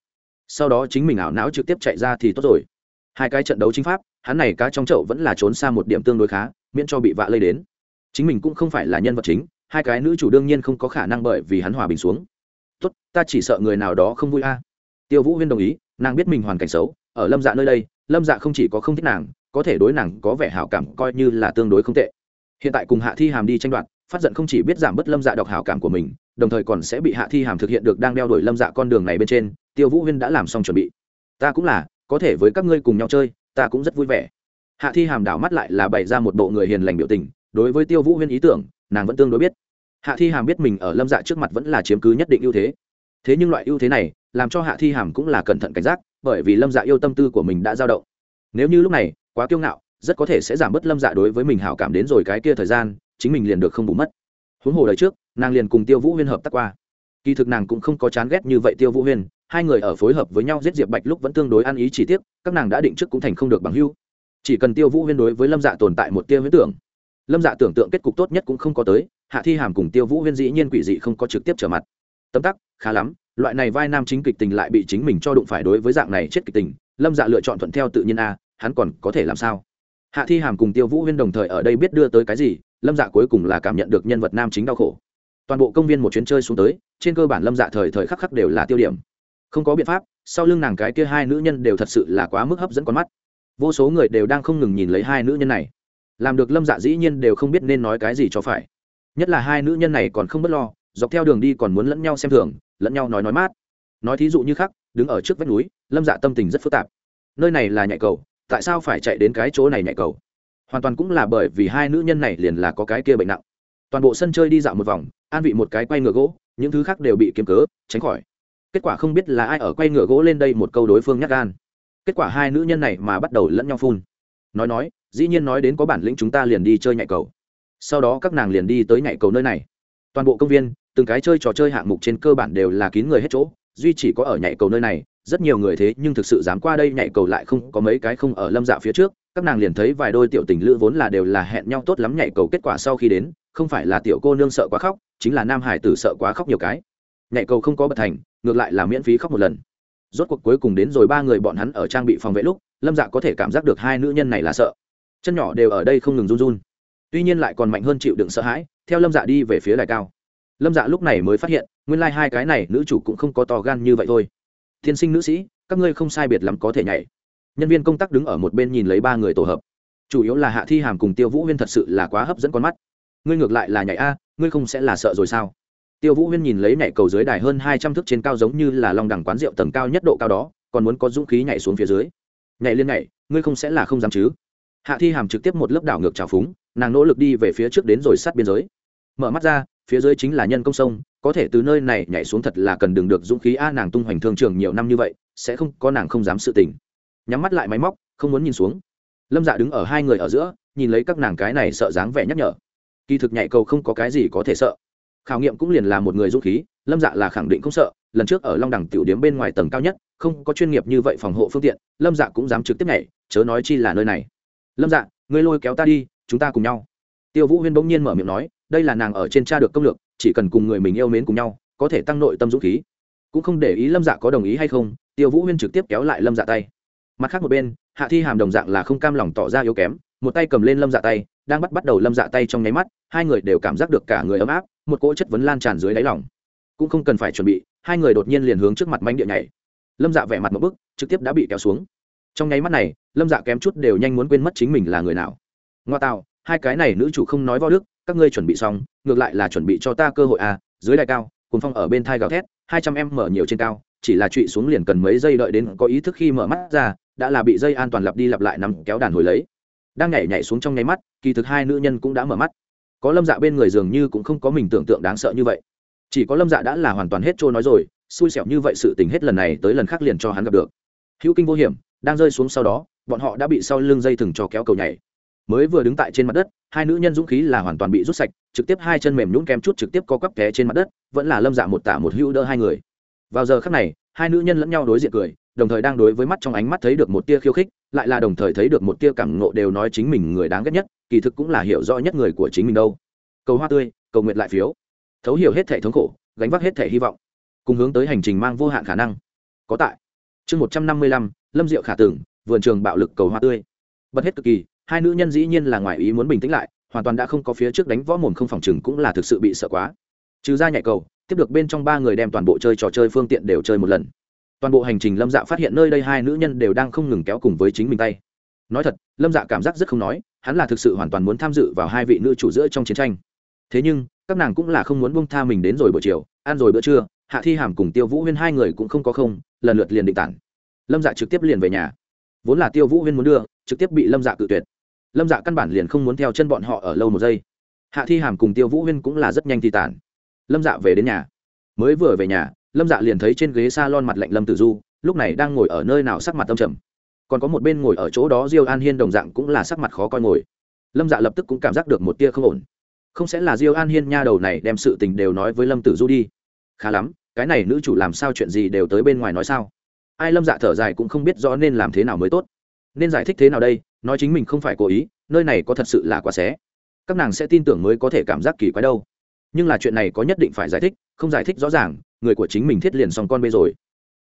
Sau đó chính mình ảo não trực tiếp chạy ra thì tốt rồi. Hai cái trận đấu chính pháp, hắn này cá trong chậu vẫn là trốn xa một điểm tương đối khá, miễn cho bị vạ lây đến. Chính mình cũng không phải là nhân vật chính hai cái nữ chủ đương nhiên không có khả năng bởi vì hắn hòa bình xuống. Tốt, ta chỉ sợ người nào đó không vui a. Tiêu vũ huyên đồng ý, nàng biết mình hoàn cảnh xấu, ở lâm dạ nơi đây, lâm dạ không chỉ có không thích nàng, có thể đối nàng có vẻ hảo cảm coi như là tương đối không tệ. Hiện tại cùng hạ thi hàm đi tranh đoạt, phát giận không chỉ biết giảm bớt lâm dạ đọc hảo cảm của mình, đồng thời còn sẽ bị hạ thi hàm thực hiện được đang đeo đuổi lâm dạ con đường này bên trên, tiêu vũ huyên đã làm xong chuẩn bị. Ta cũng là, có thể với các ngươi cùng nhau chơi, ta cũng rất vui vẻ. Hạ thi hàm đảo mắt lại là bày ra một bộ người hiền lành biểu tình, đối với tiêu vũ huyên ý tưởng, nàng vẫn tương đối biết hạ thi hàm biết mình ở lâm dạ trước mặt vẫn là chiếm cứ nhất định ưu thế. Thế nhưng loại ưu thế này làm cho hạ thi hàm cũng là cẩn thận cảnh giác, bởi vì lâm dạ yêu tâm tư của mình đã dao động. Nếu như lúc này quá kiêu ngạo, rất có thể sẽ giảm bớt lâm dạ đối với mình hảo cảm đến rồi cái kia thời gian, chính mình liền được không bù mất. Huống hồ đời trước, nàng liền cùng tiêu vũ huyên hợp tác qua. Kỳ thực nàng cũng không có chán ghét như vậy tiêu vũ huyên, hai người ở phối hợp với nhau giết diệp bạch lúc vẫn tương đối ăn ý chỉ tiếc, các nàng đã định trước cũng thành không được bằng hưu chỉ cần tiêu vũ huyên đối với lâm dạ tồn tại một tia huyết tưởng, lâm dạ tưởng tượng kết cục tốt nhất cũng không có tới hạ thi hàm cùng tiêu vũ huyên dĩ nhiên quỷ dị không có trực tiếp trở mặt. Tấm tắc, khá lắm, loại này vai nam chính kịch tình lại bị chính mình cho đụng phải đối với dạng này chết kịch tình, lâm dạ lựa chọn thuận theo tự nhiên a, hắn còn có thể làm sao? Hạ thi hàm cùng tiêu vũ huyên đồng thời ở đây biết đưa tới cái gì, lâm dạ cuối cùng là cảm nhận được nhân vật nam chính đau khổ. Toàn bộ công viên một chuyến chơi xuống tới, trên cơ bản lâm dạ thời thời khắc khắc đều là tiêu điểm. Không có biện pháp, sau lưng nàng cái kia hai nữ nhân đều thật sự là quá mức hấp dẫn con mắt. Vô số người đều đang không ngừng nhìn lấy hai nữ nhân này. Làm được lâm dạ dĩ nhiên đều không biết nên nói cái gì cho phải nhất là hai nữ nhân này còn không b ấ t lo, dọc theo đường đi còn muốn lẫn nhau xem thường, lẫn nhau nói nói mát. Nói thí dụ như khắc đứng ở trước vách núi, lâm dạ tâm tình rất phức tạp. Nơi này là nhạy cầu, tại sao phải chạy đến cái chỗ này nhạy cầu? Hoàn toàn cũng là bởi vì hai nữ nhân này liền là có cái kia bệnh nặng. Toàn bộ sân chơi đi dạo một vòng, an vị một cái quay ngựa gỗ, những thứ khác đều bị kiếm cớ, tránh khỏi. Kết quả không biết là ai ở quay ngựa gỗ lên đây một câu đối phương nhắc gan. Kết quả hai nữ nhân này mà bắt đầu lẫn nhau phun. Nói nói, dĩ nhiên nói đến có bản lĩnh chúng ta liền đi chơi nhạy cầu sau đó các nàng liền đi tới nhảy cầu nơi này. Toàn bộ công viên, từng cái chơi trò chơi hạng mục trên cơ bản đều là kín người hết chỗ, duy chỉ có ở nhảy cầu nơi này, rất nhiều người thế nhưng thực sự dám qua đây nhảy cầu lại không có mấy cái không ở lâm dạ phía trước, các nàng liền thấy vài đôi tiểu tình lữ vốn là đều là hẹn nhau tốt lắm nhảy cầu kết quả sau khi đến, không phải là tiểu cô nương sợ quá khóc, chính là nam hải tử sợ quá khóc nhiều cái. Nhảy cầu không có bật thành, ngược lại là miễn phí khóc một lần. Rốt cuộc cuối cùng đến rồi ba người bọn hắn ở trang bị phòng vệ lúc, lâm dạ có thể cảm giác được hai nữ nhân này là sợ. Chân nhỏ đều ở đây không ngừng run run tuy nhiên lại còn mạnh hơn chịu đựng sợ hãi, theo lâm dạ đi về phía đài cao. Lâm dạ lúc này mới phát hiện, nguyên lai、like、hai cái này nữ chủ cũng không có to gan như vậy thôi. Tiên sinh nữ sĩ, các ngươi không sai biệt lắm có thể nhảy. Nhân viên công tác đứng ở một bên nhìn lấy ba người tổ hợp. Chủ yếu là hạ thi hàm cùng tiêu vũ huyên thật sự là quá hấp dẫn con mắt. Ngươi ngược lại là nhảy a, ngươi không sẽ là sợ rồi sao? Tiêu vũ huyên nhìn lấy nhảy cầu dưới đài hơn hai trăm thước trên cao giống như là lòng đẳng quán rượu tầng cao nhất độ cao đó, còn muốn có dũng khí nhảy xuống phía dưới. Nhảy lên nhảy, ngươi không sẽ là không dám chứ? Hạ thi hàm trực tiếp một lớp đảo ngược trào phúng nàng nỗ lực đi về phía trước đến rồi sát biên giới. Mở mắt ra, phía dưới chính là nhân công sông, có thể từ nơi này nhảy xuống thật là cần đừng được dũng khí a, nàng tung hoành thương trường nhiều năm như vậy, sẽ không, có nàng không dám sự tình. Nhắm mắt lại máy móc, không muốn nhìn xuống. Lâm dạ đứng ở hai người ở giữa, nhìn lấy các nàng cái này sợ dáng vẻ nhắc nhở. Kỳ thực nhảy cầu không có cái gì có thể sợ. Khảo nghiệm cũng liền là một người dũng khí, lâm dạ là khẳng định không sợ, lần trước ở long đẳng tiểu điếm bên ngoài tầng cao nhất, không có chuyên nghiệp như vậy phòng hộ phương tiện, lâm dạ cũng dám trực tiếp nhảy, chớ nói chi là nơi này. Lâm dạ ngươi lôi kéo ta đi chúng ta cùng nhau. Tiêu vũ huyên bỗng nhiên mở miệng nói, đây là nàng ở trên cha được công lược, chỉ cần cùng người mình yêu mến cùng nhau, có thể tăng nội tâm dũng khí. Cũng không để ý lâm dạ có đồng ý hay không, tiêu vũ huyên trực tiếp kéo lại lâm dạ tay. Mặt khác một bên, hạ thi hàm đồng dạng là không cam lòng tỏ ra yếu kém, một tay cầm lên lâm dạ tay, đang bắt bắt đầu lâm dạ tay trong nháy mắt, hai người đều cảm giác được cả người ấm áp, một cỗ chất vấn lan tràn dưới đáy lòng. Cũng không cần phải chuẩn bị, hai người đột nhiên liền hướng trước mặt mánh địa nhảy. Lâm dạ vẻ mặt một bức, trực tiếp đã bị kéo xuống. Trong nháy mắt này, lâm dạ kém chút đều nhanh muốn quên mất chính mình là người nào ngoa tạo hai cái này nữ chủ không nói võ đức, các ngươi chuẩn bị xong, ngược lại là chuẩn bị cho ta cơ hội à dưới đài cao cùng phong ở bên thai gào thét, hai trăm em mở nhiều trên cao, chỉ là trụy xuống liền cần mấy giây đợi đến có ý thức khi mở mắt ra, đã là bị dây an toàn lặp đi lặp lại nằm kéo đàn hồi lấy. Đang nhảy nhảy xuống trong nháy mắt, kỳ thực hai nữ nhân cũng đã mở mắt. Có lâm dạ bên người dường như cũng không có mình tưởng tượng đáng sợ như vậy. Chỉ có lâm dạ đã là hoàn toàn hết trôi nói rồi, xui xẻo như vậy sự tình hết lần này tới lần khác liền cho hắn gặp được. Hữu kinh vô hiểm, đang rơi xuống sau đó, bọn họ đã bị sau lưng dây thừng cho kéo cầu nhảy mới vừa đứng tại trên mặt đất, hai nữ nhân dũng khí là hoàn toàn bị rút sạch, trực tiếp hai chân mềm nhún kem chút trực tiếp co quắp té trên mặt đất, vẫn là lâm dạ một tả một hữu đỡ hai người. Vào giờ khắc này, hai nữ nhân lẫn nhau đối diện cười, đồng thời đang đối với mắt trong ánh mắt thấy được một tia khiêu khích, lại là đồng thời thấy được một tia cảm ngộ đều nói chính mình người đáng ghét nhất, kỳ thực cũng là hiểu rõ nhất người của chính mình đâu. Cầu hoa tươi, cầu nguyện lại phiếu. Thấu hiểu hết thể thống khổ, gánh vác hết thể hy vọng, cùng hướng tới hành trình mang vô hạn khả năng. Có tại. Chương một trăm năm mươi lăm, lâm diệu khả tưởng, vườn trường bạo lực cầu hoa tươi. Bật hết cực kỳ hai nữ nhân dĩ nhiên là ngoài ý muốn bình tĩnh lại, hoàn toàn đã không có phía trước đánh võ mồm không phòng chừng cũng là thực sự bị sợ quá. Trừ ra nhảy cầu, tiếp được bên trong ba người đem toàn bộ chơi trò chơi phương tiện đều chơi một lần. Toàn bộ hành trình lâm dạ phát hiện nơi đây hai nữ nhân đều đang không ngừng kéo cùng với chính mình tay. Nói thật, lâm dạ cảm giác rất không nói, hắn là thực sự hoàn toàn muốn tham dự vào hai vị nữ chủ giữa trong chiến tranh. Thế nhưng, các nàng cũng là không muốn bông tha mình đến rồi buổi chiều, ăn rồi bữa trưa, hạ thi hàm cùng tiêu vũ huyên hai người cũng không có không, lần lượt liền định tản. Lâm dạ trực tiếp liền về nhà. Vốn là tiêu vũ huyên muốn đưa, trực tiếp bị lâm dạ cự tuyệt lâm dạ căn bản liền không muốn theo chân bọn họ ở lâu một giây hạ thi hàm cùng tiêu vũ huyên cũng là rất nhanh thi tản lâm dạ về đến nhà mới vừa về nhà lâm dạ liền thấy trên ghế s a lon mặt lạnh lâm tử du lúc này đang ngồi ở nơi nào sắc mặt tâm trầm còn có một bên ngồi ở chỗ đó diêu an hiên đồng dạng cũng là sắc mặt khó coi ngồi lâm dạ lập tức cũng cảm giác được một tia không ổn không sẽ là diêu an hiên nha đầu này đem sự tình đều nói với lâm tử du đi khá lắm cái này nữ chủ làm sao chuyện gì đều tới bên ngoài nói sao ai lâm dạ thở dài cũng không biết rõ nên làm thế nào mới tốt nên giải thích thế nào đây? Nói chính mình không phải cố ý, nơi này có thật sự là quá xé. Các nàng sẽ tin tưởng mới có thể cảm giác kỳ quái đâu. Nhưng là chuyện này có nhất định phải giải thích, không giải thích rõ ràng, người của chính mình thiết liền xong con bê rồi.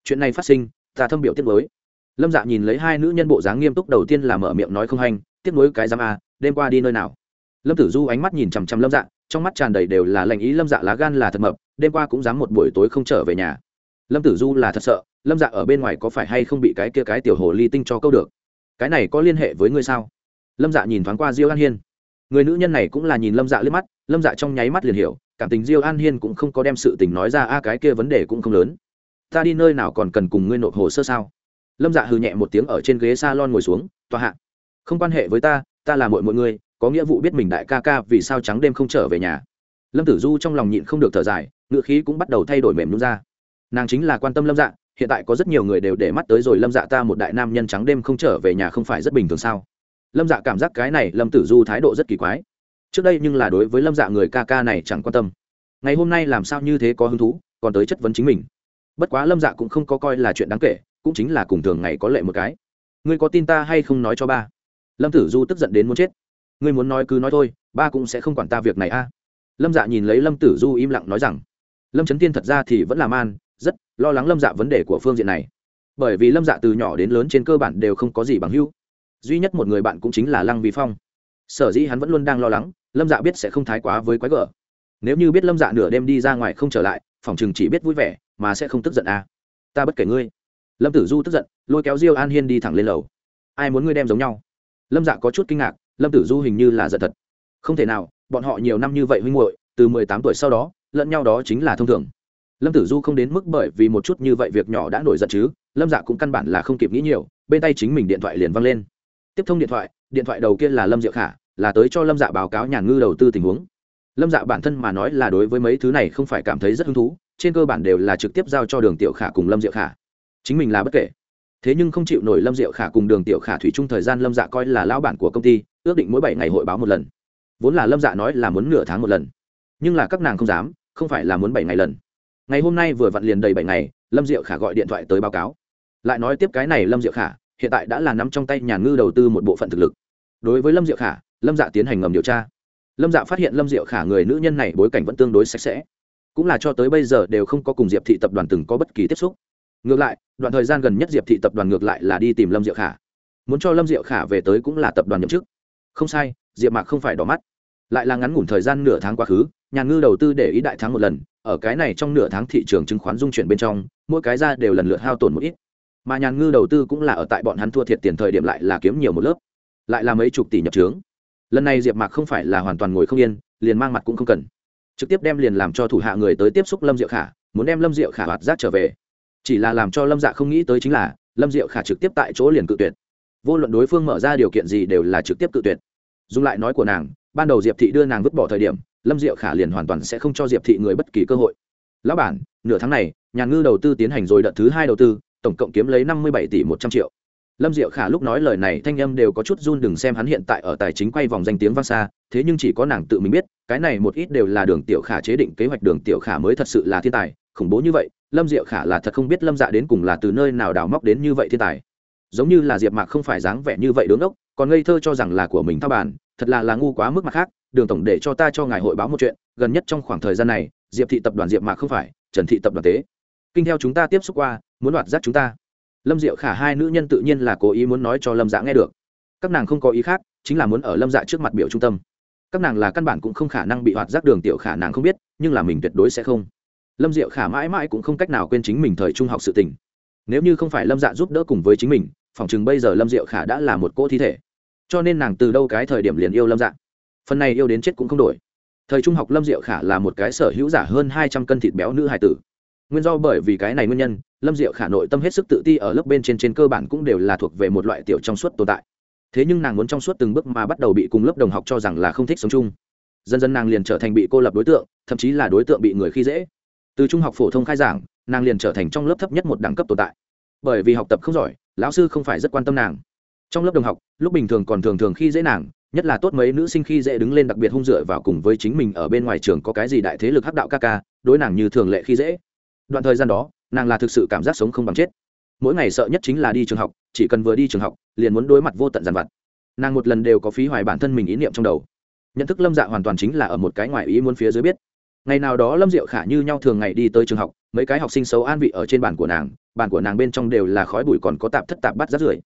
Chuyện này phát sinh, ta thâm biểu tiết mới lâm dạ nhìn lấy hai nữ nhân bộ dáng nghiêm túc đầu tiên là mở miệng nói không hành tiết mới cái giam a, đêm qua đi nơi nào? Lâm tử du ánh mắt nhìn chằm chằm lâm dạ trong mắt tràn đầy đều là lành ý lâm dạ lá gan là thật mập, đêm qua cũng dám một buổi tối không trở về nhà. Lâm tử du là thật sợ, lâm dạ ở bên ngoài có phải hay không bị cái kia cái tiểu hồ ly tinh cho câu được? Cái này có liên hệ với ngươi sao? Lâm dạ nhìn thoáng qua diêu an hiên. Người nữ nhân này cũng là nhìn lâm dạ liếc mắt, lâm dạ trong nháy mắt liền hiểu, cảm tình diêu an hiên cũng không có đem sự tình nói ra, a, cái kia vấn đề cũng không lớn. Ta đi nơi nào còn cần cùng ngươi nộp hồ sơ sao? Lâm dạ hừ nhẹ một tiếng ở trên ghế s a lon ngồi xuống, tòa hạ, không quan hệ với ta ta là mội mọi người có nghĩa vụ biết mình đại ca ca vì sao trắng đêm không trở về nhà. Lâm tử du trong lòng nhịn không được thở dài ngựa khí cũng bắt đầu thay đổi mềm nhún ra. Nàng chính là quan tâm lâm dạ hiện tại có rất nhiều người đều để mắt tới rồi lâm dạ ta một đại nam nhân trắng đêm không trở về nhà không phải rất bình thường sao? Lâm dạ cảm giác cái này lâm tử du thái độ rất kỳ quái. Trước đây nhưng là đối với lâm dạ người ca ca này chẳng quan tâm. Ngày hôm nay làm sao như thế có hứng thú, còn tới chất vấn chính mình. Bất quá lâm dạ cũng không có coi là chuyện đáng kể, cũng chính là cùng thường ngày có lệ một cái. Ngươi có tin ta hay không nói cho ba? Lâm tử du tức giận đến muốn chết. Ngươi muốn nói cứ nói thôi, ba cũng sẽ không quản ta việc này a. Lâm dạ nhìn lấy lâm tử du im lặng nói rằng. Lâm trấn tiên thật ra thì vẫn là man rất lo lắng lâm dạ vấn đề của phương diện này. Bởi vì lâm dạ từ nhỏ đến lớn trên cơ bản đều không có gì bằng hữu. Duy nhất một người bạn cũng chính là lăng vi phong. Sở dĩ hắn vẫn luôn đang lo lắng, lâm dạ biết sẽ không thái quá với quái gở. Nếu như biết lâm dạ nửa đêm đi ra ngoài không trở lại, phòng chừng chỉ biết vui vẻ, mà sẽ không tức giận à. ta bất kể ngươi. Lâm tử du tức giận, lôi kéo diêu an hiên đi thẳng lên lầu. Ai muốn ngươi đem giống nhau? Lâm dạ có chút kinh ngạc, lâm tử du hình như là giận thật. Không thể nào, bọn họ nhiều năm như vậy huynh muội, từ mười tám tuổi sau đó, lẫn nhau đó chính là thông thường lâm tử du không đến mức bởi vì một chút như vậy việc nhỏ đã nổi giận chứ, lâm dạ cũng căn bản là không kịp nghĩ nhiều, bên tay chính mình điện thoại liền văng lên. Tiếp thông điện thoại điện thoại đầu kia là lâm diệu khả, là tới cho lâm dạ báo cáo nhàn ngư đầu tư tình huống. Lâm dạ bản thân mà nói là đối với mấy thứ này không phải cảm thấy rất hứng thú, trên cơ bản đều là trực tiếp giao cho đường tiểu khả cùng lâm diệu khả. Chính mình là bất kể. Thế nhưng không chịu nổi lâm diệu khả cùng đường tiểu khả thủy chung thời gian lâm dạ coi là lão bản của công ty, ước định mỗi bảy ngày hội báo một lần. Vốn là lâm dạ nói là muốn nửa tháng một lần. Nhưng là các nàng không dám, không phải là muốn bảy ngày lần ngày hôm nay vừa vặn liền đầy bảy ngày, lâm diệu khả gọi điện thoại tới báo cáo. Lại nói tiếp cái này lâm diệu khả, hiện tại đã là nắm trong tay nhà ngư đầu tư một bộ phận thực lực. Đối với lâm diệu khả, lâm dạ tiến hành ngầm điều tra. Lâm dạ phát hiện lâm diệu khả người nữ nhân này bối cảnh vẫn tương đối sạch sẽ. Cũng là cho tới bây giờ đều không có cùng diệp thị tập đoàn từng có bất kỳ tiếp xúc. Ngược lại, đoạn thời gian gần nhất diệp thị tập đoàn ngược lại là đi tìm lâm diệu khả. Muốn cho lâm diệu khả về tới cũng là tập đoàn nhậm chức. Không sai, diệp mạc không phải đỏ mắt lại là ngắn ngủn thời gian nửa tháng quá khứ, nhà ngư đầu tư để ý đại thắng một lần, ở cái này trong nửa tháng thị trường chứng khoán dung chuyển bên trong, mỗi cái ra đều lần lượt hao tổn một ít. Mà nhàn ngư đầu tư cũng là ở tại bọn hắn thua thiệt tiền thời điểm lại là kiếm nhiều một lớp, lại là mấy chục tỷ nhập trướng. Lần này diệp mạc không phải là hoàn toàn ngồi không yên, liền mang mặt cũng không cần. Trực tiếp đem liền làm cho thủ hạ người tới tiếp xúc lâm diệu khả, muốn đem lâm diệu khả hoạt giác trở về. Chỉ là làm cho lâm dạ không nghĩ tới chính là, lâm diệu khả trực tiếp tại chỗ liền cự tuyệt. Vô luận đối phương mở ra điều kiện gì đều là trực tiếp cự tuyệt. Dùng lại nói của nàng ban đầu diệp thị đưa nàng vứt bỏ thời điểm, lâm diệu khả liền hoàn toàn sẽ không cho diệp thị người bất kỳ cơ hội. Lão bản, nửa tháng này, nhà ngư đầu tư tiến hành rồi đợt thứ hai đầu tư, tổng cộng kiếm lấy năm mươi bảy tỷ một trăm triệu. Lâm diệu khả lúc nói lời này thanh âm đều có chút run đừng xem hắn hiện tại ở tài chính quay vòng danh tiếng vang xa, thế nhưng chỉ có nàng tự mình biết, cái này một ít đều là đường tiểu khả chế định kế hoạch, đường tiểu khả mới thật sự là thiên tài, khủng bố như vậy, lâm diệu khả là thật không biết lâm dạ đến cùng là từ nơi nào đào móc đến như vậy thiên tài. Giống như là diệp mạc không phải dáng vẻ như vậy đứng ốc, còn ngây thơ cho rằng là của mình thao bàn thật là là ngu quá mức mặt khác, đường tổng để cho ta cho ngài hội báo một chuyện, gần nhất trong khoảng thời gian này, diệp thị tập đoàn diệp mạc không phải, trần thị tập đoàn tế. Kinh theo chúng ta tiếp xúc qua, muốn đoạt giác chúng ta. Lâm diệu khả hai nữ nhân tự nhiên là cố ý muốn nói cho lâm dạ nghe được. Các nàng không có ý khác, chính là muốn ở lâm dạ trước mặt biểu trung tâm. Các nàng là căn bản cũng không khả năng bị hoạt giác đường tiểu khả nàng không biết, nhưng là mình tuyệt đối sẽ không. Lâm diệu khả mãi mãi cũng không cách nào quên chính mình thời trung học sự tình. Nếu như không phải lâm dạ giúp đỡ cùng với chính mình phỏng chừng bây giờ lâm diệu khả đã là một cô thi thể cho nên nàng từ đâu cái thời điểm liền yêu lâm dạ? Phần này yêu đến chết cũng không đổi. Thời trung học lâm diệu khả là một cái sở hữu giả hơn hai trăm cân thịt béo nữ hải tử. Nguyên do bởi vì cái này nguyên nhân, lâm diệu khả nội tâm hết sức tự ti ở lớp bên trên trên cơ bản cũng đều là thuộc về một loại tiểu trong suốt tồn tại. Thế nhưng nàng muốn trong suốt từng bước mà bắt đầu bị cùng lớp đồng học cho rằng là không thích sống chung. Dần dần nàng liền trở thành bị cô lập đối tượng, thậm chí là đối tượng bị người khi dễ. Từ trung học phổ thông khai giảng, nàng liền trở thành trong lớp thấp nhất một đẳng cấp tồn tại. Bởi vì học tập không giỏi, lão sư không phải rất quan tâm nàng trong lớp đồng học, lúc bình thường còn thường thường khi dễ nàng, nhất là tốt mấy nữ sinh khi dễ đứng lên đặc biệt hung dựa vào cùng với chính mình ở bên ngoài trường có cái gì đại thế lực hắc đạo ca ca, đối nàng như thường lệ khi dễ. Đoạn thời gian đó, nàng là thực sự cảm giác sống không bằng chết. Mỗi ngày sợ nhất chính là đi trường học, chỉ cần vừa đi trường học, liền muốn đối mặt vô tận dàn vặt. Nàng một lần đều có phí hoài bản thân mình ý niệm trong đầu. Nhận thức lâm dạ hoàn toàn chính là ở một cái ngoài ý muốn phía dưới biết. Ngày nào đó lâm diệu khả như nhau thường ngày đi tới trường học, mấy cái học sinh xấu an vị ở trên bàn của nàng, bàn của nàng bên trong đều là khói bụi còn có tạp thất tạp bắt rát rưởi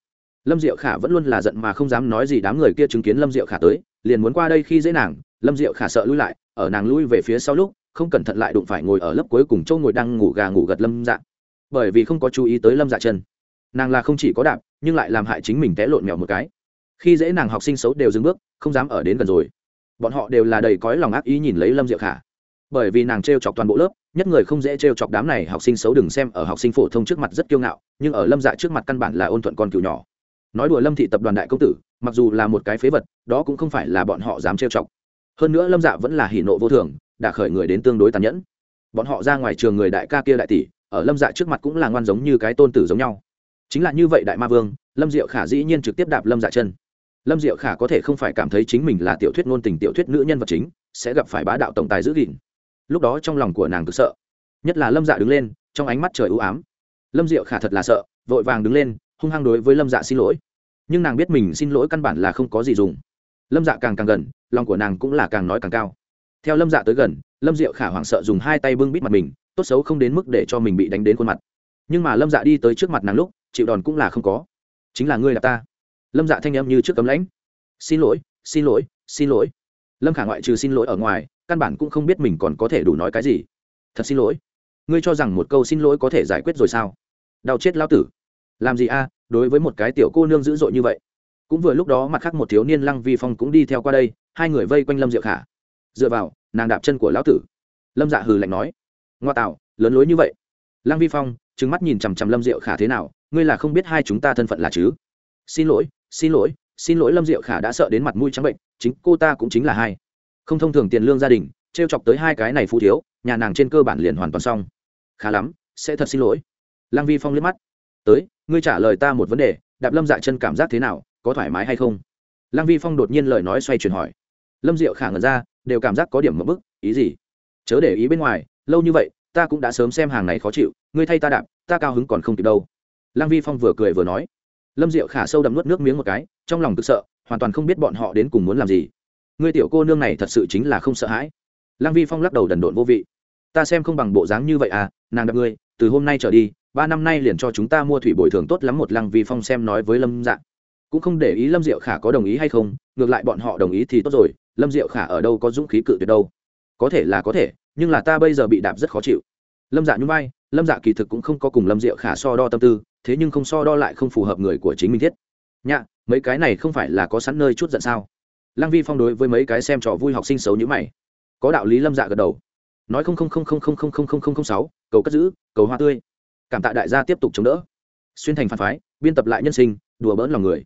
lâm diệu khả vẫn luôn là giận mà không dám nói gì đám người kia chứng kiến lâm diệu khả tới, liền muốn qua đây khi dễ nàng. Lâm diệu khả sợ lui lại, ở nàng lui về phía sau lúc, không cẩn thận lại đụng phải ngồi ở lớp cuối cùng châu ngồi đang ngủ gà ngủ gật lâm dạ. Bởi vì không có chú ý tới lâm dạ chân. Nàng là không chỉ có đạp, nhưng lại làm hại chính mình té lộn mèo một cái. Khi dễ nàng học sinh xấu đều dừng bước, không dám ở đến gần rồi. Bọn họ đều là đầy cõi lòng ác ý nhìn lấy lâm diệu khả. Bởi vì nàng t r e o chọc toàn bộ lớp, nhất người không dễ t r e o chọc đám này học sinh xấu đừng xem ở học sinh phổ thông trước mặt rất kiêu ngạo, nhưng ở lâm dạ trước mặt căn bản là ôn thuận con cừu nhỏ nói đùa lâm thị tập đoàn đại công tử, mặc dù là một cái phế vật, đó cũng không phải là bọn họ dám trêu chọc. Hơn nữa lâm dạ vẫn là hỉ nộ vô thường, đã khởi người đến tương đối tàn nhẫn. Bọn họ ra ngoài trường người đại ca kia đại tỷ, ở lâm dạ trước mặt cũng là ngoan giống như cái tôn tử giống nhau. Chính là như vậy đại ma vương, lâm diệu khả dĩ nhiên trực tiếp đạp lâm dạ chân. Lâm diệu khả có thể không phải cảm thấy chính mình là tiểu thuyết ngôn tình tiểu thuyết nữ nhân vật chính, sẽ gặp phải bá đạo tổng tài giữ gìn. Lúc đó trong lòng của nàng cực sợ. Nhất là lâm dạ đứng lên, trong ánh mắt trời ưu ám. Lâm diệu khả thật là sợ, vội vàng đứng lên hung hăng đối với lâm dạ xin lỗi. Nhưng nàng biết mình xin lỗi căn bản là không có gì dùng. Lâm dạ càng càng gần, lòng của nàng cũng là càng nói càng cao. Theo lâm dạ tới gần, lâm diệu khả hoảng sợ dùng hai tay bưng bít mặt mình, tốt xấu không đến mức để cho mình bị đánh đến khuôn mặt. Nhưng mà lâm dạ đi tới trước mặt nàng lúc, chịu đòn cũng là không có. Chính là ngươi là ta. Lâm dạ thanh em như trước cấm lãnh. Xin lỗi xin lỗi xin lỗi. Lâm khả ngoại trừ xin lỗi ở ngoài, căn bản cũng không biết mình còn có thể đủ nói cái gì. Thật xin lỗi. Ngươi cho rằng một câu xin lỗi có thể giải quyết rồi sao? Đau chết lao tử làm gì a à, đối với một cái tiểu cô nương dữ dội như vậy? Cũng vừa lúc đó mặt khác một thiếu niên lăng vi phong cũng đi theo qua đây, hai người vây quanh lâm diệu khả. Dựa vào, nàng đạp chân của lão tử. Lâm dạ hừ lạnh nói. Ngoa tạo, lớn lối như vậy. Lăng vi phong, trừng mắt nhìn chằm chằm lâm diệu khả thế nào, ngươi là không biết hai chúng ta thân phận là chứ? Xin lỗi xin lỗi xin lỗi lâm diệu khả đã sợ đến mặt mũi trắng bệnh, chính cô ta cũng chính là hai. Không thông thường tiền lương gia đình t r e o chọc tới hai cái này phú thiếu, nhà nàng trên cơ bản liền hoàn toàn xong. Khá lắm, sẽ thật xin lỗi. Lăng vi phong liếc mắt. Tới ngươi trả lời ta một vấn đề, đạp lâm dạ chân cảm giác thế nào, có thoải mái hay không? Lăng vi phong đột nhiên lời nói xoay chuyển hỏi. Lâm diệu khả ngẩn ra, đều cảm giác có điểm mập bức, ý gì? Chớ để ý bên ngoài, lâu như vậy, ta cũng đã sớm xem hàng này khó chịu, ngươi thay ta đạp, ta cao hứng còn không kịp đâu. Lăng vi phong vừa cười vừa nói. Lâm diệu khả sâu đậm nuốt nước miếng một cái, trong lòng tự sợ, hoàn toàn không biết bọn họ đến cùng muốn làm gì. Ngươi tiểu cô nương này thật sự chính là không sợ hãi. Lăng vi phong lắc đầu đần độn vô vị. Ta xem không bằng bộ dáng như vậy à nàng đạp ngươi, từ hôm nay trở đi ba năm nay liền cho chúng ta mua thủy bồi thường tốt lắm một lăng vi phong xem nói với lâm dạng cũng không để ý lâm diệu khả có đồng ý hay không, ngược lại bọn họ đồng ý thì tốt rồi, lâm diệu khả ở đâu có dũng khí cự tuyệt đâu. Có thể là có thể, nhưng là ta bây giờ bị đạp rất khó chịu. Lâm dạ nhún vai, lâm dạ kỳ thực cũng không có cùng lâm diệu khả so đo tâm tư, thế nhưng không so đo lại không phù hợp người của chính mình thiết. Nhạ, mấy cái này không phải là có sẵn nơi chút giận sao? Lăng vi phong đối với mấy cái xem trò vui học sinh xấu như mày. Có đạo lý lâm dạ gật đầu. Nói không không không không không không không không không không sáu, cầu cất giữ, cầu hoa tươi cảm tạ đại gia tiếp tục chống đỡ. Xuyên thành phản phái, biên tập lại nhân sinh, đùa bỡn lòng người.